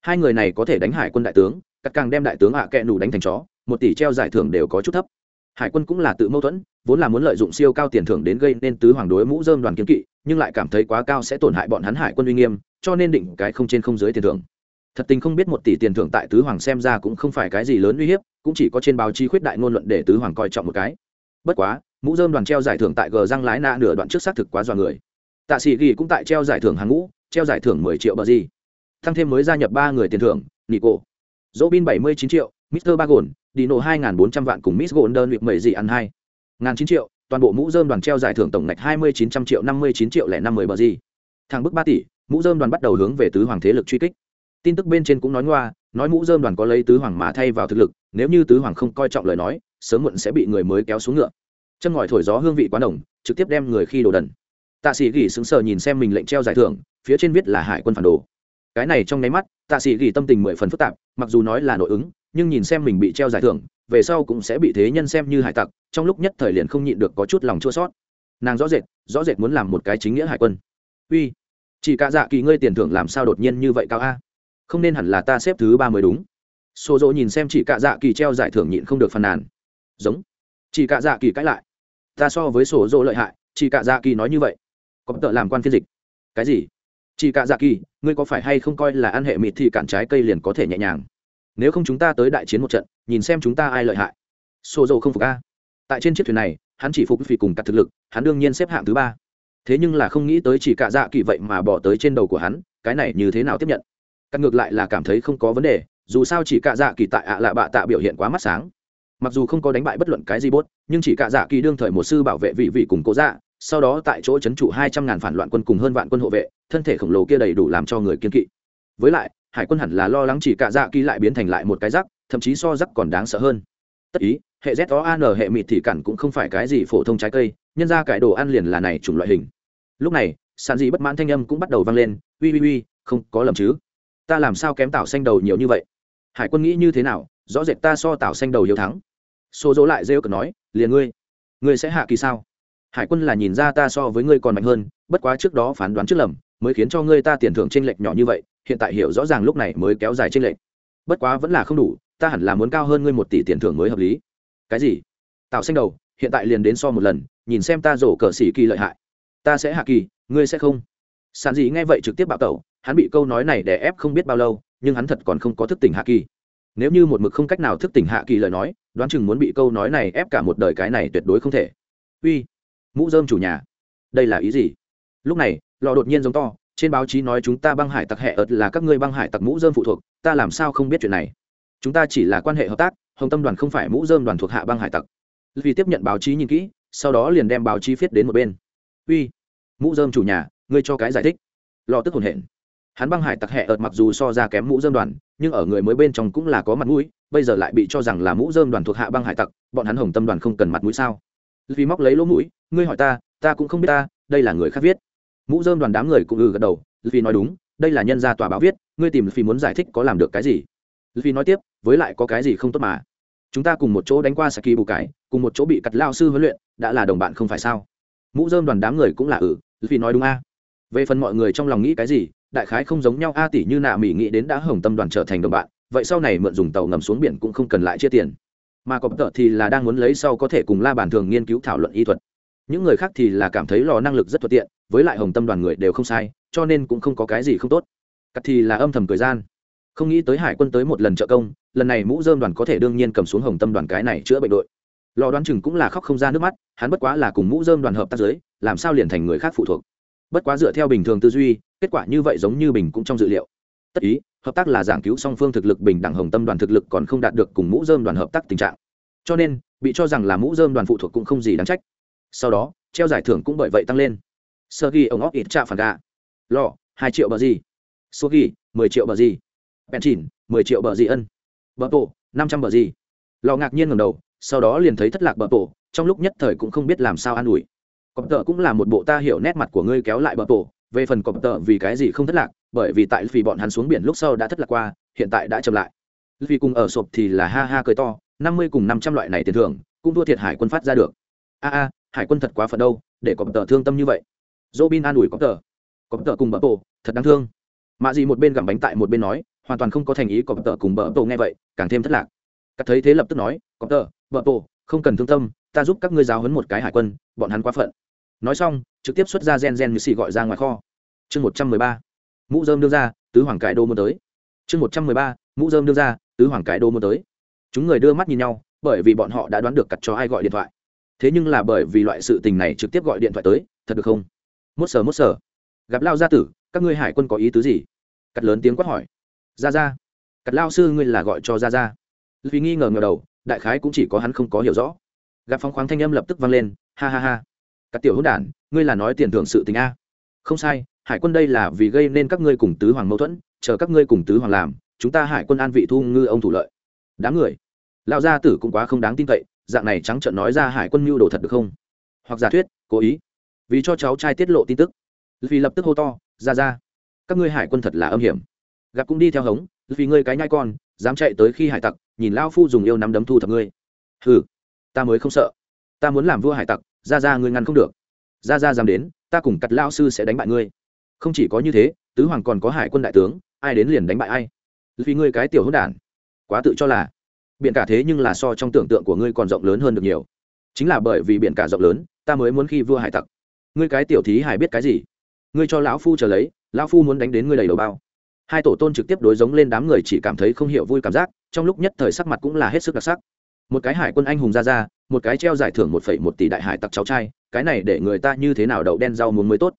Hai người này có thể đánh hải quân đại tướng cắt càng đem đại tướng hạ à kẹ nủ đánh thành chó, một tỷ treo giải thưởng đều có chút thấp. Hải quân cũng là tự mâu thuẫn, vốn là muốn lợi dụng siêu cao tiền thưởng đến gây nên tứ hoàng đối mũ dơm đoàn kiếm kỵ, nhưng lại cảm thấy quá cao sẽ tổn hại bọn hắn hải quân uy nghiêm, cho nên định cái không trên không dưới tiền thưởng. Thật tình không biết một tỷ tiền thưởng tại tứ hoàng xem ra cũng không phải cái gì lớn uy hiếp, cũng chỉ có trên báo chí khuyết đại ngôn luận để tứ hoàng coi trọng một cái. Bất quá, mũ dơm đoàn treo giải thưởng tại gờ răng lái na nửa đoạn trước xác thực quá dọa người. Tạ sĩ ghi cũng tại treo giải thưởng hàng ngũ, treo giải thưởng mười triệu bờ gì. Tăng thêm mới gia nhập ba người tiền thưởng nico dỗ bin bảy mươi chín triệu mister Ba Gộn, dino hai bốn trăm vạn cùng miss golden việc mười gì ăn hai. ngàn chín triệu toàn bộ mũ dơm đoàn treo giải thưởng tổng ngạch hai mươi chín trăm triệu năm mươi chín triệu lẻ năm mươi bờ gì. Thằng bức ba tỷ mũ dơm đoàn bắt đầu hướng về tứ hoàng thế lực truy kích. Tin tức bên trên cũng nói ngoa nói mũ dơm đoàn có lấy tứ hoàng mà thay vào thực lực nếu như tứ hoàng không coi trọng lời nói sớm muộn sẽ bị người mới kéo xuống ngựa. Chân ngòi thổi gió hương vị quá đồng trực tiếp đem người khi đồ đần. Tạ sĩ gỉ sững sờ nhìn xem mình lệnh treo giải thưởng phía trên viết là hải quân phản đồ cái này trong nháy mắt, tạ sĩ ghi tâm tình mười phần phức tạp, mặc dù nói là nội ứng, nhưng nhìn xem mình bị treo giải thưởng, về sau cũng sẽ bị thế nhân xem như hải tặc, trong lúc nhất thời liền không nhịn được có chút lòng chua sót nàng rõ rệt rõ rệt muốn làm một cái chính nghĩa hải quân. Uy, chỉ cả dạ kỳ ngươi tiền thưởng làm sao đột nhiên như vậy cao a? Không nên hẳn là ta xếp thứ ba mới đúng. Xô dỗ nhìn xem chỉ cả dạ kỳ treo giải thưởng nhịn không được phàn nàn. Giống, chỉ cả dạ kỳ cãi lại. Ta so với sổ dỗ lợi hại, chỉ cả dạ kỳ nói như vậy. Có tợ làm quan phiên dịch. Cái gì? Chỉ cả dạ kỳ, ngươi có phải hay không coi là ăn hệ mịt thì cản trái cây liền có thể nhẹ nhàng? Nếu không chúng ta tới đại chiến một trận, nhìn xem chúng ta ai lợi hại. Xô dầu không phục a. Tại trên chiếc thuyền này, hắn chỉ phục vì cùng cặt thực lực, hắn đương nhiên xếp hạng thứ ba. Thế nhưng là không nghĩ tới chỉ cả dạ kỳ vậy mà bỏ tới trên đầu của hắn, cái này như thế nào tiếp nhận? Cắt ngược lại là cảm thấy không có vấn đề, dù sao chỉ cả dạ kỳ tại ạ lạ bạ tạ biểu hiện quá mắt sáng. Mặc dù không có đánh bại bất luận cái gì bốt, nhưng chỉ cả dạ kỳ đương thời một sư bảo vệ vị vị cùng cố dạ sau đó tại chỗ c h ấ n trụ hai trăm ngàn phản loạn quân cùng hơn vạn quân hộ vệ, thân thể khổng lồ kia đầy đủ làm cho người kiên kỵ. Với lại, hải quân hẳn là lo lắng chỉ cả dạ kỳ lại biến thành lại một cái rắc, thậm chí so rắc còn đáng sợ hơn. Tất ý, hệ z o an hệ mịt thì cản cũng không phải cái gì phổ thông trái cây, nhân ra cái đồ ăn liền là này chủng loại hình. Lúc này, sàn dị bất mãn thanh âm cũng bắt đầu vang lên, ui ui ui, không có lầm chứ? Ta làm sao kém tảo xanh đầu nhiều như vậy? Hải quân nghĩ như thế nào? Rõ rệt ta so tảo xanh đầu hiếu thắng. Số dỗ lại rêu cực nói, liền ngươi ngươi sẽ hạ kỳ sao? Hải quân là nhìn ra ta so với ngươi còn mạnh hơn, bất quá trước đó phán đoán trước lầm, mới khiến cho ngươi ta tiền thưởng tranh lệch nhỏ như vậy, hiện tại hiểu rõ ràng lúc này mới kéo dài tranh lệch. Bất quá vẫn là không đủ, ta hẳn là muốn cao hơn ngươi một tỷ tiền thưởng mới hợp lý. Cái gì? Tạo xanh đầu, hiện tại liền đến so một lần, nhìn xem ta rổ cờ xỉ kỳ lợi hại. Ta sẽ hạ kỳ, ngươi sẽ không. Sàn gì nghe vậy trực tiếp bạo tẩu, hắn bị câu nói này để ép không biết bao lâu, nhưng hắn thật còn không có thức tỉnh hạ kỳ. Nếu như một mực không cách nào thức tỉnh hạ kỳ lời nói, đoán chừng muốn bị câu nói này ép cả một đời cái này tuyệt đối không thể. Uy mũ dơm chủ nhà. Đây là ý gì? Lúc này, lò đột nhiên giống to, trên báo chí nói chúng ta băng hải tặc hệ ợt là các ngươi băng hải tặc mũ dơm phụ thuộc, ta làm sao không biết chuyện này? Chúng ta chỉ là quan hệ hợp tác, hồng tâm đoàn không phải mũ dơm đoàn thuộc hạ băng hải tặc. Vì tiếp nhận báo chí nhìn kỹ, sau đó liền đem báo chí viết đến một bên. Uy, mũ dơm chủ nhà, ngươi cho cái giải thích. Lò tức hồn hển. Hắn băng hải tặc hẹ ợt mặc dù so ra kém mũ dơm đoàn, nhưng ở người mới bên trong cũng là có mặt mũi, bây giờ lại bị cho rằng là mũ dơm đoàn thuộc hạ băng hải tặc, bọn hắn hồng tâm đoàn không cần mặt mũi sao? Vì móc lấy lỗ mũi, ngươi hỏi ta ta cũng không biết ta, đây là người khác viết. Mũ dơm đoàn đám người cũng ừ gật đầu vì nói đúng, đây là nhân gia tòa báo viết, ngươi tìm vì muốn giải thích có làm được cái gì. Vì nói tiếp, với lại có cái gì không tốt mà. Chúng ta cùng một chỗ đánh qua saki bù cải, cùng một chỗ bị cắt lao sư huấn luyện, đã là đồng bạn không phải sao? Mũ dơm đoàn đám người cũng là ừ vì nói đúng a. Về phần mọi người trong lòng nghĩ cái gì, đại khái không giống nhau, a tỷ như nạ mỹ nghĩ đến đã hồng tâm đoàn trở thành đồng bạn, vậy sau này mượn dùng tàu ngầm xuống biển cũng không cần lại chia tiền mà có tợ thì là đang muốn lấy sau có thể cùng la bàn thường nghiên cứu thảo luận y thuật. Những người khác thì là cảm thấy lò năng lực rất thuận tiện, với lại hồng tâm đoàn người đều không sai, cho nên cũng không có cái gì không tốt. Cắt thì là âm thầm thời gian. Không nghĩ tới hải quân tới một lần trợ công, lần này mũ dơm đoàn có thể đương nhiên cầm xuống hồng tâm đoàn cái này chữa bệnh đội. Lò đoán chừng cũng là khóc không ra nước mắt, hắn bất quá là cùng mũ dơm đoàn hợp tác giới làm sao liền thành người khác phụ thuộc. Bất quá dựa theo bình thường tư duy, kết quả như vậy giống như bình cũng trong dự liệu. Tất ý hợp tác là giảng cứu song phương thực lực bình đẳng hồng tâm đoàn thực lực còn không đạt được cùng mũ dơm đoàn hợp tác tình trạng. Cho nên, bị cho rằng là mũ dơm đoàn phụ thuộc cũng không gì đáng trách. Sau đó, treo giải thưởng cũng bởi vậy tăng lên. Sơ ghi ông óc ít trạ phản gà lò hai triệu bờ gì? Số ghi mười triệu bờ gì? Bèn chỉn mười triệu bờ gì ân? Bờ tổ năm trăm bờ gì? Lò ngạc nhiên ngầm đầu, sau đó liền thấy thất lạc bờ tổ trong lúc nhất thời cũng không biết làm sao an ủi. Cọp tợ cũng là một bộ ta hiểu nét mặt của ngươi kéo lại bờ tổ về phần cọp tợ vì cái gì không thất lạc bởi vì tại vì bọn hắn xuống biển lúc sau đã thất lạc qua, hiện tại đã chậm lại. Vì cùng ở sộp thì là ha ha cười to, năm mươi cùng năm trăm loại này tiền thưởng, cũng thua thiệt hải quân phát ra được. A a, hải quân thật quá phận đâu, để có tờ thương tâm như vậy. Dỗ bin an ủi có tờ. Có tờ cùng bờ tổ, thật đáng thương. Mạ gì một bên gặm bánh tại một bên nói, hoàn toàn không có thành ý có tờ cùng bờ tổ nghe vậy, càng thêm thất lạc. Cắt thấy thế lập tức nói, có tờ, bờ tổ, không cần thương tâm, ta giúp các ngươi giáo huấn một cái hải quân, bọn hắn quá phận. Nói xong, trực tiếp xuất ra gen gen như xì gọi ra ngoài kho. Chương một trăm mười ba mũ dơm đưa ra, tứ hoàng cải đô muốn tới. Chương một trăm mười ba, mũ dơm đưa ra, tứ hoàng cải đô muốn tới. Chúng người đưa mắt nhìn nhau, bởi vì bọn họ đã đoán được cặt cho ai gọi điện thoại. Thế nhưng là bởi vì loại sự tình này trực tiếp gọi điện thoại tới, thật được không? Mốt sờ mốt sờ. Gặp lao gia tử, các ngươi hải quân có ý tứ gì? Cắt lớn tiếng quát hỏi. Ra ra cắt lao sư ngươi là gọi cho ra ra vì nghi ngờ ngờ đầu, đại khái cũng chỉ có hắn không có hiểu rõ. Gặp phong khoáng thanh âm lập tức vang lên, ha ha ha. Các tiểu hữu đản, ngươi là nói tiền thưởng sự tình a? Không sai hải quân đây là vì gây nên các ngươi cùng tứ hoàng mâu thuẫn, chờ các ngươi cùng tứ hoàng làm, chúng ta hải quân an vị thu ngư ông thủ lợi. Đáng người. Lão gia tử cũng quá không đáng tin cậy, dạng này trắng trợn nói ra hải quân mưu đồ thật được không? Hoặc giả thuyết, cố ý. Vì cho cháu trai tiết lộ tin tức. Vì lập tức hô to, ra ra. Các ngươi hải quân thật là âm hiểm. Gặp cũng đi theo hống, vì ngươi cái nhai con, dám chạy tới khi hải tặc, nhìn lao phu dùng yêu nắm đấm thu thập ngươi. Hừ, ta mới không sợ. Ta muốn làm vua hải tặc, ra ra ngươi ngăn không được. Ra ra dám đến, ta cùng cặt lao sư sẽ đánh bại ngươi không chỉ có như thế, tứ hoàng còn có hải quân đại tướng, ai đến liền đánh bại ai. Vì ngươi cái tiểu hỗn đản, quá tự cho là, biển cả thế nhưng là so trong tưởng tượng của ngươi còn rộng lớn hơn được nhiều. Chính là bởi vì biển cả rộng lớn, ta mới muốn khi vua hải tặc. Ngươi cái tiểu thí hải biết cái gì? Ngươi cho lão phu chờ lấy, lão phu muốn đánh đến ngươi đầy đầu bao. Hai tổ tôn trực tiếp đối giống lên đám người chỉ cảm thấy không hiểu vui cảm giác, trong lúc nhất thời sắc mặt cũng là hết sức đặc sắc. Một cái hải quân anh hùng ra ra, một cái treo giải thưởng một phẩy một tỷ đại hải tặc cháu trai, cái này để người ta như thế nào đậu đen rau muốn mới tốt?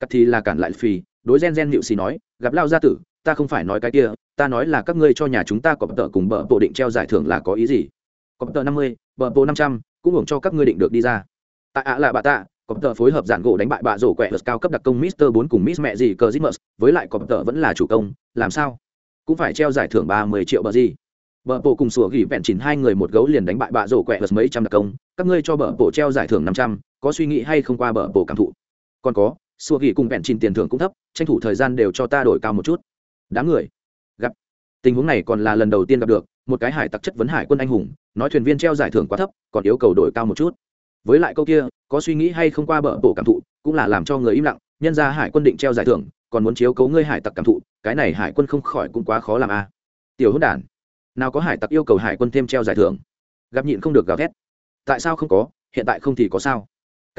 Cắt thì là cản lại phì đối gen gen nhịu xì nói gặp lao gia tử ta không phải nói cái kia ta nói là các ngươi cho nhà chúng ta có tờ cùng bờ bộ định treo giải thưởng là có ý gì có tờ năm mươi bờ bộ năm trăm cũng hưởng cho các ngươi định được đi ra tại ạ là bà tạ có tờ phối hợp giản gỗ đánh bại bạ rổ quẹt cao cấp đặc công Mister bốn cùng Miss mẹ gì cờ Zimmer, với lại có tờ vẫn là chủ công, làm sao? Cũng phải treo giải thưởng ba mươi triệu bờ gì? Bờ bộ cùng sủa gỉ vẹn chỉnh hai người một gấu liền đánh bại bạ rổ quẹt mấy trăm đặc công, các ngươi cho bờ bộ treo giải thưởng năm trăm, có suy nghĩ hay không qua bờ bộ cảm thụ? Còn có, xua gỉ cùng vẹn chìm tiền thưởng cũng thấp, tranh thủ thời gian đều cho ta đổi cao một chút. Đám người gặp. Tình huống này còn là lần đầu tiên gặp được, một cái hải tặc chất vấn hải quân anh hùng, nói thuyền viên treo giải thưởng quá thấp, còn yêu cầu đổi cao một chút. Với lại câu kia có suy nghĩ hay không qua bờ bộ cảm thụ cũng là làm cho người im lặng nhân ra hải quân định treo giải thưởng còn muốn chiếu cấu ngươi hải tặc cảm thụ cái này hải quân không khỏi cũng quá khó làm a. À. tiểu hữu đản nào có hải tặc yêu cầu hải quân thêm treo giải thưởng? Gặp nhịn không được gào thét. Tại sao không có hiện tại không thì có sao?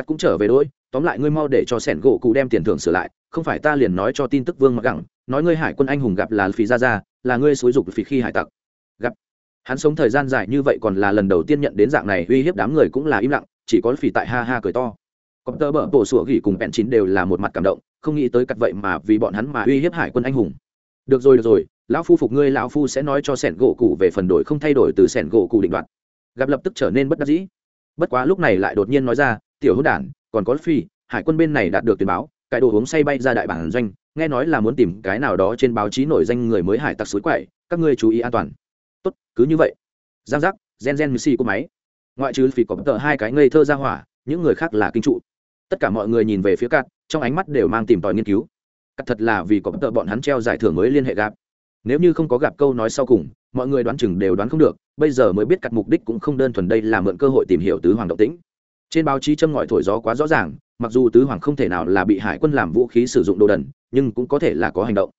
Cắt cũng trở về đôi, tóm lại ngươi mau để cho sẻn gỗ cụ đem tiền thưởng sửa lại, không phải ta liền nói cho tin tức vương mặc gẳng, nói ngươi hải quân anh hùng gặp là phí ra ra là ngươi xúi dục phí khi hải tặc. Gặp. Hắn sống thời gian dài như vậy còn là lần đầu tiên nhận đến dạng này uy hiếp đám người cũng là im lặng, chỉ có phỉ tại ha ha cười to. Còn tơ bở bổ sủa gỉ cùng bẹn chín đều là một mặt cảm động, không nghĩ tới cặt vậy mà vì bọn hắn mà uy hiếp hải quân anh hùng. Được rồi được rồi, lão phu phục ngươi, lão phu sẽ nói cho sẻn gỗ cụ về phần đổi không thay đổi từ sẻn gỗ cụ định đoạt. Gặp lập tức trở nên bất đắc dĩ. Bất quá lúc này lại đột nhiên nói ra tiểu hữu đản, còn có phi, hải quân bên này đạt được tuyên báo, cái đồ uống say bay ra đại bản doanh, nghe nói là muốn tìm cái nào đó trên báo chí nổi danh người mới hải tặc suối quậy, các ngươi chú ý an toàn. Tốt, cứ như vậy. Giang giác, gen gen missy của máy. Ngoại trừ phi có tờ hai cái ngây thơ ra hỏa, những người khác là kinh trụ. Tất cả mọi người nhìn về phía cát, trong ánh mắt đều mang tìm tòi nghiên cứu. Cắt thật là vì có tờ bọn hắn treo giải thưởng mới liên hệ gặp. Nếu như không có gặp câu nói sau cùng, mọi người đoán chừng đều đoán không được, bây giờ mới biết cắt mục đích cũng không đơn thuần đây là mượn cơ hội tìm hiểu tứ hoàng động tĩnh trên báo chí châm ngòi thổi gió quá rõ ràng, mặc dù tứ hoàng không thể nào là bị hải quân làm vũ khí sử dụng đồ đần, nhưng cũng có thể là có hành động.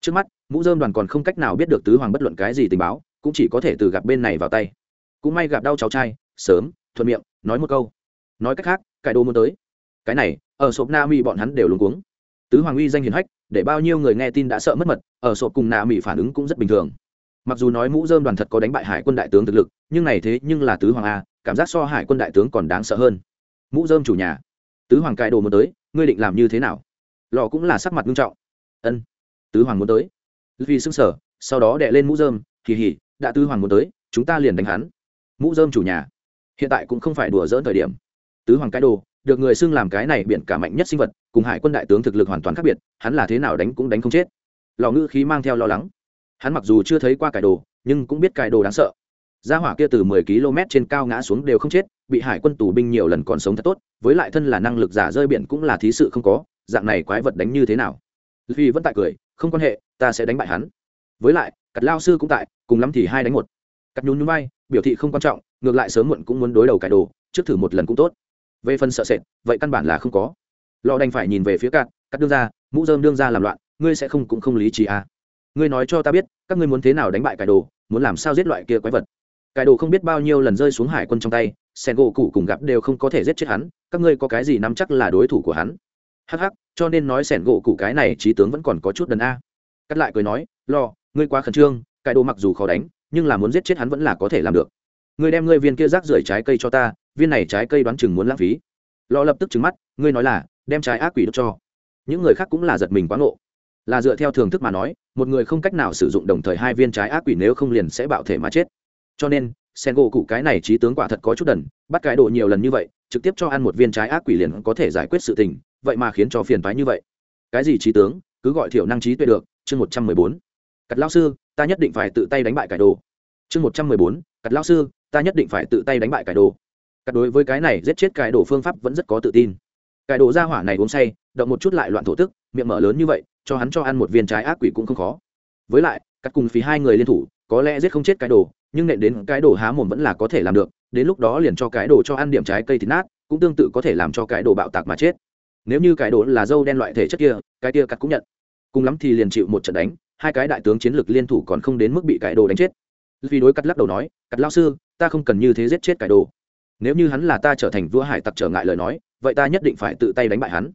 Trước mắt, mũ dơm đoàn còn không cách nào biết được tứ hoàng bất luận cái gì tình báo, cũng chỉ có thể từ gặp bên này vào tay. Cũng may gặp đau cháu trai, sớm, thuận miệng, nói một câu. Nói cách khác cải đồ muốn tới. Cái này, ở sộp na mỹ bọn hắn đều luống cuống. Tứ hoàng uy danh hiền hách, để bao nhiêu người nghe tin đã sợ mất mật, ở sộp cùng na mỹ phản ứng cũng rất bình thường. Mặc dù nói mũ dơm đoàn thật có đánh bại hải quân đại tướng thực lực, nhưng này thế nhưng là tứ hoàng a cảm giác so hải quân đại tướng còn đáng sợ hơn. Mũ dơm chủ nhà, tứ hoàng cài đồ muốn tới, ngươi định làm như thế nào? Lò cũng là sắc mặt nghiêm trọng. Ân, tứ hoàng muốn tới. Vì xưng sở sau đó đệ lên mũ dơm kỳ hỉ đã tứ hoàng muốn tới, chúng ta liền đánh hắn. Mũ dơm chủ nhà, hiện tại cũng không phải đùa dỡn thời điểm. Tứ hoàng cái đồ, được người xưng làm cái này biển cả mạnh nhất sinh vật, cùng hải quân đại tướng thực lực hoàn toàn khác biệt, hắn là thế nào đánh cũng đánh không chết. Lò ngữ khí mang theo lo lắng. Hắn mặc dù chưa thấy qua cải đồ, nhưng cũng biết cải đồ đáng sợ gia hỏa kia từ mười km trên cao ngã xuống đều không chết, bị hải quân tù binh nhiều lần còn sống thật tốt, với lại thân là năng lực giả rơi biển cũng là thí sự không có, dạng này quái vật đánh như thế nào? Vì vẫn tại cười, không quan hệ, ta sẽ đánh bại hắn. Với lại cặt lao sư cũng tại, cùng lắm thì hai đánh một. Cắt nhún nhún vai biểu thị không quan trọng, ngược lại sớm muộn cũng muốn đối đầu cải đồ, trước thử một lần cũng tốt. Về phần sợ sệt, vậy căn bản là không có. Lò đành phải nhìn về phía cắt cắt đương ra, mũ dơm đương ra làm loạn, ngươi sẽ không cũng không lý trí à. ngươi nói cho ta biết, các ngươi muốn thế nào đánh bại cải đồ, muốn làm sao giết loại kia quái vật? Cái đồ không biết bao nhiêu lần rơi xuống hải quân trong tay, sen gỗ cụ cùng gặp đều không có thể giết chết hắn, các ngươi có cái gì nắm chắc là đối thủ của hắn? Hắc hắc, cho nên nói sẻn gỗ cụ cái này trí tướng vẫn còn có chút đần a. Cắt lại cười nói, lo, ngươi quá khẩn trương, Cái đồ mặc dù khó đánh, nhưng là muốn giết chết hắn vẫn là có thể làm được. Ngươi đem ngươi viên kia rác rưởi trái cây cho ta, viên này trái cây đoán chừng muốn lãng phí. Lo lập tức trừng mắt, ngươi nói là, đem trái ác quỷ đốt cho. Những người khác cũng là giật mình quá ngộ. Là dựa theo thường thức mà nói, một người không cách nào sử dụng đồng thời hai viên trái ác quỷ nếu không liền sẽ bạo thể mà chết cho nên, sen gỗ cụ cái này trí tướng quả thật có chút đần, bắt cái độ nhiều lần như vậy, trực tiếp cho ăn một viên trái ác quỷ liền có thể giải quyết sự tình, vậy mà khiến cho phiền phái như vậy. Cái gì trí tướng? Cứ gọi thiểu năng trí tuệ được, chương một trăm mười bốn. Cặt lao sư, ta nhất định phải tự tay đánh bại cải đồ. Chương một trăm mười bốn cặt lao sư, ta nhất định phải tự tay đánh bại cải đồ. Cặt đối với cái này giết chết cải đồ phương pháp vẫn rất có tự tin. Cải đồ ra hỏa này uống say, động một chút lại loạn thổ tức, miệng mở lớn như vậy, cho hắn cho ăn một viên trái ác quỷ cũng không khó. Với lại cắt cùng phí hai người liên thủ có lẽ giết không chết cái đồ, nhưng nện đến cái đồ há mồm vẫn là có thể làm được, đến lúc đó liền cho cái đồ cho ăn điểm trái cây thịt nát, cũng tương tự có thể làm cho cái đồ bạo tạc mà chết. Nếu như cái đồ là dâu đen loại thể chất kia, cái kia cắt cũng nhận. Cùng lắm thì liền chịu một trận đánh, hai cái đại tướng chiến lược liên thủ còn không đến mức bị cái đồ đánh chết. Vì đối cắt lắc đầu nói, cắt lao sư, ta không cần như thế giết chết cái đồ. Nếu như hắn là ta trở thành vua hải tặc trở ngại lời nói, vậy ta nhất định phải tự tay đánh bại hắn.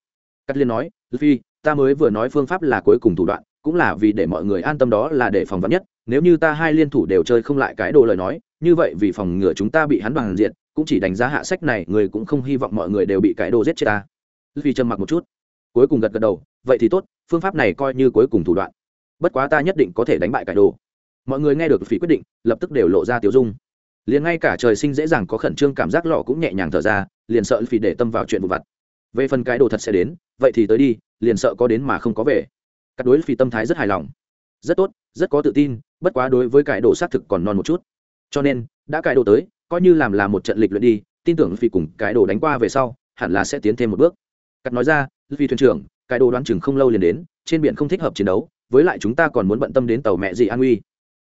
Cắt liên nói phi ta mới vừa nói phương pháp là cuối cùng thủ đoạn cũng là vì để mọi người an tâm đó là để phòng vắn nhất, nếu như ta hai liên thủ đều chơi không lại cái đồ lời nói, như vậy vì phòng ngừa chúng ta bị hắn bằng diện, cũng chỉ đánh giá hạ sách này, người cũng không hy vọng mọi người đều bị cái đồ giết chết ta. Vì trầm mặc một chút, cuối cùng gật gật đầu, vậy thì tốt, phương pháp này coi như cuối cùng thủ đoạn. Bất quá ta nhất định có thể đánh bại cái đồ. Mọi người nghe được phỉ quyết định, lập tức đều lộ ra tiểu dung. Liền ngay cả trời sinh dễ dàng có khẩn trương cảm giác lọ cũng nhẹ nhàng thở ra, liền sợ phỉ để tâm vào chuyện vụ vặt. Về phần cái đồ thật sẽ đến, vậy thì tới đi, liền sợ có đến mà không có về cắt đối phi tâm thái rất hài lòng. Rất tốt, rất có tự tin, bất quá đối với cải đồ xác thực còn non một chút. Cho nên, đã cải đồ tới, coi như làm là một trận lịch luyện đi, tin tưởng phi cùng cải đồ đánh qua về sau, hẳn là sẽ tiến thêm một bước. Cắt nói ra vì thuyền trưởng, cải đồ đoán chừng không lâu liền đến, trên biển không thích hợp chiến đấu, với lại chúng ta còn muốn bận tâm đến tàu mẹ gì an uy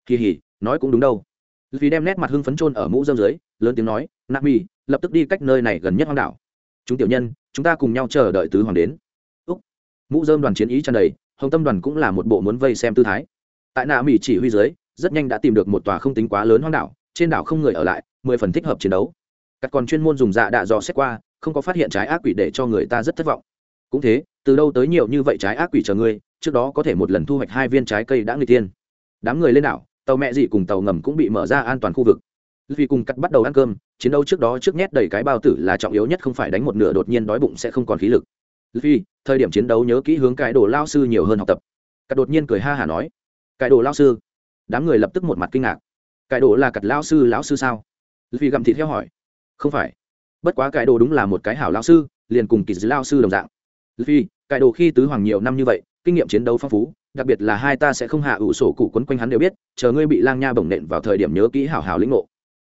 kỳ hỉ, nói cũng đúng đâu. Vì đem nét mặt hưng phấn trôn ở mũ dâm dưới, lớn tiếng nói nạp mi, lập tức đi cách nơi này gần nhất hoang đảo. Chúng tiểu nhân, chúng ta cùng nhau chờ đợi tứ hoàng đến. Úc. Mũ dơm đoàn chiến ý tràn đầy hồng tâm đoàn cũng là một bộ muốn vây xem tư thái. Tại nạ mỹ chỉ huy dưới, rất nhanh đã tìm được một tòa không tính quá lớn hoang đảo, trên đảo không người ở lại, mười phần thích hợp chiến đấu. Các còn chuyên môn dùng dạ đạ dò xét qua, không có phát hiện trái ác quỷ để cho người ta rất thất vọng. Cũng thế, từ đâu tới nhiều như vậy trái ác quỷ chờ ngươi, trước đó có thể một lần thu hoạch hai viên trái cây đã người tiên đám người lên đảo, tàu mẹ dị cùng tàu ngầm cũng bị mở ra an toàn khu vực. Vì cùng cắt bắt đầu ăn cơm, chiến đấu trước đó trước nhét đầy cái bao tử là trọng yếu nhất không phải đánh một nửa đột nhiên đói bụng sẽ không còn khí lực. Vì thời điểm chiến đấu nhớ kỹ hướng cái đồ lao sư nhiều hơn học tập. Cắt đột nhiên cười ha hả nói, cái đồ lao sư? Đám người lập tức một mặt kinh ngạc. Cái đồ là cặt lao sư, lão sư sao? Vì gặm thịt theo hỏi. Không phải. Bất quá cái đồ đúng là một cái hảo lao sư, liền cùng kỳ lao sư đồng dạng. Vì cái đồ khi tứ hoàng nhiều năm như vậy, kinh nghiệm chiến đấu phong phú, đặc biệt là hai ta sẽ không hạ ủ sổ cụ quấn quanh hắn đều biết, chờ ngươi bị lang nha bổng nện vào thời điểm nhớ kỹ hảo hảo lĩnh ngộ.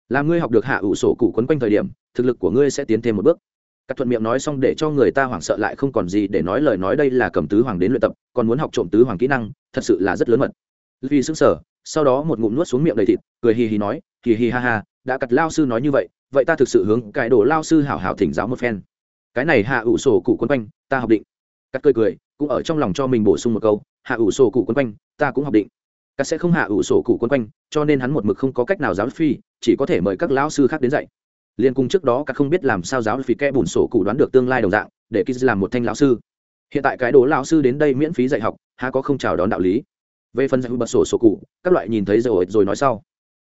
Làm ngươi học được hạ ủ sổ cụ quấn quanh thời điểm, thực lực của ngươi sẽ tiến thêm một bước. Cắt thuận miệng nói xong để cho người ta hoảng sợ lại không còn gì để nói lời nói đây là cầm tứ hoàng đến luyện tập, còn muốn học trộm tứ hoàng kỹ năng, thật sự là rất lớn mật. Vì sức sở sau đó một ngụm nuốt xuống miệng đầy thịt, cười hì hì nói, hì hì ha ha, đã cật lao sư nói như vậy vậy ta thực sự hướng cái đồ lao sư hảo hảo thỉnh giáo một phen. Cái này hạ ủ sổ cụ quân quanh, ta học định. Cắt cười cười, cũng ở trong lòng cho mình bổ sung một câu, hạ ủ sổ cụ quân quanh, ta cũng học định. Cắt sẽ không hạ ủ sổ cụ quân quanh, cho nên hắn một mực không có cách nào giáo phi, chỉ có thể mời các lão sư khác đến dạy liên cung trước đó các không biết làm sao giáo phí kẽ bùn sổ cụ đoán được tương lai đồng dạng, để kiz làm một thanh lão sư. Hiện tại cái đồ lão sư đến đây miễn phí dạy học, há có không chào đón đạo lý. Về phần dạy bật sổ sổ cụ, các loại nhìn thấy rồi rồi nói sau.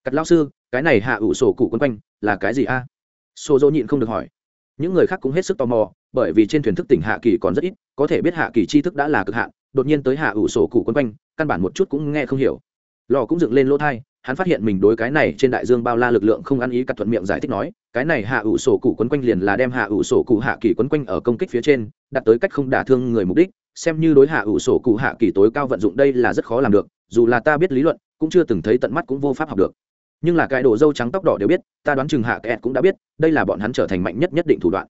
Cắt lão sư, cái này hạ ủ sổ cụ quấn quanh, là cái gì a? À? sổ dỗ nhịn không được hỏi. Những người khác cũng hết sức tò mò, bởi vì trên thuyền thức tỉnh hạ kỳ còn rất ít, có thể biết hạ kỳ tri thức đã là cực hạn, đột nhiên tới hạ ủ sổ cụ quấn quanh, căn bản một chút cũng nghe không hiểu. Lò cũng dựng lên lỗ thai hắn phát hiện mình đối cái này trên đại dương bao la lực lượng không ăn ý cắt thuận miệng giải thích nói, cái này hạ ủ sổ cụ quấn quanh liền là đem hạ ủ sổ cụ hạ kỳ quấn quanh ở công kích phía trên đặt tới cách không đả thương người mục đích, xem như đối hạ ủ sổ cụ hạ kỳ tối cao vận dụng đây là rất khó làm được, dù là ta biết lý luận, cũng chưa từng thấy tận mắt cũng vô pháp học được. Nhưng là cái đồ dâu trắng tóc đỏ đều biết, ta đoán chừng hạ kẹt cũng đã biết, đây là bọn hắn trở thành mạnh nhất nhất định thủ đoạn.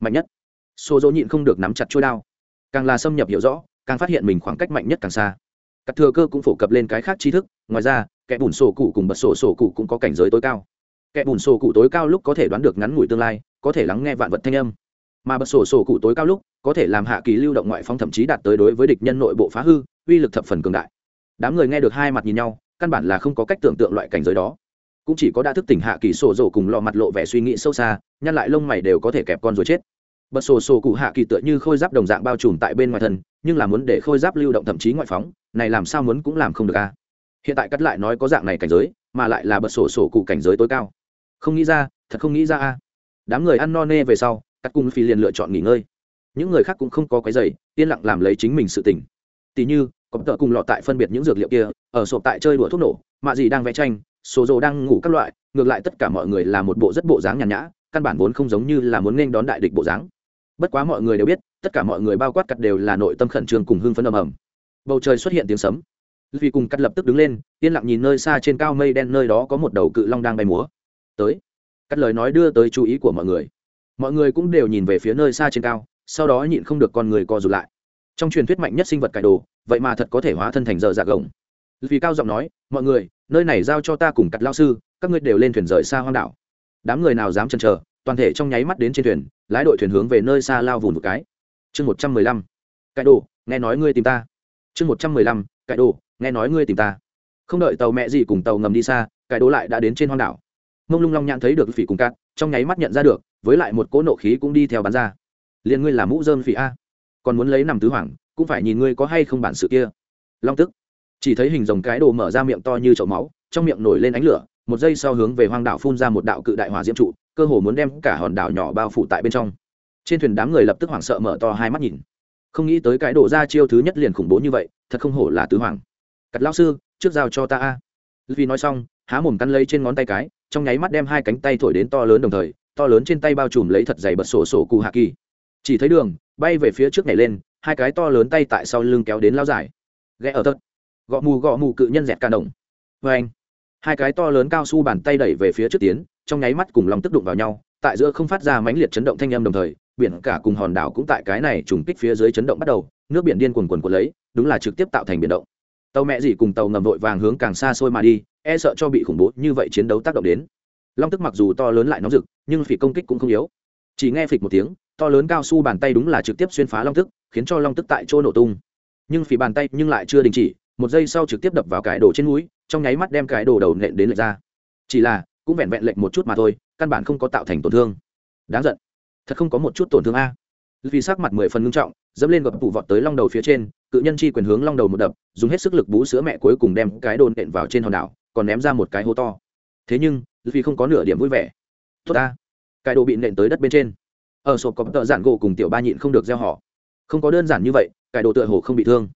Mạnh nhất? Xô dỗ nhịn không được nắm chặt chuôi đao. Càng là xâm nhập hiểu rõ, càng phát hiện mình khoảng cách mạnh nhất càng xa. Các thừa cơ cũng phổ cập lên cái khác tri thức, ngoài ra kẻ bùn sổ cụ cùng bật sổ sổ cụ cũng có cảnh giới tối cao. Kẻ bùn sổ cụ tối cao lúc có thể đoán được ngắn ngủi tương lai, có thể lắng nghe vạn vật thanh âm. Mà bật sổ sổ cụ tối cao lúc có thể làm hạ kỳ lưu động ngoại phong thậm chí đạt tới đối với địch nhân nội bộ phá hư, uy lực thập phần cường đại. Đám người nghe được hai mặt nhìn nhau, căn bản là không có cách tưởng tượng loại cảnh giới đó. Cũng chỉ có đã thức tỉnh hạ kỳ sổ rổ cùng lò mặt lộ vẻ suy nghĩ sâu xa, nhăn lại lông mày đều có thể kẹp con rồi chết. Bật sổ sổ cụ hạ kỳ tựa như khôi giáp đồng dạng bao trùm tại bên ngoài thân, nhưng là muốn để khôi giáp lưu động thậm chí ngoại phóng, này làm sao muốn cũng làm không được a hiện tại cắt lại nói có dạng này cảnh giới, mà lại là bật sổ sổ cụ cảnh giới tối cao. Không nghĩ ra, thật không nghĩ ra a. Đám người ăn no nê về sau, cắt cung phi liền lựa chọn nghỉ ngơi. Những người khác cũng không có cái giày yên lặng làm lấy chính mình sự tỉnh tỉ như, có tợ cùng lọ tại phân biệt những dược liệu kia, ở sộp tại chơi đùa thuốc nổ, mạ gì đang vẽ tranh số dồ đang ngủ các loại, ngược lại tất cả mọi người là một bộ rất bộ dáng nhàn nhã, căn bản vốn không giống như là muốn nên đón đại địch bộ dáng. Bất quá mọi người đều biết, tất cả mọi người bao quát cắt đều là nội tâm khẩn trương cùng hưng phấn ầm ầm. Bầu trời xuất hiện tiếng sấm vì cùng cắt lập tức đứng lên, yên lặng nhìn nơi xa trên cao mây đen nơi đó có một đầu cự long đang bay múa. Tới. Cắt lời nói đưa tới chú ý của mọi người. Mọi người cũng đều nhìn về phía nơi xa trên cao, sau đó nhịn không được con người co rụt lại. Trong truyền thuyết mạnh nhất sinh vật cải đồ, vậy mà thật có thể hóa thân thành giờ dạ gồng. Vì cao giọng nói, mọi người, nơi này giao cho ta cùng cắt lao sư, các ngươi đều lên thuyền rời xa hoang đảo. Đám người nào dám chần chờ, toàn thể trong nháy mắt đến trên thuyền, lái đội thuyền hướng về nơi xa lao vùn một cái. Chương một trăm mười lăm. Cải đồ, nghe nói ngươi tìm ta. Chương một trăm mười lăm. Cải đồ nghe nói ngươi tìm ta. Không đợi tàu mẹ gì cùng tàu ngầm đi xa cải đồ lại đã đến trên hoang đảo. Mông lung long nhãn thấy được phỉ cùng cát, trong nháy mắt nhận ra được, với lại một cỗ nộ khí cũng đi theo bắn ra. Liền ngươi là mũ dơm phỉ a. Còn muốn lấy nằm tứ hoàng cũng phải nhìn ngươi có hay không bản sự kia. Long tức. Chỉ thấy hình dòng cái đồ mở ra miệng to như chậu máu, trong miệng nổi lên ánh lửa, một giây sau hướng về hoang đảo phun ra một đạo cự đại hỏa diễm trụ, cơ hồ muốn đem cả hòn đảo nhỏ bao phủ tại bên trong. Trên thuyền đám người lập tức hoảng sợ mở to hai mắt nhìn. Không nghĩ tới cái đồ ra chiêu thứ nhất liền khủng bố như vậy, thật không hổ là tứ hoàng cắt lao sư, trước giao cho ta a. Vì nói xong, há mồm cắn lấy trên ngón tay cái, trong nháy mắt đem hai cánh tay thổi đến to lớn đồng thời, to lớn trên tay bao trùm lấy thật dày bật sổ sổ cụ hạ kỳ. Chỉ thấy đường, bay về phía trước nhảy lên, hai cái to lớn tay tại sau lưng kéo đến lao dài. Ghé ở tật gõ mù gõ mù cự nhân dẹt ca đồng. Vê anh, hai cái to lớn cao su bàn tay đẩy về phía trước tiến, trong nháy mắt cùng lòng tức đụng vào nhau, tại giữa không phát ra mãnh liệt chấn động thanh âm đồng thời, biển cả cùng hòn đảo cũng tại cái này trùng kích phía dưới chấn động bắt đầu, nước biển điên cuồn cuồn của lấy, đúng là trực tiếp tạo thành biển động tàu mẹ gì cùng tàu ngầm vội vàng hướng càng xa xôi mà đi e sợ cho bị khủng bố như vậy chiến đấu tác động đến. Long tức mặc dù to lớn lại nóng rực, nhưng phỉ công kích cũng không yếu. Chỉ nghe phịch một tiếng, to lớn cao su bàn tay đúng là trực tiếp xuyên phá long tức, khiến cho long tức tại chỗ nổ tung. Nhưng phỉ bàn tay nhưng lại chưa đình chỉ, một giây sau trực tiếp đập vào cái đồ trên núi, trong nháy mắt đem cái đồ đầu nện đến lệch ra. Chỉ là, cũng vẹn vẹn lệch một chút mà thôi, căn bản không có tạo thành tổn thương. Đáng giận. Thật không có một chút tổn thương a. Vì sắc mặt mười phần ngưng trọng, dẫm lên gập tủ vọt tới long đầu phía trên cự nhân chi quyền hướng long đầu một đập, dùng hết sức lực bú sữa mẹ cuối cùng đem cái đồn nện vào trên hòn đảo, còn ném ra một cái hố to. Thế nhưng, vì không có nửa điểm vui vẻ. Tốt ta. Cái đồ bị nện tới đất bên trên. Ở sộp có tợ giản gỗ cùng tiểu ba nhịn không được gieo họ. Không có đơn giản như vậy, cái đồ tựa hồ không bị thương.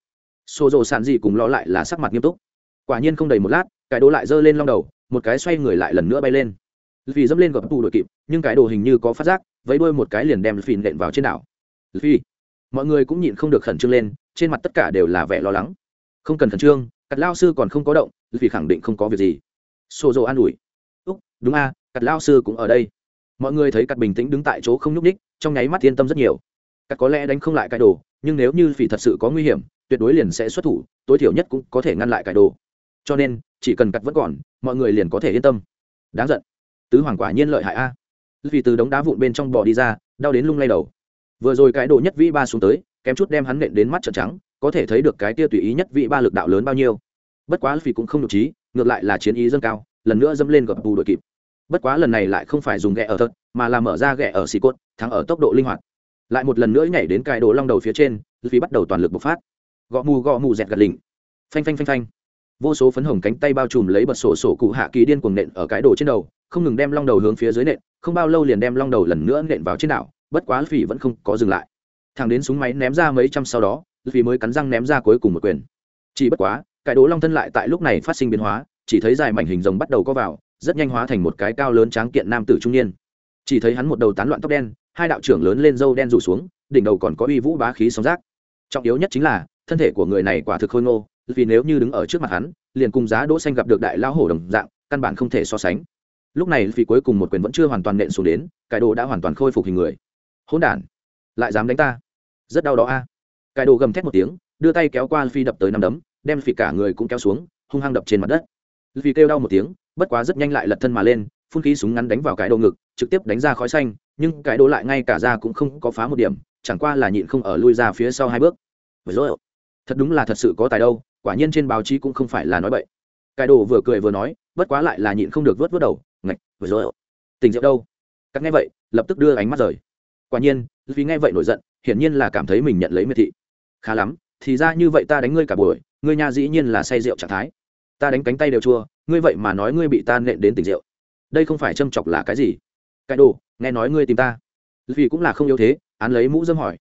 Xô rồ sàn gì cùng lo lại là sắc mặt nghiêm túc. Quả nhiên không đầy một lát, cái đồ lại giơ lên long đầu, một cái xoay người lại lần nữa bay lên. Vì dẫm lên gặp tù đội kịp, nhưng cái đồ hình như có phát giác, vẫy đuôi một cái liền đem phìn nện vào trên đảo. Phi mọi người cũng nhịn không được khẩn trương lên trên mặt tất cả đều là vẻ lo lắng. Không cần khẩn trương cắt lao sư còn không có động vì khẳng định không có việc gì. Xô dầu an ủi. Úc đúng a à, cắt lao sư cũng ở đây. Mọi người thấy cắt bình tĩnh đứng tại chỗ không nhúc ních trong nháy mắt yên tâm rất nhiều. Cắt có lẽ đánh không lại cái đồ nhưng nếu như phỉ thật sự có nguy hiểm tuyệt đối liền sẽ xuất thủ tối thiểu nhất cũng có thể ngăn lại cái đồ. Cho nên chỉ cần cắt vẫn còn mọi người liền có thể yên tâm. Đáng giận. Tứ hoàng quả nhiên lợi hại a. Vì từ đống đá vụn bên trong bò đi ra đau đến lung lay đầu. Vừa rồi cái đồ nhất vĩ ba xuống tới kém chút đem hắn nện đến mắt trợn trắng, có thể thấy được cái tia tùy ý nhất vị ba lực đạo lớn bao nhiêu. Bất quá phi cũng không nhục trí ngược lại là chiến ý dâng cao, lần nữa dâm lên gập bù đội kịp. Bất quá lần này lại không phải dùng ghẹ ở thật, mà là mở ra ghẹ ở xì cốt, thắng ở tốc độ linh hoạt. Lại một lần nữa nhảy đến cài đồ long đầu phía trên phi bắt đầu toàn lực bộc phát. Gõ mù gõ mù dẹt gật lỉnh. Phanh phanh phanh phanh. Vô số phấn hồng cánh tay bao trùm lấy bật sổ sổ cụ hạ kỳ điên cuồng nện ở cái đồ trên đầu, không ngừng đem long đầu hướng phía dưới nện, không bao lâu liền đem long đầu lần nữa nện vào trên đảo, bất quá phỉ vẫn không có dừng lại thằng đến súng máy ném ra mấy trăm sau đó, vì mới cắn răng ném ra cuối cùng một quyền. Chỉ bất quá, cái đố long thân lại tại lúc này phát sinh biến hóa, chỉ thấy dài mảnh hình rồng bắt đầu có vào, rất nhanh hóa thành một cái cao lớn tráng kiện nam tử trung niên. Chỉ thấy hắn một đầu tán loạn tóc đen, hai đạo trưởng lớn lên râu đen rủ xuống, đỉnh đầu còn có uy vũ bá khí sóng rác trọng yếu nhất chính là, thân thể của người này quả thực khôi ngô, vì nếu như đứng ở trước mặt hắn, liền cùng giá đỗ xanh gặp được đại lao hổ đồng dạng, căn bản không thể so sánh. Lúc này vì cuối cùng một quyền vẫn chưa hoàn toàn nện xuống đến cải đồ đã hoàn toàn khôi phục hình người. Hỗn đản, lại dám đánh ta rất đau đó a. À. cải đồ gầm thét một tiếng, đưa tay kéo qua phi đập tới năm đấm, đem phi cả người cũng kéo xuống, hung hăng đập trên mặt đất. Vì kêu đau một tiếng, bất quá rất nhanh lại lật thân mà lên, phun khí súng ngắn đánh vào cái đồ ngực, trực tiếp đánh ra khói xanh, nhưng cái đồ lại ngay cả ra cũng không có phá một điểm, chẳng qua là nhịn không ở lui ra phía sau hai bước. Rồi, thật đúng là thật sự có tài đâu, quả nhiên trên báo chí cũng không phải là nói bậy. Cái đồ vừa cười vừa nói, bất quá lại là nhịn không được vớt vớt đầu, ngạch, vừa rồi tình rượu đâu? Các nghe vậy, lập tức đưa ánh mắt rời quả nhiên, vì nghe vậy nổi giận, hiển nhiên là cảm thấy mình nhận lấy miệt thị. Khá lắm, thì ra như vậy ta đánh ngươi cả buổi, ngươi nhà dĩ nhiên là say rượu trạng thái. Ta đánh cánh tay đều chua, ngươi vậy mà nói ngươi bị ta nện đến tỉnh rượu. Đây không phải châm chọc là cái gì? Cái đồ, nghe nói ngươi tìm ta. Vì cũng là không yếu thế, án lấy mũ dâm hỏi.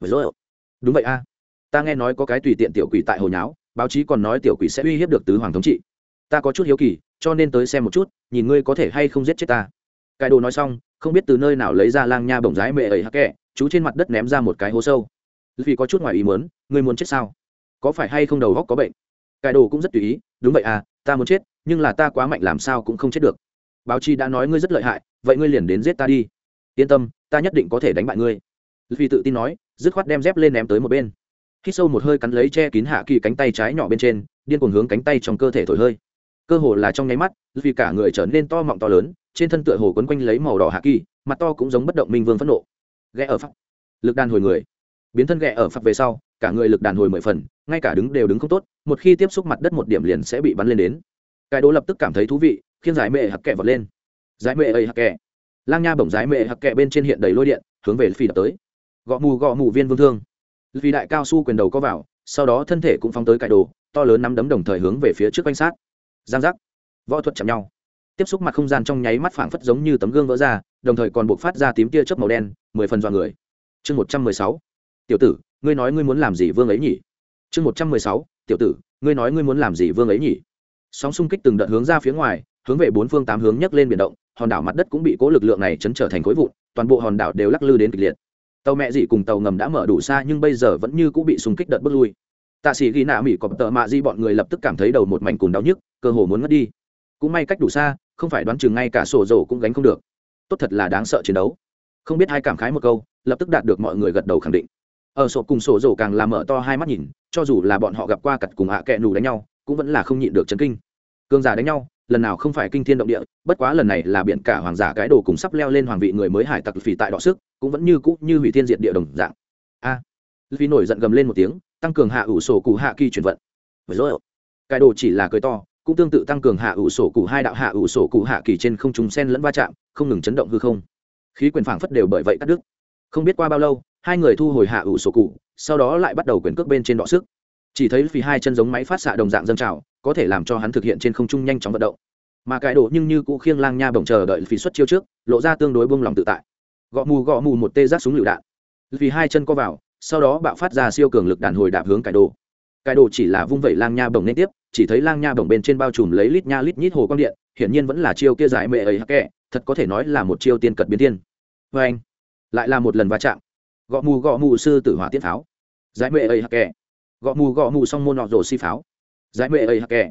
Rồi. Đúng vậy a. Ta nghe nói có cái tùy tiện tiểu quỷ tại hồ nháo, báo chí còn nói tiểu quỷ sẽ uy hiếp được tứ hoàng thống trị. Ta có chút hiếu kỳ, cho nên tới xem một chút, nhìn ngươi có thể hay không giết chết ta. Cái đồ nói xong không biết từ nơi nào lấy ra lang nha bổng rái mẹ ấy hắc kẹ chú trên mặt đất ném ra một cái hố sâu. Vì có chút ngoài ý muốn, ngươi muốn chết sao? Có phải hay không đầu góc có bệnh? Cái đồ cũng rất tùy ý, đúng vậy à ta muốn chết, nhưng là ta quá mạnh làm sao cũng không chết được. Báo chí đã nói ngươi rất lợi hại, vậy ngươi liền đến giết ta đi. Yên tâm, ta nhất định có thể đánh bại ngươi. Vì tự tin nói, dứt khoát đem dép lên ném tới một bên. Khi sâu một hơi cắn lấy che kín hạ kỳ cánh tay trái nhỏ bên trên, điên cuồng hướng cánh tay trong cơ thể thổi hơi cơ hồ là trong nháy mắt, vì cả người trở nên to mọng to lớn, trên thân tựa hồ quấn quanh lấy màu đỏ hạ kỳ, mặt to cũng giống bất động minh vương phẫn nộ. Ghé ở pháp. Lực đàn hồi người biến thân ghẹ ở phật về sau, cả người lực đàn hồi mười phần, ngay cả đứng đều đứng không tốt, một khi tiếp xúc mặt đất một điểm liền sẽ bị bắn lên đến. Cái đố lập tức cảm thấy thú vị, khiến giải mệ hặc kẹ vọt lên. Giải mệ ấy hặc kẹ lang nha bổng giải mệ hặc kẹ bên trên hiện đầy lôi điện, hướng về phi đập tới. Gõ mù gõ mù viên vương thương. Vì đại cao su quyền đầu có vào, sau đó thân thể cũng phóng tới cái đồ, to lớn nắm đấm đồng thời hướng về phía trước quanh sát giang giác. Võ thuật chạm nhau. Tiếp xúc mặt không gian trong nháy mắt phảng phất giống như tấm gương vỡ ra, đồng thời còn buộc phát ra tím tia chớp màu đen, mười phần dọa người. Chương một trăm mười sáu. Tiểu tử, ngươi nói ngươi muốn làm gì vương ấy nhỉ? Chương một trăm mười sáu. Tiểu tử, ngươi nói ngươi muốn làm gì vương ấy nhỉ? Sóng xung kích từng đợt hướng ra phía ngoài, hướng về bốn phương tám hướng nhấc lên biển động, hòn đảo mặt đất cũng bị cố lực lượng này chấn trở thành khối vụn, toàn bộ hòn đảo đều lắc lư đến kịch liệt. Tàu mẹ dị cùng tàu ngầm đã mở đủ xa nhưng bây giờ vẫn như cũng bị xung kích đợt bước lui. Tạ sĩ ghi nạ mỹ cọp tợ mạ di bọn người lập tức cảm thấy đầu một mảnh cùng đau nhức cơ hồ muốn ngất đi. Cũng may cách đủ xa không phải đoán chừng ngay cả sổ rổ cũng gánh không được. Tốt thật là đáng sợ chiến đấu. Không biết hai cảm khái một câu lập tức đạt được mọi người gật đầu khẳng định. Ở sổ cùng sổ rổ càng làm mở to hai mắt nhìn cho dù là bọn họ gặp qua cặt cùng hạ kẹ nù đánh nhau cũng vẫn là không nhịn được chấn kinh. Cương giả đánh nhau lần nào không phải kinh thiên động địa bất quá lần này là biển cả hoàng giả cái đồ cùng sắp leo lên hoàng vị người mới hải tặc phì tại đọ sức cũng vẫn như cũ như hủy thiên diệt địa đồng dạng. A. À, vì nổi giận gầm lên một tiếng tăng cường hạ ủ sổ cụ hạ kỳ chuyển vận. Với rồi cái đồ chỉ là cười to cũng tương tự tăng cường hạ ủ sổ cụ hai đạo hạ ủ sổ cụ hạ kỳ trên không trung sen lẫn va chạm, không ngừng chấn động hư không. Khí quyền phảng phất đều bởi vậy cắt đứt. Không biết qua bao lâu, hai người thu hồi hạ ủ sổ cụ, sau đó lại bắt đầu quyền cước bên trên đọ sức. Chỉ thấy vì hai chân giống máy phát xạ đồng dạng dâng trào, có thể làm cho hắn thực hiện trên không trung nhanh chóng vận động. Mà cái đổ nhưng như cũ khiêng lang nha bồng chờ đợi phí xuất chiêu trước, lộ ra tương đối buông lòng tự tại. Gõ mù gõ mù một tê giác súng lựu đạn. Vì hai chân co vào, sau đó bạo phát ra siêu cường lực đàn hồi đạp hướng cải đồ cái đồ chỉ là vung vẩy lang nha bổng liên tiếp, chỉ thấy lang nha bổng bên trên bao trùm lấy lít nha lít nhít hồ quang điện, hiển nhiên vẫn là chiêu kia giải mệ ấy hắc kẹ thật có thể nói là một chiêu tiên cật biến tiên vê anh, lại là một lần va chạm. Gõ mù gõ mù sư tử hỏa tiết pháo. Giải mệ ấy hắc kẹ gõ mù gõ mù xong môn nọ rổ si pháo. Giải mệ ấy hắc kẹ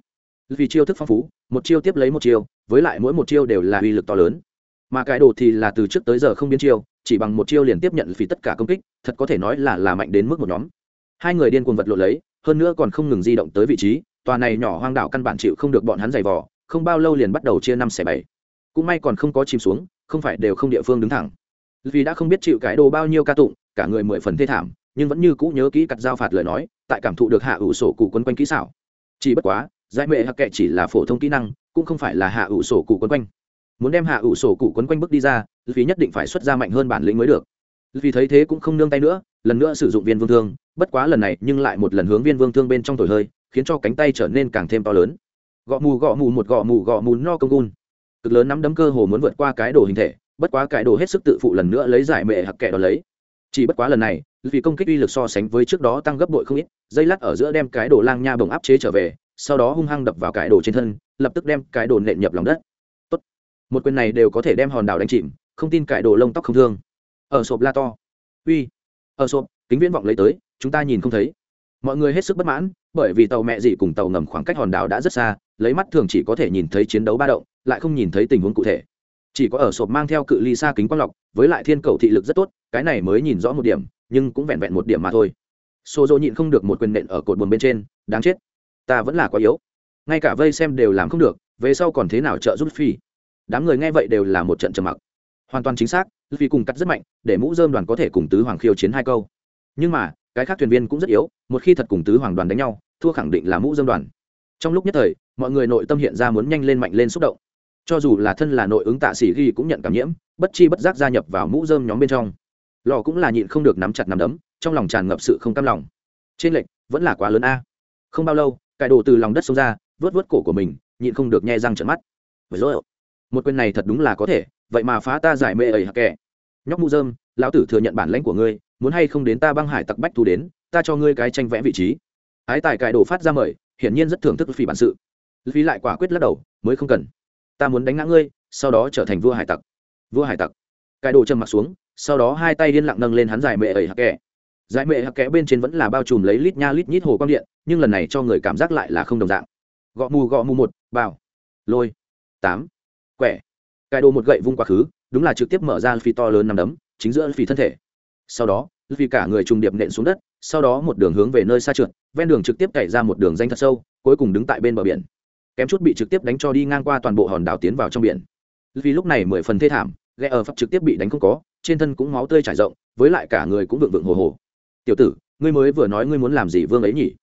vì chiêu thức phong phú, một chiêu tiếp lấy một chiêu, với lại mỗi một chiêu đều là uy lực to lớn. Mà cái đồ thì là từ trước tới giờ không biến chiêu, chỉ bằng một chiêu liền tiếp nhận vì tất cả công kích, thật có thể nói là là mạnh đến mức một nhóm. Hai người điên cuồng vật lộn lấy hơn nữa còn không ngừng di động tới vị trí, tòa này nhỏ hoang đảo căn bản chịu không được bọn hắn giày vò, không bao lâu liền bắt đầu chia năm xẻ bảy. Cũng may còn không có chìm xuống, không phải đều không địa phương đứng thẳng. Vì đã không biết chịu cái đồ bao nhiêu ca tụng, cả người mười phần thê thảm, nhưng vẫn như cũ nhớ kỹ cặt giao phạt lời nói, tại cảm thụ được hạ ủ sổ cụ quấn quanh kỹ xảo. Chỉ bất quá, giải mệ hạ kệ chỉ là phổ thông kỹ năng, cũng không phải là hạ ủ sổ cụ quấn quanh. Muốn đem hạ ủ sổ cụ quấn quanh bước đi ra vì nhất định phải xuất ra mạnh hơn bản lĩnh mới được. Vì thấy thế cũng không nương tay nữa, lần nữa sử dụng viên vương thương bất quá lần này nhưng lại một lần hướng viên vương thương bên trong thổi hơi, khiến cho cánh tay trở nên càng thêm to lớn. Gõ mù gõ mù một gõ mù gõ mù no công gun cực lớn nắm đấm cơ hồ muốn vượt qua cái đồ hình thể, bất quá cái đồ hết sức tự phụ lần nữa lấy giải mệ hặc kệ đó lấy. Chỉ bất quá lần này, vì công kích uy lực so sánh với trước đó tăng gấp bội không ít, dây lát ở giữa đem cái đồ lang nha bồng áp chế trở về, sau đó hung hăng đập vào cái đồ trên thân, lập tức đem cái đồ nện nhập lòng đất. Tốt. một quyền này đều có thể đem hòn đảo đánh chìm, không tin cái đồ lông tóc không thương. Ở sộp la to. Uy. Ở sộp, kính viễn vọng lấy tới chúng ta nhìn không thấy. Mọi người hết sức bất mãn, bởi vì tàu mẹ dị cùng tàu ngầm khoảng cách hòn đảo đã rất xa, lấy mắt thường chỉ có thể nhìn thấy chiến đấu ba động, lại không nhìn thấy tình huống cụ thể. Chỉ có ở sộp mang theo cự ly xa kính quang lọc, với lại thiên cầu thị lực rất tốt, cái này mới nhìn rõ một điểm, nhưng cũng vẹn vẹn một điểm mà thôi. Xô dỗ nhịn không được một quyền nện ở cột buồn bên trên, đáng chết, ta vẫn là quá yếu. Ngay cả vây xem đều làm không được, về sau còn thế nào trợ giúp phi đám người nghe vậy đều là một trận trầm mặc. Hoàn toàn chính xác phi cùng cắt rất mạnh, để mũ dơm đoàn có thể cùng tứ hoàng khiêu chiến hai câu. Nhưng mà cái khác thuyền viên cũng rất yếu, một khi thật cùng tứ hoàng đoàn đánh nhau, thua khẳng định là mũ dơm đoàn. Trong lúc nhất thời, mọi người nội tâm hiện ra muốn nhanh lên mạnh lên xúc động. Cho dù là thân là nội ứng tạ sĩ ghi cũng nhận cảm nhiễm, bất chi bất giác gia nhập vào mũ dơm nhóm bên trong. Lò cũng là nhịn không được nắm chặt nắm đấm, trong lòng tràn ngập sự không cam lòng. Trên lệnh vẫn là quá lớn a. Không bao lâu, cải đồ từ lòng đất xông ra, vớt vớt cổ của mình, nhịn không được nhe răng trận mắt. Vậy rồi, một quyền này thật đúng là có thể, vậy mà phá ta giải mê ấy hạ kẻ? Nhóc mũ dơm lão tử thừa nhận bản lãnh của ngươi muốn hay không đến ta băng hải tặc bách thu đến, ta cho ngươi cái tranh vẽ vị trí. Ái tài cải đồ phát ra mời, hiển nhiên rất thưởng thức phi bản sự. Phi lại quả quyết lắc đầu, mới không cần. Ta muốn đánh ngã ngươi, sau đó trở thành vua hải tặc. Vua hải tặc. Cải đồ trầm mặt xuống, sau đó hai tay điên lặng nâng lên hắn giải mệ ẩy hạc kẻ. Giải mệ hạc kẽ bên trên vẫn là bao trùm lấy lít nha lít nhít hồ quang điện, nhưng lần này cho người cảm giác lại là không đồng dạng. Gõ mù gõ mù một bao lôi. Tám. Quẻ. Cài đồ một gậy vung quá khứ, đúng là trực tiếp mở ra phi to lớn nằm đấm, chính giữa phi thân thể sau đó, vì cả người trùng điệp nện xuống đất, sau đó một đường hướng về nơi xa trượt, ven đường trực tiếp cày ra một đường danh thật sâu, cuối cùng đứng tại bên bờ biển. Kém chút bị trực tiếp đánh cho đi ngang qua toàn bộ hòn đảo tiến vào trong biển. Vì lúc này mười phần thê thảm, ghe ở pháp trực tiếp bị đánh không có, trên thân cũng máu tươi trải rộng, với lại cả người cũng vượng vượng hồ hồ. Tiểu tử, ngươi mới vừa nói ngươi muốn làm gì vương ấy nhỉ?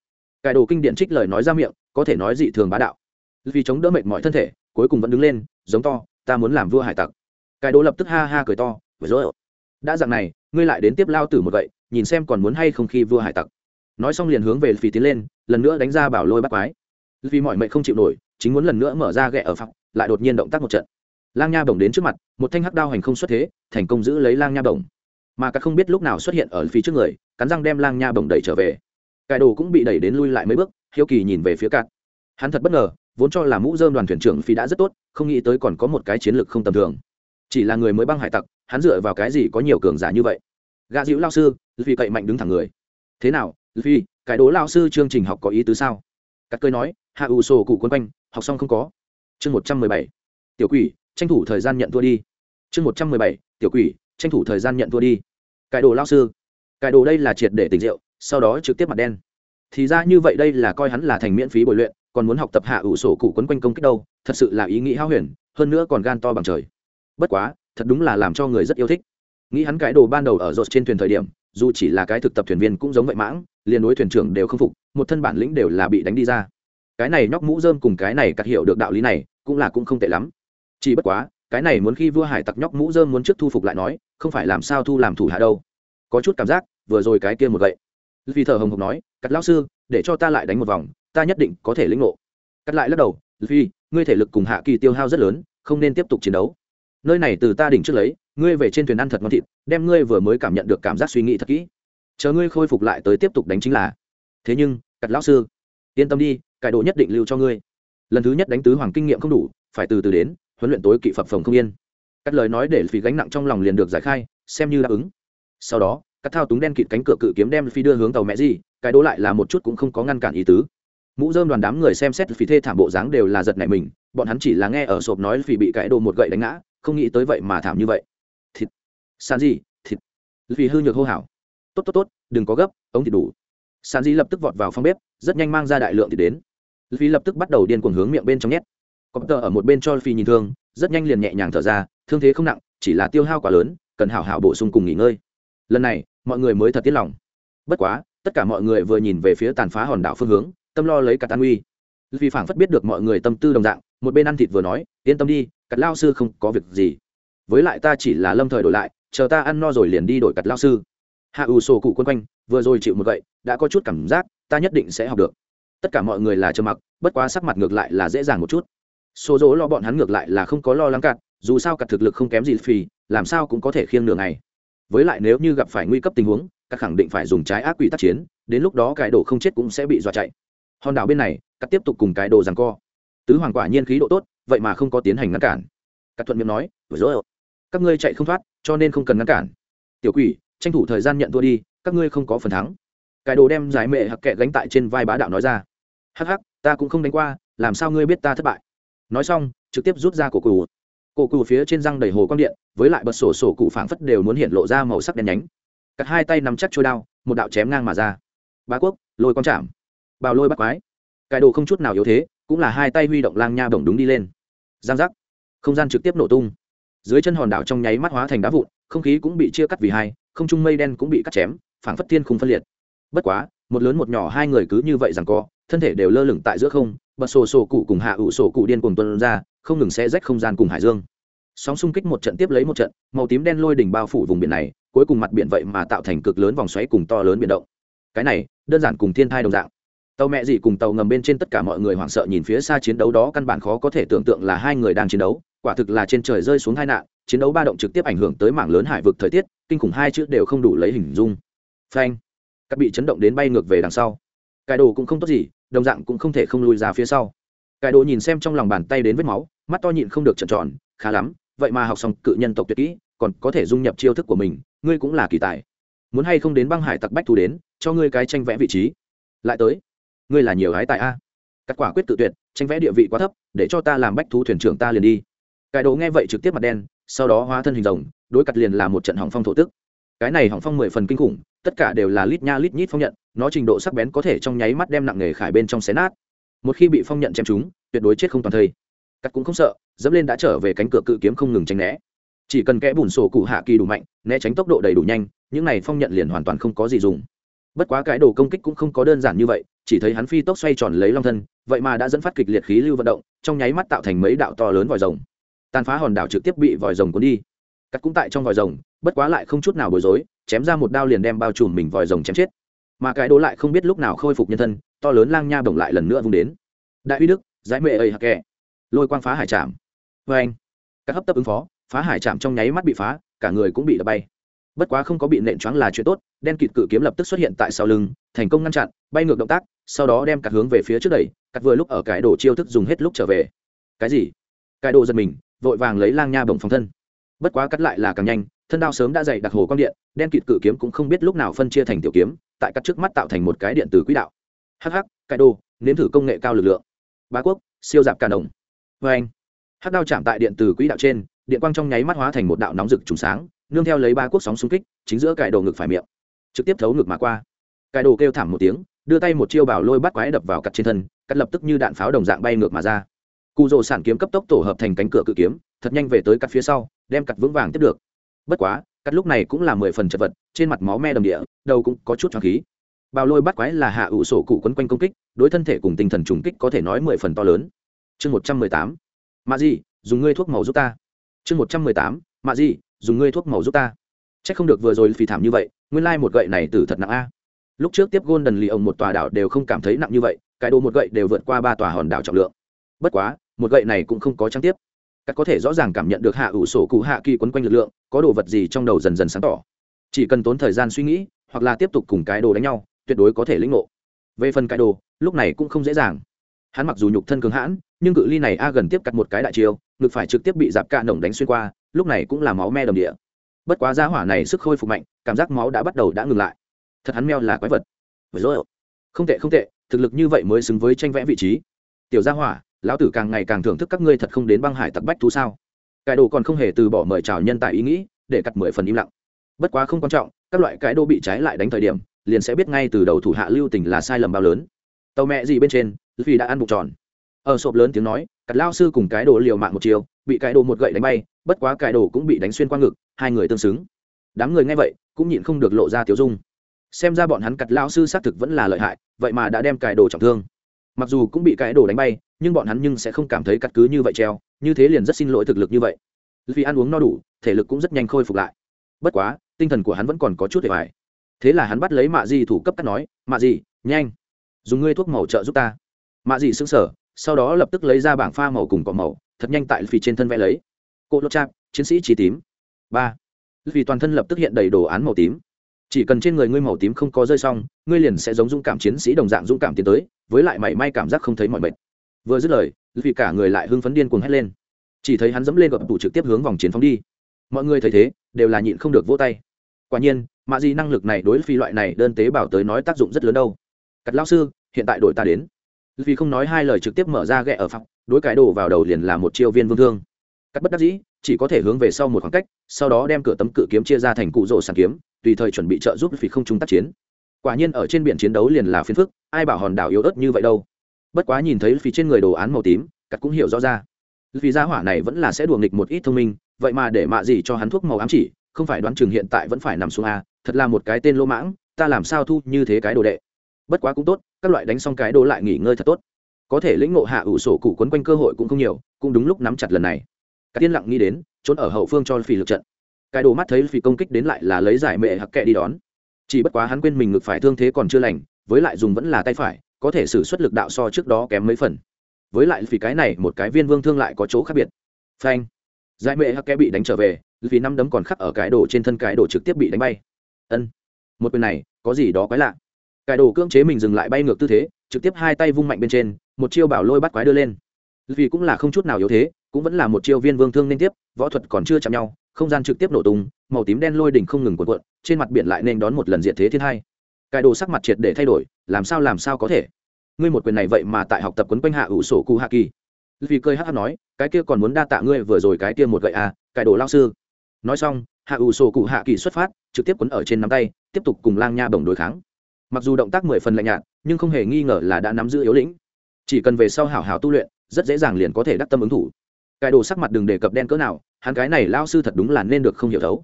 Cải đồ kinh điện trích lời nói ra miệng, có thể nói dị thường bá đạo. Vì chống đỡ mệt mọi thân thể, cuối cùng vẫn đứng lên, giống to, ta muốn làm vua hải tặc. Cải đồ lập tức ha ha cười to, vừa rồi, đã dạng này ngươi lại đến tiếp lao tử một vậy nhìn xem còn muốn hay không khi vua hải tặc. Nói xong liền hướng về phi tiến lên, lần nữa đánh ra bảo lôi bắt quái. Vì mọi mệnh không chịu nổi, chính muốn lần nữa mở ra ghẹ ở phẳng, lại đột nhiên động tác một trận. Lang nha bổng đến trước mặt, một thanh hắc đao hành không xuất thế, thành công giữ lấy lang nha bổng. Mà các không biết lúc nào xuất hiện ở phía trước người, cắn răng đem lang nha bổng đẩy trở về. Cải đồ cũng bị đẩy đến lui lại mấy bước, hiếu kỳ nhìn về phía cát. Hắn thật bất ngờ, vốn cho là mũ dơm đoàn thuyền trưởng phi đã rất tốt, không nghĩ tới còn có một cái chiến lược không tầm thường. Chỉ là người mới băng hải tặc hắn dựa vào cái gì có nhiều cường giả như vậy? Gạ dịu lao sư vì cậy mạnh đứng thẳng người. Thế nào vì cái đố lao sư chương trình học có ý tứ sao? Các cơi nói hạ ủ sổ cụ quân quanh, học xong không có. Chương một trăm mười bảy. Tiểu quỷ, tranh thủ thời gian nhận thua đi. Chương một trăm mười bảy. Tiểu quỷ, tranh thủ thời gian nhận thua đi. Cái đồ lao sư. Cái đồ đây là triệt để tỉnh rượu, sau đó trực tiếp mặt đen. Thì ra như vậy đây là coi hắn là thành miễn phí bồi luyện, còn muốn học tập hạ ủ sổ cụ quấn quanh công kích đâu, thật sự là ý nghĩ hao huyền, hơn nữa còn gan to bằng trời. Bất quá thật đúng là làm cho người rất yêu thích. Nghĩ hắn cái đồ ban đầu ở rột trên thuyền thời điểm, dù chỉ là cái thực tập thuyền viên cũng giống vậy mãng, liền đối thuyền trưởng đều không phục, một thân bản lĩnh đều là bị đánh đi ra. Cái này nhóc mũ dơm cùng cái này cắt hiểu được đạo lý này, cũng là cũng không tệ lắm. Chỉ bất quá, cái này muốn khi vua hải tặc nhóc mũ dơm muốn trước thu phục lại nói, không phải làm sao thu làm thủ hạ đâu. Có chút cảm giác, vừa rồi cái kia một vậy vì thờ hồng hộc nói, cắt lão sư, để cho ta lại đánh một vòng, ta nhất định có thể lĩnh ngộ. Cắt lại lắc đầu vì ngươi thể lực cùng hạ kỳ tiêu hao rất lớn, không nên tiếp tục chiến đấu nơi này từ ta đỉnh trước lấy, ngươi về trên thuyền ăn thật ngon thịt, đem ngươi vừa mới cảm nhận được cảm giác suy nghĩ thật kỹ. Chờ ngươi khôi phục lại tới tiếp tục đánh chính là, thế nhưng, cặt lão sư, yên tâm đi, cải độ nhất định lưu cho ngươi. Lần thứ nhất đánh tứ hoàng kinh nghiệm không đủ, phải từ từ đến, huấn luyện tối kỵ phập phòng không yên. Cắt lời nói để phí gánh nặng trong lòng liền được giải khai, xem như đáp ứng. Sau đó, cắt thao túng đen kịt cánh cửa cự kiếm đem phi đưa hướng tàu mẹ gì, cái đố lại là một chút cũng không có ngăn cản ý tứ. Mũ dơm đoàn đám người xem xét phí thê thảm bộ dáng đều là giật nảy mình, bọn hắn chỉ là nghe ở sộp nói phí bị cái đồ một gậy đánh ngã không nghĩ tới vậy mà thảm như vậy. Thịt. San gì thịt. Vì hư nhược hô hào. Tốt tốt tốt, đừng có gấp, ống thịt đủ. San di lập tức vọt vào phòng bếp, rất nhanh mang ra đại lượng thịt đến. Vì lập tức bắt đầu điên cuồng hướng miệng bên trong nhét. Có tờ ở một bên cho phi nhìn thương, rất nhanh liền nhẹ nhàng thở ra, thương thế không nặng, chỉ là tiêu hao quá lớn, cần hảo hảo bổ sung cùng nghỉ ngơi. Lần này, mọi người mới thật tiết lòng. Bất quá, tất cả mọi người vừa nhìn về phía tàn phá hòn đảo phương hướng, tâm lo lấy cả tan uy. Vì phảng phất biết được mọi người tâm tư đồng dạng, một bên ăn thịt vừa nói, yên tâm đi cặt lao sư không có việc gì. Với lại ta chỉ là lâm thời đổi lại, chờ ta ăn no rồi liền đi đổi cặt lao sư. Hạ ủ sổ cụ quân quanh, vừa rồi chịu một gậy, đã có chút cảm giác, ta nhất định sẽ học được. Tất cả mọi người là trơ mặc, bất quá sắc mặt ngược lại là dễ dàng một chút. Số dỗ lo bọn hắn ngược lại là không có lo lắng cặt dù sao cặt thực lực không kém gì phì, làm sao cũng có thể khiêng đường này với lại nếu như gặp phải nguy cấp tình huống, các khẳng định phải dùng trái ác quỷ tác chiến, đến lúc đó cái đồ không chết cũng sẽ bị dọa chạy. Hòn đảo bên này cắt tiếp tục cùng cái đồ rằng co. Tứ hoàng quả nhiên khí độ tốt vậy mà không có tiến hành ngăn cản. Các thuận miệng nói, vừa rồi, các ngươi chạy không thoát, cho nên không cần ngăn cản. Tiểu quỷ, tranh thủ thời gian nhận thua đi, các ngươi không có phần thắng. Cái đồ đem giải mệ hặc kệ gánh tại trên vai bá đạo nói ra. Hắc hắc, ta cũng không đánh qua, làm sao ngươi biết ta thất bại? Nói xong, trực tiếp rút ra cổ cù cổ cù phía trên răng đầy hồ quang điện, với lại bật sổ sổ cụ phảng phất đều muốn hiện lộ ra màu sắc đen nhánh. Cắt hai tay nắm chắc trôi đao, một đạo chém ngang mà ra. Bá quốc, lôi con chạm. Bào lôi bắt quái. Cái đồ không chút nào yếu thế, cũng là hai tay huy động lang nha bổng đúng đi lên giang giác. Không gian trực tiếp nổ tung. Dưới chân hòn đảo trong nháy mắt hóa thành đá vụn, không khí cũng bị chia cắt vì hai, không trung mây đen cũng bị cắt chém, phảng phất thiên không phân liệt. Bất quá, một lớn một nhỏ hai người cứ như vậy rằng co, thân thể đều lơ lửng tại giữa không, bật sổ sổ cụ cùng hạ ủ sổ cụ điên cùng tuân ra, không ngừng xé rách không gian cùng hải dương. Sóng xung kích một trận tiếp lấy một trận, màu tím đen lôi đỉnh bao phủ vùng biển này, cuối cùng mặt biển vậy mà tạo thành cực lớn vòng xoáy cùng to lớn biển động. Cái này, đơn giản cùng thiên thai đồng dạng tàu mẹ gì cùng tàu ngầm bên trên tất cả mọi người hoảng sợ nhìn phía xa chiến đấu đó, căn bản khó có thể tưởng tượng là hai người đang chiến đấu. Quả thực là trên trời rơi xuống hai nạn, chiến đấu ba động trực tiếp ảnh hưởng tới mảng lớn hải vực thời tiết, kinh khủng hai chữ đều không đủ lấy hình dung. Phanh. Các bị chấn động đến bay ngược về đằng sau. Cải đồ cũng không tốt gì, đồng dạng cũng không thể không lùi ra phía sau. Cải đồ nhìn xem trong lòng bàn tay đến vết máu, mắt to nhịn không được trợn tròn, khá lắm, vậy mà học xong cự nhân tộc tuyệt kỹ, còn có thể dung nhập chiêu thức của mình, ngươi cũng là kỳ tài. Muốn hay không đến băng hải tặc bách thù đến, cho ngươi cái tranh vẽ vị trí. Lại tới ngươi là nhiều hái tại a. Cắt quả quyết tự tuyệt, tranh vẽ địa vị quá thấp, để cho ta làm bách thú thuyền trưởng ta liền đi. Cải đồ nghe vậy trực tiếp mặt đen, sau đó hóa thân hình rồng, đối cắt liền là một trận hỏng phong thổ tức. Cái này hỏng phong mười phần kinh khủng, tất cả đều là lít nha lít nhít phong nhận, nó trình độ sắc bén có thể trong nháy mắt đem nặng nghề khải bên trong xé nát. Một khi bị phong nhận chém chúng tuyệt đối chết không toàn thây. Cắt cũng không sợ, dẫm lên đã trở về cánh cửa cự kiếm không ngừng tránh né. Chỉ cần kẽ bùn sổ cụ hạ kỳ đủ mạnh, né tránh tốc độ đầy đủ nhanh, những này phong nhận liền hoàn toàn không có gì dùng. Bất quá cái đồ công kích cũng không có đơn giản như vậy chỉ thấy hắn phi tốc xoay tròn lấy long thân, vậy mà đã dẫn phát kịch liệt khí lưu vận động, trong nháy mắt tạo thành mấy đạo to lớn vòi rồng. Tàn phá hòn đảo trực tiếp bị vòi rồng cuốn đi. Cắt cũng tại trong vòi rồng, bất quá lại không chút nào bối rối, chém ra một đao liền đem bao trùm mình vòi rồng chém chết. Mà cái đố lại không biết lúc nào khôi phục nhân thân, to lớn lang nha bổng lại lần nữa vung đến. Đại uy đức, giải mệ ầy hạc kệ. lôi quang phá hải trạm vê vâng anh. Các hấp tấp ứng phó, phá hải trạm trong nháy mắt bị phá, cả người cũng bị đập bay. Bất quá không có bị nện choáng là chuyện tốt, đen kịt cự kiếm lập tức xuất hiện tại sau lưng, thành công ngăn chặn, bay ngược động tác sau đó đem cặt hướng về phía trước đẩy cặt vừa lúc ở cái đồ chiêu thức dùng hết lúc trở về. Cái gì? Cái đồ giật mình, vội vàng lấy lang nha bổng phòng thân. Bất quá cắt lại là càng nhanh, thân đao sớm đã dày đặc hồ quang điện, đen kịt cự kiếm cũng không biết lúc nào phân chia thành tiểu kiếm, tại cắt trước mắt tạo thành một cái điện từ quỹ đạo. Hh cái đồ, nếm thử công nghệ cao lực lượng. Bá quốc, siêu dạp cả đồng. Vê anh, hắc đao chạm tại điện từ quỹ đạo trên, điện quang trong nháy mắt hóa thành một đạo nóng rực trùng sáng, nương theo lấy ba quốc sóng xung kích, chính giữa cải đồ ngực phải miệng, trực tiếp thấu ngực mà qua. Cải đồ kêu thảm một tiếng đưa tay một chiêu bảo lôi bắt quái đập vào cặt trên thân, cắt lập tức như đạn pháo đồng dạng bay ngược mà ra. Cụ rồ sản kiếm cấp tốc tổ hợp thành cánh cửa cự kiếm, thật nhanh về tới cắt phía sau, đem cắt vững vàng tiếp được. Bất quá, cắt lúc này cũng là mười phần chật vật, trên mặt máu me đầm địa, đầu cũng có chút cho khí. Bào lôi bắt quái là hạ ủ sổ cụ quấn quanh công kích, đối thân thể cùng tinh thần trùng kích có thể nói mười phần to lớn. Chương một trăm mười tám, mạ gì dùng ngươi thuốc màu giúp ta. Chương một trăm mười tám, mạ gì dùng ngươi thuốc màu giúp ta. C h ắ c không được vừa rồi phì thảm như vậy, nguyên lai、like、một gậy này từ thật nặng a lúc trước tiếp gôn đần lì ông một tòa đảo đều không cảm thấy nặng như vậy, cái đồ một gậy đều vượt qua ba tòa hòn đảo trọng lượng. Bất quá, một gậy này cũng không có trang tiếp. Các có thể rõ ràng cảm nhận được hạ ủ sổ cụ hạ kỳ quấn quanh lực lượng, có đồ vật gì trong đầu dần dần sáng tỏ. Chỉ cần tốn thời gian suy nghĩ, hoặc là tiếp tục cùng cái đồ đánh nhau, tuyệt đối có thể lĩnh ngộ. Về phần cái đồ, lúc này cũng không dễ dàng. Hắn mặc dù nhục thân cường hãn, nhưng cự ly này a gần tiếp cắt một cái đại chiêu, ngực phải trực tiếp bị giạp cạ nổng đánh xuyên qua, lúc này cũng là máu me đầm địa. Bất quá giá hỏa này sức khôi phục mạnh, cảm giác máu đã bắt đầu đã ngừng lại thật hắn meo là quái vật. Vậy rồi. Không tệ không tệ, thực lực như vậy mới xứng với tranh vẽ vị trí. Tiểu gia hỏa, lão tử càng ngày càng thưởng thức các ngươi thật không đến băng hải tặc bách thú sao? Cải đồ còn không hề từ bỏ mời chào nhân tài ý nghĩ, để cắt mười phần im lặng. Bất quá không quan trọng, các loại cái đô bị trái lại đánh thời điểm, liền sẽ biết ngay từ đầu thủ hạ lưu tình là sai lầm bao lớn. Tàu mẹ gì bên trên vì đã ăn bụng tròn. Ở sộp lớn tiếng nói, cắt lao sư cùng cái đồ liều mạng một chiều, bị cái đồ một gậy đánh bay, bất quá cái đồ cũng bị đánh xuyên qua ngực, hai người tương xứng. Đám người nghe vậy, cũng nhịn không được lộ ra tiếu dung xem ra bọn hắn cặt lao sư xác thực vẫn là lợi hại, vậy mà đã đem cài đồ trọng thương. Mặc dù cũng bị cài đồ đánh bay, nhưng bọn hắn nhưng sẽ không cảm thấy cắt cứ như vậy treo, như thế liền rất xin lỗi thực lực như vậy. Vì ăn uống no đủ, thể lực cũng rất nhanh khôi phục lại. Bất quá, tinh thần của hắn vẫn còn có chút để bài thế là hắn bắt lấy mạ di thủ cấp cắt nói, mạ di, nhanh, dùng ngươi thuốc màu trợ giúp ta. Mạ di xứng sở sau đó lập tức lấy ra bảng pha màu cùng cỏ màu, thật nhanh tại vì trên thân vẽ lấy. Cô lô chạp, chiến sĩ trí tím. Ba. Vì toàn thân lập tức hiện đầy đồ án màu tím chỉ cần trên người ngươi màu tím không có rơi xong, ngươi liền sẽ giống dũng cảm chiến sĩ đồng dạng dũng cảm tiến tới, với lại mảy may cảm giác không thấy mọi mệt. Vừa dứt lời vì cả người lại hưng phấn điên cuồng hét lên. Chỉ thấy hắn dẫm lên gập tủ trực tiếp hướng vòng chiến phóng đi. Mọi người thấy thế, đều là nhịn không được vỗ tay. Quả nhiên mạ di năng lực này đối phi loại này đơn tế bảo tới nói tác dụng rất lớn đâu. Cắt lao sư, hiện tại đội ta đến. Vì không nói hai lời trực tiếp mở ra ghẹ ở phòng, đối cái đồ vào đầu liền là một chiêu viên vương thương cắt bất đắc dĩ, chỉ có thể hướng về sau một khoảng cách, sau đó đem cửa tấm cự kiếm chia ra thành cụ rổ sàn kiếm, tùy thời chuẩn bị trợ giúp vì không chúng tác chiến. Quả nhiên ở trên biển chiến đấu liền là phiến phức, ai bảo hòn đảo yếu ớt như vậy đâu. Bất quá nhìn thấy phí trên người đồ án màu tím, cắt cũng hiểu rõ ra. Vì gia hỏa này vẫn là sẽ đùa nghịch một ít thông minh, vậy mà để mạ gì cho hắn thuốc màu ám chỉ, không phải đoán chừng hiện tại vẫn phải nằm xuống a, thật là một cái tên lô mãng, ta làm sao thu như thế cái đồ đệ. Bất quá cũng tốt, các loại đánh xong cái đồ lại nghỉ ngơi thật tốt. Có thể lĩnh ngộ hạ ủ sổ cụ quấn quanh cơ hội cũng không nhiều, cũng đúng lúc nắm chặt lần này cái tiên lặng nghĩ đến, trốn ở hậu phương cho phì lực trận. Cái đồ mắt thấy phì công kích đến lại là lấy giải mệ hặc kệ đi đón. Chỉ bất quá hắn quên mình ngực phải thương thế còn chưa lành, với lại dùng vẫn là tay phải, có thể sử xuất lực đạo so trước đó kém mấy phần. Với lại vì cái này, một cái viên vương thương lại có chỗ khác biệt. Phanh. Giải mệ hắc kẽ bị đánh trở về vì năm đấm còn khắc ở cái đồ trên thân cái đồ trực tiếp bị đánh bay. Ân. Một quyền này, có gì đó quái lạ. Cái đồ cưỡng chế mình dừng lại bay ngược tư thế, trực tiếp hai tay vung mạnh bên trên, một chiêu bảo lôi bắt quái đưa lên vì cũng là không chút nào yếu thế, cũng vẫn là một chiêu viên vương thương liên tiếp, võ thuật còn chưa chạm nhau, không gian trực tiếp nổ tung, màu tím đen lôi đỉnh không ngừng cuộn cuộn, trên mặt biển lại nên đón một lần diện thế thiên hai. Cài đồ sắc mặt triệt để thay đổi, làm sao làm sao có thể? Ngươi một quyền này vậy mà tại học tập quấn quanh hạ ủ sổ cu hạ kỳ vì cười hát nói, cái kia còn muốn đa tạ ngươi vừa rồi cái kia một gậy à cài đồ lao sư. Nói xong, hạ ủ sổ cụ hạ kỳ xuất phát, trực tiếp quấn ở trên nắm tay, tiếp tục cùng lang nha bồng đối kháng. Mặc dù động tác mười phần lạnh nhạt, nhưng không hề nghi ngờ là đã nắm giữ yếu lĩnh. Chỉ cần về sau hảo hảo tu luyện rất dễ dàng liền có thể đắc tâm ứng thủ. Cái đồ sắc mặt đừng đề cập đen cỡ nào, hắn cái này lao sư thật đúng là nên được không hiểu thấu.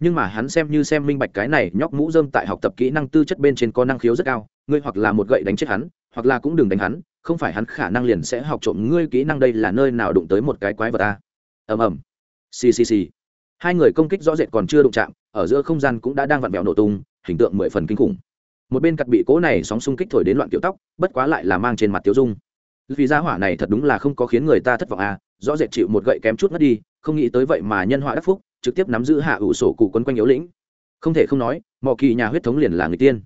Nhưng mà hắn xem như xem minh bạch cái này nhóc mũ dơm tại học tập kỹ năng tư chất bên trên có năng khiếu rất cao, ngươi hoặc là một gậy đánh chết hắn, hoặc là cũng đừng đánh hắn, không phải hắn khả năng liền sẽ học trộm ngươi kỹ năng đây là nơi nào đụng tới một cái quái vật ta. Ầm ầm. Ccc hai người công kích rõ rệt còn chưa đụng chạm, ở giữa không gian cũng đã đang vặn vẹo nổ tung, hình tượng mười phần kinh khủng. Một bên cặp bị cố này sóng xung kích thổi đến loạn kiểu tóc, bất quá lại là mang trên mặt tiêu dung vì gia hỏa này thật đúng là không có khiến người ta thất vọng à rõ rệt chịu một gậy kém chút mất đi, không nghĩ tới vậy mà nhân họa đắc phúc, trực tiếp nắm giữ hạ ủ sổ cụ quấn quanh yếu lĩnh. Không thể không nói, mò kỳ nhà huyết thống liền là người tiên.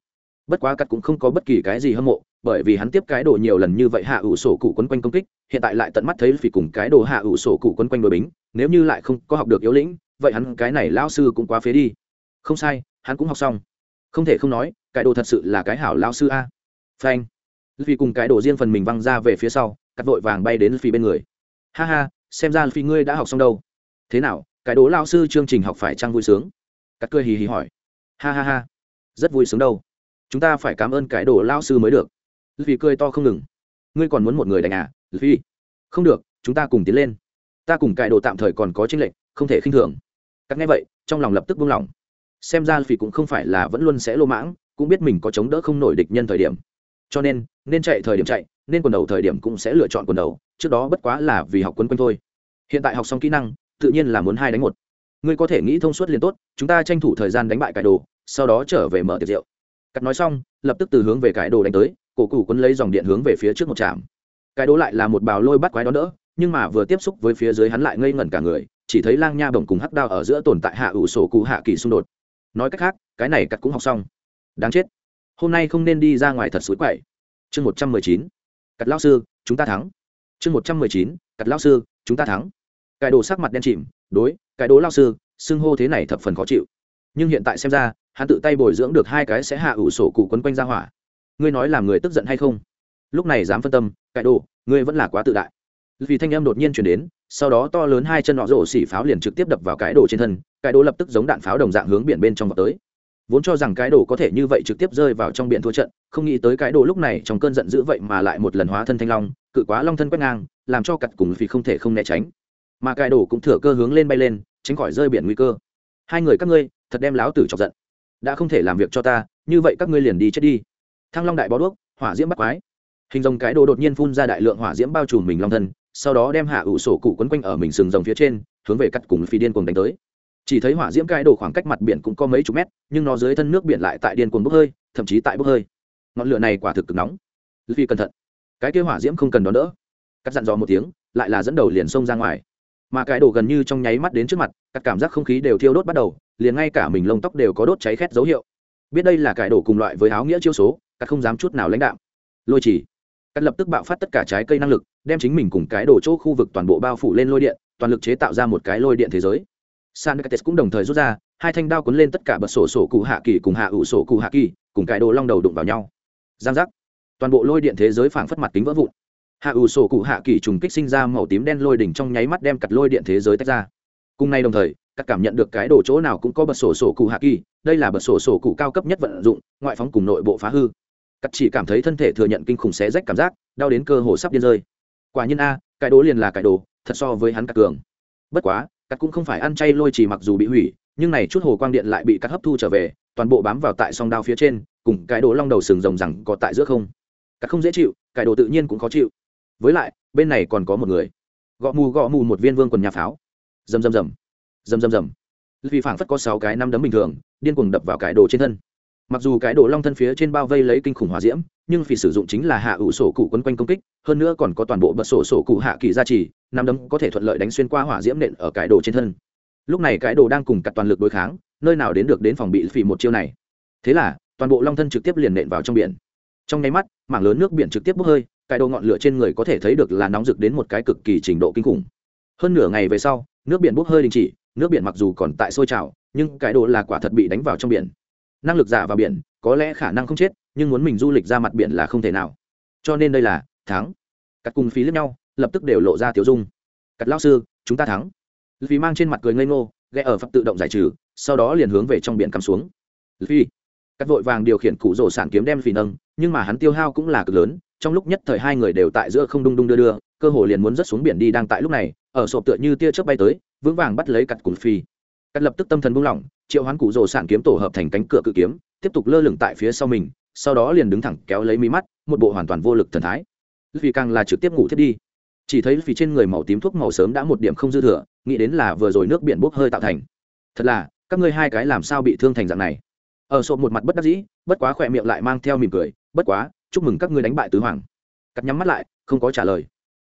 Bất quá cắt cũng không có bất kỳ cái gì hâm mộ, bởi vì hắn tiếp cái đồ nhiều lần như vậy hạ ủ sổ cụ quấn quanh công kích, hiện tại lại tận mắt thấy phỉ cùng cái đồ hạ ủ sổ cụ quấn quanh đội bính, nếu như lại không có học được yếu lĩnh, vậy hắn cái này lao sư cũng quá phế đi. Không sai, hắn cũng học xong. Không thể không nói, cái đồ thật sự là cái hảo lao sư a. Phanh vì cùng cái đồ riêng phần mình văng ra về phía sau, cắt vội vàng bay đến phi bên người. Ha ha, xem ra phi ngươi đã học xong đâu. Thế nào, cái đồ lao sư chương trình học phải trăng vui sướng? Cắt cười hì hì hỏi. Ha ha ha, rất vui sướng đâu. Chúng ta phải cảm ơn cái đồ lao sư mới được. Vì cười to không ngừng. Ngươi còn muốn một người đánh à vì không được, chúng ta cùng tiến lên. Ta cùng cái đồ tạm thời còn có tranh lệnh không thể khinh thường. Cắt nghe vậy, trong lòng lập tức buông lỏng. Xem ra vì cũng không phải là vẫn luôn sẽ lô mãng, cũng biết mình có chống đỡ không nổi địch nhân thời điểm cho nên nên chạy thời điểm chạy, nên quần đầu thời điểm cũng sẽ lựa chọn quần đầu, trước đó bất quá là vì học quân quanh thôi. Hiện tại học xong kỹ năng, tự nhiên là muốn hai đánh một. Ngươi có thể nghĩ thông suốt liền tốt, chúng ta tranh thủ thời gian đánh bại cải đồ, sau đó trở về mở tiệc rượu. Cắt nói xong, lập tức từ hướng về cải đồ đánh tới, cổ cụ quấn lấy dòng điện hướng về phía trước một trạm. Cái đố lại là một bào lôi bắt quái đó đỡ, nhưng mà vừa tiếp xúc với phía dưới hắn lại ngây ngẩn cả người, chỉ thấy lang nha bồng cùng hắc đao ở giữa tồn tại hạ ủ sổ cụ hạ kỳ xung đột. Nói cách khác, cái này cắt cũng học xong. Đáng chết hôm nay không nên đi ra ngoài thật suối quậy. Chương một trăm mười chín cắt lao sư, chúng ta thắng. Chương một trăm mười chín cắt lao sư, chúng ta thắng. Cái đồ sắc mặt đen chìm, đối cái đồ lao sư, xưng hô thế này thập phần khó chịu. Nhưng hiện tại xem ra, hắn tự tay bồi dưỡng được hai cái sẽ hạ ủ sổ cụ quấn quanh ra hỏa. Ngươi nói làm người tức giận hay không? Lúc này dám phân tâm, cải đồ, ngươi vẫn là quá tự đại. Vì thanh em đột nhiên chuyển đến, sau đó to lớn hai chân nọ rổ xỉ pháo liền trực tiếp đập vào cái đồ trên thân, cái đồ lập tức giống đạn pháo đồng dạng hướng biển bên trong vào tới vốn cho rằng cái đồ có thể như vậy trực tiếp rơi vào trong biển thua trận, không nghĩ tới cái đồ lúc này trong cơn giận dữ vậy mà lại một lần hóa thân thanh long, cự quá long thân quét ngang, làm cho cặt cùng vì không thể không né tránh. Mà cái đồ cũng thừa cơ hướng lên bay lên, tránh khỏi rơi biển nguy cơ. Hai người các ngươi, thật đem láo tử chọc giận. Đã không thể làm việc cho ta, như vậy các ngươi liền đi chết đi. Thăng long đại bó đuốc, hỏa diễm bắt quái. Hình rồng cái đồ đột nhiên phun ra đại lượng hỏa diễm bao trùm mình long thân, sau đó đem hạ ủ sổ cụ quấn quanh ở mình sừng rồng phía trên, hướng về cắt cùng phi điên cuồng đánh tới chỉ thấy hỏa diễm cái đồ khoảng cách mặt biển cũng có mấy chục mét, nhưng nó dưới thân nước biển lại tại điên cuồng bốc hơi, thậm chí tại bốc hơi. Ngọn lửa này quả thực cực nóng. Vì cẩn thận. Cái kia hỏa diễm không cần đón đỡ. Cắt dặn dò một tiếng, lại là dẫn đầu liền xông ra ngoài. Mà cái đồ gần như trong nháy mắt đến trước mặt, các cảm giác không khí đều thiêu đốt bắt đầu, liền ngay cả mình lông tóc đều có đốt cháy khét dấu hiệu. Biết đây là cải đổ cùng loại với áo nghĩa chiêu số, các không dám chút nào lãnh đạo lôi chỉ. Các lập tức bạo phát tất cả trái cây năng lực, đem chính mình cùng cái đổ chỗ khu vực toàn bộ bao phủ lên lôi điện, toàn lực chế tạo ra một cái lôi điện thế giới san cates cũng đồng thời rút ra, hai thanh đao cuốn lên tất cả bật sổ sổ cụ hạ kỳ cùng hạ ủ sổ cụ hạ kỳ, cùng cái đồ long đầu đụng vào nhau. Giang giác. Toàn bộ lôi điện thế giới phảng phất mặt kính vỡ vụn. Hạ ủ sổ cụ hạ kỳ trùng kích sinh ra màu tím đen lôi đỉnh trong nháy mắt đem cặt lôi điện thế giới tách ra. Cùng nay đồng thời, các cảm nhận được cái đồ chỗ nào cũng có bật sổ sổ cụ hạ kỳ, đây là bật sổ sổ cụ cao cấp nhất vận dụng, ngoại phóng cùng nội bộ phá hư. Cật chỉ cảm thấy thân thể thừa nhận kinh khủng xé rách cảm giác, đau đến cơ hồ sắp điên rơi. Quả nhiên a, cái đồ liền là cái đồ, thật so với hắn cắt cường. Bất quá cắt cũng không phải ăn chay lôi chỉ mặc dù bị hủy, nhưng này chút hồ quang điện lại bị cắt hấp thu trở về, toàn bộ bám vào tại song đao phía trên, cùng cái đồ long đầu sừng rồng rằng có tại giữa không. Cắt không dễ chịu, cái đồ tự nhiên cũng khó chịu. Với lại, bên này còn có một người. Gõ mù gõ mù một viên vương quần nhà pháo. Rầm rầm rầm. Rầm rầm rầm. Vì phảng phất có sáu cái năm đấm bình thường, điên cuồng đập vào cái đồ trên thân mặc dù cái đồ long thân phía trên bao vây lấy kinh khủng hỏa diễm, nhưng vì sử dụng chính là hạ ủ sổ cụ quấn quanh công kích, hơn nữa còn có toàn bộ bật sổ sổ cụ hạ kỳ gia trì, nắm đấm có thể thuận lợi đánh xuyên qua hỏa diễm nện ở cái đồ trên thân. Lúc này cái đồ đang cùng cặt toàn lực đối kháng, nơi nào đến được đến phòng bị phỉ một chiêu này. Thế là, toàn bộ long thân trực tiếp liền nện vào trong biển. Trong nháy mắt, mảng lớn nước biển trực tiếp bốc hơi, cái đồ ngọn lửa trên người có thể thấy được là nóng rực đến một cái cực kỳ trình độ kinh khủng. Hơn nửa ngày về sau, nước biển bốc hơi đình chỉ, nước biển mặc dù còn tại sôi trào, nhưng cái đồ là quả thật bị đánh vào trong biển năng lực giả vào biển, có lẽ khả năng không chết, nhưng muốn mình du lịch ra mặt biển là không thể nào. Cho nên đây là, thắng. Cắt cùng phí lẫn nhau, lập tức đều lộ ra tiểu dung. Cắt lao sư, chúng ta thắng. Vì mang trên mặt cười ngây ngô, ghé ở phật tự động giải trừ, sau đó liền hướng về trong biển cắm xuống. Phi cắt vội vàng điều khiển cụ rổ sản kiếm đem phì nâng, nhưng mà hắn tiêu hao cũng là cực lớn, trong lúc nhất thời hai người đều tại giữa không đung đung đưa đưa, cơ hồ liền muốn rớt xuống biển đi đang tại lúc này, ở sộp tựa như tia chớp bay tới, vững vàng bắt lấy cặt cùng phi cắt lập tức tâm thần buông lỏng, triệu hoán cụ rồ sản kiếm tổ hợp thành cánh cửa cự kiếm, tiếp tục lơ lửng tại phía sau mình, sau đó liền đứng thẳng kéo lấy mí mắt, một bộ hoàn toàn vô lực thần thái. Vì càng là trực tiếp ngủ thiết đi. Chỉ thấy phía trên người màu tím thuốc màu sớm đã một điểm không dư thừa, nghĩ đến là vừa rồi nước biển bốc hơi tạo thành. Thật là, các ngươi hai cái làm sao bị thương thành dạng này? Ở sộp một mặt bất đắc dĩ, bất quá khỏe miệng lại mang theo mỉm cười, bất quá, chúc mừng các ngươi đánh bại tứ hoàng. Cắt nhắm mắt lại, không có trả lời.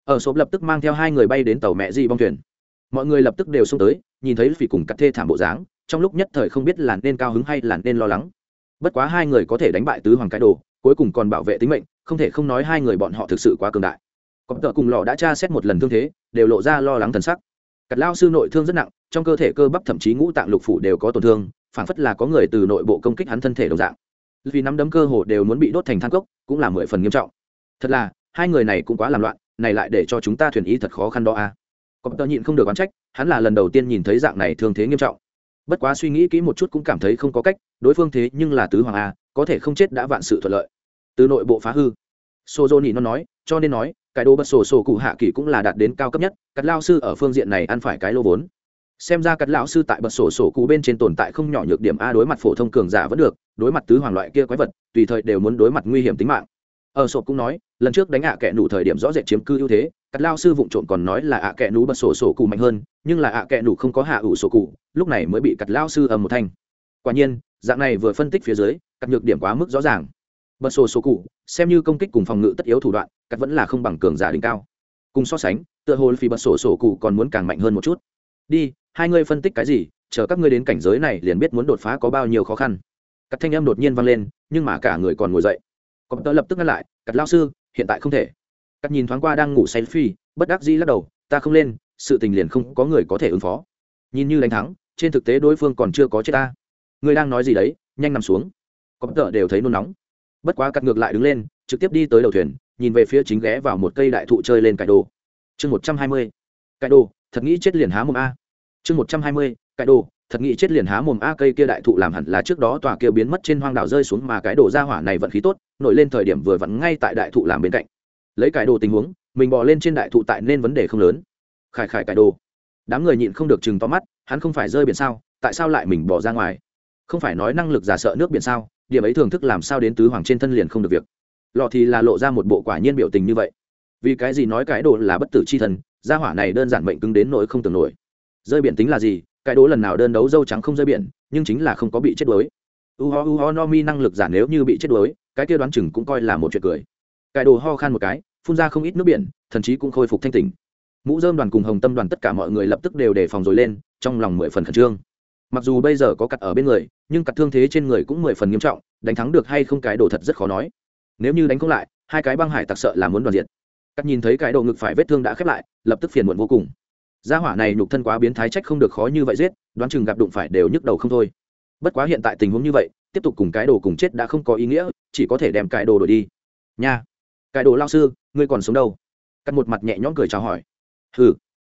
Ở sộp lập tức mang theo hai người bay đến tàu mẹ di bong thuyền. Mọi người lập tức đều xông tới nhìn thấy phỉ cùng cắt thê thảm bộ dáng, trong lúc nhất thời không biết là nên cao hứng hay là nên lo lắng. Bất quá hai người có thể đánh bại tứ hoàng cái đồ, cuối cùng còn bảo vệ tính mệnh, không thể không nói hai người bọn họ thực sự quá cường đại. Có tợ cùng lò đã tra xét một lần thương thế, đều lộ ra lo lắng thần sắc. Cắt lao sư nội thương rất nặng, trong cơ thể cơ bắp thậm chí ngũ tạng lục phủ đều có tổn thương, phản phất là có người từ nội bộ công kích hắn thân thể đồng dạng. Vì nắm đấm cơ hồ đều muốn bị đốt thành than cốc, cũng là mười phần nghiêm trọng. Thật là, hai người này cũng quá làm loạn, này lại để cho chúng ta thuyền ý thật khó khăn đó a à có tợ nhịn không được oán trách, hắn là lần đầu tiên nhìn thấy dạng này thương thế nghiêm trọng. Bất quá suy nghĩ kỹ một chút cũng cảm thấy không có cách, đối phương thế nhưng là tứ hoàng a, có thể không chết đã vạn sự thuận lợi. Từ nội bộ phá hư. Sô dô nó nói, cho nên nói, cái đồ bất sổ sổ cụ hạ kỳ cũng là đạt đến cao cấp nhất, cắt lao sư ở phương diện này ăn phải cái lô vốn. Xem ra cắt lão sư tại bật sổ sổ cụ bên trên tồn tại không nhỏ nhược điểm a, đối mặt phổ thông cường giả vẫn được, đối mặt tứ hoàng loại kia quái vật, tùy thời đều muốn đối mặt nguy hiểm tính mạng. Ở sổ cũng nói, lần trước đánh hạ kẻ nụ thời điểm rõ rệt chiếm cư ưu thế cắt lao sư vụng trộm còn nói là ạ kẹ nú bật sổ sổ cụ mạnh hơn, nhưng là ạ kẹ nú không có hạ ủ sổ cụ, lúc này mới bị cắt lao sư ầm một thanh. Quả nhiên, dạng này vừa phân tích phía dưới, cắt nhược điểm quá mức rõ ràng. Bật sổ sổ cụ, xem như công kích cùng phòng ngự tất yếu thủ đoạn, cắt vẫn là không bằng cường giả đỉnh cao. Cùng so sánh, tựa hồ phi bật sổ sổ cụ còn muốn càng mạnh hơn một chút. Đi, hai ngươi phân tích cái gì, chờ các ngươi đến cảnh giới này liền biết muốn đột phá có bao nhiêu khó khăn. Cắt thanh âm đột nhiên vang lên, nhưng mà cả người còn ngồi dậy. Còn tớ lập tức ngăn lại, cắt lao sư, hiện tại không thể cắt nhìn thoáng qua đang ngủ say phi, bất đắc dĩ lắc đầu, ta không lên, sự tình liền không có người có thể ứng phó. Nhìn như đánh thắng, trên thực tế đối phương còn chưa có chết ta. Ngươi đang nói gì đấy, nhanh nằm xuống. Cọp tợ đều thấy nôn nóng. Bất quá cắt ngược lại đứng lên, trực tiếp đi tới đầu thuyền, nhìn về phía chính ghé vào một cây đại thụ chơi lên cải đồ. Chương một trăm hai mươi. Cải đồ, thật nghĩ chết liền há mồm a. Chương một trăm hai mươi. Cải đồ, thật nghĩ chết liền há mồm a, cây kia đại thụ làm hẳn là trước đó tòa kia biến mất trên hoang đảo rơi xuống mà cái đồ ra hỏa này vận khí tốt, nổi lên thời điểm vừa vặn ngay tại đại thụ làm bên cạnh lấy cải đồ tình huống, mình bỏ lên trên đại thụ tại nên vấn đề không lớn. Khải khải cải đồ. Đám người nhịn không được chừng to mắt, hắn không phải rơi biển sao, tại sao lại mình bỏ ra ngoài? Không phải nói năng lực giả sợ nước biển sao, điểm ấy thường thức làm sao đến tứ hoàng trên thân liền không được việc. Lọ thì là lộ ra một bộ quả nhiên biểu tình như vậy. Vì cái gì nói cái đồ là bất tử c h i thần, gia hỏa này đơn giản mệnh cứng đến nỗi không tưởng nổi. Rơi biển tính là gì cái đố lần nào đơn đấu dâu trắng không rơi biển, nhưng chính là không có bị chết đuối. U ho u ho no mi năng lực giả nếu như bị chết đuối, cái kia đoán chừng cũng coi là một chuyện cười cái đồ ho khan một cái, phun ra không ít nước biển thậm chí cũng khôi phục thanh tỉnh. Mũ dơm đoàn cùng hồng tâm đoàn tất cả mọi người lập tức đều đề phòng rồi lên, trong lòng mười phần khẩn trương. Mặc dù bây giờ có cặt ở bên người, nhưng cặt thương thế trên người cũng mười phần nghiêm trọng, đánh thắng được hay không cái đồ thật rất khó nói. Nếu như đánh không lại, hai cái băng hải tặc sợ là muốn đoàn diện cắt nhìn thấy cái đồ ngực phải vết thương đã khép lại, lập tức phiền muộn vô cùng. Gia hỏa này nhục thân quá biến thái trách không được khó như vậy giết, đoán chừng gặp đụng phải đều nhức đầu không thôi. Bất quá hiện tại tình huống như vậy, tiếp tục cùng cái đồ cùng chết đã không có ý nghĩa, chỉ có thể đem cái đồ đổi đi. Nha cái đồ lao sư, ngươi còn sống đâu? Cắt một mặt nhẹ nhõm cười chào hỏi. Hừ,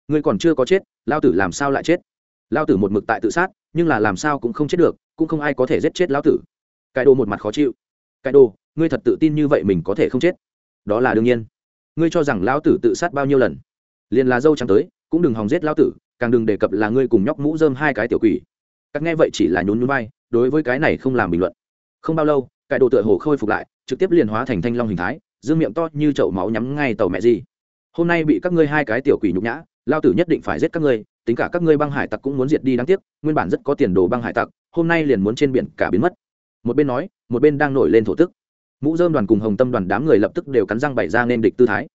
ngươi còn chưa có chết, lao tử làm sao lại chết? Lao tử một mực tại tự sát, nhưng là làm sao cũng không chết được, cũng không ai có thể giết chết lao tử. Cái đồ một mặt khó chịu. Cái đồ, ngươi thật tự tin như vậy mình có thể không chết? Đó là đương nhiên. Ngươi cho rằng lão tử tự sát bao nhiêu lần? Liền là dâu trắng tới, cũng đừng hòng giết lão tử, càng đừng đề cập là ngươi cùng nhóc mũ dơm hai cái tiểu quỷ. Các nghe vậy chỉ là nhún nhún vai, đối với cái này không làm bình luận. Không bao lâu, cái đồ tựa hồ khôi phục lại, trực tiếp liền hóa thành thanh long hình thái dương miệng to như chậu máu nhắm ngay tàu mẹ gì. Hôm nay bị các ngươi hai cái tiểu quỷ nhục nhã, lao tử nhất định phải giết các ngươi, tính cả các ngươi băng hải tặc cũng muốn diệt đi đáng tiếc, nguyên bản rất có tiền đồ băng hải tặc, hôm nay liền muốn trên biển cả biến mất. Một bên nói, một bên đang nổi lên thổ tức. Mũ dơm đoàn cùng hồng tâm đoàn đám người lập tức đều cắn răng bày ra nên địch tư thái.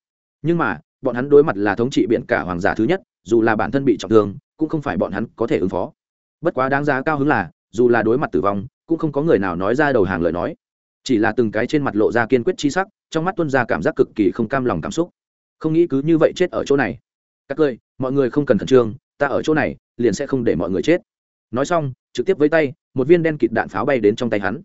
Nhưng mà, bọn hắn đối mặt là thống trị biển cả hoàng giả thứ nhất, dù là bản thân bị trọng thương, cũng không phải bọn hắn có thể ứng phó. Bất quá đáng giá cao hứng là, dù là đối mặt tử vong, cũng không có người nào nói ra đầu hàng lời nói chỉ là từng cái trên mặt lộ ra kiên quyết chi sắc, trong mắt tuân ra cảm giác cực kỳ không cam lòng cảm xúc. Không nghĩ cứ như vậy chết ở chỗ này. Các cười mọi người không cần khẩn trương, ta ở chỗ này, liền sẽ không để mọi người chết. Nói xong, trực tiếp với tay, một viên đen kịt đạn pháo bay đến trong tay hắn.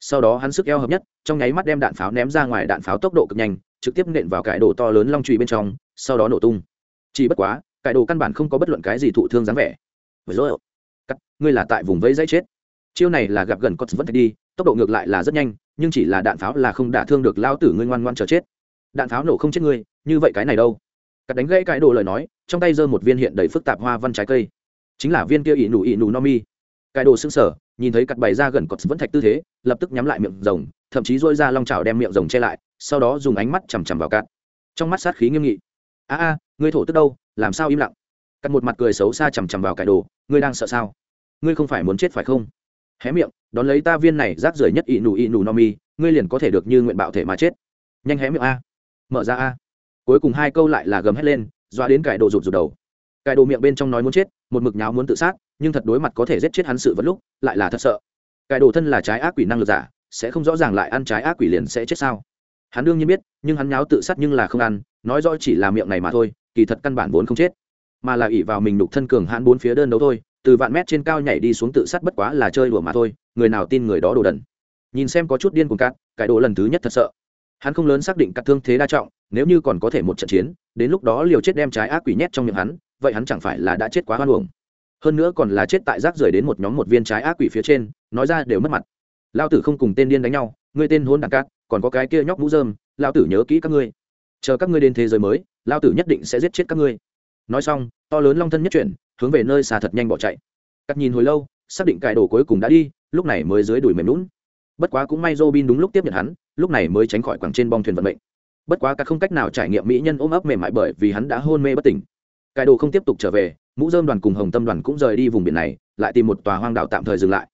Sau đó hắn sức eo hợp nhất, trong nháy mắt đem đạn pháo ném ra ngoài, đạn pháo tốc độ cực nhanh, trực tiếp nện vào cải đồ to lớn long trụy bên trong, sau đó nổ tung. Chỉ bất quá, cải đồ căn bản không có bất luận cái gì thụ thương dáng vẻ. Với rồi cắt ngươi là tại vùng vẫy dãy chết. Chiêu này là gặp gần cốt vẫn phải đi, tốc độ ngược lại là rất nhanh nhưng chỉ là đạn pháo là không đả thương được lao tử ngươi ngoan ngoan chờ chết. Đạn pháo nổ không chết ngươi, như vậy cái này đâu? Cắt đánh gãy cái đồ lời nói, trong tay giơ một viên hiện đầy phức tạp hoa văn trái cây. Chính là viên kia ỷ nụ ỷ nụ no mi. Cái đồ xương sở nhìn thấy cắt bày ra gần cọt vẫn thạch tư thế, lập tức nhắm lại miệng rồng, thậm chí dôi ra long trào đem miệng rồng che lại, sau đó dùng ánh mắt chằm chằm vào cắt. Trong mắt sát khí nghiêm nghị. A a, ngươi thổ tức đâu, làm sao im lặng? Cắt một mặt cười xấu xa chằm chằm vào cái đồ, ngươi đang sợ sao? Ngươi không phải muốn chết phải không? Hé miệng, đón lấy ta viên này rác rưởi nhất ỵ nù ỵ nù no mi, ngươi liền có thể được như nguyện bạo thể mà chết. Nhanh hé miệng a. Mở ra a. Cuối cùng hai câu lại là gầm hét lên, doa đến cải đồ rụt rụt đầu. Cải đồ miệng bên trong nói muốn chết, một mực nháo muốn tự sát, nhưng thật đối mặt có thể giết chết hắn sự vật lúc, lại là thật sợ. Cải đồ thân là trái ác quỷ năng lực giả, sẽ không rõ ràng lại ăn trái ác quỷ liền sẽ chết sao? Hắn đương nhiên biết, nhưng hắn nháo tự sát nhưng là không ăn, nói rõ chỉ là miệng này mà thôi, kỳ thật căn bản vốn không chết. Mà là ỷ vào mình đục thân cường hãn bốn phía đơn đấu thôi từ vạn mét trên cao nhảy đi xuống tự sát bất quá là chơi đùa mà thôi, người nào tin người đó đồ đần. Nhìn xem có chút điên cuồng cát cải đồ lần thứ nhất thật sợ. Hắn không lớn xác định cắt thương thế đa trọng, nếu như còn có thể một trận chiến, đến lúc đó liều chết đem trái ác quỷ nhét trong miệng hắn, vậy hắn chẳng phải là đã chết quá hoan hồng hơn nữa còn là chết tại rác rưởi đến một nhóm một viên trái ác quỷ phía trên, nói ra đều mất mặt. Lao tử không cùng tên điên đánh nhau, ngươi tên hôn đàn cát, còn có cái kia nhóc mũ dơm lao tử nhớ kỹ các ngươi. Chờ các ngươi đến thế giới mới lao tử nhất định sẽ giết chết các ngươi. Nói xong, to lớn long thân nhất chuyển hướng về nơi xa thật nhanh bỏ chạy. Cắt nhìn hồi lâu, xác định cài đồ cuối cùng đã đi, lúc này mới dưới đuổi mềm lún bất quá cũng may Robin đúng lúc tiếp nhận hắn, lúc này mới tránh khỏi quảng trên bong thuyền vận mệnh. Bất quá cả không cách nào trải nghiệm mỹ nhân ôm ấp mềm mại bởi vì hắn đã hôn mê bất tỉnh. Cài đồ không tiếp tục trở về, mũ dơm đoàn cùng hồng tâm đoàn cũng rời đi vùng biển này, lại tìm một tòa hoang đảo tạm thời dừng lại.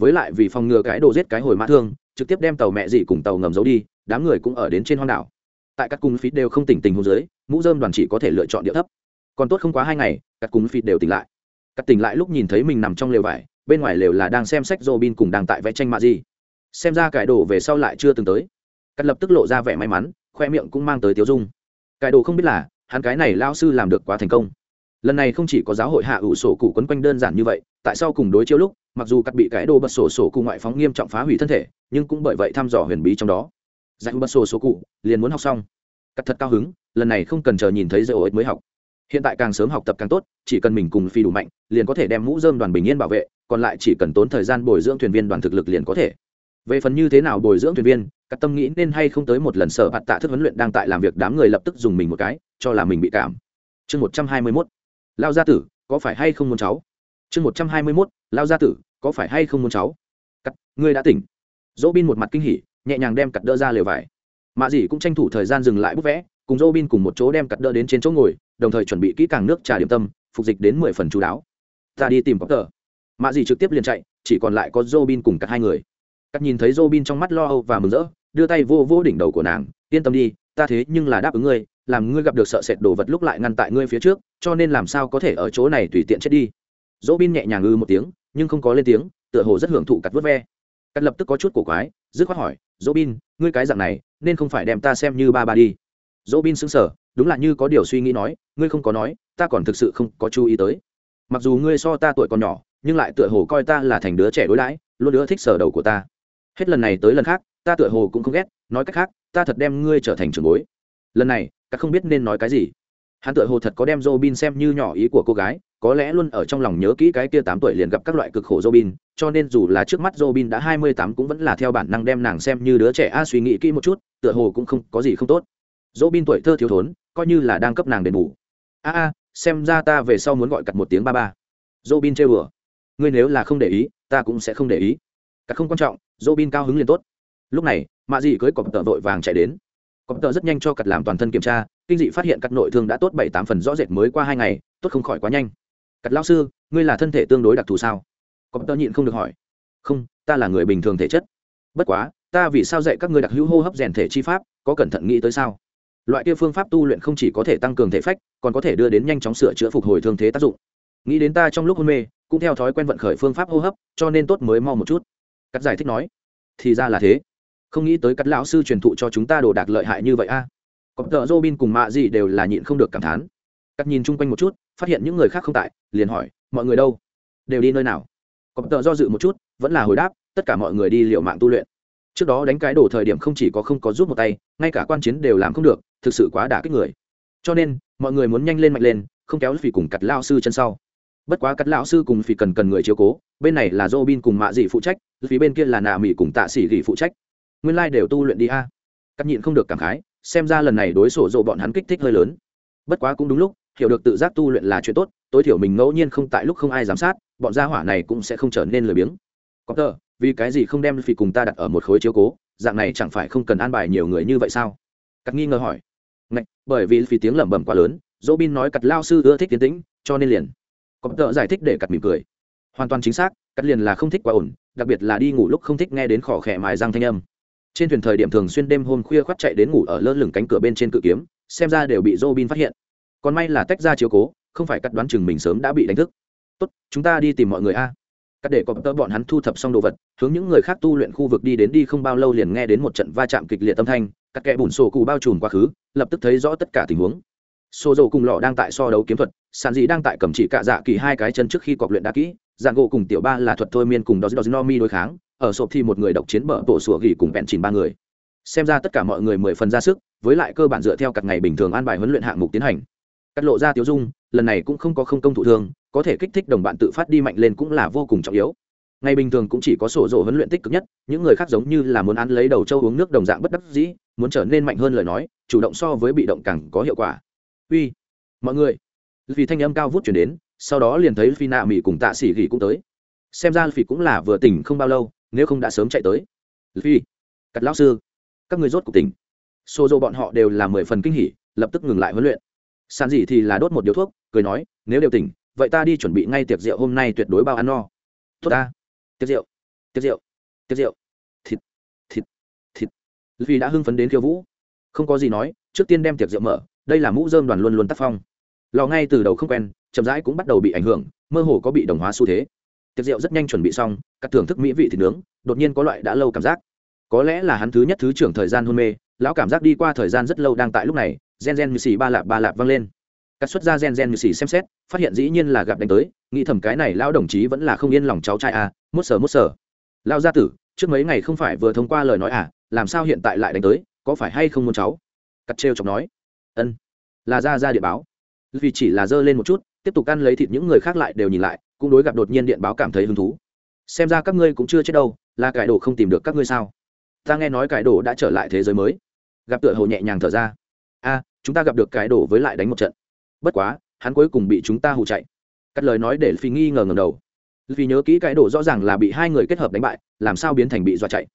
Với lại vì phòng ngừa cái đồ giết cái hồi mã thương, trực tiếp đem tàu mẹ dị cùng tàu ngầm giấu đi, đám người cũng ở đến trên hoang đảo. Tại các cung phí đều không tỉnh tình hôn giới mũ dơm đoàn chỉ có thể lựa chọn địa thấp còn tốt không quá hai ngày, các cúng phịt đều tỉnh lại. Các tỉnh lại lúc nhìn thấy mình nằm trong lều vải, bên ngoài lều là đang xem sách robin cùng đang tại vẽ tranh mạ gì xem ra cải đồ về sau lại chưa từng tới. Cắt lập tức lộ ra vẻ may mắn, khoe miệng cũng mang tới tiêu dung. Cải đồ không biết là, hắn cái này lao sư làm được quá thành công. Lần này không chỉ có giáo hội hạ ủ sổ cụ quấn quanh đơn giản như vậy, tại sao cùng đối chiếu lúc, mặc dù cắt bị cái đồ bật sổ sổ cụ ngoại phóng nghiêm trọng phá hủy thân thể, nhưng cũng bởi vậy thăm dò huyền bí trong đó. Dạy bật sổ sổ cụ, liền muốn học xong. Cắt thật cao hứng, lần này không cần chờ nhìn thấy dạy ổ mới học hiện tại càng sớm học tập càng tốt, chỉ cần mình cùng phi đủ mạnh, liền có thể đem mũ dơm đoàn bình yên bảo vệ, còn lại chỉ cần tốn thời gian bồi dưỡng thuyền viên đoàn thực lực liền có thể. Về phần như thế nào bồi dưỡng thuyền viên, các tâm nghĩ nên hay không tới một lần sở bạt tạ thức huấn luyện đang tại làm việc đám người lập tức dùng mình một cái, cho là mình bị cảm. Chương một trăm hai mươi mốt. Lao gia tử, có phải hay không muốn cháu? Chương một trăm hai mươi mốt. Lao gia tử, có phải hay không muốn cháu? Cắt, ngươi đã tỉnh. Dỗ bin một mặt kinh hỉ, nhẹ nhàng đem cặt đỡ ra lều vải. Mạ dì cũng tranh thủ thời gian dừng lại bút vẽ cùng Robin cùng một chỗ đem cặt đỡ đến trên chỗ ngồi đồng thời chuẩn bị kỹ càng nước trà điểm tâm phục dịch đến mười phần chú đáo. Ta đi tìm Potter. tờ gì trực tiếp liền chạy chỉ còn lại có Robin cùng cả hai người. Cắt nhìn thấy Robin trong mắt lo âu và mừng rỡ đưa tay vô vô đỉnh đầu của nàng yên tâm đi ta thế nhưng là đáp ứng ngươi làm ngươi gặp được sợ sệt đồ vật lúc lại ngăn tại ngươi phía trước cho nên làm sao có thể ở chỗ này tùy tiện chết đi. Robin nhẹ nhàng ư một tiếng nhưng không có lên tiếng tựa hồ rất hưởng thụ cắt vớt ve. Cắt lập tức có chút cổ quái dứt khoát hỏi "Robin, ngươi cái dạng này nên không phải đem ta xem như ba ba đi dỗ bin xứng sở đúng là như có điều suy nghĩ nói ngươi không có nói ta còn thực sự không có chú ý tới. Mặc dù ngươi so ta tuổi còn nhỏ nhưng lại tựa hồ coi ta là thành đứa trẻ đối đãi luôn đứa thích sở đầu của ta. Hết lần này tới lần khác ta tựa hồ cũng không ghét nói cách khác ta thật đem ngươi trở thành trường bối. Lần này ta không biết nên nói cái gì. Hắn tựa hồ thật có đem Robin xem như nhỏ ý của cô gái, có lẽ luôn ở trong lòng nhớ kỹ cái kia tám tuổi liền gặp các loại cực khổ Robin, cho nên dù là trước mắt Robin đã hai mươi tám cũng vẫn là theo bản năng đem nàng xem như đứa trẻ. A suy nghĩ kỹ một chút, tựa hồ cũng không có gì không tốt. Robin tuổi thơ thiếu thốn, coi như là đang cấp nàng đền bù. A a, xem ra ta về sau muốn gọi cặt một tiếng ba ba. dỗ bin chơi bừa Ngươi nếu là không để ý, ta cũng sẽ không để ý. Cả không quan trọng, Robin cao hứng liền tốt. Lúc này, Mạ Dị cưới cọp tợ vội vàng chạy đến. Cọp tợ rất nhanh cho cặt làm toàn thân kiểm tra, kinh dị phát hiện các nội thương đã tốt bảy tám phần rõ rệt mới qua hai ngày tốt không khỏi quá nhanh cắt lao sư ngươi là thân thể tương đối đặc thù sao cọp tợ nhịn không được hỏi không ta là người bình thường thể chất bất quá ta vì sao dạy các ngươi đặc hữu hô hấp rèn thể chi pháp có cẩn thận nghĩ tới sao loại kia phương pháp tu luyện không chỉ có thể tăng cường thể phách, còn có thể đưa đến nhanh chóng sửa chữa phục hồi thương thế tác dụng. Nghĩ đến ta trong lúc hôn mê, cũng theo thói quen vận khởi phương pháp hô hấp, cho nên tốt mới mau một chút. Cắt giải thích nói, thì ra là thế. Không nghĩ tới cắt lão sư truyền thụ cho chúng ta đồ đạc lợi hại như vậy a. À. cọp tợ dô bin cùng mạ gì đều là nhịn không được cảm thán. Cắt nhìn chung quanh một chút, phát hiện những người khác không tại, liền hỏi, mọi người đâu? Đều đi nơi nào? Cọp tợ do dự một chút, vẫn là hồi đáp, tất cả mọi người đi liệu mạng tu luyện trước đó đánh cái đổ thời điểm không chỉ có không có giúp một tay, ngay cả quan chiến đều làm không được, thực sự quá đả kích người. Cho nên, mọi người muốn nhanh lên mạnh lên, không kéo vì cùng cặt lao sư chân sau. Bất quá cắt lão sư cùng phỉ cần cần người chiếu cố, bên này là dô bin cùng mạ dị phụ trách phía bên kia là nà mỹ cùng tạ sĩ gỉ phụ trách. Nguyên lai、like、đều tu luyện đi a. Cắt nhịn không được cảm khái, xem ra lần này đối sổ dộ bọn hắn kích thích hơi lớn. Bất quá cũng đúng lúc, hiểu được tự giác tu luyện là chuyện tốt, tối thiểu mình ngẫu nhiên không tại lúc không ai giám sát, bọn gia hỏa này cũng sẽ không trở nên lười biếng. Có tờ vì cái gì không đem phi cùng ta đặt ở một khối chiếu cố? Dạng này chẳng phải không cần an bài nhiều người như vậy sao? Cắt nghi ngờ hỏi. Ngạch, bởi vì phỉ tiếng lẩm bẩm quá lớn dỗ bin nói cắt lao sư ưa thích tiến tĩnh cho nên liền. Có tợ giải thích để cắt mỉm cười. Hoàn toàn chính xác cắt liền là không thích quá ổn đặc biệt là đi ngủ lúc không thích nghe đến khỏ khẽ mài răng thanh âm. Trên thuyền thời điểm thường xuyên đêm hôm khuya khoắt chạy đến ngủ ở lơ lửng cánh cửa bên trên cự kiếm xem ra đều bị Robin phát hiện. Còn may là tách ra chiếu cố không phải cắt đoán chừng mình sớm đã bị đánh thức. Tốt chúng ta đi tìm mọi người a các để có tơ bọn hắn thu thập xong đồ vật, hướng những người khác tu luyện khu vực đi đến đi không bao lâu liền nghe đến một trận va chạm kịch liệt tâm thanh, các kẽ bùn sổ cụ bao trùm quá khứ, lập tức thấy rõ tất cả tình huống. Xô dầu cùng lọ đang tại so đấu kiếm thuật sàn dị đang tại cầm chỉ cạ dạ kỳ hai cái chân trước khi cọc luyện đã kỹ dạng gỗ cùng tiểu ba là thuật thôi miên cùng đó no mi đối kháng, ở sộp thì một người độc chiến bở tổ sủa gỉ cùng bẹn chìn ba người. Xem ra tất cả mọi người mười phần ra sức, với lại cơ bản dựa theo các ngày bình thường an bài huấn luyện hạng mục tiến hành. Cắt lộ ra tiêu dung, lần này cũng không có không công thụ thương có thể kích thích đồng bạn tự phát đi mạnh lên cũng là vô cùng trọng yếu. Ngày bình thường cũng chỉ có sổ rổ huấn luyện tích cực nhất, những người khác giống như là muốn ăn lấy đầu châu uống nước đồng dạng bất đắc dĩ, muốn trở nên mạnh hơn lời nói, chủ động so với bị động càng có hiệu quả. Uy, mọi người. Vì thanh âm cao vút chuyển đến, sau đó liền thấy phi nạ mỹ cùng tạ xỉ gỉ cũng tới. Xem ra phi cũng là vừa tỉnh không bao lâu, nếu không đã sớm chạy tới. Phi, cắt lão sư, các người rốt cuộc tỉnh. Xô dô bọn họ đều là mười phần kinh hỉ, lập tức ngừng lại huấn luyện. Sàn dỉ thì là đốt một điếu thuốc, cười nói, nếu đều tỉnh vậy ta đi chuẩn bị ngay tiệc rượu hôm nay tuyệt đối bao ăn no. Tốt ta. Tiệc rượu. Tiệc rượu. Tiệc rượu. Thịt. Thịt. Thịt. Vì đã hưng phấn đến khiêu vũ. Không có gì nói, trước tiên đem tiệc rượu mở, đây là mũ dơm đoàn luôn luôn tác phong. Lò ngay từ đầu không quen, chậm rãi cũng bắt đầu bị ảnh hưởng, mơ hồ có bị đồng hóa xu thế. Tiệc rượu rất nhanh chuẩn bị xong, các thưởng thức mỹ vị thịt nướng, đột nhiên có loại đã lâu cảm giác. Có lẽ là hắn thứ nhất thứ trưởng thời gian hôn mê, lão cảm giác đi qua thời gian rất lâu đang tại lúc này, gen gen như xì ba lạp ba lạp vang lên cắt xuất ra gen gen như xì xem xét, phát hiện dĩ nhiên là gặp đánh tới, nghĩ thầm cái này lão đồng chí vẫn là không yên lòng cháu trai à mốt sờ mốt sờ. Lão gia tử, trước mấy ngày không phải vừa thông qua lời nói à làm sao hiện tại lại đánh tới, có phải hay không muốn cháu? Cắt trêu chọc nói. Ân. Là ra ra điện báo. Vì chỉ là dơ lên một chút, tiếp tục ăn lấy thịt những người khác lại đều nhìn lại, cũng đối gặp đột nhiên điện báo cảm thấy hứng thú. Xem ra các ngươi cũng chưa chết đâu, là cải đồ không tìm được các ngươi sao? Ta nghe nói cải đồ đã trở lại thế giới mới. Gặp tựa hồ nhẹ nhàng thở ra. A chúng ta gặp được cải đồ với lại đánh một trận bất quá, hắn cuối cùng bị chúng ta hù chạy. Cắt lời nói để phi nghi ngờ ngầm đầu. Vì nhớ kỹ cái đồ rõ ràng là bị hai người kết hợp đánh bại, làm sao biến thành bị dọa chạy.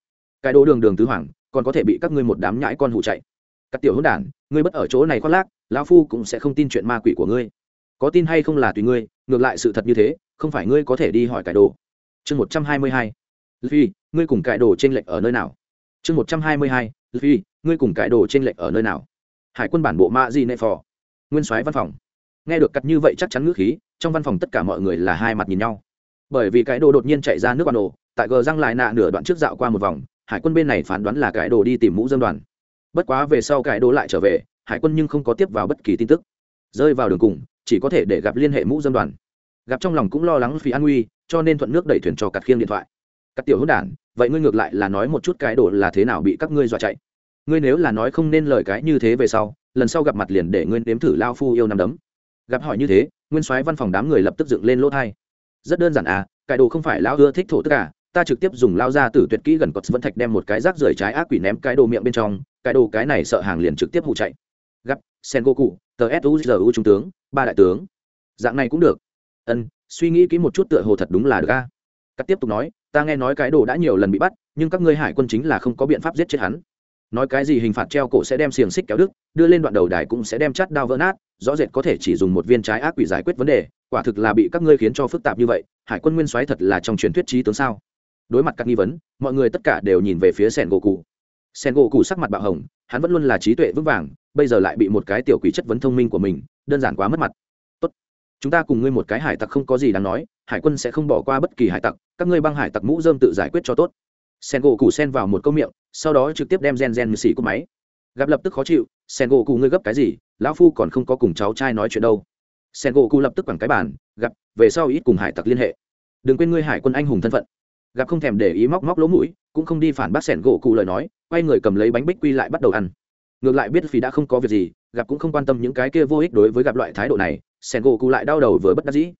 Cái đồ đường đường tứ hoàng, còn có thể bị các ngươi một đám nhãi con hù chạy. Các tiểu hỗn đản, ngươi bất ở chỗ này khoác lác, lão phu cũng sẽ không tin chuyện ma quỷ của ngươi. Có tin hay không là tùy ngươi, ngược lại sự thật như thế, không phải ngươi có thể đi hỏi cải đồ. Chương một trăm hai mươi hai. Phi, ngươi cùng cải đồ t r ê n lệch ở nơi nào? Chương một trăm hai mươi hai. Phi, ngươi cùng cải đồ t r ê n lệch ở nơi nào? Hải quân bản bộ ma di nệ phò nguyên soái văn phòng. Nghe được cắt như vậy chắc chắn ngữ khí, trong văn phòng tất cả mọi người là hai mặt nhìn nhau. Bởi vì cái đồ đột nhiên chạy ra nước quan đồ tại gờ răng lại nạ nửa đoạn trước dạo qua một vòng, hải quân bên này phán đoán là cái đồ đi tìm mũ dân đoàn. Bất quá về sau cái đồ lại trở về, hải quân nhưng không có tiếp vào bất kỳ tin tức. Rơi vào đường cùng, chỉ có thể để gặp liên hệ mũ dân đoàn. Gặp trong lòng cũng lo lắng vì an nguy, cho nên thuận nước đẩy thuyền cho cặt khiêng điện thoại. Cắt tiểu hữu đản, vậy ngươi ngược lại là nói một chút cái đồ là thế nào bị các ngươi dọa chạy? Ngươi nếu là nói không nên lời cái như thế về sau lần sau gặp mặt liền để nguyên đếm thử lao phu yêu năm đấm. Gặp hỏi như thế, nguyên soái văn phòng đám người lập tức dựng lên lỗ thai. Rất đơn giản à cái đồ không phải lao ưa thích thổ tất cả à, ta trực tiếp dùng lao ra từ tuyệt kỹ gần cọt vẫn thạch đem một cái rác rưởi trái ác quỷ ném cái đồ miệng bên trong, cái đồ cái này sợ hàng liền trực tiếp hụ chạy. Gặp sen goku tờ suzu trung tướng, ba đại tướng. Dạng này cũng được. Ân, suy nghĩ kỹ một chút tựa hồ thật đúng là được a. Cắt tiếp tục nói, ta nghe nói cái đồ đã nhiều lần bị bắt, nhưng các ngươi hải quân chính là không có biện pháp giết chết hắn nói cái gì hình phạt treo cổ sẽ đem xiềng xích kéo đứt, đưa lên đoạn đầu đài cũng sẽ đem chắt đao vỡ nát, rõ rệt có thể chỉ dùng một viên trái ác quỷ giải quyết vấn đề, quả thực là bị các ngươi khiến cho phức tạp như vậy, hải quân nguyên soái thật là trong truyền thuyết trí tướng sao? Đối mặt các nghi vấn, mọi người tất cả đều nhìn về phía sẻn gỗ cụ. Sen gỗ cụ sắc mặt bạo hồng, hắn vẫn luôn là trí tuệ vững vàng, bây giờ lại bị một cái tiểu quỷ chất vấn thông minh của mình, đơn giản quá mất mặt. Tốt, chúng ta cùng ngươi một cái hải tặc không có gì đáng nói, hải quân sẽ không bỏ qua bất kỳ hải tặc, các ngươi băng hải tặc mũ dơm tự giải quyết cho tốt sen gỗ cụ sen vào một câu miệng, sau đó trực tiếp đem gen gen như xì của máy. Gặp lập tức khó chịu sen gỗ cụ ngươi gấp cái gì, lão phu còn không có cùng cháu trai nói chuyện đâu. Sen gỗ cụ lập tức quẳng cái bàn, gặp, về sau ít cùng hải tặc liên hệ. Đừng quên ngươi hải quân anh hùng thân phận. Gặp không thèm để ý móc móc lỗ mũi, cũng không đi phản bác sẻn gỗ cụ lời nói, quay người cầm lấy bánh bích quy lại bắt đầu ăn. Ngược lại biết vì đã không có việc gì, gặp cũng không quan tâm những cái kia vô ích đối với gặp loại thái độ này sẻn gỗ cụ lại đau đầu với bất đắc dĩ.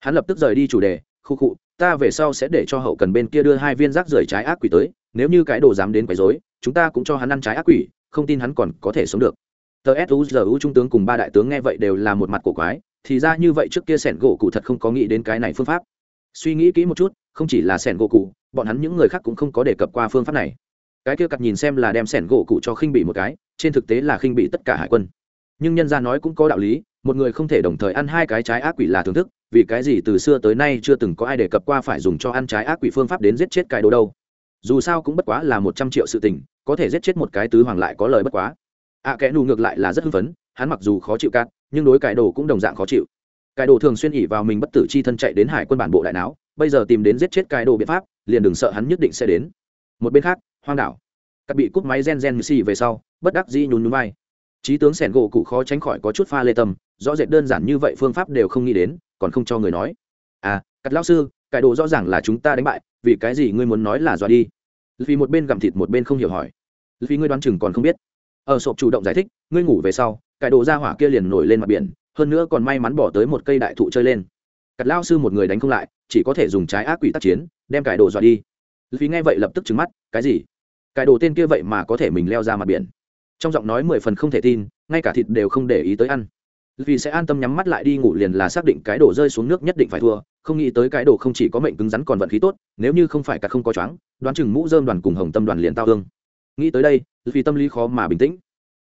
Hắn lập tức rời đi chủ đề khu cụ ta về sau sẽ để cho hậu cần bên kia đưa hai viên rác rưởi trái ác quỷ tới, nếu như cái đồ dám đến quấy rối, chúng ta cũng cho hắn ăn trái ác quỷ, không tin hắn còn có thể sống được. Tờ suzu trung tướng cùng ba đại tướng nghe vậy đều là một mặt cổ quái, thì ra như vậy trước kia sẻn gỗ cụ thật không có nghĩ đến cái này phương pháp. Suy nghĩ kỹ một chút, không chỉ là sẻn gỗ cụ, bọn hắn những người khác cũng không có đề cập qua phương pháp này. Cái kia cặp nhìn xem là đem sẻn gỗ cụ cho khinh bị một cái, trên thực tế là khinh bị tất cả hải quân. Nhưng nhân ra nói cũng có đạo lý, một người không thể đồng thời ăn hai cái trái ác quỷ là thưởng thức vì cái gì từ xưa tới nay chưa từng có ai đề cập qua phải dùng cho ăn trái ác quỷ phương pháp đến giết chết cái đồ đâu. Dù sao cũng bất quá là một trăm triệu sự tình có thể giết chết một cái tứ hoàng lại có lời bất quá. Ạ à, kẽ nù ngược lại là rất hưng phấn hắn mặc dù khó chịu cát nhưng đối cải đồ cũng đồng dạng khó chịu. Cải đồ thường xuyên ỉ vào mình bất tử chi thân chạy đến hải quân bản bộ đại não bây giờ tìm đến giết chết cải đồ biện pháp liền đừng sợ hắn nhất định sẽ đến. Một bên khác hoang đảo. Các bị cúp máy gen gen xì về sau bất đắc dĩ nhún nhún vai trí tướng sẻn gỗ cụ khó tránh khỏi có chút pha lê tâm, rõ rệt đơn giản như vậy phương pháp đều không nghĩ đến, còn không cho người nói. À cắt lão sư cải đồ rõ ràng là chúng ta đánh bại, vì cái gì ngươi muốn nói là dọa đi? Vì một bên gặm thịt một bên không hiểu hỏi. Vì ngươi đoán chừng còn không biết. Ở sộp chủ động giải thích, ngươi ngủ về sau cải đồ ra hỏa kia liền nổi lên mặt biển, hơn nữa còn may mắn bỏ tới một cây đại thụ chơi lên. Cắt lao sư một người đánh không lại, chỉ có thể dùng trái ác quỷ tác chiến, đem cải đồ dọa đi. Vì nghe vậy lập tức trứng mắt, cái gì? Cải đồ tên kia vậy mà có thể mình leo ra mặt biển trong giọng nói mười phần không thể tin, ngay cả thịt đều không để ý tới ăn. Vì sẽ an tâm nhắm mắt lại đi ngủ liền là xác định cái đồ rơi xuống nước nhất định phải thua, không nghĩ tới cái đồ không chỉ có mệnh cứng rắn còn vận khí tốt, nếu như không phải cả không có choáng, đoán chừng mũ dơm đoàn cùng hồng tâm đoàn liền tao hương nghĩ tới đây vì tâm lý khó mà bình tĩnh.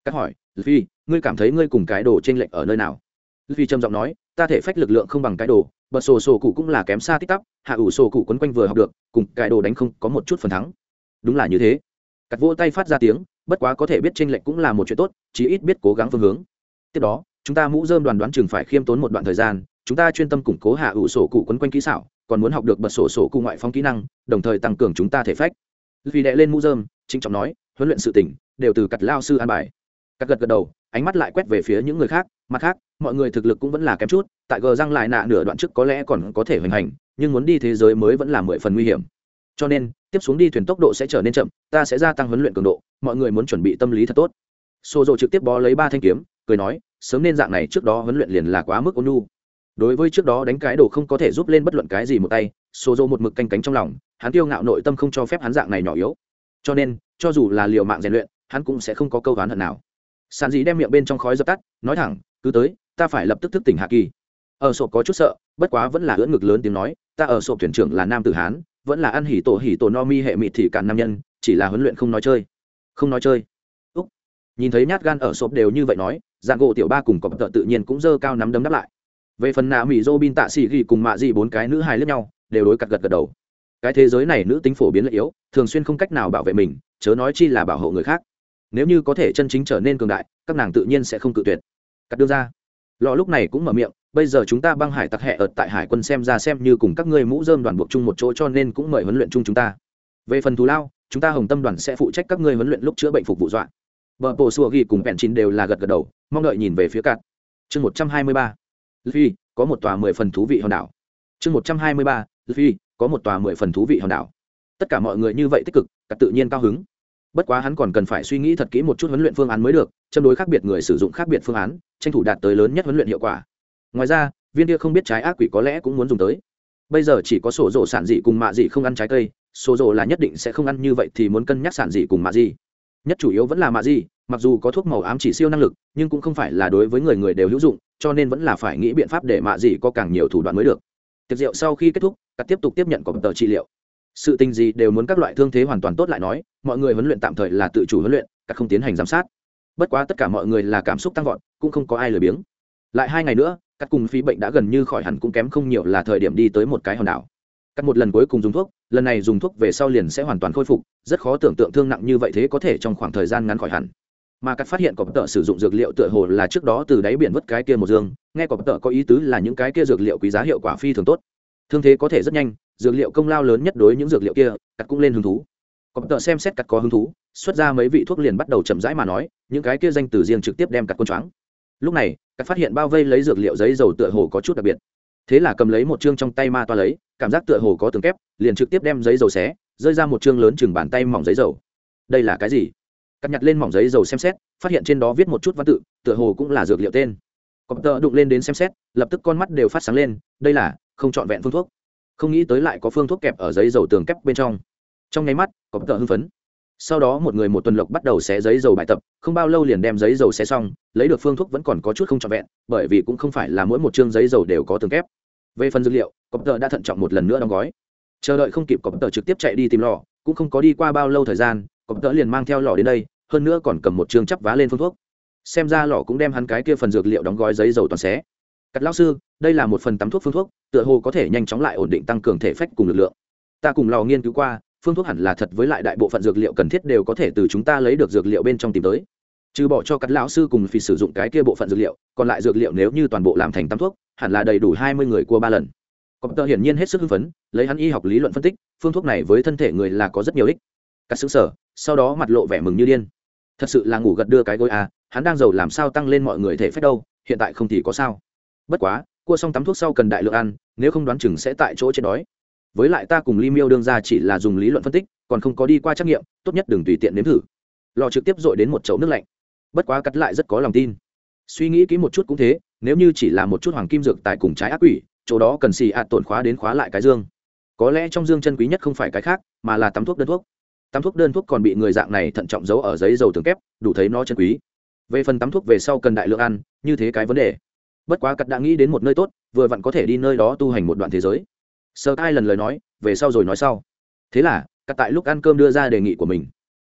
Các hỏi vì ngươi cảm thấy ngươi cùng cái đồ trên lệnh ở nơi nào? Vì trầm giọng nói, ta thể phách lực lượng không bằng cái đồ, bật sổ sổ cụ cũng là kém xa tích tắp, hạ ủ sổ cụ quấn quanh vừa học được, cùng cái đồ đánh không có một chút phần thắng. Đúng là như thế. Cắt vỗ tay phát ra tiếng bất quá có thể biết tranh lệch cũng là một chuyện tốt, chí ít biết cố gắng phương hướng. Tiếp đó, chúng ta mũ dơm đoàn đoán chừng phải khiêm tốn một đoạn thời gian, chúng ta chuyên tâm củng cố hạ ủ sổ cụ quấn quanh kỹ xảo, còn muốn học được bật sổ sổ cụ ngoại phong kỹ năng, đồng thời tăng cường chúng ta thể phách. Vì đệ lên mũ dơm chính trọng nói, huấn luyện sự tỉnh, đều từ cặt lao sư an bài. Các gật gật đầu, ánh mắt lại quét về phía những người khác, mặt khác, mọi người thực lực cũng vẫn là kém chút, tại gờ răng lại nạ nửa đoạn trước có lẽ còn có thể hoành hành, nhưng muốn đi thế giới mới vẫn là mười phần nguy hiểm cho nên, tiếp xuống đi thuyền tốc độ sẽ trở nên chậm, ta sẽ gia tăng huấn luyện cường độ, mọi người muốn chuẩn bị tâm lý thật tốt. Xô rộ trực tiếp bó lấy ba thanh kiếm, cười nói, sớm nên dạng này trước đó huấn luyện liền là quá mức ôn nhu. Đối với trước đó đánh cái đồ không có thể giúp lên bất luận cái gì một tay xô rộ một mực canh cánh trong lòng, hắn tiêu ngạo nội tâm không cho phép hắn dạng này nhỏ yếu. Cho nên, cho dù là liều mạng rèn luyện, hắn cũng sẽ không có câu đoán hận nào. Sàn dì đem miệng bên trong khói dập tắt, nói thẳng, cứ tới, ta phải lập tức thức tỉnh hạ kỳ. Ở sộp có chút sợ, bất quá vẫn là ưỡn ngực lớn tiếng nói, ta ở sộp thuyền trưởng là nam tử hán vẫn là ăn hỉ tổ hỉ tổ no mi hệ mịt thì cản nam nhân, chỉ là huấn luyện không nói chơi. Không nói chơi. Úc. Nhìn thấy nhát gan ở sộp đều như vậy nói dạng gỗ tiểu ba cùng cọp tợ tự nhiên cũng dơ cao nắm đấm đáp lại. Về phần nạ mỹ dô bin tạ xì ghi cùng mạ dị bốn cái nữ hài lướt nhau, đều đối cặt gật gật đầu. Cái thế giới này nữ tính phổ biến lợi yếu, thường xuyên không cách nào bảo vệ mình, chớ nói chi là bảo hộ người khác. Nếu như có thể chân chính trở nên cường đại, các nàng tự nhiên sẽ không cự tuyệt. Cắt đưa ra lò lúc này cũng mở miệng, bây giờ chúng ta băng hải tặc hẹ ở tại hải quân xem ra xem như cùng các ngươi mũ dơm đoàn buộc chung một chỗ cho nên cũng mời huấn luyện chung chúng ta. Về phần thù lao, chúng ta hồng tâm đoàn sẽ phụ trách các ngươi huấn luyện lúc chữa bệnh phục vụ dọa. Vợ bồ sùa ghi cùng bẹn chín đều là gật gật đầu, mong đợi nhìn về phía cạn. Chương một trăm hai mươi ba. Phi, có một tòa mười phần thú vị hòn đảo. Chương một trăm hai mươi ba. Phi, có một tòa mười phần thú vị hòn đảo. Tất cả mọi người như vậy tích cực, cạn tự nhiên cao hứng bất quá hắn còn cần phải suy nghĩ thật kỹ một chút huấn luyện phương án mới được, châm đối khác biệt người sử dụng khác biệt phương án, tranh thủ đạt tới lớn nhất huấn luyện hiệu quả. Ngoài ra, viên kia không biết trái ác quỷ có lẽ cũng muốn dùng tới. Bây giờ chỉ có sổ rổ sản dị cùng mạ dị không ăn trái cây, sổ rổ là nhất định sẽ không ăn như vậy thì muốn cân nhắc sản dị cùng mạ dị. Nhất chủ yếu vẫn là mạ dị, mặc dù có thuốc màu ám chỉ siêu năng lực, nhưng cũng không phải là đối với người người đều hữu dụng, cho nên vẫn là phải nghĩ biện pháp để mạ dị có càng nhiều thủ đoạn mới được. Tiệc rượu sau khi kết thúc, cắt tiếp tục tiếp nhận cọp tờ trị liệu sự tình gì đều muốn các loại thương thế hoàn toàn tốt lại nói, mọi người huấn luyện tạm thời là tự chủ huấn luyện các không tiến hành giám sát. Bất quá tất cả mọi người là cảm xúc tăng vọt, cũng không có ai lười biếng. Lại hai ngày nữa, các cùng phí bệnh đã gần như khỏi hẳn cũng kém không nhiều là thời điểm đi tới một cái hòn đảo. Các một lần cuối cùng dùng thuốc, lần này dùng thuốc về sau liền sẽ hoàn toàn khôi phục, rất khó tưởng tượng thương nặng như vậy thế có thể trong khoảng thời gian ngắn khỏi hẳn. Mà các phát hiện có tợ sử dụng dược liệu tựa hồ là trước đó từ đáy biển vứt cái kia một dương, nghe có tợ có ý tứ là những cái kia dược liệu quý giá hiệu quả phi thường tốt. Thương thế có thể rất nhanh dược liệu công lao lớn nhất đối những dược liệu kia, cắt cũng lên hứng thú. Có tợ xem xét cắt có hứng thú, xuất ra mấy vị thuốc liền bắt đầu chậm rãi mà nói, những cái kia danh từ riêng trực tiếp đem cắt con choáng. Lúc này, cắt phát hiện bao vây lấy dược liệu giấy dầu tựa hồ có chút đặc biệt. Thế là cầm lấy một chương trong tay ma toa lấy, cảm giác tựa hồ có tường kép, liền trực tiếp đem giấy dầu xé, rơi ra một chương lớn chừng bàn tay mỏng giấy dầu. Đây là cái gì? Cắt nhặt lên mỏng giấy dầu xem xét, phát hiện trên đó viết một chút văn tự, tựa hồ cũng là dược liệu tên. Cọp tợ đụng lên đến xem xét, lập tức con mắt đều phát sáng lên, đây là không trọn vẹn phương thuốc không nghĩ tới lại có phương thuốc kẹp ở giấy dầu tường kép bên trong. Trong nháy mắt cọp tờ hưng phấn. Sau đó một người một tuần lộc bắt đầu xé giấy dầu bài tập, không bao lâu liền đem giấy dầu xé xong, lấy được phương thuốc vẫn còn có chút không trọn vẹn, bởi vì cũng không phải là mỗi một chương giấy dầu đều có tường kép. Về phần dược liệu cọp tờ đã thận trọng một lần nữa đóng gói. Chờ đợi không kịp cọp tờ trực tiếp chạy đi tìm lò, cũng không có đi qua bao lâu thời gian cọp tờ liền mang theo lò đến đây, hơn nữa còn cầm một chương chắp vá lên phương thuốc. Xem ra lò cũng đem hắn cái kia phần dược liệu đóng gói giấy dầu toàn xé cắt lao sư đây là một phần tắm thuốc phương thuốc tựa hồ có thể nhanh chóng lại ổn định tăng cường thể phách cùng lực lượng ta cùng lò nghiên cứu qua phương thuốc hẳn là thật với lại đại bộ phận dược liệu cần thiết đều có thể từ chúng ta lấy được dược liệu bên trong tìm tới trừ bỏ cho các lão sư cùng phì sử dụng cái kia bộ phận dược liệu còn lại dược liệu nếu như toàn bộ làm thành tắm thuốc hẳn là đầy đủ hai mươi người cua ba lần Cọp tơ hiển nhiên hết sức hưng phấn, lấy hắn y học lý luận phân tích, phương thuốc này với thân thể người là có rất nhiều ích. Cắt sững sở, sau đó mặt lộ vẻ mừng như điên. Thật sự là ngủ gật đưa cái gối à, hắn đang giàu làm sao tăng lên mọi người thể phép đâu, hiện tại không thì có sao. Bất quá, cua xong tắm thuốc sau cần đại lượng ăn, nếu không đoán chừng sẽ tại chỗ chết đói. Với lại ta cùng Ly Miêu đương ra chỉ là dùng lý luận phân tích, còn không có đi qua trắc nghiệm, tốt nhất đừng tùy tiện nếm thử. Lò trực tiếp dội đến một chậu nước lạnh. Bất quá cắt lại rất có lòng tin. Suy nghĩ kỹ một chút cũng thế, nếu như chỉ là một chút hoàng kim dược tại cùng trái ác quỷ, chỗ đó cần xì ạt tổn khóa đến khóa lại cái dương có lẽ trong dương chân quý nhất không phải cái khác mà là tắm thuốc đơn thuốc tắm thuốc đơn thuốc còn bị người dạng này thận trọng giấu ở giấy dầu tường kép đủ thấy nó chân quý về phần tắm thuốc về sau cần đại lượng ăn như thế cái vấn đề bất quá cắt đã nghĩ đến một nơi tốt, vừa vặn có thể đi nơi đó tu hành một đoạn thế giới. Sơ cai lần lời nói, về sau rồi nói sau. Thế là, cắt tại lúc ăn cơm đưa ra đề nghị của mình.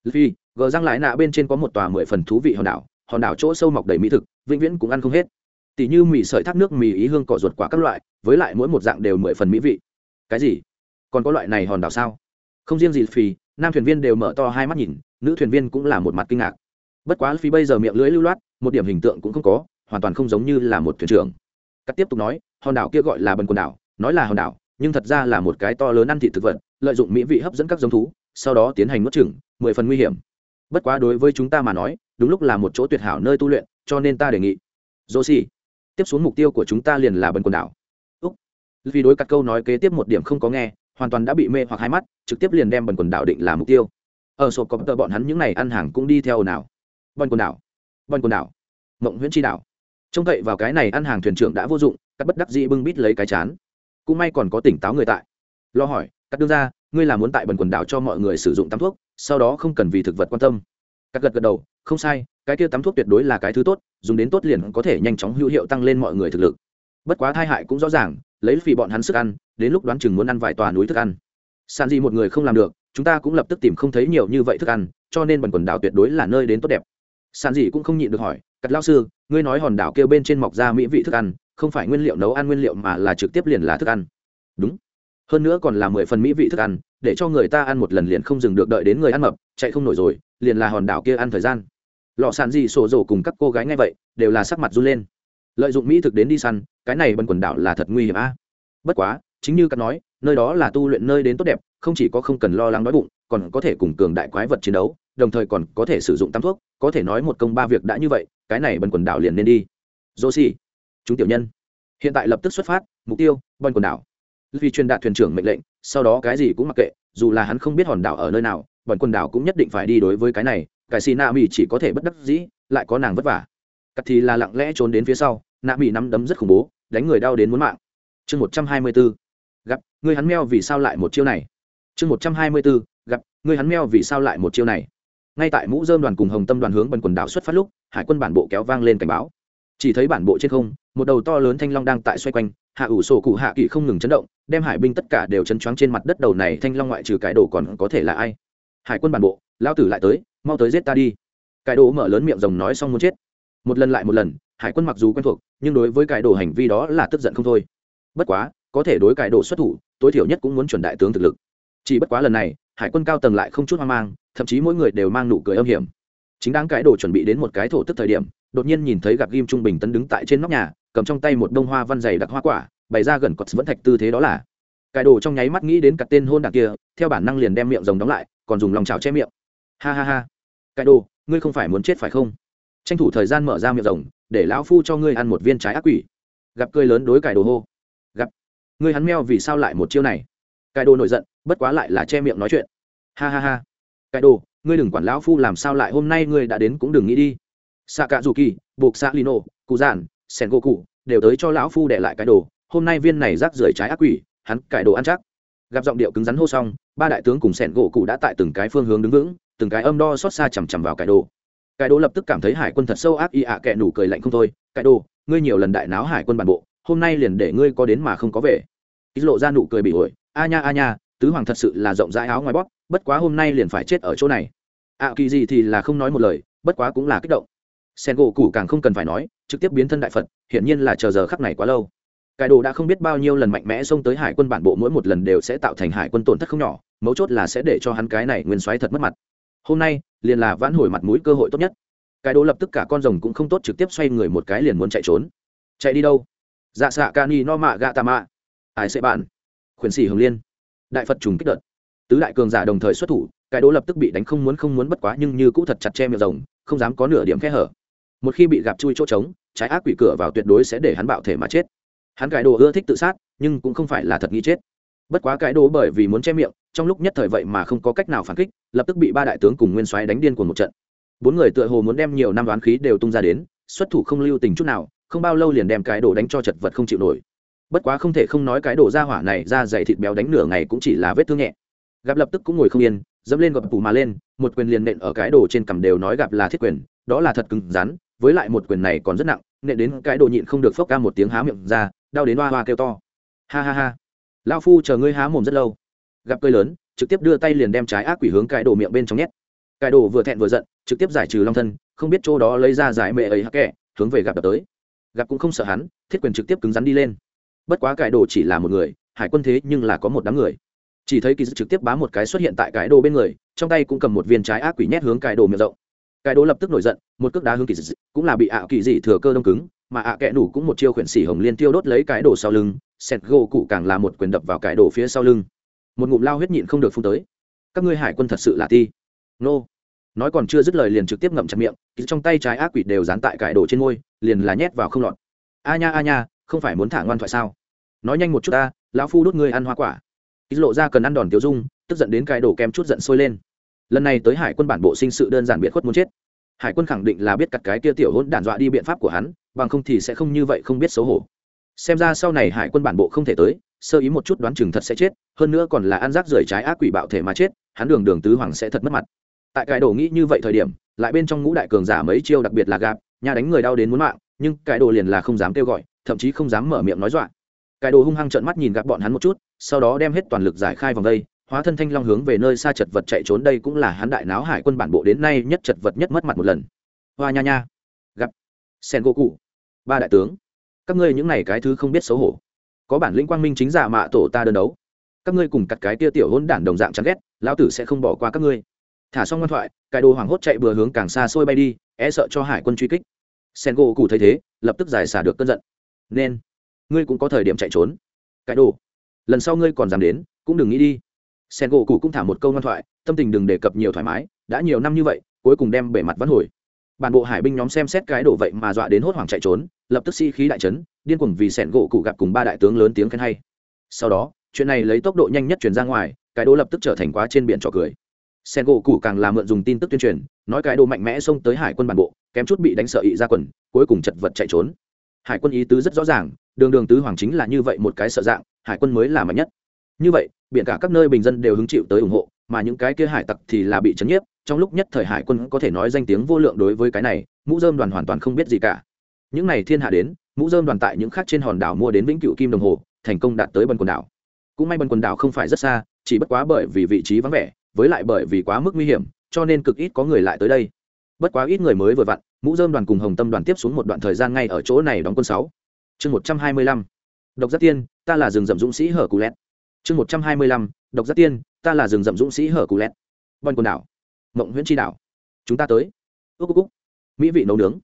Vì gờ răng lại nạ bên trên có một tòa mười phần thú vị hòn đảo hòn đảo chỗ sâu mọc đầy mỹ thực, vĩnh viễn cũng ăn không hết. Tỷ như mì sợi thác nước, mì ý hương cỏ ruột quả các loại, với lại mỗi một dạng đều mười phần mỹ vị. Cái gì? Còn có loại này hòn đảo sao? Không riêng gì phì nam thuyền viên đều mở to hai mắt nhìn, nữ thuyền viên cũng là một mặt kinh ngạc. Bất quá phí bây giờ miệng lưỡi lưu loát, một điểm hình tượng cũng không có hoàn toàn không giống như là một thuyền trưởng. Cắt tiếp tục nói, hòn đảo kia gọi là bần quần đảo, nói là hòn đảo, nhưng thật ra là một cái to lớn ăn thịt thực vật, lợi dụng mỹ vị hấp dẫn các giống thú, sau đó tiến hành nuốt chửng, mười phần nguy hiểm. Bất quá đối với chúng ta mà nói, đúng lúc là một chỗ tuyệt hảo nơi tu luyện, cho nên ta đề nghị. Joshi, tiếp xuống mục tiêu của chúng ta liền là bần quần đảo. Úc. Vì đối các câu nói kế tiếp một điểm không có nghe, hoàn toàn đã bị mê hoặc hai mắt, trực tiếp liền đem bần quần đảo định là mục tiêu. Ở sổ có tờ bọn hắn những n à y ăn hàng cũng đi theo nào? Bần quần đảo. Bần quần đảo. Mộng nguyễn tri đảo trông cậy vào cái này ăn hàng thuyền trưởng đã vô dụng, cắt bất đắc dĩ bưng bít lấy cái chán. Cũng may còn có tỉnh táo người tại. Lo hỏi, cắt đương ra ngươi là muốn tại bần quần đảo cho mọi người sử dụng tắm thuốc, sau đó không cần vì thực vật quan tâm. Cắt gật gật đầu, không sai, cái kia tắm thuốc tuyệt đối là cái thứ tốt, dùng đến tốt liền có thể nhanh chóng hữu hiệu tăng lên mọi người thực lực. Bất quá thai hại cũng rõ ràng, lấy phì bọn hắn sức ăn, đến lúc đoán chừng muốn ăn vài tòa núi thức ăn. Sàn gì một người không làm được, chúng ta cũng lập tức tìm không thấy nhiều như vậy thức ăn, cho nên bần quần đảo tuyệt đối là nơi đến tốt đẹp sàn dị cũng không nhịn được hỏi, cắt lao sư, ngươi nói hòn đảo kêu bên trên mọc ra mỹ vị thức ăn, không phải nguyên liệu nấu ăn nguyên liệu mà là trực tiếp liền là thức ăn. Đúng. Hơn nữa còn là mười phần mỹ vị thức ăn, để cho người ta ăn một lần liền không dừng được đợi đến người ăn mập, chạy không nổi rồi, liền là hòn đảo kia ăn thời gian. Lọ sàn dị sổ rổ cùng các cô gái ngay vậy, đều là sắc mặt run lên. Lợi dụng mỹ thực đến đi săn, cái này bần quần đảo là thật nguy hiểm a. Bất quá, chính như cắt nói, nơi đó là tu luyện nơi đến tốt đẹp, không chỉ có không cần lo lắng đói bụng, còn có thể cùng cường đại quái vật chiến đấu đồng thời còn có thể sử dụng tam thuốc, có thể nói một công ba việc đã như vậy, cái này bần quần đảo liền nên đi. Dô xì chúng tiểu nhân. Hiện tại lập tức xuất phát, mục tiêu, bần quần đảo. Vì truyền đạt thuyền trưởng mệnh lệnh, sau đó cái gì cũng mặc kệ, dù là hắn không biết hòn đảo ở nơi nào, bần quần đảo cũng nhất định phải đi đối với cái này, cái xì na mỹ chỉ có thể bất đắc dĩ, lại có nàng vất vả. Cắt thì là lặng lẽ trốn đến phía sau nạ mỹ nắm đấm rất khủng bố, đánh người đau đến muốn mạng. Chương một trăm hai mươi bốn, gặp, người hắn meo vì sao lại một chiêu này? Chương một trăm hai mươi bốn, gặp, người hắn meo vì sao lại một chiêu này? Ngay tại mũ dơm đoàn cùng hồng tâm đoàn hướng bần quần đảo xuất phát lúc, hải quân bản bộ kéo vang lên cảnh báo. Chỉ thấy bản bộ trên không, một đầu to lớn thanh long đang tại xoay quanh, hạ ủ sổ cụ hạ kỵ không ngừng chấn động, đem hải binh tất cả đều chấn choáng trên mặt đất đầu này thanh long ngoại trừ cái đồ còn có thể là ai. Hải quân bản bộ lao tử lại tới, mau tới giết ta đi. Cái đồ mở lớn miệng rồng nói xong muốn chết. Một lần lại một lần, hải quân mặc dù quen thuộc, nhưng đối với cái đồ hành vi đó là tức giận không thôi. Bất quá, có thể đối cải đồ xuất thủ, tối thiểu nhất cũng muốn chuẩn đại tướng thực lực. Chỉ bất quá lần này hải quân cao tầng lại không chút hoang mang, thậm chí mỗi người đều mang nụ cười âm hiểm. Chính đáng cái đồ chuẩn bị đến một cái thổ tức thời điểm, đột nhiên nhìn thấy gặp ghim trung bình tấn đứng tại trên nóc nhà, cầm trong tay một đông hoa văn dày đặc hoa quả, bày ra gần cọt vẫn thạch tư thế đó là. Cái đồ trong nháy mắt nghĩ đến cặp tên hôn đặc kia, theo bản năng liền đem miệng rồng đóng lại, còn dùng lòng chảo che miệng. Ha ha ha. Cái đồ, ngươi không phải muốn chết phải không? Tranh thủ thời gian mở ra miệng rồng, để lão phu cho ngươi ăn một viên trái ác quỷ. Gặp cười lớn đối cải đồ hô. Gặp. Ngươi hắn meo vì sao lại một chiêu này? Cái đồ nổi giận, bất quá lại là che miệng nói chuyện. Ha ha ha. Cái đồ, ngươi đừng quản lão phu làm sao lại hôm nay ngươi đã đến cũng đừng nghĩ đi. Xạ cả dù kỳ buộc xạ lino cụ giản sen gỗ cụ đều tới cho lão phu để lại cái đồ. Hôm nay viên này rác rưởi trái ác quỷ, hắn cải đồ ăn chắc. Gặp giọng điệu cứng rắn hô xong, ba đại tướng cùng sẻn gỗ cụ đã tại từng cái phương hướng đứng vững, từng cái âm đo xót xa chằm chằm vào cải đồ. Cải đồ lập tức cảm thấy hải quân thật sâu ác y ạ à kẹ nủ cười lạnh không thôi. Cải đồ, ngươi nhiều lần đại náo hải quân bản bộ, hôm nay liền để ngươi có đến mà không có về. Ít lộ ra nụ cười bị ổi a nha a nha, tứ hoàng thật sự là rộng rãi áo ngoài bóp, bất quá hôm nay liền phải chết ở chỗ này. Ạ kỳ gì thì là không nói một lời, bất quá cũng là kích động. Sen gỗ cụ càng không cần phải nói, trực tiếp biến thân đại phật, hiển nhiên là chờ giờ khắc này quá lâu. Cải đồ đã không biết bao nhiêu lần mạnh mẽ xông tới hải quân bản bộ mỗi một lần đều sẽ tạo thành hải quân tổn thất không nhỏ, mấu chốt là sẽ để cho hắn cái này nguyên soái thật mất mặt. Hôm nay, liền là vãn hồi mặt mũi cơ hội tốt nhất. Cái đồ lập tức cả con rồng cũng không tốt trực tiếp xoay người một cái liền muốn chạy trốn. Chạy đi đâu? Dạ xạ ca ni no mạ gạ tà mạ ải sẽ bạn? Quyển sĩ hồng liên. Đại phật trùng kích đợt. Tứ đại cường giả đồng thời xuất thủ, cái đố lập tức bị đánh không muốn không muốn bất quá nhưng như cũ thật chặt che miệng rồng, không dám có nửa điểm khe hở. Một khi bị gặp chui chỗ trống, trái ác quỷ cửa vào tuyệt đối sẽ để hắn bạo thể mà chết. Hắn cái đồ ưa thích tự sát, nhưng cũng không phải là thật nghĩ chết. Bất quá cái đồ bởi vì muốn che miệng, trong lúc nhất thời vậy mà không có cách nào phản kích, lập tức bị ba đại tướng cùng nguyên soái đánh điên của một trận. Bốn người tựa hồ muốn đem nhiều năm đoán khí đều tung ra đến, xuất thủ không lưu tình chút nào, không bao lâu liền đem cái đồ đánh cho chật vật không chịu nổi bất quá không thể không nói cái đồ ra hỏa này ra dày thịt béo đánh nửa ngày cũng chỉ là vết thương nhẹ. Gặp lập tức cũng ngồi không yên, dẫm lên gập phủ mà lên, một quyền liền nện ở cái đồ trên cằm đều nói gặp là thiết quyền, đó là thật cứng rắn, với lại một quyền này còn rất nặng, nện đến cái đồ nhịn không được phốc ca một tiếng há miệng ra, đau đến hoa hoa kêu to. Ha ha ha. Lao phu chờ ngươi há mồm rất lâu. Gặp cơi lớn, trực tiếp đưa tay liền đem trái ác quỷ hướng cái đồ miệng bên trong nhét. Cái đồ vừa thẹn vừa giận, trực tiếp giải trừ long thân, không biết chỗ đó lấy ra giải mệ ấy hắc kẻ, hướng về gặp đập tới. Gặp cũng không sợ hắn, thiết quyền trực tiếp cứng rắn đi lên bất quá cải đồ chỉ là một người, hải quân thế nhưng là có một đám người. Chỉ thấy kỳ trực tiếp bá một cái xuất hiện tại cái đồ bên người, trong tay cũng cầm một viên trái ác quỷ nhét hướng cải đồ miệng rộng. Cải đồ lập tức nổi giận, một cước đá hướng kỳ dự, cũng là bị ạ kỳ dị thừa cơ đông cứng, mà ạ kẽ nủ cũng một chiêu khuyển xỉ hồng liên tiêu đốt lấy cái đồ sau lưng, sẹt gỗ cụ càng là một quyền đập vào cải đồ phía sau lưng. Một ngụm lao huyết nhịn không được phun tới. Các ngươi hải quân thật sự là thi nô. Nói còn chưa dứt lời liền trực tiếp ngậm chặt miệng trong tay trái ác quỷ đều dán tại cải đồ trên môi, liền là nhét vào không lọt. A nha a nha không phải muốn thả ngoan thoại sao? Nói nhanh một chút ta, lão phu đốt ngươi ăn hoa quả. Ít lộ ra cần ăn đòn tiêu dung, tức giận đến cái đồ kem chút giận sôi lên. Lần này tới hải quân bản bộ sinh sự đơn giản biệt khuất muốn chết. Hải quân khẳng định là biết cặt cái kia tiểu hôn đản dọa đi biện pháp của hắn, bằng không thì sẽ không như vậy không biết xấu hổ. Xem ra sau này hải quân bản bộ không thể tới, sơ ý một chút đoán chừng thật sẽ chết, hơn nữa còn là ăn rác rưởi trái ác quỷ bạo thể mà chết, hắn đường đường tứ hoàng sẽ thật mất mặt. Tại cái đồ nghĩ như vậy thời điểm, lại bên trong ngũ đại cường giả mấy chiêu đặc biệt là gạp nhà đánh người đau đến muốn mạng, nhưng cái đồ liền là không dám kêu gọi thậm chí không dám mở miệng nói dọa. Cái đồ hung hăng trợn mắt nhìn gặp bọn hắn một chút, sau đó đem hết toàn lực giải khai vòng đây, hóa thân thanh long hướng về nơi xa chật vật chạy trốn đây cũng là hắn đại náo hải quân bản bộ đến nay nhất chật vật nhất mất mặt một lần. Hoa nha nha, gặp sen gỗ cụ ba đại tướng, các ngươi những này cái thứ không biết xấu hổ. Có bản lĩnh quang minh chính giả mạ tổ ta đơn đấu. Các ngươi cùng cặt cái tia tiểu hôn đản đồng dạng chán ghét, lão tử sẽ không bỏ qua các ngươi. Thả xong ngoan thoại, cái đồ hoảng hốt chạy bừa hướng càng xa xôi bay đi e sợ cho hải quân truy kích. Sen gỗ cụ thấy thế, lập tức giải xả được cơn giận nên ngươi cũng có thời điểm chạy trốn. Cái đồ, lần sau ngươi còn dám đến, cũng đừng nghĩ đi. Sen gỗ cụ cũng thả một câu ngoan thoại, tâm tình đừng đề cập nhiều thoải mái, đã nhiều năm như vậy, cuối cùng đem bể mặt vẫn hồi. Bản bộ hải binh nhóm xem xét cái đổ vậy mà dọa đến hốt hoảng chạy trốn, lập tức sĩ、si、khí đại trấn điên cuồng vì sẻn gỗ cụ gặp cùng ba đại tướng lớn tiếng khen hay. Sau đó, chuyện này lấy tốc độ nhanh nhất chuyển ra ngoài, cái đồ lập tức trở thành quá trên biển trò cười. Sen gỗ cụ càng làm mượn dùng tin tức tuyên truyền, nói cái đồ mạnh mẽ xông tới hải quân bản bộ, kém chút bị đánh sợ ị ra quần, cuối cùng chật vật chạy trốn hải quân ý tứ rất rõ ràng, đường đường tứ hoàng chính là như vậy một cái sợ dạng, hải quân mới là mạnh nhất. Như vậy, biển cả các nơi bình dân đều hứng chịu tới ủng hộ, mà những cái kia hải tặc thì là bị chấn nhiếp, trong lúc nhất thời hải quân có thể nói danh tiếng vô lượng đối với cái này, mũ dơm đoàn hoàn toàn không biết gì cả. Những này thiên hạ đến, mũ dơm đoàn tại những khác trên hòn đảo mua đến vĩnh cựu kim đồng hồ, thành công đạt tới bần quần đảo. Cũng may bần quần đảo không phải rất xa, chỉ bất quá bởi vì vị trí vắng vẻ, với lại bởi vì quá mức nguy hiểm, cho nên cực ít có người lại tới đây. Bất quá ít người mới vừa vặn mũ dơm đoàn cùng hồng tâm đoàn tiếp xuống một đoạn thời gian ngay ở chỗ này đóng quân sáu. Chương một trăm hai mươi lăm. Độc giác tiên, ta là rừng rậm dũng sĩ hở cù lét. Chương một trăm hai mươi lăm. Độc giác tiên, ta là rừng rậm dũng sĩ hở cù lét. Bon quần đảo. Mộng nguyễn tri đảo. Chúng ta tới. Ước cúc mỹ vị nấu nướng.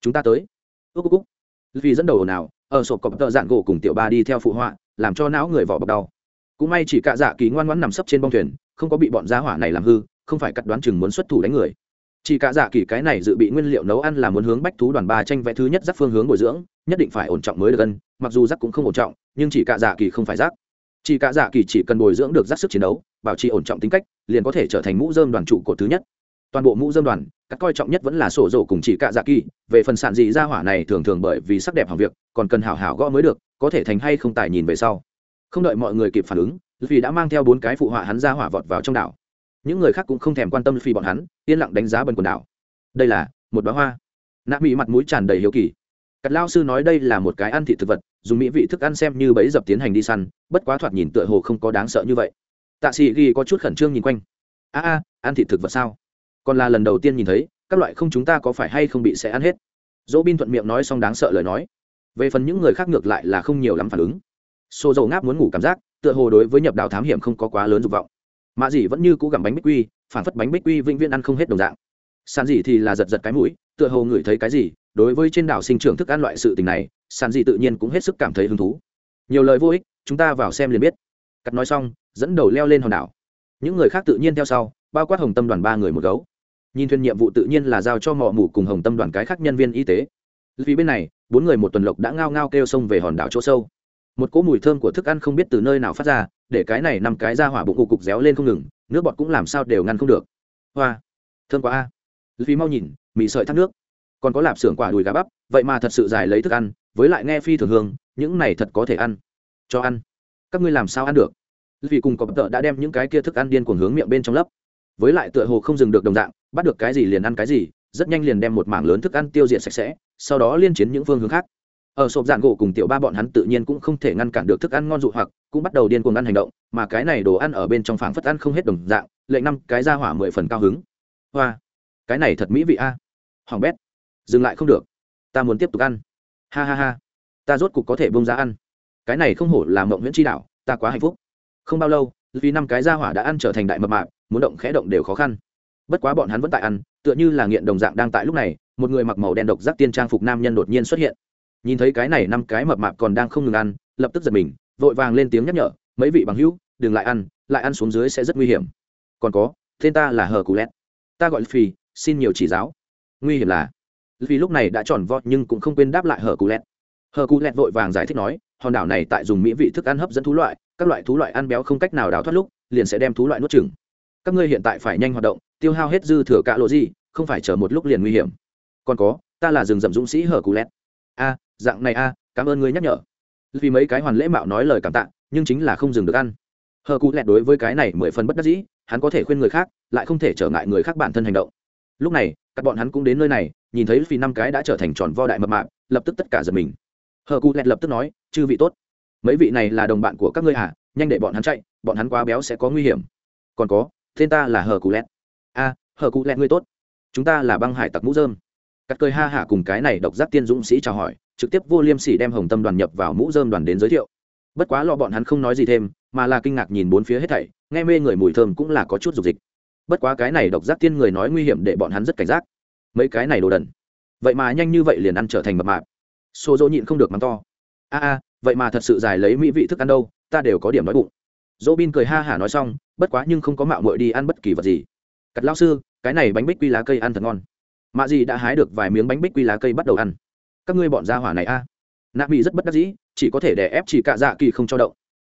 Chúng ta tới. Ước cúc vì dẫn đầu ồn ào, ở sộp cọp tợ dạn gỗ cùng tiểu ba đi theo phụ họa, làm cho não người vỏ bọc đau. Cũng may chỉ cạ dạ kỳ ngoan ngoãn nằm sấp trên bông thuyền, không có bị bọn giá hỏa này làm hư, không phải cắt đoán chừng muốn xuất thủ đánh người chỉ cả dạ kỳ cái này dự bị nguyên liệu nấu ăn là muốn hướng bách thú đoàn ba tranh vẽ thứ nhất giác phương hướng bồi dưỡng, nhất định phải ổn trọng mới được gần mặc dù giác cũng không ổn trọng, nhưng chỉ cả dạ kỳ không phải giác chỉ cả dạ kỳ chỉ cần bồi dưỡng được giác sức chiến đấu, bảo trì ổn trọng tính cách, liền có thể trở thành mũ dơm đoàn trụ cột thứ nhất. Toàn bộ mũ dơm đoàn, các coi trọng nhất vẫn là sổ rổ cùng chỉ cả dạ kỳ về phần sản dị ra hỏa này thường thường bởi vì sắc đẹp hàng việc, còn cần hảo hảo gõ mới được, có thể thành hay không tài nhìn về sau. Không đợi mọi người kịp phản ứng vì đã mang theo bốn cái phụ họa hắn ra hỏa vọt vào trong đảo những người khác cũng không thèm quan tâm phi bọn hắn, yên lặng đánh giá bần quần đảo. Đây là một bá hoa. Nạ mỹ mặt mũi tràn đầy hiếu kỳ. Cắt lao sư nói đây là một cái ăn thị thực vật, dùng mỹ vị thức ăn xem như bẫy dập tiến hành đi săn, bất quá thoạt nhìn tựa hồ không có đáng sợ như vậy. Tạ sĩ ghi có chút khẩn trương nhìn quanh. A a, ăn thị thực vật sao? Còn là lần đầu tiên nhìn thấy, các loại không chúng ta có phải hay không bị sẽ ăn hết? Dỗ bin thuận miệng nói xong đáng sợ lời nói. Về phần những người khác ngược lại là không nhiều lắm phản ứng. Xô dầu ngáp muốn ngủ cảm giác, tựa hồ đối với nhập đạo thám hiểm không có quá lớn dục vọng mạ dì vẫn như cũ gặm bánh bích quy phản phất bánh bích quy vĩnh viễn ăn không hết đồng dạng. Sàn dì thì là giật giật cái mũi, tựa hồ ngửi thấy cái gì, đối với trên đảo sinh trưởng thức ăn loại sự tình này, sàn dì tự nhiên cũng hết sức cảm thấy hứng thú. Nhiều lời vô ích, chúng ta vào xem liền biết. Cắt nói xong, dẫn đầu leo lên hòn đảo. Những người khác tự nhiên theo sau, bao quát hồng tâm đoàn ba người một gấu. Nhìn thuyền nhiệm vụ tự nhiên là giao cho mọ mù cùng hồng tâm đoàn cái khác nhân viên y tế. Vì bên này, bốn người một tuần lộc đã ngao ngao kêu sông về hòn đảo chỗ sâu một cỗ mùi thơm của thức ăn không biết từ nơi nào phát ra, để cái này nằm cái ra hỏa bụng cục cục réo lên không ngừng, nước bọt cũng làm sao đều ngăn không được. Hoa, thơm quá a. Vì mau nhìn, mì sợi thác nước. Còn có lạp xưởng quả đùi gà bắp, vậy mà thật sự giải lấy thức ăn, với lại nghe phi thường hương, những này thật có thể ăn. Cho ăn. Các ngươi làm sao ăn được? Vì cùng có tợ đã đem những cái kia thức ăn điên cuồng hướng miệng bên trong lấp. Với lại tựa hồ không dừng được đồng dạng, bắt được cái gì liền ăn cái gì, rất nhanh liền đem một mảng lớn thức ăn tiêu diệt sạch sẽ, sau đó liên chiến những phương hướng khác ở sộp dạng gỗ cùng tiểu ba bọn hắn tự nhiên cũng không thể ngăn cản được thức ăn ngon dụ hoặc, cũng bắt đầu điên cuồng ăn hành động, mà cái này đồ ăn ở bên trong phảng phất ăn không hết đồng dạng, lệnh năm cái ra hỏa mười phần cao hứng. Hoa, cái này thật mỹ vị a. Hoàng bét, dừng lại không được. Ta muốn tiếp tục ăn. Ha ha ha, ta rốt cục có thể bông ra ăn. Cái này không hổ là mộng nguyễn tri đạo, ta quá hạnh phúc. Không bao lâu, vì năm cái ra hỏa đã ăn trở thành đại mập mạp, muốn động khẽ động đều khó khăn. Bất quá bọn hắn vẫn tại ăn, tựa như là nghiện đồng dạng đang tại lúc này, một người mặc màu đen độc giác tiên trang phục nam nhân đột nhiên xuất hiện nhìn thấy cái này năm cái mập mạp còn đang không ngừng ăn, lập tức giật mình, vội vàng lên tiếng nhắc nhở, mấy vị bằng hữu, đừng lại ăn lại ăn xuống dưới sẽ rất nguy hiểm. Còn có, tên ta là hờ cù lét. Ta gọi phi, xin nhiều chỉ giáo. Nguy hiểm là? Vì lúc này đã tròn vọt nhưng cũng không quên đáp lại hờ cù lét. Hờ cù lét vội vàng giải thích nói, hòn đảo này tại dùng mỹ vị thức ăn hấp dẫn thú loại, các loại thú loại ăn béo không cách nào đào thoát lúc, liền sẽ đem thú loại nuốt chừng các ngươi hiện tại phải nhanh hoạt động, tiêu hao hết dư thừa cạ lộ gì, không phải chờ một lúc liền nguy hiểm. Còn có, ta là rừng rậm dũng sĩ hở cù lét. A dạng này a à, cảm ơn ngươi nhắc nhở. Vì mấy cái hoàn lễ mạo nói lời cảm tạ, nhưng chính là không dừng được ăn. Hờ cụ lẹt đối với cái này mười phần bất đắc dĩ, hắn có thể khuyên người khác, lại không thể trở ngại người khác bản thân hành động. Lúc này, các bọn hắn cũng đến nơi này, nhìn thấy phi năm cái đã trở thành tròn vo đại mập mạp, lập tức tất cả giật mình. Hờ cụ lẹt lập tức nói, chư vị tốt. Mấy vị này là đồng bạn của các ngươi à nhanh để bọn hắn chạy, bọn hắn quá béo sẽ có nguy hiểm. Còn có, tên ta là hờ cụ lẹt. A, hờ cụ lẹt ngươi tốt. Chúng ta là băng hải tặc mũ dơm cắt cười ha hả cùng cái này độc giác tiên dũng sĩ chào hỏi trực tiếp vô liêm sỉ đem hồng tâm đoàn nhập vào mũ dơm đoàn đến giới thiệu. Bất quá lọ bọn hắn không nói gì thêm, mà là kinh ngạc nhìn bốn phía hết thảy, nghe mê người mùi thơm cũng là có chút dục dịch. Bất quá cái này độc giác tiên người nói nguy hiểm để bọn hắn rất cảnh giác. Mấy cái này đồ đần. Vậy mà nhanh như vậy liền ăn trở thành mập mạp. Xô dỗ nhịn không được mắng to. A a, vậy mà thật sự dài lấy mỹ vị thức ăn đâu, ta đều có điểm nói bụng. Dỗ bin cười ha hả nói xong, bất quá nhưng không có mạo mội đi ăn bất kỳ vật gì. Cắt lao sư, cái này bánh bích quy lá cây ăn thật ngon. Mạ gì đã hái được vài miếng bánh bích quy lá cây bắt đầu ăn các ngươi bọn gia hỏa này a. À. nạ mỹ rất bất đắc dĩ, chỉ có thể đè ép chỉ cạ dạ kỳ không cho động.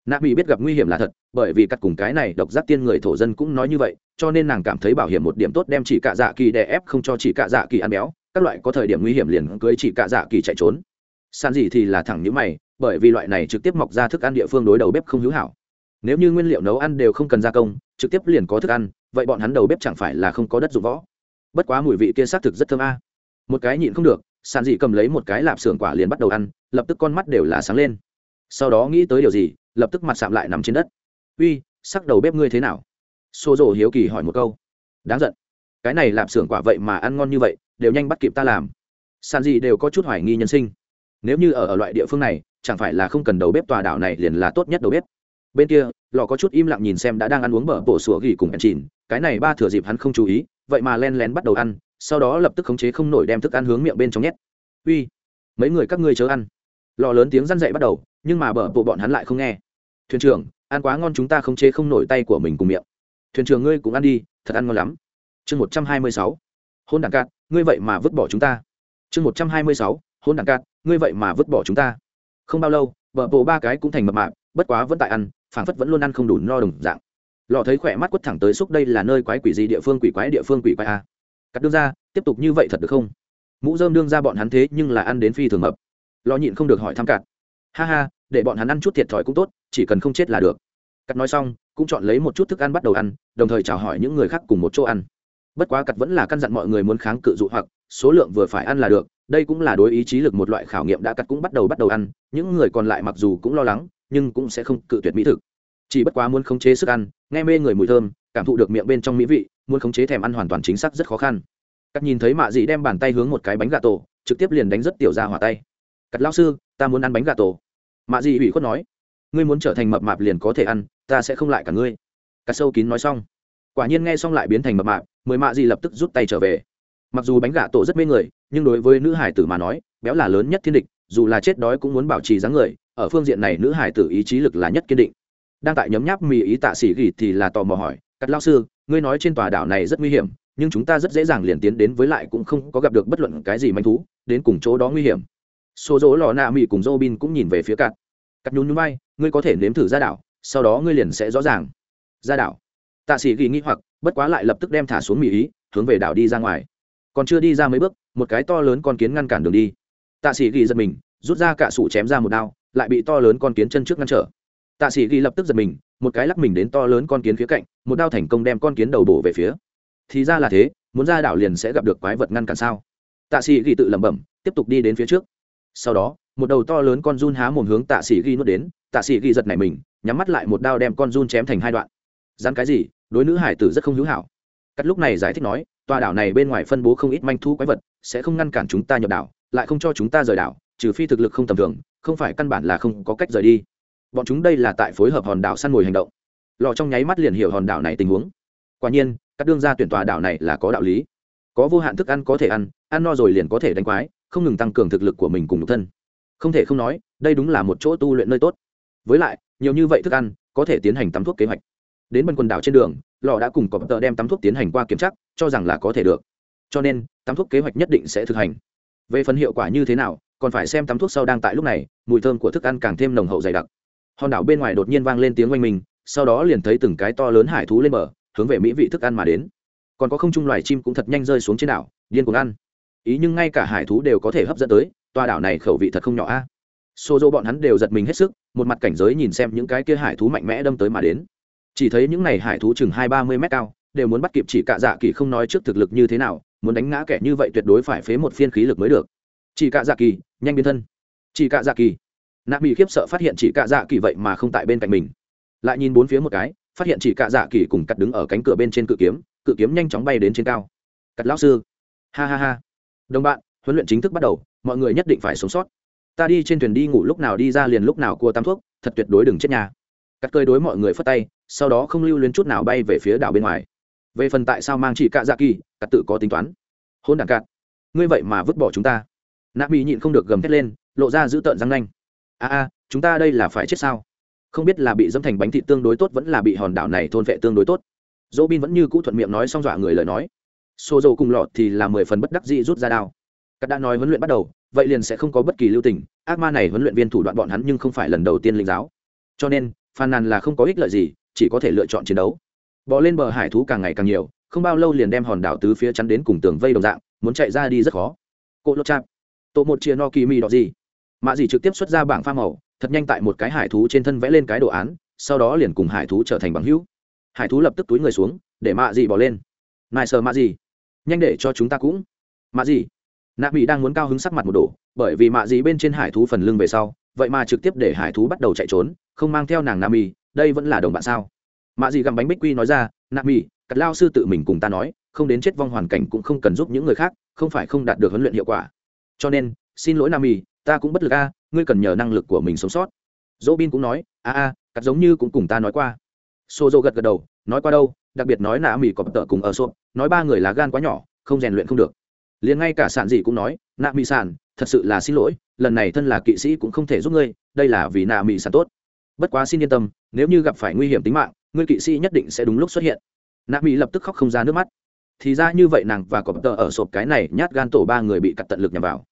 Nạ mỹ biết gặp nguy hiểm là thật, bởi vì cắt cùng cái này độc giác tiên người thổ dân cũng nói như vậy, cho nên nàng cảm thấy bảo hiểm một điểm tốt đem chỉ cạ dạ kỳ đè ép không cho chỉ cạ dạ kỳ ăn béo, các loại có thời điểm nguy hiểm liền cưới chỉ cạ dạ kỳ chạy trốn. San gì thì là thẳng như mày, bởi vì loại này trực tiếp mọc ra thức ăn địa phương đối đầu bếp không hữu hảo. Nếu như nguyên liệu nấu ăn đều không cần gia công, trực tiếp liền có thức ăn, vậy bọn hắn đầu bếp chẳng phải là không có đất dụng võ. Bất quá mùi vị kia xác thực rất thơm a. Một cái nhịn không được sàn dị cầm lấy một cái lạp xưởng quả liền bắt đầu ăn lập tức con mắt đều là sáng lên. Sau đó nghĩ tới điều gì lập tức mặt sạm lại nằm trên đất. Uy sắc đầu bếp ngươi thế nào? Xô rộ hiếu kỳ hỏi một câu. Đáng giận. Cái này lạp xưởng quả vậy mà ăn ngon như vậy đều nhanh bắt kịp ta làm. Sàn dị đều có chút hoài nghi nhân sinh. Nếu như ở, ở loại địa phương này chẳng phải là không cần đầu bếp tòa đảo này liền là tốt nhất đầu bếp. Bên kia lò có chút im lặng nhìn xem đã đang ăn uống bở bổ sủa gỉ cùng ăn chìn cái này ba thừa dịp hắn không chú ý vậy mà len lén bắt đầu ăn, sau đó lập tức khống chế không nổi đem thức ăn hướng miệng bên trong nhét. Uy, mấy người các ngươi chớ ăn. Lò lớn tiếng răn dậy bắt đầu, nhưng mà bờ bộ bọn hắn lại không nghe. Thuyền trưởng, ăn quá ngon chúng ta khống chế không nổi tay của mình cùng miệng. Thuyền trưởng ngươi cũng ăn đi, thật ăn ngon lắm. Chương một trăm hai mươi sáu. Hôn đảng cát ngươi vậy mà vứt bỏ chúng ta. Chương một trăm hai mươi sáu. Hôn đảng cát ngươi vậy mà vứt bỏ chúng ta. Không bao lâu, bờ bộ ba cái cũng thành mập mạp, bất quá vẫn tại ăn, phảng phất vẫn luôn ăn không đủ no đồng dạng lò thấy khỏe mắt quất thẳng tới xúc đây là nơi quái quỷ gì địa phương quỷ quái địa phương quỷ quái a cắt đương ra, tiếp tục như vậy thật được không? Mũ dơm đương ra bọn hắn thế nhưng là ăn đến phi thường mập. Lò nhịn không được hỏi thăm cạn ha ha, để bọn hắn ăn chút thiệt thòi cũng tốt, chỉ cần không chết là được. Cắt nói xong, cũng chọn lấy một chút thức ăn bắt đầu ăn, đồng thời chào hỏi những người khác cùng một chỗ ăn. Bất quá cắt vẫn là căn dặn mọi người muốn kháng cự dụ hoặc, số lượng vừa phải ăn là được, đây cũng là đối ý chí lực một loại khảo nghiệm đã cắt cũng bắt đầu bắt đầu ăn, những người còn lại mặc dù cũng lo lắng, nhưng cũng sẽ không cự tuyệt mỹ thực chỉ bất quá muốn khống chế sức ăn, nghe mê người mùi thơm, cảm thụ được miệng bên trong mỹ vị, muốn khống chế thèm ăn hoàn toàn chính xác rất khó khăn. Cắt nhìn thấy mạ dị đem bàn tay hướng một cái bánh gà tổ, trực tiếp liền đánh rất tiểu ra hỏa tay. Cắt lao sư, ta muốn ăn bánh gà tổ. Mạ dị ủy khuất nói. Ngươi muốn trở thành mập mạp liền có thể ăn, ta sẽ không lại cả ngươi. Cắt sâu kín nói xong. Quả nhiên nghe xong lại biến thành mập mạp, mười mạ dị lập tức rút tay trở về. Mặc dù bánh gà tổ rất mê người, nhưng đối với nữ hải tử mà nói, béo là lớn nhất thiên địch, dù là chết đói cũng muốn bảo trì dáng người, ở phương diện này nữ hải tử ý chí lực là nhất kiên định đang tại nhấm nháp mì ý tạ sĩ gỉ thì là tò mò hỏi, cắt lao sư, ngươi nói trên tòa đảo này rất nguy hiểm, nhưng chúng ta rất dễ dàng liền tiến đến với lại cũng không có gặp được bất luận cái gì manh thú, đến cùng chỗ đó nguy hiểm. Số dỗ lò nạ mỹ cùng dô bin cũng nhìn về phía cắt cắt nhún nhún bay ngươi có thể nếm thử ra đảo, sau đó ngươi liền sẽ rõ ràng. Ra đảo? Tạ sĩ gỉ nghĩ hoặc, bất quá lại lập tức đem thả xuống mỹ ý, hướng về đảo đi ra ngoài. Còn chưa đi ra mấy bước, một cái to lớn con kiến ngăn cản đường đi. Tạ sĩ gỉ giật mình, rút ra cả sủ chém ra một đao, lại bị to lớn con kiến chân trước ngăn trở tạ sĩ ghi lập tức giật mình, một cái lắc mình đến to lớn con kiến phía cạnh, một đao thành công đem con kiến đầu bổ về phía. Thì ra là thế, muốn ra đảo liền sẽ gặp được quái vật ngăn cản sao? Tạ sĩ ghi tự lẩm bẩm, tiếp tục đi đến phía trước. Sau đó, một đầu to lớn con run há mồm hướng tạ sĩ ghi nuốt đến, tạ sĩ ghi giật này mình, nhắm mắt lại một đao đem con run chém thành hai đoạn. Dán cái gì, đối nữ hải tử rất không hữu hảo. Cắt lúc này giải thích nói, tòa đảo này bên ngoài phân bố không ít manh thu quái vật, sẽ không ngăn cản chúng ta nhập đảo, lại không cho chúng ta rời đảo, trừ phi thực lực không tầm thường, không phải căn bản là không có cách rời đi bọn chúng đây là tại phối hợp hòn đảo săn mồi hành động. Lò trong nháy mắt liền hiểu hòn đảo này tình huống. Quả nhiên, các đương gia tuyển tòa đảo này là có đạo lý. Có vô hạn thức ăn có thể ăn ăn no rồi liền có thể đánh quái, không ngừng tăng cường thực lực của mình cùng nhục thân. Không thể không nói, đây đúng là một chỗ tu luyện nơi tốt. Với lại, nhiều như vậy thức ăn, có thể tiến hành tắm thuốc kế hoạch. Đến bên quần đảo trên đường, lò đã cùng cọp tợ đem tắm thuốc tiến hành qua kiểm tra, cho rằng là có thể được. Cho nên, tắm thuốc kế hoạch nhất định sẽ thực hành. Về phần hiệu quả như thế nào, còn phải xem tắm thuốc sau đang tại lúc này, mùi thơm của thức ăn càng thêm nồng hậu dày đặc hòn đảo bên ngoài đột nhiên vang lên tiếng oanh mình sau đó liền thấy từng cái to lớn hải thú lên bờ, hướng về mỹ vị thức ăn mà đến. Còn có không chung loài chim cũng thật nhanh rơi xuống trên đảo, điên cuồng ăn. Ý nhưng ngay cả hải thú đều có thể hấp dẫn tới toa đảo này khẩu vị thật không nhỏ a. À. xô dô bọn hắn đều giật mình hết sức, một mặt cảnh giới nhìn xem những cái kia hải thú mạnh mẽ đâm tới mà đến. Chỉ thấy những này hải thú chừng hai ba mươi mét cao, đều muốn bắt kịp chỉ cạ dạ kỳ không nói trước thực lực như thế nào, muốn đánh ngã kẻ như vậy tuyệt đối phải phế một phiên khí lực mới được. Chỉ cạ dạ kỳ, nhanh biến thân. Chỉ cạ dạ kỳ nạ mỹ khiếp sợ phát hiện chỉ cạ dạ kỳ vậy mà không tại bên cạnh mình. Lại nhìn bốn phía một cái, phát hiện chỉ cạ dạ kỳ cùng cắt đứng ở cánh cửa bên trên cự kiếm cự kiếm nhanh chóng bay đến trên cao. Cắt lão sư. Ha ha ha. Đồng bạn, huấn luyện chính thức bắt đầu, mọi người nhất định phải sống sót. Ta đi trên thuyền đi ngủ lúc nào đi ra liền lúc nào cua tam thuốc, thật tuyệt đối đừng chết nhà. Cắt cơi đối mọi người phất tay, sau đó không lưu luyến chút nào bay về phía đảo bên ngoài. Về phần tại sao mang chỉ cạ dạ kỳ cắt tự có tính toán. Hôn đàn cạn. Ngươi vậy mà vứt bỏ chúng ta. Nạ mỹ nhịn không được gầm thét lên, lộ ra giữ tợn răng nanh a a chúng ta đây là phải chết sao? Không biết là bị dâm thành bánh thịt tương đối tốt vẫn là bị hòn đảo này thôn vệ tương đối tốt. Dỗ bin vẫn như cũ thuận miệng nói xong dọa người lời nói. Xô dầu cùng lọt thì là mười phần bất đắc dĩ rút ra đao. Cắt đã nói huấn luyện bắt đầu, vậy liền sẽ không có bất kỳ lưu tình, ác ma này huấn luyện viên thủ đoạn bọn hắn nhưng không phải lần đầu tiên linh giáo. Cho nên, phàn nàn là không có ích lợi gì, chỉ có thể lựa chọn chiến đấu. Bỏ lên bờ hải thú càng ngày càng nhiều, không bao lâu liền đem hòn đảo tứ phía chắn đến cùng tường vây đồng dạng, muốn chạy ra đi rất khó. Cỗ lô chạp tổ một chia no kỳ mi đỏ gì? Mạ dì trực tiếp xuất ra bảng pha màu, thật nhanh tại một cái hải thú trên thân vẽ lên cái đồ án, sau đó liền cùng hải thú trở thành bằng hữu. Hải thú lập tức túi người xuống, để mạ dì bỏ lên. Nài sờ mạ dì nhanh để cho chúng ta cũng. Mạ dì nạ bị đang muốn cao hứng sắc mặt một đổ, bởi vì mạ dì bên trên hải thú phần lưng về sau, vậy mà trực tiếp để hải thú bắt đầu chạy trốn, không mang theo nàng nam mì đây vẫn là đồng bạn sao? Mạ dì gặm bánh bích quy nói ra nạ mì cắt lao sư tự mình cùng ta nói, không đến chết vong hoàn cảnh cũng không cần giúp những người khác, không phải không đạt được huấn luyện hiệu quả. Cho nên, xin lỗi nam mì ta cũng bất lực a, ngươi cần nhờ năng lực của mình sống sót. Dỗ bin cũng nói, a a cắt giống như cũng cùng ta nói qua. Xô dô gật gật đầu, nói qua đâu, đặc biệt nói nạ mỹ có tợ cùng ở xô nói ba người là gan quá nhỏ, không rèn luyện không được. Liền ngay cả sản gì cũng nói nạ mỹ sản, thật sự là xin lỗi, lần này thân là kỵ sĩ cũng không thể giúp ngươi, đây là vì nạ mỹ sản tốt. Bất quá xin yên tâm, nếu như gặp phải nguy hiểm tính mạng, ngươi kỵ sĩ nhất định sẽ đúng lúc xuất hiện. Nạ mỹ lập tức khóc không ra nước mắt. Thì ra như vậy nàng và cọp tợ ở sộp cái này nhát gan tổ ba người bị cắt tận lực nhằm vào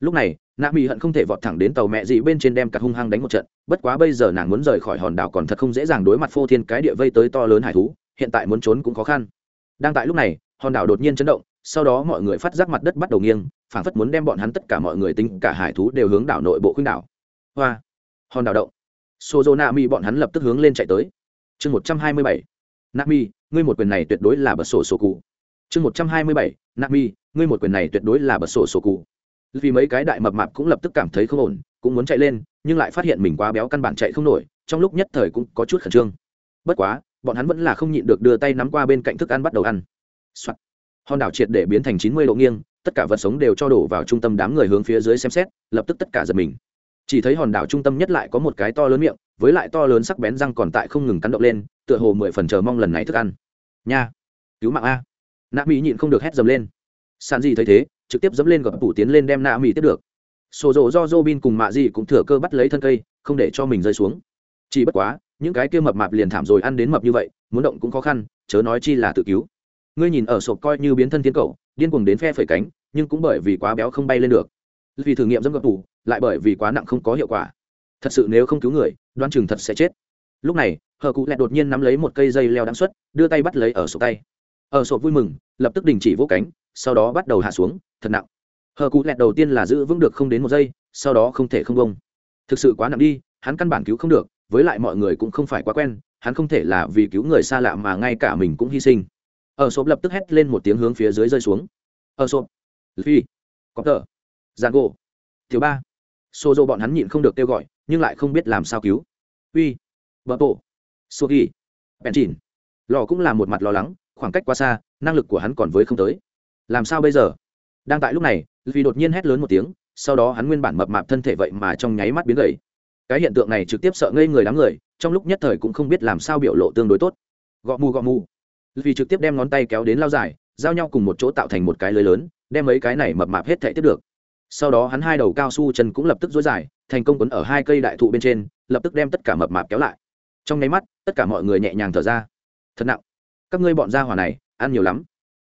lúc này, nạ mỹ hận không thể vọt thẳng đến tàu mẹ dị bên trên đem cả hung hăng đánh một trận, bất quá bây giờ nàng muốn rời khỏi hòn đảo còn thật không dễ dàng đối mặt phô thiên cái địa vây tới to lớn hải thú, hiện tại muốn trốn cũng khó khăn. Đang tại lúc này, hòn đảo đột nhiên chấn động, sau đó mọi người phát giác mặt đất bắt đầu nghiêng, phảng phất muốn đem bọn hắn tất cả mọi người tính cả hải thú đều hướng đảo nội bộ khuynh đảo. Hoa! Hòn đảo động. Sô dô nạ mỹ bọn hắn lập tức hướng lên chạy tới. Chương một trăm hai mươi bảy. Nạ mỹ ngươi một quyền này tuyệt đối là bật sổ sổ cụ. Chương một trăm hai mươi bảy. Nạ mỹ ngươi một quyền này tuyệt đối là bật sổ sổ cụ vì mấy cái đại mập mạp cũng lập tức cảm thấy không ổn, cũng muốn chạy lên, nhưng lại phát hiện mình quá béo căn bản chạy không nổi, trong lúc nhất thời cũng có chút khẩn trương. Bất quá, bọn hắn vẫn là không nhịn được đưa tay nắm qua bên cạnh thức ăn bắt đầu ăn、Soạn. hòn đảo triệt để biến thành chín mươi độ nghiêng, tất cả vật sống đều cho đổ vào trung tâm đám người hướng phía dưới xem xét, lập tức tất cả giật mình. Chỉ thấy hòn đảo trung tâm nhất lại có một cái to lớn miệng, với lại to lớn sắc bén răng còn tại không ngừng cắn động lên, tựa hồ mười phần chờ mong lần này thức ăn. Nha. Cứu mạng a. Nạ mỹ nhịn không được hét dầm lên. Sàn gì thấy thế trực tiếp dẫm lên gập tủ tiến lên đem nạ mỹ tiếp được. Sổ rộ do robin cùng mạ dị cũng thừa cơ bắt lấy thân cây, không để cho mình rơi xuống. Chỉ bất quá, những cái kia mập mạp liền thảm rồi ăn đến mập như vậy, muốn động cũng khó khăn, chớ nói chi là tự cứu. Ngươi nhìn ở sộp coi như biến thân tiến cầu điên cuồng đến phe phẩy cánh, nhưng cũng bởi vì quá béo không bay lên được. Vì thử nghiệm dâm gập tủ, lại bởi vì quá nặng không có hiệu quả. Thật sự nếu không cứu người, đoan chừng thật sẽ chết. Lúc này, hờ cụ lại đột nhiên nắm lấy một cây dây leo đáng suất, đưa tay bắt lấy ở sộp tay. Ở sộp vui mừng, lập tức đình chỉ vỗ cánh sau đó bắt đầu hạ xuống, thật nặng. Hờ cụ lẹt đầu tiên là giữ vững được không đến một giây, sau đó không thể không bông. Thực sự quá nặng đi, hắn căn bản cứu không được, với lại mọi người cũng không phải quá quen, hắn không thể là vì cứu người xa lạ mà ngay cả mình cũng hy sinh. Ở sộp lập tức hét lên một tiếng hướng phía dưới rơi xuống. Ở sộp. Phi có tờ giàn gỗ thiếu ba. Xô dô bọn hắn nhịn không được kêu gọi, nhưng lại không biết làm sao cứu. Uy. Bờ bộ sô ghi bèn chìn lò cũng là một mặt lo lắng, khoảng cách quá xa, năng lực của hắn còn với không tới làm sao bây giờ? Đang tại lúc này vì đột nhiên hét lớn một tiếng, sau đó hắn nguyên bản mập mạp thân thể vậy mà trong nháy mắt biến gầy. Cái hiện tượng này trực tiếp sợ ngây người đám người, trong lúc nhất thời cũng không biết làm sao biểu lộ tương đối tốt. Gọ mù gọ mù. Vì trực tiếp đem ngón tay kéo đến lao dài, giao nhau cùng một chỗ tạo thành một cái lưới lớn, đem mấy cái này mập mạp hết thể tiếp được. Sau đó hắn hai đầu cao su chân cũng lập tức dối dài, thành công quấn ở hai cây đại thụ bên trên, lập tức đem tất cả mập mạp kéo lại. Trong nháy mắt, tất cả mọi người nhẹ nhàng thở ra. Thật nặng. Các ngươi bọn gia hỏa này, ăn nhiều lắm.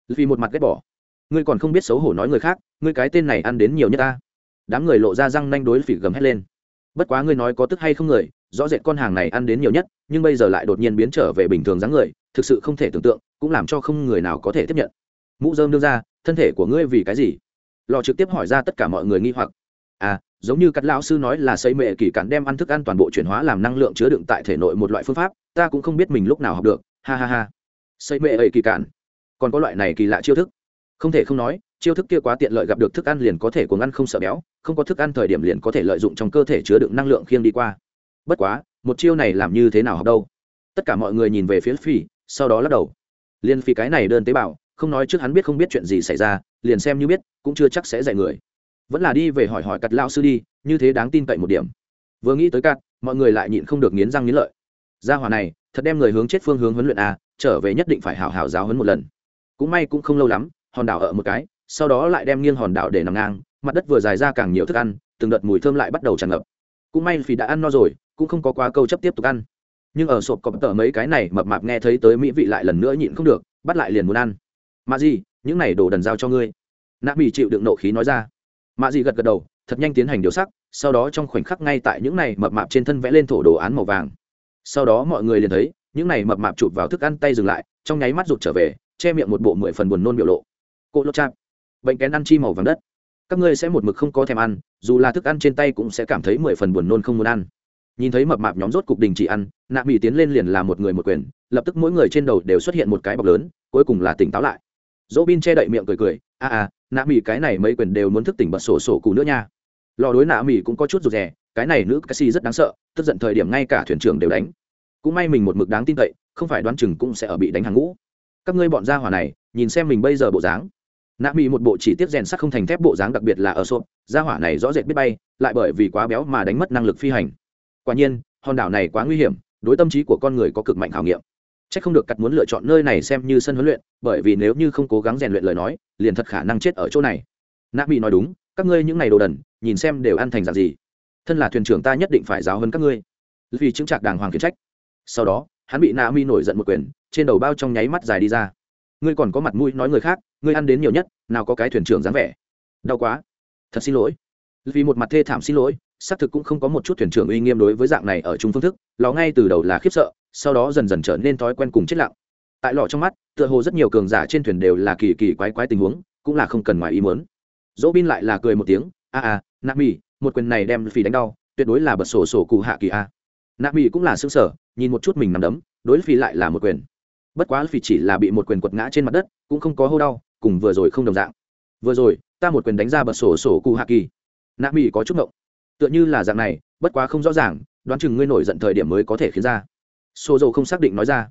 Vì một mặt ghét bỏ ngươi còn không biết xấu hổ nói người khác, ngươi cái tên này ăn đến nhiều nhất ta. Đám người lộ ra răng nanh đối phỉ gầm hét lên. Bất quá ngươi nói có tức hay không người, rõ rệt con hàng này ăn đến nhiều nhất, nhưng bây giờ lại đột nhiên biến trở về bình thường dáng người, thực sự không thể tưởng tượng, cũng làm cho không người nào có thể tiếp nhận. Mũ dơm đưa ra, thân thể của ngươi vì cái gì? Lò trực tiếp hỏi ra tất cả mọi người nghi hoặc. À giống như các lão sư nói là xây mệ kỳ cản đem ăn thức ăn toàn bộ chuyển hóa làm năng lượng chứa đựng tại thể nội một loại phương pháp, ta cũng không biết mình lúc nào học được. Ha ha ha. Xây mệ ấy kỳ cản còn có loại này kỳ lạ chiêu thức không thể không nói, chiêu thức kia quá tiện lợi gặp được thức ăn liền có thể cuồng ăn không sợ béo, không có thức ăn thời điểm liền có thể lợi dụng trong cơ thể chứa đựng năng lượng khiêng đi qua. Bất quá, một chiêu này làm như thế nào học đâu? Tất cả mọi người nhìn về phía phi, sau đó lắc đầu. Liên phi cái này đơn tế bào, không nói trước hắn biết không biết chuyện gì xảy ra, liền xem như biết, cũng chưa chắc sẽ dạy người. Vẫn là đi về hỏi hỏi cặt lao sư đi, như thế đáng tin cậy một điểm. Vừa nghĩ tới cặt mọi người lại nhịn không được nghiến răng nghiến lợi. Gia hòa này, thật đem người hướng chết phương hướng huấn luyện a trở về nhất định phải hảo hảo giáo huấn một lần. Cũng may cũng không lâu lắm hòn đảo ở một cái, sau đó lại đem nghiêng hòn đảo để nằm ngang, mặt đất vừa dài ra càng nhiều thức ăn, từng đợt mùi thơm lại bắt đầu tràn ngập. Cũng may vì đã ăn no rồi, cũng không có quá câu chấp tiếp tục ăn. Nhưng ở sộp cọp tờ mấy cái này mập mạp nghe thấy tới mỹ vị lại lần nữa nhịn không được, bắt lại liền muốn ăn. Mà gì những này đồ đần giao cho ngươi. Nạ mỹ chịu đựng nộ khí nói ra. Mạ dị gật gật đầu, thật nhanh tiến hành điều sắc, sau đó trong khoảnh khắc ngay tại những này mập mạp trên thân vẽ lên thổ đồ án màu vàng. Sau đó mọi người liền thấy, những này mập mạp chụp vào thức ăn tay dừng lại, trong nháy mắt rụt trở về, che miệng một bộ mười phần buồn nôn biểu lộ cô lô chạp. Bệnh kén ăn chi màu vàng đất. Các ngươi sẽ một mực không có thèm ăn, dù là thức ăn trên tay cũng sẽ cảm thấy mười phần buồn nôn không muốn ăn. Nhìn thấy mập mạp nhóm rốt cục đình chỉ ăn, nạ mỹ tiến lên liền là một người một quyền, lập tức mỗi người trên đầu đều xuất hiện một cái bọc lớn, cuối cùng là tỉnh táo lại. Dỗ bin che đậy miệng cười cười, a a, nạ mỹ cái này mấy quyền đều muốn thức tỉnh bật sổ sổ cụ nữa nha. Lò đối nạ mỹ cũng có chút rụt rè, cái này nữ ca si rất đáng sợ, tức giận thời điểm ngay cả thuyền trưởng đều đánh. Cũng may mình một mực đáng tin cậy, không phải đoán chừng cũng sẽ ở bị đánh hàng ngũ. Các ngươi bọn gia hỏa này, nhìn xem mình bây giờ bộ dáng nạ mỹ một bộ chỉ tiết rèn sắt không thành thép bộ dáng đặc biệt là ở sộp, gia hỏa này rõ rệt biết bay, lại bởi vì quá béo mà đánh mất năng lực phi hành. Quả nhiên, hòn đảo này quá nguy hiểm, đối tâm trí của con người có cực mạnh khảo nghiệm. C h ắ c không được cặt muốn lựa chọn nơi này xem như sân huấn luyện, bởi vì nếu như không cố gắng rèn luyện lời nói, liền thật khả năng chết ở chỗ này. Nạ mỹ nói đúng, các ngươi những ngày đồ đần, nhìn xem đều ăn thành dạng gì. Thân là thuyền trưởng ta nhất định phải giáo hơn các ngươi. Vì chứng trạc đàng hoàng khiển trách. Sau đó, hắn bị nạ mỹ nổi giận một quyền, trên đầu bao trong nháy mắt dài đi ra ngươi còn có mặt mũi nói người khác, ngươi ăn đến nhiều nhất, nào có cái thuyền trưởng dáng vẻ. Đau quá. Thật xin lỗi. Vì một mặt thê thảm xin lỗi, xác thực cũng không có một chút thuyền trưởng uy nghiêm đối với dạng này ở chung phương thức, lò ngay từ đầu là khiếp sợ, sau đó dần dần trở nên thói quen cùng chết lặng. Tại lò trong mắt, tựa hồ rất nhiều cường giả trên thuyền đều là kỳ kỳ quái quái tình huống, cũng là không cần ngoài ý muốn. Dỗ bin lại là cười một tiếng, a a nạ mỹ một quyền này đem phi đánh đau, tuyệt đối là bật sổ sổ cụ hạ kỳ a. Nạ mỹ cũng là xương sở nhìn một chút mình nằm đấm, đối phi lại là một quyền bất quá phi chỉ là bị một quyền quật ngã trên mặt đất, cũng không có hô đau, cùng vừa rồi không đồng dạng. Vừa rồi, ta một quyền đánh ra bật sổ sổ cụ hạ kỳ. Nạ mỹ có chút ngộng. Tựa như là dạng này, bất quá không rõ ràng, đoán chừng ngươi nổi giận thời điểm mới có thể khiến ra. Sổ dầu không xác định nói ra.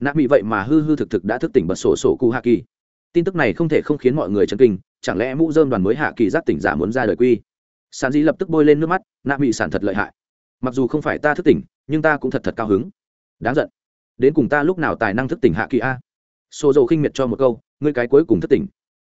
Nạ mỹ vậy mà hư hư thực thực đã thức tỉnh bật sổ sổ cụ hạ kỳ. Tin tức này không thể không khiến mọi người chấn kinh, chẳng lẽ mũ dơm đoàn mới hạ kỳ giác tỉnh giả muốn ra đời quy? Sàn di lập tức bôi lên nước mắt, nạ mỹ sản thật lợi hại. Mặc dù không phải ta thức tỉnh, nhưng ta cũng thật thật cao hứng. Đáng giận đến cùng ta lúc nào tài năng thức tỉnh hạ kỳ a? Xô dầu khinh miệt cho một câu, ngươi cái cuối cùng thức tỉnh.